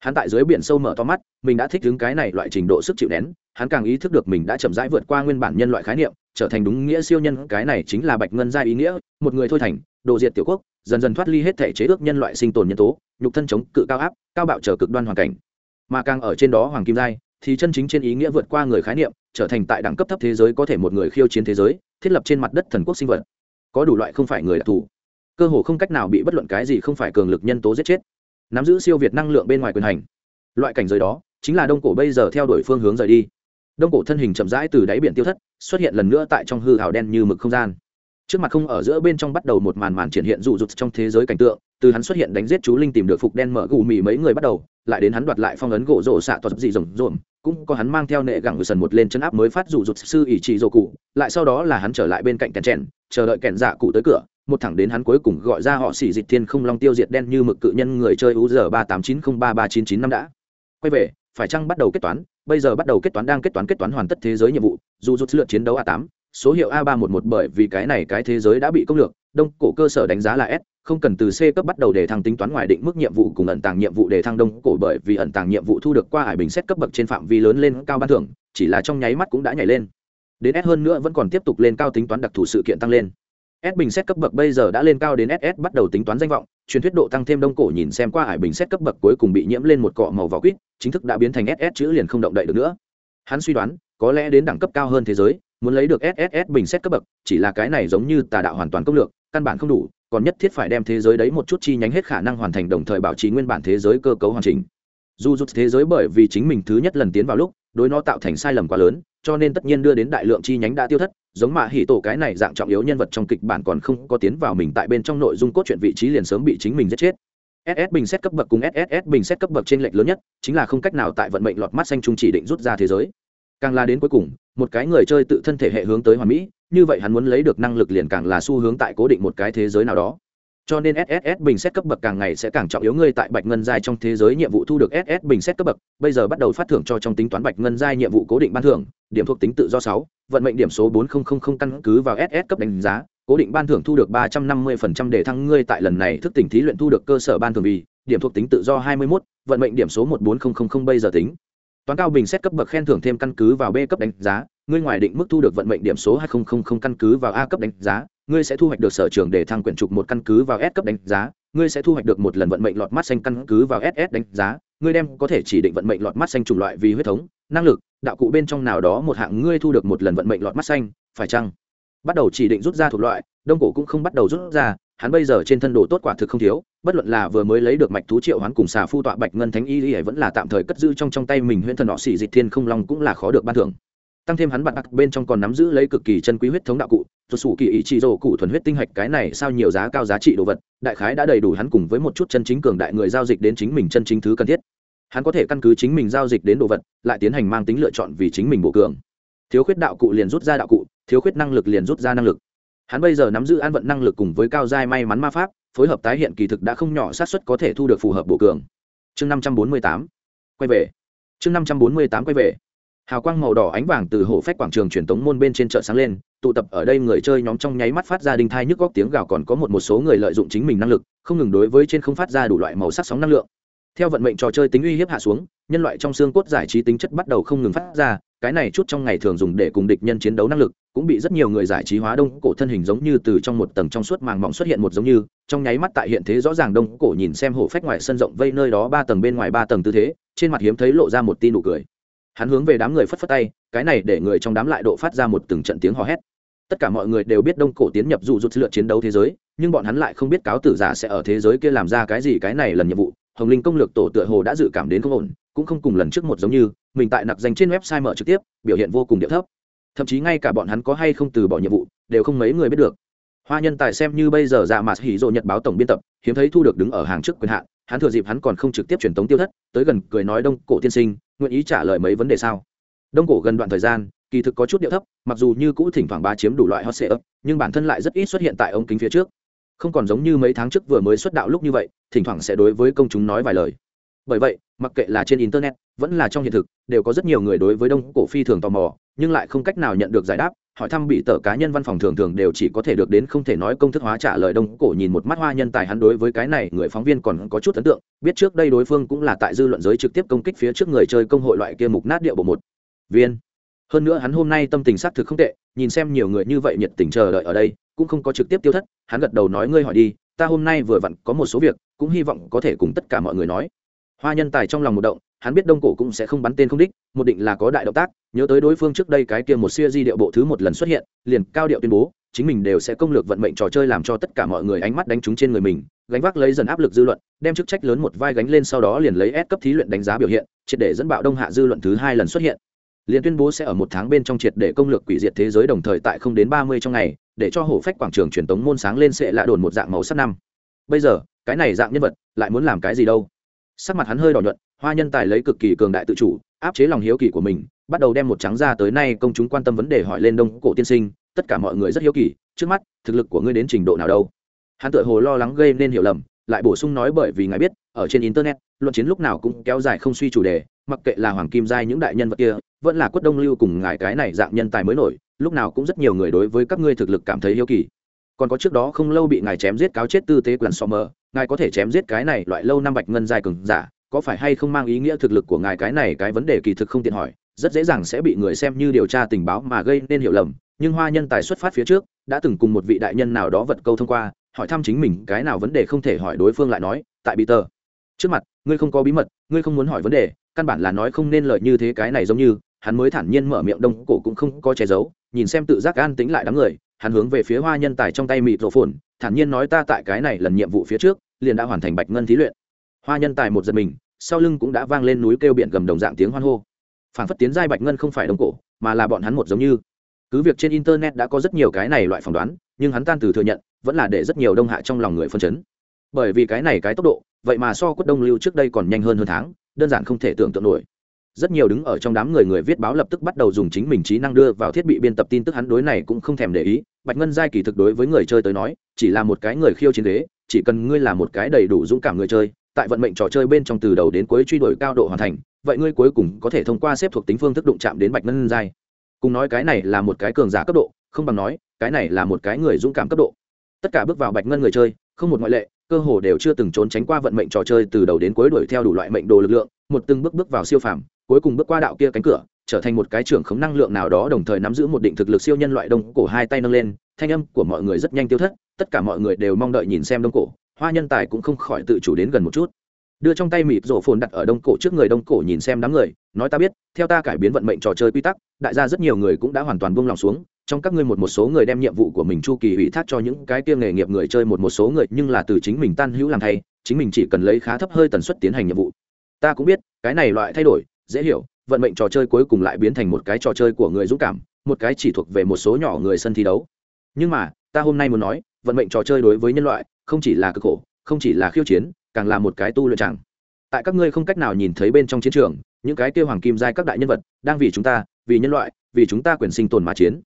Speaker 1: Hắn tại dưới biển sâu mở to mắt mình đã thích ứng cái này loại trình độ sức chịu nén hắn càng ý thức được mình đã chậm rãi vượt qua nguyên bản nhân loại khái niệm trở thành đúng nghĩa siêu nhân. Cái này chính là bạch ngân gia ý nghĩa một người thôi thành độ diệt tiểu quốc dần dần thoát ly hết thể chế ước nhân loại sinh tồn nhân tố nhục thân chống cự cao áp, cao bạo trở cực đoan hoàn cảnh. Mà càng ở trên đó hoàng kim giai, thì chân chính trên ý nghĩa vượt qua người khái niệm, trở thành tại đẳng cấp thấp thế giới có thể một người khiêu chiến thế giới, thiết lập trên mặt đất thần quốc sinh vật. Có đủ loại không phải người đặc thù. Cơ hồ không cách nào bị bất luận cái gì không phải cường lực nhân tố giết chết. Nắm giữ siêu việt năng lượng bên ngoài quyền hành. Loại cảnh giới đó, chính là đông cổ bây giờ theo đuổi phương hướng rời đi. Đông cổ thân hình chậm rãi từ đáy biển tiêu thất, xuất hiện lần nữa tại trong hư hào đen như mực không gian. Trước mặt không ở giữa bên trong bắt đầu một màn màn triển hiện rụ rụt trong thế giới cảnh tượng từ hắn xuất hiện đánh giết chú linh tìm được phục đen mở gù mì mấy người bắt đầu, lại đến hắn đoạt lại phong ấn gỗ rổ xạ toạt dị rồng rộm, cũng có hắn mang theo nệ gẳng sần một lên chân áp mới phát rụ rụt sư ỷ trị rổ cụ, lại sau đó là hắn trở lại bên cạnh kèn chèn, chờ đợi kèn dạ cụ tới cửa, một thẳng đến hắn cuối cùng gọi ra họ xỉ dịch thiên không long tiêu diệt đen như mực cự nhân người chơi u giờ ba tám chín không ba ba chín chín năm đã. Quay về, phải chăng bắt đầu kết toán? Bây giờ bắt đầu kết toán đang kết toán kết toán hoàn tất thế giới nhiệm vụ, dù rút lượt chiến đấu a tám, số hiệu a ba một một bởi vì cái này cái thế giới đã bị công lược, đông cổ cơ sở đánh giá là s không cần từ c cấp bắt đầu để thăng tính toán ngoài định mức nhiệm vụ cùng ẩn tàng nhiệm vụ để thăng đông cổ bởi vì ẩn tàng nhiệm vụ thu được qua hải bình xét cấp bậc trên phạm vi lớn lên cao ban thưởng chỉ là trong nháy mắt cũng đã nhảy lên đến s hơn nữa vẫn còn tiếp tục lên cao tính toán đặc thù sự kiện tăng lên S bình xét cấp bậc bây giờ đã lên cao đến SS bắt đầu tính toán danh vọng, truyền thuyết độ tăng thêm đông cổ nhìn xem qua hải bình xét cấp bậc cuối cùng bị nhiễm lên một cọ màu vỏ quýt, chính thức đã biến thành SS chữ liền không động đậy được nữa. Hắn suy đoán, có lẽ đến đẳng cấp cao hơn thế giới, muốn lấy được SSS bình xét cấp bậc, chỉ là cái này giống như tà đạo hoàn toàn công lược, căn bản không đủ, còn nhất thiết phải đem thế giới đấy một chút chi nhánh hết khả năng hoàn thành đồng thời bảo trì nguyên bản thế giới cơ cấu hoàn chỉnh. Dù rút thế giới bởi vì chính mình thứ nhất lần tiến vào lúc, đối nó tạo thành sai lầm quá lớn, cho nên tất nhiên đưa đến đại lượng chi nhánh đã tiêu thất, giống mạ hỉ tổ cái này dạng trọng yếu nhân vật trong kịch bản còn không có tiến vào mình tại bên trong nội dung cốt truyện vị trí liền sớm bị chính mình giết chết ss bình xét cấp bậc cùng sss bình xét cấp bậc trên lệch lớn nhất chính là không cách nào tại vận mệnh lọt mắt xanh trung chỉ định rút ra thế giới càng là đến cuối cùng một cái người chơi tự thân thể hệ hướng tới hoàn mỹ như vậy hắn muốn lấy được năng lực liền càng là xu hướng tại cố định một cái thế giới nào đó. Cho nên sss bình xét cấp bậc càng ngày sẽ càng trọng yếu. Ngươi tại bạch ngân giai trong thế giới nhiệm vụ thu được ss bình xét cấp bậc bây giờ bắt đầu phát thưởng cho trong tính toán bạch ngân giai nhiệm vụ cố định ban thưởng điểm thuộc tính tự do sáu vận mệnh điểm số bốn nghìn căn cứ vào ss cấp đánh giá cố định ban thưởng thu được ba trăm năm mươi phần trăm để thăng ngươi tại lần này thức tỉnh thí luyện thu được cơ sở ban thưởng vì điểm thuộc tính tự do hai mươi 21, vận mệnh điểm số một bốn nghìn bây giờ tính. Toán cao bình xét cấp bậc khen thưởng thêm căn cứ vào b cấp đánh giá ngươi ngoài định mức thu được vận mệnh điểm số hai nghìn căn cứ vào a cấp đánh giá, ngươi sẽ thu hoạch được sở trường để thăng quyển trục một căn cứ vào s cấp đánh giá, ngươi sẽ thu hoạch được một lần vận mệnh lọt mắt xanh căn cứ vào ss đánh giá, ngươi đem có thể chỉ định vận mệnh lọt mắt xanh chủng loại vì huyết thống, năng lực, đạo cụ bên trong nào đó một hạng ngươi thu được một lần vận mệnh lọt mắt xanh, phải chăng? Bắt đầu chỉ định rút ra thuộc loại, đông cổ cũng không bắt đầu rút ra, hắn bây giờ trên thân đồ tốt quả thực không thiếu, bất luận là vừa mới lấy được mạch thú triệu hoán cùng xà phu tọa bạch ngân thánh y y vẫn là tạm thời cất giữ trong trong tay mình huyễn thần họ xỉ dịch thiên không long cũng là khó được ban thưởng tăng thêm hắn bạn đặc bên trong còn nắm giữ lấy cực kỳ chân quý huyết thống đạo cụ tuột sủ kỳ ý chí rổ cụ thuần huyết tinh hạch cái này sao nhiều giá cao giá trị đồ vật, đại khái đã đầy đủ hắn cùng với một chút chân chính cường đại người giao dịch đến chính mình chân chính thứ cần thiết. Hắn có thể căn cứ chính mình giao dịch đến đồ vật, lại tiến hành mang tính lựa chọn vì chính mình bổ cường. Thiếu khuyết đạo cụ liền rút ra đạo cụ, thiếu khuyết năng lực liền rút ra năng lực. Hắn bây giờ nắm giữ an vận năng lực cùng với cao giai may mắn ma pháp, phối hợp tái hiện kỳ thực đã không nhỏ sát xuất có thể thu được phù hợp bổ cường. Chương năm trăm bốn mươi tám, quay về. Chương năm trăm bốn mươi tám, quay về hào quang màu đỏ ánh vàng từ hổ phách quảng trường truyền tống môn bên trên chợ sáng lên, tụ tập ở đây người chơi nhóm trong nháy mắt phát ra đinh thai nhức góc tiếng gào còn có một một số người lợi dụng chính mình năng lực, không ngừng đối với trên không phát ra đủ loại màu sắc sóng năng lượng. Theo vận mệnh trò chơi tính uy hiếp hạ xuống, nhân loại trong xương cốt giải trí tính chất bắt đầu không ngừng phát ra, cái này chút trong ngày thường dùng để cùng địch nhân chiến đấu năng lực, cũng bị rất nhiều người giải trí hóa đông cổ thân hình giống như từ trong một tầng trong suốt màng mỏng xuất hiện một giống như, trong nháy mắt tại hiện thế rõ ràng đông cổ nhìn xem hổ phách ngoài sân rộng vây nơi đó ba tầng bên ngoài ba tầng tư thế, trên mặt hiếm thấy lộ ra một tin nụ cười hắn hướng về đám người phất phất tay, cái này để người trong đám lại độ phát ra một từng trận tiếng hò hét. Tất cả mọi người đều biết đông cổ tiến nhập dụ rút lượt chiến đấu thế giới, nhưng bọn hắn lại không biết cáo tử giả sẽ ở thế giới kia làm ra cái gì cái này lần nhiệm vụ. Hồng linh công lược tổ tựa hồ đã dự cảm đến không ổn, cũng không cùng lần trước một giống như, mình tại nặc danh trên website mở trực tiếp, biểu hiện vô cùng điệu thấp. Thậm chí ngay cả bọn hắn có hay không từ bỏ nhiệm vụ, đều không mấy người biết được hoa nhân tài xem như bây giờ dạ mạt hỉ rộ nhật báo tổng biên tập, hiếm thấy thu được đứng ở hàng trước quyền hạn, hắn thừa dịp hắn còn không trực tiếp truyền tống tiêu thất, tới gần cười nói đông cổ tiên sinh, nguyện ý trả lời mấy vấn đề sao? Đông cổ gần đoạn thời gian, kỳ thực có chút điệu thấp, mặc dù như cũ thỉnh thoảng ba chiếm đủ loại hot sệ ấp nhưng bản thân lại rất ít xuất hiện tại ống kính phía trước. Không còn giống như mấy tháng trước vừa mới xuất đạo lúc như vậy, thỉnh thoảng sẽ đối với công chúng nói vài lời. Bởi vậy, mặc kệ là trên internet, vẫn là trong hiện thực, đều có rất nhiều người đối với đông cổ phi thường tò mò, nhưng lại không cách nào nhận được giải đáp hỏi thăm bị tờ cá nhân văn phòng thường thường đều chỉ có thể được đến không thể nói công thức hóa trả lời đông cổ nhìn một mắt hoa nhân tài hắn đối với cái này, người phóng viên còn có chút ấn tượng. Biết trước đây đối phương cũng là tại dư luận giới trực tiếp công kích phía trước người chơi công hội loại kia mục nát điệu bộ một. Viên. Hơn nữa hắn hôm nay tâm tình xác thực không tệ, nhìn xem nhiều người như vậy nhiệt tình chờ đợi ở đây, cũng không có trực tiếp tiêu thất, hắn gật đầu nói ngươi hỏi đi, ta hôm nay vừa vặn có một số việc, cũng hy vọng có thể cùng tất cả mọi người nói. Hoa nhân tài trong lòng một động hắn biết đông cổ cũng sẽ không bắn tên không đích, một định là có đại động tác, nhớ tới đối phương trước đây cái kia một siêu di điệu bộ thứ một lần xuất hiện, liền cao điệu tuyên bố, chính mình đều sẽ công lược vận mệnh trò chơi làm cho tất cả mọi người ánh mắt đánh trúng trên người mình, gánh vác lấy dần áp lực dư luận, đem chức trách lớn một vai gánh lên sau đó liền lấy ép cấp thí luyện đánh giá biểu hiện, triệt để dẫn bạo đông hạ dư luận thứ hai lần xuất hiện. Liền tuyên bố sẽ ở một tháng bên trong triệt để công lược quỷ diệt thế giới đồng thời tại không đến ba mươi trong ngày, để cho hổ phách quảng trường truyền tống môn sáng lên sẽ lạ đồn một dạng màu sắc năm. Bây giờ, cái này dạng nhân vật lại muốn làm cái gì đâu? Sắc mặt hắn hơi đỏ nhuận hoa nhân tài lấy cực kỳ cường đại tự chủ, áp chế lòng hiếu kỳ của mình, bắt đầu đem một trắng ra tới nay công chúng quan tâm vấn đề hỏi lên đông cổ tiên sinh, tất cả mọi người rất hiếu kỳ, trước mắt, thực lực của ngươi đến trình độ nào đâu? Hắn tự hồ lo lắng gây nên hiểu lầm, lại bổ sung nói bởi vì ngài biết, ở trên internet, luận chiến lúc nào cũng kéo dài không suy chủ đề, mặc kệ là hoàng kim giai những đại nhân vật kia, vẫn là quất đông lưu cùng ngài cái này dạng nhân tài mới nổi, lúc nào cũng rất nhiều người đối với các ngươi thực lực cảm thấy hiếu kỳ. Còn có trước đó không lâu bị ngài chém giết cáo chết tư tế quần so mơ ngài có thể chém giết cái này loại lâu năm bạch ngân dài cường giả có phải hay không mang ý nghĩa thực lực của ngài cái này? Cái vấn đề kỳ thực không tiện hỏi, rất dễ dàng sẽ bị người xem như điều tra tình báo mà gây nên hiểu lầm. Nhưng hoa nhân tài xuất phát phía trước, đã từng cùng một vị đại nhân nào đó vật câu thông qua, hỏi thăm chính mình, cái nào vấn đề không thể hỏi đối phương lại nói, tại bị tờ trước mặt, ngươi không có bí mật, ngươi không muốn hỏi vấn đề, căn bản là nói không nên lợi như thế, cái này giống như, hắn mới thản nhiên mở miệng đông, cổ cũng không có che giấu, nhìn xem tự giác an tính lại đám người, hắn hướng về phía hoa nhân tài trong tay mịt rổ phồn, thản nhiên nói ta tại cái này lần nhiệm vụ phía trước, liền đã hoàn thành bạch ngân thí luyện hoa nhân tài một giật mình, sau lưng cũng đã vang lên núi kêu biển gầm đồng dạng tiếng hoan hô. Phản phất tiến giai bạch ngân không phải đồng cổ, mà là bọn hắn một giống như. Cứ việc trên internet đã có rất nhiều cái này loại phỏng đoán, nhưng hắn tan từ thừa nhận, vẫn là để rất nhiều đông hạ trong lòng người phân chấn. Bởi vì cái này cái tốc độ, vậy mà so quất đông lưu trước đây còn nhanh hơn hơn tháng, đơn giản không thể tưởng tượng nổi. Rất nhiều đứng ở trong đám người người viết báo lập tức bắt đầu dùng chính mình trí năng đưa vào thiết bị biên tập tin tức hắn đối này cũng không thèm để ý. Bạch ngân giai kỳ thực đối với người chơi tới nói, chỉ là một cái người khiêu chiến đế chỉ cần ngươi là một cái đầy đủ dũng cảm người chơi tại vận mệnh trò chơi bên trong từ đầu đến cuối truy đuổi cao độ hoàn thành, vậy ngươi cuối cùng có thể thông qua xếp thuộc tính phương thức đụng chạm đến bạch ngân giai. Cùng nói cái này là một cái cường giả cấp độ, không bằng nói, cái này là một cái người dũng cảm cấp độ. Tất cả bước vào bạch ngân người chơi, không một ngoại lệ, cơ hồ đều chưa từng trốn tránh qua vận mệnh trò chơi từ đầu đến cuối đuổi theo đủ loại mệnh đồ lực lượng, một từng bước bước vào siêu phàm, cuối cùng bước qua đạo kia cánh cửa, trở thành một cái trưởng khống năng lượng nào đó đồng thời nắm giữ một định thực lực siêu nhân loại đông cổ hai tay nâng lên, thanh âm của mọi người rất nhanh tiêu thất, tất cả mọi người đều mong đợi nhìn xem đông cổ hoa nhân tài cũng không khỏi tự chủ đến gần một chút. Đưa trong tay mịt rổ phồn đặt ở đông cổ trước người đông cổ nhìn xem đám người, nói ta biết, theo ta cải biến vận mệnh trò chơi quy tắc, đại gia rất nhiều người cũng đã hoàn toàn buông lòng xuống, trong các ngươi một một số người đem nhiệm vụ của mình chu kỳ ủy thác cho những cái kia nghề nghiệp người chơi một một số người, nhưng là từ chính mình tan hữu làm thay, chính mình chỉ cần lấy khá thấp hơi tần suất tiến hành nhiệm vụ. Ta cũng biết, cái này loại thay đổi, dễ hiểu, vận mệnh trò chơi cuối cùng lại biến thành một cái trò chơi của người dũng cảm, một cái chỉ thuộc về một số nhỏ người sân thi đấu. Nhưng mà, ta hôm nay muốn nói, vận mệnh trò chơi đối với nhân loại không chỉ là cực khổ, không chỉ là khiêu chiến, càng là một cái tu luyện chẳng. Tại các ngươi không cách nào nhìn thấy bên trong chiến trường, những cái kêu hoàng kim giai các đại nhân vật, đang vì chúng ta, vì nhân loại, vì chúng ta quyền sinh tồn mà chiến.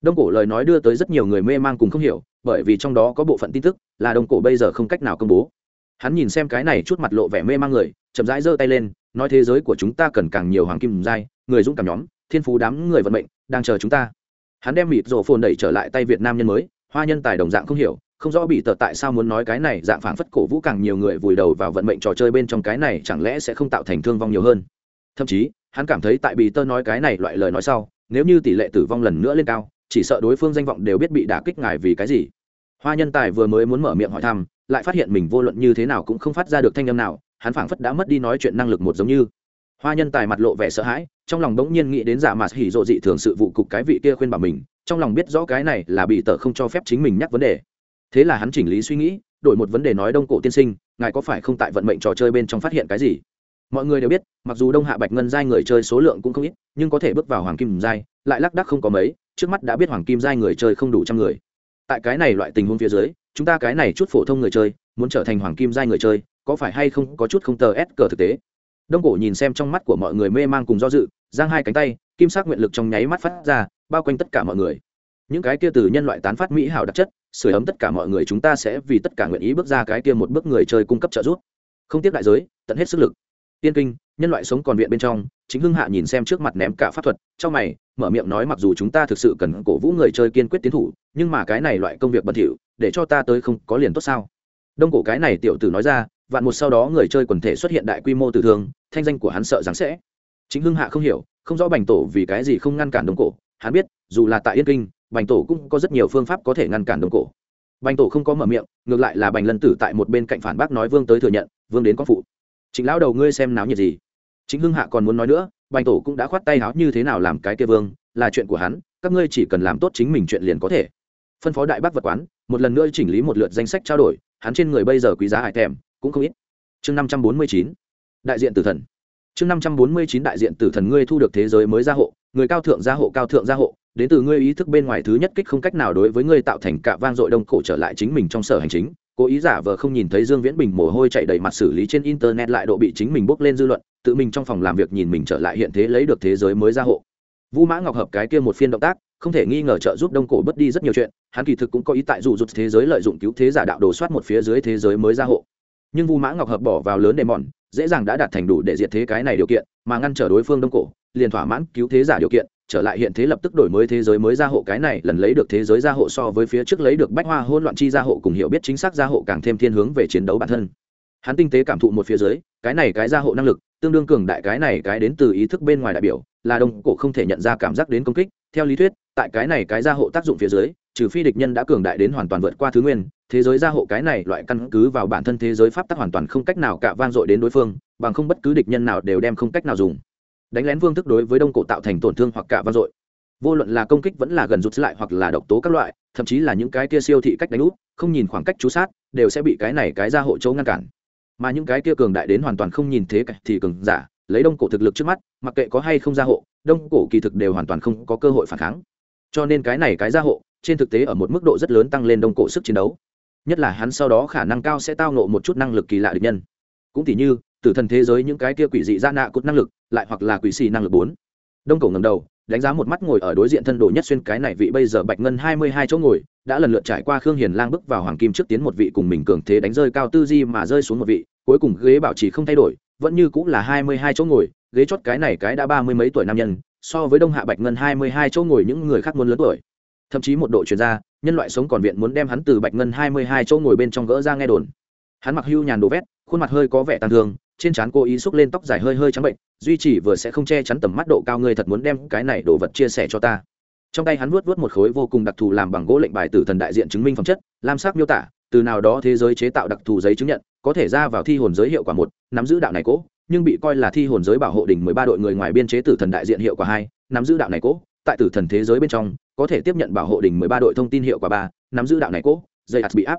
Speaker 1: Đông cổ lời nói đưa tới rất nhiều người mê mang cùng không hiểu, bởi vì trong đó có bộ phận tin tức là đông cổ bây giờ không cách nào công bố. Hắn nhìn xem cái này chút mặt lộ vẻ mê mang người, chậm rãi giơ tay lên, nói thế giới của chúng ta cần càng nhiều hoàng kim giai, người dũng cảm nhóm, thiên phú đám người vận mệnh, đang chờ chúng ta. Hắn đem mịt rổ phồn đẩy trở lại tay việt nam nhân mới, hoa nhân tài đồng dạng không hiểu không rõ bị tờ tại sao muốn nói cái này, dạng phản phất cổ vũ càng nhiều người vùi đầu vào vận mệnh trò chơi bên trong cái này chẳng lẽ sẽ không tạo thành thương vong nhiều hơn? Thậm chí, hắn cảm thấy tại bị tơ nói cái này loại lời nói sau, nếu như tỷ lệ tử vong lần nữa lên cao, chỉ sợ đối phương danh vọng đều biết bị đả kích ngài vì cái gì. Hoa nhân tài vừa mới muốn mở miệng hỏi thăm, lại phát hiện mình vô luận như thế nào cũng không phát ra được thanh âm nào, hắn phảng phất đã mất đi nói chuyện năng lực một giống như. Hoa nhân tài mặt lộ vẻ sợ hãi, trong lòng bỗng nhiên nghĩ đến giả mạt hỉ rộ dị thường sự vụ cục cái vị kia khuyên bảo mình, trong lòng biết rõ cái này là bị tờ không cho phép chính mình nhắc vấn đề thế là hắn chỉnh lý suy nghĩ, đổi một vấn đề nói đông cổ tiên sinh, ngài có phải không tại vận mệnh trò chơi bên trong phát hiện cái gì? Mọi người đều biết, mặc dù đông hạ bạch ngân giai người chơi số lượng cũng không ít, nhưng có thể bước vào hoàng kim giai, lại lác đắc không có mấy, trước mắt đã biết hoàng kim giai người chơi không đủ trăm người. Tại cái này loại tình huống phía dưới, chúng ta cái này chút phổ thông người chơi, muốn trở thành hoàng kim giai người chơi, có phải hay không có chút không tờ ép cờ thực tế? Đông cổ nhìn xem trong mắt của mọi người mê mang cùng do dự, giang hai cánh tay, kim sắc nguyện lực trong nháy mắt phát ra, bao quanh tất cả mọi người những cái kia từ nhân loại tán phát mỹ hảo đặc chất sửa ấm tất cả mọi người chúng ta sẽ vì tất cả nguyện ý bước ra cái kia một bước người chơi cung cấp trợ giúp. Không tiếp đại giới, tận hết sức lực. Tiên kinh, nhân loại sống còn viện bên trong, chính hưng hạ nhìn xem trước mặt ném cả pháp thuật, trong mày, mở miệng nói mặc dù chúng ta thực sự cần cổ vũ người chơi kiên quyết tiến thủ, nhưng mà cái này loại công việc bẩn thỉu, để cho ta tới không có liền tốt sao? Đông cổ cái này tiểu tử nói ra, vạn một sau đó người chơi quần thể xuất hiện đại quy mô tử thương, thanh danh của hắn sợ rằng sẽ. Chính hưng hạ không hiểu, không rõ bành tổ vì cái gì không ngăn cản đông cổ, hắn biết, dù là tại yên kinh bành tổ cũng có rất nhiều phương pháp có thể ngăn cản đông cổ. Bành tổ không có mở miệng, ngược lại là bành lân tử tại một bên cạnh phản bác nói vương tới thừa nhận, vương đến có phụ. Chính lão đầu ngươi xem náo nhiệt gì? Chính hưng hạ còn muốn nói nữa, bành tổ cũng đã khoát tay háo như thế nào làm cái kia vương, là chuyện của hắn, các ngươi chỉ cần làm tốt chính mình chuyện liền có thể. Phân phó đại bác vật quán, một lần nữa chỉnh lý một lượt danh sách trao đổi, hắn trên người bây giờ quý giá hải thèm, cũng không ít. Chương năm trăm bốn mươi chín, đại diện tử thần. Chương năm trăm bốn mươi chín đại diện tử thần ngươi thu được thế giới mới gia hộ, người cao thượng gia hộ cao thượng gia hộ đến từ ngươi ý thức bên ngoài thứ nhất kích không cách nào đối với ngươi tạo thành cả vang dội đông cổ trở lại chính mình trong sở hành chính. Cố ý giả vờ không nhìn thấy dương viễn bình mồ hôi chạy đầy mặt xử lý trên internet lại độ bị chính mình bốc lên dư luận, tự mình trong phòng làm việc nhìn mình trở lại hiện thế lấy được thế giới mới ra hộ. Vũ mã ngọc hợp cái kia một phiên động tác, không thể nghi ngờ trợ giúp đông cổ bớt đi rất nhiều chuyện, hắn kỳ thực cũng có ý tại dụ rụt thế giới lợi dụng cứu thế giả đạo đồ soát một phía dưới thế giới mới ra hộ. Nhưng vu mã ngọc hợp bỏ vào lớn đề mòn, dễ dàng đã đạt thành đủ để diệt thế cái này điều kiện, mà ngăn trở đối phương đông cổ, liền thỏa mãn cứu thế giả điều kiện trở lại hiện thế lập tức đổi mới thế giới mới gia hộ cái này, lần lấy được thế giới gia hộ so với phía trước lấy được bách hoa hôn loạn chi gia hộ cùng hiểu biết chính xác gia hộ càng thêm thiên hướng về chiến đấu bản thân. Hắn tinh tế cảm thụ một phía dưới, cái này cái gia hộ năng lực, tương đương cường đại cái này cái đến từ ý thức bên ngoài đại biểu, là đông cổ không thể nhận ra cảm giác đến công kích. Theo lý thuyết, tại cái này cái gia hộ tác dụng phía dưới, trừ phi địch nhân đã cường đại đến hoàn toàn vượt qua thứ nguyên, thế giới gia hộ cái này loại căn cứ vào bản thân thế giới pháp tắc hoàn toàn không cách nào cả van dội đến đối phương, bằng không bất cứ địch nhân nào đều đem không cách nào dùng đánh lén vương thức đối với đông cổ tạo thành tổn thương hoặc cả vang dội. Vô luận là công kích vẫn là gần rút lại hoặc là độc tố các loại, thậm chí là những cái kia siêu thị cách đánh úp, không nhìn khoảng cách chú sát, đều sẽ bị cái này cái gia hộ chỗ ngăn cản. Mà những cái kia cường đại đến hoàn toàn không nhìn thế thì cường giả, lấy đông cổ thực lực trước mắt, mặc kệ có hay không gia hộ, đông cổ kỳ thực đều hoàn toàn không có cơ hội phản kháng. Cho nên cái này cái gia hộ, trên thực tế ở một mức độ rất lớn tăng lên đông cổ sức chiến đấu. Nhất là hắn sau đó khả năng cao sẽ tao nộ một chút năng lực kỳ lạ địch nhân. Cũng tỉ như tử thần thế giới những cái kia quỷ dị ra nạ cốt năng lực, lại hoặc là quỷ xì năng lực bốn. Đông cổ ngầm đầu, đánh giá một mắt ngồi ở đối diện thân đồ nhất xuyên cái này vị bây giờ bạch ngân hai mươi hai chỗ ngồi, đã lần lượt trải qua khương hiền lang bước vào hoàng kim trước tiến một vị cùng mình cường thế đánh rơi cao tư di mà rơi xuống một vị, cuối cùng ghế bảo trì không thay đổi, vẫn như cũng là hai mươi hai chỗ ngồi, ghế chót cái này cái đã ba mươi mấy tuổi nam nhân, so với đông hạ bạch ngân hai mươi hai chỗ ngồi những người khác muốn lớn tuổi. Thậm chí một đội chuyên gia nhân loại sống còn viện muốn đem hắn từ bạch ngân hai mươi hai chỗ ngồi bên trong gỡ ra nghe đồn. Hắn mặc hưu nhàn đồ vét khuôn mặt hơi có vẻ tàn thương, trên trán cô ý xúc lên tóc dài hơi hơi trắng bệnh, duy chỉ vừa sẽ không che chắn tầm mắt độ cao, ngươi thật muốn đem cái này đồ vật chia sẻ cho ta. Trong tay hắn vuốt vuốt một khối vô cùng đặc thù làm bằng gỗ lệnh bài tử thần đại diện chứng minh phẩm chất, lam sắc miêu tả, từ nào đó thế giới chế tạo đặc thù giấy chứng nhận, có thể ra vào thi hồn giới hiệu quả một, nắm giữ đạo này cố, nhưng bị coi là thi hồn giới bảo hộ đỉnh mười ba đội người ngoài biên chế tử thần đại diện hiệu quả hai, nắm giữ đạo này cố, tại tử thần thế giới bên trong, có thể tiếp nhận bảo hộ đỉnh mười ba đội thông tin hiệu quả ba, nắm giữ đạo này cố, dây ạt bị áp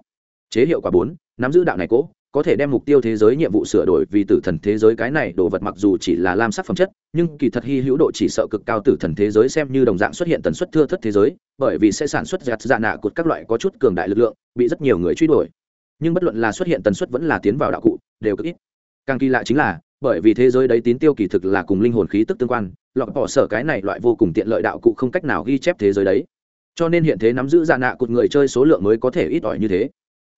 Speaker 1: chế hiệu quả bốn, nắm giữ đạo này cố có thể đem mục tiêu thế giới nhiệm vụ sửa đổi vì tử thần thế giới cái này, đồ vật mặc dù chỉ là lam sắc phẩm chất, nhưng kỳ thật hy hữu độ chỉ sợ cực cao tử thần thế giới xem như đồng dạng xuất hiện tần suất thưa thất thế giới, bởi vì sẽ sản xuất giặt dạ nạ cột các loại có chút cường đại lực lượng, bị rất nhiều người truy đuổi. Nhưng bất luận là xuất hiện tần suất vẫn là tiến vào đạo cụ, đều cực ít. Càng kỳ lạ chính là, bởi vì thế giới đấy tín tiêu kỳ thực là cùng linh hồn khí tức tương quan lọc bỏ sở cái này loại vô cùng tiện lợi đạo cụ không cách nào ghi chép thế giới đấy. Cho nên hiện thế nắm giữ dạ nạ cột người chơi số lượng mới có thể ít ỏi như thế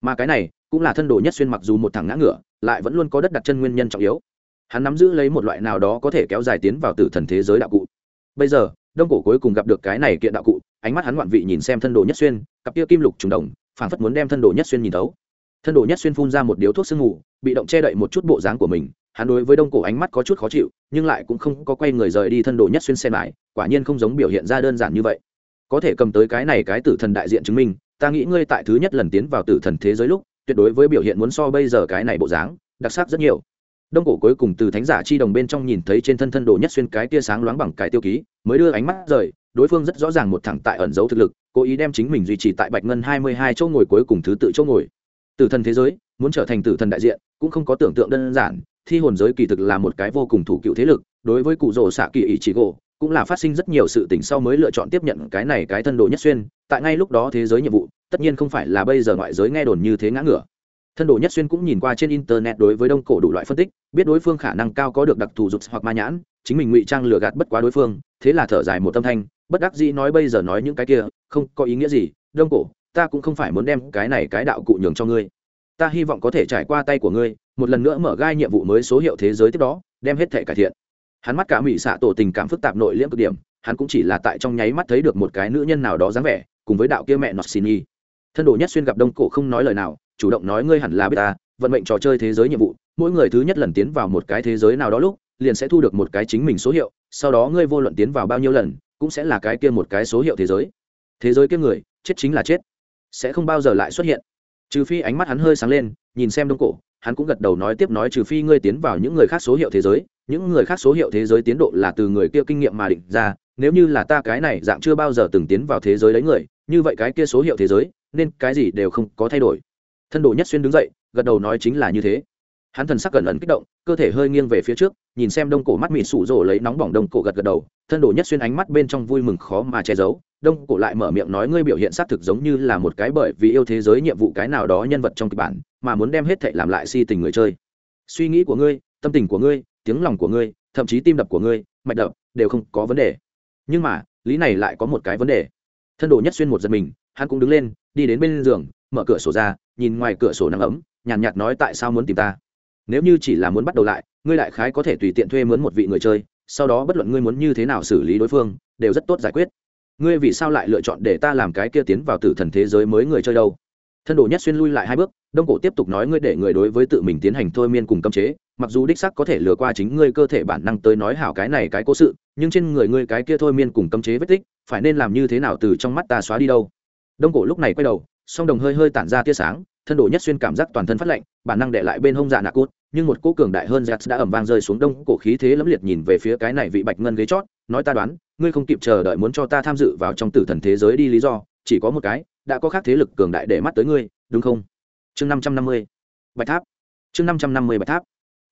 Speaker 1: mà cái này cũng là thân đồ nhất xuyên mặc dù một thằng ngã ngựa, lại vẫn luôn có đất đặt chân nguyên nhân trọng yếu. Hắn nắm giữ lấy một loại nào đó có thể kéo dài tiến vào tử thần thế giới đạo cụ. Bây giờ, đông cổ cuối cùng gặp được cái này kiện đạo cụ, ánh mắt hắn ngoạn vị nhìn xem thân đồ nhất xuyên, cặp kia kim lục trùng đồng phản phất muốn đem thân đồ nhất xuyên nhìn thấu. Thân đồ nhất xuyên phun ra một điếu thuốc sương mù, bị động che đậy một chút bộ dáng của mình, hắn đối với đông cổ ánh mắt có chút khó chịu, nhưng lại cũng không có quay người rời đi thân đồ nhất xuyên xem lại, quả nhiên không giống biểu hiện ra đơn giản như vậy. Có thể cầm tới cái này cái tử thần đại diện chứng minh ta nghĩ ngươi tại thứ nhất lần tiến vào tử thần thế giới lúc, tuyệt đối với biểu hiện muốn so bây giờ cái này bộ dáng, đặc sắc rất nhiều. Đông cổ cuối cùng từ thánh giả chi đồng bên trong nhìn thấy trên thân thân đồ nhất xuyên cái tia sáng loáng bằng cái tiêu ký, mới đưa ánh mắt rời, đối phương rất rõ ràng một thẳng tại ẩn dấu thực lực, cố ý đem chính mình duy trì tại bạch ngân hai mươi hai chỗ ngồi cuối cùng thứ tự chỗ ngồi. Tử thần thế giới, muốn trở thành tử thần đại diện, cũng không có tưởng tượng đơn giản, thi hồn giới kỳ thực là một cái vô cùng thủ cựu thế lực, đối với cụ rồ xạ kỳ ý chỉ gỗ cũng là phát sinh rất nhiều sự tình sau mới lựa chọn tiếp nhận cái này cái thân đồ nhất xuyên, tại ngay lúc đó thế giới nhiệm vụ, tất nhiên không phải là bây giờ ngoại giới nghe đồn như thế ngã ngửa. Thân đồ nhất xuyên cũng nhìn qua trên internet đối với đông cổ đủ loại phân tích, biết đối phương khả năng cao có được đặc thù dục hoặc ma nhãn, chính mình ngụy trang lừa gạt bất quá đối phương, thế là thở dài một tâm thanh, bất đắc dĩ nói bây giờ nói những cái kia, không có ý nghĩa gì, đông cổ, ta cũng không phải muốn đem cái này cái đạo cụ nhường cho ngươi. Ta hy vọng có thể trải qua tay của ngươi, một lần nữa mở gai nhiệm vụ mới số hiệu thế giới tiếp đó, đem hết thể cải thiện hắn mắt cả mỹ xạ tổ tình cảm phức tạp nội liễm cực điểm, hắn cũng chỉ là tại trong nháy mắt thấy được một cái nữ nhân nào đó dáng vẻ, cùng với đạo kia mẹ nọt xin y. Thân đồ nhất xuyên gặp đông cổ không nói lời nào, chủ động nói ngươi hẳn là biết ta, vận mệnh trò chơi thế giới nhiệm vụ, mỗi người thứ nhất lần tiến vào một cái thế giới nào đó lúc, liền sẽ thu được một cái chính mình số hiệu, sau đó ngươi vô luận tiến vào bao nhiêu lần, cũng sẽ là cái kia một cái số hiệu thế giới. Thế giới kia người, chết chính là chết, sẽ không bao giờ lại xuất hiện. Trừ phi ánh mắt hắn hơi sáng lên, nhìn xem đông cổ, hắn cũng gật đầu nói tiếp nói trừ phi ngươi tiến vào những người khác số hiệu thế giới những người khác số hiệu thế giới tiến độ là từ người kia kinh nghiệm mà định ra, nếu như là ta cái này dạng chưa bao giờ từng tiến vào thế giới đấy người, như vậy cái kia số hiệu thế giới, nên cái gì đều không có thay đổi. Thân đồ nhất xuyên đứng dậy, gật đầu nói chính là như thế. Hắn thần sắc gần ẩn kích động, cơ thể hơi nghiêng về phía trước, nhìn xem đông cổ mắt mịt sủ rồ lấy nóng bỏng đông cổ gật gật đầu, thân đồ nhất xuyên ánh mắt bên trong vui mừng khó mà che giấu, đông cổ lại mở miệng nói ngươi biểu hiện xác thực giống như là một cái bởi vì yêu thế giới nhiệm vụ cái nào đó nhân vật trong kịch bản, mà muốn đem hết thệ làm lại si tình người chơi. Suy nghĩ của ngươi, tâm tình của ngươi tiếng lòng của ngươi thậm chí tim đập của ngươi mạch đập đều không có vấn đề. Nhưng mà lý này lại có một cái vấn đề. Thân đồ nhất xuyên một giật mình hắn cũng đứng lên đi đến bên giường mở cửa sổ ra nhìn ngoài cửa sổ nắng ấm nhàn nhạt, nhạt nói tại sao muốn tìm ta? Nếu như chỉ là muốn bắt đầu lại ngươi đại khái có thể tùy tiện thuê mướn một vị người chơi sau đó bất luận ngươi muốn như thế nào xử lý đối phương đều rất tốt giải quyết. Ngươi vì sao lại lựa chọn để ta làm cái kia tiến vào tử thần thế giới mới người chơi đâu? Thân đồ nhất xuyên lui lại hai bước đông cổ tiếp tục nói ngươi để người đối với tự mình tiến hành thôi miên cùng cấm chế mặc dù đích sắc có thể lừa qua chính ngươi cơ thể bản năng tới nói hảo cái này cái cố sự, nhưng trên người ngươi cái kia thôi miên cùng cấm chế vết tích, phải nên làm như thế nào từ trong mắt ta xóa đi đâu. Đông cổ lúc này quay đầu, song đồng hơi hơi tản ra tia sáng, thân đồ nhất xuyên cảm giác toàn thân phát lạnh, bản năng đệ lại bên hông dạ nạ cốt nhưng một cỗ cường đại hơn giặc đã ẩm vang rơi xuống đông cổ khí thế lẫm liệt nhìn về phía cái này vị bạch ngân ghế chót, nói ta đoán, ngươi không kịp chờ đợi muốn cho ta tham dự vào trong tử thần thế giới đi lý do, chỉ có một cái, đã có khác thế lực cường đại để mắt tới ngươi, đúng không? Chương năm trăm năm mươi, bạch tháp. Chương năm trăm năm mươi bạch tháp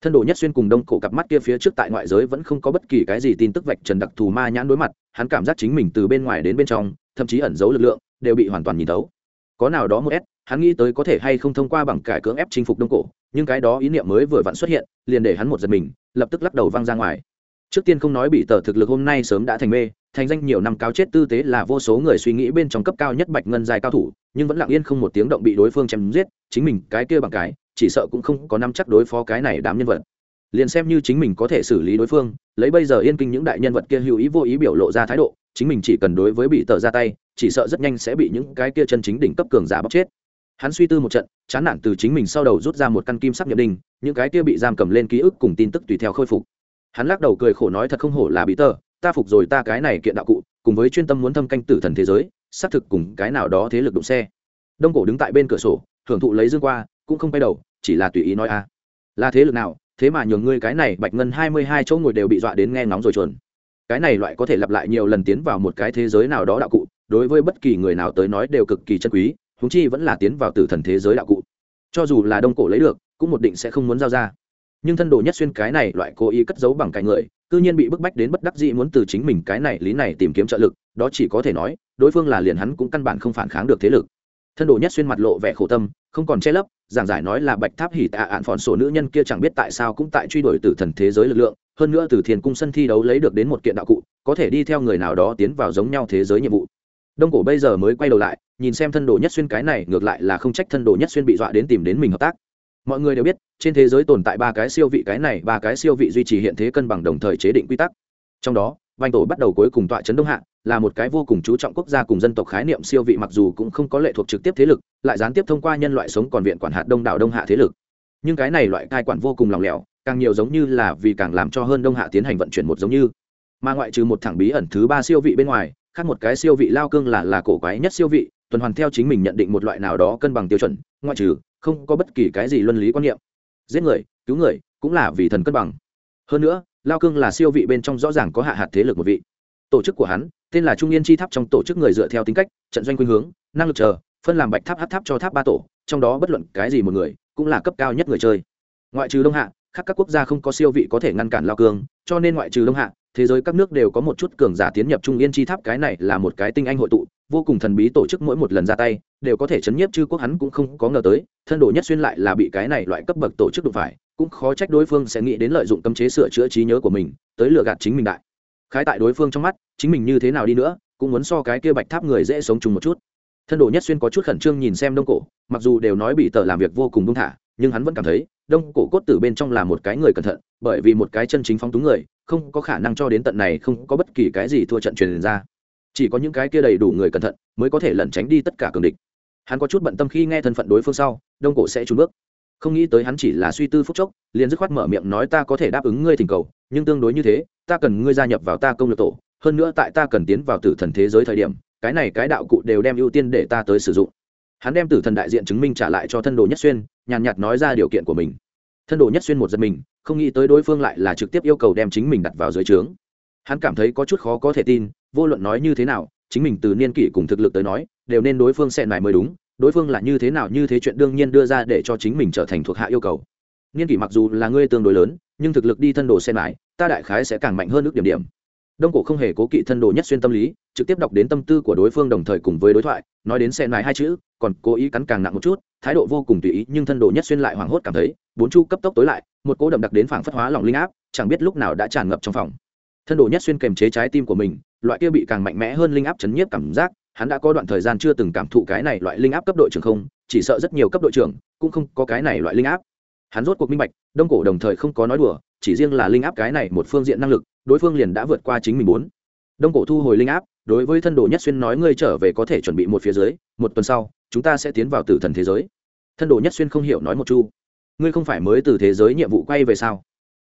Speaker 1: thân đồ nhất xuyên cùng đông cổ cặp mắt kia phía trước tại ngoại giới vẫn không có bất kỳ cái gì tin tức vạch trần đặc thù ma nhãn đối mặt, hắn cảm giác chính mình từ bên ngoài đến bên trong, thậm chí ẩn giấu lực lượng, đều bị hoàn toàn nhìn thấu. Có nào đó một s, hắn nghĩ tới có thể hay không thông qua bằng cải cưỡng ép chinh phục đông cổ, nhưng cái đó ý niệm mới vừa vặn xuất hiện, liền để hắn một giật mình, lập tức lắc đầu văng ra ngoài. Trước tiên không nói bị tờ thực lực hôm nay sớm đã thành mê, thành danh nhiều năm cáo chết tư tế là vô số người suy nghĩ bên trong cấp cao nhất bạch ngân dài cao thủ, nhưng vẫn lặng yên không một tiếng động bị đối phương chém giết, chính mình cái kia bằng cái chỉ sợ cũng không có năm chắc đối phó cái này đám nhân vật. Liền xem như chính mình có thể xử lý đối phương, lấy bây giờ yên kinh những đại nhân vật kia hữu ý vô ý biểu lộ ra thái độ, chính mình chỉ cần đối với bị tờ ra tay, chỉ sợ rất nhanh sẽ bị những cái kia chân chính đỉnh cấp cường giả bóc chết. Hắn suy tư một trận, chán nản từ chính mình sau đầu rút ra một căn kim sắc nhập đình những cái kia bị giam cầm lên ký ức cùng tin tức tùy theo khôi phục. Hắn lắc đầu cười khổ nói thật không hổ là bị tờ ta phục rồi ta cái này kiện đạo cụ, cùng với chuyên tâm muốn thâm canh tử thần thế giới, xác thực cùng cái nào đó thế lực đụng xe. Đông cổ đứng tại bên cửa sổ, hưởng thụ lấy dương qua cũng không quay đầu, chỉ là tùy ý nói a. Là thế lực nào, thế mà nhường ngươi cái này bạch ngân hai mươi hai chỗ ngồi đều bị dọa đến nghe ngóng rồi chuồn. Cái này loại có thể lặp lại nhiều lần tiến vào một cái thế giới nào đó đạo cụ, đối với bất kỳ người nào tới nói đều cực kỳ chân quý húng chi vẫn là tiến vào tử thần thế giới đạo cụ. Cho dù là đông cổ lấy được, cũng một định sẽ không muốn giao ra. Nhưng thân đồ nhất xuyên cái này loại cố ý cất giấu bằng cái người tự nhiên bị bức bách đến bất đắc dĩ muốn từ chính mình cái này lý này tìm kiếm trợ lực, đó chỉ có thể nói, đối phương là liền hắn cũng căn bản không phản kháng được thế lực. Thân đồ nhất xuyên mặt lộ vẻ khổ tâm, không còn che lấp giảng giải nói là bạch tháp hỉ tạ ạn phòn sổ nữ nhân kia chẳng biết tại sao cũng tại truy đuổi từ thần thế giới lực lượng, hơn nữa từ thiền cung sân thi đấu lấy được đến một kiện đạo cụ, có thể đi theo người nào đó tiến vào giống nhau thế giới nhiệm vụ. Đông cổ bây giờ mới quay đầu lại, nhìn xem thân đồ nhất xuyên cái này, ngược lại là không trách thân đồ nhất xuyên bị dọa đến tìm đến mình hợp tác. Mọi người đều biết, trên thế giới tồn tại ba cái siêu vị, cái này ba cái siêu vị duy trì hiện thế cân bằng đồng thời chế định quy tắc. Trong đó vành tổ bắt đầu cuối cùng tọa trấn đông hạ, là một cái vô cùng chú trọng quốc gia cùng dân tộc khái niệm siêu vị mặc dù cũng không có lệ thuộc trực tiếp thế lực, lại gián tiếp thông qua nhân loại sống còn viện quản hạt đông đảo đông hạ thế lực. Nhưng cái này loại cai quản vô cùng lòng lẻo, càng nhiều giống như là vì càng làm cho hơn đông hạ tiến hành vận chuyển một giống như. Mà ngoại trừ một thẳng bí ẩn thứ ba siêu vị bên ngoài, khác một cái siêu vị lao cương là là cổ quái nhất siêu vị, tuần hoàn theo chính mình nhận định một loại nào đó cân bằng tiêu chuẩn, ngoại trừ, không có bất kỳ cái gì luân lý quan niệm. Giết người, cứu người, cũng là vì thần cân bằng. Hơn nữa lao cương là siêu vị bên trong rõ ràng có hạ hạt thế lực một vị. Tổ chức của hắn, tên là trung yên chi tháp trong tổ chức người dựa theo tính cách, trận doanh khuynh hướng, năng lực chờ, phân làm bạch tháp hát tháp cho tháp ba tổ, trong đó bất luận cái gì một người, cũng là cấp cao nhất người chơi. Ngoại trừ đông hạ, khác các quốc gia không có siêu vị có thể ngăn cản lao cương, cho nên ngoại trừ đông hạ, thế giới các nước đều có một chút cường giả tiến nhập trung yên chi tháp, cái này là một cái tinh anh hội tụ, vô cùng thần bí tổ chức mỗi một lần ra tay, đều có thể chấn nhiếp chư quốc hắn cũng không có ngờ tới, thân đồ nhất xuyên lại là bị cái này loại cấp bậc tổ chức đụng phải cũng khó trách đối phương sẽ nghĩ đến lợi dụng cấm chế sửa chữa trí nhớ của mình, tới lừa gạt chính mình đại. Khái tại đối phương trong mắt, chính mình như thế nào đi nữa, cũng muốn so cái kia bạch tháp người dễ sống chung một chút. Thân đồ nhất xuyên có chút khẩn trương nhìn xem đông cổ, mặc dù đều nói bị tờ làm việc vô cùng buông thả, nhưng hắn vẫn cảm thấy, đông cổ cốt tử bên trong là một cái người cẩn thận, bởi vì một cái chân chính phóng túng người, không có khả năng cho đến tận này không có bất kỳ cái gì thua trận truyền ra. Chỉ có những cái kia đầy đủ người cẩn thận, mới có thể lẩn tránh đi tất cả cường địch. Hắn có chút bận tâm khi nghe thân phận đối phương sau, đông cổ sẽ trúng bước không nghĩ tới hắn chỉ là suy tư phúc chốc, liền dứt khoát mở miệng nói ta có thể đáp ứng ngươi thỉnh cầu, nhưng tương đối như thế, ta cần ngươi gia nhập vào ta công lược tổ, hơn nữa tại ta cần tiến vào tử thần thế giới thời điểm, cái này cái đạo cụ đều đem ưu tiên để ta tới sử dụng. Hắn đem tử thần đại diện chứng minh trả lại cho thân đồ nhất xuyên, nhàn nhạt nói ra điều kiện của mình. Thân đồ nhất xuyên một giật mình, không nghĩ tới đối phương lại là trực tiếp yêu cầu đem chính mình đặt vào dưới trướng. Hắn cảm thấy có chút khó có thể tin, vô luận nói như thế nào, chính mình từ niên kỷ cùng thực lực tới nói, đều nên đối phương xẹn lại mới đúng đối phương là như thế nào như thế chuyện đương nhiên đưa ra để cho chính mình trở thành thuộc hạ yêu cầu. Niên kỷ mặc dù là ngươi tương đối lớn, nhưng thực lực đi thân đồ xen lại ta đại khái sẽ càng mạnh hơn ước điểm điểm. Đông cổ không hề cố kỵ thân đồ nhất xuyên tâm lý, trực tiếp đọc đến tâm tư của đối phương đồng thời cùng với đối thoại, nói đến xen lại hai chữ, còn cố ý cắn càng nặng một chút, thái độ vô cùng tùy ý, nhưng thân đồ nhất xuyên lại hoảng hốt cảm thấy, bốn chu cấp tốc tối lại, một cỗ đậm đặc đến phảng phất hóa lòng linh áp, chẳng biết lúc nào đã tràn ngập trong phòng. Thân đồ nhất xuyên kềm chế trái tim của mình, loại kia bị càng mạnh mẽ hơn linh áp chấn nhiếp cảm giác hắn đã có đoạn thời gian chưa từng cảm thụ cái này loại linh áp cấp đội trưởng không, chỉ sợ rất nhiều cấp đội trưởng cũng không có cái này loại linh áp. Hắn rốt cuộc minh bạch, đông cổ đồng thời không có nói đùa, chỉ riêng là linh áp cái này một phương diện năng lực, đối phương liền đã vượt qua chính mình muốn. Đông cổ thu hồi linh áp, đối với thân đồ nhất xuyên nói ngươi trở về có thể chuẩn bị một phía dưới, một tuần sau, chúng ta sẽ tiến vào tử thần thế giới. Thân đồ nhất xuyên không hiểu nói một chu. Ngươi không phải mới từ thế giới nhiệm vụ quay về sao?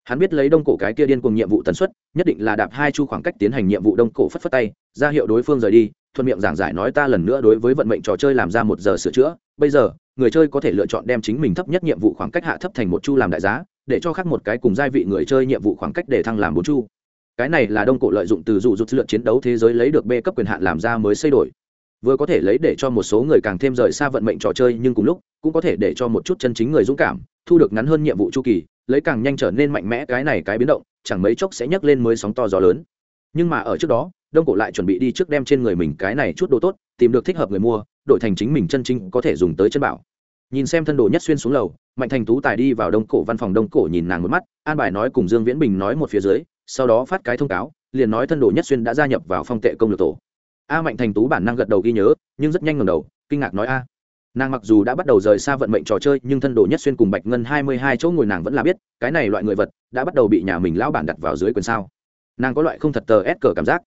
Speaker 1: Hắn biết lấy đông cổ cái kia điên cùng nhiệm vụ tần suất, nhất định là đạp hai chu khoảng cách tiến hành nhiệm vụ đông cổ phất phất tay, ra hiệu đối phương rời đi, thuận miệng giảng giải nói ta lần nữa đối với vận mệnh trò chơi làm ra một giờ sửa chữa. Bây giờ, người chơi có thể lựa chọn đem chính mình thấp nhất nhiệm vụ khoảng cách hạ thấp thành một chu làm đại giá, để cho khác một cái cùng gia vị người chơi nhiệm vụ khoảng cách để thăng làm bốn chu. Cái này là đông cổ lợi dụng từ dụ rụt lượt chiến đấu thế giới lấy được b cấp quyền hạn làm ra mới xây đổi. Vừa có thể lấy để cho một số người càng thêm rời xa vận mệnh trò chơi, nhưng cùng lúc, cũng có thể để cho một chút chân chính người dũng cảm, thu được ngắn hơn nhiệm vụ chu kỳ lấy càng nhanh trở nên mạnh mẽ cái này cái biến động, chẳng mấy chốc sẽ nhấc lên mới sóng to gió lớn. Nhưng mà ở trước đó, đông cổ lại chuẩn bị đi trước đem trên người mình cái này chút đồ tốt, tìm được thích hợp người mua, đổi thành chính mình chân chính có thể dùng tới chân bảo. Nhìn xem thân đồ nhất xuyên xuống lầu, mạnh thành tú tài đi vào đông cổ văn phòng đông cổ nhìn nàng một mắt, an bài nói cùng dương viễn bình nói một phía dưới, sau đó phát cái thông cáo, liền nói thân đồ nhất xuyên đã gia nhập vào phong tệ công lược tổ. A mạnh thành tú bản năng gật đầu ghi nhớ, nhưng rất nhanh ngầm đầu, kinh ngạc nói, a nàng mặc dù đã bắt đầu rời xa vận mệnh trò chơi, nhưng thân đồ nhất xuyên cùng bạch ngân hai mươi hai chỗ ngồi nàng vẫn là biết, cái này loại người vật, đã bắt đầu bị nhà mình lão bản đặt vào dưới quyền sao. Nàng có loại không thật tờ ép cờ cảm giác.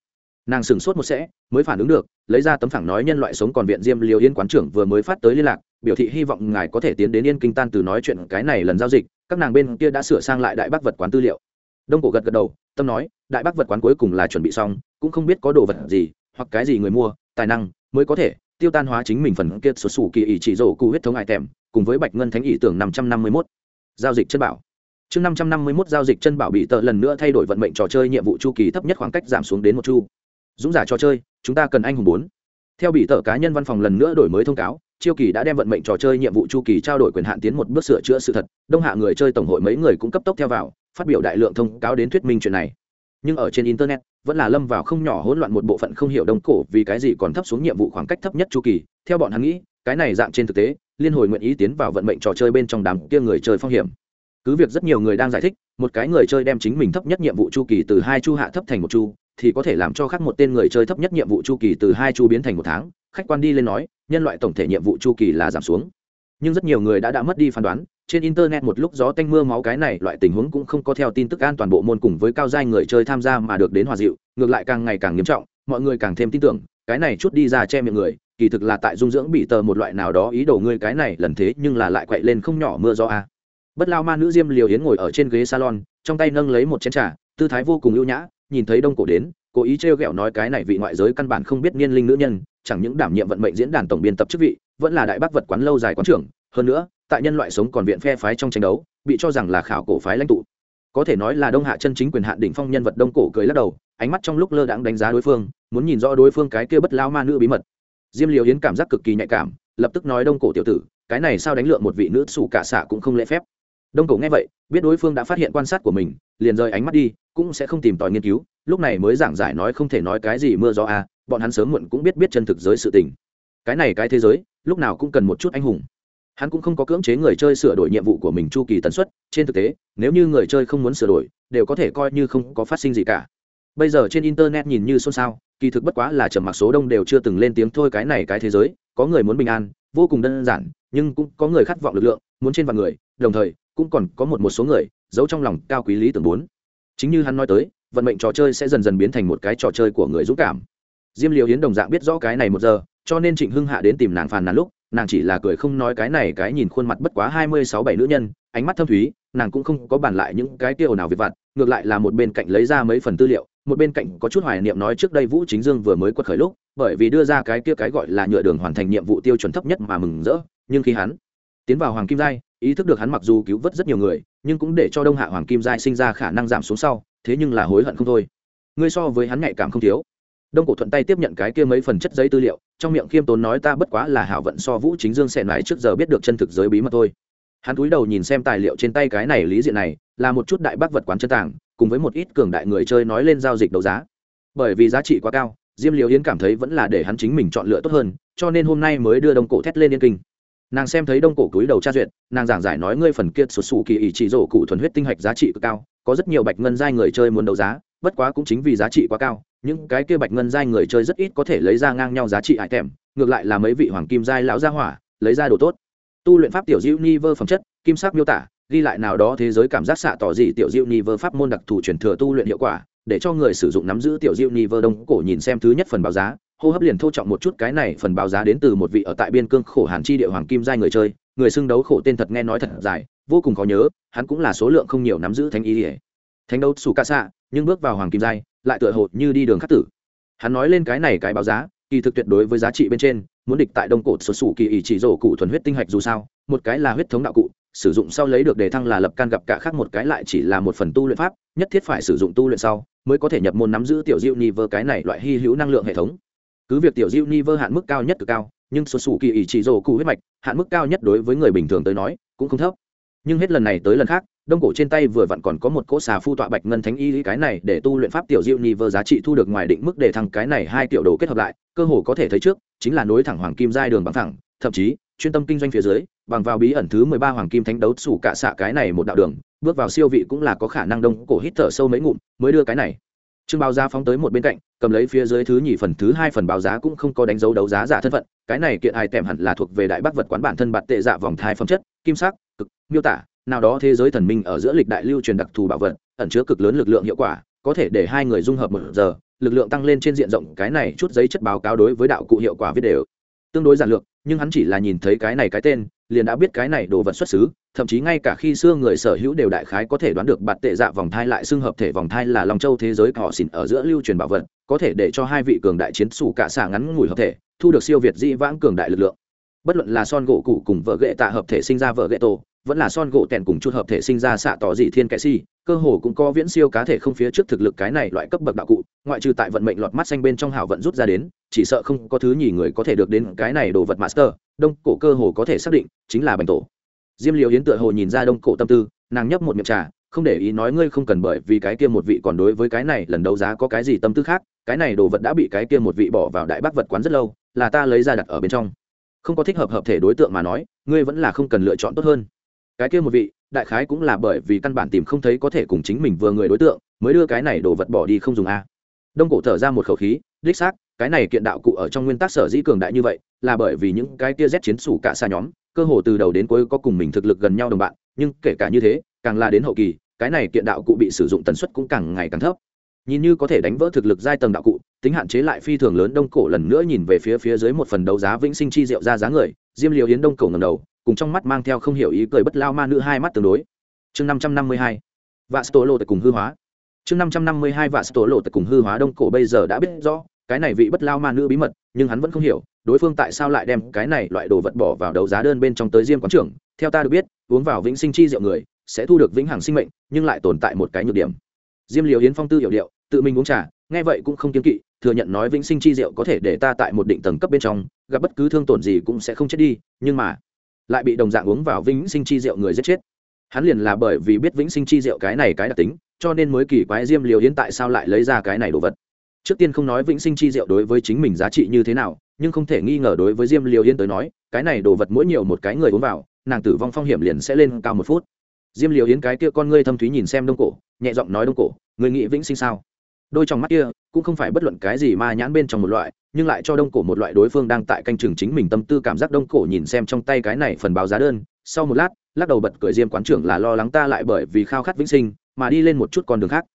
Speaker 1: Nàng sửng sốt một sẽ, mới phản ứng được, lấy ra tấm phẳng nói nhân loại sống còn viện diêm liều yên quán trưởng vừa mới phát tới liên lạc, biểu thị hy vọng ngài có thể tiến đến yên kinh tan từ nói chuyện cái này lần giao dịch, các nàng bên kia đã sửa sang lại đại bác vật quán tư liệu. Đông cổ gật gật đầu, tâm nói, đại bác vật quán cuối cùng là chuẩn bị xong, cũng không biết có đồ vật gì, hoặc cái gì người mua, tài năng mới có thể tiêu tan hóa chính mình phần kiệt số sủ kỳ ý chỉ rổ cụ huyết thống ai tèm, cùng với bạch ngân thánh ý tưởng năm trăm năm mươi mốt. Giao dịch chân bảo. Chương năm trăm năm mươi mốt giao dịch chân bảo bị tợ lần nữa thay đổi vận mệnh trò chơi nhiệm vụ chu kỳ thấp nhất khoảng cách giảm xuống đến một chu. Dũng giả trò chơi, chúng ta cần anh hùng bốn. Theo bị tợ cá nhân văn phòng lần nữa đổi mới thông cáo, chiêu kỳ đã đem vận mệnh trò chơi nhiệm vụ chu kỳ trao đổi quyền hạn tiến một bước sửa chữa sự thật. Đông hạ người chơi tổng hội mấy người cũng cấp tốc theo vào, phát biểu đại lượng thông cáo đến thuyết minh chuyện này nhưng ở trên internet, vẫn là lâm vào không nhỏ hỗn loạn một bộ phận không hiểu đông cổ vì cái gì còn thấp xuống nhiệm vụ khoảng cách thấp nhất chu kỳ. Theo bọn hắn nghĩ, cái này dạng trên thực tế, liên hồi nguyện ý tiến vào vận mệnh trò chơi bên trong đám kia người chơi phong hiểm. Cứ việc rất nhiều người đang giải thích, một cái người chơi đem chính mình thấp nhất nhiệm vụ chu kỳ từ hai chu hạ thấp thành một chu, thì có thể làm cho khác một tên người chơi thấp nhất nhiệm vụ chu kỳ từ hai chu biến thành một tháng. Khách quan đi lên nói, nhân loại tổng thể nhiệm vụ chu kỳ là giảm xuống nhưng rất nhiều người đã đã mất đi phán đoán. Trên internet một lúc gió tanh mưa máu cái này loại tình huống cũng không có theo tin tức an toàn bộ môn cùng với cao giai người chơi tham gia mà được đến hòa dịu, ngược lại càng ngày càng nghiêm trọng, mọi người càng thêm tin tưởng, cái này chút đi ra che miệng người, kỳ thực là tại dung dưỡng bị tờ một loại nào đó ý đồ ngươi cái này lần thế nhưng là lại quậy lên không nhỏ mưa gió a. Bất lao ma nữ diêm liều hiến ngồi ở trên ghế salon, trong tay nâng lấy một chén trà, tư thái vô cùng ưu nhã, nhìn thấy đông cổ đến cố ý trêu ghẹo nói cái này vị ngoại giới căn bản không biết niên linh nữ nhân, chẳng những đảm nhiệm vận mệnh diễn đàn tổng biên tập chức vị, vẫn là đại bác vật quán lâu dài quán trưởng, hơn nữa, tại nhân loại sống còn viện phe phái trong tranh đấu, bị cho rằng là khảo cổ phái lãnh tụ. Có thể nói là đông hạ chân chính quyền hạn đỉnh phong nhân vật đông cổ cười lắc đầu, ánh mắt trong lúc lơ đãng đánh giá đối phương, muốn nhìn rõ đối phương cái kia bất lao ma nữ bí mật. Diêm liều yến cảm giác cực kỳ nhạy cảm, lập tức nói đông cổ tiểu tử, cái này sao đánh lượng một vị nữ sủ cả xạ cũng không lễ phép đông cổ nghe vậy, biết đối phương đã phát hiện quan sát của mình, liền rời ánh mắt đi, cũng sẽ không tìm tòi nghiên cứu, lúc này mới giảng giải nói không thể nói cái gì mưa gió à bọn hắn sớm muộn cũng biết biết chân thực giới sự tình. Cái này cái thế giới, lúc nào cũng cần một chút anh hùng. Hắn cũng không có cưỡng chế người chơi sửa đổi nhiệm vụ của mình chu kỳ tần suất, trên thực tế, nếu như người chơi không muốn sửa đổi, đều có thể coi như không có phát sinh gì cả. Bây giờ trên internet nhìn như xôn xao, kỳ thực bất quá là trầm mặc số đông đều chưa từng lên tiếng thôi cái này cái thế giới, có người muốn bình an, vô cùng đơn giản, nhưng cũng có người khát vọng lực lượng, muốn trên vạn người, đồng thời cũng còn có một một số người giấu trong lòng cao quý lý tưởng bốn. Chính như hắn nói tới, vận mệnh trò chơi sẽ dần dần biến thành một cái trò chơi của người dũng cảm. Diêm liều hiến đồng dạng biết rõ cái này một giờ, cho nên trịnh hưng hạ đến tìm nàng phàn nàn lúc, nàng chỉ là cười không nói cái này cái nhìn khuôn mặt bất quá hai mươi sáu bảy nữ nhân, ánh mắt thâm thúy, nàng cũng không có bàn lại những cái tiêu nào việc vặt, ngược lại là một bên cạnh lấy ra mấy phần tư liệu, một bên cạnh có chút hoài niệm nói trước đây vũ chính dương vừa mới quật khởi lúc, bởi vì đưa ra cái kia cái gọi là nhựa đường hoàn thành nhiệm vụ tiêu chuẩn thấp nhất mà mừng rỡ, nhưng khi hắn tiến vào hoàng kim giai ý thức được hắn mặc dù cứu vớt rất nhiều người, nhưng cũng để cho đông hạ hoàng kim giai sinh ra khả năng giảm xuống sau, thế nhưng là hối hận không thôi. Ngươi so với hắn nhạy cảm không thiếu. Đông cổ thuận tay tiếp nhận cái kia mấy phần chất giấy tư liệu, trong miệng khiêm tốn nói ta bất quá là hảo vận so vũ chính dương xẹn lại trước giờ biết được chân thực giới bí mật thôi. Hắn cúi đầu nhìn xem tài liệu trên tay cái này lý diện này, là một chút đại bác vật quán chân tàng, cùng với một ít cường đại người chơi nói lên giao dịch đấu giá. Bởi vì giá trị quá cao, diêm liều yến cảm thấy vẫn là để hắn chính mình chọn lựa tốt hơn, cho nên hôm nay mới đưa đông cổ thét lên yên kinh nàng xem thấy đông cổ túi đầu tra duyệt, nàng giảng giải nói ngươi phần kia sụt sù kỳ ý chỉ rổ cụ thuần huyết tinh hạch giá trị cực cao, có rất nhiều bạch ngân giai người chơi muốn đấu giá, bất quá cũng chính vì giá trị quá cao, những cái kia bạch ngân giai người chơi rất ít có thể lấy ra ngang nhau giá trị hại tèm ngược lại là mấy vị hoàng kim giai lão gia hỏa, lấy ra đồ tốt. Tu luyện pháp tiểu diệu ni vơ phẩm chất, kim sắc miêu tả, ghi lại nào đó thế giới cảm giác xạ tỏ dị tiểu diệu ni vơ pháp môn đặc thù truyền thừa tu luyện hiệu quả, để cho người sử dụng nắm giữ tiểu diệu ni vơ đông cổ nhìn xem thứ nhất phần báo giá hô hấp liền thô trọng một chút, cái này phần báo giá đến từ một vị ở tại biên cương khổ hàn chi địa hoàng kim giai người chơi, người xưng đấu khổ tên thật nghe nói thật dài, vô cùng khó nhớ, hắn cũng là số lượng không nhiều nắm giữ thánh ý ỉa thánh đấu xù ca xạ nhưng bước vào hoàng kim giai, lại tựa hồ như đi đường khắc tử. Hắn nói lên cái này cái báo giá, kỳ thực tuyệt đối với giá trị bên trên, muốn địch tại đông cổ sổ sủ kỳ ỷ chỉ rổ cụ thuần huyết tinh hạch dù sao, một cái là huyết thống đạo cụ, sử dụng sau lấy được đề thăng là lập can gặp cả khác một cái lại chỉ là một phần tu luyện pháp, nhất thiết phải sử dụng tu luyện sau, mới có thể nhập môn nắm giữ tiểu diệu ni vơ cái này loại hy hữu năng lượng hệ thống cứ việc tiểu diệu ni vơ hạn mức cao nhất cực cao, nhưng xuất xù kỳ ý chỉ rổ cụ huyết mạch, hạn mức cao nhất đối với người bình thường tới nói, cũng không thấp. Nhưng hết lần này tới lần khác, đông cổ trên tay vừa vặn còn có một cỗ xà phu tọa bạch ngân thánh y cái này để tu luyện pháp tiểu diệu ni vơ giá trị thu được ngoài định mức để thăng cái này hai tiểu đồ kết hợp lại, cơ hồ có thể thấy trước, chính là nối thẳng hoàng kim giai đường bằng thẳng, thậm chí, chuyên tâm kinh doanh phía dưới, bằng vào bí ẩn thứ mười ba hoàng kim thánh đấu sủ cả xạ cái này một đạo đường, bước vào siêu vị cũng là có khả năng đông cổ hít thở sâu mấy ngụm, mới đưa cái này trương báo giá phóng tới một bên cạnh, cầm lấy phía dưới thứ nhì phần, thứ hai phần báo giá cũng không có đánh dấu đấu giá giả thân phận. Cái này kiện ai tèm hẳn là thuộc về đại bắc vật quán bản thân bạt tệ dạ vòng thai phẩm chất, kim sắc, cực, miêu tả, nào đó thế giới thần minh ở giữa lịch đại lưu truyền đặc thù bảo vật, ẩn chứa cực lớn lực lượng hiệu quả, có thể để hai người dung hợp một giờ, lực lượng tăng lên trên diện rộng, cái này chút giấy chất báo cáo đối với đạo cụ hiệu quả viết đều tương đối giản lược, nhưng hắn chỉ là nhìn thấy cái này cái tên liền đã biết cái này đồ vật xuất xứ, thậm chí ngay cả khi xưa người sở hữu đều đại khái có thể đoán được bạt tệ dạ vòng thai lại xưng hợp thể vòng thai là lòng châu thế giới họ xỉn ở giữa lưu truyền bảo vật, có thể để cho hai vị cường đại chiến xù cả xả ngắn ngủi hợp thể, thu được siêu việt dĩ vãng cường đại lực lượng. Bất luận là son gỗ cụ cùng vợ ghệ tạ hợp thể sinh ra vợ ghệ tổ, vẫn là son gỗ tèn cùng chút hợp thể sinh ra xạ tỏ dị thiên kệ si, cơ hồ cũng có viễn siêu cá thể không phía trước thực lực cái này loại cấp bậc đạo cụ, ngoại trừ tại vận mệnh lọt mắt xanh bên trong hảo vận rút ra đến, chỉ sợ không có thứ nhì người có thể được đến cái này đồ vật master đông cổ cơ hồ có thể xác định chính là bành tổ. Diêm liều yến tựa hồ nhìn ra đông cổ tâm tư, nàng nhấp một miệng trà, không để ý nói ngươi không cần bởi vì cái kia một vị còn đối với cái này lần đấu giá có cái gì tâm tư khác, cái này đồ vật đã bị cái kia một vị bỏ vào đại bác vật quán rất lâu, là ta lấy ra đặt ở bên trong. Không có thích hợp hợp thể đối tượng mà nói, ngươi vẫn là không cần lựa chọn tốt hơn. Cái kia một vị, đại khái cũng là bởi vì căn bản tìm không thấy có thể cùng chính mình vừa người đối tượng, mới đưa cái này đồ vật bỏ đi không dùng a đông cổ thở ra một khẩu khí, đích xác, cái này kiện đạo cụ ở trong nguyên tắc sở dĩ cường đại như vậy, là bởi vì những cái tia rét chiến sủ cả xa nhóm, cơ hồ từ đầu đến cuối có cùng mình thực lực gần nhau đồng bạn, nhưng kể cả như thế, càng là đến hậu kỳ, cái này kiện đạo cụ bị sử dụng tần suất cũng càng ngày càng thấp. Nhìn như có thể đánh vỡ thực lực giai tầng đạo cụ, tính hạn chế lại phi thường lớn đông cổ lần nữa nhìn về phía phía dưới một phần đấu giá vĩnh sinh chi diệu ra giá người, diêm liều hiến đông cổ ngầm đầu, cùng trong mắt mang theo không hiểu ý cười bất lao ma nữ hai mắt tương đối. Chương năm trăm năm mươi hai vạn sto lô tại cùng hư hóa chương năm trăm năm mươi hai vạn tổ lộ tại cùng hư hóa đông cổ bây giờ đã biết rõ, cái này vị bất lao ma nữ bí mật, nhưng hắn vẫn không hiểu, đối phương tại sao lại đem cái này loại đồ vật bỏ vào đấu giá đơn bên trong tới diêm quán trưởng. Theo ta được biết, uống vào vĩnh sinh chi rượu người, sẽ thu được vĩnh hằng sinh mệnh, nhưng lại tồn tại một cái nhược điểm. Diêm liều hiến phong tư hiểu điệu, tự mình uống trà, nghe vậy cũng không kiên kỵ, thừa nhận nói vĩnh sinh chi rượu có thể để ta tại một định tầng cấp bên trong, gặp bất cứ thương tổn gì cũng sẽ không chết đi, nhưng mà lại bị đồng dạng uống vào vĩnh sinh chi rượu người giết chết hắn liền là bởi vì biết vĩnh sinh chi diệu cái này cái đặc tính, cho nên mới kỳ quái diêm liều hiến tại sao lại lấy ra cái này đồ vật. Trước tiên không nói vĩnh sinh chi diệu đối với chính mình giá trị như thế nào, nhưng không thể nghi ngờ đối với diêm liều hiến tới nói, cái này đồ vật mỗi nhiều một cái người uống vào, nàng tử vong phong hiểm liền sẽ lên cao một phút. Diêm liều hiến cái kia con ngươi thâm thúy nhìn xem đông cổ, nhẹ giọng nói đông cổ người nghĩ vĩnh sinh sao? Đôi trong mắt kia, cũng không phải bất luận cái gì ma nhãn bên trong một loại, nhưng lại cho đông cổ một loại đối phương đang tại canh chừng chính mình tâm tư cảm giác đông cổ nhìn xem trong tay cái này phần báo giá đơn. Sau một lát lắc đầu bật cười diêm quán trưởng là lo lắng ta lại bởi vì khao khát vĩnh sinh, mà đi lên một chút con đường khác.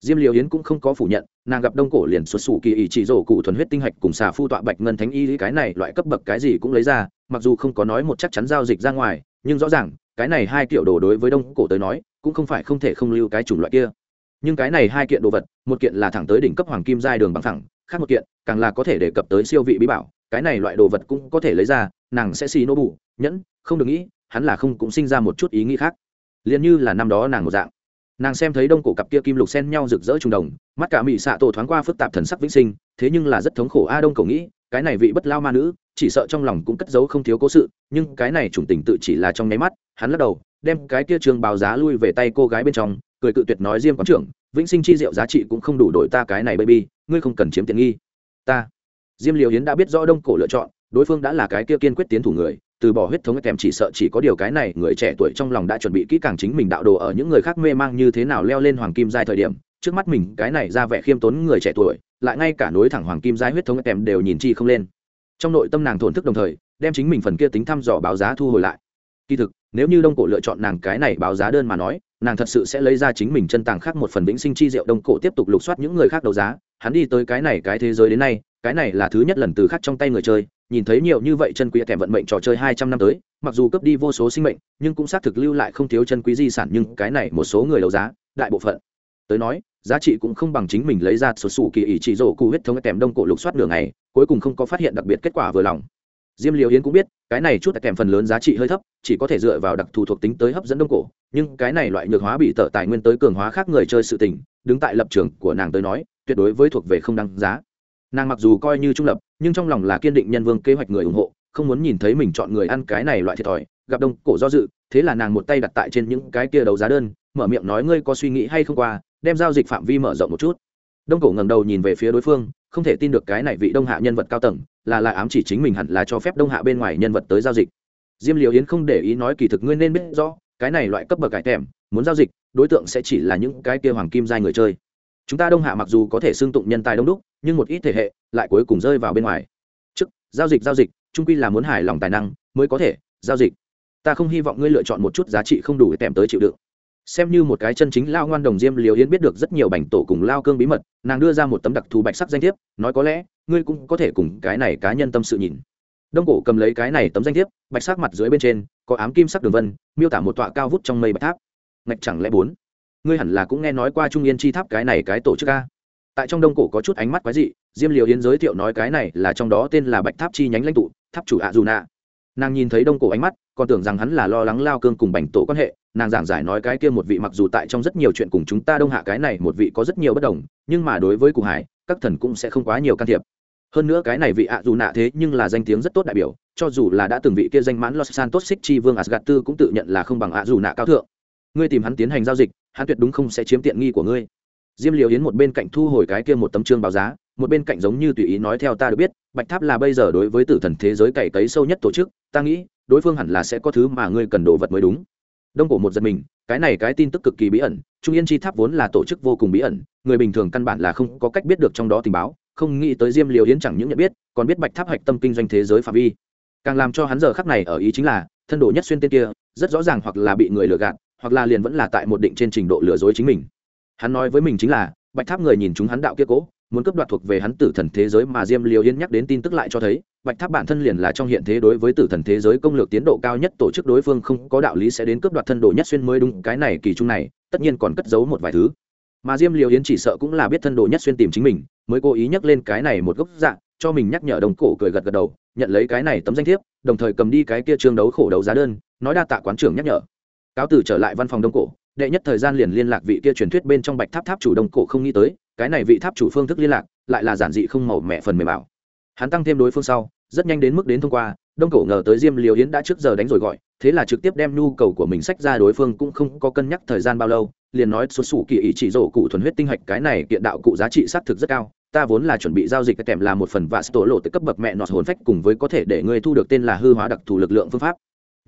Speaker 1: Diêm liều yến cũng không có phủ nhận, nàng gặp đông cổ liền xuất xù kỳ ý chỉ rổ cụ thuần huyết tinh hạch cùng xà phu tọa bạch ngân thánh y cái này loại cấp bậc cái gì cũng lấy ra, mặc dù không có nói một chắc chắn giao dịch ra ngoài, nhưng rõ ràng, cái này hai kiểu đồ đối với đông cổ tới nói, cũng không phải không thể không lưu cái chủng loại kia. Nhưng cái này hai kiện đồ vật, một kiện là thẳng tới đỉnh cấp hoàng kim giai đường bằng thẳng, khác một kiện, càng là có thể đề cập tới siêu vị bí bảo, cái này loại đồ vật cũng có thể lấy ra, nàng sẽ xì nô bù, nhẫn, không được nghĩ hắn là không cũng sinh ra một chút ý nghĩ khác. Liền như là năm đó nàng một dạng. Nàng xem thấy đông cổ cặp kia kim lục xen nhau rực rỡ trùng đồng, mắt cả mỹ xạ tổ thoáng qua phức tạp thần sắc vĩnh sinh, thế nhưng là rất thống khổ a đông cổ nghĩ, cái này vị bất lao ma nữ, chỉ sợ trong lòng cũng cất giấu không thiếu cố sự, nhưng cái này trùng tình tự chỉ là trong nháy mắt, hắn lắc đầu, đem cái kia trường báo giá lui về tay cô gái bên trong, cười cự tuyệt nói diêm quán trưởng, vĩnh sinh chi diệu giá trị cũng không đủ đổi ta cái này baby, ngươi không cần chiếm tiện nghi. Ta. Diêm liều hiến đã biết rõ đông cổ lựa chọn, đối phương đã là cái kia kiên quyết tiến thủ người từ bỏ huyết thống kèm chỉ sợ chỉ có điều cái này, người trẻ tuổi trong lòng đã chuẩn bị kỹ càng chính mình đạo đồ ở những người khác mê mang như thế nào leo lên hoàng kim giai thời điểm. Trước mắt mình, cái này ra vẻ khiêm tốn người trẻ tuổi, lại ngay cả nối thẳng hoàng kim giai huyết thống kèm đều nhìn chi không lên. Trong nội tâm nàng thổn thức đồng thời, đem chính mình phần kia tính thăm dò báo giá thu hồi lại. Kỳ thực, nếu như đông cổ lựa chọn nàng cái này báo giá đơn mà nói, nàng thật sự sẽ lấy ra chính mình chân tàng khác một phần vĩnh sinh chi diệu đông cổ tiếp tục lục soát những người khác đấu giá. Hắn đi tới cái này cái thế giới đến nay cái này là thứ nhất lần từ khác trong tay người chơi nhìn thấy nhiều như vậy chân quý kèm vận mệnh trò chơi hai trăm năm tới mặc dù cấp đi vô số sinh mệnh nhưng cũng xác thực lưu lại không thiếu chân quý di sản nhưng cái này một số người đấu giá đại bộ phận. Tới nói giá trị cũng không bằng chính mình lấy ra sổ sủ kỳ ý chỉ rổ cụ huyết thống kèm đông cổ lục soát đường này, cuối cùng không có phát hiện đặc biệt kết quả vừa lòng. Diêm liều hiến cũng biết cái này chút kèm phần lớn giá trị hơi thấp chỉ có thể dựa vào đặc thù thuộc tính tới hấp dẫn đông cổ nhưng cái này loại nhược hóa bị tợ tài nguyên tới cường hóa khác người chơi sự tình đứng tại lập trường của nàng tới nói tuyệt đối với thuộc về không đăng giá nàng mặc dù coi như trung lập, nhưng trong lòng là kiên định nhân vương kế hoạch người ủng hộ, không muốn nhìn thấy mình chọn người ăn cái này loại thiệt thòi, gặp đông cổ do dự, thế là nàng một tay đặt tại trên những cái kia đấu giá đơn, mở miệng nói ngươi có suy nghĩ hay không qua, đem giao dịch phạm vi mở rộng một chút. Đông cổ ngẩng đầu nhìn về phía đối phương, không thể tin được cái này vị đông hạ nhân vật cao tầng, là lại ám chỉ chính mình hẳn là cho phép đông hạ bên ngoài nhân vật tới giao dịch. Diêm liều yến không để ý nói kỳ thực ngươi nên biết rõ, cái này loại cấp bậc cải thèm muốn giao dịch, đối tượng sẽ chỉ là những cái kia hoàng kim giai người chơi chúng ta đông hạ mặc dù có thể xưng tụng nhân tài đông đúc, nhưng một ít thể hệ lại cuối cùng rơi vào bên ngoài. Trước, giao dịch giao dịch, trung quy là muốn hài lòng tài năng mới có thể, giao dịch. Ta không hy vọng ngươi lựa chọn một chút giá trị không đủ để tèm tới chịu đựng. Xem như một cái chân chính lao ngoan đồng diêm liều yến biết được rất nhiều bành tổ cùng lao cương bí mật, nàng đưa ra một tấm đặc thù bạch sắc danh thiếp, nói có lẽ, ngươi cũng có thể cùng cái này cá nhân tâm sự nhìn. Đông cổ cầm lấy cái này tấm danh thiếp, bạch sắc mặt dưới bên trên, có ám kim sắc đường vân, miêu tả một tọa cao vút trong mây bạch tháp. Ngạch chẳng lẽ bốn? Ngươi hẳn là cũng nghe nói qua trung yên chi tháp cái này cái tổ chức a. Tại trong đông cổ có chút ánh mắt quái dị, diêm liều yến giới thiệu nói cái này là trong đó tên là bạch tháp chi nhánh lãnh tụ, tháp chủ ạ dù nạ nàng nhìn thấy đông cổ ánh mắt, còn tưởng rằng hắn là lo lắng lao cương cùng bành tổ quan hệ, nàng giảng giải nói cái kia một vị mặc dù tại trong rất nhiều chuyện cùng chúng ta đông hạ cái này một vị có rất nhiều bất đồng, nhưng mà đối với cụ hải, các thần cũng sẽ không quá nhiều can thiệp. Hơn nữa cái này vị ạ dù nạ thế nhưng là danh tiếng rất tốt đại biểu, cho dù là đã từng vị kia danh mãn los santos xích chi vương asgad tư cũng tự nhận là không bằng ạ dù nạ cao thượng. Ngươi tìm hắn tiến hành giao dịch hắn tuyệt đúng không sẽ chiếm tiện nghi của ngươi. Diêm liều yến một bên cạnh thu hồi cái kia một tấm trương báo giá, một bên cạnh giống như tùy ý nói theo ta được biết, bạch tháp là bây giờ đối với tử thần thế giới cày cấy sâu nhất tổ chức, ta nghĩ, đối phương hẳn là sẽ có thứ mà ngươi cần đồ vật mới đúng. Đông cổ một giật mình, cái này cái tin tức cực kỳ bí ẩn, trung yên chi tháp vốn là tổ chức vô cùng bí ẩn, người bình thường căn bản là không có cách biết được trong đó tình báo, không nghĩ tới diêm liều yến chẳng những nhận biết, còn biết bạch tháp hạch tâm kinh doanh thế giới phạm vi. Càng làm cho hắn giờ khắc này ở ý chính là, thân độ nhất xuyên tên kia, rất rõ ràng hoặc là bị người lừa gạt hoặc là liền vẫn là tại một định trên trình độ lừa dối chính mình. Hắn nói với mình chính là, bạch tháp người nhìn chúng hắn đạo kia cố, muốn cướp đoạt thuộc về hắn tử thần thế giới mà diêm liều yên nhắc đến tin tức lại cho thấy, bạch tháp bản thân liền là trong hiện thế đối với tử thần thế giới công lược tiến độ cao nhất tổ chức đối phương không có đạo lý sẽ đến cướp đoạt thân độ nhất xuyên mới đúng cái này kỳ trung này, tất nhiên còn cất giấu một vài thứ. Mà diêm liều yến chỉ sợ cũng là biết thân độ nhất xuyên tìm chính mình, mới cố ý nhắc lên cái này một gốc dạng, cho mình nhắc nhở đồng cổ cười gật gật đầu, nhận lấy cái này tấm danh thiếp, đồng thời cầm đi cái kia trương đấu khổ đấu giá đơn, nói đa tạ quán trưởng nhắc nhở cáo từ trở lại văn phòng đông cổ, đệ nhất thời gian liền liên lạc vị kia truyền thuyết bên trong bạch tháp tháp chủ đông cổ không nghĩ tới, cái này vị tháp chủ phương thức liên lạc, lại là giản dị không màu mẹ phần mềm bảo hắn tăng thêm đối phương sau, rất nhanh đến mức đến thông qua, đông cổ ngờ tới diêm liều yến đã trước giờ đánh rồi gọi, thế là trực tiếp đem nhu cầu của mình sách ra đối phương cũng không có cân nhắc thời gian bao lâu, liền nói xuất xù kỳ ý chỉ rổ cụ thuần huyết tinh hạch cái này kiện đạo cụ giá trị xác thực rất cao, ta vốn là chuẩn bị giao dịch kèm là một phần và tổ lộ tới cấp bậc mẹ nọt hồn phách cùng với có thể để ngươi thu được tên là hư hóa đặc thù lực lượng phương pháp.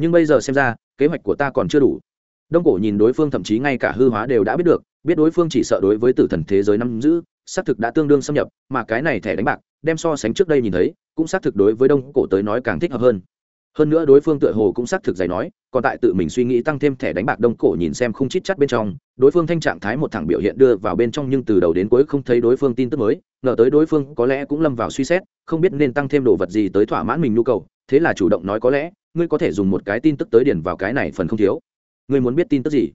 Speaker 1: Nhưng bây giờ xem ra kế hoạch của ta còn chưa đủ. Đông cổ nhìn đối phương thậm chí ngay cả hư hóa đều đã biết được, biết đối phương chỉ sợ đối với tử thần thế giới năm giữ, xác thực đã tương đương xâm nhập, mà cái này thẻ đánh bạc, đem so sánh trước đây nhìn thấy, cũng xác thực đối với đông cổ tới nói càng thích hợp hơn. Hơn nữa đối phương tựa hồ cũng xác thực giải nói, còn tại tự mình suy nghĩ tăng thêm thẻ đánh bạc đông cổ nhìn xem không chít chắt bên trong, đối phương thanh trạng thái một thẳng biểu hiện đưa vào bên trong nhưng từ đầu đến cuối không thấy đối phương tin tức mới, ngờ tới đối phương có lẽ cũng lâm vào suy xét, không biết nên tăng thêm đồ vật gì tới thỏa mãn mình nhu cầu, thế là chủ động nói có lẽ ngươi có thể dùng một cái tin tức tới điển vào cái này phần không thiếu. Ngươi muốn biết tin tức gì?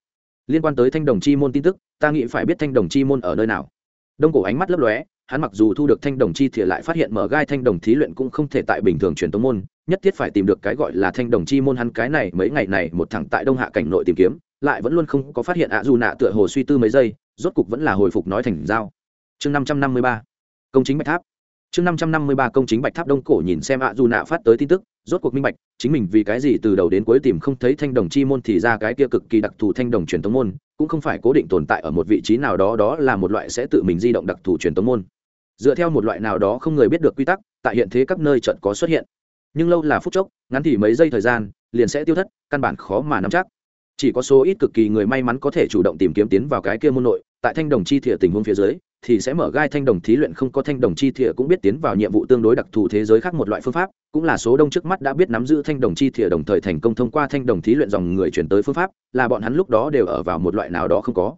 Speaker 1: Liên quan tới thanh đồng chi môn tin tức, ta nghĩ phải biết thanh đồng chi môn ở nơi nào. Đông cổ ánh mắt lấp lóe, hắn mặc dù thu được thanh đồng chi thì lại phát hiện mở gai thanh đồng thí luyện cũng không thể tại bình thường truyền tống môn, nhất thiết phải tìm được cái gọi là thanh đồng chi môn hắn cái này mấy ngày này một thẳng tại đông hạ cảnh nội tìm kiếm, lại vẫn luôn không có phát hiện ạ dù nạ tựa hồ suy tư mấy giây, rốt cục vẫn là hồi phục nói thành giao. Chương năm trăm năm mươi ba, công chính bạch tháp chương năm trăm năm mươi ba công chính bạch tháp đông cổ nhìn xem ạ dù nạ phát tới tin tức, rốt cuộc minh bạch, chính mình vì cái gì từ đầu đến cuối tìm không thấy thanh đồng chi môn thì ra cái kia cực kỳ đặc thù thanh đồng truyền tống môn, cũng không phải cố định tồn tại ở một vị trí nào đó đó là một loại sẽ tự mình di động đặc thù truyền tống môn. Dựa theo một loại nào đó không người biết được quy tắc, tại hiện thế các nơi trận có xuất hiện. Nhưng lâu là phút chốc, ngắn thì mấy giây thời gian, liền sẽ tiêu thất, căn bản khó mà nắm chắc. Chỉ có số ít cực kỳ người may mắn có thể chủ động tìm kiếm tiến vào cái kia môn nội, tại thanh đồng chi thìa tình huống phía dưới thì sẽ mở gai thanh đồng thí luyện không có thanh đồng chi thìa cũng biết tiến vào nhiệm vụ tương đối đặc thù thế giới khác một loại phương pháp, cũng là số đông trước mắt đã biết nắm giữ thanh đồng chi thìa đồng thời thành công thông qua thanh đồng thí luyện dòng người chuyển tới phương pháp, là bọn hắn lúc đó đều ở vào một loại nào đó không có.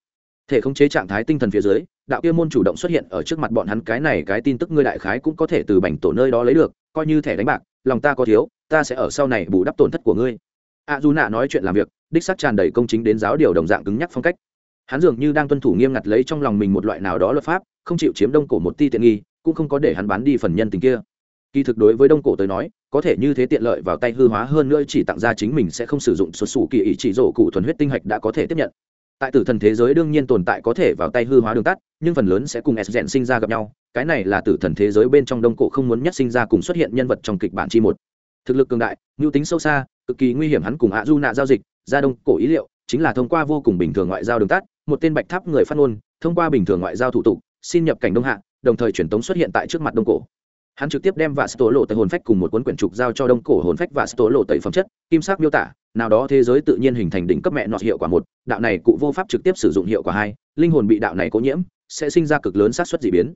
Speaker 1: Thể khống chế trạng thái tinh thần phía dưới, đạo kia môn chủ động xuất hiện ở trước mặt bọn hắn cái này cái tin tức ngươi đại khái cũng có thể từ bành tổ nơi đó lấy được, coi như thẻ đánh bạc, lòng ta có thiếu, ta sẽ ở sau này bù đắp tổn thất của ngươi. A du nạ nói chuyện làm việc, đích sắc tràn đầy công chính đến giáo điều đồng dạng cứng nhắc phong cách hắn dường như đang tuân thủ nghiêm ngặt lấy trong lòng mình một loại nào đó luật pháp, không chịu chiếm đông cổ một ti tiện nghi, cũng không có để hắn bán đi phần nhân tình kia. Kỳ thực đối với đông cổ tới nói, có thể như thế tiện lợi vào tay hư hóa hơn nữa chỉ tặng ra chính mình sẽ không sử dụng xuất xù kỳ ý chỉ rổ cụ thuần huyết tinh hạch đã có thể tiếp nhận. Tại tử thần thế giới đương nhiên tồn tại có thể vào tay hư hóa đường tắt, nhưng phần lớn sẽ cùng s rèn sinh ra gặp nhau, cái này là tử thần thế giới bên trong đông cổ không muốn nhất sinh ra cùng xuất hiện nhân vật trong kịch bản chi một. Thực lực cường đại, mưu tính sâu xa, cực kỳ nguy hiểm hắn cùng hạ du nạ giao dịch, ra đông cổ ý liệu, chính là thông qua vô cùng bình thường ngoại giao đường tắt một tên bạch tháp người phát ngôn, thông qua bình thường ngoại giao thủ tục, xin nhập cảnh đông hạ, đồng thời truyền tống xuất hiện tại trước mặt đông cổ. Hắn trực tiếp đem vạ sổ lộ tẩy hồn phách cùng một cuốn quyển trục giao cho đông cổ hồn phách và sổ lộ tẩy phẩm chất, kim sắc miêu tả, nào đó thế giới tự nhiên hình thành đỉnh cấp mẹ nọt hiệu quả một, đạo này cụ vô pháp trực tiếp sử dụng hiệu quả hai, linh hồn bị đạo này cố nhiễm, sẽ sinh ra cực lớn sát xuất d ị biến.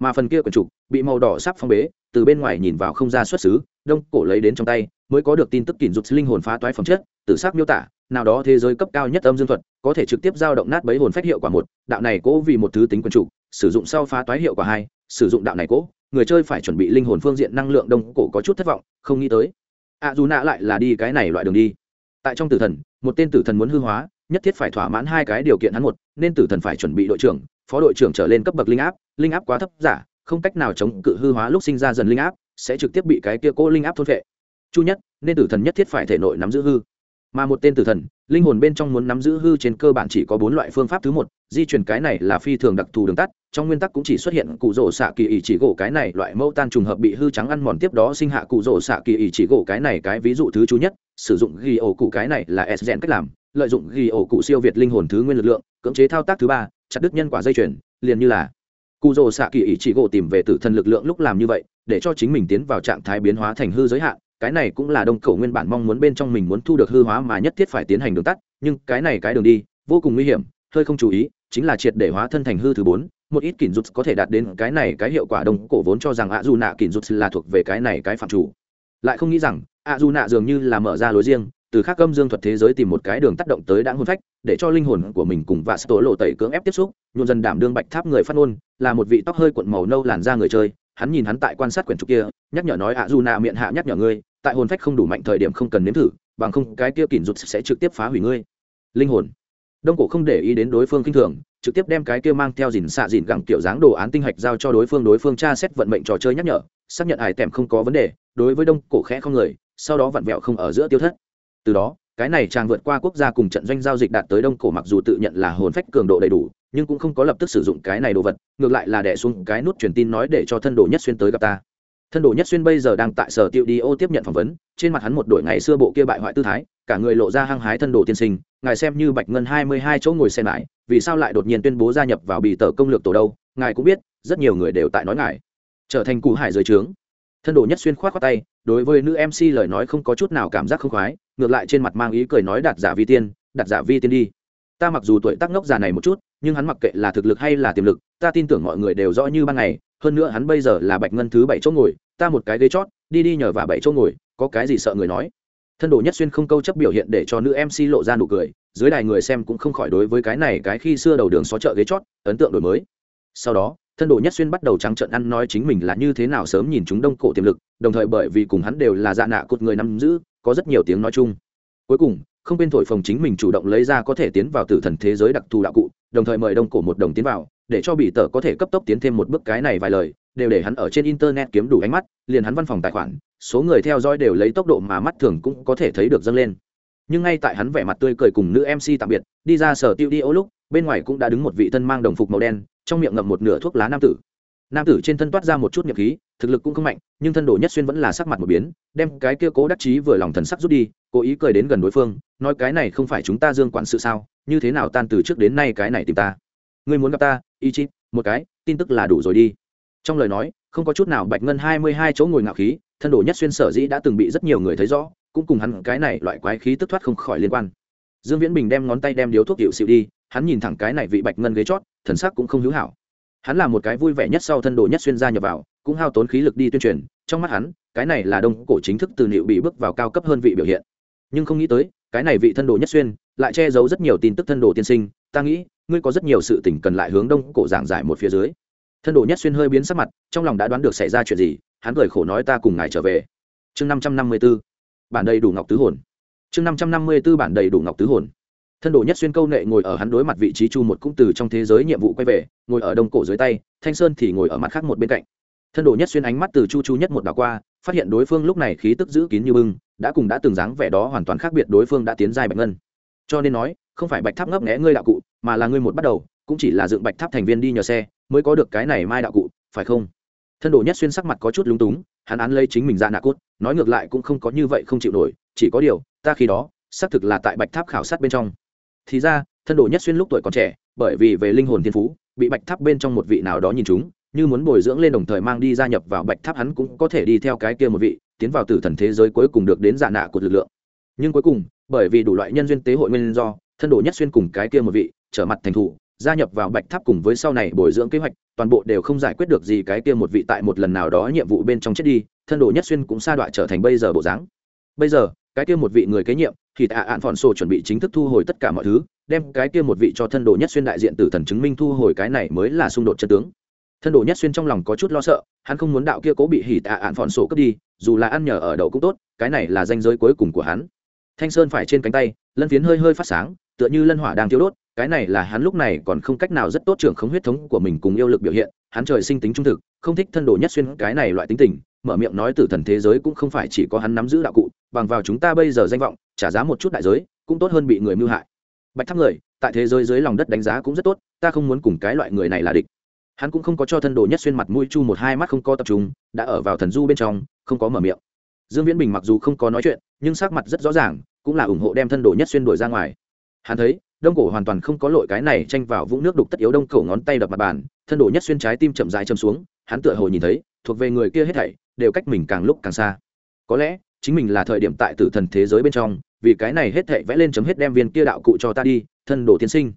Speaker 1: Mà phần kia quyển trục, bị màu đỏ sắp phong bế, từ bên ngoài nhìn vào không ra xuất xứ, đông cổ lấy đến trong tay, mới có được tin tức kỷ dục linh hồn phá toái phẩm chất tự xác miêu tả nào đó thế giới cấp cao nhất âm dương thuật, có thể trực tiếp giao động nát bấy hồn phách hiệu quả một, đạo này cố vì một thứ tính quân chủ, sử dụng sau phá toái hiệu quả hai, sử dụng đạo này cố, người chơi phải chuẩn bị linh hồn phương diện năng lượng đông cổ có chút thất vọng, không nghĩ tới. A dù nạ lại là đi cái này loại đường đi. Tại trong tử thần, một tên tử thần muốn hư hóa, nhất thiết phải thỏa mãn hai cái điều kiện hắn một, nên tử thần phải chuẩn bị đội trưởng, phó đội trưởng trở lên cấp bậc linh áp linh áp quá thấp, giả, không cách nào chống cự hư hóa lúc sinh ra dần linh áp, sẽ trực tiếp bị cái kia cố linh áp thôn vệ chu nhất, nên tử thần nhất thiết phải thể nội nắm giữ hư mà một tên tử thần, linh hồn bên trong muốn nắm giữ hư trên cơ bản chỉ có bốn loại phương pháp thứ một, di chuyển cái này là phi thường đặc thù đường tắt, trong nguyên tắc cũng chỉ xuất hiện cụ rổ xạ kỳ ỉ chỉ gỗ cái này loại mẫu tan trùng hợp bị hư trắng ăn mòn tiếp đó sinh hạ cụ rổ xạ kỳ ỉ chỉ gỗ cái này cái ví dụ thứ chú nhất, sử dụng ghi ổ cụ cái này là s cách làm, lợi dụng ghi ổ cụ siêu việt linh hồn thứ nguyên lực lượng, cưỡng chế thao tác thứ ba, chặt đứt nhân quả dây chuyển liền như là cụ rổ xạ kỳ ý chỉ gỗ tìm về tử thần lực lượng lúc làm như vậy, để cho chính mình tiến vào trạng thái biến hóa thành hư giới hạn cái này cũng là đông cầu nguyên bản mong muốn bên trong mình muốn thu được hư hóa mà nhất thiết phải tiến hành đường tắt, nhưng cái này cái đường đi, vô cùng nguy hiểm, hơi không chú ý, chính là triệt để hóa thân thành hư thứ bốn, một ít kỷ rút có thể đạt đến cái này cái hiệu quả đông cổ vốn cho rằng ạ dù nạ kỷ rút là thuộc về cái này cái phạm chủ. Lại không nghĩ rằng, ạ dù nạ dường như là mở ra lối riêng, từ khác âm dương thuật thế giới tìm một cái đường tác động tới đã hôn phách, để cho linh hồn của mình cùng và tố lộ tẩy cưỡng ép tiếp xúc, nhuộn dần đảm đương bạch tháp người phát ngôn, là một vị tóc hơi cuộn màu nâu làn da người chơi, hắn nhìn hắn tại quan sát quyển trục kia, nhắc nhở nói, ạ dù nạ miệng hạ nhắc nhở ngươi tại hồn phách không đủ mạnh thời điểm không cần nếm thử, bằng không cái kia kỉnh rụt sẽ trực tiếp phá hủy ngươi. Linh hồn. Đông cổ không để ý đến đối phương k i n h thường, trực tiếp đem cái kia mang theo dìn xạ dìn gẳng kiểu dáng đồ án tinh hạch giao cho đối phương đối phương tra xét vận mệnh trò chơi nhắc nhở, xác nhận hải tèm không có vấn đề, đối với đông cổ khẽ không người, sau đó vặn vẹo không ở giữa tiêu thất. Từ đó, cái này chàng vượt qua quốc gia cùng trận doanh giao dịch đạt tới đông cổ mặc dù tự nhận là hồn phách cường độ đầy đủ, nhưng cũng không có lập tức sử dụng cái này đồ vật, ngược lại là đẻ xuống cái nút truyền tin nói để cho thân đồ nhất xuyên tới gặp ta thân đồ nhất xuyên bây giờ đang tại sở tiêu đi ô tiếp nhận phỏng vấn, trên mặt hắn một đội ngày xưa bộ kia bại hoại tư thái, cả người lộ ra hăng hái thân đồ tiên sinh, ngài xem như bạch ngân hai mươi hai chỗ ngồi xe mãi vì sao lại đột nhiên tuyên bố gia nhập vào bì tờ công lược tổ đâu, ngài cũng biết, rất nhiều người đều tại nói ngài. Trở thành cụ hải dưới trướng. Thân đồ nhất xuyên khoát khoát tay, đối với nữ mc lời nói không có chút nào cảm giác không khoái, ngược lại trên mặt mang ý cười nói đạt giả vi tiên đạt giả vi tiên đi. Ta mặc dù tuổi tác ngốc già này một chút nhưng hắn mặc kệ là thực lực hay là tiềm lực, ta tin tưởng mọi người đều rõ như ban ngày, hơn nữa hắn bây giờ là bạch ngân thứ bảy chỗ ngồi, ta một cái ghế chót, đi đi nhờ và bảy chỗ ngồi, có cái gì sợ người nói. Thân đồ nhất xuyên không câu chấp biểu hiện để cho nữ mc lộ ra nụ cười, dưới đài người xem cũng không khỏi đối với cái này cái khi xưa đầu đường xó chợ ghế chót, ấn tượng đổi mới. Sau đó, thân đồ nhất xuyên bắt đầu trắng trợn ăn nói chính mình là như thế nào sớm nhìn chúng đông cổ tiềm lực, đồng thời bởi vì cùng hắn đều là dạ nạ cột người nắm giữ, có rất nhiều tiếng nói chung. Cuối cùng, không bên thổi phồng chính mình chủ động lấy ra có thể tiến vào tử thần thế giới đặc thù đạo cụ đồng thời mời đông cổ một đồng tiến vào, để cho bị tờ có thể cấp tốc tiến thêm một bước cái này vài lời, đều để hắn ở trên internet kiếm đủ ánh mắt, liền hắn văn phòng tài khoản, số người theo dõi đều lấy tốc độ mà mắt thường cũng có thể thấy được dâng lên. Nhưng ngay tại hắn vẻ mặt tươi cười cùng nữ mc tạm biệt, đi ra sở tiêu đi ô lúc, bên ngoài cũng đã đứng một vị thân mang đồng phục màu đen, trong miệng ngậm một nửa thuốc lá nam tử. Nam tử trên thân toát ra một chút nhậm khí, thực lực cũng không mạnh, nhưng thân đồ nhất xuyên vẫn là sắc mặt một biến, đem cái kia cố đắc chí vừa lòng thần sắc rút đi, cố ý cười đến gần đối phương, nói cái này không phải chúng ta dương quản sự sao như thế nào tan từ trước đến nay cái này tìm ta? Ngươi muốn gặp ta y chít một cái, tin tức là đủ rồi đi. Trong lời nói, không có chút nào bạch ngân hai mươi hai chỗ ngồi ngạo khí, thân đồ nhất xuyên sở dĩ đã từng bị rất nhiều người thấy rõ, cũng cùng hắn cái này loại quái khí tức thoát không khỏi liên quan. Dương viễn bình đem ngón tay đem điếu thuốc hiệu xịu đi, hắn nhìn thẳng cái này vị bạch ngân ghế chót, thần sắc cũng không hữu hảo. Hắn là một cái vui vẻ nhất sau thân đồ nhất xuyên gia nhập vào, cũng hao tốn khí lực đi tuyên truyền, trong mắt hắn, cái này là đông cổ chính thức từ liệu bị bước vào cao cấp hơn vị biểu hiện. Nhưng không nghĩ tới, cái này vị thân đồ nhất xuyên lại che giấu rất nhiều tin tức thân đồ tiên sinh, ta nghĩ, ngươi có rất nhiều sự tình cần lại hướng đông cổ giảng giải một phía dưới. Thân đồ nhất xuyên hơi biến sắc mặt, trong lòng đã đoán được xảy ra chuyện gì, hắn cười khổ nói ta cùng ngài trở về. Chương năm trăm năm mươi b ố bản đầy đủ ngọc tứ hồn. Chương năm trăm năm mươi b ố bản đầy đủ ngọc tứ hồn. Thân đồ nhất xuyên câu nệ ngồi ở hắn đối mặt vị trí chu một cũng từ trong thế giới nhiệm vụ quay về, ngồi ở đông cổ dưới tay, thanh sơn thì ngồi ở mặt khác một bên cạnh. Thân đồ nhất xuyên ánh mắt từ chu chu nhất một đảo qua, phát hiện đối phương lúc này khí tức giữ kín như bưng, đã cùng đã từng dáng vẻ đó hoàn toàn khác biệt đối phương đã tiến dài bạch ngân cho nên nói, không phải bạch tháp ngấp nghẽ ngươi đạo cụ, mà là ngươi một bắt đầu, cũng chỉ là dựng bạch tháp thành viên đi nhờ xe, mới có được cái này mai đạo cụ, phải không? Thân đồ nhất xuyên sắc mặt có chút lúng túng, hắn án lấy chính mình ra nạ cốt, nói ngược lại cũng không có như vậy không chịu nổi, chỉ có điều, ta khi đó, xác thực là tại bạch tháp khảo sát bên trong. Thì ra, thân đồ nhất xuyên lúc tuổi còn trẻ, bởi vì về linh hồn thiên phú, bị bạch tháp bên trong một vị nào đó nhìn chúng, như muốn bồi dưỡng lên đồng thời mang đi gia nhập vào bạch tháp hắn cũng có thể đi theo cái kia một vị, tiến vào tử thần thế giới cuối cùng được đến dạ nạ của lực lượng. Nhưng cuối cùng bởi vì đủ loại nhân duyên tế hội nguyên do, thân đồ nhất xuyên cùng cái kia một vị, trở mặt thành thủ, gia nhập vào bạch tháp cùng với sau này bồi dưỡng kế hoạch, toàn bộ đều không giải quyết được gì cái kia một vị tại một lần nào đó nhiệm vụ bên trong chết đi, thân đồ nhất xuyên cũng sa đọa trở thành bây giờ bộ dáng. Bây giờ, cái kia một vị người kế nhiệm, thì tạ ạn phòn sổ chuẩn bị chính thức thu hồi tất cả mọi thứ, đem cái kia một vị cho thân đồ nhất xuyên đại diện tử thần chứng minh thu hồi cái này mới là xung đột chân tướng. Thân đồ nhất xuyên trong lòng có chút lo sợ, hắn không muốn đạo kia cố bị hỉ tạ ạn phòn sổ cướp đi, dù là ăn nhờ ở đậu cũng tốt, cái này là danh giới cuối cùng của hắn thanh sơn phải trên cánh tay, lân phiến hơi hơi phát sáng, tựa như lân hỏa đang thiếu đốt, cái này là hắn lúc này còn không cách nào rất tốt trưởng không huyết thống của mình cùng yêu lực biểu hiện, hắn trời sinh tính trung thực, không thích thân đồ nhất xuyên cái này loại tính tình, mở miệng nói tử thần thế giới cũng không phải chỉ có hắn nắm giữ đạo cụ, bằng vào chúng ta bây giờ danh vọng, trả giá một chút đại giới, cũng tốt hơn bị người mưu hại. Bạch tháp người, tại thế giới dưới lòng đất đánh giá cũng rất tốt, ta không muốn cùng cái loại người này là địch. Hắn cũng không có cho thân đồ nhất xuyên mặt mũi chu một hai mắt không có tập trung, đã ở vào thần du bên trong, không có mở miệng. Dương viễn bình mặc dù không có nói chuyện nhưng sắc mặt rất rõ ràng, cũng là ủng hộ đem thân đồ nhất xuyên đuổi ra ngoài. Hắn thấy, đông cổ hoàn toàn không có lội cái này tranh vào vũng nước đục tất yếu đông cổ ngón tay đập mặt bàn, thân đồ nhất xuyên trái tim chậm dài châm xuống, hắn tựa hồ nhìn thấy, thuộc về người kia hết thảy, đều cách mình càng lúc càng xa. Có lẽ, chính mình là thời điểm tại tử thần thế giới bên trong, vì cái này hết thảy vẽ lên chấm hết đem viên kia đạo cụ cho ta đi, thân đồ tiên sinh.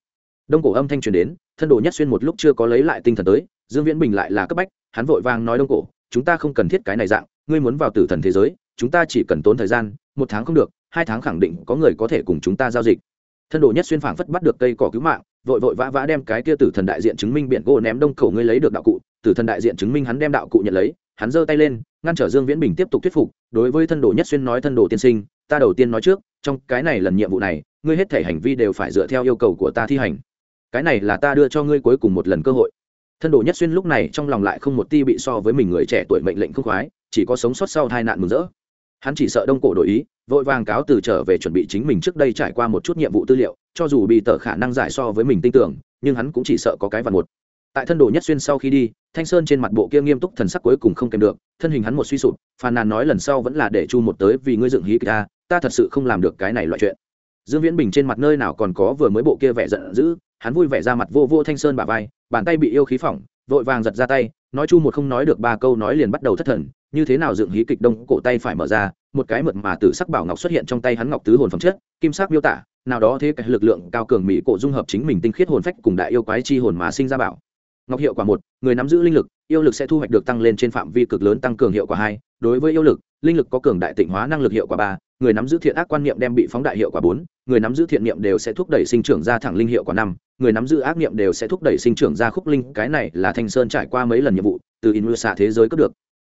Speaker 1: Đông cổ âm thanh truyền đến, thân đồ nhất xuyên một lúc chưa có lấy lại tinh thần tới, dương viễn bình lại là cấp bách, hắn vội vàng nói đông cổ, chúng ta không cần thiết cái này dạng, ngươi muốn vào tử thần thế giới chúng ta chỉ cần tốn thời gian, một tháng không được, hai tháng khẳng định có người có thể cùng chúng ta giao dịch. Thân đồ nhất xuyên phảng phất bắt được cây cỏ cứu mạng, vội vội vã vã đem cái kia tử thần đại diện chứng minh biển gỗ ném đông cổ ngươi lấy được đạo cụ, tử thần đại diện chứng minh hắn đem đạo cụ nhận lấy, hắn giơ tay lên, ngăn trở dương viễn bình tiếp tục thuyết phục, đối với thân đồ nhất xuyên nói thân đồ tiên sinh, ta đầu tiên nói trước, trong cái này lần nhiệm vụ này, ngươi hết thể hành vi đều phải dựa theo yêu cầu của ta thi hành. Cái này là ta đưa cho ngươi cuối cùng một lần cơ hội. Thân đồ nhất xuyên lúc này trong lòng lại không một ti bị so với mình người trẻ tuổi mệnh lệnh không khoái, chỉ có sống sót sau tai nạn mừng rỡ hắn chỉ sợ đông cổ đổi ý, vội vàng cáo từ trở về chuẩn bị chính mình trước đây trải qua một chút nhiệm vụ tư liệu, cho dù bị tờ khả năng giải so với mình tin tưởng, nhưng hắn cũng chỉ sợ có cái vằn một. Tại thân đồ nhất xuyên sau khi đi, thanh sơn trên mặt bộ kia nghiêm túc thần sắc cuối cùng không kèm được, thân hình hắn một suy sụp, phàn nàn nói lần sau vẫn là để chu một tới vì ngươi dựng hí ta ta thật sự không làm được cái này loại chuyện. Dương viễn bình trên mặt nơi nào còn có vừa mới bộ kia vẻ giận dữ, hắn vui vẻ ra mặt vô vô thanh sơn bả vai, bàn tay bị yêu khí phỏng, vội vàng giật ra tay, nói chu một không nói được ba câu nói liền bắt đầu thất thần như thế nào dựng hí kịch đông cổ tay phải mở ra, một cái mượt mà từ sắc bảo ngọc xuất hiện trong tay hắn ngọc tứ hồn phẩm chất, kim sắc miêu tả, nào đó thế cái lực lượng cao cường mỹ cổ dung hợp chính mình tinh khiết hồn phách cùng đại yêu quái chi hồn mà sinh ra bảo. Ngọc hiệu quả một, người nắm giữ linh lực, yêu lực sẽ thu hoạch được tăng lên trên phạm vi cực lớn tăng cường hiệu quả hai, đối với yêu lực, linh lực có cường đại tịnh hóa năng lực hiệu quả ba, người nắm giữ thiện ác quan niệm đem bị phóng đại hiệu quả bốn, người nắm giữ thiện niệm đều sẽ thúc đẩy sinh trưởng ra thẳng linh hiệu quả năm, người nắm giữ ác niệm đều sẽ thúc đẩy sinh trưởng ra khúc linh, cái này là thanh sơn trải qua mấy lần nhiệm vụ, từ in xạ thế giới cướp được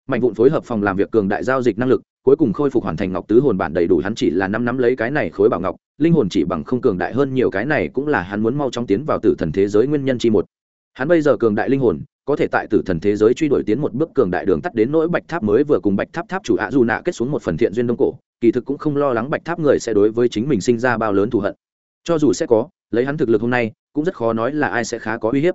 Speaker 1: mạnh vụn phối hợp phòng làm việc cường đại giao dịch năng lực, cuối cùng khôi phục hoàn thành ngọc tứ hồn bản đầy đủ, hắn chỉ là năm năm lấy cái này khối bảo ngọc, linh hồn chỉ bằng không cường đại hơn nhiều, cái này cũng là hắn muốn mau chóng tiến vào tử thần thế giới nguyên nhân chi một. Hắn bây giờ cường đại linh hồn, có thể tại tử thần thế giới truy đuổi tiến một bước cường đại đường tắt đến nỗi bạch tháp mới vừa cùng bạch tháp tháp chủ ạ dù nạ kết xuống một phần thiện duyên đông cổ, kỳ thực cũng không lo lắng bạch tháp người sẽ đối với chính mình sinh ra bao lớn thù hận. Cho dù sẽ có, lấy hắn thực lực hôm nay, cũng rất khó nói là ai sẽ khá có uy hiếp.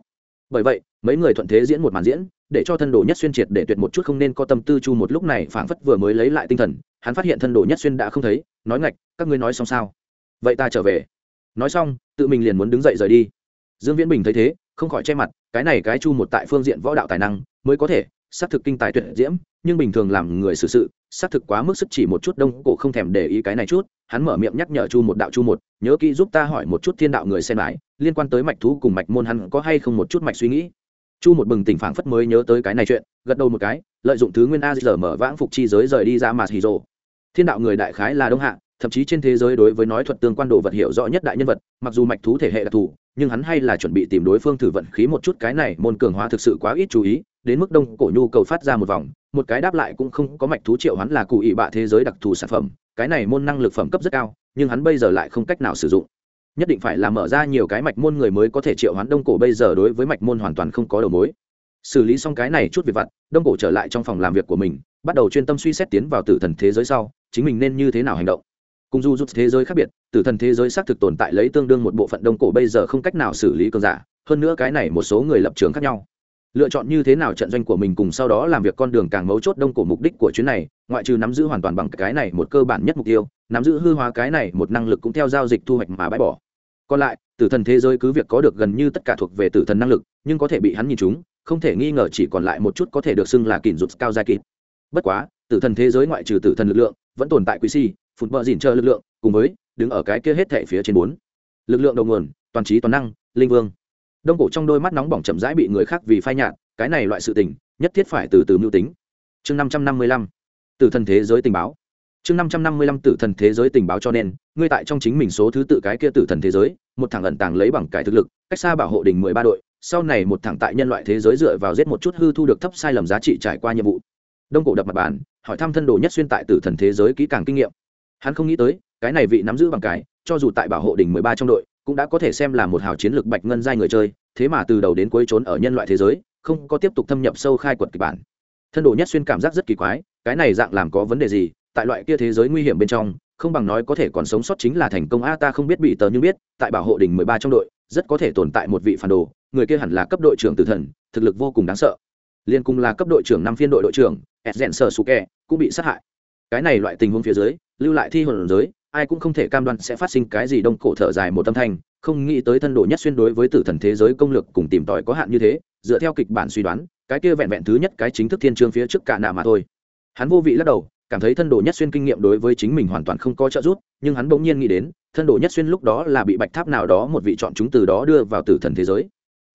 Speaker 1: Bởi vậy, mấy người thuận thế diễn một màn diễn để cho thân đồ nhất xuyên triệt để tuyệt một chút không nên có tâm tư chu một lúc này phảng phất vừa mới lấy lại tinh thần, hắn phát hiện thân đồ nhất xuyên đã không thấy, nói ngạch, các ngươi nói xong sao? Vậy ta trở về. Nói xong, tự mình liền muốn đứng dậy rời đi. Dương viễn bình thấy thế, không khỏi che mặt, cái này cái chu một tại phương diện võ đạo tài năng, mới có thể, xác thực kinh tài tuyệt diễm, nhưng bình thường làm người xử sự, xác thực quá mức sức chỉ một chút đông cổ không thèm để ý cái này chút, hắn mở miệng nhắc nhở chu một đạo chu một, nhớ kỹ giúp ta hỏi một chút thiên đạo người xem lại, liên quan tới mạch thú cùng mạch môn hắn có hay không một chút mạch suy nghĩ? Chu một bừng tỉnh phảng phất mới nhớ tới cái này chuyện, gật đầu một cái, lợi dụng thứ nguyên a giờ mở vãng phục chi giới rời đi ra mà hì rồ thiên đạo người đại khái là đông hạ, thậm chí trên thế giới đối với nói thuật tương quan đồ vật hiểu rõ nhất đại nhân vật, mặc dù mạch thú thể hệ đặc thù, nhưng hắn hay là chuẩn bị tìm đối phương thử vận khí một chút cái này môn cường hóa thực sự quá ít chú ý, đến mức đông cổ nhu cầu phát ra một vòng, một cái đáp lại cũng không có mạch thú triệu hắn là cụ ỵ bạ thế giới đặc thù sản phẩm, cái này môn năng lực phẩm cấp rất cao, nhưng hắn bây giờ lại không cách nào sử dụng nhất định phải là mở ra nhiều cái mạch môn người mới có thể triệu hoán đông cổ bây giờ đối với mạch môn hoàn toàn không có đầu mối. Xử lý xong cái này chút việc vặt, đông cổ trở lại trong phòng làm việc của mình, bắt đầu chuyên tâm suy xét tiến vào tử thần thế giới sau, chính mình nên như thế nào hành động. Cùng du rút thế giới khác biệt, tử thần thế giới xác thực tồn tại lấy tương đương một bộ phận đông cổ bây giờ không cách nào xử lý cơn giả, hơn nữa cái này một số người lập trường khác nhau lựa chọn như thế nào trận doanh của mình cùng sau đó làm việc con đường càng mấu chốt đông cổ mục đích của chuyến này, ngoại trừ nắm giữ hoàn toàn bằng cái này một cơ bản nhất mục tiêu, nắm giữ hư hóa cái này một năng lực cũng theo giao dịch thu hoạch mà bãi bỏ. Còn lại, tử thần thế giới cứ việc có được gần như tất cả thuộc về tử thần năng lực, nhưng có thể bị hắn nhìn chúng không thể nghi ngờ chỉ còn lại một chút có thể được xưng là kỷ rụt cao gia kịp bất quá, tử thần thế giới ngoại trừ tử thần lực lượng, vẫn tồn tại quý si, phụt bờ dìn chờ lực lượng, cùng với đứng ở cái kia hết thể phía trên bốn. Lực lượng đầu nguồn, toàn trí toàn năng, linh vương đông cổ trong đôi mắt nóng bỏng chậm rãi bị người khác vì phai nhạt, cái này loại sự tình, nhất thiết phải từ từ mưu tính. Chương năm trăm năm mươi lăm, tử thần thế giới tình báo. Chương năm trăm năm mươi lăm, tử thần thế giới tình báo cho nên, ngươi tại trong chính mình số thứ tự cái kia tử thần thế giới, một thằng ẩn tàng lấy bằng cải thực lực, cách xa bảo hộ đình mười ba đội, sau này một thằng tại nhân loại thế giới dựa vào giết một chút hư thu được thấp sai lầm giá trị trải qua nhiệm vụ. Đông cổ đập mặt bàn, hỏi thăm thân đồ nhất xuyên tại tử thần thế giới kỹ càng kinh nghiệm. Hắn không nghĩ tới, cái này vị nắm giữ bằng cái cho dù tại bảo hộ đỉnh mười ba trong đội cũng đã có thể xem là một hào chiến lược bạch ngân giai người chơi, thế mà từ đầu đến cuối trốn ở nhân loại thế giới, không có tiếp tục thâm nhập sâu khai quật kịch bản. Thân đồ nhất xuyên cảm giác rất kỳ quái, cái này dạng làm có vấn đề gì, tại loại kia thế giới nguy hiểm bên trong, không bằng nói có thể còn sống sót chính là thành công a, ta không biết bị tờ nhưng biết, tại bảo hộ đình mười ba trong đội, rất có thể tồn tại một vị phản đồ, người kia hẳn là cấp đội trưởng tử thần, thực lực vô cùng đáng sợ. Liên cùng là cấp đội trưởng năm phiên đội đội trưởng edgen sơ suke cũng bị sát hại. Cái này loại tình huống phía dưới, lưu lại thi hồn giới ai cũng không thể cam đoan sẽ phát sinh cái gì đông cổ thở dài một tâm thanh, không nghĩ tới thân độ nhất xuyên đối với tử thần thế giới công lược cùng tìm tòi có hạn như thế, dựa theo kịch bản suy đoán, cái kia vẹn vẹn thứ nhất cái chính thức thiên trương phía trước cả nạ mà thôi. Hắn vô vị lắc đầu, cảm thấy thân đồ nhất xuyên kinh nghiệm đối với chính mình hoàn toàn không có trợ giúp, nhưng hắn bỗng nhiên nghĩ đến, thân đồ nhất xuyên lúc đó là bị bạch tháp nào đó một vị chọn chúng từ đó đưa vào tử thần thế giới.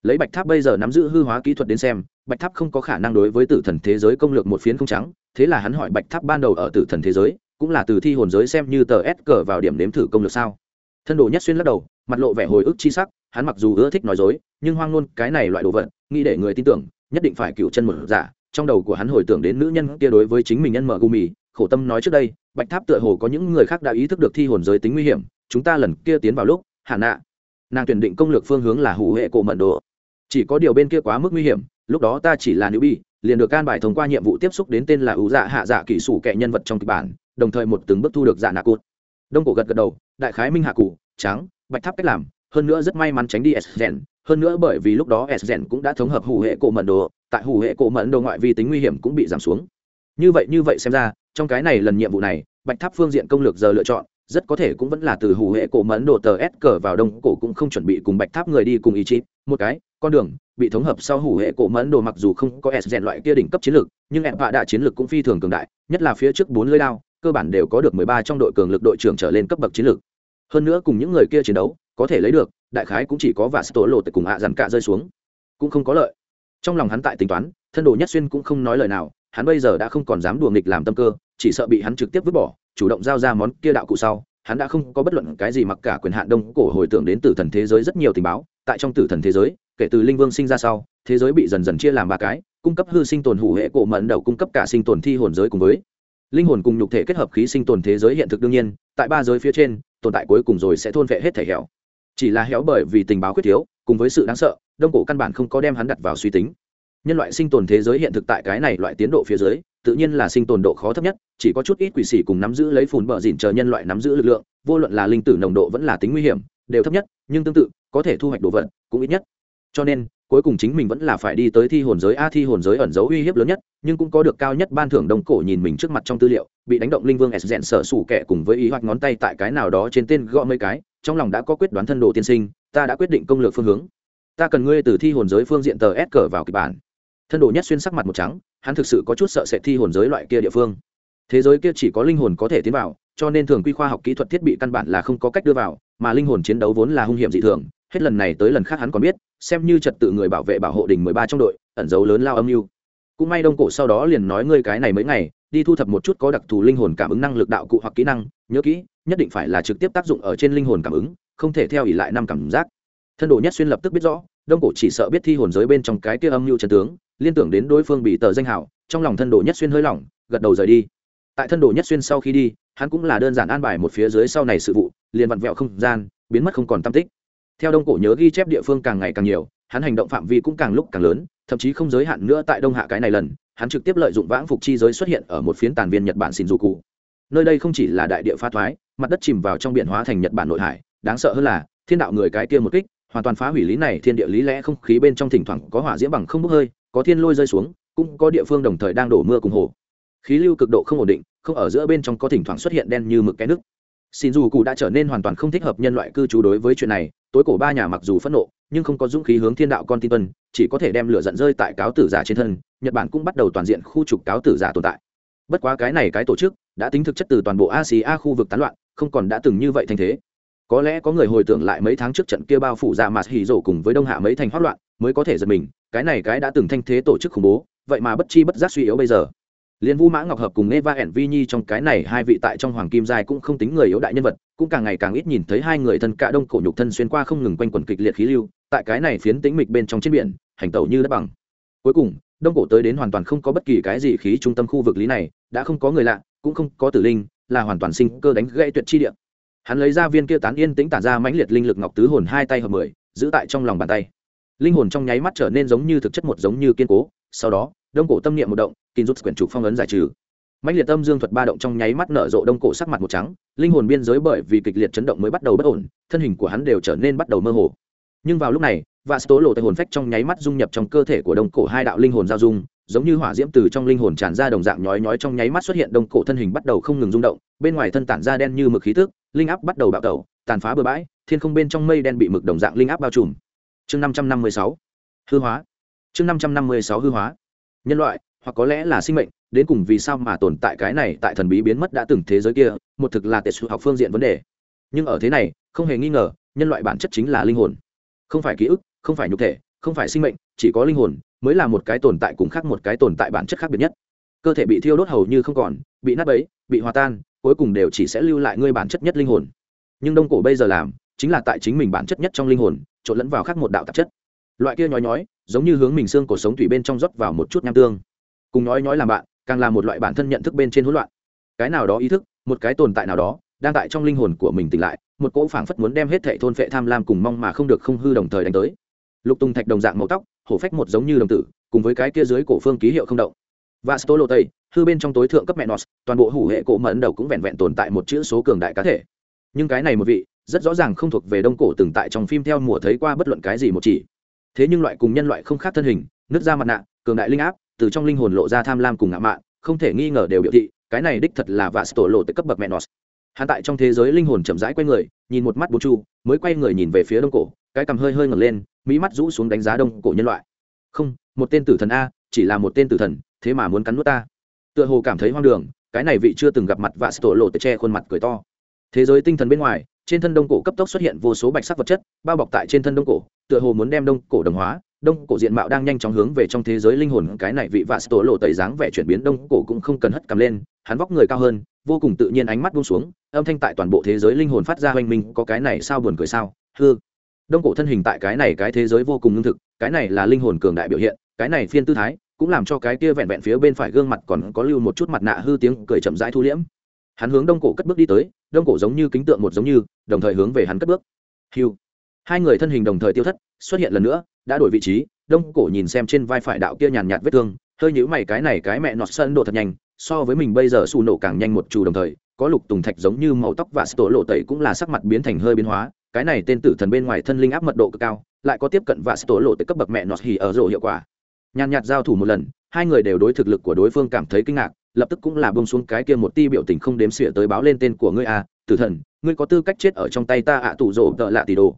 Speaker 1: Lấy bạch tháp bây giờ nắm giữ hư hóa kỹ thuật đến xem, bạch tháp không có khả năng đối với tử thần thế giới công lược một phiến không trắng, thế là hắn hỏi bạch tháp ban đầu ở tử thần thế giới cũng là từ thi hồn giới xem như tờ s cờ vào điểm nếm thử công lược sao? Thân đồ nhất xuyên lắc đầu, mặt lộ vẻ hồi ức chi sắc, hắn mặc dù ưa thích nói dối, nhưng hoang luôn cái này loại đồ vật, nghĩ để người tin tưởng, nhất định phải cựu chân một giả. Trong đầu của hắn hồi tưởng đến nữ nhân kia đối với chính mình nhân mở gù mì, khổ tâm nói trước đây, bạch tháp tựa hồ có những người khác đã ý thức được thi hồn giới tính nguy hiểm, chúng ta lần kia tiến vào lúc hạ nạ? Nàng tuyển định công lược phương hướng là hủ hệ cổ mận đồ. Chỉ có điều bên kia quá mức nguy hiểm, lúc đó ta chỉ là nữ bi, liền được can bài thông qua nhiệm vụ tiếp xúc đến tên là ủ dạ hạ dạ kỹ sủ kệ nhân vật trong kịch bản đồng thời một từng bước thu được dạ nạ cụt. Đông cổ gật gật đầu, đại khái minh hạ cụ trắng, bạch tháp cách làm, hơn nữa rất may mắn tránh đi s rèn hơn nữa bởi vì lúc đó s rèn cũng đã thống hợp hủ hệ cổ mận đồ, tại hủ hệ cổ mận đồ ngoại vi tính nguy hiểm cũng bị giảm xuống. Như vậy như vậy xem ra, trong cái này lần nhiệm vụ này, bạch tháp phương diện công lược giờ lựa chọn, rất có thể cũng vẫn là từ hủ hệ cổ mẫn đồ tờ s cờ vào đông cổ cũng không chuẩn bị cùng bạch tháp người đi cùng ý chí. Một cái, con đường, bị thống hợp sau hủ hệ cổ mẫn đồ mặc dù không có s rèn loại kia đỉnh cấp chiến lược, nhưng em vạ đạ chiến lược cũng phi thường cường đại, nhất là phía trước bốn lưới đao cơ bản đều có được mười ba trong đội cường lực đội trưởng trở lên cấp bậc chiến lược. Hơn nữa cùng những người kia chiến đấu, có thể lấy được, đại khái cũng chỉ có vả tố lộ tại cùng hạ dàn cả rơi xuống. Cũng không có lợi. Trong lòng hắn tại tính toán, thân đồ nhất xuyên cũng không nói lời nào, hắn bây giờ đã không còn dám đùa nghịch làm tâm cơ, chỉ sợ bị hắn trực tiếp vứt bỏ, chủ động giao ra món kia đạo cụ sau, hắn đã không có bất luận cái gì mặc cả quyền hạn đông cổ hồi tưởng đến tử thần thế giới rất nhiều tình báo, tại trong tử thần thế giới, kể từ linh vương sinh ra sau, thế giới bị dần dần chia làm ba cái, cung cấp hư sinh tồn hủ hệ cổ mẫn đầu cung cấp cả sinh tồn thi hồn giới cùng với linh hồn cùng nhục thể kết hợp khí sinh tồn thế giới hiện thực đương nhiên, tại ba giới phía trên, tồn tại cuối cùng rồi sẽ thôn vệ hết thể héo chỉ là héo bởi vì tình báo quyết thiếu, cùng với sự đáng sợ, đông cổ căn bản không có đem hắn đặt vào suy tính. Nhân loại sinh tồn thế giới hiện thực tại cái này loại tiến độ phía dưới, tự nhiên là sinh tồn độ khó thấp nhất, chỉ có chút ít quỷ sĩ cùng nắm giữ lấy phùn bờ dịn chờ nhân loại nắm giữ lực lượng, vô luận là linh tử nồng độ vẫn là tính nguy hiểm, đều thấp nhất, nhưng tương tự, có thể thu hoạch đồ vật, cũng ít nhất cho nên, cuối cùng chính mình vẫn là phải đi tới thi hồn giới. A, thi hồn giới ẩn dấu uy hiếp lớn nhất, nhưng cũng có được cao nhất ban thưởng đồng cổ nhìn mình trước mặt trong tư liệu, bị đánh động linh vương s rèn sở sủ kẻ cùng với ý hoạch ngón tay tại cái nào đó trên tên gõ mấy cái, trong lòng đã có quyết đoán thân đồ tiên sinh, ta đã quyết định công lược phương hướng. Ta cần ngươi từ thi hồn giới phương diện tờ s cờ vào kịch bản. Thân đồ nhất xuyên sắc mặt một trắng, hắn thực sự có chút sợ sẽ thi hồn giới loại kia địa phương. Thế giới kia chỉ có linh hồn có thể tiến vào, cho nên thường quy khoa học kỹ thuật thiết bị căn bản là không có cách đưa vào, mà linh hồn chiến đấu vốn là hung hiểm dị thường hết lần này tới lần khác hắn còn biết, xem như trật tự người bảo vệ bảo hộ đình mười ba trong đội, ẩn dấu lớn lao âm mưu. Cũng may đông cổ sau đó liền nói ngươi cái này mấy ngày, đi thu thập một chút có đặc thù linh hồn cảm ứng năng lực đạo cụ hoặc kỹ năng, nhớ kỹ, nhất định phải là trực tiếp tác dụng ở trên linh hồn cảm ứng, không thể theo ỉ lại năm cảm giác. Thân đồ nhất xuyên lập tức biết rõ, đông cổ chỉ sợ biết thi hồn giới bên trong cái kia âm mưu trần tướng, liên tưởng đến đối phương bị tờ danh hảo, trong lòng thân đồ nhất xuyên hơi lỏng, gật đầu rời đi. Tại thân đồ nhất xuyên sau khi đi, hắn cũng là đơn giản an bài một phía dưới sau này sự vụ, liền vặn vẹo không gian, biến mất không còn tam tích theo đông cổ nhớ ghi chép địa phương càng ngày càng nhiều, hắn hành động phạm vi cũng càng lúc càng lớn, thậm chí không giới hạn nữa tại đông hạ cái này lần, hắn trực tiếp lợi dụng vãng phục chi giới xuất hiện ở một phiến tàn viên nhật bản xin dù cụ nơi đây không chỉ là đại địa pha thoái, mặt đất chìm vào trong biển hóa thành nhật bản nội hải, đáng sợ hơn là, thiên đạo người cái kia một kích, hoàn toàn phá hủy lý này, thiên địa lý lẽ không khí bên trong thỉnh thoảng có hỏa diễm bằng không bốc hơi, có thiên lôi rơi xuống, cũng có địa phương đồng thời đang đổ mưa cùng hồ. Khí lưu cực độ không ổn định, không ở giữa bên trong có thỉnh thoảng xuất hiện đen như mực cái nước. Xin dù cụ đã trở nên hoàn toàn không thích hợp nhân loại cư trú đối với chuyện này tối cổ ba nhà mặc dù phẫn nộ, nhưng không có dũng khí hướng thiên đạo con tin tuân, chỉ có thể đem lửa giận rơi tại cáo tử giả trên thân, nhật bản cũng bắt đầu toàn diện khu trục cáo tử giả tồn tại. Bất quá cái này cái tổ chức đã tính thực chất từ toàn bộ asia khu vực tán loạn, không còn đã từng như vậy thành thế. Có lẽ có người hồi tưởng lại mấy tháng trước trận kia bao phủ ra mạt hỉ rổ cùng với đông hạ mấy thành hoát loạn, mới có thể giật mình, cái này cái đã từng thanh thế tổ chức khủng bố, vậy mà bất chi bất giác suy yếu bây giờ liên vũ mã ngọc hợp cùng eva ẻn vi nhi trong cái này hai vị tại trong hoàng kim giai cũng không tính người yếu đại nhân vật, cũng càng ngày càng ít nhìn thấy hai người thân cạ đông cổ nhục thân xuyên qua không ngừng quanh quần kịch liệt khí lưu, tại cái này phiến tĩnh mịch bên trong trên biển, hành tẩu như đất bằng. Cuối cùng, đông cổ tới đến hoàn toàn không có bất kỳ cái gì khí trung tâm khu vực lý này, đã không có người lạ, cũng không có tử linh, là hoàn toàn sinh cơ đánh gãy tuyệt chi địa. Hắn lấy ra viên kia tán yên tĩnh tản ra mãnh liệt linh lực ngọc tứ hồn hai tay hợp mười, giữ tại trong lòng bàn tay linh hồn trong nháy mắt trở nên giống như thực chất một giống như kiên cố, sau đó, đông cổ tâm niệm một động, kinh rút quyển trục phong ấn giải trừ. Mạnh liệt tâm dương thuật ba động trong nháy mắt nở rộ đông cổ sắc mặt một trắng, linh hồn biên giới bởi vì kịch liệt chấn động mới bắt đầu bất ổn, thân hình của hắn đều trở nên bắt đầu mơ hồ. Nhưng vào lúc này, và tố lộ tay hồn phách trong nháy mắt dung nhập trong cơ thể của đông cổ hai đạo linh hồn giao dung, giống như hỏa diễm từ trong linh hồn tràn ra đồng dạng nhói nhói trong nháy mắt xuất hiện, đông cổ thân hình bắt đầu không ngừng rung động, bên ngoài thân tản ra đen như mực khí tức, linh áp bắt đầu bạo tẩu, tàn phá bừa bãi, thiên không bên trong mây đen bị mực đồng dạng linh áp bao trùm chương năm trăm năm mươi sáu. Hư hóa. Chương năm trăm năm mươi sáu hư hóa. Nhân loại, hoặc có lẽ là sinh mệnh, đến cùng vì sao mà tồn tại cái này tại thần bí biến mất đã từng thế giới kia, một thực là tệ sự học phương diện vấn đề. Nhưng ở thế này, không hề nghi ngờ, nhân loại bản chất chính là linh hồn. Không phải ký ức, không phải nhục thể, không phải sinh mệnh, chỉ có linh hồn mới là một cái tồn tại cùng khác một cái tồn tại bản chất khác biệt nhất. Cơ thể bị thiêu đốt hầu như không còn, bị nát bấy, bị hòa tan, cuối cùng đều chỉ sẽ lưu lại ngươi bản chất nhất linh hồn. Nhưng đông cổ bây giờ làm, chính là tại chính mình bản chất nhất trong linh hồn trộn lẫn vào khác một đạo tạp chất. Loại kia nhói nhói, giống như hướng mình xương cổ sống thủy bên trong rót vào một chút nham tương. Cùng nhói nhói làm bạn, càng là một loại bản thân nhận thức bên trên hỗn loạn. Cái nào đó ý thức, một cái tồn tại nào đó, đang tại trong linh hồn của mình tỉnh lại, một cỗ phảng phất muốn đem hết thệ thôn phệ tham lam cùng mong mà không được không hư đồng thời đánh tới. Lục tùng thạch đồng dạng màu tóc, hổ phách một giống như đồng tử, cùng với cái kia dưới cổ phương ký hiệu không động. Và stolo tây hư bên trong tối thượng cấp mẹ nos, toàn bộ hủ hệ cổ mẫn đầu cũng vẹn vẹn tồn tại một chữ số cường đại cá thể. Nhưng cái này một vị rất rõ ràng không thuộc về đông cổ từng tại trong phim theo mùa thấy qua bất luận cái gì một chỉ. Thế nhưng loại cùng nhân loại không khác thân hình nước da mặt nạ, cường đại linh áp, từ trong linh hồn lộ ra tham lam cùng ngạo mạn, không thể nghi ngờ đều biểu thị, cái này đích thật là và tổ lộ tới cấp bậc mẹ nos hắn tại trong thế giới linh hồn chậm rãi quay người, nhìn một mắt bố chu, mới quay người nhìn về phía đông cổ, cái cằm hơi hơi ngẩng lên, mỹ mắt rũ xuống đánh giá đông cổ nhân loại. Không, một tên tử thần a, chỉ là một tên tử thần, thế mà muốn cắn nuốt ta. Tựa hồ cảm thấy hoang đường, cái này vị chưa từng gặp mặt và tổ lộ tới che khuôn mặt cười to. Thế giới tinh thần bên ngoài trên thân đông cổ cấp tốc xuất hiện vô số bạch sắc vật chất, bao bọc tại trên thân đông cổ, tựa hồ muốn đem đông cổ đồng hóa. Đông cổ diện mạo đang nhanh chóng hướng về trong thế giới linh hồn, cái này vị vạ tổ lộ tẩy dáng vẻ chuyển biến đông cổ cũng không cần hất cầm lên, hắn vóc người cao hơn, vô cùng tự nhiên ánh mắt buông xuống, âm thanh tại toàn bộ thế giới linh hồn phát ra hoành minh, có cái này sao buồn cười sao? Hư đông cổ thân hình tại cái này cái thế giới vô cùng ngưng thực, cái này là linh hồn cường đại biểu hiện, cái này phiên tư thái, cũng làm cho cái kia vẹn vẹn phía bên phải gương mặt còn có lưu một chút mặt nạ hư tiếng cười chậm rãi thu liễm. Hắn hướng đông cổ cất bước đi tới đông cổ giống như kính tượng một giống như, đồng thời hướng về hắn cất bước. Hiu hai người thân hình đồng thời tiêu thất, xuất hiện lần nữa, đã đổi vị trí, đông cổ nhìn xem trên vai phải đạo kia nhàn nhạt vết thương, hơi nhữ mày, cái này cái mẹ nọt sơn độ thật nhanh, so với mình bây giờ xù nổ càng nhanh một chủ đồng thời, có lục tùng thạch giống như màu tóc và tổ lộ tẩy cũng là sắc mặt biến thành hơi biến hóa, cái này tên tử thần bên ngoài thân linh áp mật độ cực cao, lại có tiếp cận và tổ lộ tới cấp bậc mẹ nọt hì ở rộ hiệu quả. Nhàn nhạt giao thủ một lần, hai người đều đối thực lực của đối phương cảm thấy kinh ngạc lập tức cũng là bông xuống cái kia một ti biểu tình không đếm xỉa tới báo lên tên của ngươi à tử thần, ngươi có tư cách chết ở trong tay ta ạ tủ rổ tợ lạ tỷ đồ.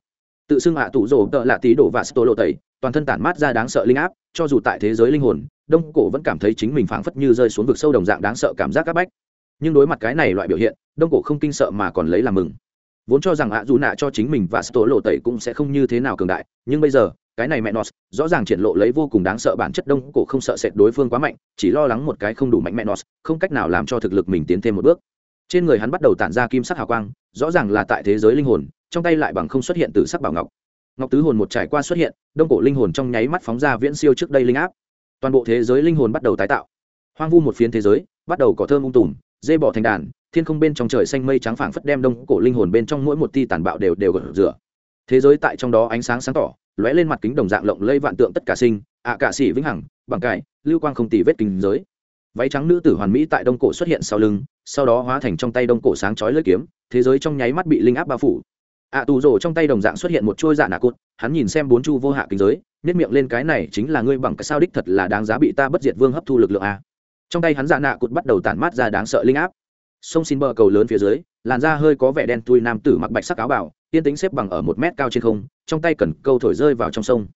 Speaker 1: Tự xưng ạ tủ rổ tợ lạ tỷ đồ và sto lộ tẩy, toàn thân tản mát ra đáng sợ linh áp, cho dù tại thế giới linh hồn, đông cổ vẫn cảm thấy chính mình phảng phất như rơi xuống vực sâu đồng dạng đáng sợ cảm giác các bách. Nhưng đối mặt cái này loại biểu hiện, đông cổ không kinh sợ mà còn lấy làm mừng. Vốn cho rằng ạ dù nạ cho chính mình và sto lộ tẩy cũng sẽ không như thế nào cường đại, nhưng bây giờ cái này mẹ nó rõ ràng triển lộ lấy vô cùng đáng sợ bản chất đông cổ không sợ sệt đối phương quá mạnh, chỉ lo lắng một cái không đủ mạnh mẹ nó không cách nào làm cho thực lực mình tiến thêm một bước. Trên người hắn bắt đầu tản ra kim sắc hào quang, rõ ràng là tại thế giới linh hồn, trong tay lại bằng không xuất hiện từ sắc bảo ngọc. Ngọc tứ hồn một trải qua xuất hiện, đông cổ linh hồn trong nháy mắt phóng ra viễn siêu trước đây linh áp. Toàn bộ thế giới linh hồn bắt đầu tái tạo. Hoang vu một phiến thế giới, bắt đầu có thơm ung tùm, dê bỏ thành đàn, thiên không bên trong trời xanh mây trắng phảng phất đem đông cổ linh hồn bên trong mỗi một ti tàn bạo đều đều gột rửa thế giới tại trong đó ánh sáng sáng tỏ, lóe lên mặt kính đồng dạng lộng lây vạn tượng tất cả sinh, ạ cả sĩ vĩnh hằng, bằng cải, lưu quang không tì vết kính giới. Váy trắng nữ tử hoàn mỹ tại đông cổ xuất hiện sau lưng, sau đó hóa thành trong tay đông cổ sáng chói lưỡi kiếm, thế giới trong nháy mắt bị linh áp bao phủ. Ạ tù rổ trong tay đồng dạng xuất hiện một trôi dạ nạ cốt hắn nhìn xem bốn chu vô hạ kính giới nếp miệng lên cái này chính là ngươi bằng cái sao đích thật là đáng giá bị ta bất diệt vương hấp thu lực lượng a. Trong tay hắn dạ nạ cốt bắt đầu tản mát ra đáng sợ linh áp. Sông xin bờ cầu lớn phía dưới làn da hơi có vẻ đen, tui nam tử mặc bạch sắc áo bảo tiên tính xếp bằng ở một mét cao trên không, trong tay cần câu thổi rơi vào trong sông.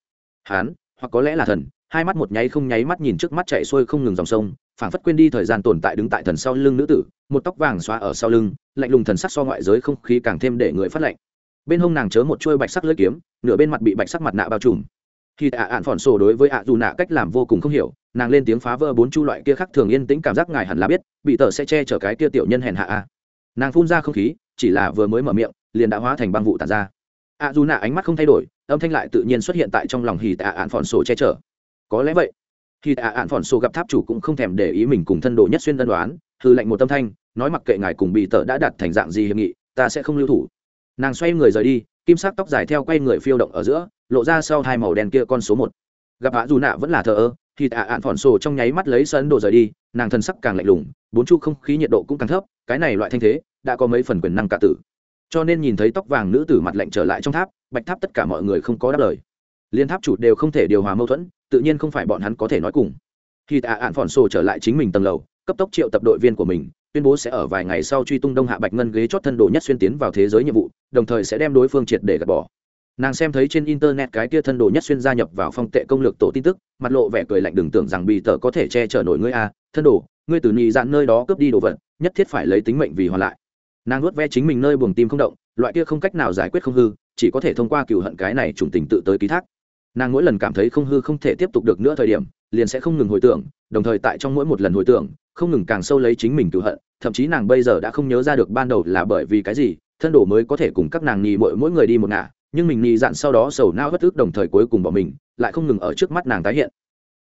Speaker 1: Hắn hoặc có lẽ là thần, hai mắt một nháy không nháy mắt nhìn trước mắt chạy xuôi không ngừng dòng sông, phảng phất quên đi thời gian tồn tại đứng tại thần sau lưng nữ tử, một tóc vàng xóa ở sau lưng, lạnh lùng thần sắc so ngoại giới không khí càng thêm để người phát lạnh. Bên hông nàng chớ một chuôi bạch sắc lưỡi kiếm, nửa bên mặt bị bạch sắc mặt nạ bao trùm. Khi ạ ạn phỏn sổ đối với ạ dù nạ cách làm vô cùng không hiểu, nàng lên tiếng phá vỡ bốn chu loại kia khác thường yên tĩnh cảm giác ngài hẳn là biết, bị tờ sẽ che chở cái kia tiểu nhân hèn hạ a nàng phun ra không khí, chỉ là vừa mới mở miệng, liền đã hóa thành băng vụ tàn ra. Ạ dù nạ ánh mắt không thay đổi, âm thanh lại tự nhiên xuất hiện tại trong lòng hì tạ ạn phòn sổ che chở. Có lẽ vậy. Khi tạ ạn phòn sổ gặp tháp chủ cũng không thèm để ý mình cùng thân đồ nhất xuyên tân đoán hư lệnh một tâm thanh, nói mặc kệ ngài cùng bị tờ đã đặt thành dạng gì hiệp nghị, ta sẽ không lưu thủ. Nàng xoay người rời đi, kim sắc tóc dài theo quay người phiêu động ở giữa, lộ ra sau hai màu đen kia con số một. Gặp hạ dù nạ vẫn là thờ ơ thì tạ ạn phòn sổ trong nháy mắt lấy sân đồ rời đi, nàng thân sắc càng lạnh lùng, bốn chu không khí nhiệt độ cũng càng thấp, cái này loại thanh thế, đã có mấy phần quyền năng cả tử. Cho nên nhìn thấy tóc vàng nữ tử mặt lạnh trở lại trong tháp, bạch tháp tất cả mọi người không có đáp lời. Liên tháp chủ đều không thể điều hòa mâu thuẫn, tự nhiên không phải bọn hắn có thể nói cùng. Khi tạ ạn phòn sổ trở lại chính mình tầng lầu, cấp tốc triệu tập đội viên của mình, tuyên bố sẽ ở vài ngày sau truy tung đông hạ bạch ngân ghế chót thân đồ nhất xuyên tiến vào thế giới nhiệm vụ, đồng thời sẽ đem đối phương triệt để gạt bỏ nàng xem thấy trên internet cái kia thân đồ nhất xuyên gia nhập vào phong tệ công lược tổ tin tức, mặt lộ vẻ cười lạnh đừng tưởng rằng bị tờ có thể che chở nổi ngươi a thân đồ, ngươi từ nhị dạn nơi đó cướp đi đồ vật, nhất thiết phải lấy tính mệnh vì hoàn lại. Nàng nuốt ve chính mình nơi buồng tim không động, loại kia không cách nào giải quyết không hư, chỉ có thể thông qua cựu hận cái này trùng tình tự tới ký thác. Nàng mỗi lần cảm thấy không hư không thể tiếp tục được nữa thời điểm, liền sẽ không ngừng hồi tưởng, đồng thời tại trong mỗi một lần hồi tưởng, không ngừng càng sâu lấy chính mình cựu hận, thậm chí nàng bây giờ đã không nhớ ra được ban đầu là bởi vì cái gì, thân đồ mới có thể cùng các nàng nhì mỗi mỗi người đi một ngả nhưng mình nhì dạn sau đó sầu nao bất ức đồng thời cuối cùng bỏ mình, lại không ngừng ở trước mắt nàng tái hiện.